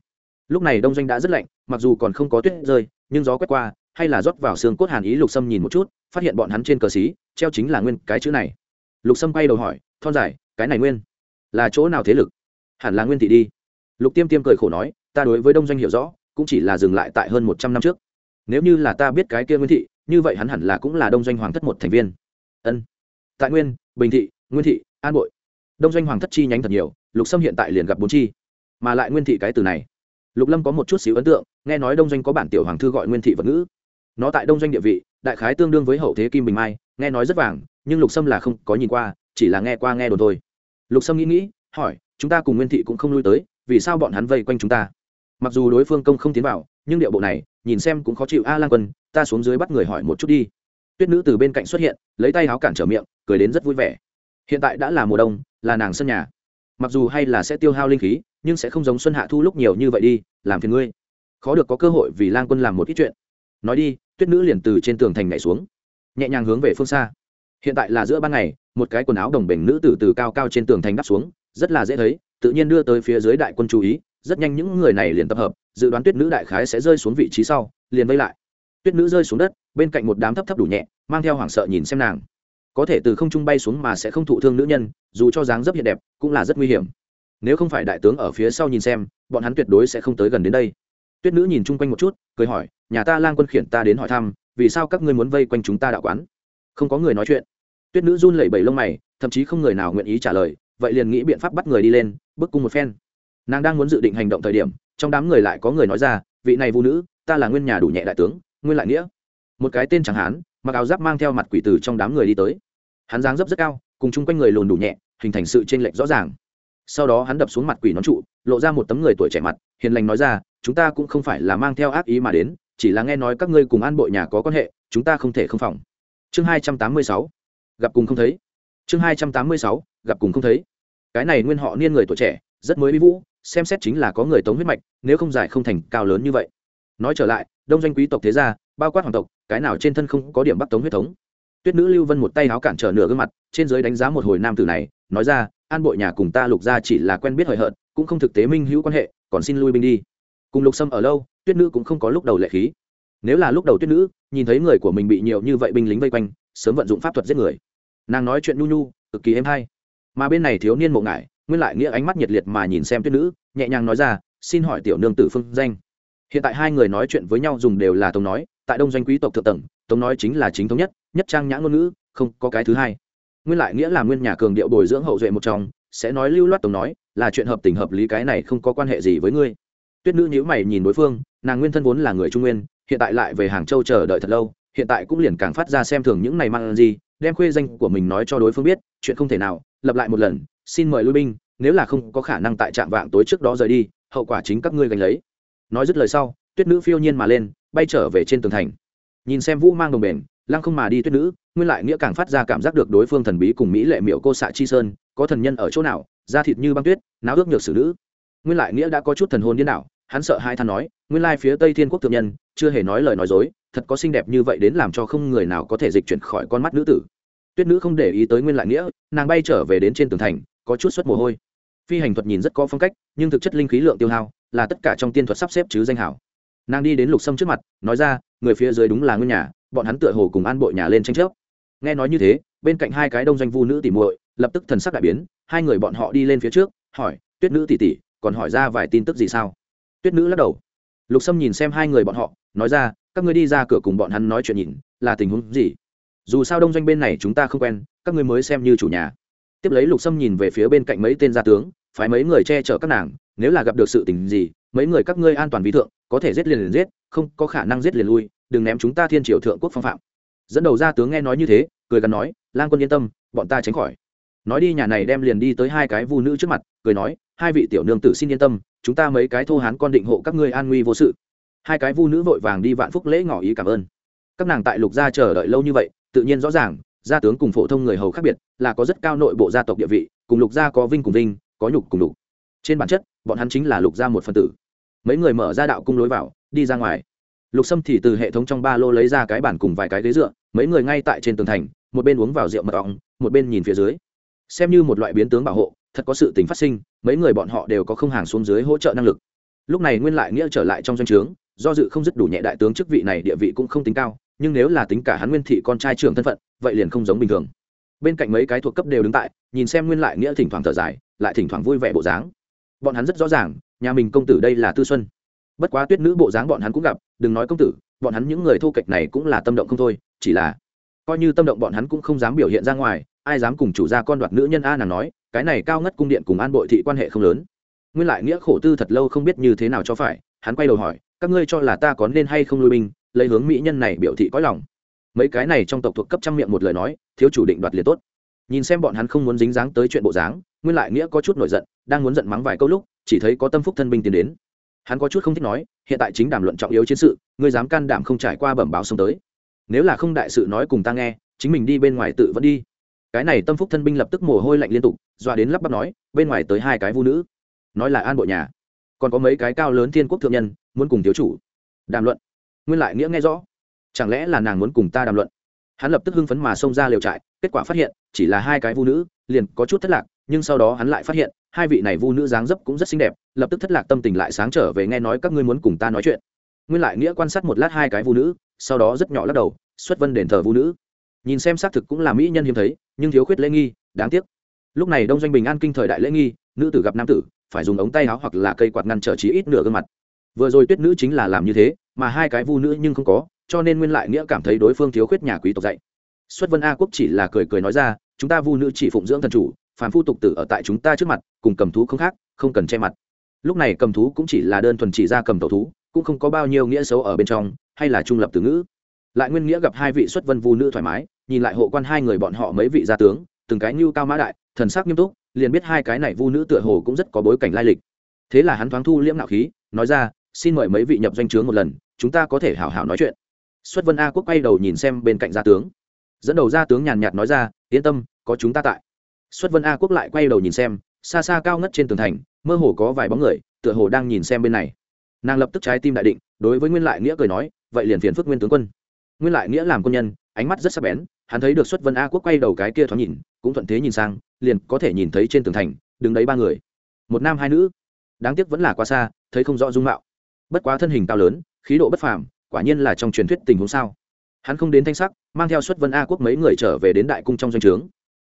Lúc này đông doanh đã rất lạnh, mặc dù còn không có tuyết rơi, nhưng gió quét qua hay là rót vào xương cốt hàn ý lục sâm nhìn một chút, phát hiện bọn hắn trên cờ xí, treo chính là nguyên cái chữ này. Lục sâm quay đầu hỏi, thon dài, cái này nguyên là chỗ nào thế lực? Hẳn là nguyên thị đi. Lục tiêm tiêm cười khổ nói, ta đối với đông doanh hiểu rõ, cũng chỉ là dừng lại tại hơn một trăm năm trước. Nếu như là ta biết cái kia nguyên thị, như vậy hắn hẳn là cũng là đông doanh hoàng thất một thành viên. Ân, tại nguyên, bình thị, nguyên thị, an bội. Đông doanh hoàng thất chi nhánh thật nhiều, lục sâm hiện tại liền gặp bốn chi. Mà lại nguyên thị cái từ này. Lục lâm có một chút xíu ấn tượng, nghe nói đông doanh có bản tiểu hoàng thư gọi nguyên thị vật ngữ nó tại đông doanh địa vị, đại khái tương đương với hậu thế kim bình mai, nghe nói rất vàng, nhưng lục sâm là không có nhìn qua, chỉ là nghe qua nghe đồn thôi. Lục sâm nghĩ nghĩ, hỏi, chúng ta cùng nguyên thị cũng không lui tới, vì sao bọn hắn vây quanh chúng ta? Mặc dù đối phương công không tiến vào, nhưng điệu bộ này, nhìn xem cũng khó chịu. A lan quân, ta xuống dưới bắt người hỏi một chút đi. Tuyết nữ từ bên cạnh xuất hiện, lấy tay áo cản trở miệng, cười đến rất vui vẻ. Hiện tại đã là mùa đông, là nàng sân nhà. Mặc dù hay là sẽ tiêu hao linh khí, nhưng sẽ không giống xuân hạ thu lúc nhiều như vậy đi, làm phiền ngươi. Khó được có cơ hội vì lang quân làm một ít chuyện. Nói đi tuyết nữ liền từ trên tường thành nhảy xuống, nhẹ nhàng hướng về phương xa. Hiện tại là giữa ban ngày, một cái quần áo đồng bình nữ từ từ cao cao trên tường thành đắp xuống, rất là dễ thấy, tự nhiên đưa tới phía dưới đại quân chú ý, rất nhanh những người này liền tập hợp, dự đoán tuyết nữ đại khái sẽ rơi xuống vị trí sau, liền vây lại. Tuyết nữ rơi xuống đất, bên cạnh một đám thấp thấp đủ nhẹ, mang theo hoảng sợ nhìn xem nàng. Có thể từ không trung bay xuống mà sẽ không thụ thương nữ nhân, dù cho dáng dấp hiện đẹp, cũng là rất nguy hiểm. Nếu không phải đại tướng ở phía sau nhìn xem, bọn hắn tuyệt đối sẽ không tới gần đến đây tuyết nữ nhìn chung quanh một chút, cười hỏi, nhà ta lang quân khiển ta đến hỏi thăm, vì sao các ngươi muốn vây quanh chúng ta đạo quán? Không có người nói chuyện. Tuyết nữ run lẩy bẩy lông mày, thậm chí không người nào nguyện ý trả lời, vậy liền nghĩ biện pháp bắt người đi lên, bức cung một phen. Nàng đang muốn dự định hành động thời điểm, trong đám người lại có người nói ra, vị này vũ nữ, ta là nguyên nhà đủ nhẹ đại tướng, nguyên lại nghĩa. Một cái tên chẳng hán, mặc áo giáp mang theo mặt quỷ tử trong đám người đi tới. Hắn dáng dấp rất cao, cùng chung quanh người lùn đủ nhẹ, hình thành sự t r ê n lệch rõ ràng. Sau đó hắn đập xuống mặt quỷ nón trụ, lộ ra một tấm người tuổi trẻ mặt, hiền lành nói ra chúng ta cũng không phải là mang theo ác ý mà đến, chỉ là nghe nói các ngươi cùng an bội nhà có quan hệ, chúng ta không thể không phòng. Chương hai trăm tám mươi sáu. Gặp cùng không thấy. Chương hai trăm tám mươi sáu. Gặp cùng không thấy. Cái này nguyên họ niên người tuổi trẻ, rất mới bí vũ, xem xét chính là có người tống huyết mạch, nếu không giải không thành cao lớn như vậy. Nói trở lại, đông doanh quý tộc thế gia, bao quát hoàng tộc, cái nào trên thân không có điểm bắc tống huyết thống. Tuyết nữ lưu vân một tay áo cản trở nửa gương mặt, trên giới đánh giá một hồi nam tử này, nói ra, an bội nhà cùng ta lục gia chỉ là quen biết hời hợt, cũng không thực tế minh hữu quan hệ, còn xin lui binh đi cùng lục sâm ở lâu, tuyết nữ cũng không có lúc đầu lệ khí. Nếu là lúc đầu tuyết nữ, nhìn thấy người của mình bị nhiều như vậy binh lính vây quanh, sớm vận dụng pháp thuật giết người. Nàng nói chuyện nhu nhu, cực kỳ êm hay. Mà bên này thiếu niên mộ ngại nguyên lại nghĩa ánh mắt nhiệt liệt mà nhìn xem tuyết nữ, nhẹ nhàng nói ra, xin hỏi tiểu nương tử phương danh. Hiện tại hai người nói chuyện với nhau dùng đều là tống nói, tại đông doanh quý tộc thượng tầng tống nói chính là chính thống nhất nhất trang nhã ngôn ngữ, không có cái thứ hai. Nguyên lại nghĩa là nguyên nhà cường điệu bồi dưỡng hậu duệ một trong, sẽ nói lưu loát tống nói, là chuyện hợp tình hợp lý, cái này không có quan hệ gì với ngươi tuyết nữ nhíu mày nhìn đối phương, nàng nguyên thân vốn là người trung nguyên, hiện tại lại về hàng châu chờ đợi thật lâu, hiện tại cũng liền càng phát ra xem thường những này mang gì, đem khuê danh của mình nói cho đối phương biết, chuyện không thể nào lập lại một lần, xin mời lui binh, nếu là không có khả năng tại trạm vạng tối trước đó rời đi, hậu quả chính các ngươi gánh lấy. Nói dứt lời sau, tuyết nữ phiêu nhiên mà lên, bay trở về trên tường thành. Nhìn xem vũ mang đồng bền, lăng không mà đi tuyết nữ, nguyên lại nghĩa càng phát ra cảm giác được đối phương thần bí cùng mỹ lệ miệu cô xạ chi sơn, có thần nhân ở chỗ nào, da thịt như băng tuyết, náo ước nhược xử nữ nguyên lại nghĩa đã có chút thần hồn điên đảo, hắn sợ hai than nói, nguyên lai phía tây thiên quốc thượng nhân, chưa hề nói lời nói dối, thật có xinh đẹp như vậy đến làm cho không người nào có thể dịch chuyển khỏi con mắt nữ tử. Tuyết nữ không để ý tới nguyên lại nghĩa, nàng bay trở về đến trên tường thành, có chút suất mồ hôi. Phi hành thuật nhìn rất có phong cách, nhưng thực chất linh khí lượng tiêu hao, là tất cả trong tiên thuật sắp xếp chứ danh hảo. Nàng đi đến lục sâm trước mặt, nói ra, người phía dưới đúng là ngôi nhà, bọn hắn tựa hồ cùng an bội nhà lên tranh chấp. Nghe nói như thế, bên cạnh hai cái đông doanh vu nữ tỉ muội lập tức thần sắc đại biến, hai người bọn họ đi lên phía trước, hỏi, tuyết nữ tỉ tỉ còn hỏi ra vài tin tức gì sao? Tuyết nữ lắc đầu. Lục sâm nhìn xem hai người bọn họ, nói ra, các ngươi đi ra cửa cùng bọn hắn nói chuyện nhìn, là tình huống gì? Dù sao đông doanh bên này chúng ta không quen, các ngươi mới xem như chủ nhà. Tiếp lấy lục sâm nhìn về phía bên cạnh mấy tên gia tướng, phái mấy người che chở các nàng, nếu là gặp được sự tình gì, mấy người các ngươi an toàn vi thượng, có thể giết liền liền giết, không có khả năng giết liền lui, đừng ném chúng ta thiên triều thượng quốc phong phạm. Dẫn đầu gia tướng nghe nói như thế, cười gắn nói, lang quân yên tâm, bọn ta tránh khỏi. Nói đi, nhà này đem liền đi tới hai cái vu nữ trước mặt, cười nói hai vị tiểu nương tử xin yên tâm, chúng ta mấy cái thô hán con định hộ các ngươi an nguy vô sự. Hai cái vu nữ vội vàng đi vạn phúc lễ ngỏ ý cảm ơn. Các nàng tại lục gia chờ đợi lâu như vậy, tự nhiên rõ ràng, gia tướng cùng phổ thông người hầu khác biệt, là có rất cao nội bộ gia tộc địa vị, cùng lục gia có vinh cùng vinh, có nhục cùng đục trên bản chất, bọn hắn chính là lục gia một phần tử. Mấy người mở ra đạo cung lối vào, đi ra ngoài. Lục sâm thì từ hệ thống trong ba lô lấy ra cái bản cùng vài cái ghế dựa, mấy người ngay tại trên tường thành, một bên uống vào rượu mật ong, một bên nhìn phía dưới. Xem như một loại biến tướng bảo hộ thật có sự tình phát sinh, mấy người bọn họ đều có không hàng xuống dưới hỗ trợ năng lực. Lúc này nguyên lại nghĩa trở lại trong doanh trướng, do dự không dứt đủ nhẹ đại tướng chức vị này địa vị cũng không tính cao, nhưng nếu là tính cả hắn nguyên thị con trai trưởng thân phận, vậy liền không giống bình thường. Bên cạnh mấy cái thuộc cấp đều đứng tại, nhìn xem nguyên lại nghĩa thỉnh thoảng thở dài, lại thỉnh thoảng vui vẻ bộ dáng. Bọn hắn rất rõ ràng, nhà mình công tử đây là tư xuân. Bất quá tuyết nữ bộ dáng bọn hắn cũng gặp, đừng nói công tử, bọn hắn những người thô kệch này cũng là tâm động không thôi, chỉ là coi như tâm động bọn hắn cũng không dám biểu hiện ra ngoài, ai dám cùng chủ gia con đoạt nữ nhân a nàng nói cái này cao ngất cung điện cùng an bội thị quan hệ không lớn. Nguyên lại nghĩa khổ tư thật lâu không biết như thế nào cho phải, hắn quay đầu hỏi, các ngươi cho là ta có nên hay không lui binh, lấy hướng mỹ nhân này biểu thị có lòng. Mấy cái này trong tộc thuộc cấp trăm miệng một lời nói, thiếu chủ định đoạt liền tốt. Nhìn xem bọn hắn không muốn dính dáng tới chuyện bộ dáng, nguyên lại nghĩa có chút nổi giận, đang muốn giận mắng vài câu lúc, chỉ thấy có tâm phúc thân binh tiến đến. Hắn có chút không thích nói, hiện tại chính đàm luận trọng yếu chiến sự, ngươi dám can đảm không trải qua bẩm báo xông tới. Nếu là không đại sự nói cùng ta nghe, chính mình đi bên ngoài tự vẫn đi cái này tâm phúc thân binh lập tức mồ hôi lạnh liên tục, dọa đến lắp bắp nói, bên ngoài tới hai cái vu nữ. Nói là an bộ nhà, còn có mấy cái cao lớn thiên quốc thượng nhân, muốn cùng thiếu chủ đàm luận. Nguyên lại nghĩa nghe rõ, chẳng lẽ là nàng muốn cùng ta đàm luận? Hắn lập tức hưng phấn mà xông ra liều trại, kết quả phát hiện, chỉ là hai cái vu nữ, liền có chút thất lạc, nhưng sau đó hắn lại phát hiện, hai vị này vu nữ dáng dấp cũng rất xinh đẹp, lập tức thất lạc tâm tình lại sáng trở về nghe nói các ngươi muốn cùng ta nói chuyện. Nguyên lại nghĩa quan sát một lát hai cái vu nữ, sau đó rất nhỏ lắc đầu, xuất vân đền thờ vu nữ. Nhìn xem xác thực cũng là mỹ nhân hiếm thấy nhưng thiếu khuyết lễ nghi, đáng tiếc. Lúc này đông doanh bình an kinh thời đại lễ nghi, nữ tử gặp nam tử, phải dùng ống tay áo hoặc là cây quạt ngăn trở trí ít nửa gương mặt. Vừa rồi tuyết nữ chính là làm như thế, mà hai cái vu nữ nhưng không có, cho nên nguyên lại nghĩa cảm thấy đối phương thiếu khuyết nhà quý tộc dạy. Xuất vân a quốc chỉ là cười cười nói ra, chúng ta vu nữ chỉ phụng dưỡng thần chủ, phàm phu tục tử ở tại chúng ta trước mặt, cùng cầm thú không khác, không cần che mặt. Lúc này cầm thú cũng chỉ là đơn thuần chỉ ra cầm tẩu thú, cũng không có bao nhiêu nghĩa xấu ở bên trong, hay là trung lập từ ngữ. Lại nguyên nghĩa gặp hai vị xuất vân vu nữ thoải mái nhìn lại hộ quan hai người bọn họ mấy vị gia tướng, từng cái như cao mã đại, thần sắc nghiêm túc, liền biết hai cái này vu nữ tựa hồ cũng rất có bối cảnh lai lịch. Thế là hắn thoáng thu liễm nạo khí, nói ra, xin mời mấy vị nhập doanh trướng một lần, chúng ta có thể hảo hảo nói chuyện. Xuất vân a quốc quay đầu nhìn xem bên cạnh gia tướng. Dẫn đầu gia tướng nhàn nhạt nói ra, yên tâm, có chúng ta tại. Xuất vân a quốc lại quay đầu nhìn xem, xa xa cao ngất trên tường thành, mơ hồ có vài bóng người, tựa hồ đang nhìn xem bên này. Nàng lập tức trái tim đại định, đối với nguyên lại nghĩa cười nói, vậy liền phiền phức nguyên tướng quân. Nguyên lại nghĩa làm quân nhân ánh mắt rất sắc bén, hắn thấy được xuất vân a quốc quay đầu cái kia thoáng nhìn, cũng thuận thế nhìn sang, liền có thể nhìn thấy trên tường thành, đứng đấy ba người. Một nam hai nữ. Đáng tiếc vẫn là quá xa, thấy không rõ dung mạo. Bất quá thân hình cao lớn, khí độ bất phàm, quả nhiên là trong truyền thuyết tình huống sao. Hắn không đến thanh sắc, mang theo xuất vân a quốc mấy người trở về đến đại cung trong doanh trướng.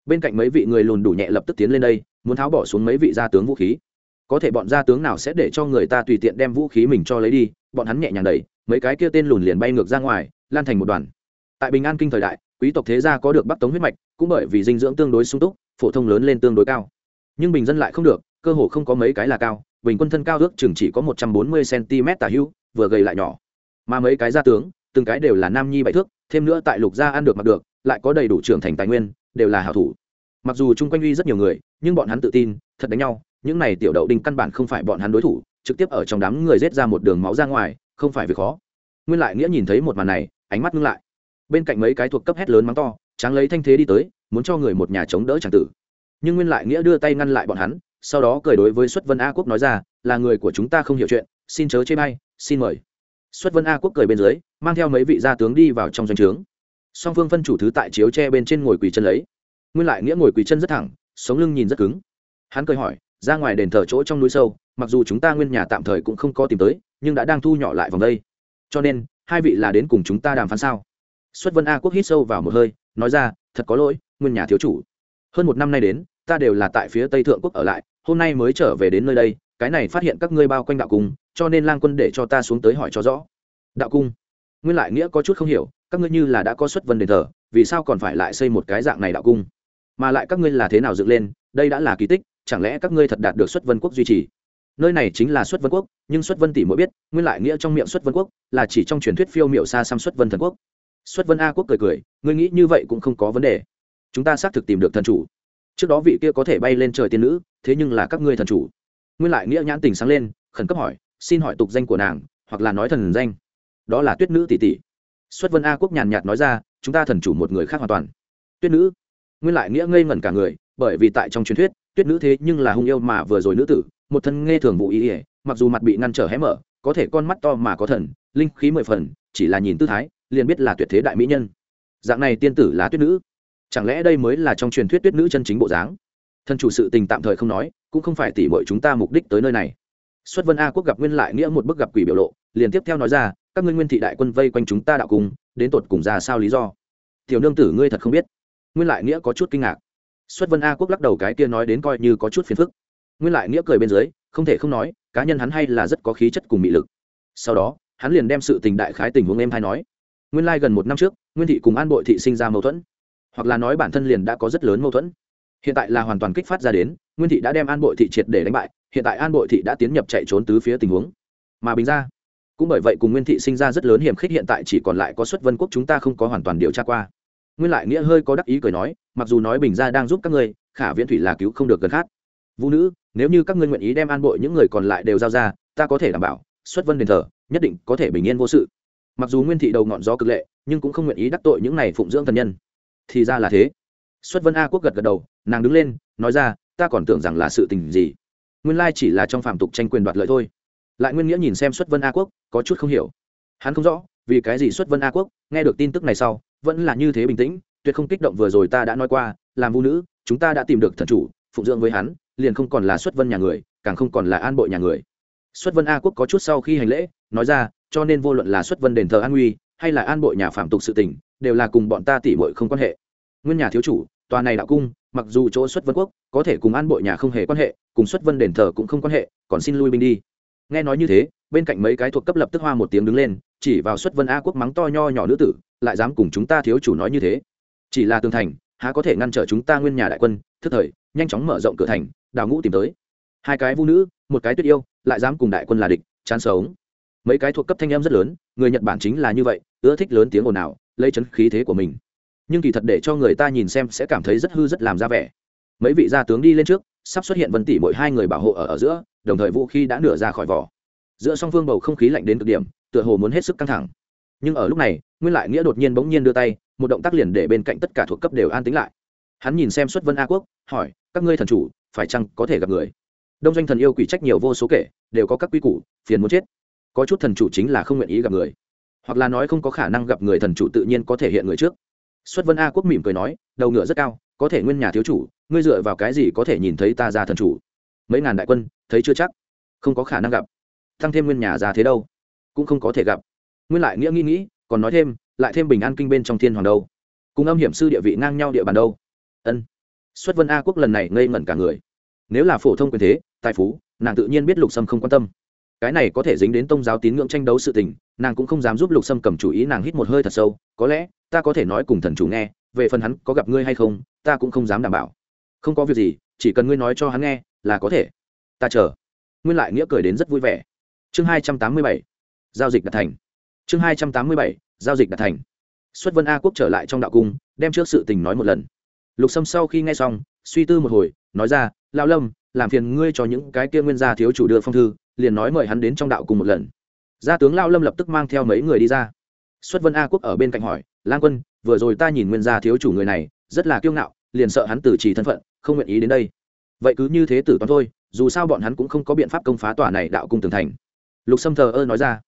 Bên cạnh mấy vị người lùn đủ nhẹ lập tức tiến lên đây, muốn tháo bỏ xuống mấy vị gia tướng vũ khí. Có thể bọn gia tướng nào sẽ để cho người ta tùy tiện đem vũ khí mình cho lấy đi, bọn hắn nhẹ nhàng đẩy, mấy cái kia tên lùn liền bay ngược ra ngoài, lan thành một đoàn tại bình an kinh thời đại, quý tộc thế gia có được bắc tống huyết mạch, cũng bởi vì dinh dưỡng tương đối sung túc, phổ thông lớn lên tương đối cao. Nhưng bình dân lại không được, cơ hồ không có mấy cái là cao, bình quân thân cao ước chừng chỉ có một trăm bốn mươi cm tả hữu, vừa gầy lại nhỏ. Mà mấy cái gia tướng, từng cái đều là nam nhi bảy thước, thêm nữa tại lục gia ăn được mặc được, lại có đầy đủ trưởng thành tài nguyên, đều là hảo thủ. Mặc dù chung quanh uy rất nhiều người, nhưng bọn hắn tự tin, thật đánh nhau, những này tiểu đậu đinh căn bản không phải bọn hắn đối thủ, trực tiếp ở trong đám người rết ra một đường máu ra ngoài, không phải việc khó. Nguyên lại nghĩa nhìn thấy một màn này, ánh mắt ngưng lại bên cạnh mấy cái thuộc cấp hét lớn mắng to, tráng lấy thanh thế đi tới, muốn cho người một nhà chống đỡ tràng tử. Nhưng nguyên lại nghĩa đưa tay ngăn lại bọn hắn, sau đó cười đối với xuất vân a quốc nói ra, là người của chúng ta không hiểu chuyện, xin chớ chê bay xin mời. Xuất vân a quốc cười bên dưới, mang theo mấy vị gia tướng đi vào trong doanh trướng. Song phương phân chủ thứ tại chiếu tre bên trên ngồi quỳ chân lấy. Nguyên lại nghĩa ngồi quỳ chân rất thẳng, sống lưng nhìn rất cứng. Hắn cười hỏi, ra ngoài đền thờ chỗ trong núi sâu, mặc dù chúng ta nguyên nhà tạm thời cũng không có tìm tới, nhưng đã đang thu nhỏ lại vòng đây. Cho nên, hai vị là đến cùng chúng ta đàm phán sao? Xuất vân a quốc hít sâu vào một hơi, nói ra, thật có lỗi, nguyên nhà thiếu chủ. Hơn một năm nay đến, ta đều là tại phía tây thượng quốc ở lại, hôm nay mới trở về đến nơi đây, cái này phát hiện các ngươi bao quanh đạo cung, cho nên lang quân để cho ta xuống tới hỏi cho rõ. Đạo cung? Nguyên lại nghĩa có chút không hiểu, các ngươi như là đã có xuất vân đền thờ, vì sao còn phải lại xây một cái dạng này đạo cung? Mà lại các ngươi là thế nào dựng lên, đây đã là kỳ tích, chẳng lẽ các ngươi thật đạt được xuất vân quốc duy trì? Nơi này chính là xuất vân quốc, nhưng xuất vân tỷ mỗi biết, nguyên lại nghĩa trong miệng xuất vân quốc là chỉ trong truyền thuyết phiêu miệu xa xăm xuất vân thần quốc xuất vân a quốc cười cười, ngươi nghĩ như vậy cũng không có vấn đề. Chúng ta xác thực tìm được thần chủ. Trước đó vị kia có thể bay lên trời tiên nữ, thế nhưng là các ngươi thần chủ. Nguyên lại nghĩa nhãn tình sáng lên, khẩn cấp hỏi, xin hỏi tục danh của nàng, hoặc là nói thần danh. Đó là tuyết nữ tỷ tỷ. Xuất vân a quốc nhàn nhạt nói ra, chúng ta thần chủ một người khác hoàn toàn. Tuyết nữ. Nguyên lại nghĩa ngây ngẩn cả người, bởi vì tại trong truyền thuyết, tuyết nữ thế nhưng là hung yêu mà vừa rồi nữ tử, một thân nghe thường vụ ý ỉa mặc dù mặt bị ngăn trở hé mở, có thể con mắt to mà có thần, linh khí mười phần, chỉ là nhìn tư thái liền biết là tuyệt thế đại mỹ nhân. Dạng này tiên tử là tuyết nữ. Chẳng lẽ đây mới là trong truyền thuyết tuyết nữ chân chính bộ dáng? Thân chủ sự tình tạm thời không nói, cũng không phải tỉ mọi chúng ta mục đích tới nơi này. Xuất vân a quốc gặp nguyên lại nghĩa một bức gặp quỷ biểu lộ, liền tiếp theo nói ra, các ngươi nguyên thị đại quân vây quanh chúng ta đạo cùng, đến tột cùng ra sao lý do? Tiểu nương tử ngươi thật không biết. Nguyên lại nghĩa có chút kinh ngạc. Xuất vân a quốc lắc đầu cái kia nói đến coi như có chút phiền phức. Nguyên lại nghĩa cười bên dưới, không thể không nói, cá nhân hắn hay là rất có khí chất cùng mị lực. Sau đó, hắn liền đem sự tình đại khái tình huống em hay nói nguyên lai gần một năm trước, nguyên thị cùng an bội thị sinh ra mâu thuẫn. Hoặc là nói bản thân liền đã có rất lớn mâu thuẫn. Hiện tại là hoàn toàn kích phát ra đến, nguyên thị đã đem an bội thị triệt để đánh bại, hiện tại an bội thị đã tiến nhập chạy trốn tứ phía tình huống. Mà bình ra cũng bởi vậy cùng nguyên thị sinh ra rất lớn hiểm khích hiện tại chỉ còn lại có xuất vân quốc chúng ta không có hoàn toàn điều tra qua. Nguyên lại nghĩa hơi có đắc ý cười nói, mặc dù nói bình ra đang giúp các ngươi, khả viễn thủy là cứu không được gần khác. Vũ nữ, nếu như các ngươi nguyện ý đem an bội những người còn lại đều giao ra, ta có thể đảm bảo, xuất vân đền thờ, nhất định có thể bình yên vô sự mặc dù nguyên thị đầu ngọn gió cực lệ, nhưng cũng không nguyện ý đắc tội những này phụng dưỡng thần nhân. Thì ra là thế. Xuất vân a quốc gật gật đầu, nàng đứng lên, nói ra, ta còn tưởng rằng là sự tình gì. Nguyên lai chỉ là trong phạm tục tranh quyền đoạt lợi thôi. Lại nguyên nghĩa nhìn xem xuất vân a quốc, có chút không hiểu. Hắn không rõ, vì cái gì xuất vân a quốc nghe được tin tức này sau, vẫn là như thế bình tĩnh, tuyệt không kích động vừa rồi ta đã nói qua, làm vũ nữ, chúng ta đã tìm được thần chủ, phụng dưỡng với hắn, liền không còn là xuất vân nhà người, càng không còn là an bội nhà người. Xuất vân a quốc có chút sau khi hành lễ, nói ra cho nên vô luận là xuất vân đền thờ an nguy, hay là an bội nhà phạm tục sự tình, đều là cùng bọn ta tỉ mội không quan hệ. Nguyên nhà thiếu chủ, tòa này đạo cung, mặc dù chỗ xuất vân quốc, có thể cùng an bội nhà không hề quan hệ, cùng xuất vân đền thờ cũng không quan hệ, còn xin lui binh đi. Nghe nói như thế, bên cạnh mấy cái thuộc cấp lập tức hoa một tiếng đứng lên, chỉ vào xuất vân a quốc mắng to nho nhỏ nữ tử, lại dám cùng chúng ta thiếu chủ nói như thế. Chỉ là tường thành, há có thể ngăn trở chúng ta nguyên nhà đại quân, thức thời, nhanh chóng mở rộng cửa thành, đào ngũ tìm tới. Hai cái vũ nữ, một cái tuyết yêu, lại dám cùng đại quân là địch, chán sống mấy cái thuộc cấp thanh em rất lớn người nhật bản chính là như vậy ưa thích lớn tiếng ồn ào lấy chấn khí thế của mình. Nhưng kỳ thật để cho người ta nhìn xem sẽ cảm thấy rất hư rất làm ra vẻ. Mấy vị gia tướng đi lên trước sắp xuất hiện vân tỷ mỗi hai người bảo hộ ở, ở giữa đồng thời vũ khí đã nửa ra khỏi vỏ. Giữa song phương bầu không khí lạnh đến cực điểm tựa hồ muốn hết sức căng thẳng. Nhưng ở lúc này nguyên lại nghĩa đột nhiên bỗng nhiên đưa tay một động tác liền để bên cạnh tất cả thuộc cấp đều an tính lại. Hắn nhìn xem xuất vân a quốc hỏi các ngươi thần chủ phải chăng có thể gặp người? Đông doanh thần yêu quỷ trách nhiều vô số kể đều có các quy củ phiền muốn chết có chút thần chủ chính là không nguyện ý gặp người. Hoặc là nói không có khả năng gặp người thần chủ tự nhiên có thể hiện người trước. Xuất vân a quốc mỉm cười nói, đầu ngựa rất cao, có thể nguyên nhà thiếu chủ, ngươi dựa vào cái gì có thể nhìn thấy ta ra thần chủ? Mấy ngàn đại quân, thấy chưa chắc? Không có khả năng gặp. Tăng thêm nguyên nhà ra thế đâu? Cũng không có thể gặp. Nguyên lại nghĩa nghĩ nghĩ, còn nói thêm, lại thêm bình an kinh bên trong thiên hoàng đâu? Cùng âm hiểm sư địa vị ngang nhau địa bàn đâu? Ân. Xuất vân a quốc lần này ngây ngẩn cả người. Nếu là phổ thông quyền thế, tài phú, nàng tự nhiên biết lục sâm không quan tâm cái này có thể dính đến tông giáo tín ngưỡng tranh đấu sự tình, nàng cũng không dám giúp lục sâm cầm chủ ý, nàng hít một hơi thật sâu, có lẽ, ta có thể nói cùng thần chủ nghe, về phần hắn có gặp ngươi hay không, ta cũng không dám đảm bảo. Không có việc gì, chỉ cần ngươi nói cho hắn nghe, là có thể. Ta chờ. Nguyên lại nghĩa cười đến rất vui vẻ. Chương hai trăm tám mươi bảy, giao dịch đạt thành. Chương hai trăm tám mươi bảy, giao dịch đạt thành. Xuất vân a quốc trở lại trong đạo cung, đem trước sự tình nói một lần. Lục sâm sau khi nghe xong, suy tư một hồi, nói ra lao lâm, làm phiền ngươi cho những cái kia nguyên gia thiếu chủ đưa phong thư liền nói mời hắn đến trong đạo cùng một lần. Gia tướng lao lâm lập tức mang theo mấy người đi ra. Xuất vân a quốc ở bên cạnh hỏi, lang quân, vừa rồi ta nhìn nguyên gia thiếu chủ người này, rất là kiêu ngạo, liền sợ hắn tử trì thân phận, không nguyện ý đến đây. Vậy cứ như thế tử toán thôi, dù sao bọn hắn cũng không có biện pháp công phá tòa này đạo cung tường thành. Lục sâm thờ ơ nói ra.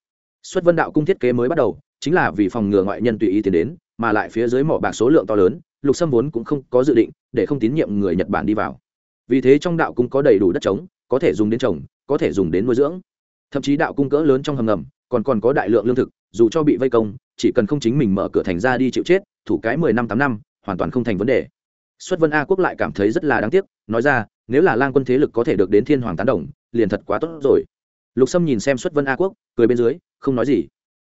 Xuất vân đạo cung thiết kế mới bắt đầu, chính là vì phòng ngừa ngoại nhân tùy ý tiến đến, mà lại phía dưới mỏ bạc số lượng to lớn, lục sâm vốn cũng không có dự định, để không tín nhiệm người nhật bản đi vào. Vì thế trong đạo cung có đầy đủ đất trống có thể dùng đến trồng, có thể dùng đến nuôi dưỡng. Thậm chí đạo cung cỡ lớn trong hầm ngầm, còn còn có đại lượng lương thực, dù cho bị vây công, chỉ cần không chính mình mở cửa thành ra đi chịu chết, thủ cái mười năm tám năm, hoàn toàn không thành vấn đề. Xuất vân a quốc lại cảm thấy rất là đáng tiếc, nói ra, nếu là lang quân thế lực có thể được đến thiên hoàng tán đồng, liền thật quá tốt rồi. Lục sâm nhìn xem xuất vân a quốc, cười bên dưới, không nói gì.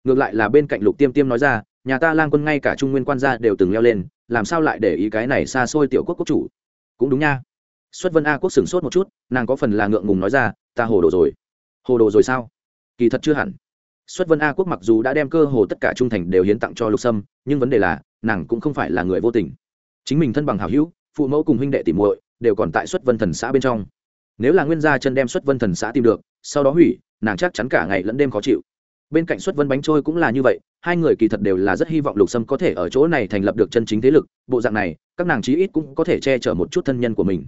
Ngược lại là bên cạnh lục tiêm tiêm nói ra, nhà ta lang quân ngay cả trung nguyên quan gia đều từng leo lên, làm sao lại để ý cái này xa xôi tiểu quốc quốc chủ? Cũng đúng nha xuất vân a quốc sửng sốt một chút, nàng có phần là ngượng ngùng nói ra, ta hồ đồ rồi. Hồ đồ rồi sao? Kỳ thật chưa hẳn. Xuất vân a quốc mặc dù đã đem cơ hồ tất cả trung thành đều hiến tặng cho lục sâm, nhưng vấn đề là, nàng cũng không phải là người vô tình. Chính mình thân bằng hảo hữu, phụ mẫu cùng huynh đệ tìm muội đều còn tại xuất vân thần xã bên trong. Nếu là nguyên gia chân đem xuất vân thần xã tìm được, sau đó hủy, nàng chắc chắn cả ngày lẫn đêm khó chịu. Bên cạnh xuất vân bánh trôi cũng là như vậy, hai người kỳ thật đều là rất hy vọng lục sâm có thể ở chỗ này thành lập được chân chính thế lực, bộ dạng này, các nàng chí ít cũng có thể che chở một chút thân nhân của mình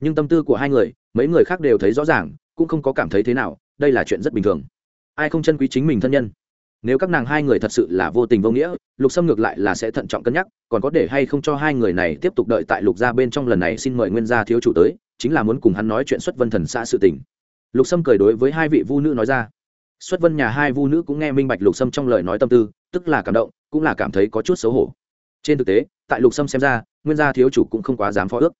nhưng tâm tư của hai người, mấy người khác đều thấy rõ ràng, cũng không có cảm thấy thế nào, đây là chuyện rất bình thường. Ai không chân quý chính mình thân nhân? Nếu các nàng hai người thật sự là vô tình vô nghĩa, lục sâm ngược lại là sẽ thận trọng cân nhắc, còn có để hay không cho hai người này tiếp tục đợi tại lục gia bên trong lần này xin mời nguyên gia thiếu chủ tới, chính là muốn cùng hắn nói chuyện xuất vân thần xã sự tình. Lục sâm cười đối với hai vị vu nữ nói ra. Xuất vân nhà hai vu nữ cũng nghe minh bạch lục sâm trong lời nói tâm tư, tức là cảm động, cũng là cảm thấy có chút xấu hổ. Trên thực tế, tại lục sâm xem ra, nguyên gia thiếu chủ cũng không quá dám phó ước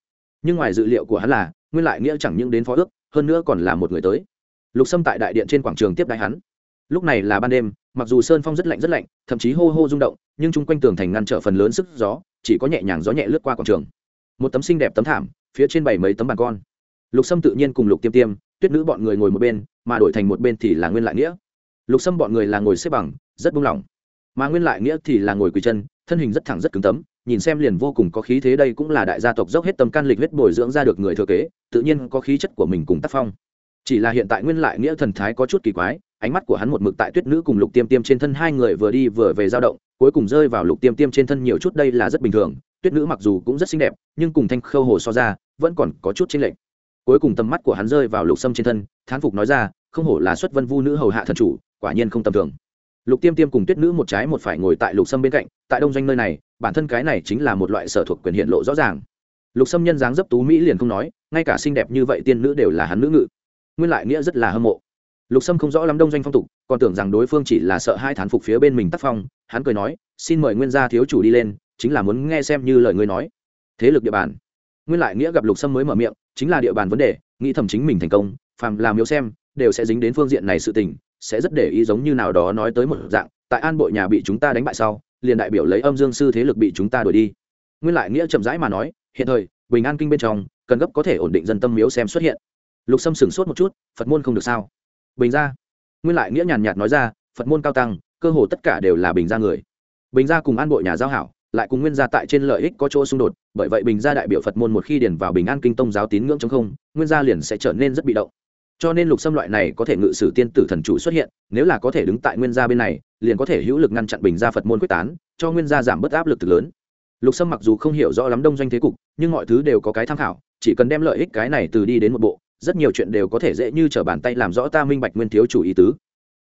nhưng ngoài dự liệu của hắn là, nguyên lại nghĩa chẳng những đến phó ước, hơn nữa còn là một người tới. Lục sâm tại đại điện trên quảng trường tiếp đại hắn. Lúc này là ban đêm, mặc dù sơn phong rất lạnh rất lạnh, thậm chí hô hô rung động, nhưng chung quanh tường thành ngăn trở phần lớn sức gió, chỉ có nhẹ nhàng gió nhẹ lướt qua quảng trường. Một tấm xinh đẹp tấm thảm, phía trên bảy mấy tấm bàn con. Lục sâm tự nhiên cùng lục tiêm tiêm, tuyết nữ bọn người ngồi một bên, mà đổi thành một bên thì là nguyên lại nghĩa. Lục sâm bọn người là ngồi xếp bằng, rất buông lỏng. Mà nguyên lại nghĩa thì là ngồi quỳ chân, thân hình rất thẳng rất cứng tấm nhìn xem liền vô cùng có khí thế đây cũng là đại gia tộc dốc hết tâm can lịch huyết bồi dưỡng ra được người thừa kế, tự nhiên có khí chất của mình cùng tác phong. Chỉ là hiện tại nguyên lại nghĩa thần thái có chút kỳ quái, ánh mắt của hắn một mực tại tuyết nữ cùng lục tiêm tiêm trên thân hai người vừa đi vừa về dao động, cuối cùng rơi vào lục tiêm tiêm trên thân nhiều chút đây là rất bình thường, tuyết nữ mặc dù cũng rất xinh đẹp, nhưng cùng thanh khâu hồ so ra, vẫn còn có chút chênh lệch. Cuối cùng tầm mắt của hắn rơi vào lục sâm trên thân, thán phục nói ra, không hổ là xuất vân vu nữ hầu hạ thần chủ, quả nhiên không tầm thường. Lục tiêm tiêm cùng tuyết nữ một trái một phải ngồi tại lục sâm bên cạnh tại đông doanh nơi này, bản thân cái này chính là một loại sở thuộc quyền hiện lộ rõ ràng. Lục xâm nhân dáng dấp tú mỹ liền không nói, ngay cả xinh đẹp như vậy tiên nữ đều là hắn nữ ngự. Nguyên lại nghĩa rất là hâm mộ. Lục sâm không rõ lắm đông doanh phong tục, còn tưởng rằng đối phương chỉ là sợ hai thán phục phía bên mình tác phong, hắn cười nói, xin mời nguyên gia thiếu chủ đi lên, chính là muốn nghe xem như lời ngươi nói. Thế lực địa bàn. Nguyên lại nghĩa gặp lục sâm mới mở miệng, chính là địa bàn vấn đề, nghĩ thầm chính mình thành công, phàm làm yếu xem, đều sẽ dính đến phương diện này sự tình, sẽ rất để ý giống như nào đó nói tới một dạng, tại an bội nhà bị chúng ta đánh bại sau liền đại biểu lấy âm dương sư thế lực bị chúng ta đuổi đi. Nguyên lại nghĩa chậm rãi mà nói, hiện thời, bình an kinh bên trong, cần gấp có thể ổn định dân tâm miếu xem xuất hiện. Lục sâm sửng sốt một chút, phật môn không được sao? Bình ra nguyên lại nghĩa nhàn nhạt nói ra, phật môn cao tăng, cơ hồ tất cả đều là bình ra người. Bình gia cùng an bội nhà giao hảo, lại cùng nguyên gia tại trên lợi ích có chỗ xung đột, bởi vậy bình gia đại biểu phật môn một khi điền vào bình an kinh tông giáo tín ngưỡng chống không, nguyên gia liền sẽ trở nên rất bị động cho nên lục xâm loại này có thể ngự sử tiên tử thần chủ xuất hiện, nếu là có thể đứng tại nguyên gia bên này, liền có thể hữu lực ngăn chặn bình gia phật môn quyết tán, cho nguyên gia giảm bớt áp lực từ lớn. Lục sâm mặc dù không hiểu rõ lắm đông doanh thế cục, nhưng mọi thứ đều có cái tham khảo, chỉ cần đem lợi ích cái này từ đi đến một bộ, rất nhiều chuyện đều có thể dễ như t r ở bàn tay làm rõ ta minh bạch nguyên thiếu chủ ý tứ.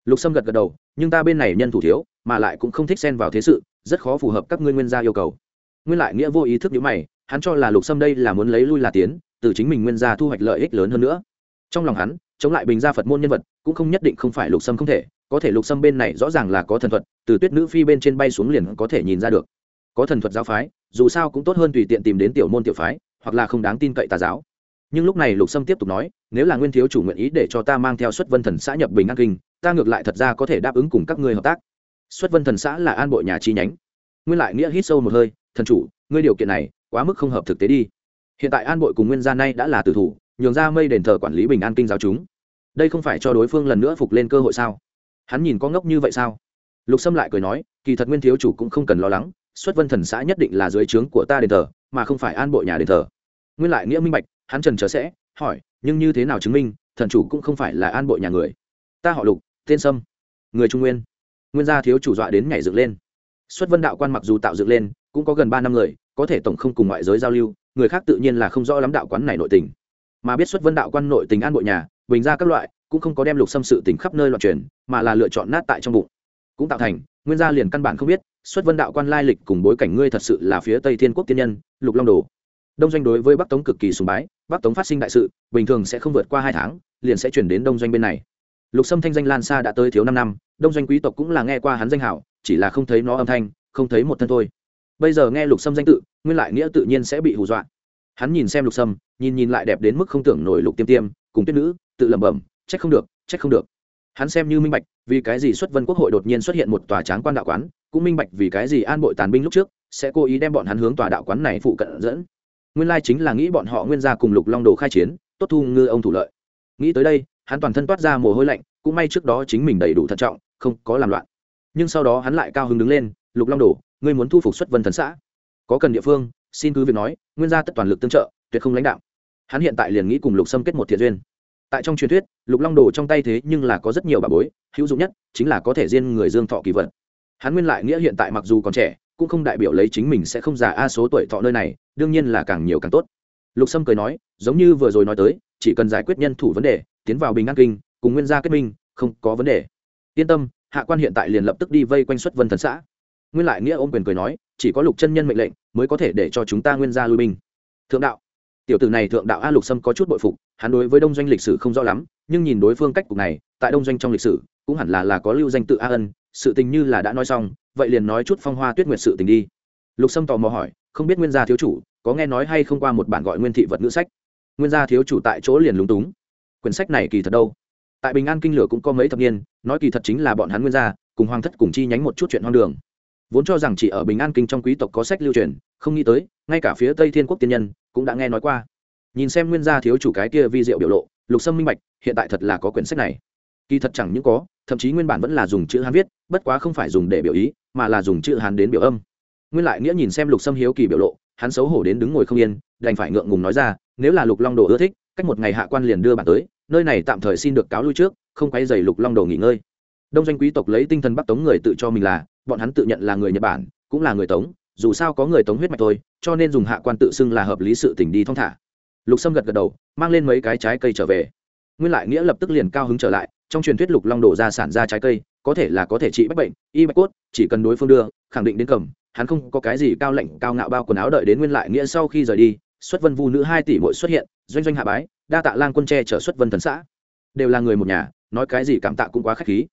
Lục sâm gật gật đầu, nhưng ta bên này nhân thủ thiếu, mà lại cũng không thích xen vào thế sự, rất khó phù hợp các ngươi nguyên gia yêu cầu. Nguyên lại nghĩa vô ý thức nhữ mày, hắn cho là lục sâm đây là muốn lấy lui là tiến, từ chính mình nguyên gia thu hoạch lợi ích lớn hơn nữa. Trong lòng hắn chống lại bình gia phật môn nhân vật, cũng không nhất định không phải lục sâm không thể, có thể lục sâm bên này rõ ràng là có thần thuật, từ tuyết nữ phi bên trên bay xuống liền có thể nhìn ra được. Có thần thuật giáo phái, dù sao cũng tốt hơn tùy tiện tìm đến tiểu môn tiểu phái, hoặc là không đáng tin cậy tà giáo. Nhưng lúc này lục sâm tiếp tục nói, nếu là nguyên thiếu chủ nguyện ý để cho ta mang theo xuất vân thần xã nhập bình an kinh, ta ngược lại thật ra có thể đáp ứng cùng các ngươi hợp tác. Xuất vân thần xã là an bộ nhà chi nhánh. Nguyên lại nghĩa hít sâu một hơi, thần chủ, ngươi điều kiện này quá mức không hợp thực tế đi. Hiện tại an bội cùng nguyên gia nay đã là tử thủ nhường ra mây đền thờ quản lý bình an kinh giáo chúng. Đây không phải cho đối phương lần nữa phục lên cơ hội sao? Hắn nhìn có ngốc như vậy sao? Lục sâm lại cười nói, kỳ thật nguyên thiếu chủ cũng không cần lo lắng, xuất vân thần xã nhất định là dưới trướng của ta đền thờ, mà không phải an bộ nhà đền thờ. Nguyên lại nghĩa minh bạch, hắn trần trở sẽ, hỏi, nhưng như thế nào chứng minh, thần chủ cũng không phải là an bộ nhà người? Ta họ lục, tên sâm, người trung nguyên. Nguyên gia thiếu chủ dọa đến nhảy dựng lên. Xuất vân đạo quan mặc dù tạo dựng lên, cũng có gần ba năm người, có thể tổng không cùng ngoại giới giao lưu, người khác tự nhiên là không rõ lắm đạo quán này nội tình mà biết xuất vân đạo quan nội tình an bội nhà, bình ra các loại, cũng không có đem lục xâm sự tình khắp nơi loạn truyền, mà là lựa chọn nát tại trong bụng. Cũng tạo thành, nguyên gia liền căn bản không biết, xuất vân đạo quan lai lịch cùng bối cảnh ngươi thật sự là phía tây thiên quốc tiên nhân, lục long đồ. Đông doanh đối với bắc tống cực kỳ sùng bái, bắc tống phát sinh đại sự, bình thường sẽ không vượt qua hai tháng, liền sẽ chuyển đến đông doanh bên này. Lục sâm thanh danh lan xa đã tới thiếu năm năm, đông doanh quý tộc cũng là nghe qua hắn danh hảo chỉ là không thấy nó âm thanh, không thấy một thân thôi. Bây giờ nghe lục sâm danh tự, nguyên lại nghĩa tự nhiên sẽ bị hù dọa hắn nhìn xem lục sâm, nhìn nhìn lại đẹp đến mức không tưởng nổi lục tiêm tiêm, cùng tuyết nữ, tự lẩm bẩm, trách không được, trách không được. Hắn xem như minh bạch, vì cái gì xuất vân quốc hội đột nhiên xuất hiện một tòa tráng quan đạo quán, cũng minh bạch vì cái gì an bội tàn binh lúc trước sẽ cố ý đem bọn hắn hướng tòa đạo quán này phụ cận dẫn. Nguyên lai chính là nghĩ bọn họ nguyên ra cùng lục long đồ khai chiến, tốt thu ngư ông thủ lợi. Nghĩ tới đây, hắn toàn thân toát ra mồ hôi lạnh, cũng may trước đó chính mình đầy đủ thận trọng, không có làm loạn. Nhưng sau đó hắn lại cao hứng đứng lên, lục long đồ, ngươi muốn thu phục xuất vân thần xã? Có cần địa phương xin cứ việc nói, nguyên gia tất toàn lực tương trợ, tuyệt không lãnh đạo. Hắn hiện tại liền nghĩ cùng lục sâm kết một thiện duyên. Tại trong truyền thuyết, lục long đồ trong tay thế nhưng là có rất nhiều bà bối, hữu dụng nhất chính là có thể riêng người dương thọ kỳ vật hắn nguyên lại nghĩa hiện tại mặc dù còn trẻ, cũng không đại biểu lấy chính mình sẽ không già a số tuổi thọ nơi này, đương nhiên là càng nhiều càng tốt. Lục sâm cười nói, giống như vừa rồi nói tới, chỉ cần giải quyết nhân thủ vấn đề, tiến vào bình an kinh, cùng nguyên gia kết minh, không có vấn đề. Yên tâm, hạ quan hiện tại liền lập tức đi vây quanh xuất vân thần xã nguyên lại nghĩa ôm quyền cười nói, chỉ có lục chân nhân mệnh lệnh, mới có thể để cho chúng ta nguyên gia lui binh. Thượng đạo. Tiểu tử này thượng đạo a lục sâm có chút bội phục, hắn đối với đông doanh lịch sử không rõ lắm, nhưng nhìn đối phương cách cục này, tại đông doanh trong lịch sử, cũng hẳn là là có lưu danh tự a ân, sự tình như là đã nói xong, vậy liền nói chút phong hoa tuyết nguyệt sự tình đi. Lục sâm tò mò hỏi, không biết nguyên gia thiếu chủ, có nghe nói hay không qua một bản gọi nguyên thị vật ngữ sách? Nguyên gia thiếu chủ tại chỗ liền lúng túng. Quyển sách này kỳ thật đâu? Tại bình an kinh lửa cũng có mấy thập niên, nói kỳ thật chính là bọn hắn nguyên gia, cùng hoàng thất cùng chi nhánh một chút chuyện hoang đường vốn cho rằng chỉ ở bình an kinh trong quý tộc có sách lưu truyền, không nghĩ tới, ngay cả phía tây thiên quốc tiên nhân cũng đã nghe nói qua. Nhìn xem nguyên gia thiếu chủ cái kia vi diệu biểu lộ, lục sâm minh bạch, hiện tại thật là có quyển sách này. Kỳ thật chẳng những có, thậm chí nguyên bản vẫn là dùng chữ hán viết, bất quá không phải dùng để biểu ý, mà là dùng chữ hán đến biểu âm. Nguyên lại nghĩa nhìn xem lục sâm hiếu kỳ biểu lộ, hắn xấu hổ đến đứng ngồi không yên, đành phải ngượng ngùng nói ra, nếu là lục long đồ ưa thích, cách một ngày hạ quan liền đưa bạn tới, nơi này tạm thời xin được cáo lui trước, không quay dày lục long đồ nghỉ ngơi. Đông doanh quý tộc lấy tinh thần bắt tống người tự cho mình là bọn hắn tự nhận là người nhật bản cũng là người tống dù sao có người tống huyết mạch thôi cho nên dùng hạ quan tự xưng là hợp lý sự tình đi thong thả. Lục sâm gật gật đầu mang lên mấy cái trái cây trở về. Nguyên lại nghĩa lập tức liền cao hứng trở lại trong truyền thuyết lục long đổ ra sản ra trái cây có thể là có thể trị bách bệnh y bách cốt chỉ cần đối phương đưa khẳng định đến cầm hắn không có cái gì cao lãnh, cao ngạo bao quần áo đợi đến nguyên lại nghĩa sau khi rời đi xuất vân vu nữ hai tỷ muội xuất hiện doanh doanh hạ bái đa tạ lang quân tre chở xuất vân thần xã. Đều là người một nhà nói cái gì cảm tạ cũng quá khách khí.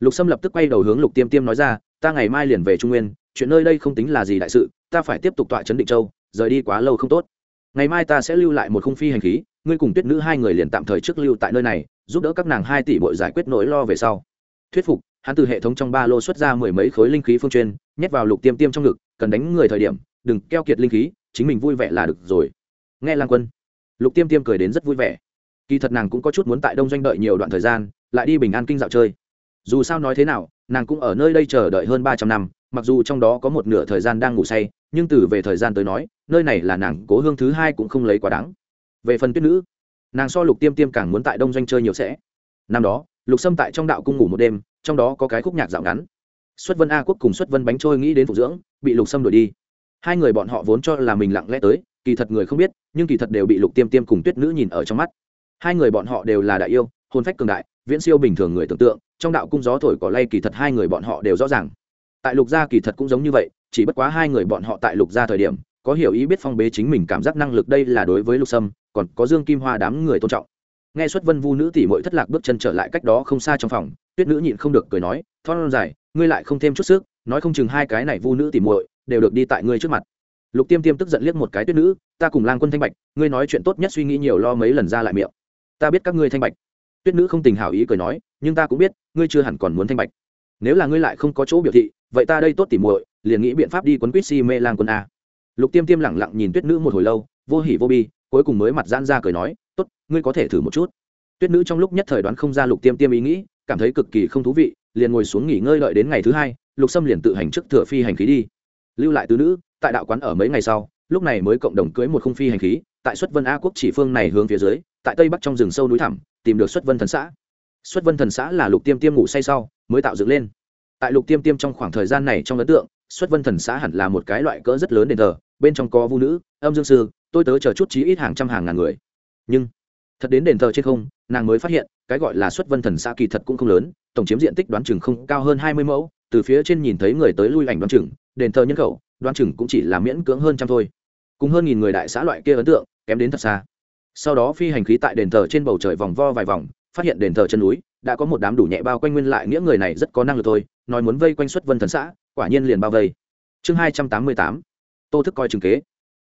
Lục sâm lập tức quay đầu hướng lục tiêm tiêm nói ra ta ngày mai liền về trung nguyên, chuyện nơi đây không tính là gì đại sự, ta phải tiếp tục tọa chấn định châu, rời đi quá lâu không tốt. Ngày mai ta sẽ lưu lại một khung phi hành khí, ngươi cùng tuyết nữ hai người liền tạm thời trước lưu tại nơi này, giúp đỡ các nàng hai tỷ bội giải quyết nỗi lo về sau. Thuyết phục, hắn từ hệ thống trong ba lô xuất ra mười mấy khối linh khí phương chuyên, nhét vào lục tiêm tiêm trong ngực, cần đánh người thời điểm, đừng keo kiệt linh khí, chính mình vui vẻ là được rồi. Nghe lang quân, lục tiêm tiêm cười đến rất vui vẻ. Kỳ thật nàng cũng có chút muốn tại đông doanh đợi nhiều đoạn thời gian, lại đi bình an kinh dạo chơi. Dù sao nói thế nào nàng cũng ở nơi đây chờ đợi hơn ba trăm năm, mặc dù trong đó có một nửa thời gian đang ngủ say, nhưng từ về thời gian tới nói, nơi này là nàng cố hương thứ hai cũng không lấy quá đáng. Về phần tuyết nữ, nàng so lục tiêm tiêm càng muốn tại đông doanh chơi nhiều sẽ. Năm đó, lục sâm tại trong đạo cung ngủ một đêm, trong đó có cái khúc nhạc dạo ngắn. Xuất vân a quốc cùng xuất vân bánh trôi nghĩ đến phục dưỡng, bị lục sâm đuổi đi. Hai người bọn họ vốn cho là mình lặng lẽ tới, kỳ thật người không biết, nhưng kỳ thật đều bị lục tiêm tiêm cùng tuyết nữ nhìn ở trong mắt. Hai người bọn họ đều là đại yêu hôn phách cường đại, viễn siêu bình thường người tưởng tượng trong đạo cung gió thổi cỏ lay kỳ thật hai người bọn họ đều rõ ràng. Tại lục gia kỳ thật cũng giống như vậy, chỉ bất quá hai người bọn họ tại lục gia thời điểm, có hiểu ý biết phong bế chính mình cảm giác năng lực đây là đối với lục sâm, còn có dương kim hoa đám người tôn trọng. Nghe xuất vân vu nữ tỷ mội thất lạc bước chân trở lại cách đó không xa trong phòng, tuyết nữ nhịn không được cười nói, thon dài, ngươi lại không thêm chút sức, nói không chừng hai cái này vu nữ tỷ muội đều được đi tại ngươi trước mặt. Lục tiêm tiêm tức giận liếc một cái tuyết nữ, ta cùng lang quân thanh bạch, ngươi nói chuyện tốt nhất suy nghĩ nhiều lo mấy lần ra lại miệng. Ta biết các ngươi thanh bạch. Tuyết nữ không tình hảo ý cười nói nhưng ta cũng biết, ngươi chưa hẳn còn muốn thanh bạch. Nếu là ngươi lại không có chỗ biểu thị, vậy ta đây tốt tỉ muội, liền nghĩ biện pháp đi quấn quýt si mê lang quân a. Lục tiêm tiêm lẳng lặng nhìn tuyết nữ một hồi lâu, vô hỉ vô bi, cuối cùng mới mặt giãn ra cười nói, tốt, ngươi có thể thử một chút. Tuyết nữ trong lúc nhất thời đoán không ra lục tiêm tiêm ý nghĩ, cảm thấy cực kỳ không thú vị, liền ngồi xuống nghỉ ngơi đợi đến ngày thứ hai, lục sâm liền tự hành trước thừa phi hành khí đi. Lưu lại tứ nữ, tại đạo quán ở mấy ngày sau, lúc này mới cộng đồng cưới một không phi hành khí, tại xuất vân a quốc chỉ phương này hướng phía dưới, tại tây bắc trong rừng sâu núi thẳm, tìm được xuất vân thần xã xuất vân thần xã là lục tiêm tiêm ngủ say sau, mới tạo dựng lên. Tại lục tiêm tiêm trong khoảng thời gian này trong ấn tượng, xuất vân thần xã hẳn là một cái loại cỡ rất lớn đền thờ, bên trong có vu nữ, âm dương sư, tôi tớ chờ chút chí ít hàng trăm hàng ngàn người. Nhưng, thật đến đền thờ trên không, nàng mới phát hiện, cái gọi là xuất vân thần xã kỳ thật cũng không lớn, tổng chiếm diện tích đoán chừng không cao hơn hai mươi mẫu, từ phía trên nhìn thấy người tới lui ảnh đoán chừng, đền thờ nhân khẩu, đoán chừng cũng chỉ là miễn cưỡng hơn trăm thôi. Cùng hơn nghìn người đại xã loại kia ấn tượng, kém đến thật xa. Sau đó phi hành khí tại đền thờ trên bầu trời vòng vo vài vòng phát hiện đền thờ chân núi, đã có một đám đủ nhẹ bao quanh nguyên lại nghĩa người này rất có năng lực thôi, nói muốn vây quanh xuất vân thần xã, quả nhiên liền bao vây. Chương hai trăm tám mươi tám, tô thức coi chừng kế.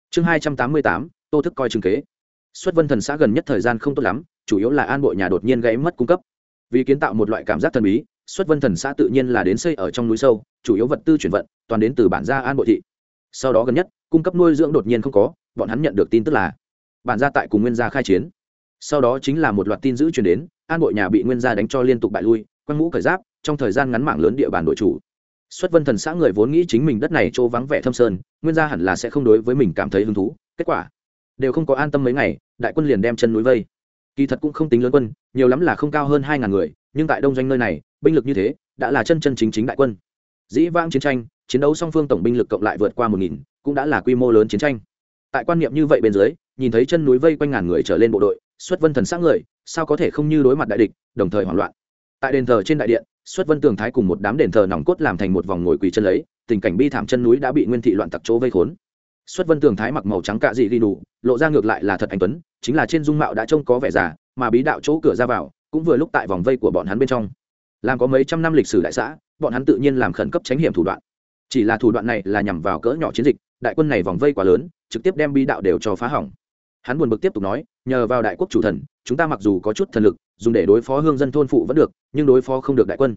Chương hai trăm tám mươi tám, tô thức coi chừng kế. Xuất vân thần xã gần nhất thời gian không tốt lắm, chủ yếu là an bộ nhà đột nhiên gãy mất cung cấp. Vì kiến tạo một loại cảm giác thần bí, xuất vân thần xã tự nhiên là đến xây ở trong núi sâu, chủ yếu vật tư chuyển vận, toàn đến từ bản gia an bộ thị. Sau đó gần nhất, cung cấp nuôi dưỡng đột nhiên không có, bọn hắn nhận được tin tức là bản gia tại cùng nguyên gia khai chiến. Sau đó chính là một loạt tin giữ chuyển đến an bội nhà bị nguyên gia đánh cho liên tục bại lui, quăng mũ cởi giáp, trong thời gian ngắn mạng lớn địa bàn đội chủ. Xuất vân thần xã người vốn nghĩ chính mình đất này chỗ vắng vẻ thâm sơn, nguyên gia hẳn là sẽ không đối với mình cảm thấy hứng thú, kết quả đều không có an tâm mấy ngày, đại quân liền đem chân núi vây. Kỳ thật cũng không tính lớn quân, nhiều lắm là không cao hơn hai ngàn người, nhưng tại đông doanh nơi này, binh lực như thế, đã là chân chân chính chính đại quân. Dĩ vãng chiến tranh, chiến đấu song phương tổng binh lực cộng lại vượt qua một nghìn, cũng đã là quy mô lớn chiến tranh. Tại quan niệm như vậy bên dưới, nhìn thấy chân núi vây quanh ngàn người trở lên bộ đội xuất vân thần sắc người, sao có thể không như đối mặt đại địch, đồng thời hoảng loạn. Tại đền thờ trên đại điện, xuất vân tường thái cùng một đám đền thờ nòng cốt làm thành một vòng ngồi quỳ chân lấy, tình cảnh bi thảm chân núi đã bị nguyên thị loạn tặc chỗ vây khốn. Xuất vân tường thái mặc màu trắng cạ dị đi đủ lộ ra ngược lại là thật anh tuấn, chính là trên dung mạo đã trông có vẻ già, mà bí đạo chỗ cửa ra vào, cũng vừa lúc tại vòng vây của bọn hắn bên trong. Làm có mấy trăm năm lịch sử đại xã, bọn hắn tự nhiên làm khẩn cấp tránh hiểm thủ đoạn. Chỉ là thủ đoạn này là nhằm vào cỡ nhỏ chiến dịch, đại quân này vòng vây quá lớn, trực tiếp đem bí đạo đều cho phá hỏng hắn buồn bực tiếp tục nói, nhờ vào đại quốc chủ thần, chúng ta mặc dù có chút thần lực, dùng để đối phó hương dân thôn phụ vẫn được, nhưng đối phó không được đại quân.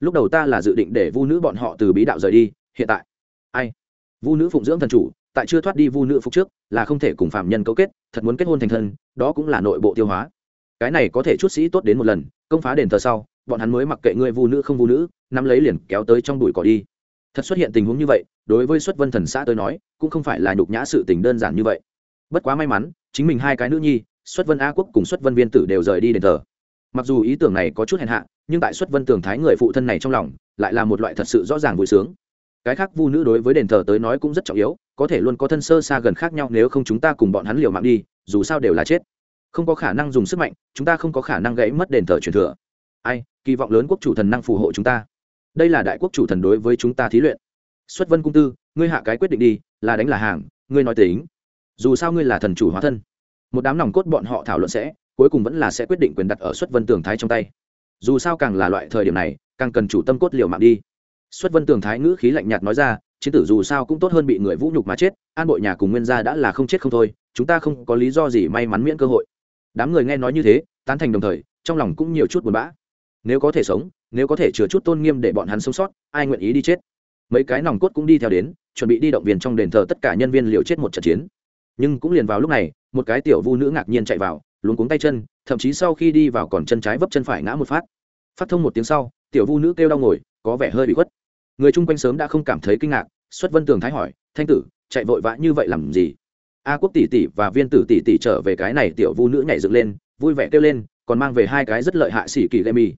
Lúc đầu ta là dự định để vu nữ bọn họ từ bí đạo rời đi, hiện tại ai? Vu nữ phụng dưỡng thần chủ, tại chưa thoát đi vu nữ phục trước, là không thể cùng phạm nhân cấu kết, thật muốn kết hôn thành thân, đó cũng là nội bộ tiêu hóa. Cái này có thể chút sĩ tốt đến một lần, công phá đền thờ sau, bọn hắn mới mặc kệ ngươi vu nữ không vu nữ, nắm lấy liền kéo tới trong đùi cỏ đi. Thật xuất hiện tình huống như vậy, đối với xuất vân thần xã tới nói, cũng không phải là nhục nhã sự tình đơn giản như vậy. Bất quá may mắn chính mình hai cái nữ nhi, xuất vân a quốc cùng xuất vân viên tử đều rời đi đền thờ. Mặc dù ý tưởng này có chút hèn hạ, nhưng tại xuất vân tường thái người phụ thân này trong lòng, lại là một loại thật sự rõ ràng vui sướng. Cái khác vu nữ đối với đền thờ tới nói cũng rất trọng yếu, có thể luôn có thân sơ xa gần khác nhau nếu không chúng ta cùng bọn hắn liều mạng đi, dù sao đều là chết. Không có khả năng dùng sức mạnh, chúng ta không có khả năng gãy mất đền thờ truyền thừa. Ai, kỳ vọng lớn quốc chủ thần năng phù hộ chúng ta. Đây là đại quốc chủ thần đối với chúng ta thí luyện. Xuất vân cung tư, ngươi hạ cái quyết định đi, là đánh là hàng, ngươi nói tính dù sao ngươi là thần chủ hóa thân, một đám nòng cốt bọn họ thảo luận sẽ, cuối cùng vẫn là sẽ quyết định quyền đặt ở xuất vân tường thái trong tay. Dù sao càng là loại thời điểm này, càng cần chủ tâm cốt liều mạng đi. Xuất vân tường thái ngữ khí lạnh nhạt nói ra, chiến tử dù sao cũng tốt hơn bị người vũ nhục mà chết, an bội nhà cùng nguyên gia đã là không chết không thôi, chúng ta không có lý do gì may mắn miễn cơ hội. Đám người nghe nói như thế, tán thành đồng thời, trong lòng cũng nhiều chút buồn bã. Nếu có thể sống, nếu có thể chứa chút tôn nghiêm để bọn hắn sống sót, ai nguyện ý đi chết? Mấy cái nòng cốt cũng đi theo đến, chuẩn bị đi động viên trong đền thờ tất cả nhân viên liều chết một trận chiến nhưng cũng liền vào lúc này, một cái tiểu vu nữ ngạc nhiên chạy vào, luống cuống tay chân, thậm chí sau khi đi vào còn chân trái vấp chân phải ngã một phát. Phát thông một tiếng sau, tiểu vu nữ kêu đau ngồi, có vẻ hơi bị khuất. Người chung quanh sớm đã không cảm thấy kinh ngạc, xuất vân tường thái hỏi, thanh tử, chạy vội vã như vậy làm gì? A quốc tỷ tỷ và viên tử tỷ tỷ trở về cái này tiểu vu nữ nhảy dựng lên, vui vẻ kêu lên, còn mang về hai cái rất lợi hại xỉ kỳ lê mi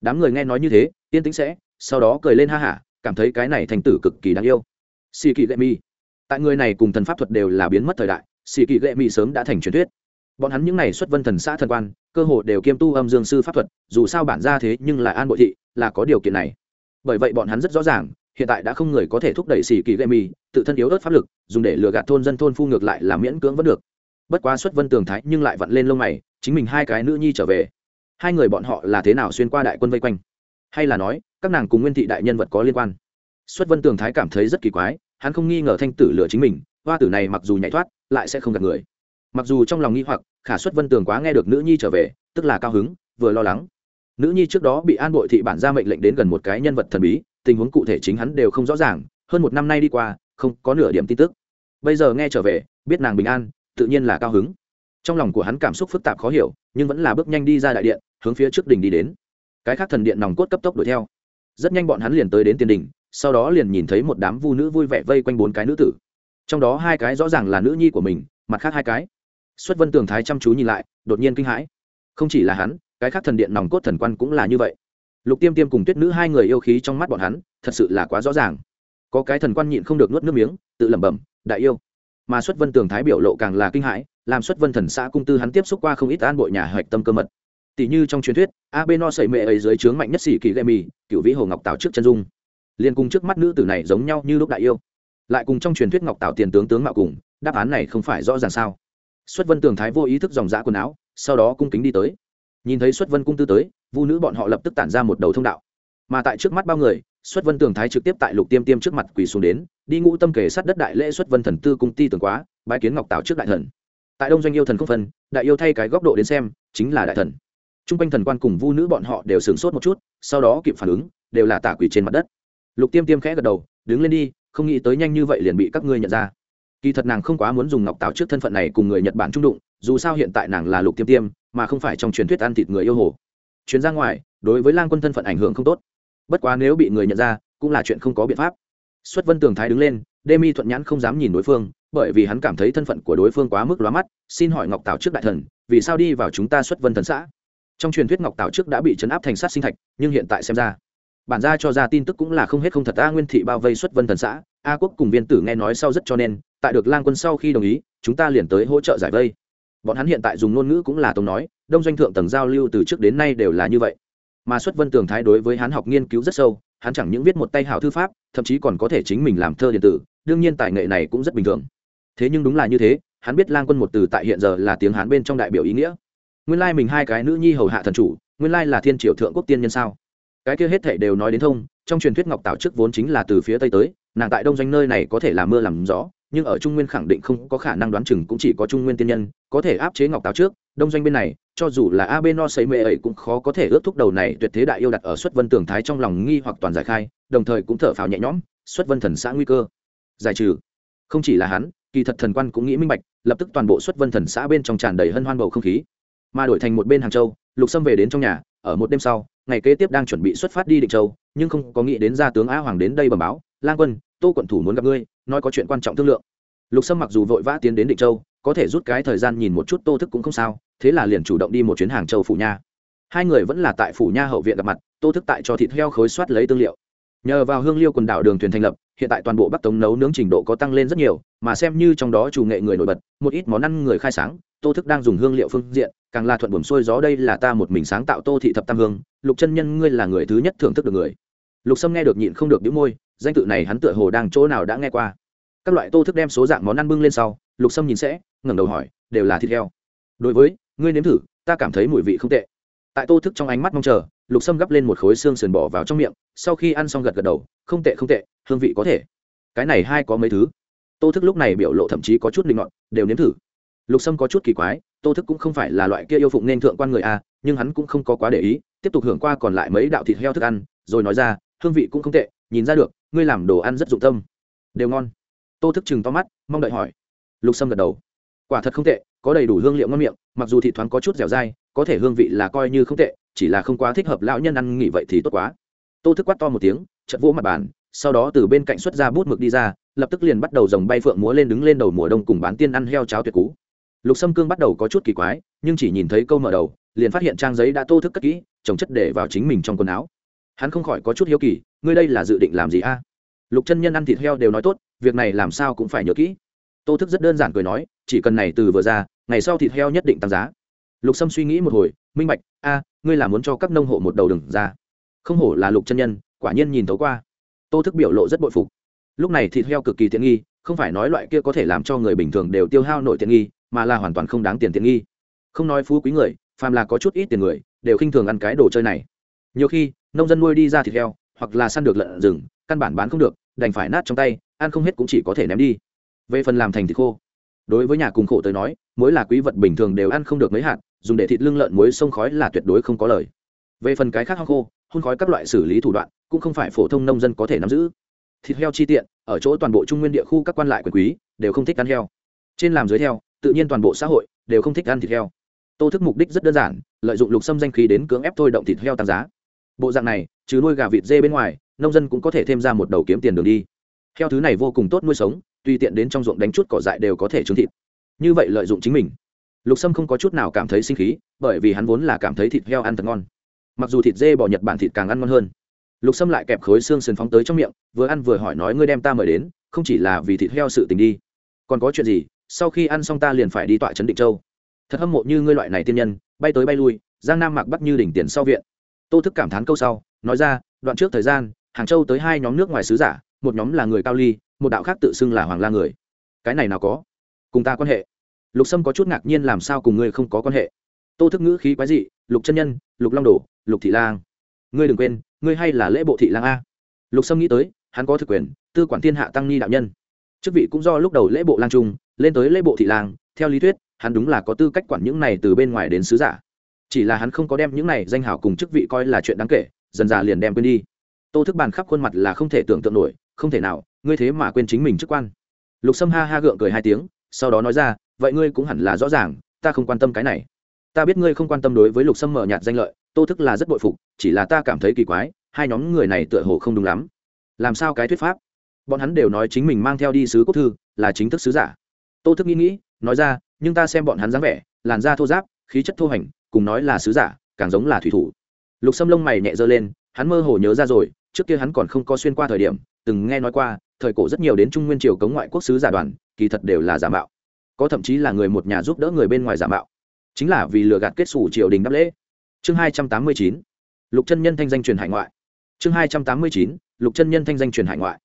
đám người nghe nói như thế, yên tĩnh sẽ, sau đó cười lên ha hả, cảm thấy cái này thành tử cực kỳ đáng yêu. Xỉ kỳ lê mi tại người này cùng thần pháp thuật đều là biến mất thời đại xỉ kỳ lệ mỹ sớm đã thành truyền thuyết. Bọn hắn những n à y xuất vân thần xã thần quan, cơ hồ đều kiêm tu âm dương sư pháp thuật, dù sao bản ra thế nhưng là an bội thị, là có điều kiện này. Bởi vậy bọn hắn rất rõ ràng, hiện tại đã không người có thể thúc đẩy xỉ kỳ lệ mỹ tự thân yếu ớt pháp lực, dùng để lừa gạt thôn dân thôn phu ngược lại là miễn cưỡng vẫn được. Bất quá xuất vân tường thái nhưng lại vặn lên lông mày, chính mình hai cái nữ nhi trở về. Hai người bọn họ là thế nào xuyên qua đại quân vây quanh? Hay là nói, các nàng cùng nguyên thị đại nhân vật có liên quan? Xuất vân tường thái cảm thấy rất kỳ quái hắn không nghi ngờ thanh tử lừa chính mình, hoa tử này mặc dù nhảy thoát, lại sẽ không gặp người. Mặc dù trong lòng nghi hoặc, khả xuất vân tường quá nghe được nữ nhi trở về, tức là cao hứng, vừa lo lắng. Nữ nhi trước đó bị an bội thị bản ra mệnh lệnh đến gần một cái nhân vật thần bí, tình huống cụ thể chính hắn đều không rõ ràng, hơn một năm nay đi qua, không có nửa điểm tin tức. Bây giờ nghe trở về, biết nàng bình an, tự nhiên là cao hứng. Trong lòng của hắn cảm xúc phức tạp khó hiểu, nhưng vẫn là bước nhanh đi ra đại điện, hướng phía trước đỉnh đi đến. Cái khác thần điện nòng cốt cấp tốc đuổi theo. Rất nhanh bọn hắn liền tới đến tiền đình sau đó liền nhìn thấy một đám vu nữ vui vẻ vây quanh bốn cái nữ tử. Trong đó hai cái rõ ràng là nữ nhi của mình, mặt khác hai cái. Xuất vân tường thái chăm chú nhìn lại, đột nhiên kinh hãi. Không chỉ là hắn, cái khác thần điện nòng cốt thần quan cũng là như vậy. Lục tiêm tiêm cùng tuyết nữ hai người yêu khí trong mắt bọn hắn, thật sự là quá rõ ràng. Có cái thần quan nhịn không được nuốt nước miếng, tự lẩm bẩm, đại yêu. Mà xuất vân tường thái biểu lộ càng là kinh hãi, làm xuất vân thần xã cung tư hắn tiếp xúc qua không ít an bội nhà hạch tâm cơ mật. Tỷ như trong truyền thuyết, a b no sẩy mệ ấy dưới trướng mạnh nhất sĩ kỳ gây mì cựu vĩ hồ ngọc tào trước chân dung liền cùng trước mắt nữ tử này giống nhau như lúc đại yêu. Lại cùng trong truyền thuyết ngọc tạo tiền tướng tướng mạo cùng, đáp án này không phải rõ ràng sao? Xuất vân tường thái vô ý thức dòng dã quần áo, sau đó cung kính đi tới. Nhìn thấy xuất vân cung tư tới, vu nữ bọn họ lập tức tản ra một đầu thông đạo. Mà tại trước mắt bao người, xuất vân tường thái trực tiếp tại lục tiêm tiêm trước mặt quỳ xuống đến, đi ngũ tâm kể sát đất đại lễ xuất vân thần tư cung ti tường quá, bái kiến ngọc tạo trước đại thần. Tại đông doanh yêu thần không phân, đại yêu thay cái góc độ đến xem, chính là đại thần. T r u n g quanh thần quan cùng vu nữ bọn họ đều sửng sốt một chút, sau đó kịp phản ứng, đều là tả quỷ trên mặt đất lục tiêm tiêm khẽ gật đầu, đứng lên đi, không nghĩ tới nhanh như vậy liền bị các ngươi nhận ra. Kỳ thật nàng không quá muốn dùng ngọc tào trước thân phận này cùng người nhật bản trung đụng, dù sao hiện tại nàng là lục tiêm tiêm, mà không phải trong truyền thuyết ăn thịt người yêu hồ. Chuyến ra ngoài, đối với lang quân thân phận ảnh hưởng không tốt. Bất quá nếu bị người nhận ra, cũng là chuyện không có biện pháp. Xuất vân tường thái đứng lên, đê mi thuận nhãn không dám nhìn đối phương, bởi vì hắn cảm thấy thân phận của đối phương quá mức lóa mắt, xin hỏi ngọc tào trước đại thần, vì sao đi vào chúng ta xuất vân thần xã? Trong truyền thuyết ngọc tào trước đã bị chấn áp thành sát sinh thạch, nhưng hiện tại xem ra bản ra cho ra tin tức cũng là không hết không thật. A nguyên thị bao vây xuất vân thần xã. A quốc cùng viên tử nghe nói sau rất cho nên, tại được lang quân sau khi đồng ý, chúng ta liền tới hỗ trợ giải vây. Bọn hắn hiện tại dùng ngôn ngữ cũng là tống nói, đông doanh thượng tầng giao lưu từ trước đến nay đều là như vậy. Mà xuất vân tường thái đối với hắn học nghiên cứu rất sâu, hắn chẳng những viết một tay hảo thư pháp, thậm chí còn có thể chính mình làm thơ điện tử, đương nhiên tài nghệ này cũng rất bình thường. Thế nhưng đúng là như thế, hắn biết lang quân một từ tại hiện giờ là tiếng hán bên trong đại biểu ý nghĩa. Nguyên lai mình hai cái nữ nhi hầu hạ thần chủ, nguyên lai là thiên triều thượng quốc tiên nhân sao? Cái kia hết thảy đều nói đến thông, trong truyền thuyết ngọc tảo trước vốn chính là từ phía tây tới, nàng tại đông doanh nơi này có thể làm mưa làm gió, nhưng ở trung nguyên khẳng định không có khả năng đoán chừng cũng chỉ có trung nguyên tiên nhân có thể áp chế ngọc tảo trước. Đông doanh bên này, cho dù là a no sấy mê ấy cũng khó có thể ước thúc đầu này tuyệt thế đại yêu đặt ở xuất vân tường thái trong lòng nghi hoặc toàn giải khai, đồng thời cũng thở phào nhẹ nhõm, xuất vân thần xã nguy cơ. Giải trừ. Không chỉ là hắn, kỳ thật thần quan cũng nghĩ minh bạch, lập tức toàn bộ xuất vân thần xã bên trong tràn đầy hân hoan bầu không khí. Mà đổi thành một bên hàng châu, lục sâm về đến trong nhà ở một đêm sau, ngày kế tiếp đang chuẩn bị xuất phát đi định châu, nhưng không có nghĩ đến gia tướng a hoàng đến đây bẩm báo, lang quân, tô quận thủ muốn gặp ngươi, nói có chuyện quan trọng thương lượng. Lục sâm mặc dù vội vã tiến đến định châu, có thể rút cái thời gian nhìn một chút tô thức cũng không sao, thế là liền chủ động đi một chuyến hàng châu phủ nha. Hai người vẫn là tại phủ nha hậu viện gặp mặt, tô thức tại cho thịt heo khối soát lấy tương liệu. Nhờ vào hương liêu quần đảo đường thuyền thành lập, hiện tại toàn bộ bắc tống nấu nướng trình độ có tăng lên rất nhiều, mà xem như trong đó chủ nghệ người nổi bật, một ít món ăn người khai sáng, tô thức đang dùng hương liệu phương diện càng là thuận buồm xuôi gió đây là ta một mình sáng tạo tô thị thập tam hương, lục chân nhân ngươi là người thứ nhất thưởng thức được người. Lục sâm nghe được nhịn không được đĩu môi, danh tự này hắn tựa hồ đang chỗ nào đã nghe qua. Các loại tô thức đem số dạng món ăn bưng lên sau, lục sâm nhìn sẽ, ngẩng đầu hỏi, đều là thịt heo. Đối với, ngươi nếm thử, ta cảm thấy mùi vị không tệ. Tại tô thức trong ánh mắt mong chờ, lục sâm gắp lên một khối xương sườn bỏ vào trong miệng, sau khi ăn xong gật gật đầu, không tệ không tệ, hương vị có thể. Cái này hai có mấy thứ. Tô thức lúc này biểu lộ thậm chí có chút linh ngọn đều nếm thử lục sâm có chút kỳ quái, tô thức cũng không phải là loại kia yêu phụng nên thượng quan người a nhưng hắn cũng không có quá để ý, tiếp tục hưởng qua còn lại mấy đạo thịt heo thức ăn, rồi nói ra, hương vị cũng không tệ, nhìn ra được, ngươi làm đồ ăn rất dụng tâm. Đều ngon. Tô thức chừng to mắt, mong đợi hỏi. Lục sâm gật đầu. Quả thật không tệ, có đầy đủ hương liệu ngon miệng, mặc dù thị thoáng có chút dẻo dai, có thể hương vị là coi như không tệ, chỉ là không quá thích hợp lão nhân ăn nghỉ vậy thì tốt quá. Tô thức quát to một tiếng chật vỗ mặt bàn, sau đó từ bên cạnh xuất ra bút mực đi ra, lập tức liền bắt đầu dòng bay phượng múa lên đứng lên đầu mùa đông cùng bán tiên ăn heo cháo tuyệt cú lục sâm cương bắt đầu có chút kỳ quái, nhưng chỉ nhìn thấy câu mở đầu, liền phát hiện trang giấy đã tô thức cất kỹ, trồng chất để vào chính mình trong quần áo. Hắn không khỏi có chút hiếu kỳ, ngươi đây là dự định làm gì a? Lục chân nhân ăn thịt heo đều nói tốt, việc này làm sao cũng phải nhớ kỹ. Tô thức rất đơn giản cười nói, chỉ cần này từ vừa ra, ngày sau thịt heo nhất định tăng giá. Lục sâm suy nghĩ một hồi, minh bạch, a, ngươi là muốn cho các nông hộ một đầu đừng ra. Không hổ là lục chân nhân, quả nhiên nhìn thấu qua. Tô thức biểu lộ rất bội phục. Lúc này thịt heo cực kỳ tiện nghi, không phải nói loại kia có thể làm cho người bình thường đều tiêu hao nội tiện nghi mà là hoàn toàn không đáng tiền tiện nghi. Không nói phú quý người, phàm là có chút ít tiền người, đều khinh thường ăn cái đồ chơi này. Nhiều khi, nông dân nuôi đi ra thịt heo, hoặc là săn được lợn rừng, căn bản bán không được, đành phải nát trong tay, ăn không hết cũng chỉ có thể ném đi. Về phần làm thành thịt khô, đối với nhà cùng khổ tới nói, muối là quý vật bình thường đều ăn không được mấy hạt, dùng để thịt lưng lợn muối sông khói là tuyệt đối không có lời. Về phần cái khác hong khô, hun khói các loại xử lý thủ đoạn, cũng không phải phổ thông nông dân có thể nắm giữ. Thịt heo chi tiện, ở chỗ toàn bộ trung nguyên địa khu các quan lại quyền quý, đều không thích ăn heo. Trên làm dưới heo tự nhiên toàn bộ xã hội đều không thích ăn thịt heo. Tô thức mục đích rất đơn giản, lợi dụng lục xâm danh khí đến cưỡng ép thôi động thịt heo tăng giá. Bộ dạng này, trừ nuôi gà vịt dê bên ngoài, nông dân cũng có thể thêm ra một đầu kiếm tiền đường đi. Heo thứ này vô cùng tốt nuôi sống, tùy tiện đến trong ruộng đánh chút cỏ dại đều có thể trứng thịt. Như vậy lợi dụng chính mình. Lục sâm không có chút nào cảm thấy sinh khí, bởi vì hắn vốn là cảm thấy thịt heo ăn thật ngon. Mặc dù thịt dê bỏ nhật bản thịt càng ăn ngon hơn. Lục sâm lại kẹp khối xương sườn phóng tới trong miệng, vừa ăn vừa hỏi nói, ngươi đem ta mời đến, không chỉ là vì thịt heo sự tình đi, còn có chuyện gì? Sau khi ăn xong ta liền phải đi tọa trấn định châu. Thật hâm mộ như ngươi loại này tiên nhân, bay tới bay lui, giang nam mạc bắc như đỉnh tiền sau viện. Tô thức cảm thán câu sau, nói ra, đoạn trước thời gian, hàng châu tới hai nhóm nước ngoài sứ giả, một nhóm là người cao ly, một đạo khác tự xưng là hoàng la người. Cái này nào có? Cùng ta quan hệ. Lục sâm có chút ngạc nhiên làm sao cùng ngươi không có quan hệ. Tô thức ngữ khí quái dị, lục chân nhân, lục long đồ, lục thị lang. Ngươi đừng quên, ngươi hay là lễ bộ thị lang a. Lục sâm nghĩ tới, hắn có thực quyền, tư quản thiên hạ tăng ni đạo nhân. Chức vị cũng do lúc đầu lễ bộ lang trung lên tới lễ bộ thị lang, theo lý thuyết, hắn đúng là có tư cách quản những này từ bên ngoài đến sứ giả. Chỉ là hắn không có đem những này danh hảo cùng chức vị coi là chuyện đáng kể, dần dà liền đem quên đi. Tô thức bàn khắp khuôn mặt là không thể tưởng tượng nổi, không thể nào, ngươi thế mà quên chính mình chức quan. Lục sâm ha ha gượng cười hai tiếng, sau đó nói ra, vậy ngươi cũng hẳn là rõ ràng, ta không quan tâm cái này. Ta biết ngươi không quan tâm đối với lục sâm mở nhạt danh lợi, tô thức là rất bội phục, chỉ là ta cảm thấy kỳ quái, hai nhóm người này tựa hồ không đúng lắm. Làm sao cái thuyết pháp? Bọn hắn đều nói chính mình mang theo đi sứ quốc thư, là chính thức sứ giả tô thức nghĩ nghĩ, nói ra, nhưng ta xem bọn hắn dáng vẻ, làn da thô giáp khí chất thô hành, cùng nói là sứ giả, càng giống là thủy thủ. Lục sâm lông mày nhẹ dơ lên, hắn mơ hồ nhớ ra rồi, trước kia hắn còn không có xuyên qua thời điểm, từng nghe nói qua, thời cổ rất nhiều đến trung nguyên triều cống ngoại quốc sứ giả đoàn, kỳ thật đều là giả mạo. Có thậm chí là người một nhà giúp đỡ người bên ngoài giả mạo. Chính là vì lừa gạt kết xù triều đình đáp lễ. Chương hai trăm tám mươi chín, lục chân nhân thanh danh truyền hải ngoại. Chương hai trăm tám mươi chín, lục chân nhân thanh danh truyền hải ngoại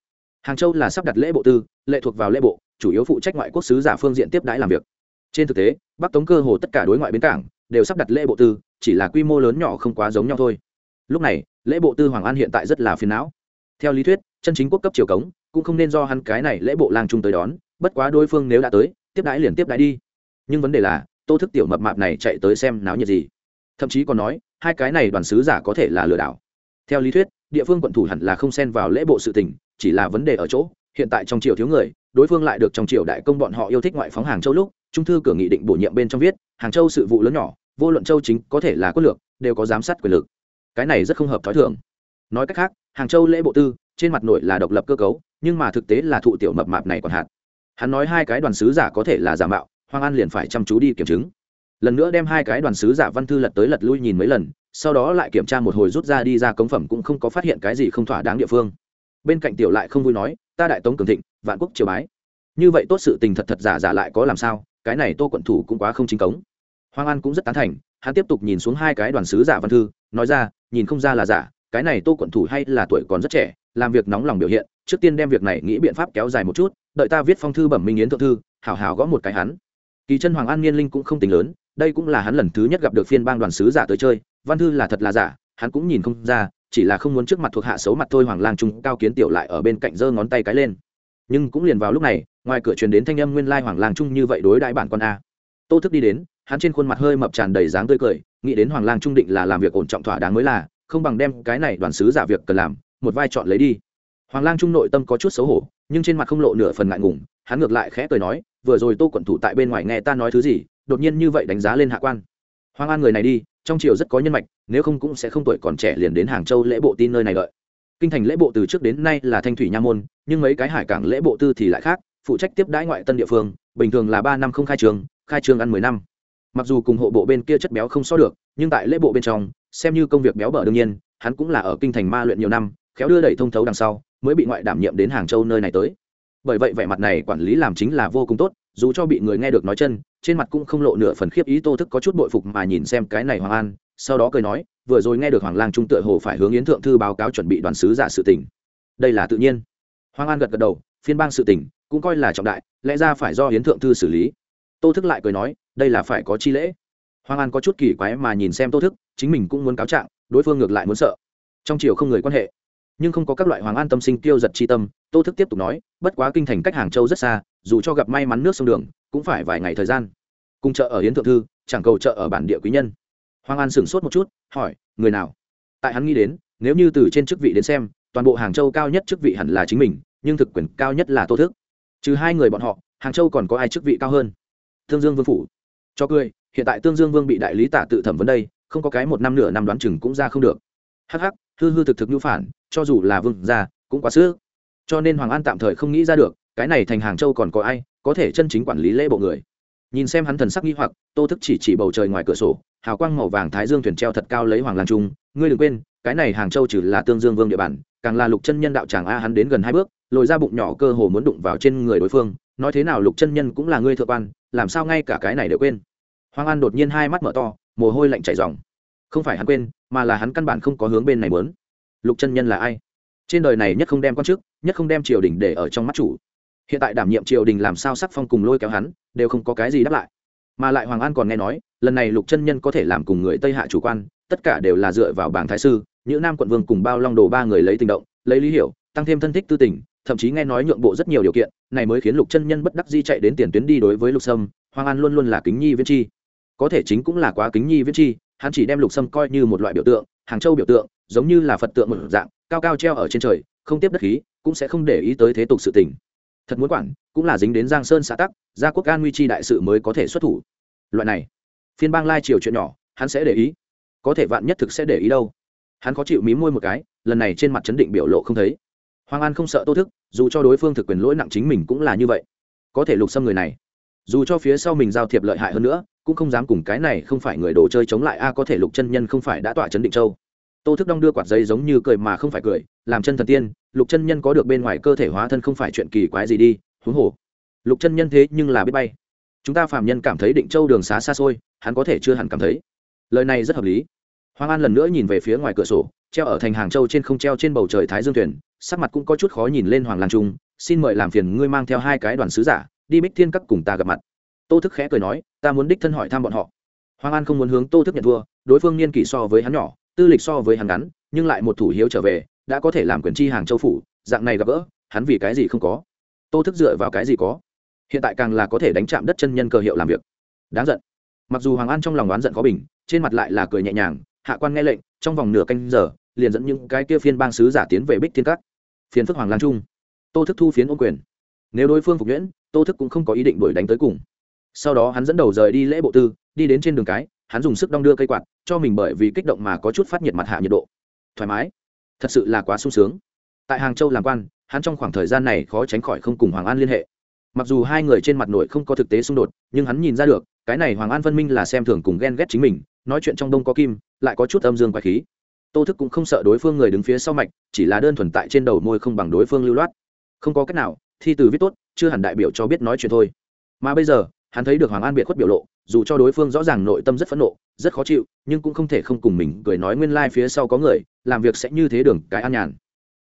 hàng châu là sắp đặt lễ bộ tư, lệ thuộc vào lễ bộ, chủ yếu phụ trách ngoại quốc sứ giả phương diện tiếp đãi làm việc. Trên thực tế, bắc tống cơ hồ tất cả đối ngoại bến cảng đều sắp đặt lễ bộ tư, chỉ là quy mô lớn nhỏ không quá giống nhau thôi. Lúc này, lễ bộ tư hoàng an hiện tại rất là phiền não. Theo lý thuyết, chân chính quốc cấp triều cống cũng không nên do hắn cái này lễ bộ lang trung tới đón, bất quá đối phương nếu đã tới, tiếp đãi liền tiếp đãi đi. Nhưng vấn đề là, tô thức tiểu mập mạp này chạy tới xem náo nhiệt gì. Thậm chí còn nói, hai cái này đoàn sứ giả có thể là lừa đảo. Theo lý thuyết, địa phương quận thủ hẳn là không xen vào lễ bộ sự tình chỉ là vấn đề ở chỗ, hiện tại trong triều thiếu người, đối phương lại được trong triều đại công bọn họ yêu thích ngoại phóng hàng châu lúc, trung thư cửa nghị định bổ nhiệm bên trong viết, hàng châu sự vụ lớn nhỏ, vô luận châu chính có thể là quân lược, đều có giám sát quyền lực. Cái này rất không hợp thói thường. Nói cách khác, hàng châu lễ bộ tư, trên mặt nội là độc lập cơ cấu, nhưng mà thực tế là thụ tiểu mập mạp này còn hạn hắn nói hai cái đoàn sứ giả có thể là giả mạo, hoàng an liền phải chăm chú đi kiểm chứng. Lần nữa đem hai cái đoàn sứ giả văn thư lật tới lật lui nhìn mấy lần, sau đó lại kiểm tra một hồi rút ra đi ra cống phẩm cũng không có phát hiện cái gì không thỏa đáng địa phương bên cạnh tiểu lại không vui nói, ta đại tống cường thịnh, vạn quốc triều bái. Như vậy tốt sự tình thật thật giả giả lại có làm sao, cái này tô quận thủ cũng quá không chính cống. Hoàng an cũng rất tán thành, hắn tiếp tục nhìn xuống hai cái đoàn sứ giả văn thư, nói ra, nhìn không ra là giả, cái này tô quận thủ hay là tuổi còn rất trẻ, làm việc nóng lòng biểu hiện, trước tiên đem việc này nghĩ biện pháp kéo dài một chút, đợi ta viết phong thư bẩm minh yến thượng thư, hảo hảo gõ một cái hắn. Kỳ chân hoàng an niên linh cũng không tính lớn, đây cũng là hắn lần thứ nhất gặp được phiên bang đoàn sứ giả tới chơi, văn thư là thật là giả, hắn cũng nhìn không ra chỉ là không muốn trước mặt thuộc hạ xấu mặt thôi hoàng lang trung cao kiến tiểu lại ở bên cạnh giơ ngón tay cái lên. Nhưng cũng liền vào lúc này, ngoài cửa truyền đến thanh âm nguyên lai hoàng lang trung như vậy đối đại bản con a. Tô thức đi đến, hắn trên khuôn mặt hơi mập tràn đầy dáng tươi cười, nghĩ đến hoàng lang trung định là làm việc ổn trọng thỏa đáng mới là, không bằng đem cái này đoàn sứ giả việc cần làm, một vai chọn lấy đi. Hoàng lang trung nội tâm có chút xấu hổ, nhưng trên mặt không lộ nửa phần ngại ngùng, hắn ngược lại khẽ cười nói, vừa rồi tô quận thủ tại bên ngoài nghe ta nói thứ gì, đột nhiên như vậy đánh giá lên hạ quan. Hoàng an người này đi trong triều rất có nhân mạch, nếu không cũng sẽ không tuổi còn trẻ liền đến hàng châu lễ bộ tin nơi này đợi. Kinh thành lễ bộ từ trước đến nay là thanh thủy nha môn, nhưng mấy cái hải cảng lễ bộ tư thì lại khác, phụ trách tiếp đãi ngoại tân địa phương, bình thường là ba năm không khai trường khai trường ăn mười năm. Mặc dù cùng hộ bộ bên kia chất béo không so được, nhưng tại lễ bộ bên trong, xem như công việc béo bở đương nhiên, hắn cũng là ở kinh thành ma luyện nhiều năm, khéo đưa đẩy thông thấu đằng sau, mới bị ngoại đảm nhiệm đến hàng châu nơi này tới. Bởi vậy vẻ mặt này quản lý làm chính là vô cùng tốt dù cho bị người nghe được nói chân, trên mặt cũng không lộ nửa phần khiếp ý tô thức có chút bội phục mà nhìn xem cái này hoàng an, sau đó cười nói, vừa rồi nghe được hoàng lang trung tựa hồ phải hướng yến thượng thư báo cáo chuẩn bị đoàn sứ giả sự tỉnh đây là tự nhiên. Hoàng an gật gật đầu, phiên bang sự tỉnh cũng coi là trọng đại, lẽ ra phải do yến thượng thư xử lý. Tô thức lại cười nói, đây là phải có chi lễ. Hoàng an có chút kỳ quái mà nhìn xem tô thức, chính mình cũng muốn cáo trạng, đối phương ngược lại muốn sợ. Trong chiều không người quan hệ. Nhưng không có các loại hoàng an tâm sinh tiêu giật chi tâm, tô thức tiếp tục nói, bất quá kinh thành cách hàng châu rất xa dù cho gặp may mắn nước sông đường, cũng phải vài ngày thời gian. Cùng chợ ở hiến thượng thư, chẳng cầu chợ ở bản địa quý nhân. Hoàng an sửng sốt một chút, hỏi, người nào? Tại hắn nghĩ đến, nếu như từ trên chức vị đến xem, toàn bộ hàng châu cao nhất chức vị hẳn là chính mình, nhưng thực quyền cao nhất là tô thức. Trừ hai người bọn họ, hàng châu còn có ai chức vị cao hơn? Thương dương vương phủ. Cho cười, hiện tại tương dương vương bị đại lý tả tự thẩm vấn đây, không có cái một năm nửa năm đoán chừng cũng ra không được. Hắc hắc, hư hư thực thực nhu phản, cho dù là vương gia, cũng quá sức. Cho nên hoàng an tạm thời không nghĩ ra được cái này thành hàng châu còn có ai có thể chân chính quản lý lễ bộ người? Nhìn xem hắn thần sắc nghi hoặc, tô thức chỉ chỉ bầu trời ngoài cửa sổ, hào quang màu vàng thái dương thuyền treo thật cao lấy hoàng lan trung. Ngươi đừng quên, cái này hàng châu trừ là tương dương vương địa bàn, càng là lục chân nhân đạo tràng a, hắn đến gần hai bước, lồi ra bụng nhỏ cơ hồ muốn đụng vào trên người đối phương. Nói thế nào lục chân nhân cũng là ngươi thượng quan, làm sao ngay cả cái này đều quên? Hoàng an đột nhiên hai mắt mở to, mồ hôi lạnh chảy ròng. Không phải hắn quên, mà là hắn căn bản không có hướng bên này muốn. Lục chân nhân là ai? Trên đời này nhất không đem quan chức, nhất không đem triều đình để ở trong mắt chủ hiện tại đảm nhiệm triều đình làm sao sắc phong cùng lôi kéo hắn, đều không có cái gì đáp lại. Mà lại hoàng an còn nghe nói, lần này lục chân nhân có thể làm cùng người tây hạ chủ quan, tất cả đều là dựa vào bảng thái sư, những nam quận vương cùng bao long đồ ba người lấy tình động, lấy lý hiểu, tăng thêm thân thích tư tình, thậm chí nghe nói nhượng bộ rất nhiều điều kiện, này mới khiến lục chân nhân bất đắc di chạy đến tiền tuyến đi đối với lục sâm, hoàng an luôn luôn là kính nhi viễn chi. Có thể chính cũng là quá kính nhi viễn chi, hắn chỉ đem lục sâm coi như một loại biểu tượng, hàng châu biểu tượng, giống như là phật tượng một dạng, cao cao treo ở trên trời, không tiếp đất khí, cũng sẽ không để ý tới thế tục sự tình thật muốn quản, cũng là dính đến giang sơn xã tắc, gia quốc an nguy chi đại sự mới có thể xuất thủ. Loại này, phiên bang lai triều chuyện nhỏ, hắn sẽ để ý. Có thể vạn nhất thực sẽ để ý đâu. Hắn khó chịu mí môi một cái, lần này trên mặt chấn định biểu lộ không thấy. Hoàng an không sợ tô thức, dù cho đối phương thực quyền lỗi nặng chính mình cũng là như vậy. Có thể lục xâm người này. Dù cho phía sau mình giao thiệp lợi hại hơn nữa, cũng không dám cùng cái này không phải người đồ chơi chống lại a, có thể lục chân nhân không phải đã tỏa chấn định châu. Tô thức đong đưa quạt giấy giống như cười mà không phải cười, làm chân thần tiên lục chân nhân có được bên ngoài cơ thể hóa thân không phải chuyện kỳ quái gì đi, huống hồ. Lục chân nhân thế nhưng là biết bay. Chúng ta phạm nhân cảm thấy định châu đường xá xa xôi, hắn có thể chưa hẳn cảm thấy. Lời này rất hợp lý. Hoàng an lần nữa nhìn về phía ngoài cửa sổ, treo ở thành hàng châu trên không treo trên bầu trời thái dương thuyền, sắc mặt cũng có chút khó nhìn lên hoàng lan trung, xin mời làm phiền ngươi mang theo hai cái đoàn sứ giả, đi bích thiên các cùng ta gặp mặt. Tô thức khẽ cười nói, ta muốn đích thân hỏi thăm bọn họ. Hoàng an không muốn hướng tô thức nhận thua, đối phương niên kỷ so với hắn nhỏ, tư lịch so với hắn ngắn, nhưng lại một thủ hiếu trở về đã có thể làm quyền chi hàng châu phủ, dạng này gặp gỡ, hắn vì cái gì không có? Tô thức dựa vào cái gì có? Hiện tại càng là có thể đánh chạm đất chân nhân cơ hiệu làm việc. Đáng giận. Mặc dù hoàng an trong lòng oán giận có bình, trên mặt lại là cười nhẹ nhàng, hạ quan nghe lệnh, trong vòng nửa canh giờ, liền dẫn những cái kia phiên bang sứ giả tiến về bích thiên cát phiến phức hoàng lan trung. Tô thức thu phiến ô quyền. Nếu đối phương phục nhuyễn, tô thức cũng không có ý định đuổi đánh tới cùng. Sau đó hắn dẫn đầu rời đi lễ bộ tư, đi đến trên đường cái, hắn dùng sức đong đưa cây quạt, cho mình bởi vì kích động mà có chút phát nhiệt mặt hạ nhiệt độ. Thoải mái thật sự là quá sung sướng. Tại hàng châu làm quan, hắn trong khoảng thời gian này khó tránh khỏi không cùng hoàng an liên hệ. Mặc dù hai người trên mặt nội không có thực tế xung đột, nhưng hắn nhìn ra được, cái này hoàng an phân minh là xem thường cùng ghen ghét chính mình, nói chuyện trong đông có kim, lại có chút âm dương quái khí. Tô thức cũng không sợ đối phương người đứng phía sau mạch, chỉ là đơn thuần tại trên đầu môi không bằng đối phương lưu loát. Không có cách nào, thi từ viết tốt, chưa hẳn đại biểu cho biết nói chuyện thôi. Mà bây giờ hắn thấy được hoàng an biệt khuất biểu lộ, dù cho đối phương rõ ràng nội tâm rất phẫn nộ, rất khó chịu, nhưng cũng không thể không cùng mình cười nói nguyên lai、like、phía sau có người, làm việc sẽ như thế đường, cái an nhàn.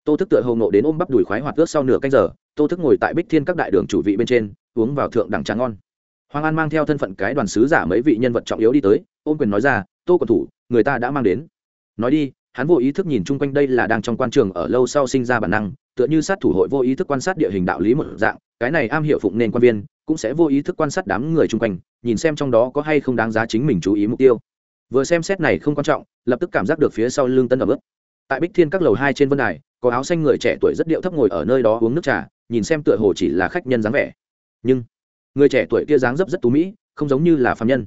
Tô thức tựa hầu nộ đến ôm bắp đùi khoái hoạt ước sau nửa canh giờ, tô thức ngồi tại bích thiên các đại đường chủ vị bên trên, uống vào thượng đẳng tráng ngon. Hoàng an mang theo thân phận cái đoàn sứ giả mấy vị nhân vật trọng yếu đi tới, ôm quyền nói ra, tô còn thủ, người ta đã mang đến. Nói đi, hắn vô ý thức nhìn chung quanh đây là đang trong quan trường ở lâu sau sinh ra bản năng, tựa như sát thủ hội vô ý thức quan sát địa hình đạo lý một dạng, cái này am hiểu phụng nên quan viên cũng sẽ vô ý thức quan sát đám người chung quanh, nhìn xem trong đó có hay không đáng giá chính mình chú ý mục tiêu. Vừa xem xét này không quan trọng, lập tức cảm giác được phía sau lưng tân ẩm ướt. Tại bích thiên các lầu hai trên vân đài, có áo xanh người trẻ tuổi rất điệu thấp ngồi ở nơi đó uống nước trà, nhìn xem tựa hồ chỉ là khách nhân dáng vẻ. Nhưng, người trẻ tuổi kia dáng dấp rất tú mỹ, không giống như là phạm nhân.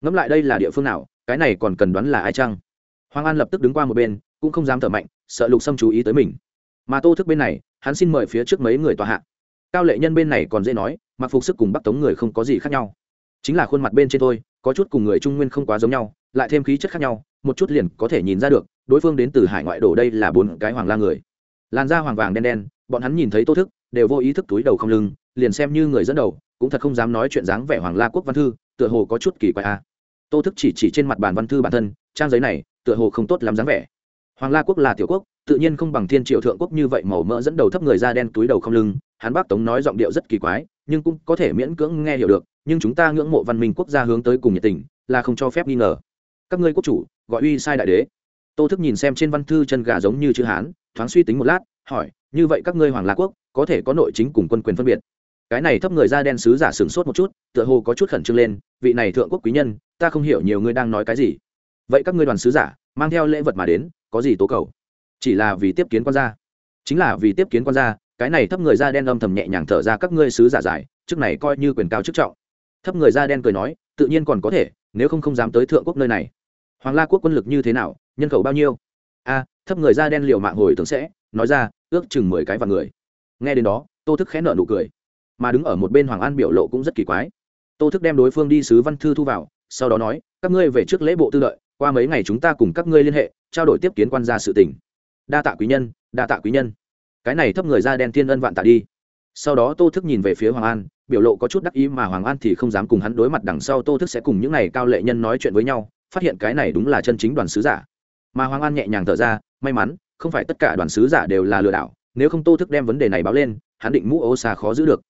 Ngẫm lại đây là địa phương nào, cái này còn cần đoán là ai chăng? Hoàng an lập tức đứng qua một bên, cũng không dám thở mạnh, sợ lục sâm chú ý tới mình. Mà tô thức bên này, hắn xin mời phía trước mấy người tòa hạ. Cao lệ nhân bên này còn dễ nói mặc phục sức cùng bắc tống người không có gì khác nhau. Chính là khuôn mặt bên trên thôi, có chút cùng người trung nguyên không quá giống nhau, lại thêm khí chất khác nhau, một chút liền có thể nhìn ra được, đối phương đến từ hải ngoại đổ đây là bốn cái hoàng la người. Làn da hoàng vàng đen đen, bọn hắn nhìn thấy tô thức, đều vô ý thức túi đầu không lưng, liền xem như người dẫn đầu, cũng thật không dám nói chuyện dáng vẻ hoàng la quốc văn thư, tựa hồ có chút kỳ quái a à. tô thức chỉ chỉ trên mặt bàn văn thư bản thân, trang giấy này, tựa hồ không tốt lắm dáng vẻ. Hoàng la quốc là tiểu quốc, tự nhiên không bằng thiên triệu thượng quốc như vậy màu mỡ dẫn đầu thấp người da đen túi đầu không lưng, hắn bác tống nói giọng điệu rất kỳ quái nhưng cũng có thể miễn cưỡng nghe hiểu được, nhưng chúng ta ngưỡng mộ văn minh quốc gia hướng tới cùng nhiệt tình, là không cho phép nghi ngờ. Các ngươi quốc chủ, gọi uy sai đại đế. Tô thức nhìn xem trên văn thư chân gà giống như chữ hán, thoáng suy tính một lát, hỏi, như vậy các ngươi hoàng la quốc, có thể có nội chính cùng quân quyền phân biệt? Cái này thấp người da đen sứ giả sửng sốt một chút, tựa hồ có chút khẩn trương lên, vị này thượng quốc quý nhân, ta không hiểu nhiều người đang nói cái gì. Vậy các ngươi đoàn sứ giả, mang theo lễ vật mà đến, có gì tố cầu? Chỉ là vì tiếp kiến quan gia. Chính là vì tiếp kiến quan gia cái này thấp người da đen âm thầm nhẹ nhàng thở ra, các ngươi sứ giả giải chức này coi như quyền cao chức trọng. Thấp người da đen cười nói, tự nhiên còn có thể, nếu không không dám tới thượng quốc nơi này. Hoàng la quốc quân lực như thế nào, nhân khẩu bao nhiêu? A, thấp người da đen liều mạng hồi tưởng sẽ, nói ra, ước chừng mười cái và người. Nghe đến đó, tô thức khẽ nợ nụ cười. Mà đứng ở một bên hoàng an biểu lộ cũng rất kỳ quái. Tô thức đem đối phương đi sứ văn thư thu vào, sau đó nói, các ngươi về trước lễ bộ tư lợi, qua mấy ngày chúng ta cùng các ngươi liên hệ, trao đổi tiếp kiến quan gia sự tình. Đa tạ quý nhân, đa tạ quý nhân cái này thấp người da đen thiên ân vạn tạ đi. Sau đó tô thức nhìn về phía hoàng an, biểu lộ có chút đắc ý mà hoàng an thì không dám cùng hắn đối mặt đằng sau tô thức sẽ cùng những này cao lệ nhân nói chuyện với nhau, phát hiện cái này đúng là chân chính đoàn sứ giả. Mà hoàng an nhẹ nhàng thở ra, may mắn, không phải tất cả đoàn sứ giả đều là lừa đảo, nếu không tô thức đem vấn đề này báo lên, hắn định mũ ô xa khó giữ được.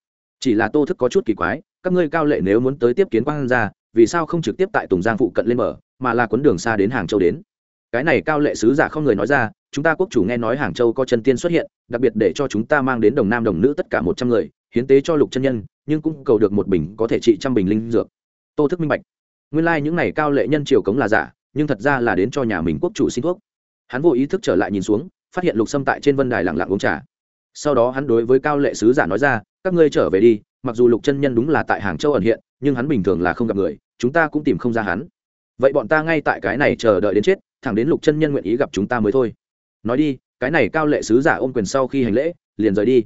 Chỉ là tô thức có chút kỳ quái, các ngươi cao lệ nếu muốn tới tiếp kiến quan gia, vì sao không trực tiếp tại tùng giang phụ cận lên mở mà là quấn đường xa đến hàng châu đến? Cái này cao lệ sứ giả không người nói ra, chúng ta quốc chủ nghe nói hàng châu có chân tiên xuất hiện, đặc biệt để cho chúng ta mang đến đồng nam đồng nữ tất cả một trăm người, hiến tế cho lục chân nhân, nhưng cũng cầu được một bình có thể trị trăm bình linh dược. Tô thức minh bạch. Nguyên lai、like、những này cao lệ nhân triều cống là giả, nhưng thật ra là đến cho nhà mình quốc chủ xin thuốc. Hắn vô ý thức trở lại nhìn xuống, phát hiện lục xâm tại trên vân đài lặng lặng uống trà. Sau đó hắn đối với cao lệ sứ giả nói ra, các ngươi trở về đi, mặc dù lục chân nhân đúng là tại hàng châu ẩn hiện, nhưng hắn bình thường là không gặp người, chúng ta cũng tìm không ra hắn. Vậy bọn ta ngay tại cái này chờ đợi đến chết thẳng đến lục chân nhân nguyện ý gặp chúng ta mới thôi. Nói đi, cái này cao lệ sứ giả ôm quyền sau khi hành lễ, liền rời đi.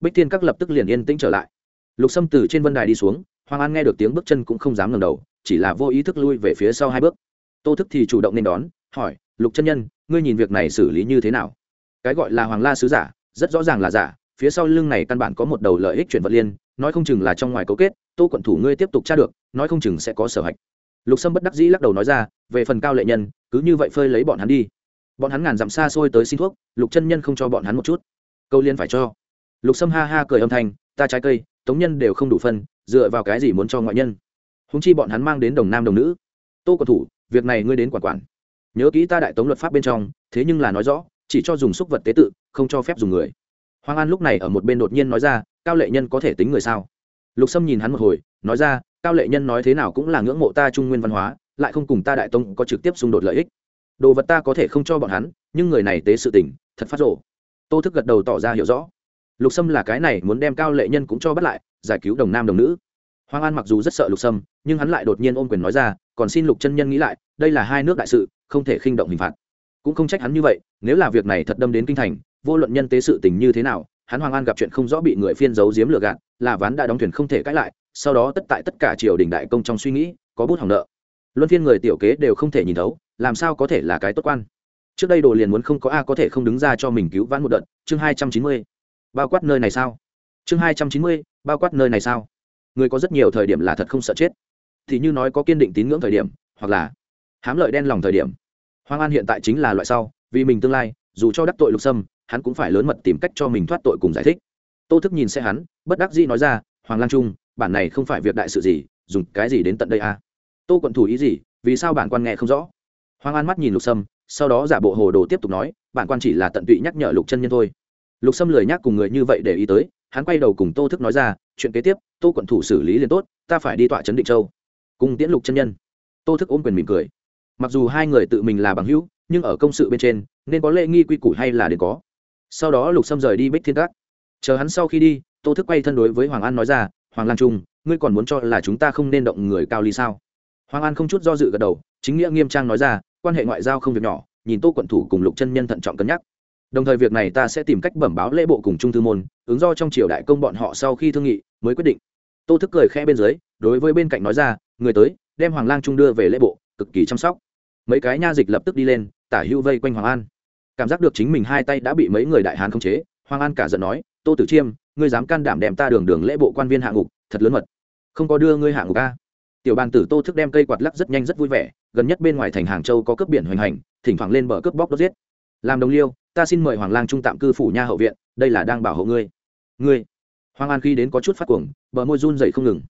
Bích thiên các lập tức liền yên tĩnh trở lại. Lục sâm từ trên vân đài đi xuống, hoàng an nghe được tiếng bước chân cũng không dám ngẩng đầu, chỉ là vô ý thức lui về phía sau hai bước. Tô thức thì chủ động nên đón, hỏi, lục chân nhân, ngươi nhìn việc này xử lý như thế nào? Cái gọi là hoàng la sứ giả, rất rõ ràng là giả, phía sau lưng này căn bản có một đầu lợi ích chuyển vật liên, nói không chừng là trong ngoài cấu kết, tô quận thủ ngươi tiếp tục tra được, nói không chừng sẽ có sở hạch lục sâm bất đắc dĩ lắc đầu nói ra, về phần cao lệ nhân, cứ như vậy phơi lấy bọn hắn đi. Bọn hắn ngàn dặm xa xôi tới xin thuốc, lục chân nhân không cho bọn hắn một chút. Câu liên phải cho. Lục sâm ha ha cười âm thanh, ta trái cây, tống nhân đều không đủ phân, dựa vào cái gì muốn cho ngoại nhân? Húng chi bọn hắn mang đến đồng nam đồng nữ. Tô cầu thủ, việc này ngươi đến quản quản. Nhớ kỹ ta đại tống luật pháp bên trong, thế nhưng là nói rõ, chỉ cho dùng xúc vật tế tự, không cho phép dùng người. Hoàng an lúc này ở một bên đột nhiên nói ra, cao lệ nhân có thể tính người sao? Lục sâm nhìn hắn một hồi, nói ra cao lệ nhân nói thế nào cũng là ngưỡng mộ ta trung nguyên văn hóa, lại không cùng ta đại tông có trực tiếp xung đột lợi ích. Đồ vật ta có thể không cho bọn hắn, nhưng người này tế sự tình, thật phát rộ tô thức gật đầu tỏ ra hiểu rõ. Lục sâm là cái này muốn đem cao lệ nhân cũng cho bắt lại, giải cứu đồng nam đồng nữ. Hoàng an mặc dù rất sợ lục sâm, nhưng hắn lại đột nhiên ôm quyền nói ra, còn xin lục chân nhân nghĩ lại, đây là hai nước đại sự, không thể khinh động hình phạt. Cũng không trách hắn như vậy, nếu là việc này thật đâm đến kinh thành, vô luận nhân tế sự tình như thế nào, hắn hoàng an gặp chuyện không rõ bị người phiên giấu giếm lừa gạt, là ván đã đóng thuyền không thể cãi lại sau đó tất tại tất cả triều đình đại công trong suy nghĩ, có bút hỏng nợ. Luân phiên người tiểu kế đều không thể nhìn thấu, làm sao có thể là cái tốt quan? Trước đây đồ liền muốn không có a có thể không đứng ra cho mình cứu vãn một đợt, chương hai trăm chín mươi. Bao quát nơi này sao? Chương hai trăm chín mươi, bao quát nơi này sao? Người có rất nhiều thời điểm là thật không sợ chết. Thì như nói có kiên định tín ngưỡng thời điểm, hoặc là hám lợi đen lòng thời điểm. Hoàng an hiện tại chính là loại sau, vì mình tương lai, dù cho đắc tội lục sâm, hắn cũng phải lớn mật tìm cách cho mình thoát tội cùng giải thích. Tô thức nhìn xe hắn, bất đắc dĩ nói ra, hoàng lan trung bản này không phải việc đại sự gì, dùng cái gì đến tận đây à? tô quận thủ ý gì? Vì sao bản quan nghe không rõ? Hoàng an mắt nhìn lục sâm, sau đó giả bộ hồ đồ tiếp tục nói, bản quan chỉ là tận tụy nhắc nhở lục chân nhân thôi. Lục sâm lười nhắc cùng người như vậy để ý tới, hắn quay đầu cùng tô thức nói ra, chuyện kế tiếp, tô quận thủ xử lý liền tốt, ta phải đi tọa trấn định châu. Cùng tiễn lục chân nhân. Tô thức ôm quyền mỉm cười. Mặc dù hai người tự mình là bằng hữu, nhưng ở công sự bên trên, nên có lễ nghi quy củ hay là để có. Sau đó lục sâm rời đi bích thiên cát chờ hắn sau khi đi, tô thức quay thân đối với hoàng an nói ra hoàng lan trung, ngươi còn muốn cho là chúng ta không nên động người cao ly sao? Hoàng an không chút do dự gật đầu, chính nghĩa nghiêm trang nói ra, quan hệ ngoại giao không việc nhỏ, nhìn tô quận thủ cùng lục chân nhân thận trọng cân nhắc. Đồng thời việc này ta sẽ tìm cách bẩm báo lễ bộ cùng trung thư môn, ứng do trong triều đại công bọn họ sau khi thương nghị, mới quyết định. Tô thức cười khẽ bên dưới, đối với bên cạnh nói ra, người tới, đem hoàng lang trung đưa về lễ bộ, cực kỳ chăm sóc. Mấy cái nha dịch lập tức đi lên, tả hữu vây quanh hoàng an. Cảm giác được chính mình hai tay đã bị mấy người đại hán khống chế, hoàng an cả giận nói, tô tử chiêm ngươi dám can đảm đem ta đường đường lễ bộ quan viên hạ ngục, thật lớn mật. Không có đưa ngươi hạ ngục ca tiểu bàn tử tô thức đem cây quạt lắc rất nhanh rất vui vẻ, gần nhất bên ngoài thành hàng châu có cướp biển hoành hành, thỉnh thoảng lên bờ cướp bóc đốt giết. Làm đồng liêu, ta xin mời hoàng lang trung tạm cư phủ nha hậu viện, đây là đang bảo hộ ngươi. Ngươi. Hoàng an khi đến có chút phát cuồng, bờ môi run dậy không ngừng.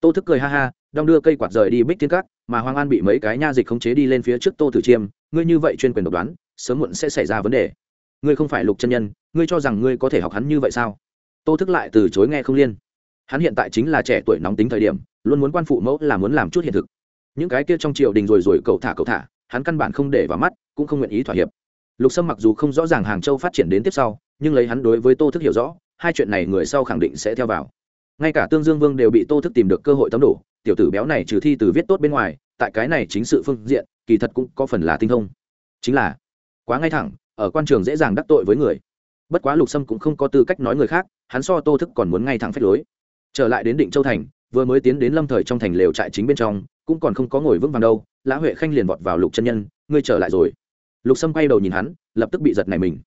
Tô thức cười ha ha, đong đưa cây quạt rời đi bích thiên cát mà hoàng an bị mấy cái nha dịch khống chế đi lên phía trước tô tử chiêm, ngươi như vậy chuyên quyền độc đoán, sớm muộn sẽ xảy ra vấn đề. Ngươi không phải lục chân nhân, ngươi cho rằng ngươi có thể học hắn như vậy sao? Tô thức lại từ chối nghe không liên. Hắn hiện tại chính là trẻ tuổi nóng tính thời điểm, luôn muốn quan phụ mẫu là muốn làm chút hiện thực. Những cái kia trong triều đình rồi rồi cậu thả cậu thả, hắn căn bản không để vào mắt, cũng không nguyện ý thỏa hiệp. Lục sâm mặc dù không rõ ràng hàng châu phát triển đến tiếp sau, nhưng lấy hắn đối với tô thức hiểu rõ, hai chuyện này người sau khẳng định sẽ theo vào. Ngay cả tương dương vương đều bị tô thức tìm được cơ hội tấm đổ, tiểu tử béo này trừ thi từ viết tốt bên ngoài, tại cái này chính sự phương diện, kỳ thật cũng có phần là tinh thông. Chính là, quá ngay thẳng, ở quan trường dễ dàng đắc tội với người bất quá lục sâm cũng không có tư cách nói người khác, hắn so tô thức còn muốn ngay thẳng phép lối. Trở lại đến định châu thành, vừa mới tiến đến lâm thời trong thành lều trại chính bên trong, cũng còn không có ngồi vững vàng đâu, lã huệ khanh liền vọt vào lục chân nhân, ngươi trở lại rồi. Lục sâm quay đầu nhìn hắn, lập tức bị giật này mình.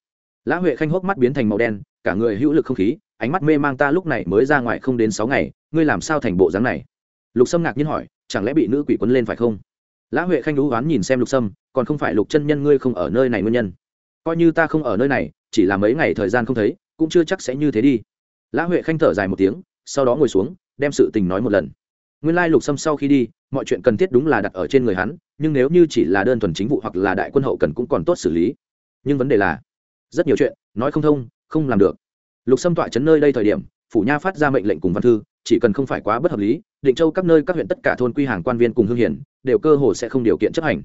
Lã huệ khanh hốc mắt biến thành màu đen, cả người hữu lực không khí, ánh mắt mê mang ta lúc này mới ra ngoài không đến sáu ngày, ngươi làm sao thành bộ dáng này? Lục sâm ngạc nhiên hỏi, chẳng lẽ bị nữ quỷ quấn lên phải không? Lã huệ khanh đú oán nhìn xem lục sâm, còn không phải lục chân nhân ngươi không ở nơi này nguyên nhân? Coi như ta không ở nơi này chỉ là mấy ngày thời gian không thấy, cũng chưa chắc sẽ như thế đi. Lã huệ khanh thở dài một tiếng, sau đó ngồi xuống, đem sự tình nói một lần. Nguyên lai lục sâm sau khi đi, mọi chuyện cần thiết đúng là đặt ở trên người hắn, nhưng nếu như chỉ là đơn thuần chính vụ hoặc là đại quân hậu cần cũng còn tốt xử lý. Nhưng vấn đề là, rất nhiều chuyện, nói không thông, không làm được. Lục sâm tọa chấn nơi đây thời điểm, phủ nha phát ra mệnh lệnh cùng văn thư, chỉ cần không phải quá bất hợp lý, định châu các nơi các huyện tất cả thôn quy hàng quan viên cùng hương hiển đều cơ hồ sẽ không điều kiện chấp hành.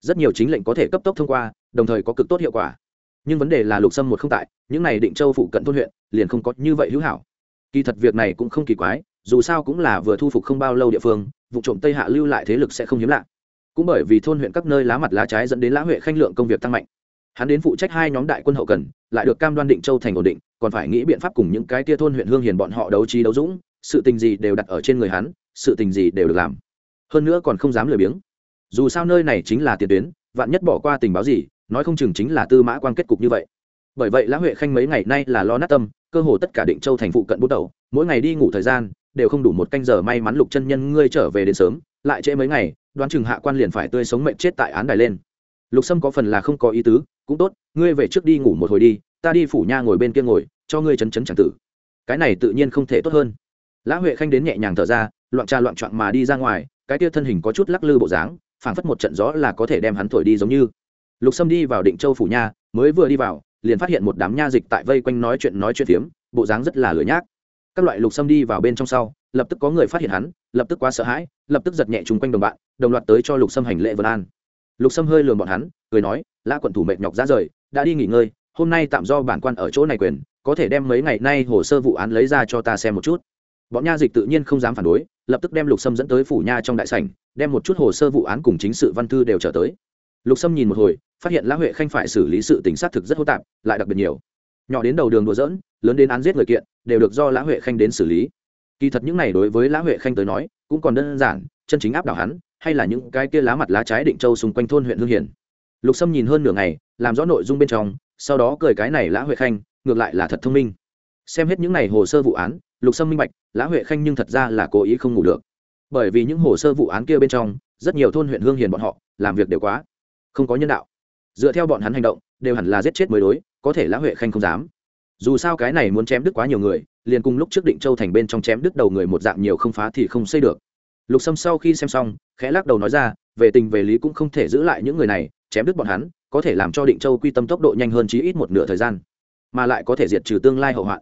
Rất nhiều chính lệnh có thể cấp tốc thông qua, đồng thời có cực tốt hiệu quả nhưng vấn đề là lục sâm một không tại, những này định châu phụ cận thôn huyện liền không có như vậy hữu hảo. Kỳ thật việc này cũng không kỳ quái, dù sao cũng là vừa thu phục không bao lâu địa phương, vụ trộm tây hạ lưu lại thế lực sẽ không hiếm lạ. Cũng bởi vì thôn huyện các nơi lá mặt lá trái dẫn đến lá huệ khanh lượng công việc tăng mạnh. Hắn đến phụ trách hai nhóm đại quân hậu cần, lại được cam đoan định châu thành ổn định, còn phải nghĩ biện pháp cùng những cái tia thôn huyện hương hiền bọn họ đấu trí đấu dũng, sự tình gì đều đặt ở trên người hắn, sự tình gì đều được làm. Hơn nữa còn không dám lười biếng. Dù sao nơi này chính là tiền tuyến, vạn nhất bỏ qua tình báo gì nói không chừng chính là tư mã quan kết cục như vậy. Bởi vậy lã huệ khanh mấy ngày nay là lo nát tâm, cơ hồ tất cả định châu thành phụ cận bút đầu, mỗi ngày đi ngủ thời gian, đều không đủ một canh giờ may mắn lục chân nhân ngươi trở về đến sớm, lại trễ mấy ngày, đoán chừng hạ quan liền phải tươi sống mệnh chết tại án đài lên. Lục sâm có phần là không có ý tứ, cũng tốt, ngươi về trước đi ngủ một hồi đi, ta đi phủ nha ngồi bên kia ngồi, cho ngươi chấn chấn chẳng tử. Cái này tự nhiên không thể tốt hơn. Lã huệ khanh đến nhẹ nhàng thở ra, loạn trà loạn trọn mà đi ra ngoài, cái tia thân hình có chút lắc lư bộ dáng, phảng phất một trận gió là có thể đem hắn thổi đi giống như lục sâm đi vào định châu phủ nha, mới vừa đi vào, liền phát hiện một đám nha dịch tại vây quanh nói chuyện nói chuyện phiếm, bộ dáng rất là lười nhác. Các loại lục sâm đi vào bên trong sau, lập tức có người phát hiện hắn, lập tức quá sợ hãi, lập tức giật nhẹ chung quanh đồng bạn, đồng loạt tới cho lục sâm hành lễ vân an. Lục sâm hơi lường bọn hắn, cười nói, lã quận thủ mệt nhọc ra rời, đã đi nghỉ ngơi, hôm nay tạm do bản quan ở chỗ này quyền, có thể đem mấy ngày nay hồ sơ vụ án lấy ra cho ta xem một chút. Bọn nha dịch tự nhiên không dám phản đối, lập tức đem lục sâm dẫn tới phủ nha trong đại sảnh, đem một chút hồ sơ vụ án cùng chính sự văn thư đều trở tới lục sâm nhìn một hồi, phát hiện lã huệ khanh phải xử lý sự tính xác thực rất hô tạp, lại đặc biệt nhiều. Nhỏ đến đầu đường đùa dỡn lớn đến án giết người kiện, đều được do lã huệ khanh đến xử lý. Kỳ thật những này đối với lã huệ khanh tới nói, cũng còn đơn giản, chân chính áp đảo hắn, hay là những cái kia lá mặt lá trái định châu xung quanh thôn huyện hương hiền. lục sâm nhìn hơn nửa ngày, làm rõ nội dung bên trong, sau đó cười cái này lã huệ khanh, ngược lại là thật thông minh. Xem hết những này hồ sơ vụ án, lục sâm minh bạch, lã huệ khanh nhưng thật ra là cố ý không ngủ được. Bởi vì những hồ sơ vụ án kia bên trong, rất nhiều thôn huyện hương hiền bọn họ, làm việc đều quá không có nhân đạo. Dựa theo bọn hắn hành động, đều hẳn là giết chết mới đối, có thể lã huệ khanh không dám. Dù sao cái này muốn chém đứt quá nhiều người, liền cùng lúc trước định châu thành bên trong chém đứt đầu người một dạng nhiều không phá thì không xây được. Lục sâm sau khi xem xong, khẽ lắc đầu nói ra, về tình về lý cũng không thể giữ lại những người này, chém đứt bọn hắn, có thể làm cho định châu quy tâm tốc độ nhanh hơn chí ít một nửa thời gian, mà lại có thể diệt trừ tương lai hậu hoạn.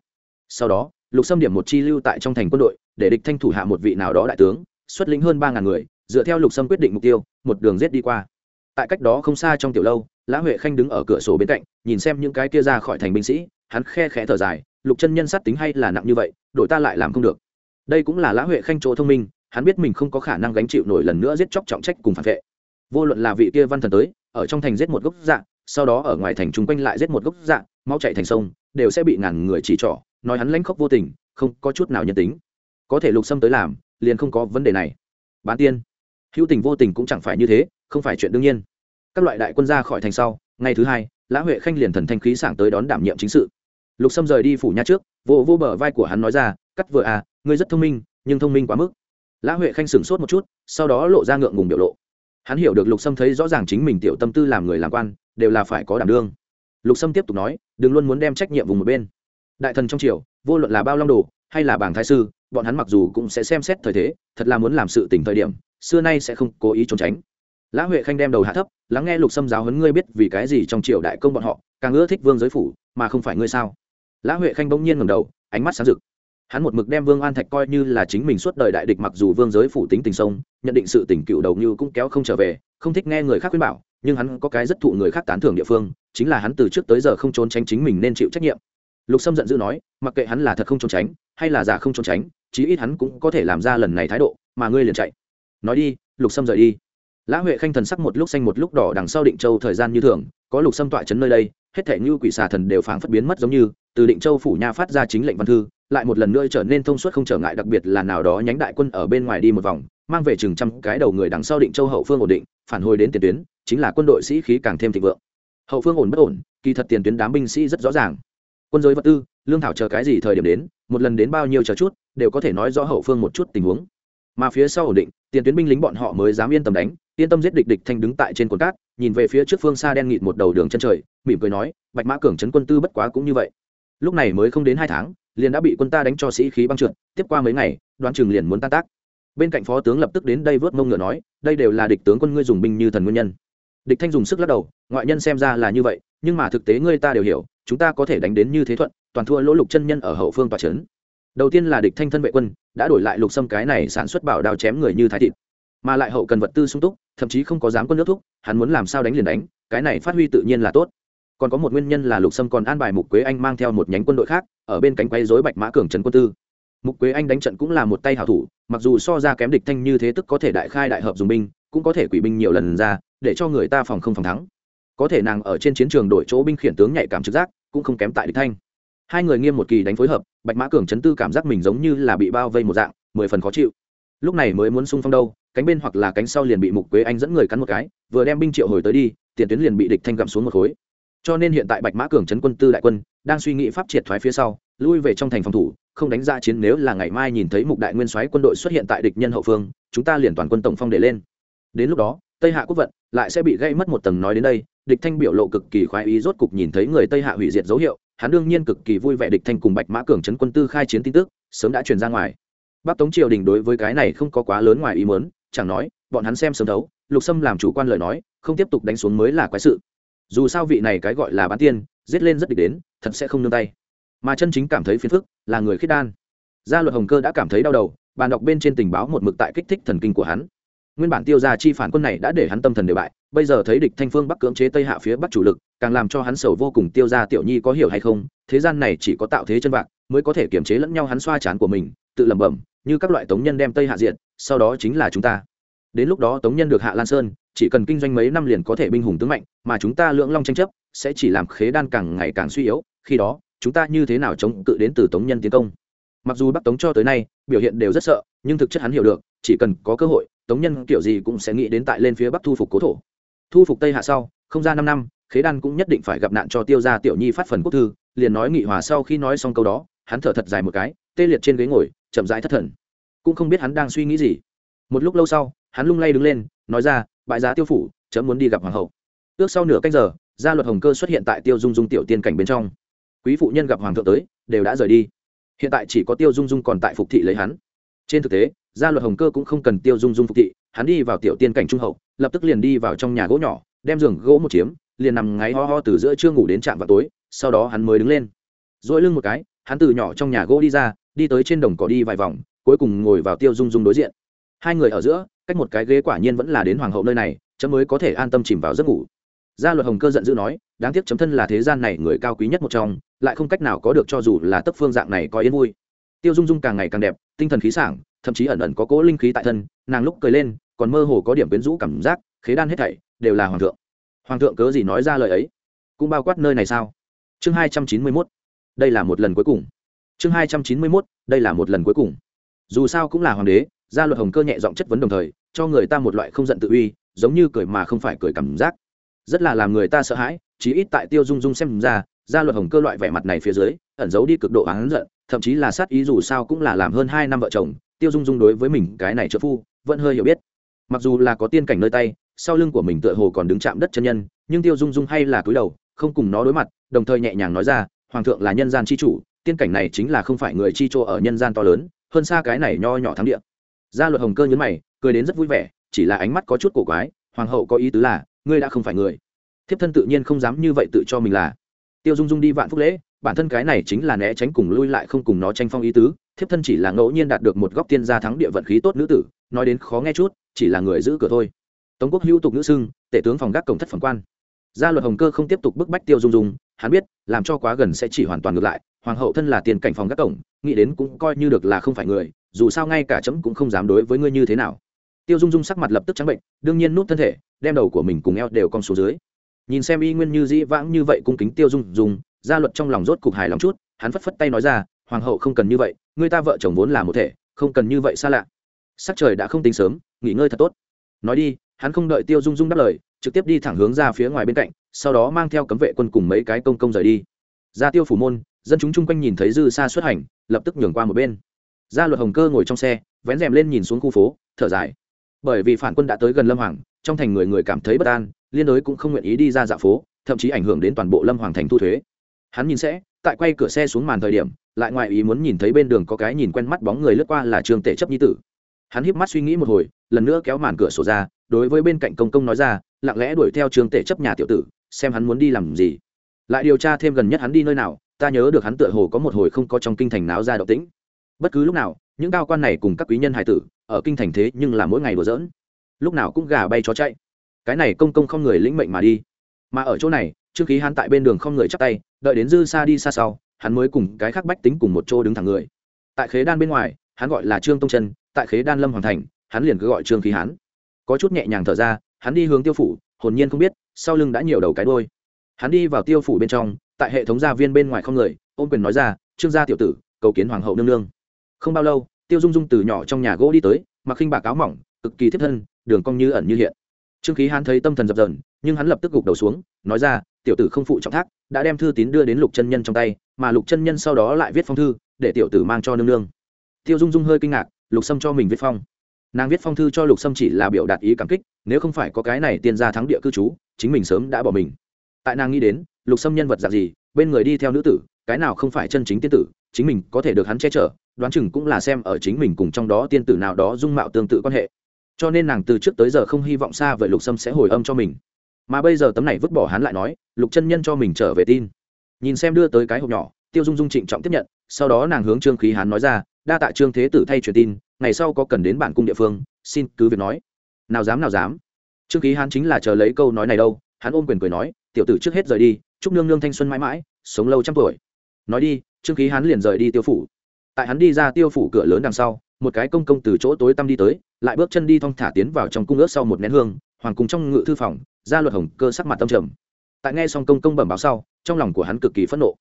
Sau đó, lục xâm điểm một chi lưu tại trong thành quân đội, để địch thanh thủ hạ một vị nào đó đại tướng, xuất lĩnh hơn ba ngàn người, dựa theo lục xâm quyết định mục tiêu, một đường rết đi qua tại cách đó không xa trong tiểu lâu, lã huệ khanh đứng ở cửa sổ bên cạnh, nhìn xem những cái kia ra khỏi thành binh sĩ, hắn khe khẽ thở dài, lục chân nhân sát tính hay là nặng như vậy đội ta lại làm không được. Đây cũng là lã huệ khanh chỗ thông minh, hắn biết mình không có khả năng gánh chịu nổi lần nữa giết chóc trọng trách cùng phản vệ. Vô luận là vị kia văn thần tới, ở trong thành giết một gốc dạ sau đó ở ngoài thành chung quanh lại giết một gốc dạ mau chạy thành sông, đều sẽ bị ngàn người chỉ trỏ, nói hắn lãnh khốc vô tình, không có chút nào nhân tính. Có thể lục xâm tới làm, liền không có vấn đề này. Bán tiên. Hữu tình vô tình cũng chẳng phải như thế không phải chuyện đương nhiên. Các loại đại quân ra khỏi thành sau, ngày thứ hai, lã huệ khanh liền thần thanh khí sảng tới đón đảm nhiệm chính sự. Lục sâm rời đi phủ nha trước, vô vô bờ vai của hắn nói ra, cắt vừa à ngươi rất thông minh, nhưng thông minh quá mức. Lã huệ khanh sửng sốt một chút, sau đó lộ ra ngượng ngùng biểu lộ. Hắn hiểu được lục sâm thấy rõ ràng chính mình tiểu tâm tư làm người làm quan, đều là phải có đảm đương. Lục sâm tiếp tục nói, đừng luôn muốn đem trách nhiệm vùng một bên. Đại thần trong triều, vô luận là bao long đồ, hay là bảng thái sư, bọn hắn mặc dù cũng sẽ xem xét thời thế, thật là muốn làm sự tỉnh thời điểm, xưa nay sẽ không cố ý trốn tránh lã huệ khanh đem đầu hạ thấp, lắng nghe lục sâm giáo huấn ngươi biết vì cái gì trong triều đại công bọn họ, càng ưa thích vương giới phủ, mà không phải ngươi sao? Lã huệ khanh bỗng nhiên ngầm đầu, ánh mắt sáng rực. Hắn một mực đem vương an thạch coi như là chính mình suốt đời đại địch mặc dù vương giới phủ tính tình sông, nhận định sự tỉnh cựu đầu như cũng kéo không trở về, không thích nghe người khác khuyên bảo, nhưng hắn có cái rất thụ người khác tán thưởng địa phương, chính là hắn từ trước tới giờ không trốn tránh chính mình nên chịu trách nhiệm. Lục sâm giận dữ nói, mặc kệ hắn là thật không trốn tránh, hay là giả không trốn tránh, chí ít hắn cũng có thể làm ra lần này thái độ, mà ngươi liền chạy. Nói đi, lục sâm rời đi lã huệ khanh thần sắc một lúc xanh một lúc đỏ đằng sau định châu thời gian như thường, có lục sâm tọa chấn nơi đây, hết thể như quỷ xà thần đều phảng phất biến mất giống như, từ định châu phủ nha phát ra chính lệnh văn thư, lại một lần nữa trở nên thông suốt không trở ngại, đặc biệt là nào đó nhánh đại quân ở bên ngoài đi một vòng, mang về chừng trăm cái đầu người đằng sau định châu hậu phương ổn định, phản hồi đến tiền tuyến, chính là quân đội sĩ khí càng thêm thịnh vượng. Hậu phương ổn bất ổn, kỳ thật tiền tuyến đám binh sĩ rất rõ ràng. Quân giới vật tư, lương thảo chờ cái gì thời điểm đến, một lần đến bao nhiêu chờ chút, đều có thể nói rõ hậu phương một chút tình huống. Mà phía sau ổn định, tiền tuyến binh lính bọn họ mới dám yên tâm đánh yên tâm giết địch địch thanh đứng tại trên cồn cát, nhìn về phía trước phương xa đen nghịt một đầu đường chân trời, mỉm cười nói, bạch mã cường trấn quân tư bất quá cũng như vậy. Lúc này mới không đến hai tháng, liền đã bị quân ta đánh cho sĩ khí băng trượt, tiếp qua mấy ngày, đoán chừng liền muốn tan tác. Bên cạnh phó tướng lập tức đến đây vớt mông ngựa nói, đây đều là địch tướng quân ngươi dùng binh như thần nguyên nhân. Địch thanh dùng sức lắc đầu, ngoại nhân xem ra là như vậy, nhưng mà thực tế ngươi ta đều hiểu, chúng ta có thể đánh đến như thế thuận, toàn thua lỗ lục chân nhân ở hậu phương tòa trấn. Đầu tiên là địch thanh thân vệ quân, đã đổi lại lục xâm cái này sản xuất bảo đao chém người như thái thịt mà lại hậu cần vật tư sung túc, thậm chí không có dám quân nước thúc, hắn muốn làm sao đánh liền đánh, cái này phát huy tự nhiên là tốt. Còn có một nguyên nhân là lục sâm còn an bài mục quế anh mang theo một nhánh quân đội khác, ở bên cánh quay dối bạch mã cường trần quân tư. Mục quế anh đánh trận cũng là một tay hảo thủ, mặc dù so ra kém địch thanh như thế tức có thể đại khai đại hợp dùng binh, cũng có thể quỷ binh nhiều lần ra, để cho người ta phòng không phòng thắng. Có thể nàng ở trên chiến trường đổi chỗ binh khiển tướng nhạy cảm trực giác, cũng không kém tại địch thanh. Hai người nghiêm một kỳ đánh phối hợp, bạch mã cường chấn tư cảm giác mình giống như là bị bao vây một dạng, mười phần khó chịu. Lúc này mới muốn sung phong đâu cánh bên hoặc là cánh sau liền bị mục quế anh dẫn người cắn một cái, vừa đem binh triệu hồi tới đi, tiền tuyến liền bị địch thanh gặm xuống một khối. Cho nên hiện tại bạch mã cường chấn quân tư đại quân, đang suy nghĩ pháp triệt thoái phía sau, lui về trong thành phòng thủ, không đánh ra chiến nếu là ngày mai nhìn thấy mục đại nguyên soái quân đội xuất hiện tại địch nhân hậu phương, chúng ta liền toàn quân tổng phong để lên. Đến lúc đó, tây hạ quốc vận lại sẽ bị gây mất một tầng nói đến đây, địch thanh biểu lộ cực kỳ khoái ý rốt cục nhìn thấy người tây hạ hủy diệt dấu hiệu, hắn đương nhiên cực kỳ vui vẻ địch thanh cùng bạch mã cường trấn quân tư khai chiến tin tức, sớm đã truyền ra ngoài. Bắc tống triều đình đối với cái này không có quá lớn ngoài ý muốn chẳng nói, bọn hắn xem sớm thấu, lục sâm làm chủ quan lời nói, không tiếp tục đánh xuống mới là quái sự. Dù sao vị này cái gọi là bán tiên, giết lên rất địch đến, thật sẽ không nương tay. Mà chân chính cảm thấy phiền phức là người khiết đan. Gia luật hồng cơ đã cảm thấy đau đầu, bàn đọc bên trên tình báo một mực tại kích thích thần kinh của hắn. Nguyên bản tiêu gia chi phản quân này đã để hắn tâm thần đều bại, bây giờ thấy địch thanh phương bắc cưỡng chế tây hạ phía bắc chủ lực, càng làm cho hắn sầu vô cùng tiêu gia tiểu nhi có hiểu hay không, thế gian này chỉ có tạo thế chân vạc, mới có thể kiềm chế lẫn nhau hắn xoa chán của mình, tự lẩm bẩm như các loại tống nhân đem tây hạ diện sau đó chính là chúng ta. Đến lúc đó tống nhân được hạ lan sơn, chỉ cần kinh doanh mấy năm liền có thể binh hùng tướng mạnh, mà chúng ta lưỡng long tranh chấp sẽ chỉ làm khế đan càng ngày càng suy yếu, khi đó, chúng ta như thế nào chống cự đến từ tống nhân tiến công? Mặc dù bắc tống cho tới nay, biểu hiện đều rất sợ, nhưng thực chất hắn hiểu được, chỉ cần có cơ hội, tống nhân kiểu gì cũng sẽ nghĩ đến tại lên phía bắc thu phục cố thổ. Thu phục tây hạ sau, không ra năm năm, khế đan cũng nhất định phải gặp nạn cho tiêu gia tiểu nhi phát phần quốc thư, liền nói nghị hòa sau khi nói xong câu đó, hắn thở thật dài một cái, tê liệt trên ghế ngồi chậm rãi thất thần. Cũng không biết hắn đang suy nghĩ gì. Một lúc lâu sau, hắn lung lay đứng lên, nói ra, bại giá tiêu phủ, chấm muốn đi gặp hoàng hậu. Ước sau nửa canh giờ, gia luật hồng cơ xuất hiện tại tiêu dung dung tiểu tiên cảnh bên trong. Quý phụ nhân gặp hoàng thượng tới, đều đã rời đi. Hiện tại chỉ có tiêu dung dung còn tại phục thị lấy hắn. Trên thực tế, gia luật hồng cơ cũng không cần tiêu dung dung phục thị, hắn đi vào tiểu tiên cảnh trung hậu, lập tức liền đi vào trong nhà gỗ nhỏ, đem giường gỗ một chiếm, liền nằm ngáy ho ho từ giữa trưa ngủ đến trạm vào tối, sau đó hắn mới đứng lên. Dỗi lưng một cái, hắn từ nhỏ trong nhà gỗ đi ra đi tới trên đồng cỏ đi vài vòng, cuối cùng ngồi vào tiêu dung dung đối diện. Hai người ở giữa, cách một cái ghế quả nhiên vẫn là đến hoàng hậu nơi này, chấm mới có thể an tâm chìm vào giấc ngủ. Gia luật hồng cơ giận dữ nói, đáng tiếc chấm thân là thế gian này người cao quý nhất một trong, lại không cách nào có được cho dù là tấp phương dạng này có yên vui. Tiêu dung dung càng ngày càng đẹp, tinh thần khí sảng, thậm chí ẩn ẩn có cỗ linh khí tại thân, nàng lúc cười lên, còn mơ hồ có điểm quyến rũ cảm giác, khế đan hết thảy đều là hoàng thượng. Hoàng thượng cớ gì nói ra lời ấy? Cũng bao quát nơi này sao? Chương hai trăm chín mươi mốt. Đây là một lần cuối cùng chương hai trăm chín mươi mốt, đây là một lần cuối cùng. Dù sao cũng là hoàng đế, gia luật hồng cơ nhẹ giọng chất vấn đồng thời, cho người ta một loại không giận tự uy, giống như cười mà không phải cười cảm giác. Rất là làm người ta sợ hãi, chí ít tại tiêu dung dung xem ra, gia luật hồng cơ loại vẻ mặt này phía dưới, ẩn giấu đi cực độ oán giận, thậm chí là sát ý dù sao cũng là làm hơn hai năm vợ chồng, tiêu dung dung đối với mình cái này trợ phu, vẫn hơi hiểu biết. Mặc dù là có tiên cảnh nơi tay, sau lưng của mình tựa hồ còn đứng chạm đất chân nhân, nhưng tiêu dung dung hay là cúi đầu, không cùng nó đối mặt, đồng thời nhẹ nhàng nói ra, hoàng thượng là nhân gian chi chủ tiên cảnh này chính là không phải người chi chỗ ở nhân gian to lớn, hơn xa cái này nho nhỏ thắng địa. Gia luật hồng cơ nhấn mày, cười đến rất vui vẻ, chỉ là ánh mắt có chút cổ quái, hoàng hậu có ý tứ là, ngươi đã không phải người. Thiếp thân tự nhiên không dám như vậy tự cho mình là. Tiêu dung dung đi vạn phúc lễ, bản thân cái này chính là né tránh cùng lui lại không cùng nó tranh phong ý tứ, thiếp thân chỉ là ngẫu nhiên đạt được một góc tiên gia thắng địa vận khí tốt nữ tử, nói đến khó nghe chút, chỉ là người giữ cửa thôi. Tống quốc hữu tục nữ xưng, tể tướng phòng gác cổng thất phẩm quan. Gia luật hồng cơ không tiếp tục bức bách tiêu dung dung hắn biết, làm cho quá gần sẽ chỉ hoàn toàn ngược lại, hoàng hậu thân là tiền cảnh phòng gác cổng nghĩ đến cũng coi như được là không phải người, dù sao ngay cả chấm cũng không dám đối với ngươi như thế nào. Tiêu dung dung sắc mặt lập tức trắng bệnh, đương nhiên nút thân thể, đem đầu của mình cùng eo đều cong xuống dưới. Nhìn xem y nguyên như dĩ vãng như vậy cung kính tiêu dung dung, gia luật trong lòng rốt cục hài lòng chút, hắn phất phất tay nói ra, hoàng hậu không cần như vậy, người ta vợ chồng vốn là một thể, không cần như vậy xa lạ. Sắc trời đã không tính sớm, nghỉ ngơi thật tốt. Nói đi, hắn không đợi tiêu dung dung đáp lời, trực tiếp đi thẳng hướng ra phía ngoài bên cạnh sau đó mang theo cấm vệ quân cùng mấy cái công công rời đi. Ra tiêu phủ môn, dân chúng chung quanh nhìn thấy dư xa xuất hành, lập tức nhường qua một bên. Gia luật hồng cơ ngồi trong xe, vén rèm lên nhìn xuống khu phố, thở dài. Bởi vì phản quân đã tới gần lâm hoàng, trong thành người người cảm thấy bất an, liên đối cũng không nguyện ý đi ra dạo phố, thậm chí ảnh hưởng đến toàn bộ lâm hoàng thành thu thuế. Hắn nhìn sẽ tại quay cửa xe xuống màn thời điểm, lại ngoại ý muốn nhìn thấy bên đường có cái nhìn quen mắt bóng người lướt qua là trương tể chấp nhi tử. Hắn híp mắt suy nghĩ một hồi, lần nữa kéo màn cửa sổ ra đối với bên cạnh công công nói ra, lặng lẽ đuổi theo trương tể chấp nhà tiểu tử, xem hắn muốn đi làm gì. Lại điều tra thêm gần nhất hắn đi nơi nào, ta nhớ được hắn tựa hồ có một hồi không có trong kinh thành náo ra động tĩnh. Bất cứ lúc nào, những cao quan này cùng các quý nhân hải tử, ở kinh thành thế nhưng là mỗi ngày đùa giỡn. Lúc nào cũng gà bay chó chạy. Cái này công công không người lĩnh mệnh mà đi. Mà ở chỗ này, trương khí hắn tại bên đường không người chắp tay, đợi đến dư xa đi xa sau, hắn mới cùng cái khác bách tính cùng một chỗ đứng thẳng người. Tại khế đan bên ngoài, hắn gọi là trương tông chân, tại khế đan lâm hoàng thành, hắn liền cứ gọi trương khí hắn có chút nhẹ nhàng thở ra, hắn đi hướng tiêu phủ, hồn nhiên không biết, sau lưng đã nhiều đầu cái đôi hắn đi vào tiêu phủ bên trong, tại hệ thống gia viên bên ngoài không người, ôm quyền nói ra, trương gia tiểu tử, cầu kiến hoàng hậu nương nương. Không bao lâu, tiêu dung dung từ nhỏ trong nhà gỗ đi tới, mặc khinh bạc áo mỏng, cực kỳ thiết thân, đường cong như ẩn như hiện. Trương khí hắn thấy tâm thần dập dần nhưng hắn lập tức gục đầu xuống, nói ra, tiểu tử không phụ trọng thác, đã đem thư tín đưa đến lục chân nhân trong tay, mà lục chân nhân sau đó lại viết phong thư, để tiểu tử mang cho nương nương. Tiêu dung dung hơi kinh ngạc, lục sâm cho mình viết phong nàng viết phong thư cho lục sâm chỉ là biểu đạt ý cảm kích, nếu không phải có cái này tiên gia thắng địa cư trú, chính mình sớm đã bỏ mình. Tại nàng nghĩ đến, lục sâm nhân vật dạng gì, bên người đi theo nữ tử, cái nào không phải chân chính tiên tử, chính mình có thể được hắn che chở, đoán chừng cũng là xem ở chính mình cùng trong đó tiên tử nào đó dung mạo tương tự quan hệ. Cho nên nàng từ trước tới giờ không hy vọng xa vậy lục sâm sẽ hồi âm cho mình. Mà bây giờ tấm này vứt bỏ hắn lại nói, lục chân nhân cho mình trở về tin. Nhìn xem đưa tới cái hộp nhỏ, tiêu dung dung trịnh trọng tiếp nhận, sau đó nàng hướng trương khí hán nói ra, đa tạ trương thế tử thay truyền tin ngày sau có cần đến bản cung địa phương, xin cứ việc nói. Nào dám nào dám. Trương khí hán chính là chờ lấy câu nói này đâu, hắn ôm quyền cười nói, tiểu tử trước hết rời đi, chúc nương nương thanh xuân mãi mãi, sống lâu trăm tuổi. Nói đi, trương khí hán liền rời đi tiêu phủ. Tại hắn đi ra tiêu phủ cửa lớn đằng sau, một cái công công từ chỗ tối tăm đi tới, lại bước chân đi thong thả tiến vào trong cung ước sau một nén hương, hoàng cung trong ngự thư phòng, ra luật hồng cơ sắc mặt tâm trầm. Tại nghe xong công công bẩm báo sau, trong lòng của hắn cực kỳ phẫn nộ.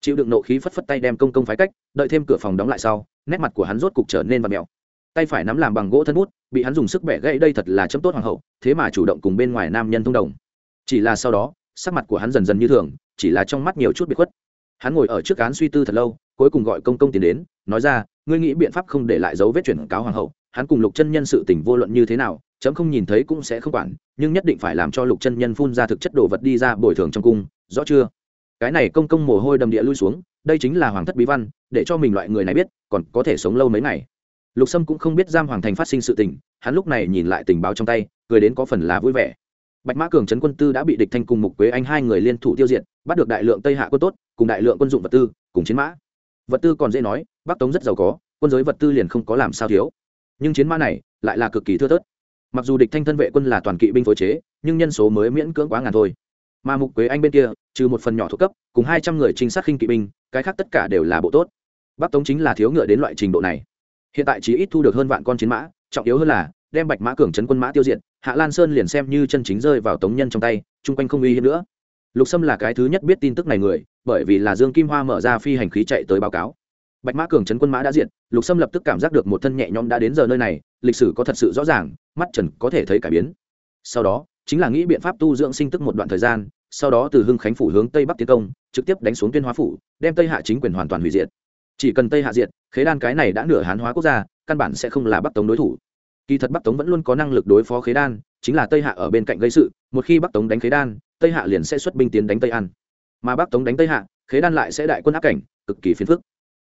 Chịu đựng nộ khí phất phất tay đem công công phái cách, đợi thêm cửa phòng đóng lại sau, nét mặt của hắn rốt cục trở nên và mèo tay phải nắm làm bằng gỗ thân bút, bị hắn dùng sức bẻ gãy, đây thật là chấm tốt hoàng hậu, thế mà chủ động cùng bên ngoài nam nhân thông đồng. Chỉ là sau đó, sắc mặt của hắn dần dần như thường, chỉ là trong mắt nhiều chút bị khuất. Hắn ngồi ở trước cán suy tư thật lâu, cuối cùng gọi công công tiến đến, nói ra, ngươi nghĩ biện pháp không để lại dấu vết chuyển cáo hoàng hậu, hắn cùng lục chân nhân sự tình vô luận như thế nào, chấm không nhìn thấy cũng sẽ không quản, nhưng nhất định phải làm cho lục chân nhân phun ra thực chất đồ vật đi ra bồi thường trong cung, rõ chưa? Cái này công công mồ hôi đầm địa lui xuống, đây chính là hoàng thất bí văn, để cho mình loại người này biết, còn có thể sống lâu mấy ngày lục sâm cũng không biết giam hoàng thành phát sinh sự tình, hắn lúc này nhìn lại tình báo trong tay, cười đến có phần là vui vẻ. Bạch mã cường trấn quân tư đã bị địch thanh cùng mục quế anh hai người liên thủ tiêu diệt, bắt được đại lượng tây hạ quân tốt, cùng đại lượng quân dụng vật tư, cùng chiến mã. Vật tư còn dễ nói, bắc tống rất giàu có, quân giới vật tư liền không có làm sao thiếu. Nhưng chiến mã này lại là cực kỳ thưa thớt. Mặc dù địch thanh thân vệ quân là toàn kỵ binh phối chế, nhưng nhân số mới miễn cưỡng quá ngàn thôi. Mà mục quế anh bên kia, trừ một phần nhỏ thuộc cấp, cùng hai trăm người trinh sát khinh kỵ binh, cái khác tất cả đều là bộ tốt. Bắc tống chính là thiếu ngựa đến loại trình độ này hiện tại chỉ ít thu được hơn vạn con chiến mã, trọng yếu hơn là, đem bạch mã cường trấn quân mã tiêu diệt, hạ lan sơn liền xem như chân chính rơi vào tống nhân trong tay, chung quanh không uy hiếp nữa. Lục sâm là cái thứ nhất biết tin tức này người, bởi vì là dương kim hoa mở ra phi hành khí chạy tới báo cáo. Bạch mã cường trấn quân mã đã diện lục sâm lập tức cảm giác được một thân nhẹ nhõm đã đến giờ nơi này, lịch sử có thật sự rõ ràng, mắt trần có thể thấy cải biến. Sau đó, chính là nghĩ biện pháp tu dưỡng sinh tức một đoạn thời gian, sau đó từ hưng khánh phủ hướng tây bắc tiến công, trực tiếp đánh xuống tuyên hóa phủ, đem tây hạ chính quyền hoàn toàn hủy diệt chỉ cần tây hạ diệt, khế đan cái này đã nửa hán hóa quốc gia, căn bản sẽ không là bắc tống đối thủ. Kỳ thật bắc tống vẫn luôn có năng lực đối phó khế đan, chính là tây hạ ở bên cạnh gây sự, một khi bắc tống đánh khế đan, tây hạ liền sẽ xuất binh tiến đánh tây an. Mà bắc tống đánh tây hạ, khế đan lại sẽ đại quân áp cảnh, cực kỳ phiền phức.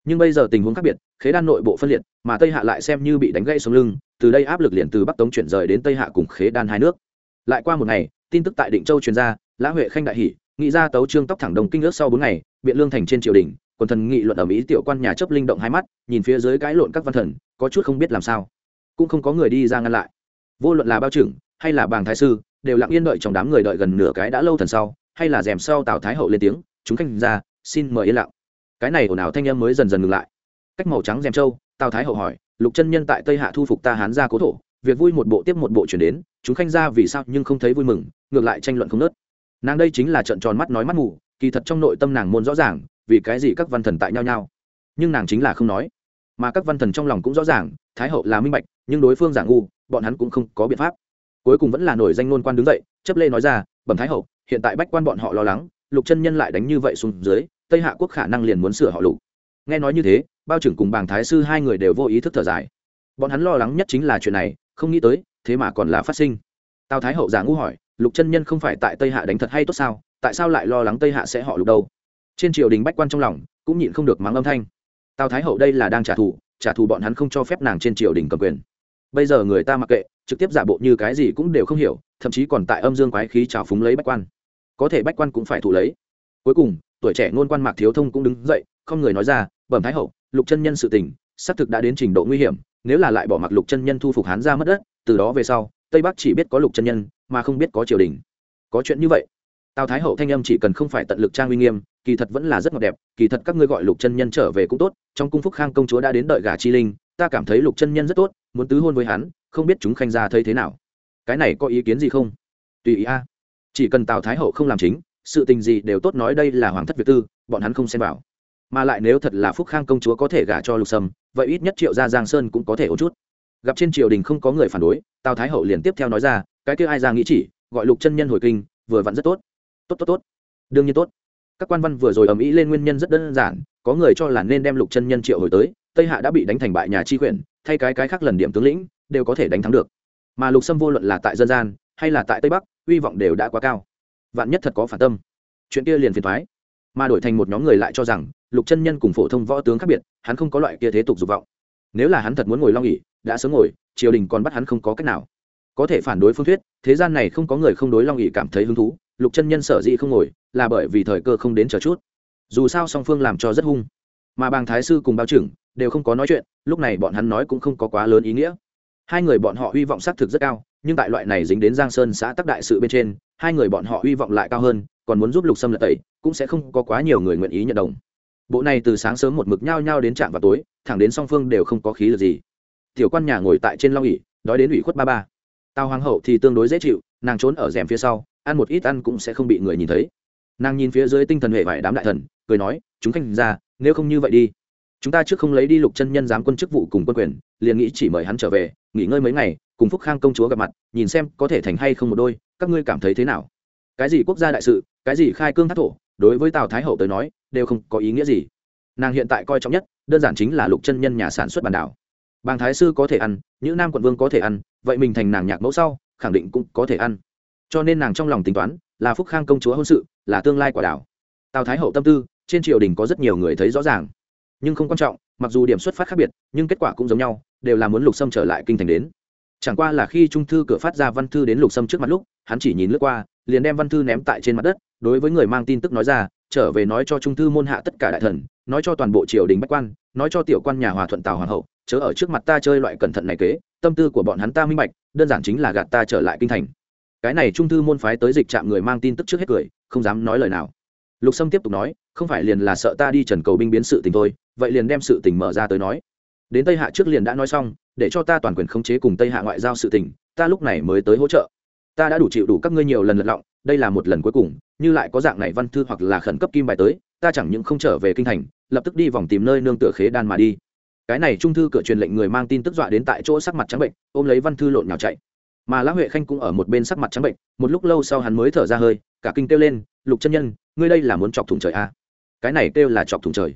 Nhưng bây giờ tình huống khác biệt, khế đan nội bộ phân liệt, mà tây hạ lại xem như bị đánh gãy sống lưng, từ đây áp lực liền từ bắc tống chuyển rời đến tây hạ cùng khế đan hai nước. Lại qua một ngày, tin tức tại định châu truyền ra, lã huệ khanh đại hỷ nghị ra tấu trương tóc thẳng đồng kinh ước sau bốn ngày, biện lương thành trên triều đình quần thần nghị luận ở mỹ tiểu quan nhà chấp linh động hai mắt, nhìn phía dưới cãi lộn các văn thần, có chút không biết làm sao. Cũng không có người đi ra ngăn lại. Vô luận là bao trưởng, hay là bàng thái sư, đều lặng yên đợi trong đám người đợi gần nửa cái đã lâu thần sau, hay là rèm sau tào thái hậu lên tiếng, chúng khanh ra, xin mời yên lặng. Cái này ồn ào thanh em mới dần dần ngừng lại. Cách màu trắng rèm châu, tào thái hậu hỏi, lục chân nhân tại tây hạ thu phục ta hán ra cố thổ, việc vui một bộ tiếp một bộ chuyển đến, chúng khanh ra vì sao nhưng không thấy vui mừng, ngược lại tranh luận không nớt. Nàng đây chính là trận tròn mắt nói mắt mù, kỳ thật trong nội tâm nàng môn rõ ràng vì cái gì các văn thần tại nhau nhau? Nhưng nàng chính là không nói. Mà các văn thần trong lòng cũng rõ ràng, thái hậu là minh bạch, nhưng đối phương giả ngu, bọn hắn cũng không có biện pháp. Cuối cùng vẫn là nổi danh nôn quan đứng dậy, chấp lê nói ra, bẩm thái hậu, hiện tại bách quan bọn họ lo lắng, lục chân nhân lại đánh như vậy xuống dưới, tây hạ quốc khả năng liền muốn sửa họ lục. Nghe nói như thế, bao trưởng cùng bàng thái sư hai người đều vô ý thức thở dài. Bọn hắn lo lắng nhất chính là chuyện này, không nghĩ tới, thế mà còn là phát sinh. Tào thái hậu giả ngu hỏi, lục chân nhân không phải tại tây hạ đánh thật hay tốt sao? Tại sao lại lo lắng tây hạ sẽ họ lục đâu? Trên triều đình bách quan trong lòng cũng nhịn không được mắng âm thanh. Tào thái hậu đây là đang trả thù trả thù bọn hắn không cho phép nàng trên triều đình cầm quyền. Bây giờ người ta mặc kệ, trực tiếp giả bộ như cái gì cũng đều không hiểu, thậm chí còn tại âm dương quái khí trào phúng lấy bách quan. Có thể bách quan cũng phải thụ lấy. Cuối cùng, tuổi trẻ ngôn quan mạc thiếu thông cũng đứng dậy, không người nói ra, bẩm thái hậu, lục chân nhân sự tình, xác thực đã đến trình độ nguy hiểm, nếu là lại bỏ mặc lục chân nhân thu phục hán ra mất đất, từ đó về sau, tây bắc chỉ biết có lục chân nhân, mà không biết có triều đình. Có chuyện như vậy tào thái hậu thanh âm chỉ cần không phải tận lực trang uy nghiêm, kỳ thật vẫn là rất ngọt đẹp, kỳ thật các ngươi gọi lục chân nhân trở về cũng tốt, trong cung phúc khang công chúa đã đến đợi gà chi linh, ta cảm thấy lục chân nhân rất tốt, muốn tứ hôn với hắn, không biết chúng khanh gia thấy thế nào. Cái này có ý kiến gì không? Tùy ý a. Chỉ cần tào thái hậu không làm chính, sự tình gì đều tốt nói đây là hoàng thất việt tư, bọn hắn không xem vào. Mà lại nếu thật là phúc khang công chúa có thể gả cho lục sâm, vậy ít nhất triệu gia giang sơn cũng có thể ổn chút. Gặp trên triều đình không có người phản đối, tào thái hậu liền tiếp theo nói ra, cái kia ai ra nghĩ chỉ, gọi lục chân nhân hồi kinh, vừa vặn rất tốt tốt tốt tốt. Đương nhiên tốt. Các quan văn vừa rồi ầm ĩ lên nguyên nhân rất đơn giản, có người cho là nên đem lục chân nhân triệu hồi tới, tây hạ đã bị đánh thành bại nhà chi quyển thay cái cái khác lần điểm tướng lĩnh, đều có thể đánh thắng được. Mà lục sâm vô luận là tại dân gian, hay là tại tây bắc, hy vọng đều đã quá cao. Vạn nhất thật có phản tâm. Chuyện kia liền phiền thoái mà đổi thành một nhóm người lại cho rằng, lục chân nhân cùng phổ thông võ tướng khác biệt, hắn không có loại kia thế tục dục vọng. Nếu là hắn thật muốn ngồi long nghỉ đã sớm ngồi, triều đình còn bắt hắn không có cách nào. Có thể phản đối phương thuyết, thế gian này không có người không đối long ỉ cảm thấy hứng thú lục chân nhân sở dĩ không ngồi, là bởi vì thời cơ không đến chờ chút. Dù sao song phương làm cho rất hung. Mà bàng thái sư cùng bao trưởng đều không có nói chuyện, lúc này bọn hắn nói cũng không có quá lớn ý nghĩa. Hai người bọn họ hy vọng xác thực rất cao, nhưng tại loại này dính đến giang sơn xã tắc đại sự bên trên, hai người bọn họ hy vọng lại cao hơn, còn muốn giúp lục sâm lật tẩy, cũng sẽ không có quá nhiều người nguyện ý nhận đồng. Bộ này từ sáng sớm một mực nhao nhao đến trạm vào tối, thẳng đến song phương đều không có khí lực gì. Tiểu quan nhà ngồi tại trên long ỉ đói đến ủy khuất ba ba. Tào hoàng hậu thì tương đối dễ chịu, nàng trốn ở rèm phía sau ăn một ít ăn cũng sẽ không bị người nhìn thấy. Nàng nhìn phía dưới tinh thần hệ vải đám đại thần, cười nói, chúng khanh ra, nếu không như vậy đi. Chúng ta trước không lấy đi lục chân nhân giám quân chức vụ cùng quân quyền, liền nghĩ chỉ mời hắn trở về, nghỉ ngơi mấy ngày, cùng phúc khang công chúa gặp mặt, nhìn xem có thể thành hay không một đôi, các ngươi cảm thấy thế nào? Cái gì quốc gia đại sự, cái gì khai cương thác thổ, đối với tào thái hậu tới nói, đều không có ý nghĩa gì. Nàng hiện tại coi trọng nhất, đơn giản chính là lục chân nhân nhà sản xuất bản đảo. Bàng thái sư có thể ăn những nam quận vương có thể ăn, vậy mình thành nàng nhạc mẫu sau, khẳng định cũng có thể ăn cho nên nàng trong lòng tính toán, là phúc khang công chúa hôn sự, là tương lai quả đảo. Tào thái hậu tâm tư, trên triều đình có rất nhiều người thấy rõ ràng. Nhưng không quan trọng, mặc dù điểm xuất phát khác biệt, nhưng kết quả cũng giống nhau, đều là muốn lục sâm trở lại kinh thành đến. Chẳng qua là khi trung thư cửa phát ra văn thư đến lục sâm trước mặt lúc, hắn chỉ nhìn lướt qua, liền đem văn thư ném tại trên mặt đất, đối với người mang tin tức nói ra, trở về nói cho trung thư môn hạ tất cả đại thần, nói cho toàn bộ triều đình bách quan, nói cho tiểu quan nhà hòa thuận tào hoàng hậu, chớ ở trước mặt ta chơi loại cẩn thận này kế, tâm tư của bọn hắn ta minh bạch, đơn giản chính là gạt ta trở lại kinh thành cái này trung thư môn phái tới dịch trạm người mang tin tức trước hết cười, không dám nói lời nào. Lục sâm tiếp tục nói, không phải liền là sợ ta đi trần cầu binh biến sự tình thôi, vậy liền đem sự tình mở ra tới nói. Đến tây hạ trước liền đã nói xong, để cho ta toàn quyền khống chế cùng tây hạ ngoại giao sự tình, ta lúc này mới tới hỗ trợ. Ta đã đủ chịu đủ các ngươi nhiều lần lật lọng, đây là một lần cuối cùng, như lại có dạng này văn thư hoặc là khẩn cấp kim bài tới, ta chẳng những không trở về kinh thành, lập tức đi vòng tìm nơi nương tựa khế đan mà đi. Cái này trung thư cửa truyền lệnh người mang tin tức dọa đến tại chỗ sắc mặt trắng bệnh, ôm lấy văn thư lộn nhào chạy mà lã huệ khanh cũng ở một bên sắc mặt trắng bệnh, một lúc lâu sau hắn mới thở ra hơi, cả kinh kêu lên, lục chân nhân, ngươi đây là muốn chọc thủng trời a à? cái này kêu là chọc thủng trời.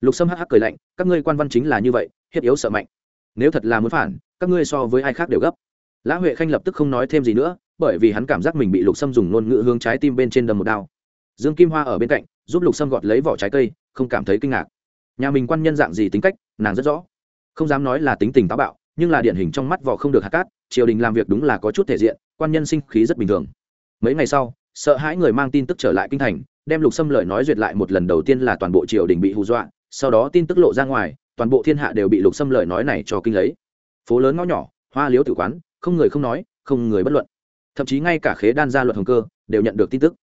Lục sâm hắc hắc cười lạnh, các ngươi quan văn chính là như vậy, hiếp yếu sợ mạnh. Nếu thật là muốn phản, các ngươi so với ai khác đều gấp. Lã huệ khanh lập tức không nói thêm gì nữa, bởi vì hắn cảm giác mình bị lục sâm dùng ngôn ngữ hướng trái tim bên trên đầm một đao. Dương kim hoa ở bên cạnh, giúp lục sâm gọt lấy vỏ trái cây, không cảm thấy kinh ngạc. Nhà mình quan nhân dạng gì tính cách, nàng rất rõ. Không dám nói là tính tình táo bạo nhưng là điển hình trong mắt vỏ không được hạt cát, triều đình làm việc đúng là có chút thể diện, quan nhân sinh khí rất bình thường. Mấy ngày sau, sợ hãi người mang tin tức trở lại kinh thành, đem lục xâm lời nói duyệt lại một lần đầu tiên là toàn bộ triều đình bị hù dọa, sau đó tin tức lộ ra ngoài, toàn bộ thiên hạ đều bị lục xâm lời nói này cho kinh lấy. Phố lớn ngõ nhỏ, hoa liếu tử quán, không người không nói, không người bất luận. Thậm chí ngay cả khế đan gia luật hồng cơ, đều nhận được tin tức.